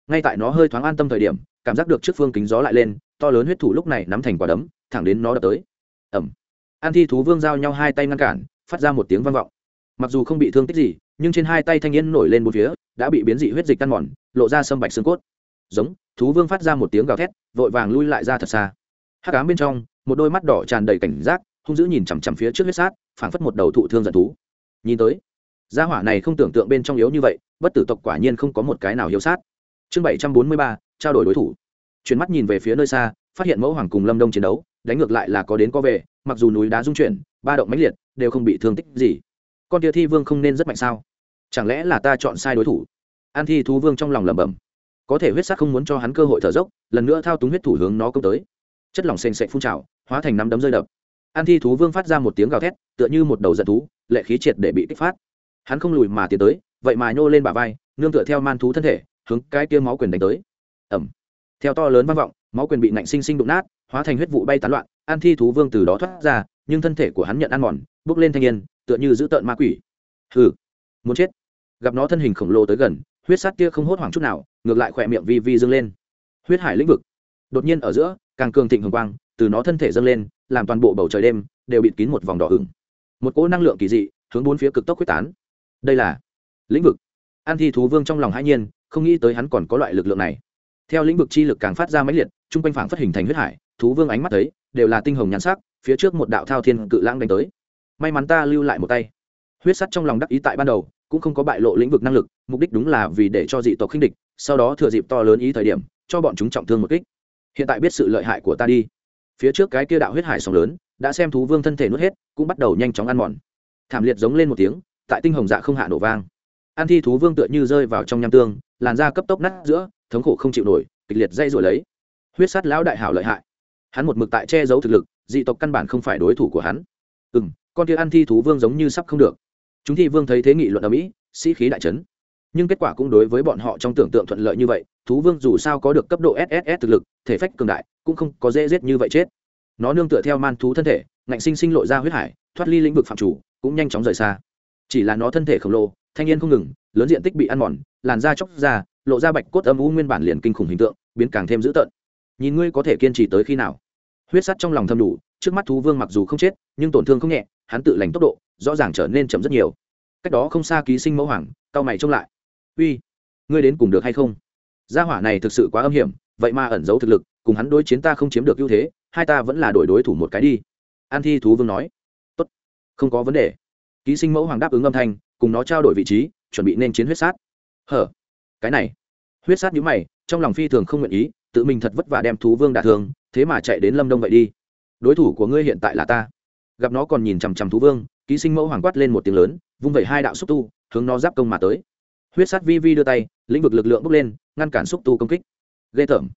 Ngay tại nó hơi thoáng an tâm thời điểm, cảm giác được trước phương kính gió lại lên to lớn huyết thủ lúc này nắm thành quả đấm, thẳng đến nó đập tới. Ẩm an thi thú vương giao nhau hai tay ngăn cản, phát ra một tiếng vang vọng. Mặc dù không bị thương tích gì, nhưng trên hai tay thanh niên nổi lên một phía, đã bị biến dị huyết dịch tan mòn, lộ ra sâm bạch xương cốt. Giống, thú vương phát ra một tiếng gào thét, vội vàng lui lại ra thật xa. Hát cám bên trong, một đôi mắt đỏ tràn đầy cảnh giác, hung dữ nhìn chằm chằm phía trước huyết sát, phảng phất một đầu thụ thương giận thú. Nhìn tới, gia hỏa này không tưởng tượng bên trong yếu như vậy, bất tử tộc quả nhiên không có một cái nào hiếu sát. Chương bảy trăm bốn mươi ba, trao đổi đối thủ chuyển mắt nhìn về phía nơi xa, phát hiện mẫu hoàng cùng lâm đông chiến đấu, đánh ngược lại là có đến có về, mặc dù núi đá rung chuyển, ba động mãnh liệt, đều không bị thương tích gì. Con tia thi vương không nên rất mạnh sao? Chẳng lẽ là ta chọn sai đối thủ? An thi thú vương trong lòng lẩm bẩm. Có thể huyết sắc không muốn cho hắn cơ hội thở dốc, lần nữa thao túng huyết thủ hướng nó công tới. Chất lỏng xanh xệ phun trào, hóa thành nắm đấm rơi đập. An thi thú vương phát ra một tiếng gào thét, tựa như một đầu giận thú, lệ khí triệt để bị kích phát. Hắn không lùi mà tiến tới, vậy mà nhô lên bả vai, nương tựa theo man thú thân thể, hướng cái tia máu quyền đánh tới. Ẩm theo to lớn vang vọng, máu quyền bị nạnh sinh sinh đụng nát, hóa thành huyết vụ bay tán loạn an thi thú vương từ đó thoát ra, nhưng thân thể của hắn nhận ăn mòn, bước lên thanh niên, tựa như giữ tợn ma quỷ. Hừ, muốn chết. Gặp nó thân hình khổng lồ tới gần, huyết sát kia không hốt hoảng chút nào, ngược lại khỏe miệng vi vi dâng lên. Huyết hải lĩnh vực. Đột nhiên ở giữa, càng cường thịnh hồng quang, từ nó thân thể dâng lên, làm toàn bộ bầu trời đêm đều bịt kín một vòng đỏ hừng một cỗ năng lượng kỳ dị, hướng bốn phía cực tốc quyết tán. Đây là lĩnh vực. An thi thú vương trong lòng hãi nhiên, không nghĩ tới hắn còn có loại lực lượng này theo lĩnh vực chi lực càng phát ra mãnh liệt, chung quanh phảng phất hình thành huyết hải, thú vương ánh mắt thấy, đều là tinh hồng nhắn sắc, phía trước một đạo thao thiên cự lãng đánh tới. May mắn ta lưu lại một tay. Huyết sắt trong lòng đắc ý tại ban đầu, cũng không có bại lộ lĩnh vực năng lực, mục đích đúng là vì để cho dị tộc khinh địch, sau đó thừa dịp to lớn ý thời điểm, cho bọn chúng trọng thương một kích. Hiện tại biết sự lợi hại của ta đi. Phía trước cái kia đạo huyết hải sóng lớn, đã xem thú vương thân thể nuốt hết, cũng bắt đầu nhanh chóng ăn mòn. Thảm liệt giống lên một tiếng, tại tinh hồng dạ không hạ nổ vang an thi thú vương tựa như rơi vào trong nham tương, làn da cấp tốc nát giữa, thống khổ không chịu nổi, kịch liệt dây rồi lấy. Huyết sát lão đại hảo lợi hại. Hắn một mực tại che giấu thực lực, dị tộc căn bản không phải đối thủ của hắn. Ừ m con kia ăn thi thú vương giống như sắp không được. Chúng thi vương thấy thế nghị luận ở mỹ, sĩ khí đại trấn nhưng kết quả cũng đối với bọn họ trong tưởng tượng thuận lợi như vậy, thú vương dù sao có được cấp độ sss thực lực, thể phách cường đại, cũng không có dễ giết như vậy chết. Nó nương tựa theo man thú thân thể, ngạnh sinh sinh lội ra huyết hải, thoát ly lĩnh vực phạm chủ, cũng nhanh chóng rời xa. Chỉ là nó thân thể khổng lồ thanh niên không ngừng, lớn diện tích bị ăn mòn, làn da chóc ra, lộ ra bạch cốt âm u nguyên bản liền kinh khủng hình tượng, biến càng thêm dữ tợn. Nhìn ngươi có thể kiên trì tới khi nào? Huyết sắt trong lòng thâm đủ, trước mắt thú vương mặc dù không chết, nhưng tổn thương không nhẹ, hắn tự lành tốc độ, rõ ràng trở nên chậm rất nhiều. Cách đó không xa ký sinh mẫu hoàng, cao mày trông lại. Uy, ngươi đến cùng được hay không? Gia hỏa này thực sự quá âm hiểm, vậy mà ẩn giấu thực lực, cùng hắn đối chiến ta không chiếm được ưu thế, hai ta vẫn là đổi đối thủ một cái đi. An thi thú vương nói. Tốt, không có vấn đề. Ký sinh mẫu hoàng đáp ứng âm thanh cùng nó trao đổi vị trí, chuẩn bị nên chiến huyết sát. Hở, cái này. Huyết sát nhíu mày, trong lòng phi thường không nguyện ý, tự mình thật vất vả đem thú vương đả thương, thế mà chạy đến lâm đông vậy đi. Đối thủ của ngươi hiện tại là ta. Gặp nó còn nhìn chằm chằm thú vương, ký sinh mẫu hoàng quát lên một tiếng lớn, vung vẩy hai đạo xúc tu, hướng nó giáp công mà tới. Huyết sát vi vi đưa tay, lĩnh vực lực lượng bốc lên, ngăn cản xúc tu công kích. Ghê tởm.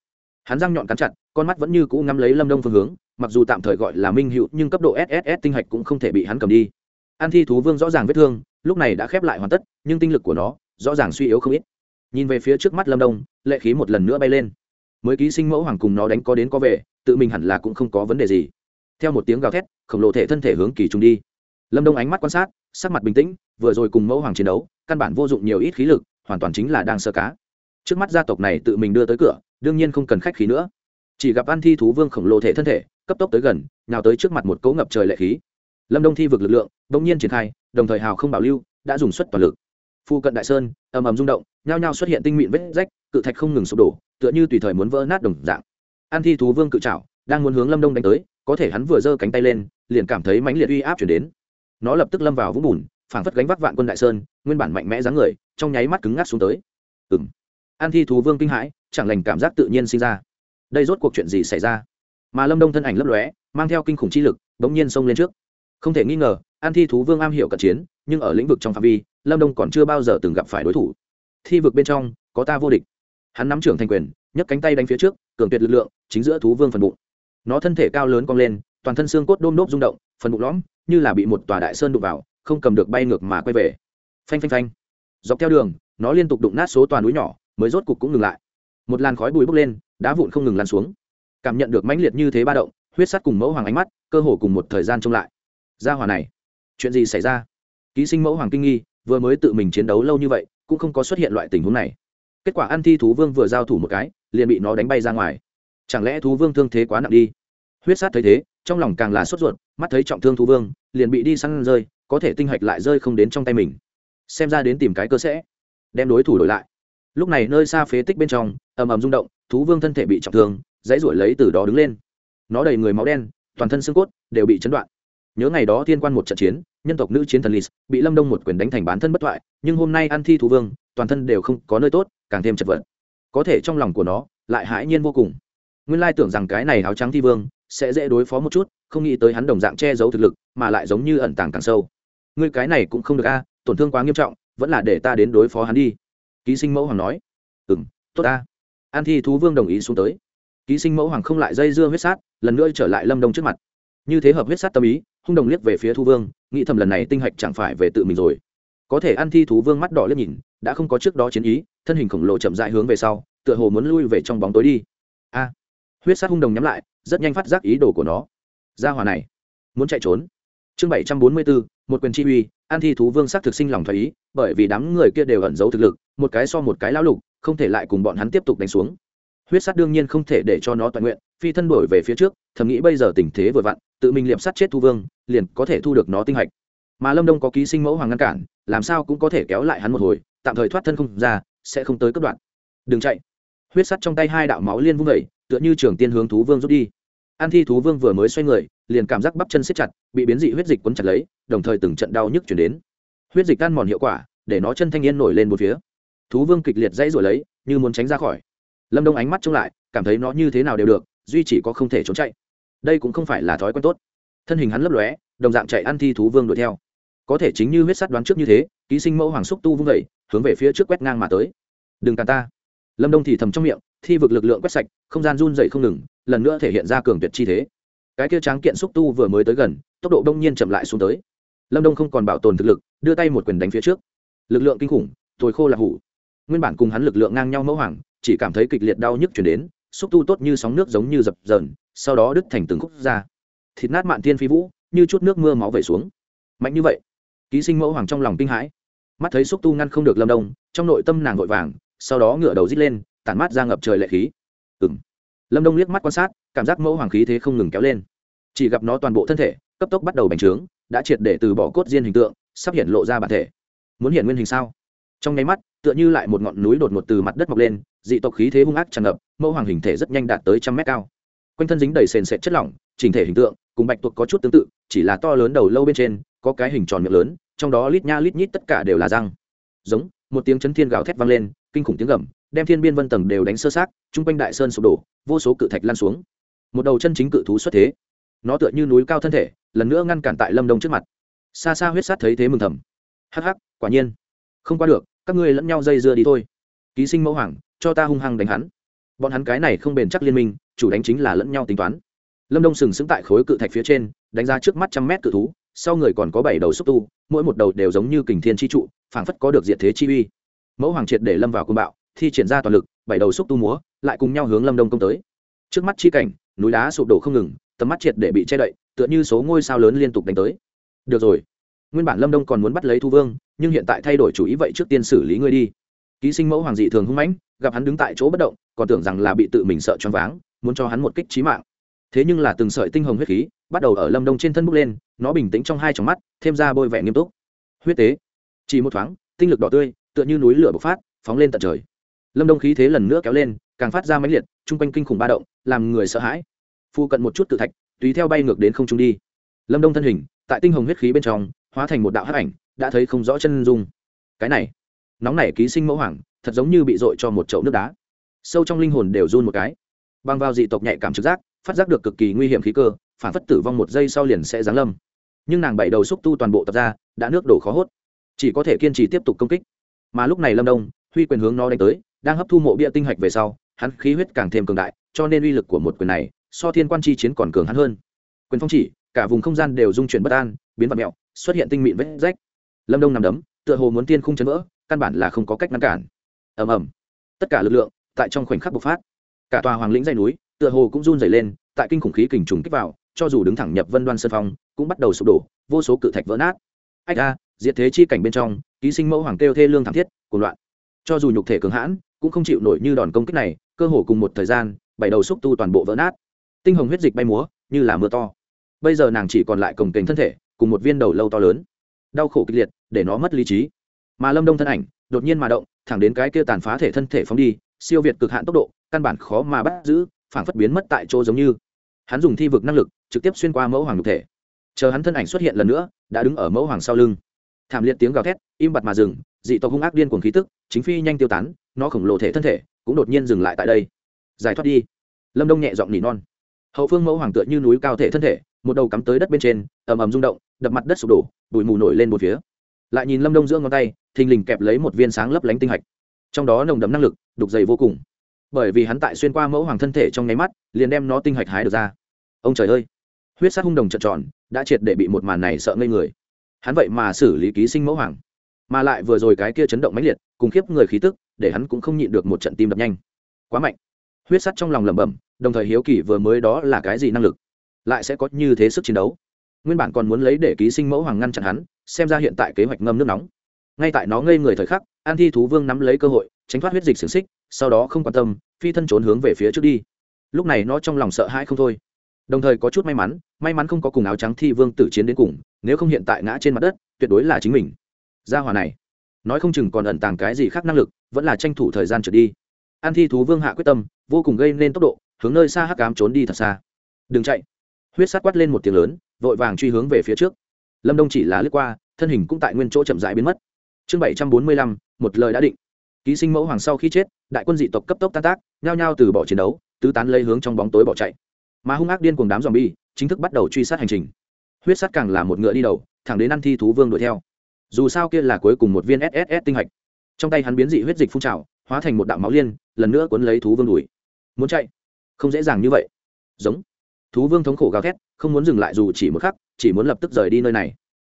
Hắn răng nhọn cắn chặt, con mắt vẫn như cũ ngắm lấy lâm đông phương hướng, mặc dù tạm thời gọi là minh hữu, nhưng cấp độ sss tinh hạch cũng không thể bị hắn cầm đi an thi thú vương rõ ràng vết thương, lúc này đã khép lại hoàn tất, nhưng tinh lực của nó rõ ràng suy yếu không ít. Nhìn về phía trước mắt lâm đông, lệ khí một lần nữa bay lên. Mới ký sinh mẫu hoàng cùng nó đánh có đến có về, tự mình hẳn là cũng không có vấn đề gì. Theo một tiếng gào thét, khổng lồ thể thân thể hướng kỳ trùng đi. Lâm đông ánh mắt quan sát, sắc mặt bình tĩnh, vừa rồi cùng mẫu hoàng chiến đấu, căn bản vô dụng nhiều ít khí lực, hoàn toàn chính là đang sơ cá. Trước mắt gia tộc này tự mình đưa tới cửa, đương nhiên không cần khách khí nữa. Chỉ gặp An thi thú vương khổng lồ thể thân thể, cấp tốc tới gần nào tới trước mặt một cấu ngập trời lệ khí lâm đông thi vực lực lượng, bỗng nhiên triển khai, đồng thời hào không bảo lưu, đã dùng suất toàn lực. Phu cận đại sơn, ầm ầm rung động, nhao nhao xuất hiện tinh mịn vết rách, cự thạch không ngừng sụp đổ, tựa như tùy thời muốn vỡ nát đồng dạng. An thi thú vương cự trảo, đang muốn hướng lâm đông đánh tới, có thể hắn vừa giơ cánh tay lên, liền cảm thấy mãnh liệt uy áp chuyển đến. Nó lập tức lâm vào vũng bùn, phảng phất gánh vác vạn quân đại sơn, nguyên bản mạnh mẽ dáng người, trong nháy mắt cứng ngắc xuống tới. Ừng an thi thú vương kinh hãi, chẳng lành cảm giác tự nhiên sinh ra. Đây rốt cuộc chuyện gì xảy ra? Mà lâm đông thân ảnh lấp lóe, mang theo kinh khủng chi lực, bỗng nhiên xông lên trước không thể nghi ngờ, an thi thú vương am hiểu cận chiến, nhưng ở lĩnh vực trong phạm vi, lâm đông còn chưa bao giờ từng gặp phải đối thủ. Thi vực bên trong, có ta vô địch. Hắn nắm trưởng thành quyền, nhấc cánh tay đánh phía trước, cường tuyệt lực lượng, chính giữa thú vương phần bụng. Nó thân thể cao lớn cong lên, toàn thân xương cốt đôm đốp rung động, phần bụng lõm, như là bị một tòa đại sơn đụng vào, không cầm được bay ngược mà quay về. Phanh phanh phanh. Dọc theo đường, nó liên tục đụng nát số toàn núi nhỏ, mới rốt cục cũng ngừng lại. Một làn khói bụi bốc lên, đá vụn không ngừng lan xuống. Cảm nhận được mãnh liệt như thế ba động, huyết sắt cùng mẫu hoàng ánh mắt, cơ hồ cùng một thời gian trông lại gia hòa này, chuyện gì xảy ra? Ký sinh mẫu hoàng kinh nghi vừa mới tự mình chiến đấu lâu như vậy, cũng không có xuất hiện loại tình huống này. Kết quả ăn thi thú vương vừa giao thủ một cái, liền bị nó đánh bay ra ngoài. Chẳng lẽ thú vương thương thế quá nặng đi? Huyết sát thấy thế, trong lòng càng là sốt ruột, mắt thấy trọng thương thú vương, liền bị đi săn rơi, có thể tinh hạch lại rơi không đến trong tay mình. Xem ra đến tìm cái cơ sẽ, đem đối thủ đổi lại. Lúc này nơi xa phế tích bên trong, ầm ầm rung động, thú vương thân thể bị trọng thương, dãy ruổi lấy từ đó đứng lên. Nó đầy người máu đen, toàn thân xương cốt đều bị chấn đoạn nhớ ngày đó thiên quan một trận chiến, nhân tộc nữ chiến thần lis bị lâm đông một quyền đánh thành bán thân bất thoại, nhưng hôm nay ăn thi thú vương, toàn thân đều không có nơi tốt, càng thêm chật vật. Có thể trong lòng của nó, lại hãi nhiên vô cùng. Nguyên lai tưởng rằng cái này áo trắng thi vương sẽ dễ đối phó một chút, không nghĩ tới hắn đồng dạng che giấu thực lực, mà lại giống như ẩn tàng càng sâu. Ngươi cái này cũng không được a, tổn thương quá nghiêm trọng, vẫn là để ta đến đối phó hắn đi. Ký sinh mẫu hoàng nói. Ừ m tốt ta. An thi thú vương đồng ý xuống tới. Ký sinh mẫu hoàng không lại dây dưa huyết sát, lần nữa trở lại lâm đông trước mặt. Như thế hợp huyết sát tâm ý hung đồng liếc về phía thu vương, nghĩ thầm lần này tinh hạch chẳng phải về tự mình rồi. Có thể ăn thi thú vương mắt đỏ liếc nhìn, đã không có trước đó chiến ý, thân hình khổng lồ chậm dại hướng về sau, tựa hồ muốn lui về trong bóng tối đi. A! Huyết sát hung đồng nhắm lại, rất nhanh phát giác ý đồ của nó. Ra hòa này, muốn chạy trốn. Chương bảy trăm bốn mươi bốn một quyền chi uy an thi thú vương sắc thực sinh lòng thoái ý, bởi vì đám người kia đều ẩn giấu thực lực, một cái so một cái lão lục, không thể lại cùng bọn hắn tiếp tục đánh xuống huyết sát đương nhiên không thể để cho nó toàn nguyện, phi thân đổi về phía trước, thầm nghĩ bây giờ tình thế vừa vặn, tự mình liệp sát chết thu vương, liền có thể thu được nó tinh hạch. Mà lâm đông có ký sinh mẫu hoàng ngăn cản, làm sao cũng có thể kéo lại hắn một hồi, tạm thời thoát thân không ra, sẽ không tới cấp đoạn. Đừng chạy. Huyết sắt trong tay hai đạo máu liên vung vẩy tựa như trường tiên hướng thú vương rút đi. An thi thú vương vừa mới xoay người, liền cảm giác bắp chân xếp chặt, bị biến dị huyết dịch quấn chặt lấy, đồng thời từng trận đau nhức chuyển đến. Huyết dịch ăn mòn hiệu quả, để nó chân thanh niên nổi lên một phía. Thú vương kịch liệt dãy rồi lấy, như muốn tránh ra khỏi lâm đông ánh mắt trông lại, cảm thấy nó như thế nào đều được, duy chỉ có không thể trốn chạy. Đây cũng không phải là thói quen tốt. Thân hình hắn lấp lóe, đồng dạng chạy ăn thi thú vương đuổi theo. Có thể chính như huyết sắt đoán trước như thế, ký sinh mẫu hoàng xúc tu vung vẩy hướng về phía trước quét ngang mà tới. Đừng cản ta. Lâm đông thì thầm trong miệng, thi vực lực lượng quét sạch, không gian run dậy không ngừng, lần nữa thể hiện ra cường tuyệt chi thế. Cái kia tráng kiện xúc tu vừa mới tới gần, tốc độ đông nhiên chậm lại xuống tới. Lâm đông không còn bảo tồn thực lực, đưa tay một quyền đánh phía trước. Lực lượng kinh khủng, thổi khô là hủ. Nguyên bản cùng hắn lực lượng ngang nhau mẫu hoàng chỉ cảm thấy kịch liệt đau nhức chuyển đến, xúc tu tốt như sóng nước giống như dập dờn, sau đó đứt thành từng khúc ra. Thịt nát mạn thiên phi vũ, như chút nước mưa máu vẩy xuống. Mạnh như vậy, ký sinh mẫu hoàng trong lòng kinh hãi. Mắt thấy xúc tu ngăn không được lâm đông, trong nội tâm nàng vội vàng, sau đó ngửa đầu rít lên, tản mát ra ngập trời lệ khí. Ừng lâm đông liếc mắt quan sát, cảm giác mẫu hoàng khí thế không ngừng kéo lên. Chỉ gặp nó toàn bộ thân thể, cấp tốc bắt đầu bành trướng, đã triệt để từ bỏ cốt diên hình tượng, sắp hiện lộ ra bản thể. Muốn hiện nguyên hình sao? Trong nháy mắt, tựa như lại một ngọn núi đột ngột từ mặt đất mọc lên dị tộc khí thế hung ác tràn ngập, mẫu hoàng hình thể rất nhanh đạt tới trăm mét cao. Quanh thân dính đầy sền sệt chất lỏng chỉnh thể hình tượng, cùng bạch tuộc có chút tương tự, chỉ là to lớn đầu lâu bên trên, có cái hình tròn miệng lớn, trong đó lít nha lít nhít tất cả đều là răng. Giống, một tiếng chấn thiên gào thét vang lên, kinh khủng tiếng gầm, đem thiên biên vân tầng đều đánh sơ sát chung quanh đại sơn sụp đổ, vô số cự thạch lan xuống. Một đầu chân chính cự thú xuất thế. Nó tựa như núi cao thân thể, lần nữa ngăn cản tại lâm đông trước mặt. Xa xa huyết sát thấy thế mừng thầm. Hắc hắc, quả nhiên. Không qua được, các ngươi lẫn nhau dây dưa đi thôi. Ký sinh mẫu hoàng cho ta hung hăng đánh hắn. Bọn hắn cái này không bền chắc liên minh, chủ đánh chính là lẫn nhau tính toán. Lâm đông sừng sững tại khối cự thạch phía trên, đánh ra trước mắt trăm mét cự thú, sau người còn có bảy đầu xúc tu, mỗi một đầu đều giống như kình thiên chi trụ, phảng phất có được diệt thế chi uy. Mẫu hoàng triệt để lâm vào côn bạo, thi triển ra toàn lực, bảy đầu xúc tu múa, lại cùng nhau hướng lâm đông công tới. Trước mắt chi cảnh, núi đá sụp đổ không ngừng, tầm mắt triệt để bị che đậy, tựa như số ngôi sao lớn liên tục đánh tới. Được rồi, nguyên bản lâm đông còn muốn bắt lấy thu vương, nhưng hiện tại thay đổi chủ ý vậy trước tiên xử lý ngươi đi. Ký sinh mẫu hoàng dị thường hung mãnh gặp hắn đứng tại chỗ bất động, còn tưởng rằng là bị tự mình sợ choáng váng, muốn cho hắn một kích trí mạng. Thế nhưng là từng sợi tinh hồng huyết khí bắt đầu ở lâm đông trên thân bốc lên, nó bình tĩnh trong hai tròng mắt, thêm ra bôi vẻ nghiêm túc. Huyết tế. Chỉ một thoáng, tinh lực đỏ tươi, tựa như núi lửa bộc phát, phóng lên tận trời. Lâm đông khí thế lần nữa kéo lên, càng phát ra mãnh liệt, chung quanh kinh khủng ba động, làm người sợ hãi. Phu cận một chút tự thạch, tùy theo bay ngược đến không trung đi. Lâm đông thân hình, tại tinh hồng huyết khí bên trong, hóa thành một đạo hắc ảnh, đã thấy không rõ chân dung. Cái này, nóng nảy ký sinh mẫu hoàng thật giống như bị dội cho một chậu nước đá. Sâu trong linh hồn đều run một cái. Bằng vào dị tộc nhạy cảm trực giác, phát giác được cực kỳ nguy hiểm khí cơ, phản phất tử vong một giây sau liền sẽ giáng lâm. Nhưng nàng bảy đầu xúc tu toàn bộ tập ra, đã nước đổ khó hốt. Chỉ có thể kiên trì tiếp tục công kích. Mà lúc này lâm đông, huy quyền hướng nó đánh tới, đang hấp thu mộ bia tinh hạch về sau, hắn khí huyết càng thêm cường đại, cho nên uy lực của một quyền này, so thiên quan chi chiến còn cường hắn hơn. Quyền phong chỉ, cả vùng không gian đều dung chuyển bất an, biến vật mẹo, xuất hiện tinh mịn vết rách. Lâm đông nằm đấm, tựa hồ muốn tiên khung chấn vỡ, căn bản là không có cách ngăn cản ầm ầm. Tất cả lực lượng tại trong khoảnh khắc bộc phát. Cả tòa hoàng lĩnh dây núi tựa hồ cũng run dày lên, tại kinh khủng khí kình trùng kích vào, cho dù đứng thẳng nhập vân đoan sơn phong, cũng bắt đầu sụp đổ, vô số cự thạch vỡ nát. Ách a, diệt thế chi cảnh bên trong, ký sinh mẫu hoàng kêu thê lương thảm thiết, cuồng loạn. Cho dù nhục thể cường hãn, cũng không chịu nổi như đòn công kích này, cơ hồ cùng một thời gian, bảy đầu xúc tu toàn bộ vỡ nát. Tinh hồng huyết dịch bay múa, như là mưa to. Bây giờ nàng chỉ còn lại cồng kềnh thân thể, cùng một viên đầu lâu to lớn. Đau khổ kịch liệt, để nó mất lý trí. Mà lâm đông thân ảnh, đột nhiên mà động thẳng đến cái kia tàn phá thể thân thể phóng đi, siêu việt cực hạn tốc độ, căn bản khó mà bắt giữ, phảng phất biến mất tại chỗ giống như. Hắn dùng thi vực năng lực, trực tiếp xuyên qua mẫu hoàng nhục thể. Chờ hắn thân ảnh xuất hiện lần nữa, đã đứng ở mẫu hoàng sau lưng. Thảm liệt tiếng gào thét, im bặt mà dừng, dị tộc hung ác điên cuồng khí tức, chính phi nhanh tiêu tán, nó khổng lồ thể thân thể cũng đột nhiên dừng lại tại đây. Giải thoát đi. Lâm đông nhẹ giọng nỉ non. Hậu phương mẫu hoàng tựa như núi cao thể thân thể, một đầu cắm tới đất bên trên, ầm ầm rung động, đập mặt đất sụp đổ, bụi mù nổi lên một phía. Lại nhìn lâm đông giữa ngón tay thình lình kẹp lấy một viên sáng lấp lánh tinh hạch. Trong đó nồng đậm năng lực, đục dày vô cùng. Bởi vì hắn tại xuyên qua mẫu hoàng thân thể trong nháy mắt, liền đem nó tinh hạch hái được ra. Ông trời ơi! Huyết sát hung đồng trợn tròn, đã triệt để bị một màn này sợ ngây người. Hắn vậy mà xử lý ký sinh mẫu hoàng. Mà lại vừa rồi cái kia chấn động mãnh liệt, cùng khiếp người khí tức, để hắn cũng không nhịn được một trận tim đập nhanh. Quá mạnh. Huyết sắt trong lòng lẩm bẩm, đồng thời hiếu kỳ vừa mới đó là cái gì năng lực? Lại sẽ có như thế sức chiến đấu. Nguyên bản còn muốn lấy để ký sinh mẫu hoàng ngăn chặn hắn, xem ra hiện tại kế hoạch ngâm nước nóng ngay tại nó ngây người thời khắc, an thi thú vương nắm lấy cơ hội, tránh thoát huyết dịch xiềng xích, sau đó không quan tâm, phi thân trốn hướng về phía trước đi. Lúc này nó trong lòng sợ hãi không thôi. Đồng thời có chút may mắn may mắn không có cùng áo trắng thi vương tử chiến đến cùng, nếu không hiện tại ngã trên mặt đất, tuyệt đối là chính mình. Gia hòa này, nói không chừng còn ẩn tàng cái gì khác năng lực, vẫn là tranh thủ thời gian trượt đi. An thi thú vương hạ quyết tâm, vô cùng gây nên tốc độ, hướng nơi xa hắc cám trốn đi thật xa. Đừng chạy. Huyết sát quát lên một tiếng lớn, vội vàng truy hướng về phía trước. Lâm đông chỉ là lướt qua, thân hình cũng tại nguyên chỗ chậm rãi biến mất chương bảy trăm bốn mươi lăm, một lời đã định. Ký sinh mẫu hoàng sau khi chết, đại quân dị tộc cấp tốc tan tác, nhao nhao từ bỏ chiến đấu, tứ tán lấy hướng trong bóng tối bỏ chạy. Mà hung ác điên cùng đám dòm bi chính thức bắt đầu truy sát hành trình. Huyết sát càng là một ngựa đi đầu, thẳng đến ăn thi thú vương đuổi theo. Dù sao kia là cuối cùng một viên sss tinh hạch. Trong tay hắn biến dị huyết dịch phun trào, hóa thành một đạo máu liên, lần nữa cuốn lấy thú vương đuổi. Muốn chạy? Không dễ dàng như vậy. Giống. Thú vương thống khổ gào thét, không muốn dừng lại dù chỉ một khắc, chỉ muốn lập tức rời đi nơi này.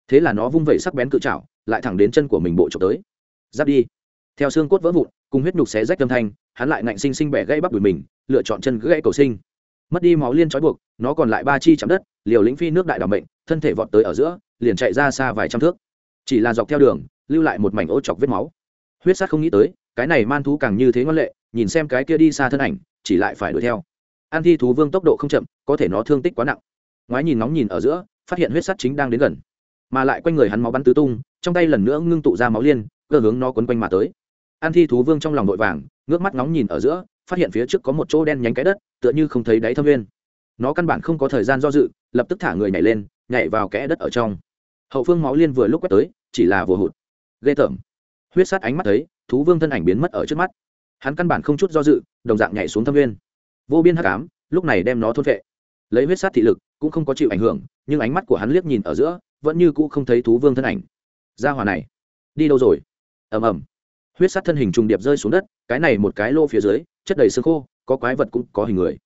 Thế là nó vung vẩy sắc bén cự trảo lại thẳng đến chân của mình bộ trộm tới. Giáp đi. Theo xương cốt vỡ vụn, cùng huyết nhục xé rách âm thanh, hắn lại ngạnh sinh sinh bẻ gãy bắp đùi mình, lựa chọn chân gãy cầu sinh. Mất đi máu liên trói buộc, nó còn lại ba chi chạm đất, liều lĩnh phi nước đại đ bệnh thân thể vọt tới ở giữa, liền chạy ra xa vài trăm thước. Chỉ là dọc theo đường, lưu lại một mảnh ô chọc vết máu. Huyết sát không nghĩ tới, cái này man thú càng như thế ngoan lệ, nhìn xem cái kia đi xa thân ảnh, chỉ lại phải đuổi theo. An thi thú vương tốc độ không chậm, có thể nó thương tích quá nặng. Ngoái nhìn nóng nhìn ở giữa, phát hiện huyết sắt chính đang đến gần mà lại quanh người hắn máu bắn tứ tung, trong tay lần nữa ngưng tụ ra máu liên, cơ hướng nó quấn quanh mà tới. An thi thú vương trong lòng vội vàng, ngước mắt nóng nhìn ở giữa, phát hiện phía trước có một chỗ đen nhánh cái đất, tựa như không thấy đáy thâm nguyên. nó căn bản không có thời gian do dự, lập tức thả người nhảy lên, nhảy vào kẽ đất ở trong. Hậu phương máu liên vừa lúc quét tới, chỉ là vừa hụt. Ghê tởm. Huyết sát ánh mắt thấy, thú vương thân ảnh biến mất ở trước mắt. Hắn căn bản không chút do dự, đồng dạng nhảy xuống thâm nguyên. vô biên hắc ám, lúc này đem nó thôn vệ lấy huyết sát thị lực, cũng không có chịu ảnh hưởng, nhưng ánh mắt của hắn liếc nhìn ở giữa vẫn như cũ không thấy thú vương thân ảnh. Ra hòa này, đi đâu rồi? Ầm ầm. Huyết sát thân hình trùng điệp rơi xuống đất, cái này một cái lô phía dưới, chất đầy xương khô, có quái vật cũng có hình người.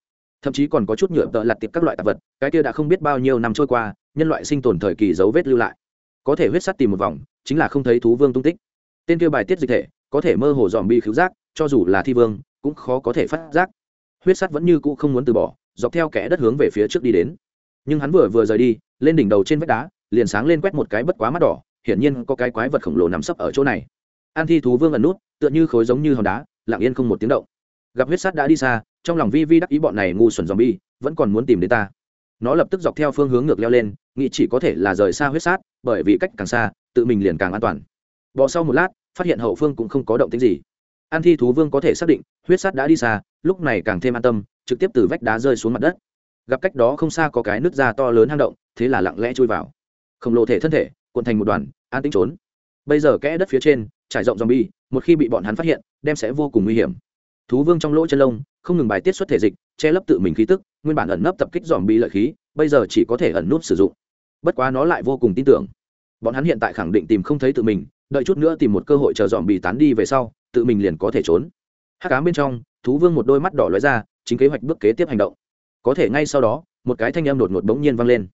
Thậm chí còn có chút nhựa tợ lặt tiệp các loại tạp vật, cái kia đã không biết bao nhiêu năm trôi qua, nhân loại sinh tồn thời kỳ dấu vết lưu lại. Có thể huyết sắt tìm một vòng, chính là không thấy thú vương tung tích. Tên kia bài tiết dịch thể, có thể mơ hồ dòm bi khứu giác, cho dù là thi vương, cũng khó có thể phát giác. Huyết sắt vẫn như cũ không muốn từ bỏ, dọc theo kẽ đất hướng về phía trước đi đến. Nhưng hắn vừa vừa rời đi, lên đỉnh đầu trên vách đá liền sáng lên quét một cái bất quá mắt đỏ, hiển nhiên có cái quái vật khổng lồ nằm sấp ở chỗ này. An thi thú vương ẩn nút, tựa như khối giống như hòn đá, lặng yên không một tiếng động. Gặp huyết sát đã đi xa, trong lòng vi vi đắc ý bọn này ngu xuẩn zombie, vẫn còn muốn tìm đến ta. Nó lập tức dọc theo phương hướng ngược leo lên, nghĩ chỉ có thể là rời xa huyết sát, bởi vì cách càng xa, tự mình liền càng an toàn. Bỏ sau một lát, phát hiện hậu phương cũng không có động tính gì. An thi thú vương có thể xác định, huyết sát đã đi xa, lúc này càng thêm an tâm, trực tiếp từ vách đá rơi xuống mặt đất. Gặp cách đó không xa có cái nước da to lớn hang động, thế là lặng lẽ chui vào khổng lồ thể thân thể, cuộn thành một đoàn, an tính trốn. Bây giờ kẽ đất phía trên, trải rộng zombie, một khi bị bọn hắn phát hiện, đem sẽ vô cùng nguy hiểm. Thú vương trong lỗ chân lông, không ngừng bài tiết xuất thể dịch, che lấp tự mình khí tức, nguyên bản ẩn nấp tập kích dòm bi lợi khí, bây giờ chỉ có thể ẩn núp sử dụng. Bất quá nó lại vô cùng tin tưởng. Bọn hắn hiện tại khẳng định tìm không thấy tự mình, đợi chút nữa tìm một cơ hội chờ dòm bị tán đi về sau, tự mình liền có thể trốn. Hắc ám bên trong, thú vương một đôi mắt đỏ lóe ra, chính kế hoạch bước kế tiếp hành động. Có thể ngay sau đó, một cái thanh âm đột ngột bỗng nhiên vang lên.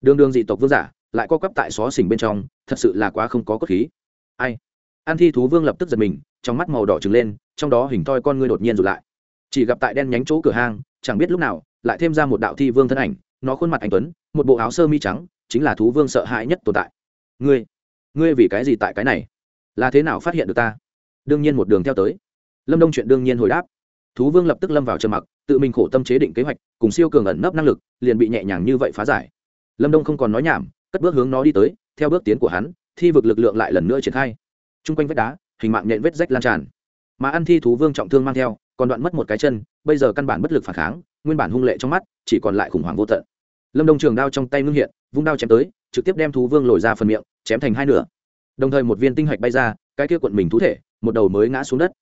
Đường đường dị tộc vương giả lại co quắp tại xó xỉnh bên trong, thật sự là quá không có cốt khí. Ai? An thi thú vương lập tức giật mình, trong mắt màu đỏ trừng lên, trong đó hình toi con ngươi đột nhiên rụt lại. Chỉ gặp tại đen nhánh chỗ cửa hang, chẳng biết lúc nào, lại thêm ra một đạo thi vương thân ảnh, nó khuôn mặt anh tuấn, một bộ áo sơ mi trắng, chính là thú vương sợ hãi nhất tồn tại. Ngươi ngươi vì cái gì tại cái này? Là thế nào phát hiện được ta? Đương nhiên một đường theo tới. Lâm đông chuyện đương nhiên hồi đáp. Thú vương lập tức lâm vào trầm mặc, tự mình khổ tâm chế định kế hoạch, cùng siêu cường ẩn nấp năng lực, liền bị nhẹ nhàng như vậy phá giải. Lâm đông không còn nói nhảm cất bước hướng nó đi tới, theo bước tiến của hắn, thi vực lực lượng lại lần nữa triển khai. T r u n g quanh vách đá, hình mạng nhện vết rách lan tràn. Mà ăn thi thú vương trọng thương mang theo, còn đoạn mất một cái chân, bây giờ căn bản bất lực phản kháng, nguyên bản hung lệ trong mắt, chỉ còn lại khủng hoảng vô tận. Lâm đông trường đao trong tay ngưng hiện, vung đao chém tới, trực tiếp đem thú vương lồi ra phần miệng, chém thành hai nửa. Đồng thời một viên tinh hạch bay ra, cái kia quận mình thú thể, một đầu mới ngã xuống đất.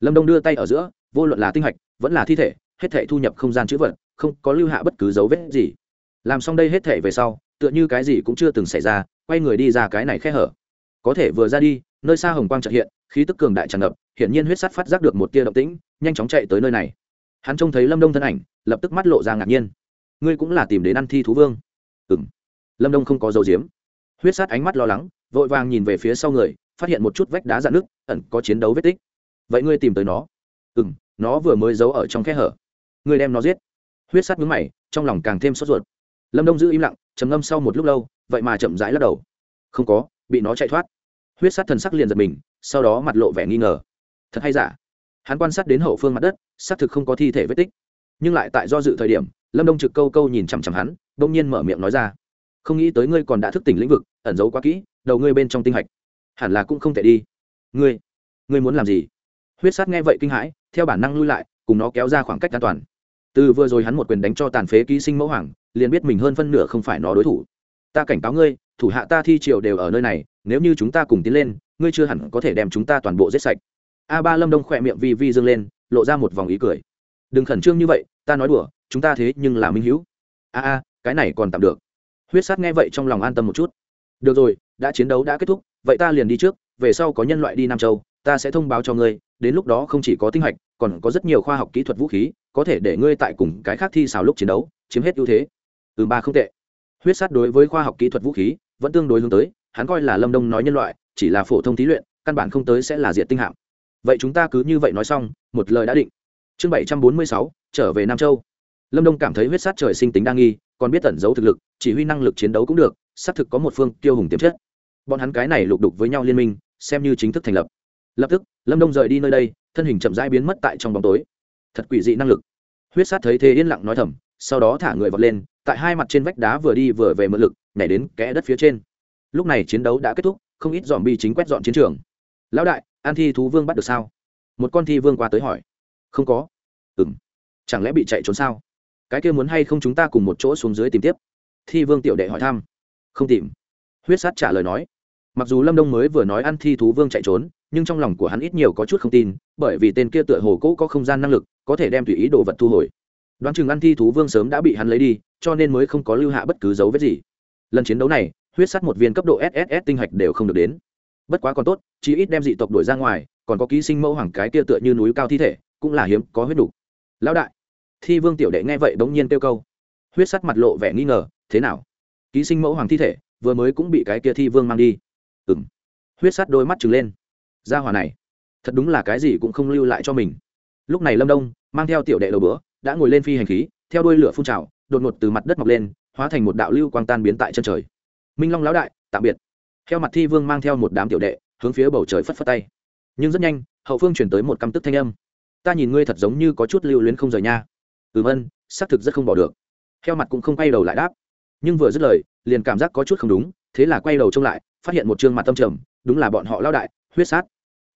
Lâm đông đưa tay ở giữa, vô luận là tinh hạch, vẫn là thi thể, hết thể thu nhập không gian chữ vật, không có lưu hạ bất cứ dấu vết gì. Làm xong đây hết thể về sau tựa như cái gì cũng chưa từng xảy ra, quay người đi ra cái này khe hở. Có thể vừa ra đi, nơi xa hồng quang trợ hiện, khí tức cường đại tràn ngập, hiển nhiên huyết sắt phát giác được một tia động tĩnh, nhanh chóng chạy tới nơi này. Hắn trông thấy lâm đông thân ảnh, lập tức mắt lộ ra ngạc nhiên. Ngươi cũng là tìm đến ăn thi thú vương. Ừ m lâm đông không có dấu diếm huyết sát ánh mắt lo lắng, vội vàng nhìn về phía sau người, phát hiện một chút vách đá dạn nước ẩn có chiến đấu vết tích. Vậy ngươi tìm tới nó? Ừ m nó vừa mới giấu ở trong khe hở. Ngươi đem nó giết. Huyết sắt mướm mày, trong lòng càng thêm sốt ruột. Lâm đông giữ im lặng trầm ngâm sau một lúc lâu, vậy mà chậm rãi lắc đầu. Không có, bị nó chạy thoát. Huyết sát thần sắc liền giật mình, sau đó mặt lộ vẻ nghi ngờ. Thật hay giả? Hắn quan sát đến hậu phương mặt đất, xác thực không có thi thể vết tích. Nhưng lại tại do dự thời điểm, lâm đông trực câu câu nhìn chằm chằm hắn đ ỗ n g nhiên mở miệng nói ra. Không nghĩ tới ngươi còn đã thức tỉnh lĩnh vực, ẩn giấu quá kỹ, đầu ngươi bên trong tinh hạch. Hẳn là cũng không thể đi. Ngươi ngươi muốn làm gì? Huyết sát nghe vậy kinh hãi, theo bản năng lui lại, cùng nó kéo ra khoảng cách an toàn. Từ vừa rồi hắn một quyền đánh cho tàn phế ký sinh mẫu hoàng liền biết mình hơn phân nửa không phải nó đối thủ. Ta cảnh cáo ngươi, thủ hạ ta thi triều đều ở nơi này, nếu như chúng ta cùng tiến lên, ngươi chưa hẳn có thể đem chúng ta toàn bộ giết sạch. A ba lâm đông khỏe miệng vi vi dương lên, lộ ra một vòng ý cười. Đừng khẩn trương như vậy, ta nói đùa, chúng ta thế nhưng là minh hữu. A a, cái này còn tạm được. Huyết sát nghe vậy trong lòng an tâm một chút. Được rồi, đã chiến đấu đã kết thúc, vậy ta liền đi trước, về sau có nhân loại đi nam châu, ta sẽ thông báo cho ngươi, đến lúc đó không chỉ có tinh hạch, còn có rất nhiều khoa học kỹ thuật vũ khí, có thể để ngươi tại cùng cái khác thi xào lúc chiến đấu, chiếm hết ưu thế ừ ba không tệ. Huyết sát đối với khoa học kỹ thuật vũ khí vẫn tương đối hướng tới, hắn coi là lâm đông nói nhân loại, chỉ là phổ thông thí luyện, căn bản không tới sẽ là diện tinh hạm. Vậy chúng ta cứ như vậy nói xong, một lời đã định. Chương bảy trăm bốn mươi sáu, trở về nam châu. Lâm đông cảm thấy huyết sát trời sinh tính đa nghi, còn biết tẩn giấu thực lực, chỉ huy năng lực chiến đấu cũng được, xác thực có một phương tiêu hùng tiềm chất. Bọn hắn cái này lục đục với nhau liên minh, xem như chính thức thành lập. Lập tức, lâm đông rời đi nơi đây, thân hình chậm rãi biến mất tại trong bóng tối. Thật quỷ dị năng lực. Huyết sát thấy thế yên lặng nói thầm, sau đó thả người vọt lên tại hai mặt trên vách đá vừa đi vừa về mượn lực, nhảy đến kẽ đất phía trên. Lúc này chiến đấu đã kết thúc, không ít dòm bi chính quét dọn chiến trường. Lão đại, an thi thú vương bắt được sao? Một con thi vương qua tới hỏi. Không có. Ừng chẳng lẽ bị chạy trốn sao? Cái kia muốn hay không chúng ta cùng một chỗ xuống dưới tìm tiếp? Thi vương tiểu đệ hỏi thăm. Không tìm. Huyết sát trả lời nói. Mặc dù lâm đông mới vừa nói ăn thi thú vương chạy trốn, nhưng trong lòng của hắn ít nhiều có chút không tin, bởi vì tên kia tựa hồ cũ có không gian năng lực, có thể đem tùy ý đồ vật thu hồi. Đoán chừng ăn thi thú vương sớm đã bị hắn lấy đi cho nên mới không có lưu hạ bất cứ dấu vết gì. Lần chiến đấu này, huyết sắt một viên cấp độ sss tinh hạch đều không được đến. Bất quá còn tốt chỉ ít đem dị tộc đổi ra ngoài, còn có ký sinh mẫu hoàng cái kia tựa như núi cao thi thể, cũng là hiếm có huyết đủ. Lão đại, thi vương tiểu đệ nghe vậy bỗng nhiên kêu câu. Huyết sắt mặt lộ vẻ nghi ngờ, thế nào? Ký sinh mẫu hoàng thi thể, vừa mới cũng bị cái kia thi vương mang đi. Ừng huyết sắt đôi mắt trừng lên. Gia hỏa này, thật đúng là cái gì cũng không lưu lại cho mình. Lúc này lâm đông, mang theo tiểu đệ đầu bữa, đã ngồi lên phi hành khí, theo đuôi lửa phun trào đột ngột từ mặt đất mọc lên, hóa thành một đạo lưu quang tan biến tại chân trời. Minh long lão đại, tạm biệt. Theo mặt thi vương mang theo một đám tiểu đệ, hướng phía bầu trời phất phất tay. Nhưng rất nhanh, hậu phương chuyển tới một căm tức thanh âm. Ta nhìn ngươi thật giống như có chút lưu luyến không rời nha. Ừ vân xác thực rất không bỏ được. Theo mặt cũng không quay đầu lại đáp. Nhưng vừa dứt lời, liền cảm giác có chút không đúng, thế là quay đầu trông lại, phát hiện một chương mặt tâm trầm, đúng là bọn họ lao đại, huyết sát.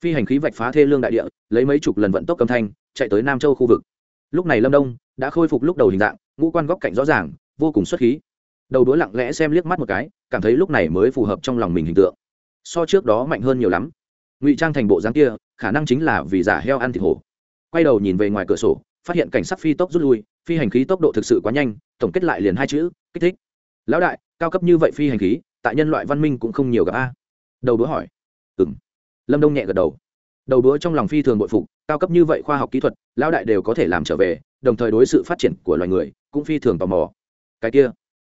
Phi hành khí vạch phá thê lương đại địa, lấy mấy chục lần vận tốc cầm thanh, chạy tới nam châu khu vực. Lúc này lâm đông đã khôi phục lúc đầu hình dạng, ngũ quan góc cạnh rõ ràng, vô cùng xuất khí. Đầu đuối lặng lẽ xem liếc mắt một cái, cảm thấy lúc này mới phù hợp trong lòng mình hình tượng. So trước đó mạnh hơn nhiều lắm. Ngụy trang thành bộ dáng kia, khả năng chính là vì giả heo ăn thịt hổ. Quay đầu nhìn về ngoài cửa sổ, phát hiện cảnh sắc phi tốc rút lui, phi hành khí tốc độ thực sự quá nhanh, tổng kết lại liền hai chữ, kích thích. Lão đại, cao cấp như vậy phi hành khí, tại nhân loại văn minh cũng không nhiều gặp a. Đầu đũa hỏi. Ừng lâm đông nhẹ gật đầu. Đầu đũa trong lòng phi thường bội phục, cao cấp như vậy khoa học kỹ thuật, lão đại đều có thể làm trở về đồng thời đối sự phát triển của loài người cũng phi thường tò mò. Cái kia,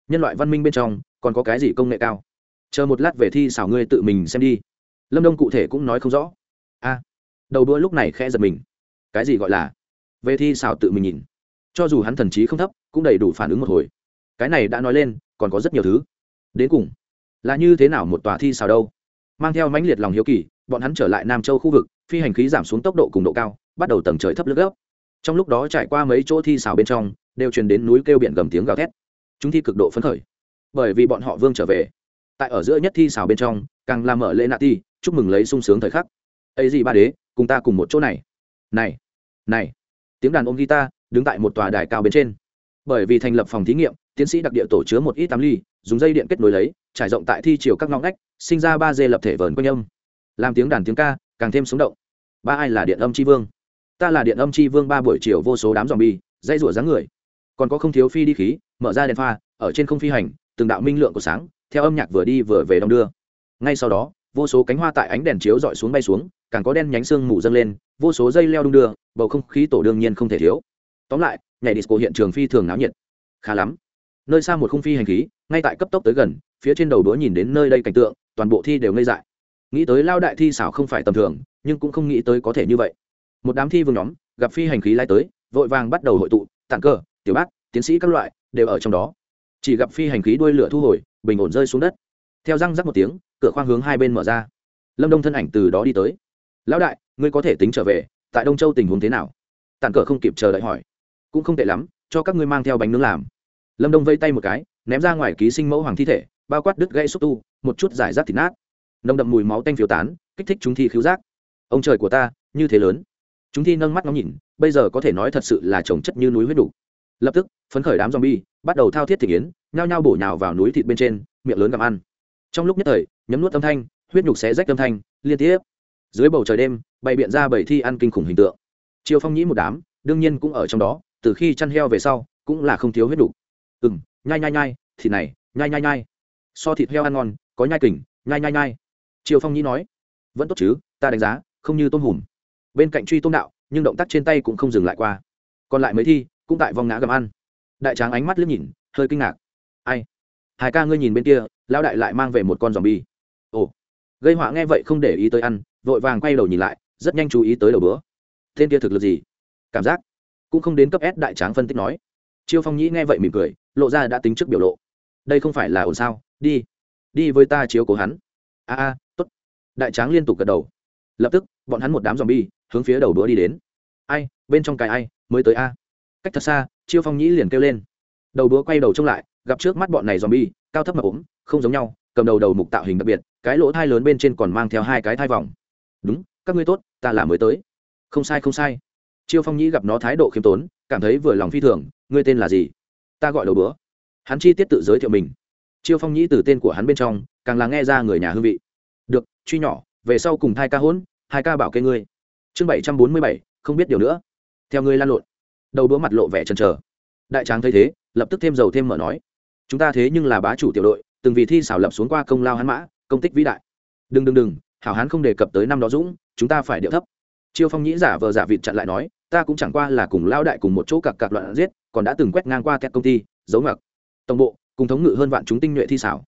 nhân loại văn minh bên trong còn có cái gì công nghệ cao? Chờ một lát về thi xảo ngươi tự mình xem đi. Lâm đông cụ thể cũng nói không rõ. A, đầu đuôi lúc này khẽ giật mình. Cái gì gọi là? Về thi xảo tự mình nhìn. Cho dù hắn thần trí không thấp, cũng đầy đủ phản ứng một hồi. Cái này đã nói lên, còn có rất nhiều thứ. Đến cùng, là như thế nào một tòa thi xào đâu? Mang theo mãnh liệt lòng hiếu kỳ, bọn hắn trở lại nam châu khu vực, phi hành khí giảm xuống tốc độ cùng độ cao, bắt đầu tầng trời thấp lướt gốc trong lúc đó trải qua mấy chỗ thi xào bên trong, đều truyền đến núi kêu biển gầm tiếng gào thét. Chúng thi cực độ phấn khởi, bởi vì bọn họ vương trở về. Tại ở giữa nhất thi xào bên trong, càng làm mở lễ nạ ti, chúc mừng lấy sung sướng thời khắc. Ấy gì ba đế, cùng ta cùng một chỗ này. Này này, tiếng đàn ôm guitar đứng tại một tòa đài cao bên trên. Bởi vì thành lập phòng thí nghiệm, tiến sĩ đặc địa tổ chứa một ít tám ly, dùng dây điện kết nối lấy, trải rộng tại thi chiều các ngõ ngách, sinh ra ba dê lập thể vờn quanh âm. Làm tiếng đàn tiếng ca, càng thêm sống động. Ba ai là điện âm tri vương? Ta là điện âm chi vương ba buổi chiều vô số đám dòm bi dây rủa dáng người. Còn có không thiếu phi đi khí, mở ra đèn pha, ở trên không phi hành, từng đạo minh lượng của sáng, theo âm nhạc vừa đi vừa về đong đưa. Ngay sau đó, vô số cánh hoa tại ánh đèn chiếu dọi xuống bay xuống, càng có đen nhánh sương mù dâng lên, vô số dây leo đung đưa, bầu không khí tổ đương nhiên không thể thiếu. Tóm lại, nhảy disco hiện trường phi thường náo nhiệt. Khá lắm. Nơi xa một khung phi hành khí, ngay tại cấp tốc tới gần, phía trên đầu đũa nhìn đến nơi đây cảnh tượng, toàn bộ thi đều ngây dại. Nghĩ tới lao đại thi xảo không phải tầm thường, nhưng cũng không nghĩ tới có thể như vậy một đám thi vương nhóm, gặp phi hành khí lai tới, vội vàng bắt đầu hội tụ, tặng cờ, tiểu bác tiến sĩ các loại, đều ở trong đó. Chỉ gặp phi hành khí đuôi lửa thu hồi, bình ổn rơi xuống đất. Theo răng rắc một tiếng, cửa khoang hướng hai bên mở ra. Lâm đông thân ảnh từ đó đi tới. Lão đại, ngươi có thể tính trở về, tại đông châu tình huống thế nào? Tàn cờ không kịp chờ đợi hỏi. Cũng không tệ lắm, cho các ngươi mang theo bánh nướng làm. Lâm đông vây tay một cái, ném ra ngoài ký sinh mẫu hoàng thi thể, bao quát đứt gãy xúc tu, một chút giải rác thịt nát. Nồng đậm mùi máu tanh phiếu tán, kích thích chúng thi khiếu giác. Ông trời của ta, như thế lớn chúng thi nâng mắt ngóng nhìn, bây giờ có thể nói thật sự là trồng chất như núi huyết đủ. lập tức, phấn khởi đám zombie, bắt đầu thao thiết thị kiến nhao nhao bổ nhào vào núi thịt bên trên, miệng lớn gặm ăn. Trong lúc nhất thời, nhấm nuốt âm thanh, huyết nhục xé rách âm thanh, liên tiếp. Dưới bầu trời đêm, bày biện ra bảy thi ăn kinh khủng hình tượng. Chiều phong nhĩ một đám, đương nhiên cũng ở trong đó, từ khi chăn heo về sau, cũng là không thiếu huyết đủ. ừ nhai nhai nhai, thịt này, nhai nhai nhai. So thịt heo ăn ngon, có nhai kình, nhai nhai nhai. Triều phong nhĩ nói, vẫn tốt chứ, ta đánh giá, không như tôm hùm bên cạnh truy tôm đạo, nhưng động tác trên tay cũng không dừng lại qua. Còn lại mấy thi, cũng tại vòng ngã gầm ăn. Đại tráng ánh mắt liếc nhìn, hơi kinh ngạc. Ai? Hai ca ngươi nhìn bên kia, lão đại lại mang về một con giòm bi ồ. Gây họa nghe vậy không để ý tới ăn, vội vàng quay đầu nhìn lại, rất nhanh chú ý tới đầu bữa. Tên kia thực lực gì? Cảm giác. Cũng không đến cấp s đại tráng phân tích nói. Chiêu phong nhĩ nghe vậy mỉm cười, lộ ra đã tính trước biểu lộ. Đây không phải là ổn sao? Đi. Đi với ta chiếu cố hắn. A a t ố t đại tráng liên tục gật đầu. Lập tức, bọn hắn một đám dòm bi hướng phía đầu đũa đi đến. Ai, bên trong cái ai, mới tới a? Cách thật xa, chiêu phong nhĩ liền kêu lên. Đầu đũa quay đầu trông lại, gặp trước mắt bọn này dòm bi cao thấp mà ốm, không giống nhau, cầm đầu đầu mục tạo hình đặc biệt, cái lỗ thai lớn bên trên còn mang theo hai cái thai vòng. Đúng, các ngươi tốt, ta là mới tới. Không sai không sai. Chiêu phong nhĩ gặp nó thái độ khiêm tốn, cảm thấy vừa lòng phi thường, ngươi tên là gì? Ta gọi đầu bữa hắn chi tiết tự giới thiệu mình. Chiêu phong nhĩ từ tên của hắn bên trong, càng là nghe ra người nhà hương vị. Được, truy nhỏ, về sau cùng hai ca hỗn hai ca bảo kê ngươi chương bảy trăm bốn mươi bảy, không biết điều nữa. Theo ngươi lan lộn. Đầu đũa mặt lộ vẻ chần chờ. Đại tráng thấy thế, lập tức thêm dầu thêm mở nói. Chúng ta thế nhưng là bá chủ tiểu đội, từng vì thi xảo lập xuống qua công lao hắn mã, công tích vĩ đại. Đừng đừng đừng, hảo hán không đề cập tới năm đó dũng, chúng ta phải điệu thấp. Chiêu phong nhĩ giả vờ giả vịt chặn lại nói, ta cũng chẳng qua là cùng lao đại cùng một chỗ cặp cặp loạn giết, còn đã từng quét ngang qua các công ty, giấu ngặc tổng bộ, cùng thống ngự hơn vạn chúng tinh nhuệ thi xảo.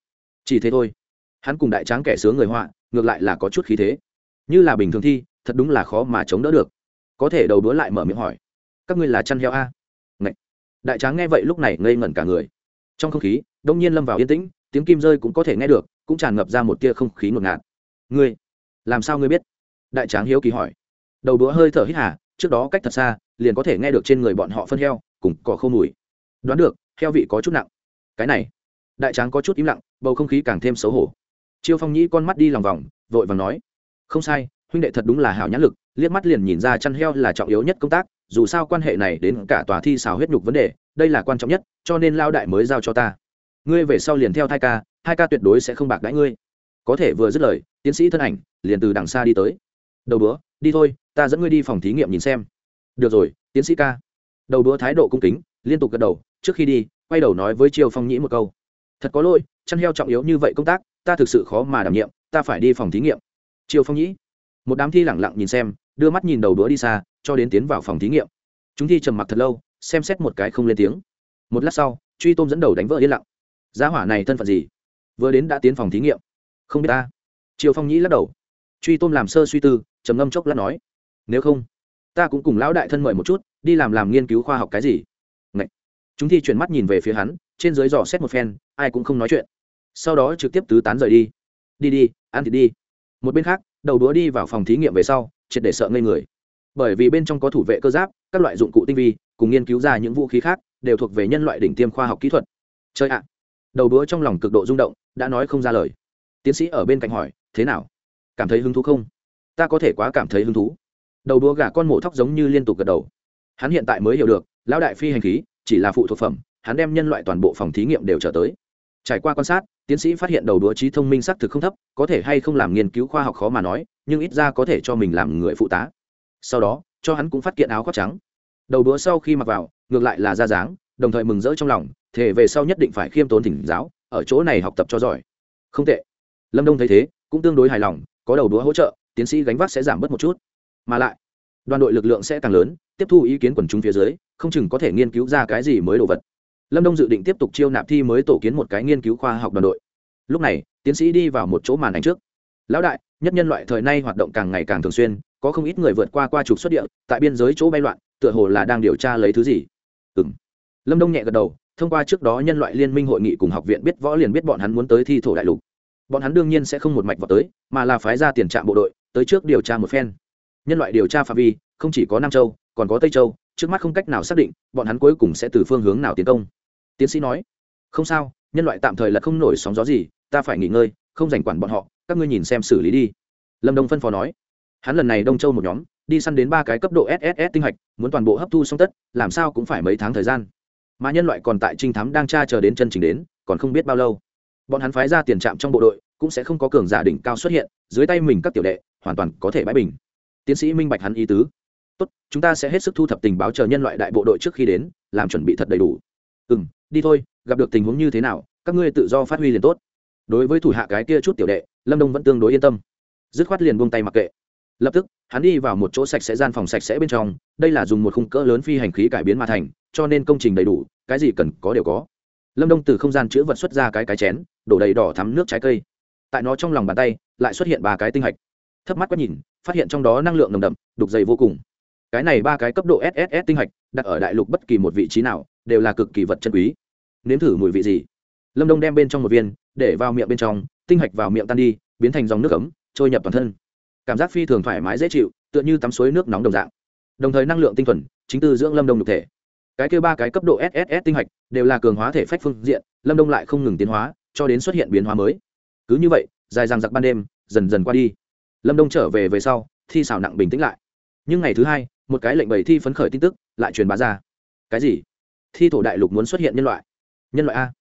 Chỉ thế thôi. Hắn cùng đại tráng kẻ sướng người họa, ngược lại là có chút khí thế. Như là bình thường thi thật đúng là khó mà chống đỡ được. Có thể đầu đuối lại mở miệng hỏi, các ngươi là chăn heo a? Ngậy. đại tráng nghe vậy lúc này ngây ngẩn cả người. Trong không khí, đông nhiên lâm vào yên tĩnh, tiếng kim rơi cũng có thể nghe được, cũng tràn ngập ra một tia không khí ngột ngạt. Ngươi, làm sao ngươi biết? Đại tráng hiếu kỳ hỏi. Đầu đũa hơi thở hít hà, trước đó cách thật xa, liền có thể nghe được trên người bọn họ phân heo, cùng cỏ khô mùi. Đoán được, heo vị có chút nặng. Cái này. Đại tráng có chút im lặng, bầu không khí càng thêm xấu hổ. Chiêu phong nhĩ con mắt đi lòng vòng, vội vàng nói, không sai huynh đệ thật đúng là hảo nhãn lực, liếc mắt liền nhìn ra chăn heo là trọng yếu nhất công tác, dù sao quan hệ này đến cả tòa thi xào huyết nhục vấn đề, đây là quan trọng nhất, cho nên lao đại mới giao cho ta. Ngươi về sau liền theo thai ca hai ca tuyệt đối sẽ không bạc đãi ngươi. Có thể vừa dứt lời, tiến sĩ thân ảnh liền từ đằng xa đi tới. Đầu bữa đi thôi, ta dẫn ngươi đi phòng thí nghiệm nhìn xem. Được rồi, tiến sĩ ca. Đầu đũa thái độ cung kính, liên tục gật đầu, trước khi đi, quay đầu nói với triều phong nhĩ một câu. Thật có lỗi, chăn heo trọng yếu như vậy công tác, ta thực sự khó mà đảm nhiệm, ta phải đi phòng thí nghiệm. Triều phong nhĩ một đám thi lẳng lặng nhìn xem, đưa mắt nhìn đầu đũa đi xa, cho đến tiến vào phòng thí nghiệm. Chúng thi trầm mặc thật lâu, xem xét một cái không lên tiếng. Một lát sau, truy tôm dẫn đầu đánh vỡ yên lặng. Giá hỏa này thân phận gì? Vừa đến đã tiến phòng thí nghiệm. Không biết ta. Triều phong nhĩ lắc đầu. Truy tôm làm sơ suy tư, trầm ngâm chốc lát nói. Nếu không, ta cũng cùng lão đại thân mời một chút, đi làm làm nghiên cứu khoa học cái gì. Ngậy. chúng thi chuyển mắt nhìn về phía hắn, trên dưới dò xét một phen, ai cũng không nói chuyện. Sau đó trực tiếp tứ tán rời đi. Đi đi, ăn thì đi. Một bên khác đầu đũa đi vào phòng thí nghiệm về sau, triệt để sợ ngây người. Bởi vì bên trong có thủ vệ cơ giáp, các loại dụng cụ tinh vi, cùng nghiên cứu ra những vũ khí khác, đều thuộc về nhân loại đỉnh tiêm khoa học kỹ thuật. Chơi ạ! Đầu đũa trong lòng cực độ rung động, đã nói không ra lời. Tiến sĩ ở bên cạnh hỏi, thế nào? Cảm thấy hứng thú không? Ta có thể quá cảm thấy hứng thú. Đầu đũa gà con mổ thóc giống như liên tục gật đầu. Hắn hiện tại mới hiểu được, lão đại phi hành khí, chỉ là phụ thuộc phẩm, hắn đem nhân loại toàn bộ phòng thí nghiệm đều trở tới. Trải qua quan sát tiến sĩ phát hiện đầu đũa trí thông minh xác thực không thấp, có thể hay không làm nghiên cứu khoa học khó mà nói, nhưng ít ra có thể cho mình làm người phụ tá. Sau đó, cho hắn cũng phát kiện áo khoác trắng. Đầu đũa sau khi mặc vào, ngược lại là ra dáng, đồng thời mừng rỡ trong lòng thể về sau nhất định phải khiêm tốn thỉnh giáo, ở chỗ này học tập cho giỏi. Không tệ. Lâm đông thấy thế, cũng tương đối hài lòng, có đầu đũa hỗ trợ, tiến sĩ gánh vác sẽ giảm bớt một chút. Mà lại, đoàn đội lực lượng sẽ càng lớn, tiếp thu ý kiến quần chúng phía dưới, không chừng có thể nghiên cứu ra cái gì mới đồ vật lâm đông dự định tiếp tục chiêu nạp thi mới tổ kiến một cái nghiên cứu khoa học đoàn đội. Lúc này, tiến sĩ đi vào một chỗ màn ảnh trước. Lão đại, nhất nhân loại thời nay hoạt động càng ngày càng thường xuyên, có không ít người vượt qua qua trục xuất địa, tại biên giới chỗ bay loạn, tựa hồ là đang điều tra lấy thứ gì? Ừ m lâm đông nhẹ gật đầu, thông qua trước đó nhân loại liên minh hội nghị cùng học viện biết võ liền biết bọn hắn muốn tới thi thổ đại lục. Bọn hắn đương nhiên sẽ không một mạch vào tới, mà là phái ra tiền trạm bộ đội, tới trước điều tra một phen. Nhân loại điều tra phạm vi, không chỉ có nam châu, còn có tây châu trước mắt không cách nào xác định bọn hắn cuối cùng sẽ từ phương hướng nào tiến công. Tiến sĩ nói, không sao, nhân loại tạm thời là không nổi sóng gió gì, ta phải nghỉ ngơi, không dành quản bọn họ, các ngươi nhìn xem xử lý đi. Lâm đông phân phó nói, hắn lần này đông châu một nhóm, đi săn đến ba cái cấp độ sss tinh hạch, muốn toàn bộ hấp thu xong tất, làm sao cũng phải mấy tháng thời gian. Mà nhân loại còn tại trinh thám đang tra chờ đến chân trình đến, còn không biết bao lâu. Bọn hắn phái ra tiền trạm trong bộ đội, cũng sẽ không có cường giả đỉnh cao xuất hiện, dưới tay mình các tiểu đệ, hoàn toàn có thể bãi bình. Tiến sĩ minh bạch hắn ý tứ tốt, chúng ta sẽ hết sức thu thập tình báo chờ nhân loại đại bộ đội trước khi đến, làm chuẩn bị thật đầy đủ. Ừ m đi thôi, gặp được tình huống như thế nào, các ngươi tự do phát huy liền tốt. Đối với thủ hạ cái kia chút tiểu đệ, lâm đông vẫn tương đối yên tâm. Dứt khoát liền buông tay mặc kệ. Lập tức, hắn đi vào một chỗ sạch sẽ gian phòng sạch sẽ bên trong, đây là dùng một khung cỡ lớn phi hành khí cải biến mà thành, cho nên công trình đầy đủ, cái gì cần có đều có. Lâm đông từ không gian chữ vật xuất ra cái cái chén, đổ đầy đỏ thắm nước trái cây. Tại nó trong lòng bàn tay, lại xuất hiện ba cái tinh hạch. Thấp mắt quét nhìn, phát hiện trong đó năng lượng nồng đậm, đục dày vô cùng cái này ba cái cấp độ sss tinh hạch, đặt ở đại lục bất kỳ một vị trí nào, đều là cực kỳ vật chân quý. Nếm thử mùi vị gì? Lâm đông đem bên trong một viên, để vào miệng bên trong, tinh hạch vào miệng tan đi, biến thành dòng nước ấm, trôi nhập toàn thân. Cảm giác phi thường thoải mái dễ chịu, tựa như tắm suối nước nóng đồng dạng. Đồng thời năng lượng tinh thuần, chính từ dưỡng lâm đông nhục thể. Cái kêu ba cái cấp độ sss tinh hạch, đều là cường hóa thể phách phương diện, lâm đông lại không ngừng tiến hóa, cho đến xuất hiện biến hóa mới. Cứ như vậy, dài dằng giặc ban đêm, dần dần qua đi. Lâm đông trở về về sau, thi xảo nặng bình tĩnh lại. Nhưng ngày thứ hai một cái lệnh bày thi phấn khởi tin tức, lại truyền bá ra. Cái gì? Thi thổ đại lục muốn xuất hiện nhân loại. Nhân loại a.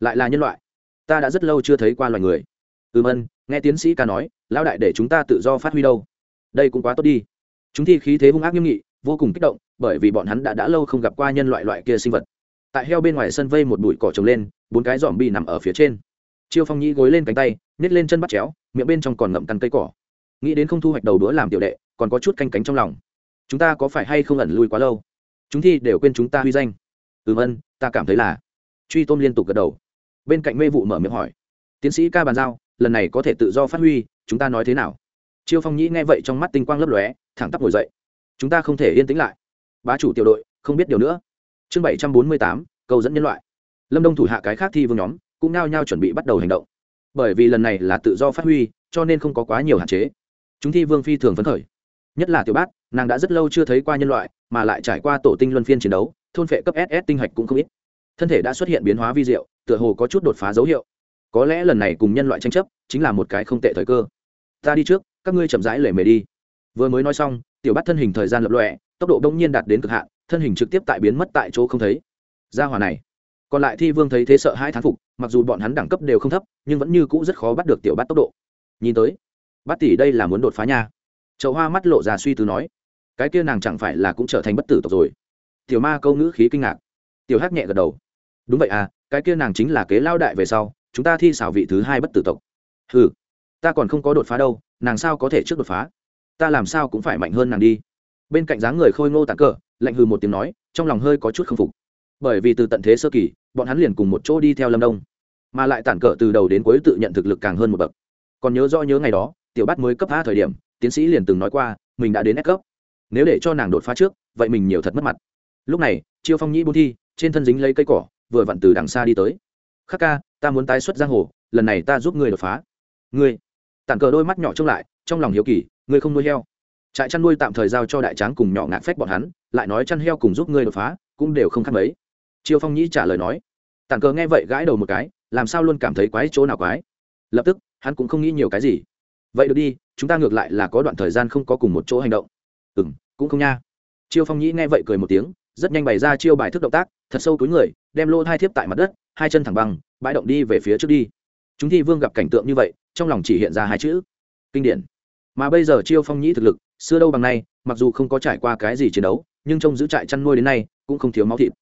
Lại là nhân loại. Ta đã rất lâu chưa thấy qua loài người. Ừm ân nghe tiến sĩ ca nói, lão đại để chúng ta tự do phát huy đâu. Đây cũng quá tốt đi. Chúng thi khí thế hung ác nghiêm nghị, vô cùng kích động, bởi vì bọn hắn đã đã lâu không gặp qua nhân loại loại kia sinh vật. Tại heo bên ngoài sân vây một bụi cỏ trồng lên, bốn cái dòm bị nằm ở phía trên. Chiêu phong nhĩ gối lên cánh tay nhét lên chân bắt chéo, miệng bên trong còn ngậm căn cây cỏ. Nghĩ đến không thu hoạch đầu đũa làm tiểu đệ, còn có chút canh cánh trong lòng chúng ta có phải hay không ẩn lui quá lâu? Chúng thi đều quên chúng ta huy danh. Ừm ân ta cảm thấy là. Truy tôm liên tục gật đầu. Bên cạnh mê vụ mở miệng hỏi. Tiến sĩ ca bàn giao, lần này có thể tự do phát huy, chúng ta nói thế nào? Chiêu phong nhĩ nghe vậy trong mắt tinh quang lấp lóe, thẳng tắp ngồi dậy. Chúng ta không thể yên tĩnh lại. Bá chủ tiểu đội, không biết điều nữa. Chương bảy trăm bốn mươi tám, câu dẫn nhân loại. Lâm đông thủ hạ cái khác thi vương nhóm, cũng nao nhau chuẩn bị bắt đầu hành động. Bởi vì lần này là tự do phát huy, cho nên không có quá nhiều hạn chế. Chúng thi vương phi thường phấn khởi. Nhất là tiểu bát nàng đã rất lâu chưa thấy qua nhân loại, mà lại trải qua tổ tinh luân phiên chiến đấu, thôn phệ cấp ss tinh hạch cũng không ít. Thân thể đã xuất hiện biến hóa vi diệu, tựa hồ có chút đột phá dấu hiệu. Có lẽ lần này cùng nhân loại tranh chấp, chính là một cái không tệ thời cơ. Ta đi trước, các ngươi chậm rãi lề mề đi. Vừa mới nói xong, tiểu bắt thân hình thời gian lập lọe tốc độ đông nhiên đạt đến cực hạn, thân hình trực tiếp tại biến mất tại chỗ không thấy. Ra hòa này, còn lại thi vương thấy thế sợ hai thán phục, mặc dù bọn hắn đẳng cấp đều không thấp, nhưng vẫn như cũ rất khó bắt được tiểu bắt tốc độ. Nhìn tới bắt tỷ đây là muốn đột phá nha chậu hoa mắt lộ ra suy tư nói, cái kia nàng chẳng phải là cũng trở thành bất tử tộc rồi? Tiểu ma câu ngữ khí kinh ngạc. Tiểu hắc nhẹ gật đầu. Đúng vậy à cái kia nàng chính là kế lao đại về sau, chúng ta thi xảo vị thứ hai bất tử tộc. Ừ ta còn không có đột phá đâu, nàng sao có thể trước đột phá? Ta làm sao cũng phải mạnh hơn nàng đi. Bên cạnh dáng người khôi ngô tàn cờ lạnh hừ một tiếng nói, trong lòng hơi có chút k phục. Bởi vì từ tận thế sơ kỳ, bọn hắn liền cùng một chỗ đi theo lâm đông. Mà lại tản cỡ từ đầu đến cuối tự nhận thực lực càng hơn một bậc. Còn nhớ rõ nhớ ngày đó, tiểu bát mới cấp a thời điểm tiến sĩ liền từng nói qua, mình đã đến ép cấp nếu để cho nàng đột phá trước, vậy mình nhiều thật mất mặt. Lúc này, chiêu phong nhĩ bôn thi, trên thân dính lấy cây cỏ, vừa vặn từ đằng xa đi tới. Khắc ca, ta muốn tái xuất giang hồ, lần này ta giúp ngươi đột phá. Ngươi? Tản cờ đôi mắt nhỏ trông lại, trong lòng hiếu kỳ, ngươi không nuôi heo. Trại chăn nuôi tạm thời giao cho đại tráng cùng nhỏ ngạn phách bọn hắn, lại nói chăn heo cùng giúp ngươi đột phá, cũng đều không khác mấy. Chiêu phong nhĩ trả lời nói. Tản cờ nghe vậy gãi đầu một cái, làm sao luôn cảm thấy quái chỗ nào quái? Lập tức, hắn cũng không nghĩ nhiều cái gì vậy được đi, chúng ta ngược lại là có đoạn thời gian không có cùng một chỗ hành động. Ừ m cũng không nha. Chiêu phong nhĩ nghe vậy cười một tiếng, rất nhanh bày ra chiêu bài thức động tác, thật sâu túi người, đem lô thai thiếp tại mặt đất, hai chân thẳng bằng bãi động đi về phía trước đi. Chúng thi vương gặp cảnh tượng như vậy, trong lòng chỉ hiện ra hai chữ, kinh điển. Mà bây giờ chiêu phong nhĩ thực lực, xưa đâu bằng nay, mặc dù không có trải qua cái gì chiến đấu, nhưng trông giữ trại chăn nuôi đến nay, cũng không thiếu máu thịt.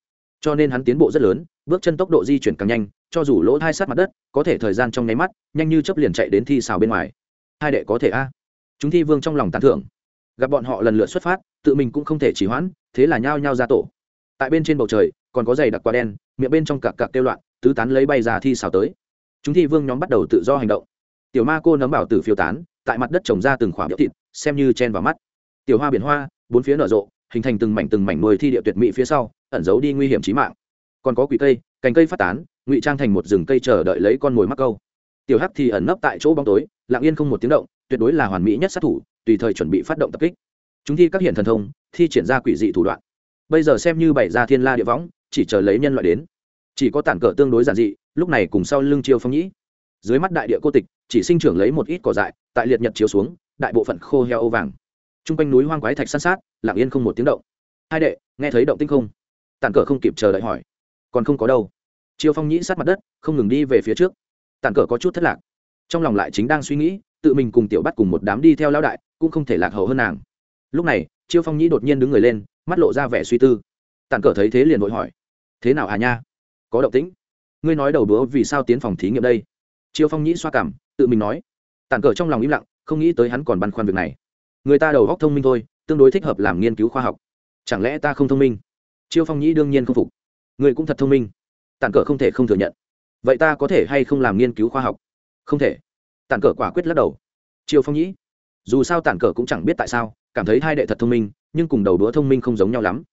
Cho nên hắn tiến bộ rất lớn, bước chân tốc độ di chuyển càng nhanh, cho dù lỗ thai sát mặt đất, có thể thời gian trong nháy mắt, nhanh như chấp liền chạy đến thi xào bên ngoài hai đệ có thể a. Chúng thi vương trong lòng tán thưởng. Gặp bọn họ lần lượt xuất phát, tự mình cũng không thể chỉ hoãn, thế là nhao nhao ra tổ. Tại bên trên bầu trời, còn có giày đặc quá đen, miệng bên trong cặp cặp kêu loạn, tứ tán lấy bay ra thi xào tới. Chúng thi vương nhóm bắt đầu tự do hành động. Tiểu ma cô nấm bảo tử phiêu tán, tại mặt đất trồng ra từng khoảng biểu thịt, xem như chen vào mắt. Tiểu hoa biển hoa, bốn phía nở rộ, hình thành từng mảnh từng mảnh nuôi thi địa tuyệt mỹ phía sau, ẩn giấu đi nguy hiểm trí mạng. Còn có quỷ cây, cành cây phát tán, ngụy trang thành một rừng cây chờ đợi lấy con mồi mắc câu tiểu hắc thì ẩn nấp tại chỗ bóng tối, lặng yên không một tiếng động, tuyệt đối là hoàn mỹ nhất sát thủ, tùy thời chuẩn bị phát động tập kích. Chúng thi các hiện thần thông, thi triển ra quỷ dị thủ đoạn. Bây giờ xem như bày ra thiên la địa võng, chỉ chờ lấy nhân loại đến. Chỉ có tản cờ tương đối giản dị, lúc này cùng sau lưng chiêu phong nhĩ. Dưới mắt đại địa cô tịch, chỉ sinh trưởng lấy một ít cỏ dại, tại liệt nhật chiếu xuống, đại bộ phận khô heo âu vàng. T r u n g quanh núi hoang quái thạch san sát, lặng yên không một tiếng động. Hai đệ, nghe thấy động tinh không? Tản cờ không kịp chờ đợi hỏi. Còn không có đâu. Chiêu phong nhĩ sát mặt đất, không ngừng đi về phía trước tản cờ có chút thất lạc. Trong lòng lại chính đang suy nghĩ, tự mình cùng tiểu bắt cùng một đám đi theo lão đại, cũng không thể lạc hậu hơn nàng. Lúc này, chiêu phong nhĩ đột nhiên đứng người lên, mắt lộ ra vẻ suy tư. Tàn cờ thấy thế liền vội hỏi, thế nào hà nha? Có động tĩnh? Ngươi nói đầu đũa vì sao tiến phòng thí nghiệm đây? Chiêu phong nhĩ xoa cảm, tự mình nói. Tàn cờ trong lòng im lặng, không nghĩ tới hắn còn băn khoăn việc này. Người ta đầu góc thông minh thôi, tương đối thích hợp làm nghiên cứu khoa học. Chẳng lẽ ta không thông minh? Chiêu phong nhĩ đương nhiên không phục. Người cũng thật thông minh. Tàn cờ không thể không thừa nhận vậy ta có thể hay không làm nghiên cứu khoa học? Không thể. Tản cờ quả quyết lắc đầu. Triều phong nhĩ, dù sao tản cờ cũng chẳng biết tại sao, cảm thấy hai đệ thật thông minh, nhưng cùng đầu đũa thông minh không giống nhau lắm.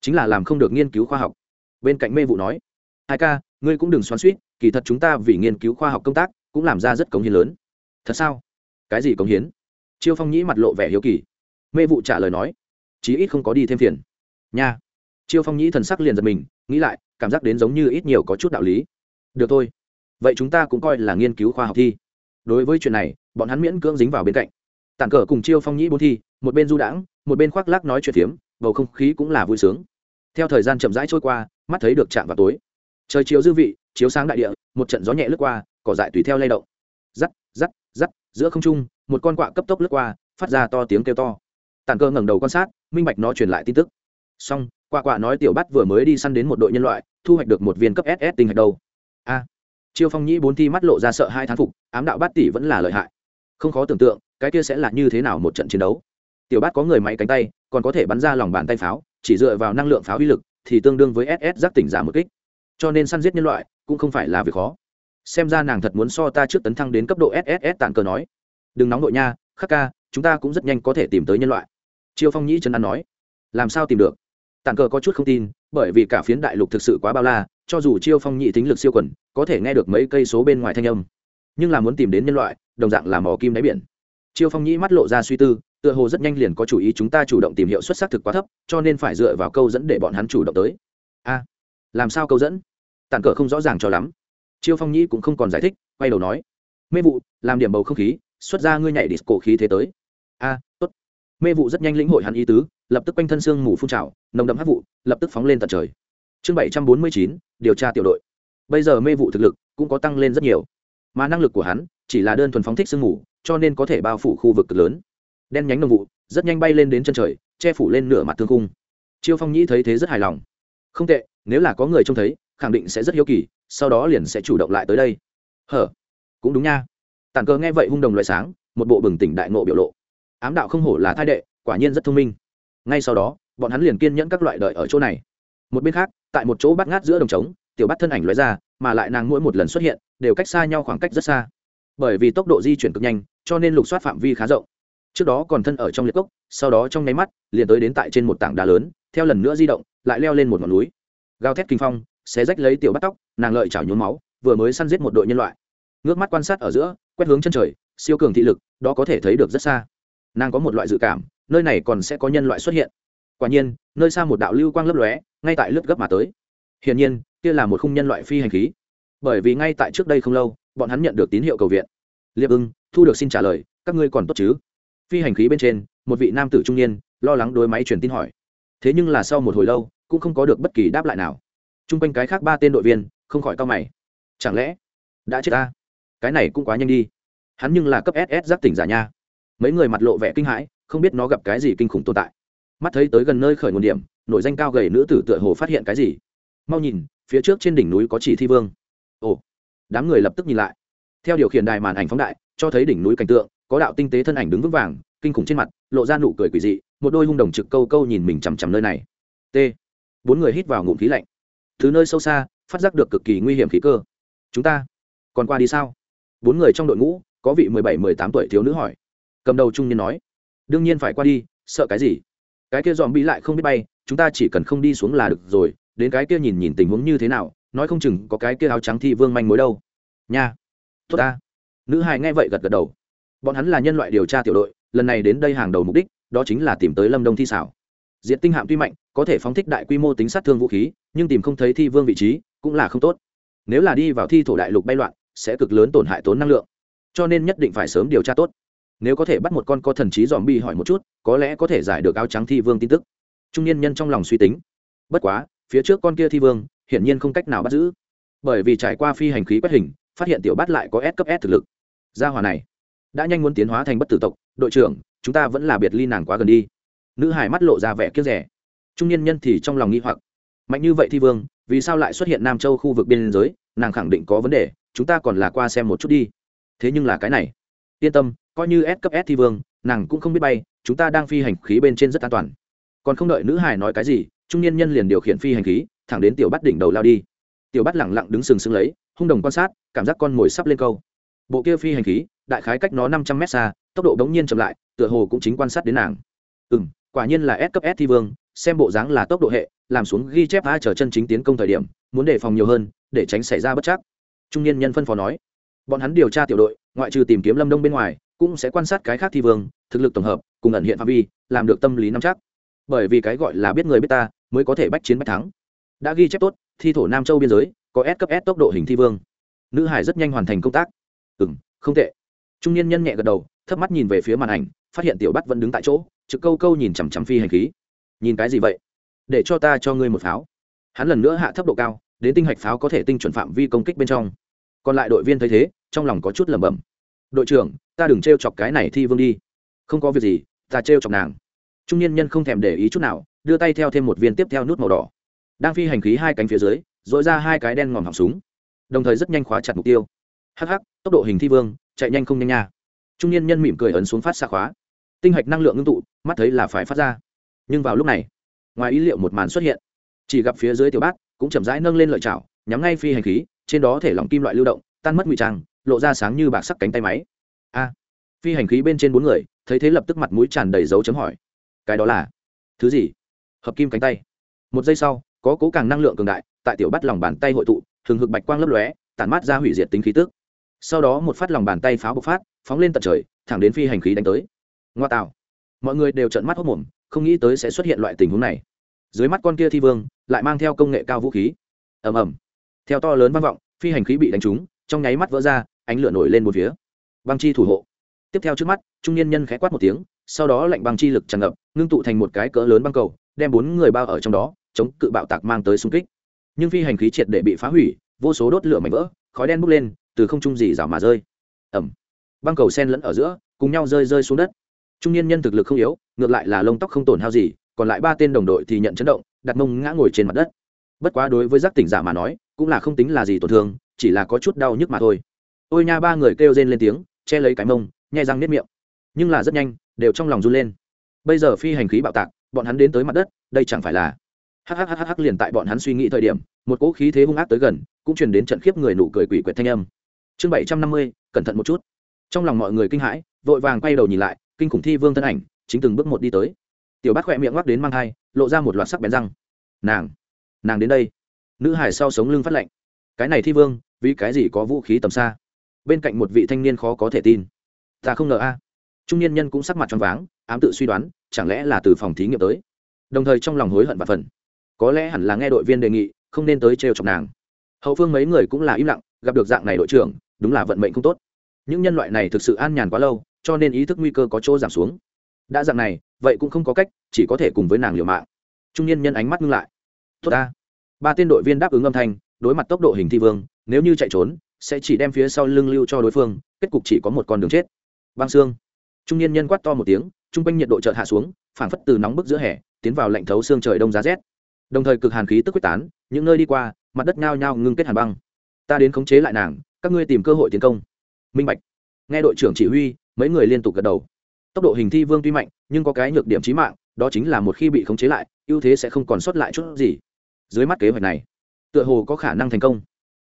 Chính là làm không được nghiên cứu khoa học. Bên cạnh mê vụ nói, hai ca, ngươi cũng đừng xoắn suýt, kỳ thật chúng ta vì nghiên cứu khoa học công tác, cũng làm ra rất cống hiến lớn. Thật sao? Cái gì cống hiến? Chiêu phong nhĩ mặt lộ vẻ hiếu kỳ. Mê vụ trả lời nói, chí ít không có đi thêm phiền. Nha. Chiêu phong nhĩ thần sắc liền giật mình, nghĩ lại, cảm giác đến giống như ít nhiều có chút đạo lý được thôi. Vậy chúng ta cũng coi là nghiên cứu khoa học thi. Đối với chuyện này, bọn hắn miễn cưỡng dính vào bên cạnh. Tản cờ cùng chiêu phong nhĩ bốn thi, một bên du đãng, một bên khoác lác nói chuyện phiếm, bầu không khí cũng là vui sướng. Theo thời gian chậm rãi trôi qua, mắt thấy được chạm vào tối. Trời chiếu dư vị, chiếu sáng đại địa, một trận gió nhẹ lướt qua, cỏ dại tùy theo lay động. Rắt rắt rắt giữa không trung, một con quạ cấp tốc lướt qua, phát ra to tiếng kêu to. Tàn cơ ngẩng đầu quan sát, minh bạch nó truyền lại tin tức. Xong, quạ quạ nói tiểu bắt vừa mới đi săn đến một đội nhân loại, thu hoạch được một viên cấp ss tinh hạch đầu a. Chiêu phong nhĩ bốn thi mắt lộ ra sợ hai thán phục, ám đạo bát tỷ vẫn là lợi hại. Không khó tưởng tượng, cái kia sẽ là như thế nào một trận chiến đấu. Tiểu bát có người máy cánh tay, còn có thể bắn ra lòng bàn tay pháo, chỉ dựa vào năng lượng pháo uy lực thì tương đương với ss giác tỉnh giả một kích. Cho nên săn giết nhân loại cũng không phải là việc khó. Xem ra nàng thật muốn so ta trước tấn thăng đến cấp độ sss tàn cờ nói. Đừng nóng nội nha, khắc ca, chúng ta cũng rất nhanh có thể tìm tới nhân loại. Chiêu phong nhĩ trấn an nói. Làm sao tìm được? Tàn cờ có chút không tin, bởi vì cả phiến đại lục thực sự quá bao la, cho dù chiêu phong nhị tính lực siêu quẩn có thể nghe được mấy cây số bên ngoài thanh âm. Nhưng là muốn tìm đến nhân loại, đồng dạng là mỏ kim đáy biển. Chiêu phong nhĩ mắt lộ ra suy tư, tựa hồ rất nhanh liền có chủ ý chúng ta chủ động tìm hiệu xuất sắc thực quá thấp, cho nên phải dựa vào câu dẫn để bọn hắn chủ động tới. A, làm sao câu dẫn? Tàn cờ không rõ ràng cho lắm. Chiêu phong nhĩ cũng không còn giải thích, quay đầu nói. Mê vụ, làm điểm bầu không khí, xuất ra ngươi nhảy đi cổ khí thế tới. A, tốt mê vụ rất nhanh lĩnh hội hắn ý tứ, lập tức quanh thân xương mù phun trào, nồng đậm hát vụ, lập tức phóng lên tận trời. Chương bảy trăm bốn mươi chín, điều tra tiểu đội. Bây giờ mê vụ thực lực cũng có tăng lên rất nhiều. Mà năng lực của hắn chỉ là đơn thuần phóng thích sương mù, cho nên có thể bao phủ khu vực cực lớn. Đen nhánh nồng vụ rất nhanh bay lên đến chân trời, che phủ lên nửa mặt thương cung chiêu phong nhĩ thấy thế rất hài lòng. Không tệ, nếu là có người trông thấy, khẳng định sẽ rất hiếu kỳ, sau đó liền sẽ chủ động lại tới đây. Hở? Cũng đúng nha. Tản cơ nghe vậy hung đồng loại sáng, một bộ bừng tỉnh đại nộ biểu lộ ám đạo không hổ là thai đệ, quả nhiên rất thông minh. Ngay sau đó, bọn hắn liền kiên nhẫn các loại đợi ở chỗ này. Một bên khác, tại một chỗ bắt ngát giữa đồng trống, tiểu bắt thân ảnh lóe ra, mà lại nàng mỗi một lần xuất hiện, đều cách xa nhau khoảng cách rất xa. Bởi vì tốc độ di chuyển cực nhanh, cho nên lục soát phạm vi khá rộng. Trước đó còn thân ở trong liệt cốc, sau đó trong nháy mắt, liền tới đến tại trên một tảng đá lớn, theo lần nữa di động, lại leo lên một ngọn núi. Gào thét kinh phong, xé rách lấy tiểu bắt tóc, nàng lợi chảo nhốn máu, vừa mới săn giết một đội nhân loại. Ngước mắt quan sát ở giữa, quét hướng chân trời, siêu cường thị lực, đó có thể thấy được rất xa nàng có một loại dự cảm, nơi này còn sẽ có nhân loại xuất hiện. Quả nhiên, nơi xa một đạo lưu quang lấp lóe, ngay tại lướt gấp mà tới. Hiển nhiên, kia là một khung nhân loại phi hành khí. Bởi vì ngay tại trước đây không lâu, bọn hắn nhận được tín hiệu cầu viện. Liệp ưng, thu được xin trả lời, các ngươi còn tốt chứ? Phi hành khí bên trên, một vị nam tử trung niên, lo lắng đối máy truyền tin hỏi. Thế nhưng là sau một hồi lâu, cũng không có được bất kỳ đáp lại nào. T r u n g quanh cái khác ba tên đội viên, không khỏi cao mày. Chẳng lẽ, đã chết ta? Cái này cũng quá nhanh đi. Hắn nhưng là cấp ss giáp tỉnh giả nha mấy người mặt lộ vẻ kinh hãi, không biết nó gặp cái gì kinh khủng tồn tại. Mắt thấy tới gần nơi khởi nguồn điểm nội danh cao gầy nữ tử tựa hồ phát hiện cái gì. Mau nhìn, phía trước trên đỉnh núi có chỉ thi vương. Ồ, đám người lập tức nhìn lại. Theo điều khiển đài màn ảnh phóng đại, cho thấy đỉnh núi cảnh tượng, có đạo tinh tế thân ảnh đứng vững vàng, kinh khủng trên mặt, lộ ra nụ cười quỷ dị, một đôi hung đồng trực câu câu nhìn mình chằm chằm nơi này. T. Bốn người hít vào ngụm khí lạnh. Thứ nơi sâu xa, phát giác được cực kỳ nguy hiểm khí cơ. Chúng ta còn qua đi sao? Bốn người trong đội ngũ, có vị mười bảy, mười tám tuổi thiếu nữ hỏi cầm đầu trung niên nói, đương nhiên phải qua đi, sợ cái gì? Cái kia dòm bị lại không biết bay, chúng ta chỉ cần không đi xuống là được rồi, đến cái kia nhìn nhìn tình huống như thế nào, nói không chừng có cái kia áo trắng thi vương manh mối đâu. Nha, tốt ta. Nữ hài nghe vậy gật gật đầu. Bọn hắn là nhân loại điều tra tiểu đội, lần này đến đây hàng đầu mục đích, đó chính là tìm tới lâm đông thi xảo. Diện tinh hạm tuy mạnh, có thể phóng thích đại quy mô tính sát thương vũ khí, nhưng tìm không thấy thi vương vị trí cũng là không tốt. Nếu là đi vào thi thổ đại lục bay loạn, sẽ cực lớn tổn hại tốn năng lượng. Cho nên nhất định phải sớm điều tra tốt nếu có thể bắt một con có thần trí dòm bi hỏi một chút, có lẽ có thể giải được áo trắng thi vương tin tức. Trung niên nhân trong lòng suy tính. Bất quá, phía trước con kia thi vương, hiển nhiên không cách nào bắt giữ. Bởi vì trải qua phi hành khí quét hình, phát hiện tiểu bắt lại có s cấp s thực lực. Gia hòa này, đã nhanh muốn tiến hóa thành bất tử tộc. Đội trưởng, chúng ta vẫn là biệt ly nàng quá gần đi. Nữ hải mắt lộ ra vẻ kiếp rẻ. Trung niên nhân thì trong lòng nghi hoặc. Mạnh như vậy thi vương, vì sao lại xuất hiện nam châu khu vực biên giới? Nàng khẳng định có vấn đề, chúng ta còn là qua xem một chút đi. Thế nhưng là cái này. Yên tâm coi như s cấp s thi vương, nàng cũng không biết bay, chúng ta đang phi hành khí bên trên rất an toàn. Còn không đợi nữ hải nói cái gì, trung niên nhân liền điều khiển phi hành khí, thẳng đến tiểu bắt đỉnh đầu lao đi. Tiểu bắt lẳng lặng đứng sừng sững lấy, hung đồng quan sát, cảm giác con mồi sắp lên câu. Bộ kia phi hành khí, đại khái cách nó năm trăm mét xa, tốc độ đống nhiên chậm lại, tựa hồ cũng chính quan sát đến nàng. Ừ quả nhiên là s cấp s thi vương, xem bộ dáng là tốc độ hệ, làm xuống ghi chép hai chờ chân chính tiến công thời điểm, muốn đề phòng nhiều hơn, để tránh xảy ra bất trắc. trung niên nhân phân phó nói. Bọn hắn điều tra tiểu đội, ngoại trừ tìm kiếm lâm đông bên ngoài cũng sẽ quan sát cái khác thi vương, thực lực tổng hợp, cùng ẩn hiện phạm vi, làm được tâm lý nắm chắc. Bởi vì cái gọi là biết người biết ta, mới có thể bách chiến bách thắng. Đã ghi chép tốt, thi thổ nam châu biên giới, có s cấp s tốc độ hình thi vương. Nữ hải rất nhanh hoàn thành công tác. Ừ m không tệ. Trung niên nhân nhẹ gật đầu, thấp mắt nhìn về phía màn ảnh, phát hiện tiểu bắt vẫn đứng tại chỗ, trực câu câu nhìn chằm chằm phi hành khí. Nhìn cái gì vậy? Để cho ta cho ngươi một pháo. Hắn lần nữa hạ thấp độ cao, đến tinh hạch pháo có thể tinh chuẩn phạm vi công kích bên trong. Còn lại đội viên thấy thế, trong lòng có chút lẩm bẩm đội trưởng, ta đừng t r e o chọc cái này thi vương đi. Không có việc gì, ta t r e o chọc nàng. Trung niên nhân không thèm để ý chút nào, đưa tay theo thêm một viên tiếp theo nút màu đỏ. Đang phi hành khí hai cánh phía dưới dội ra hai cái đen ngòm họng súng. Đồng thời rất nhanh khóa chặt mục tiêu. Hh tốc độ hình thi vương, chạy nhanh không nhanh nha. Trung niên nhân mỉm cười ấn xuống phát xa khóa. Tinh hạch năng lượng ngưng tụ, mắt thấy là phải phát ra. Nhưng vào lúc này, ngoài ý liệu một màn xuất hiện. Chỉ gặp phía dưới tiểu bát cũng chậm rãi nâng lên lợi chảo, nhắm ngay phi hành khí, trên đó thể lỏng kim loại lưu động, tan mất ngụy trang lộ ra sáng như bạc sắc cánh tay máy. A. Phi hành khí bên trên bốn người, thấy thế lập tức mặt mũi tràn đầy dấu chấm hỏi. Cái đó là thứ gì? Hợp kim cánh tay. Một giây sau, có cố càng năng lượng cường đại, tại tiểu bắt lòng bàn tay hội tụ thường hực bạch quang lấp lóe, tản mát ra hủy diệt tính khí tức. Sau đó một phát lòng bàn tay pháo bộc phát, phóng lên tận trời, thẳng đến phi hành khí đánh tới. Ngoa tạo. Mọi người đều trợn mắt hốc mồm, không nghĩ tới sẽ xuất hiện loại tình huống này. Dưới mắt con kia thi vương, lại mang theo công nghệ cao vũ khí. Ầm ầm. Theo to lớn vang vọng, phi hành khí bị đánh trúng, trong nháy mắt vỡ ra ánh lửa nổi lên một phía. Băng chi thủ hộ. Tiếp theo trước mắt, trung niên nhân khẽ quát một tiếng, sau đó lạnh băng chi lực tràn ngập, ngưng tụ thành một cái cỡ lớn băng cầu, đem bốn người bao ở trong đó, chống cự bạo tạc mang tới xung kích. Nhưng phi hành khí triệt để bị phá hủy, vô số đốt lửa mảnh vỡ, khói đen bốc lên, từ không trung gì rào mà rơi. Ẩm băng cầu sen lẫn ở giữa, cùng nhau rơi rơi xuống đất. Trung niên nhân thực lực không yếu, ngược lại là lông tóc không tổn hao gì, còn lại ba tên đồng đội thì nhận chấn động, đặt mông ngã ngồi trên mặt đất. Bất quá đối với giác tỉnh giả mà nói, cũng là không tính là gì tổn thương, chỉ là có chút đau nhức mà thôi ôi nha, ba người kêu rên lên tiếng, che lấy cái mông, nhai răng nếp miệng. Nhưng là rất nhanh, đều trong lòng run lên. Bây giờ phi hành khí bạo tạc, bọn hắn đến tới mặt đất, đây chẳng phải là hhhh liền tại bọn hắn suy nghĩ thời điểm, một cỗ khí thế hung ác tới gần, cũng truyền đến trận khiếp người nụ cười quỷ quyệt thanh âm. Chương bảy trăm năm mươi, cẩn thận một chút. Trong lòng mọi người kinh hãi, vội vàng quay đầu nhìn lại, kinh khủng thi vương thân ảnh, chính từng bước một đi tới. Tiểu bát khỏe miệng ngoắc đến mang thai, lộ ra một loạt sắc bén răng. Nàng nàng đến đây. Nữ hải sau sống lưng phát lạnh. Cái này thi vương, vì cái gì có vũ khí tầm xa? Bên cạnh một vị thanh niên khó có thể tin. Ta không ngờ a. Trung niên nhân cũng sắc mặt t r váng, ám tự suy đoán, chẳng lẽ là từ phòng thí nghiệm tới. Đồng thời trong lòng hối hận và phần có lẽ hẳn là nghe đội viên đề nghị, không nên tới trêu chọc nàng. Hậu phương mấy người cũng là im lặng, gặp được dạng này đội trưởng, đúng là vận mệnh không tốt. Những nhân loại này thực sự an nhàn quá lâu, cho nên ý thức nguy cơ có chỗ giảm xuống. Đã dạng này, vậy cũng không có cách, chỉ có thể cùng với nàng liều mạng. Trung niên nhân ánh mắt ngưng lại. Tốt ta. Ba tên đội viên đáp ứng âm thanh, đối mặt tốc độ hình thi vương, nếu như chạy trốn sẽ chỉ đem phía sau lưng lưu cho đối phương, kết cục chỉ có một con đường chết. Băng xương. Trung niên nhân quát to một tiếng, trung quanh nhiệt độ chợt hạ xuống, phảng phất từ nóng bức giữa hè, tiến vào lạnh thấu xương trời đông giá rét. Đồng thời cực hàn khí tức quyết tán, những nơi đi qua, mặt đất nhao nhao ngưng kết hàn băng. Ta đến khống chế lại nàng, các ngươi tìm cơ hội tiến công. Minh bạch. Nghe đội trưởng chỉ huy, mấy người liên tục gật đầu. Tốc độ hình thi vương tuy mạnh, nhưng có cái nhược điểm trí mạng, đó chính là một khi bị khống chế lại, ưu thế sẽ không còn sót lại chút gì. Dưới mắt kế hoạch này, tựa hồ có khả năng thành công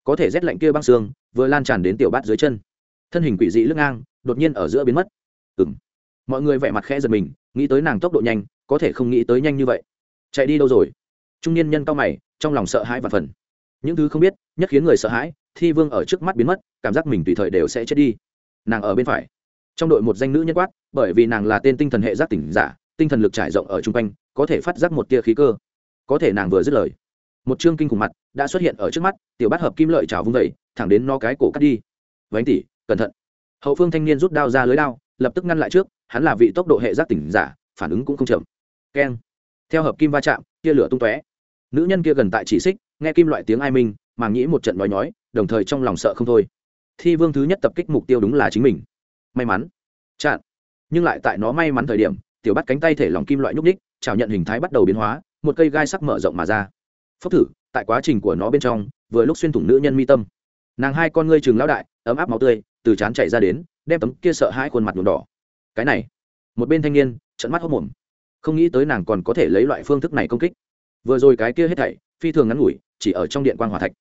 có thể rét lạnh kia băng xương, vừa lan tràn đến tiểu bát dưới chân. Thân hình quỷ dị lưng ngang, đột nhiên ở giữa biến mất. Ừ m mọi người vẻ mặt khẽ giật mình, nghĩ tới nàng tốc độ nhanh, có thể không nghĩ tới nhanh như vậy. Chạy đi đâu rồi? Trung niên nhân cao mày, trong lòng sợ hãi và phần. Những thứ không biết, nhất khiến người sợ hãi, thi vương ở trước mắt biến mất, cảm giác mình tùy thời đều sẽ chết đi. Nàng ở bên phải. Trong đội một danh nữ nhân quát, bởi vì nàng là tên tinh thần hệ giác tỉnh giả, tinh thần lực trải rộng ở chung quanh, có thể phát giác một tia khí cơ. Có thể nàng vừa dứt lời một chương kinh khủng mặt đã xuất hiện ở trước mắt, tiểu bát hợp kim lợi trào vung vẩy thẳng đến no cái cổ cắt đi. Vánh tỉ cẩn thận. Hậu phương thanh niên rút đao ra lưới đao, lập tức ngăn lại trước, hắn là vị tốc độ hệ giác tỉnh giả, phản ứng cũng không chậm. Keng. Theo hợp kim va chạm, tia lửa tung tóe. Nữ nhân kia gần tại chỉ xích, nghe kim loại tiếng ai minh màng nhĩ một trận nói nhói, đồng thời trong lòng sợ không thôi. Thi vương thứ nhất tập kích mục tiêu đúng là chính mình. May mắn. Chặn nhưng lại tại nó may mắn thời điểm, tiểu bắt cánh tay thể lòng kim loại nhúc ních chào nhận hình thái bắt đầu biến hóa, một cây gai sắc mở rộng mà ra phốc thử, tại quá trình của nó bên trong, vừa lúc xuyên thủng nữ nhân mi tâm. Nàng hai con ngươi chừng lão đại, ấm áp máu tươi, từ chán chạy ra đến, đem tấm kia sợ hai khuôn mặt nhuộm đỏ. Cái này, một bên thanh niên trận mắt hốc mồm không nghĩ tới nàng còn có thể lấy loại phương thức này công kích. Vừa rồi cái kia hết thảy, phi thường ngắn ngủi, chỉ ở trong điện quan hòa thạch.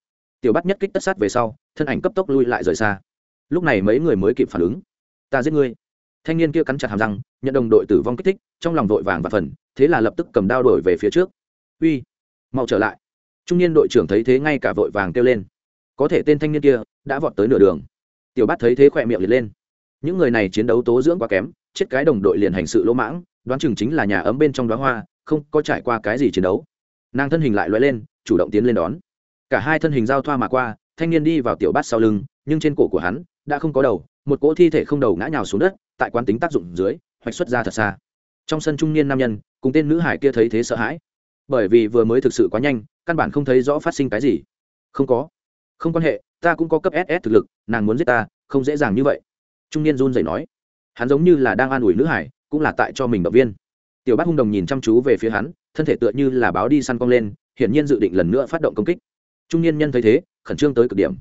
Tiểu bắt nhất kích tất sát về sau, thân ảnh cấp tốc lui lại rời xa. Lúc này mấy người mới kịp phản ứng. Ta giết ngươi. Thanh niên kia cắn chặt hàm răng, nhận đồng đội tử vong kích thích, trong lòng vội vàng và phần, thế là lập tức cầm đao đổi về phía trước. Uy, mau trở lại trung niên đội trưởng thấy thế ngay cả vội vàng kêu lên. Có thể tên thanh niên kia đã vọt tới nửa đường. Tiểu bát thấy thế khỏe miệng liệt lên. Những người này chiến đấu tố dưỡng quá kém, chết cái đồng đội liền hành sự lỗ mãng, đoán chừng chính là nhà ấm bên trong đoá hoa, không có trải qua cái gì chiến đấu. Nàng thân hình lại loay lên, chủ động tiến lên đón. Cả hai thân hình giao thoa mà qua, thanh niên đi vào tiểu bát sau lưng, nhưng trên cổ của hắn đã không có đầu, một cỗ thi thể không đầu ngã nhào xuống đất, tại quán tính tác dụng dưới, hoạch xuất ra thật xa. Trong sân trung niên nam nhân, cùng tên nữ hải kia thấy thế sợ hãi. Bởi vì vừa mới thực sự quá nhanh căn bản không thấy rõ phát sinh cái gì. Không có. Không quan hệ, ta cũng có cấp ss thực lực, nàng muốn giết ta, không dễ dàng như vậy. Trung niên run rẩy nói. Hắn giống như là đang an ủi nữ hải, cũng là tại cho mình động viên. Tiểu bác hung đồng nhìn chăm chú về phía hắn, thân thể tựa như là báo đi săn cong lên, hiển nhiên dự định lần nữa phát động công kích. Trung niên nhân thấy thế, khẩn trương tới cực điểm.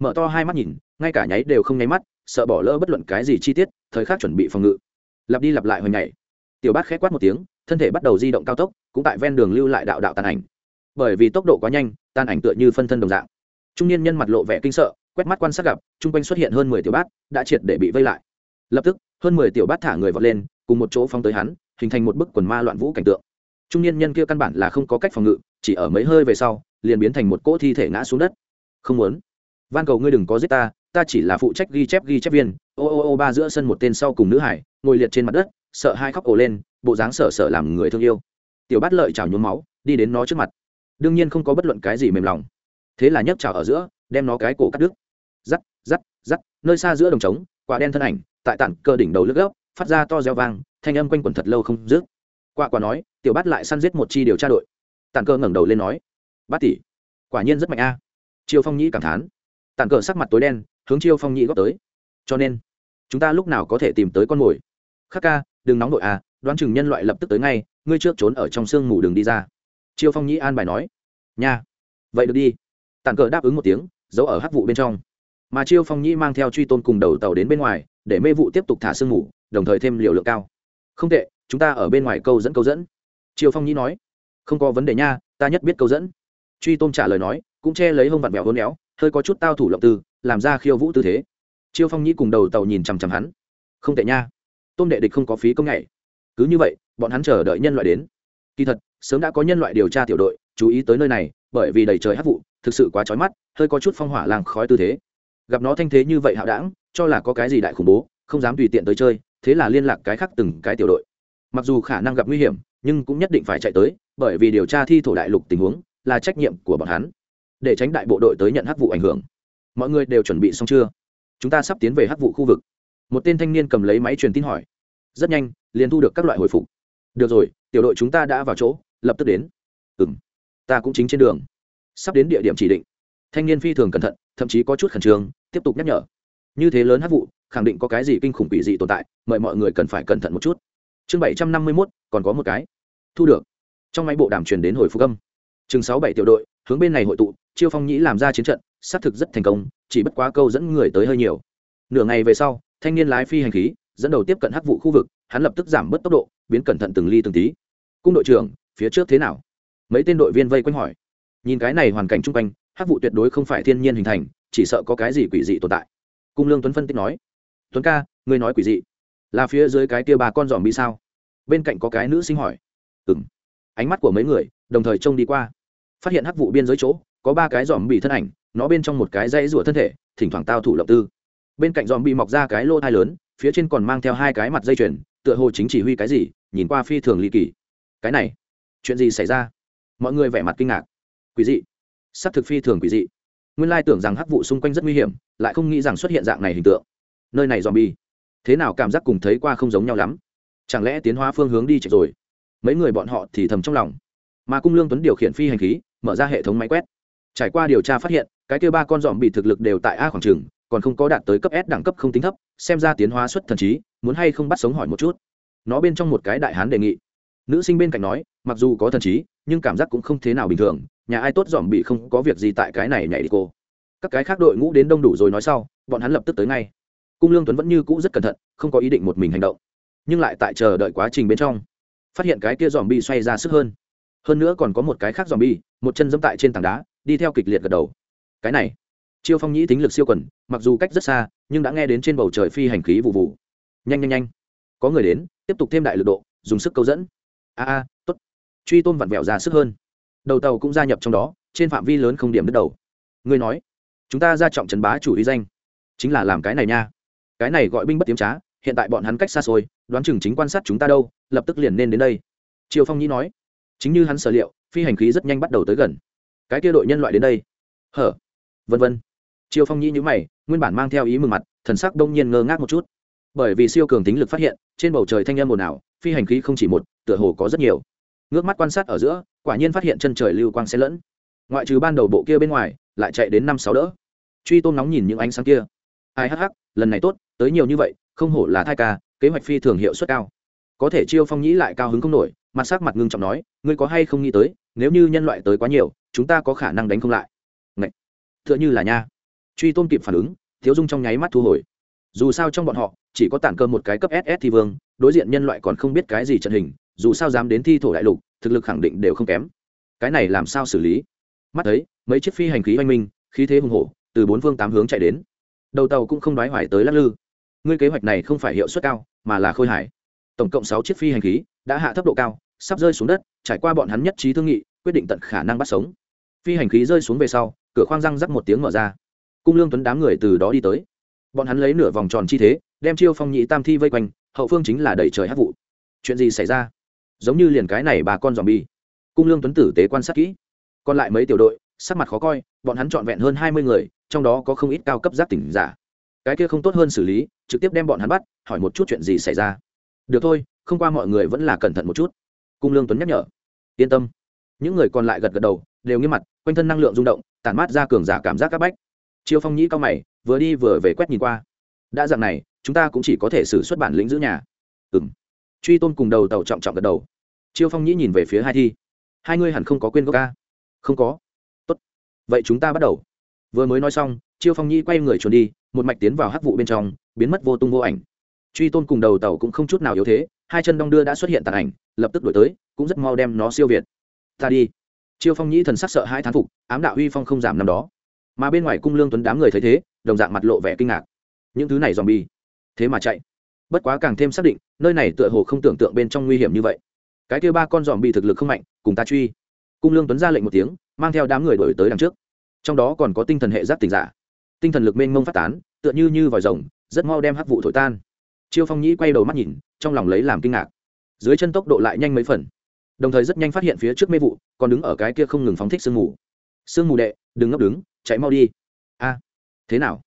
Mở to hai mắt nhìn, ngay cả nháy đều không nháy mắt, sợ bỏ lỡ bất luận cái gì chi tiết, thời khắc chuẩn bị phòng ngự. Lặp đi lặp lại hồi ngày tiểu bát khẽ quát một tiếng, thân thể bắt đầu di động cao tốc, cũng tại ven đường lưu lại đạo đạo tàn ảnh bởi vì tốc độ quá nhanh tan ảnh tựa như phân thân đồng dạng. Trung niên nhân mặt lộ vẻ kinh sợ, quét mắt quan sát gặp, chung quanh xuất hiện hơn mười tiểu bát, đã triệt để bị vây lại. Lập tức, hơn mười tiểu bát thả người vọt lên, cùng một chỗ phóng tới hắn, hình thành một bức quần ma loạn vũ cảnh tượng. Trung niên nhân kia căn bản là không có cách phòng ngự, chỉ ở mấy hơi về sau, liền biến thành một cỗ thi thể ngã xuống đất. Không muốn. Van cầu ngươi đừng có giết ta ta chỉ là phụ trách ghi chép ghi chép viên. Ô ô ô ba giữa sân một tên sau cùng nữ hải, ngồi liệt trên mặt đất, sợ hai khóc ổ lên, bộ dáng sợ sợ làm người thương yêu. Tiểu bát lợi chảo nhuốm máu, đi đến nó trước mặt đương nhiên không có bất luận cái gì mềm lòng. Thế là nhấc trào ở giữa, đem nó cái cổ cắt đứt. Rắc rắc rắc, nơi xa giữa đồng trống, quả đen thân ảnh, tại tản cơ đỉnh đầu lướt gốc phát ra to reo vang, thanh âm quanh quẩn thật lâu không dứt. Quả quả nói, tiểu bát lại săn giết một chi điều tra đội. Tản cơ ngẩng đầu lên nói, bát tỷ, quả nhiên rất mạnh a. À. chiêu phong nhĩ cảm thán. Tản cờ sắc mặt tối đen, hướng chiêu phong nhĩ góp tới. Cho nên, chúng ta lúc nào có thể tìm tới con mồi? Khắc ca, đừng nóng đội à đoán chừng nhân loại lập tức tới ngay, ngươi trước trốn ở trong sương mù đường đi ra chiêu phong nhĩ an bài nói, nha, vậy được đi. Tản cờ đáp ứng một tiếng, giấu ở hắc vụ bên trong. Mà chiêu phong nhĩ mang theo truy tôn cùng đầu tàu đến bên ngoài, để mê vụ tiếp tục thả sương mù, đồng thời thêm liều lượng cao. Không tệ, chúng ta ở bên ngoài câu dẫn câu dẫn. Triêu phong nhĩ nói, không có vấn đề nha, ta nhất biết câu dẫn. Truy tôn trả lời nói, cũng che lấy hông vặn vẹo hôn éo, hơi có chút tao thủ lộng tư, làm ra khiêu vũ tư thế. Chiêu phong nhĩ cùng đầu tàu nhìn chằm chằm hắn. Không tệ nha tôm đệ địch không có phí công nhảy. Cứ như vậy, bọn hắn chờ đợi nhân loại đến. Kỳ thật sớm đã có nhân loại điều tra tiểu đội, chú ý tới nơi này, bởi vì đầy trời hát vụ, thực sự quá trói mắt, hơi có chút phong hỏa làng khói tư thế. Gặp nó thanh thế như vậy hạo đảng, cho là có cái gì đại khủng bố, không dám tùy tiện tới chơi, thế là liên lạc cái khác từng cái tiểu đội. Mặc dù khả năng gặp nguy hiểm, nhưng cũng nhất định phải chạy tới, bởi vì điều tra thi thổ đại lục tình huống là trách nhiệm của bọn hắn, để tránh đại bộ đội tới nhận hắc vụ ảnh hưởng. Mọi người đều chuẩn bị xong chưa? Chúng ta sắp tiến về hắc vụ khu vực. Một tên thanh niên cầm lấy máy truyền tin hỏi. Rất nhanh, liền thu được các loại hồi phục. Được rồi, tiểu đội chúng ta đã vào chỗ lập tức đến. Ừ m ta cũng chính trên đường. Sắp đến địa điểm chỉ định. Thanh niên phi thường cẩn thận, thậm chí có chút khẩn trương, tiếp tục nhắc nhở. Như thế lớn hát vụ, khẳng định có cái gì kinh khủng quỷ dị tồn tại, mời mọi người cần phải cẩn thận một chút. Chương bảy trăm năm mươi mốt, còn có một cái. Thu được. Trong máy bộ đàm truyền đến hồi phục âm. Chừng sáu bảy tiểu đội, hướng bên này hội tụ, chiêu phong nhĩ làm ra chiến trận, xác thực rất thành công, chỉ bất quá câu dẫn người tới hơi nhiều. Nửa ngày về sau, thanh niên lái phi hành khí, dẫn đầu tiếp cận hắc vụ khu vực, hắn lập tức giảm bớt tốc độ, biến cẩn thận từng ly từng tí. Cung đội trưởng phía trước thế nào? Mấy tên đội viên vây quanh hỏi. Nhìn cái này hoàn cảnh chung quanh, hắc vụ tuyệt đối không phải thiên nhiên hình thành, chỉ sợ có cái gì quỷ dị tồn tại. Cung lương tuấn phân tích nói. Tuấn ca, ngươi nói quỷ dị. Là phía dưới cái kia bà con dòm bị sao? Bên cạnh có cái nữ sinh hỏi. Ừ m ánh mắt của mấy người, đồng thời trông đi qua. Phát hiện hắc vụ biên giới chỗ, có ba cái dòm bị thân ảnh, nó bên trong một cái dãy rủa thân thể, thỉnh thoảng tao thủ lộng tư. Bên cạnh dòm bị mọc ra cái lô thai lớn, phía trên còn mang theo hai cái mặt dây chuyền, tựa hồ chính chỉ huy cái gì, nhìn qua phi thường ly kỳ. Cái này chuyện gì xảy ra? Mọi người vẻ mặt kinh ngạc. Quý dị. S ắ c thực phi thường quý dị. Nguyên lai tưởng rằng hắc vụ xung quanh rất nguy hiểm, lại không nghĩ rằng xuất hiện dạng này hình tượng. Nơi này dòm bi thế nào cảm giác cùng thấy qua không giống nhau lắm. Chẳng lẽ tiến hóa phương hướng đi chạy rồi? Mấy người bọn họ thì thầm trong lòng. Mà cung lương tuấn điều khiển phi hành khí, mở ra hệ thống máy quét. Trải qua điều tra phát hiện, cái kêu ba con dòm bị thực lực đều tại a khoảng trường, còn không có đạt tới cấp s đẳng cấp không tính thấp, xem ra tiến hóa xuất thần trí, muốn hay không bắt sống hỏi một chút. Nó bên trong một cái đại hán đề nghị nữ sinh bên cạnh nói, mặc dù có thần trí, nhưng cảm giác cũng không thế nào bình thường, nhà ai tốt dòm bị không có việc gì tại cái này nhảy đi cô. Các cái khác đội ngũ đến đông đủ rồi nói sau, bọn hắn lập tức tới ngay. Cung lương tuấn vẫn như cũ rất cẩn thận, không có ý định một mình hành động. Nhưng lại tại chờ đợi quá trình bên trong, phát hiện cái kia dòm bị xoay ra sức hơn. Hơn nữa còn có một cái khác dòm bi một chân dẫm tại trên tảng đá, đi theo kịch liệt gật đầu. Cái này, chiêu phong nhĩ tính lực siêu quần, mặc dù cách rất xa, nhưng đã nghe đến trên bầu trời phi hành khí vụ vụ. Nhanh nhanh nhanh. Có người đến, tiếp tục thêm đại lực độ, dùng sức câu dẫn a a t ố t truy tôm vặn vẹo ra sức hơn. Đầu tàu cũng gia nhập trong đó, trên phạm vi lớn không điểm đứt đầu. Ngươi nói, chúng ta ra trọng trấn bá chủ uy danh. Chính là làm cái này nha. Cái này gọi binh bất tiếm trá, hiện tại bọn hắn cách xa xôi, đoán chừng chính quan sát chúng ta đâu, lập tức liền nên đến đây. Triều phong nhĩ nói, chính như hắn sở liệu, phi hành khí rất nhanh bắt đầu tới gần. Cái kia đội nhân loại đến đây. Hở? Vân vân. Triều phong nhĩ nhữ mày, nguyên bản mang theo ý mừng mặt, thần sắc đông nhiên ngơ ngác một chút. Bởi vì siêu cường tính lực phát hiện, trên bầu trời thanh âm ồn ào phi hành khí không chỉ một, tựa hồ có rất nhiều. Ngước mắt quan sát ở giữa, quả nhiên phát hiện chân trời lưu quang xen lẫn. Ngoại trừ ban đầu bộ kia bên ngoài, lại chạy đến năm sáu đỡ. Truy tôm nóng nhìn những ánh sáng kia. Ai hắc hắc, lần này tốt, tới nhiều như vậy, không hổ là thai ca, kế hoạch phi thường hiệu suất cao. Có thể chiêu phong nhĩ lại cao hứng không nổi, mặt sắc mặt ngưng trọng nói, ngươi có hay không nghĩ tới, nếu như nhân loại tới quá nhiều, chúng ta có khả năng đánh không lại? Ngậy! tựa như là nha. Truy tôn kịp phản ứng, thiếu dung trong nháy mắt thu hồi dù sao trong bọn họ, chỉ có tản cơ một cái cấp ss thì vương, đối diện nhân loại còn không biết cái gì trận hình, dù sao dám đến thi thổ đại lục, thực lực khẳng định đều không kém. Cái này làm sao xử lý? Mắt thấy, mấy chiếc phi hành khí oanh minh, khí thế hùng hổ, từ bốn phương tám hướng chạy đến. Đầu tàu cũng không đoái hoài tới lắc lư. Ngươi kế hoạch này không phải hiệu suất cao, mà là khôi hải tổng cộng sáu chiếc phi hành khí, đã hạ thấp độ cao, sắp rơi xuống đất, trải qua bọn hắn nhất trí thương nghị, quyết định tận khả năng bắt sống. Phi hành khí rơi xuống về sau, cửa khoang răng rắc một tiếng mở ra. Cung lương tuấn đám người từ đó đi tới bọn hắn lấy nửa vòng tròn chi thế, đem chiêu phong nhị tam thi vây quanh, hậu phương chính là đẩy trời hát vụ. Chuyện gì xảy ra? Giống như liền cái này bà con dòm bi cung lương tuấn tử tế quan sát kỹ. Còn lại mấy tiểu đội, sắc mặt khó coi, bọn hắn trọn vẹn hơn hai mươi người, trong đó có không ít cao cấp giác tỉnh giả. Cái kia không tốt hơn xử lý, trực tiếp đem bọn hắn bắt, hỏi một chút chuyện gì xảy ra. Được thôi, không qua mọi người vẫn là cẩn thận một chút. Cung lương tuấn nhắc nhở. Yên tâm. Những người còn lại gật gật đầu, đều nghiêm mặt, quanh thân năng lượng rung động, tản mát ra cường giả cảm giác c áp bách. Chiêu phong nhĩ cao mày vừa đi vừa về quét nhìn qua. Đã dạng này, chúng ta cũng chỉ có thể xử xuất bản lĩnh giữ nhà. Ừ m truy tôn cùng đầu tàu trọng trọng gật đầu. Chiêu phong nhĩ nhìn về phía hai thi. Hai ngươi hẳn không có quên gốc ca. Không có. Tốt. Vậy chúng ta bắt đầu. Vừa mới nói xong, chiêu phong nhĩ quay người trốn đi, một mạch tiến vào hắc vụ bên trong, biến mất vô tung vô ảnh. Truy tôn cùng đầu tàu cũng không chút nào yếu thế, hai chân đong đưa đã xuất hiện tàn ảnh, lập tức đổi tới, cũng rất mau đem nó siêu việt. Ta đi. Chiêu phong nhĩ thần sắc sợ hai thán phục, ám đạo uy phong không giảm năm đó. Mà bên ngoài cung lương tuấn đám người thấy thế đồng dạng mặt lộ vẻ kinh ngạc. Những thứ này dòm bi thế mà chạy. Bất quá càng thêm xác định, nơi này tựa hồ không tưởng tượng bên trong nguy hiểm như vậy. Cái kia ba con dòm bi thực lực không mạnh, cùng ta truy. Cung lương tuấn ra lệnh một tiếng, mang theo đám người đổi tới đằng trước. Trong đó còn có tinh thần hệ giáp tỉnh giả. Tinh thần lực mênh mông phát tán, tựa như như vòi rồng, rất mau đem hắc vụ thổi tan. Chiêu phong nhĩ quay đầu mắt nhìn, trong lòng lấy làm kinh ngạc. Dưới chân tốc độ lại nhanh mấy phần. Đồng thời rất nhanh phát hiện phía trước mê vụ, còn đứng ở cái kia không ngừng phóng thích sương mù. Sương mù đệ, đừng ngốc đứng, chạy mau đi. A thế nào?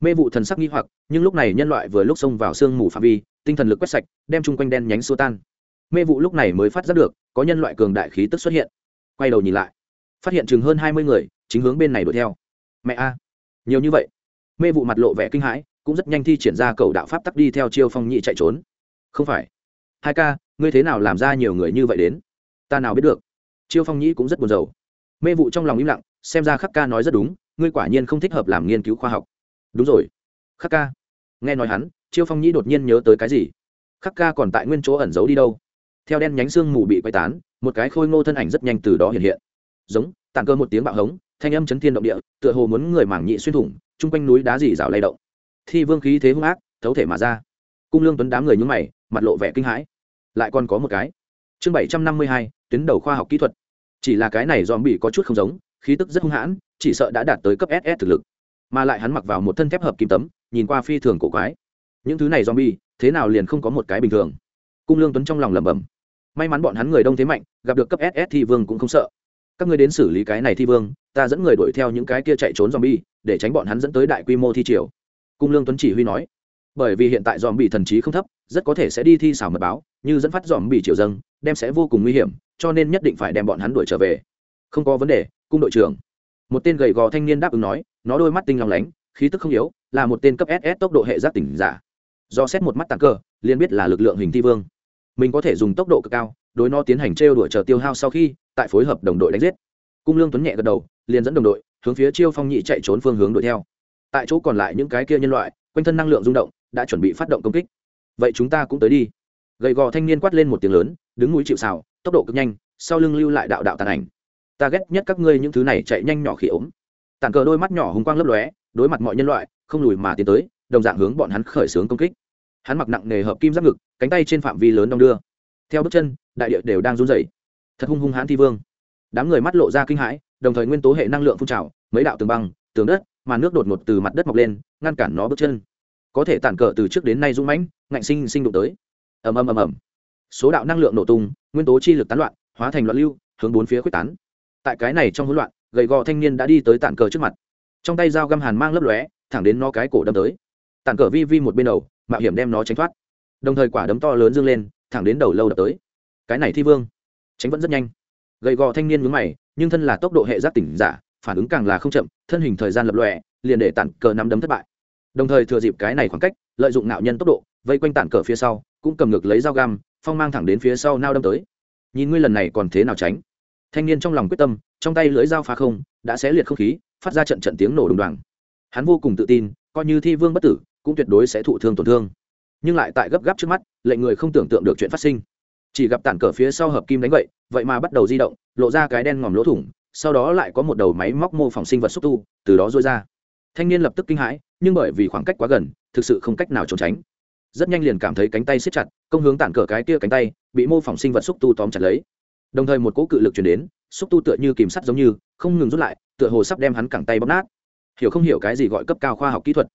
Mê vụ thần sắc nghi hoặc, nhưng lúc này nhân loại vừa lúc xông vào sương mù phạm vi, tinh thần lực quét sạch, đem chung quanh đen nhánh xô tan. Mê vụ lúc này mới phát giác được, có nhân loại cường đại khí tức xuất hiện. Quay đầu nhìn lại, phát hiện chừng hơn hai mươi người, chính hướng bên này đuổi theo. Mẹ a, nhiều như vậy. Mê vụ mặt lộ vẻ kinh hãi, cũng rất nhanh thi triển ra cầu đạo pháp tắc đi theo chiêu phong nhị chạy trốn. Không phải. Hai ca, ngươi thế nào làm ra nhiều người như vậy đến? Ta nào biết được. Chiêu phong nhĩ cũng rất buồn rầu. Mê vụ trong lòng im lặng, xem ra khắc ca nói rất đúng ngươi quả nhiên không thích hợp làm nghiên cứu khoa học. Đúng rồi. Khắc ca. Nghe nói hắn, chiêu phong nhĩ đột nhiên nhớ tới cái gì? Khắc ca còn tại nguyên chỗ ẩn giấu đi đâu? Theo đen nhánh xương mù bị quay tán, một cái khôi ngô thân ảnh rất nhanh từ đó hiện hiện. Giống tàn cơ một tiếng bạo hống, thanh âm chấn thiên động địa, tựa hồ muốn người mảng nhị xuyên thủng, chung quanh núi đá dì rào lay động. Thi vương khí thế hung ác, thấu thể mà ra. Cung lương tuấn đám người nhúng mày, mặt lộ vẻ kinh hãi. Lại còn có một cái. Chương bảy trăm năm mươi hai, tuyến đầu khoa học kỹ thuật. Chỉ là cái này dòm bị có chút không giống, khí tức rất hung hãn chỉ sợ đã đạt tới cấp ss thực lực. Mà lại hắn mặc vào một thân thép hợp kim tấm, nhìn qua phi thường cổ quái. Những thứ này zombie, thế nào liền không có một cái bình thường? Cung lương tuấn trong lòng lẩm bẩm. May mắn bọn hắn người đông thế mạnh, gặp được cấp ss thi vương cũng không sợ. Các ngươi đến xử lý cái này thi vương, ta dẫn người đuổi theo những cái kia chạy trốn zombie, để tránh bọn hắn dẫn tới đại quy mô thi triều. Cung lương tuấn chỉ huy nói. Bởi vì hiện tại dòm bị thần trí không thấp, rất có thể sẽ đi thi xảo mật báo, như dẫn phát dòm bị triều dâng, đem sẽ vô cùng nguy hiểm, cho nên nhất định phải đem bọn hắn đuổi trở về. Không có vấn đề, cung đội trưởng một tên gầy gò thanh niên đáp ứng nói, nó đôi mắt tinh lòng lánh, khí tức không yếu, là một tên cấp ss tốc độ hệ giác tỉnh giả. Do xét một mắt tàn cơ, liền biết là lực lượng hình thi vương. Mình có thể dùng tốc độ cực cao, đối nó tiến hành trêu đuổi chờ tiêu hao sau khi, tại phối hợp đồng đội đánh giết. Cung lương tuấn nhẹ gật đầu, liền dẫn đồng đội, hướng phía chiêu phong nhị chạy trốn phương hướng đuổi theo. Tại chỗ còn lại những cái kia nhân loại, quanh thân năng lượng rung động, đã chuẩn bị phát động công kích. Vậy chúng ta cũng tới đi. Gầy gò thanh niên quát lên một tiếng lớn, đứng núi chịu xào tốc độ cực nhanh, sau lưng lưu lại đạo đạo tàn ảnh ta ghét nhất các ngươi những thứ này chạy nhanh nhỏ khi ốm. Tàn cờ đôi mắt nhỏ hùng quang lấp lóe, đối mặt mọi nhân loại, không lùi mà tiến tới, đồng dạng hướng bọn hắn khởi xướng công kích. Hắn mặc nặng nề hợp kim giáp ngực, cánh tay trên phạm vi lớn đong đưa. Theo bước chân, đại địa đều đang run rẩy. Thật hung hung hãn thi vương. Đám người mắt lộ ra kinh hãi, đồng thời nguyên tố hệ năng lượng phun trào, mấy đạo tường băng, tường đất mà nước đột ngột từ mặt đất mọc lên, ngăn cản nó bước chân. Có thể tản cờ từ trước đến nay rung mãnh, ngạnh sinh sinh đụng tới. Ầm ầm ầm ầm. Số đạo năng lượng nổ tung, nguyên tố chi lực tán loạn, hóa thành loạn lưu, hướng bốn phía quyết tán tại cái này trong hỗn loạn, gầy gò thanh niên đã đi tới tản cờ trước mặt. Trong tay dao găm hàn mang lấp lóe, thẳng đến nó cái cổ đâm tới. Tản cờ vi vi một bên đầu, mạo hiểm đem nó tránh thoát. Đồng thời quả đấm to lớn dương lên, thẳng đến đầu lâu đập tới. Cái này thi vương, tránh vẫn rất nhanh. Gầy gò thanh niên mướn mày, nhưng thân là tốc độ hệ giác tỉnh giả, phản ứng càng là không chậm, thân hình thời gian lập lòe, liền để tản cờ nắm đấm thất bại. Đồng thời thừa dịp cái này khoảng cách, lợi dụng nạo nhân tốc độ, vây quanh tản cờ phía sau, cũng cầm ngược lấy dao găm, phong mang thẳng đến phía sau nao đâm tới. Nhìn ngươi lần này còn thế nào tránh? Thanh niên trong lòng quyết tâm, trong tay lưỡi dao phá không, đã xé liệt không khí, phát ra trận trận tiếng nổ đùng đoàng. Hắn vô cùng tự tin, coi như thi vương bất tử, cũng tuyệt đối sẽ thụ thương tổn thương. Nhưng lại tại gấp gáp trước mắt, lệnh người không tưởng tượng được chuyện phát sinh. Chỉ gặp tản cờ phía sau hợp kim đánh vậy vậy mà bắt đầu di động, lộ ra cái đen ngòm lỗ thủng, sau đó lại có một đầu máy móc mô phỏng sinh vật xúc tu, từ đó rôi ra. Thanh niên lập tức kinh hãi, nhưng bởi vì khoảng cách quá gần, thực sự không cách nào trốn tránh. Rất nhanh liền cảm thấy cánh tay siết chặt, công hướng tản cờ cái kia cánh tay, bị mô phỏng sinh vật xúc tu tóm chặt lấy đồng thời một cỗ cự lực chuyển đến, xúc tu tựa như kìm sắt giống như, không ngừng rút lại, tựa hồ sắp đem hắn cẳng tay bóp nát. Hiểu không hiểu cái gì gọi cấp cao khoa học kỹ thuật?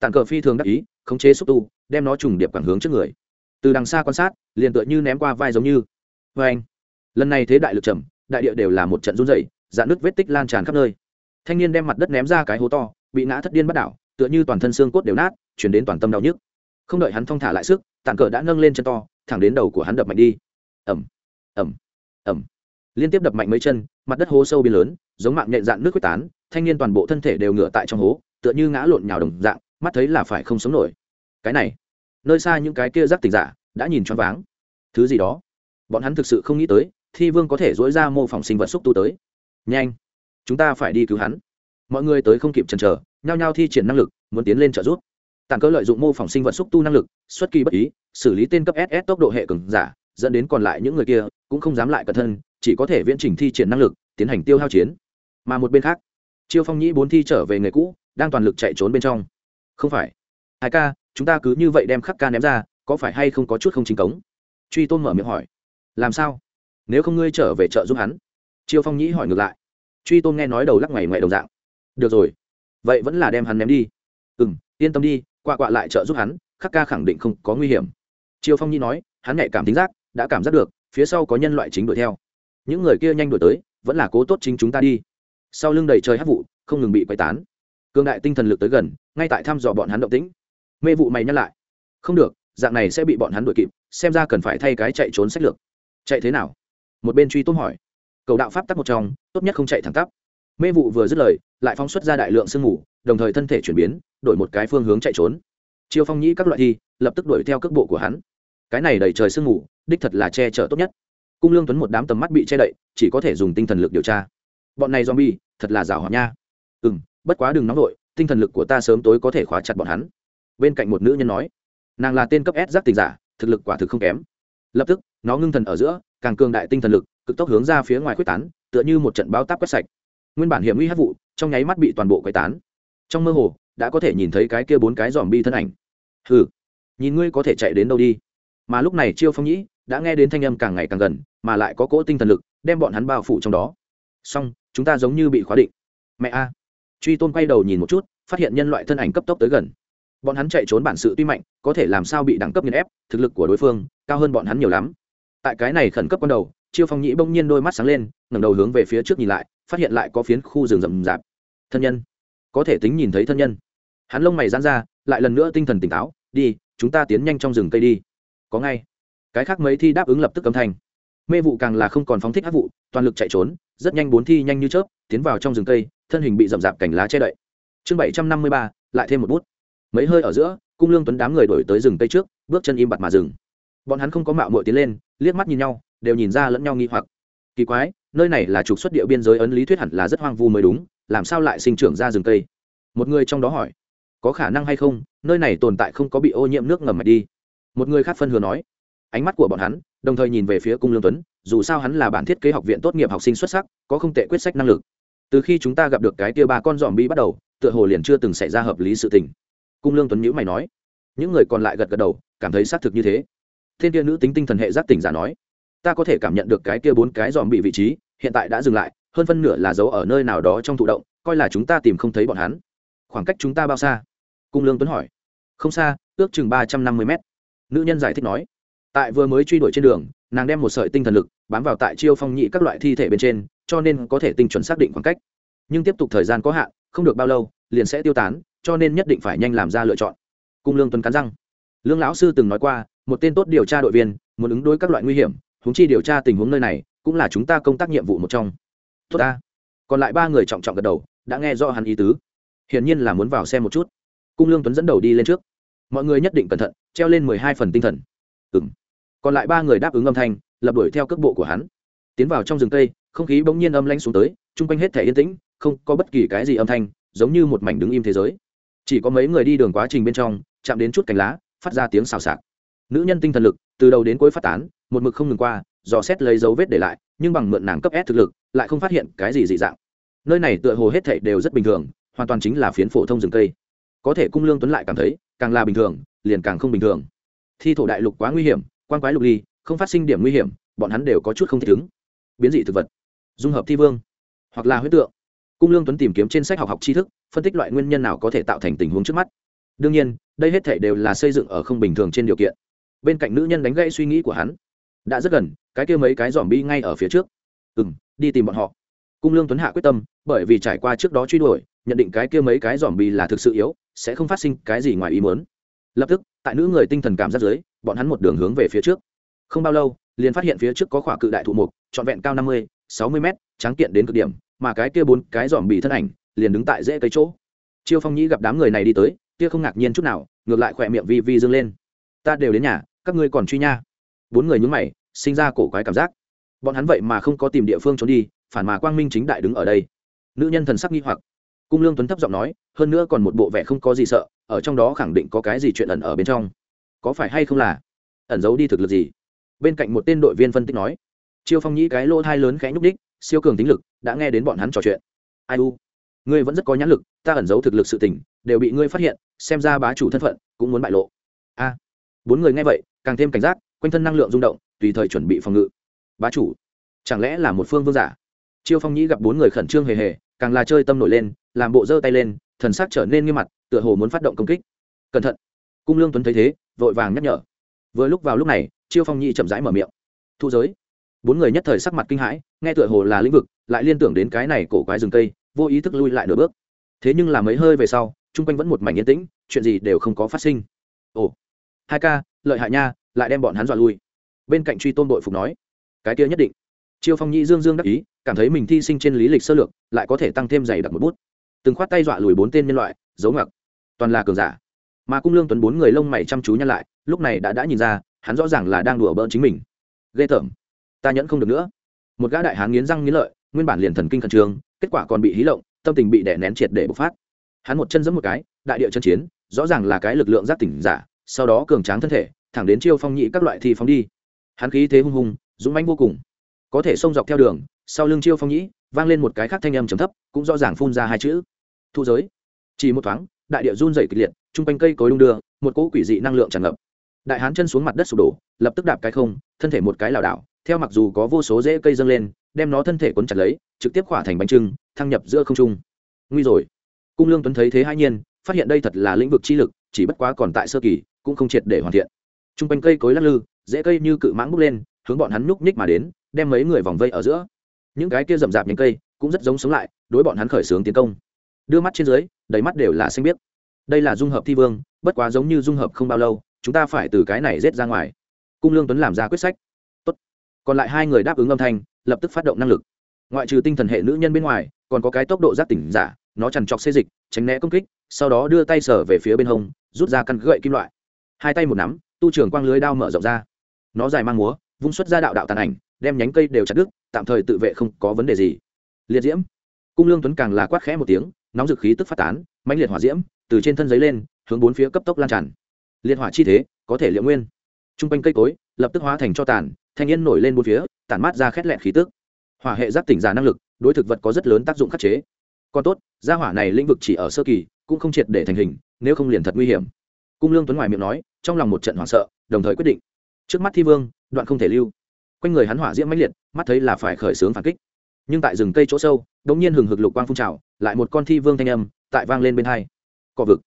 Tản cờ phi thường đắc ý, khống chế xúc tu, đem nó trùng điệp quảng hướng trước người. Từ đằng xa quan sát, liền tựa như ném qua vai giống như. Vê anh, lần này thế đại lực trầm đại địa đều là một trận run dày dạn nước vết tích lan tràn khắp nơi. Thanh niên đem mặt đất ném ra cái hố to, bị ngã thất điên bắt đảo, tựa như toàn thân xương cốt đều nát, chuyển đến toàn tâm đau nhức. Không đợi hắn thong thả lại sức tàn cờ đã nâng lên chân to, thẳng đến đầu của hắn đập mạnh đi. Ẩm ẩm ẩm. Liên tiếp đập mạnh mấy chân, mặt đất hố sâu biến lớn, giống mạng nhện dạn nước quyết tán, thanh niên toàn bộ thân thể đều ngửa tại trong hố, tựa như ngã lộn nhào đồng dạng, mắt thấy là phải không sống nổi. Cái này, nơi xa những cái kia giác tỉnh giả đã nhìn choáng váng. Thứ gì đó? Bọn hắn thực sự không nghĩ tới, thi vương có thể dỗi ra mô phỏng sinh vật xúc tu tới. Nhanh, chúng ta phải đi cứu hắn. Mọi người tới không kịp chần chờ, nhao nhao thi triển năng lực, muốn tiến lên trợ giúp. Tàn cơ lợi dụng mô phỏng sinh vật xúc tu năng lực, xuất kỳ bất ý, xử lý tên cấp ss tốc độ hệ cường giả, dẫn đến còn lại những người kia cũng không dám lại cẩn thân chỉ có thể viễn trình thi triển năng lực, tiến hành tiêu hao chiến. Mà một bên khác, chiêu phong nhĩ bốn thi trở về người cũ, đang toàn lực chạy trốn bên trong. Không phải. Hai ca, chúng ta cứ như vậy đem khắc ca ném ra, có phải hay không có chút không chính cống? Truy tôn mở miệng hỏi. Làm sao? Nếu không ngươi trở về chợ giúp hắn. Chiêu phong nhĩ hỏi ngược lại. Truy tôn nghe nói đầu lắc ngoài ngoại đồng dạng. Được rồi. Vậy vẫn là đem hắn ném đi. Ừ m yên tâm đi, quạ quạ lại chợ giúp hắn, khắc ca khẳng định không có nguy hiểm. Chiêu phong nhĩ nói, hắn nhạy cảm tính giác, đã cảm giác được phía sau có nhân loại chính đuổi theo. Những người kia nhanh đuổi tới, vẫn là cố tốt chính chúng ta đi. Sau lưng đầy trời hát vụ, không ngừng bị quay tán. Cương đại tinh thần lực tới gần, ngay tại thăm dò bọn hắn động tĩnh. Mê vụ mày nhắc lại. Không được, dạng này sẽ bị bọn hắn đuổi kịp, xem ra cần phải thay cái chạy trốn sách lược. Chạy thế nào? Một bên truy tôm hỏi. Cầu đạo pháp tắc một trong, tốt nhất không chạy thẳng tắp. Mê vụ vừa dứt lời, lại phóng xuất ra đại lượng sương mù, đồng thời thân thể chuyển biến, đổi một cái phương hướng chạy trốn. Chiêu phong nhĩ các loại thi, lập tức đuổi theo cước bộ của hắn. Cái này đầy trời sương mù đích thật là che chở tốt nhất. Cung lương tuấn một đám tầm mắt bị che đậy, chỉ có thể dùng tinh thần lực điều tra. Bọn này zombie, thật là rào hoạt nha. Ừ m bất quá đừng nóng vội, tinh thần lực của ta sớm tối có thể khóa chặt bọn hắn. Bên cạnh một nữ nhân nói, nàng là tên cấp s giác tình giả, thực lực quả thực không kém. Lập tức, nó ngưng thần ở giữa, càng cường đại tinh thần lực, cực tốc hướng ra phía ngoài quyết tán, tựa như một trận báo táp quét sạch. Nguyên bản hiểm nguy hát vụ, trong nháy mắt bị toàn bộ quét tán. Trong mơ hồ, đã có thể nhìn thấy cái kia bốn cái dòm bi thân ảnh. Hừ, nhìn ngươi có thể chạy đến đâu đi mà lúc này chiêu phong nhĩ đã nghe đến thanh âm càng ngày càng gần, mà lại có cỗ tinh thần lực, đem bọn hắn bao phủ trong đó. Song chúng ta giống như bị khóa định. Mẹ a. Truy tôn quay đầu nhìn một chút, phát hiện nhân loại thân ảnh cấp tốc tới gần. Bọn hắn chạy trốn bản sự tuy mạnh, có thể làm sao bị đẳng cấp nghiền ép, thực lực của đối phương cao hơn bọn hắn nhiều lắm. Tại cái này khẩn cấp ban đầu, chiêu phong nhĩ bỗng nhiên đôi mắt sáng lên, ngẩng đầu hướng về phía trước nhìn lại, phát hiện lại có phiến khu rừng rậm rạp. Thân nhân. Có thể tính nhìn thấy thân nhân. Hắn lông mày giãn ra, lại lần nữa tinh thần tỉnh táo, đi, chúng ta tiến nhanh trong rừng cây đi có ngay. Cái khác mấy thi đáp ứng lập tức âm thanh. Mê vụ càng là không còn phóng thích ác vụ, toàn lực chạy trốn, rất nhanh bốn thi nhanh như chớp, tiến vào trong rừng cây, thân hình bị rậm rạp cành lá che đậy. Chương bảy trăm năm mươi ba, lại thêm một bút. Mấy hơi ở giữa, cung lương tuấn đám người đổi tới rừng cây trước, bước chân im bặt mà dừng. Bọn hắn không có mạo mội tiến lên, liếc mắt nhìn nhau, đều nhìn ra lẫn nhau nghi hoặc. Kỳ quái, nơi này là trục xuất địa biên giới ấn lý thuyết hẳn là rất hoang vu mới đúng, làm sao lại sinh trưởng ra rừng cây? Một người trong đó hỏi, có khả năng hay không, nơi này tồn tại không có bị ô nhiễm nước ngầm mạch đi? Một người khác phân hứa nói, ánh mắt của bọn hắn đồng thời nhìn về phía cung lương tuấn, dù sao hắn là bản thiết kế học viện tốt nghiệp học sinh xuất sắc, có không tệ quyết sách năng lực. Từ khi chúng ta gặp được cái tia ba con dòm bi bắt đầu, tựa hồ liền chưa từng xảy ra hợp lý sự tình. Cung lương tuấn nhữ mày nói, những người còn lại gật gật đầu, cảm thấy xác thực như thế. Thiên tia nữ tính tinh thần hệ giác tỉnh giả nói, ta có thể cảm nhận được cái kia bốn cái dòm bị vị trí, hiện tại đã dừng lại, hơn phân nửa là giấu ở nơi nào đó trong thụ động, coi là chúng ta tìm không thấy bọn hắn. Khoảng cách chúng ta bao xa? Cung lương tuấn hỏi. Không xa, ước chừng ba trăm năm mươi mét nữ nhân giải thích nói, tại vừa mới truy đuổi trên đường, nàng đem một sợi tinh thần lực bám vào tại chiêu phong nhị các loại thi thể bên trên, cho nên có thể tinh chuẩn xác định khoảng cách. Nhưng tiếp tục thời gian có hạn, không được bao lâu, liền sẽ tiêu tán, cho nên nhất định phải nhanh làm ra lựa chọn. Cung lương tuấn cắn răng. Lương lão sư từng nói qua, một tên tốt điều tra đội viên, muốn ứng đối các loại nguy hiểm húng chi điều tra tình huống nơi này, cũng là chúng ta công tác nhiệm vụ một trong. Tốt ta. Còn lại ba người trọng trọng gật đầu, đã nghe rõ hắn ý tứ. Hiển nhiên là muốn vào xem một chút. Cung lương tuấn dẫn đầu đi lên trước mọi người nhất định cẩn thận, treo lên mười hai phần tinh thần. Ừ m còn lại ba người đáp ứng âm thanh, lập đuổi theo cước bộ của hắn. Tiến vào trong rừng cây, không khí bỗng nhiên âm lanh xuống tới, chung quanh hết thể yên tĩnh, không có bất kỳ cái gì âm thanh, giống như một mảnh đứng im thế giới. Chỉ có mấy người đi đường quá trình bên trong, chạm đến chút cành lá, phát ra tiếng xào xạc. Nữ nhân tinh thần lực, từ đầu đến cuối phát tán, một mực không ngừng qua, dò xét lấy dấu vết để lại, nhưng bằng mượn nàng cấp s thực lực, lại không phát hiện cái gì dị dạng. Nơi này tựa hồ hết thảy đều rất bình thường, hoàn toàn chính là phiến phổ thông rừng cây có thể cung lương tuấn lại cảm thấy càng là bình thường, liền càng không bình thường. Thi thổ đại lục quá nguy hiểm, quan quái lục ly, không phát sinh điểm nguy hiểm, bọn hắn đều có chút không thích ứng. Biến dị thực vật, dung hợp thi vương, hoặc là huyết tượng. Cung lương tuấn tìm kiếm trên sách học học tri thức, phân tích loại nguyên nhân nào có thể tạo thành tình huống trước mắt. Đương nhiên, đây hết thể đều là xây dựng ở không bình thường trên điều kiện. Bên cạnh nữ nhân đánh gãy suy nghĩ của hắn, đã rất gần, cái kia mấy cái dòm bi ngay ở phía trước. Ừ m đi tìm bọn họ. Cung lương tuấn hạ quyết tâm, bởi vì trải qua trước đó truy đuổi, nhận định cái kia mấy cái dòm bi là thực sự yếu sẽ không phát sinh cái gì ngoài ý muốn. Lập tức, tại nữ người tinh thần cảm giác dưới, bọn hắn một đường hướng về phía trước. Không bao lâu, liền phát hiện phía trước có khỏa cự đại thụ mục, trọn vẹn cao năm mươi, sáu mươi mét, tráng kiện đến cực điểm, mà cái kia bốn cái dòm bị thân ảnh liền đứng tại dễ cây chỗ. Chiêu phong nhĩ gặp đám người này đi tới, kia không ngạc nhiên chút nào, ngược lại khỏe miệng vi vi dâng lên. Ta đều đến nhà, các ngươi còn truy nha. Bốn người nhúng mày, sinh ra cổ quái cảm giác. Bọn hắn vậy mà không có tìm địa phương trốn đi, phản mà quang minh chính đại đứng ở đây. Nữ nhân thần sắc nghi hoặc cung lương tuấn thấp giọng nói, hơn nữa còn một bộ vẻ không có gì sợ, ở trong đó khẳng định có cái gì chuyện ẩn ở bên trong. Có phải hay không là ẩn giấu đi thực lực gì? Bên cạnh một tên đội viên phân tích nói, chiêu phong nhĩ cái lỗ thai lớn khẽ nhúc đích siêu cường tính lực, đã nghe đến bọn hắn trò chuyện. Ai u, ngươi vẫn rất có nhãn lực, ta ẩn giấu thực lực sự tình, đều bị ngươi phát hiện, xem ra bá chủ thân phận, cũng muốn bại lộ. A à, bốn người nghe vậy, càng thêm cảnh giác, quanh thân năng lượng rung động, tùy thời chuẩn bị phòng ngự. Bá chủ, chẳng lẽ là một phương vương giả? Chiêu phong nhĩ gặp bốn người khẩn trương hề hề càng là chơi tâm nổi lên, làm bộ giơ tay lên, thần sắc trở nên nghiêm mặt, tựa hồ muốn phát động công kích. Cẩn thận. Cung lương tuấn thấy thế, vội vàng nhắc nhở. Vừa lúc vào lúc này, chiêu phong nhi chậm rãi mở miệng. Thu giới. Bốn người nhất thời sắc mặt kinh hãi, nghe tựa hồ là lĩnh vực, lại liên tưởng đến cái này cổ quái rừng cây, vô ý thức lui lại nửa bước. Thế nhưng là mấy hơi về sau, chung quanh vẫn một mảnh yên tĩnh, chuyện gì đều không có phát sinh. Ồ. Hai ca, lợi hại nha, lại đem bọn hắn dọa lui. Bên cạnh truy tôn đội phục nói. Cái kia nhất định chiêu phong nhĩ dương dương đắc ý, cảm thấy mình thi sinh trên lý lịch sơ lược, lại có thể tăng thêm dày đặc một bút. Từng khoát tay dọa lùi bốn tên nhân loại, giấu ngặc toàn là cường giả. Mà cung lương tuấn bốn người lông mày chăm chú nhăn lại, lúc này đã đã nhìn ra, hắn rõ ràng là đang đùa bỡn chính mình. Ghê tởm. Ta nhẫn không được nữa. Một gã đại hán nghiến răng nghiến lợi, nguyên bản liền thần kinh khẩn trương, kết quả còn bị hí lộng, tâm tình bị đè nén triệt để bộc phát. Hắn một chân giẫm một cái, đại địa chân chiến, rõ ràng là cái lực lượng giác tỉnh giả, sau đó cường tráng thân thể, thẳng đến chiêu phong nhị các loại thi phóng đi. Hắn khí thế hung hùng, dũng mãnh vô cùng có thể xông dọc theo đường, sau lưng chiêu phong nhĩ, vang lên một cái khác thanh âm trầm thấp, cũng rõ ràng phun ra hai chữ. Thu giới. Chỉ một thoáng, đại địa run dày kịch liệt, chung quanh cây cối đung đưa, một cỗ quỷ dị năng lượng tràn ngập. Đại hán chân xuống mặt đất sụp đổ, lập tức đạp cái không, thân thể một cái lảo đảo, theo mặc dù có vô số rễ cây dâng lên, đem nó thân thể quấn chặt lấy, trực tiếp khỏa thành bánh trưng, thăng nhập giữa không trung. Nguy rồi. Cung lương tuấn thấy thế hai nhiên, phát hiện đây thật là lĩnh vực chi lực, chỉ bất quá còn tại sơ kỳ, cũng không triệt để hoàn thiện. T r u n g quanh cây cối lắc lư dễ cây như cự mãng bốc lên, hướng bọn hắn núp nhích mà đến đem mấy người vòng vây ở giữa. Những cái kia rậm rạp những cây cũng rất giống sống lại, đối bọn hắn khởi xướng tiến công. Đưa mắt trên dưới, đầy mắt đều là xanh biếc. Đây là dung hợp thi vương, bất quá giống như dung hợp không bao lâu, chúng ta phải từ cái này rết ra ngoài. Cung lương tuấn làm ra quyết sách. Tốt. còn lại hai người đáp ứng âm thanh, lập tức phát động năng lực. Ngoại trừ tinh thần hệ nữ nhân bên ngoài, còn có cái tốc độ giác tỉnh giả, nó chằn trọc xê dịch, tránh né công kích, sau đó đưa tay sở về phía bên hông, rút ra căn gậy kim loại. Hai tay một nắm, tu trường quang lưới đao mở rộng ra. Nó dài mang múa, vung xuất ra đạo đạo tàn ảnh đem nhánh cây đều chặt đứt, tạm thời tự vệ không có vấn đề gì. Liệt diễm. Cung lương tuấn càng là quát khẽ một tiếng, nóng dực khí tức phát tán, mãnh liệt hỏa diễm từ trên thân giấy lên, hướng bốn phía cấp tốc lan tràn. Liệt hỏa chi thế, có thể liệu nguyên. T r u n g quanh cây cối, lập tức hóa thành cho tàn, thanh yên nổi lên bốn phía, tản mát ra khét lẹn khí tức. Hỏa hệ giác tỉnh giả năng lực, đối thực vật có rất lớn tác dụng khắc chế. Còn tốt, gia hỏa này lĩnh vực chỉ ở sơ kỳ, cũng không triệt để thành hình, nếu không liền thật nguy hiểm. Cung lương tuấn ngoài miệng nói, trong lòng một trận hoảng sợ, đồng thời quyết định. Trước mắt thi vương, đoạn không thể lưu quanh người hắn hỏa diễm mãnh liệt, mắt thấy là phải khởi xướng phản kích. Nhưng tại rừng cây chỗ sâu đ ỗ n g nhiên hừng hực lục quang phun trào, lại một con thi vương thanh âm, tại vang lên bên hai. Cọ vực.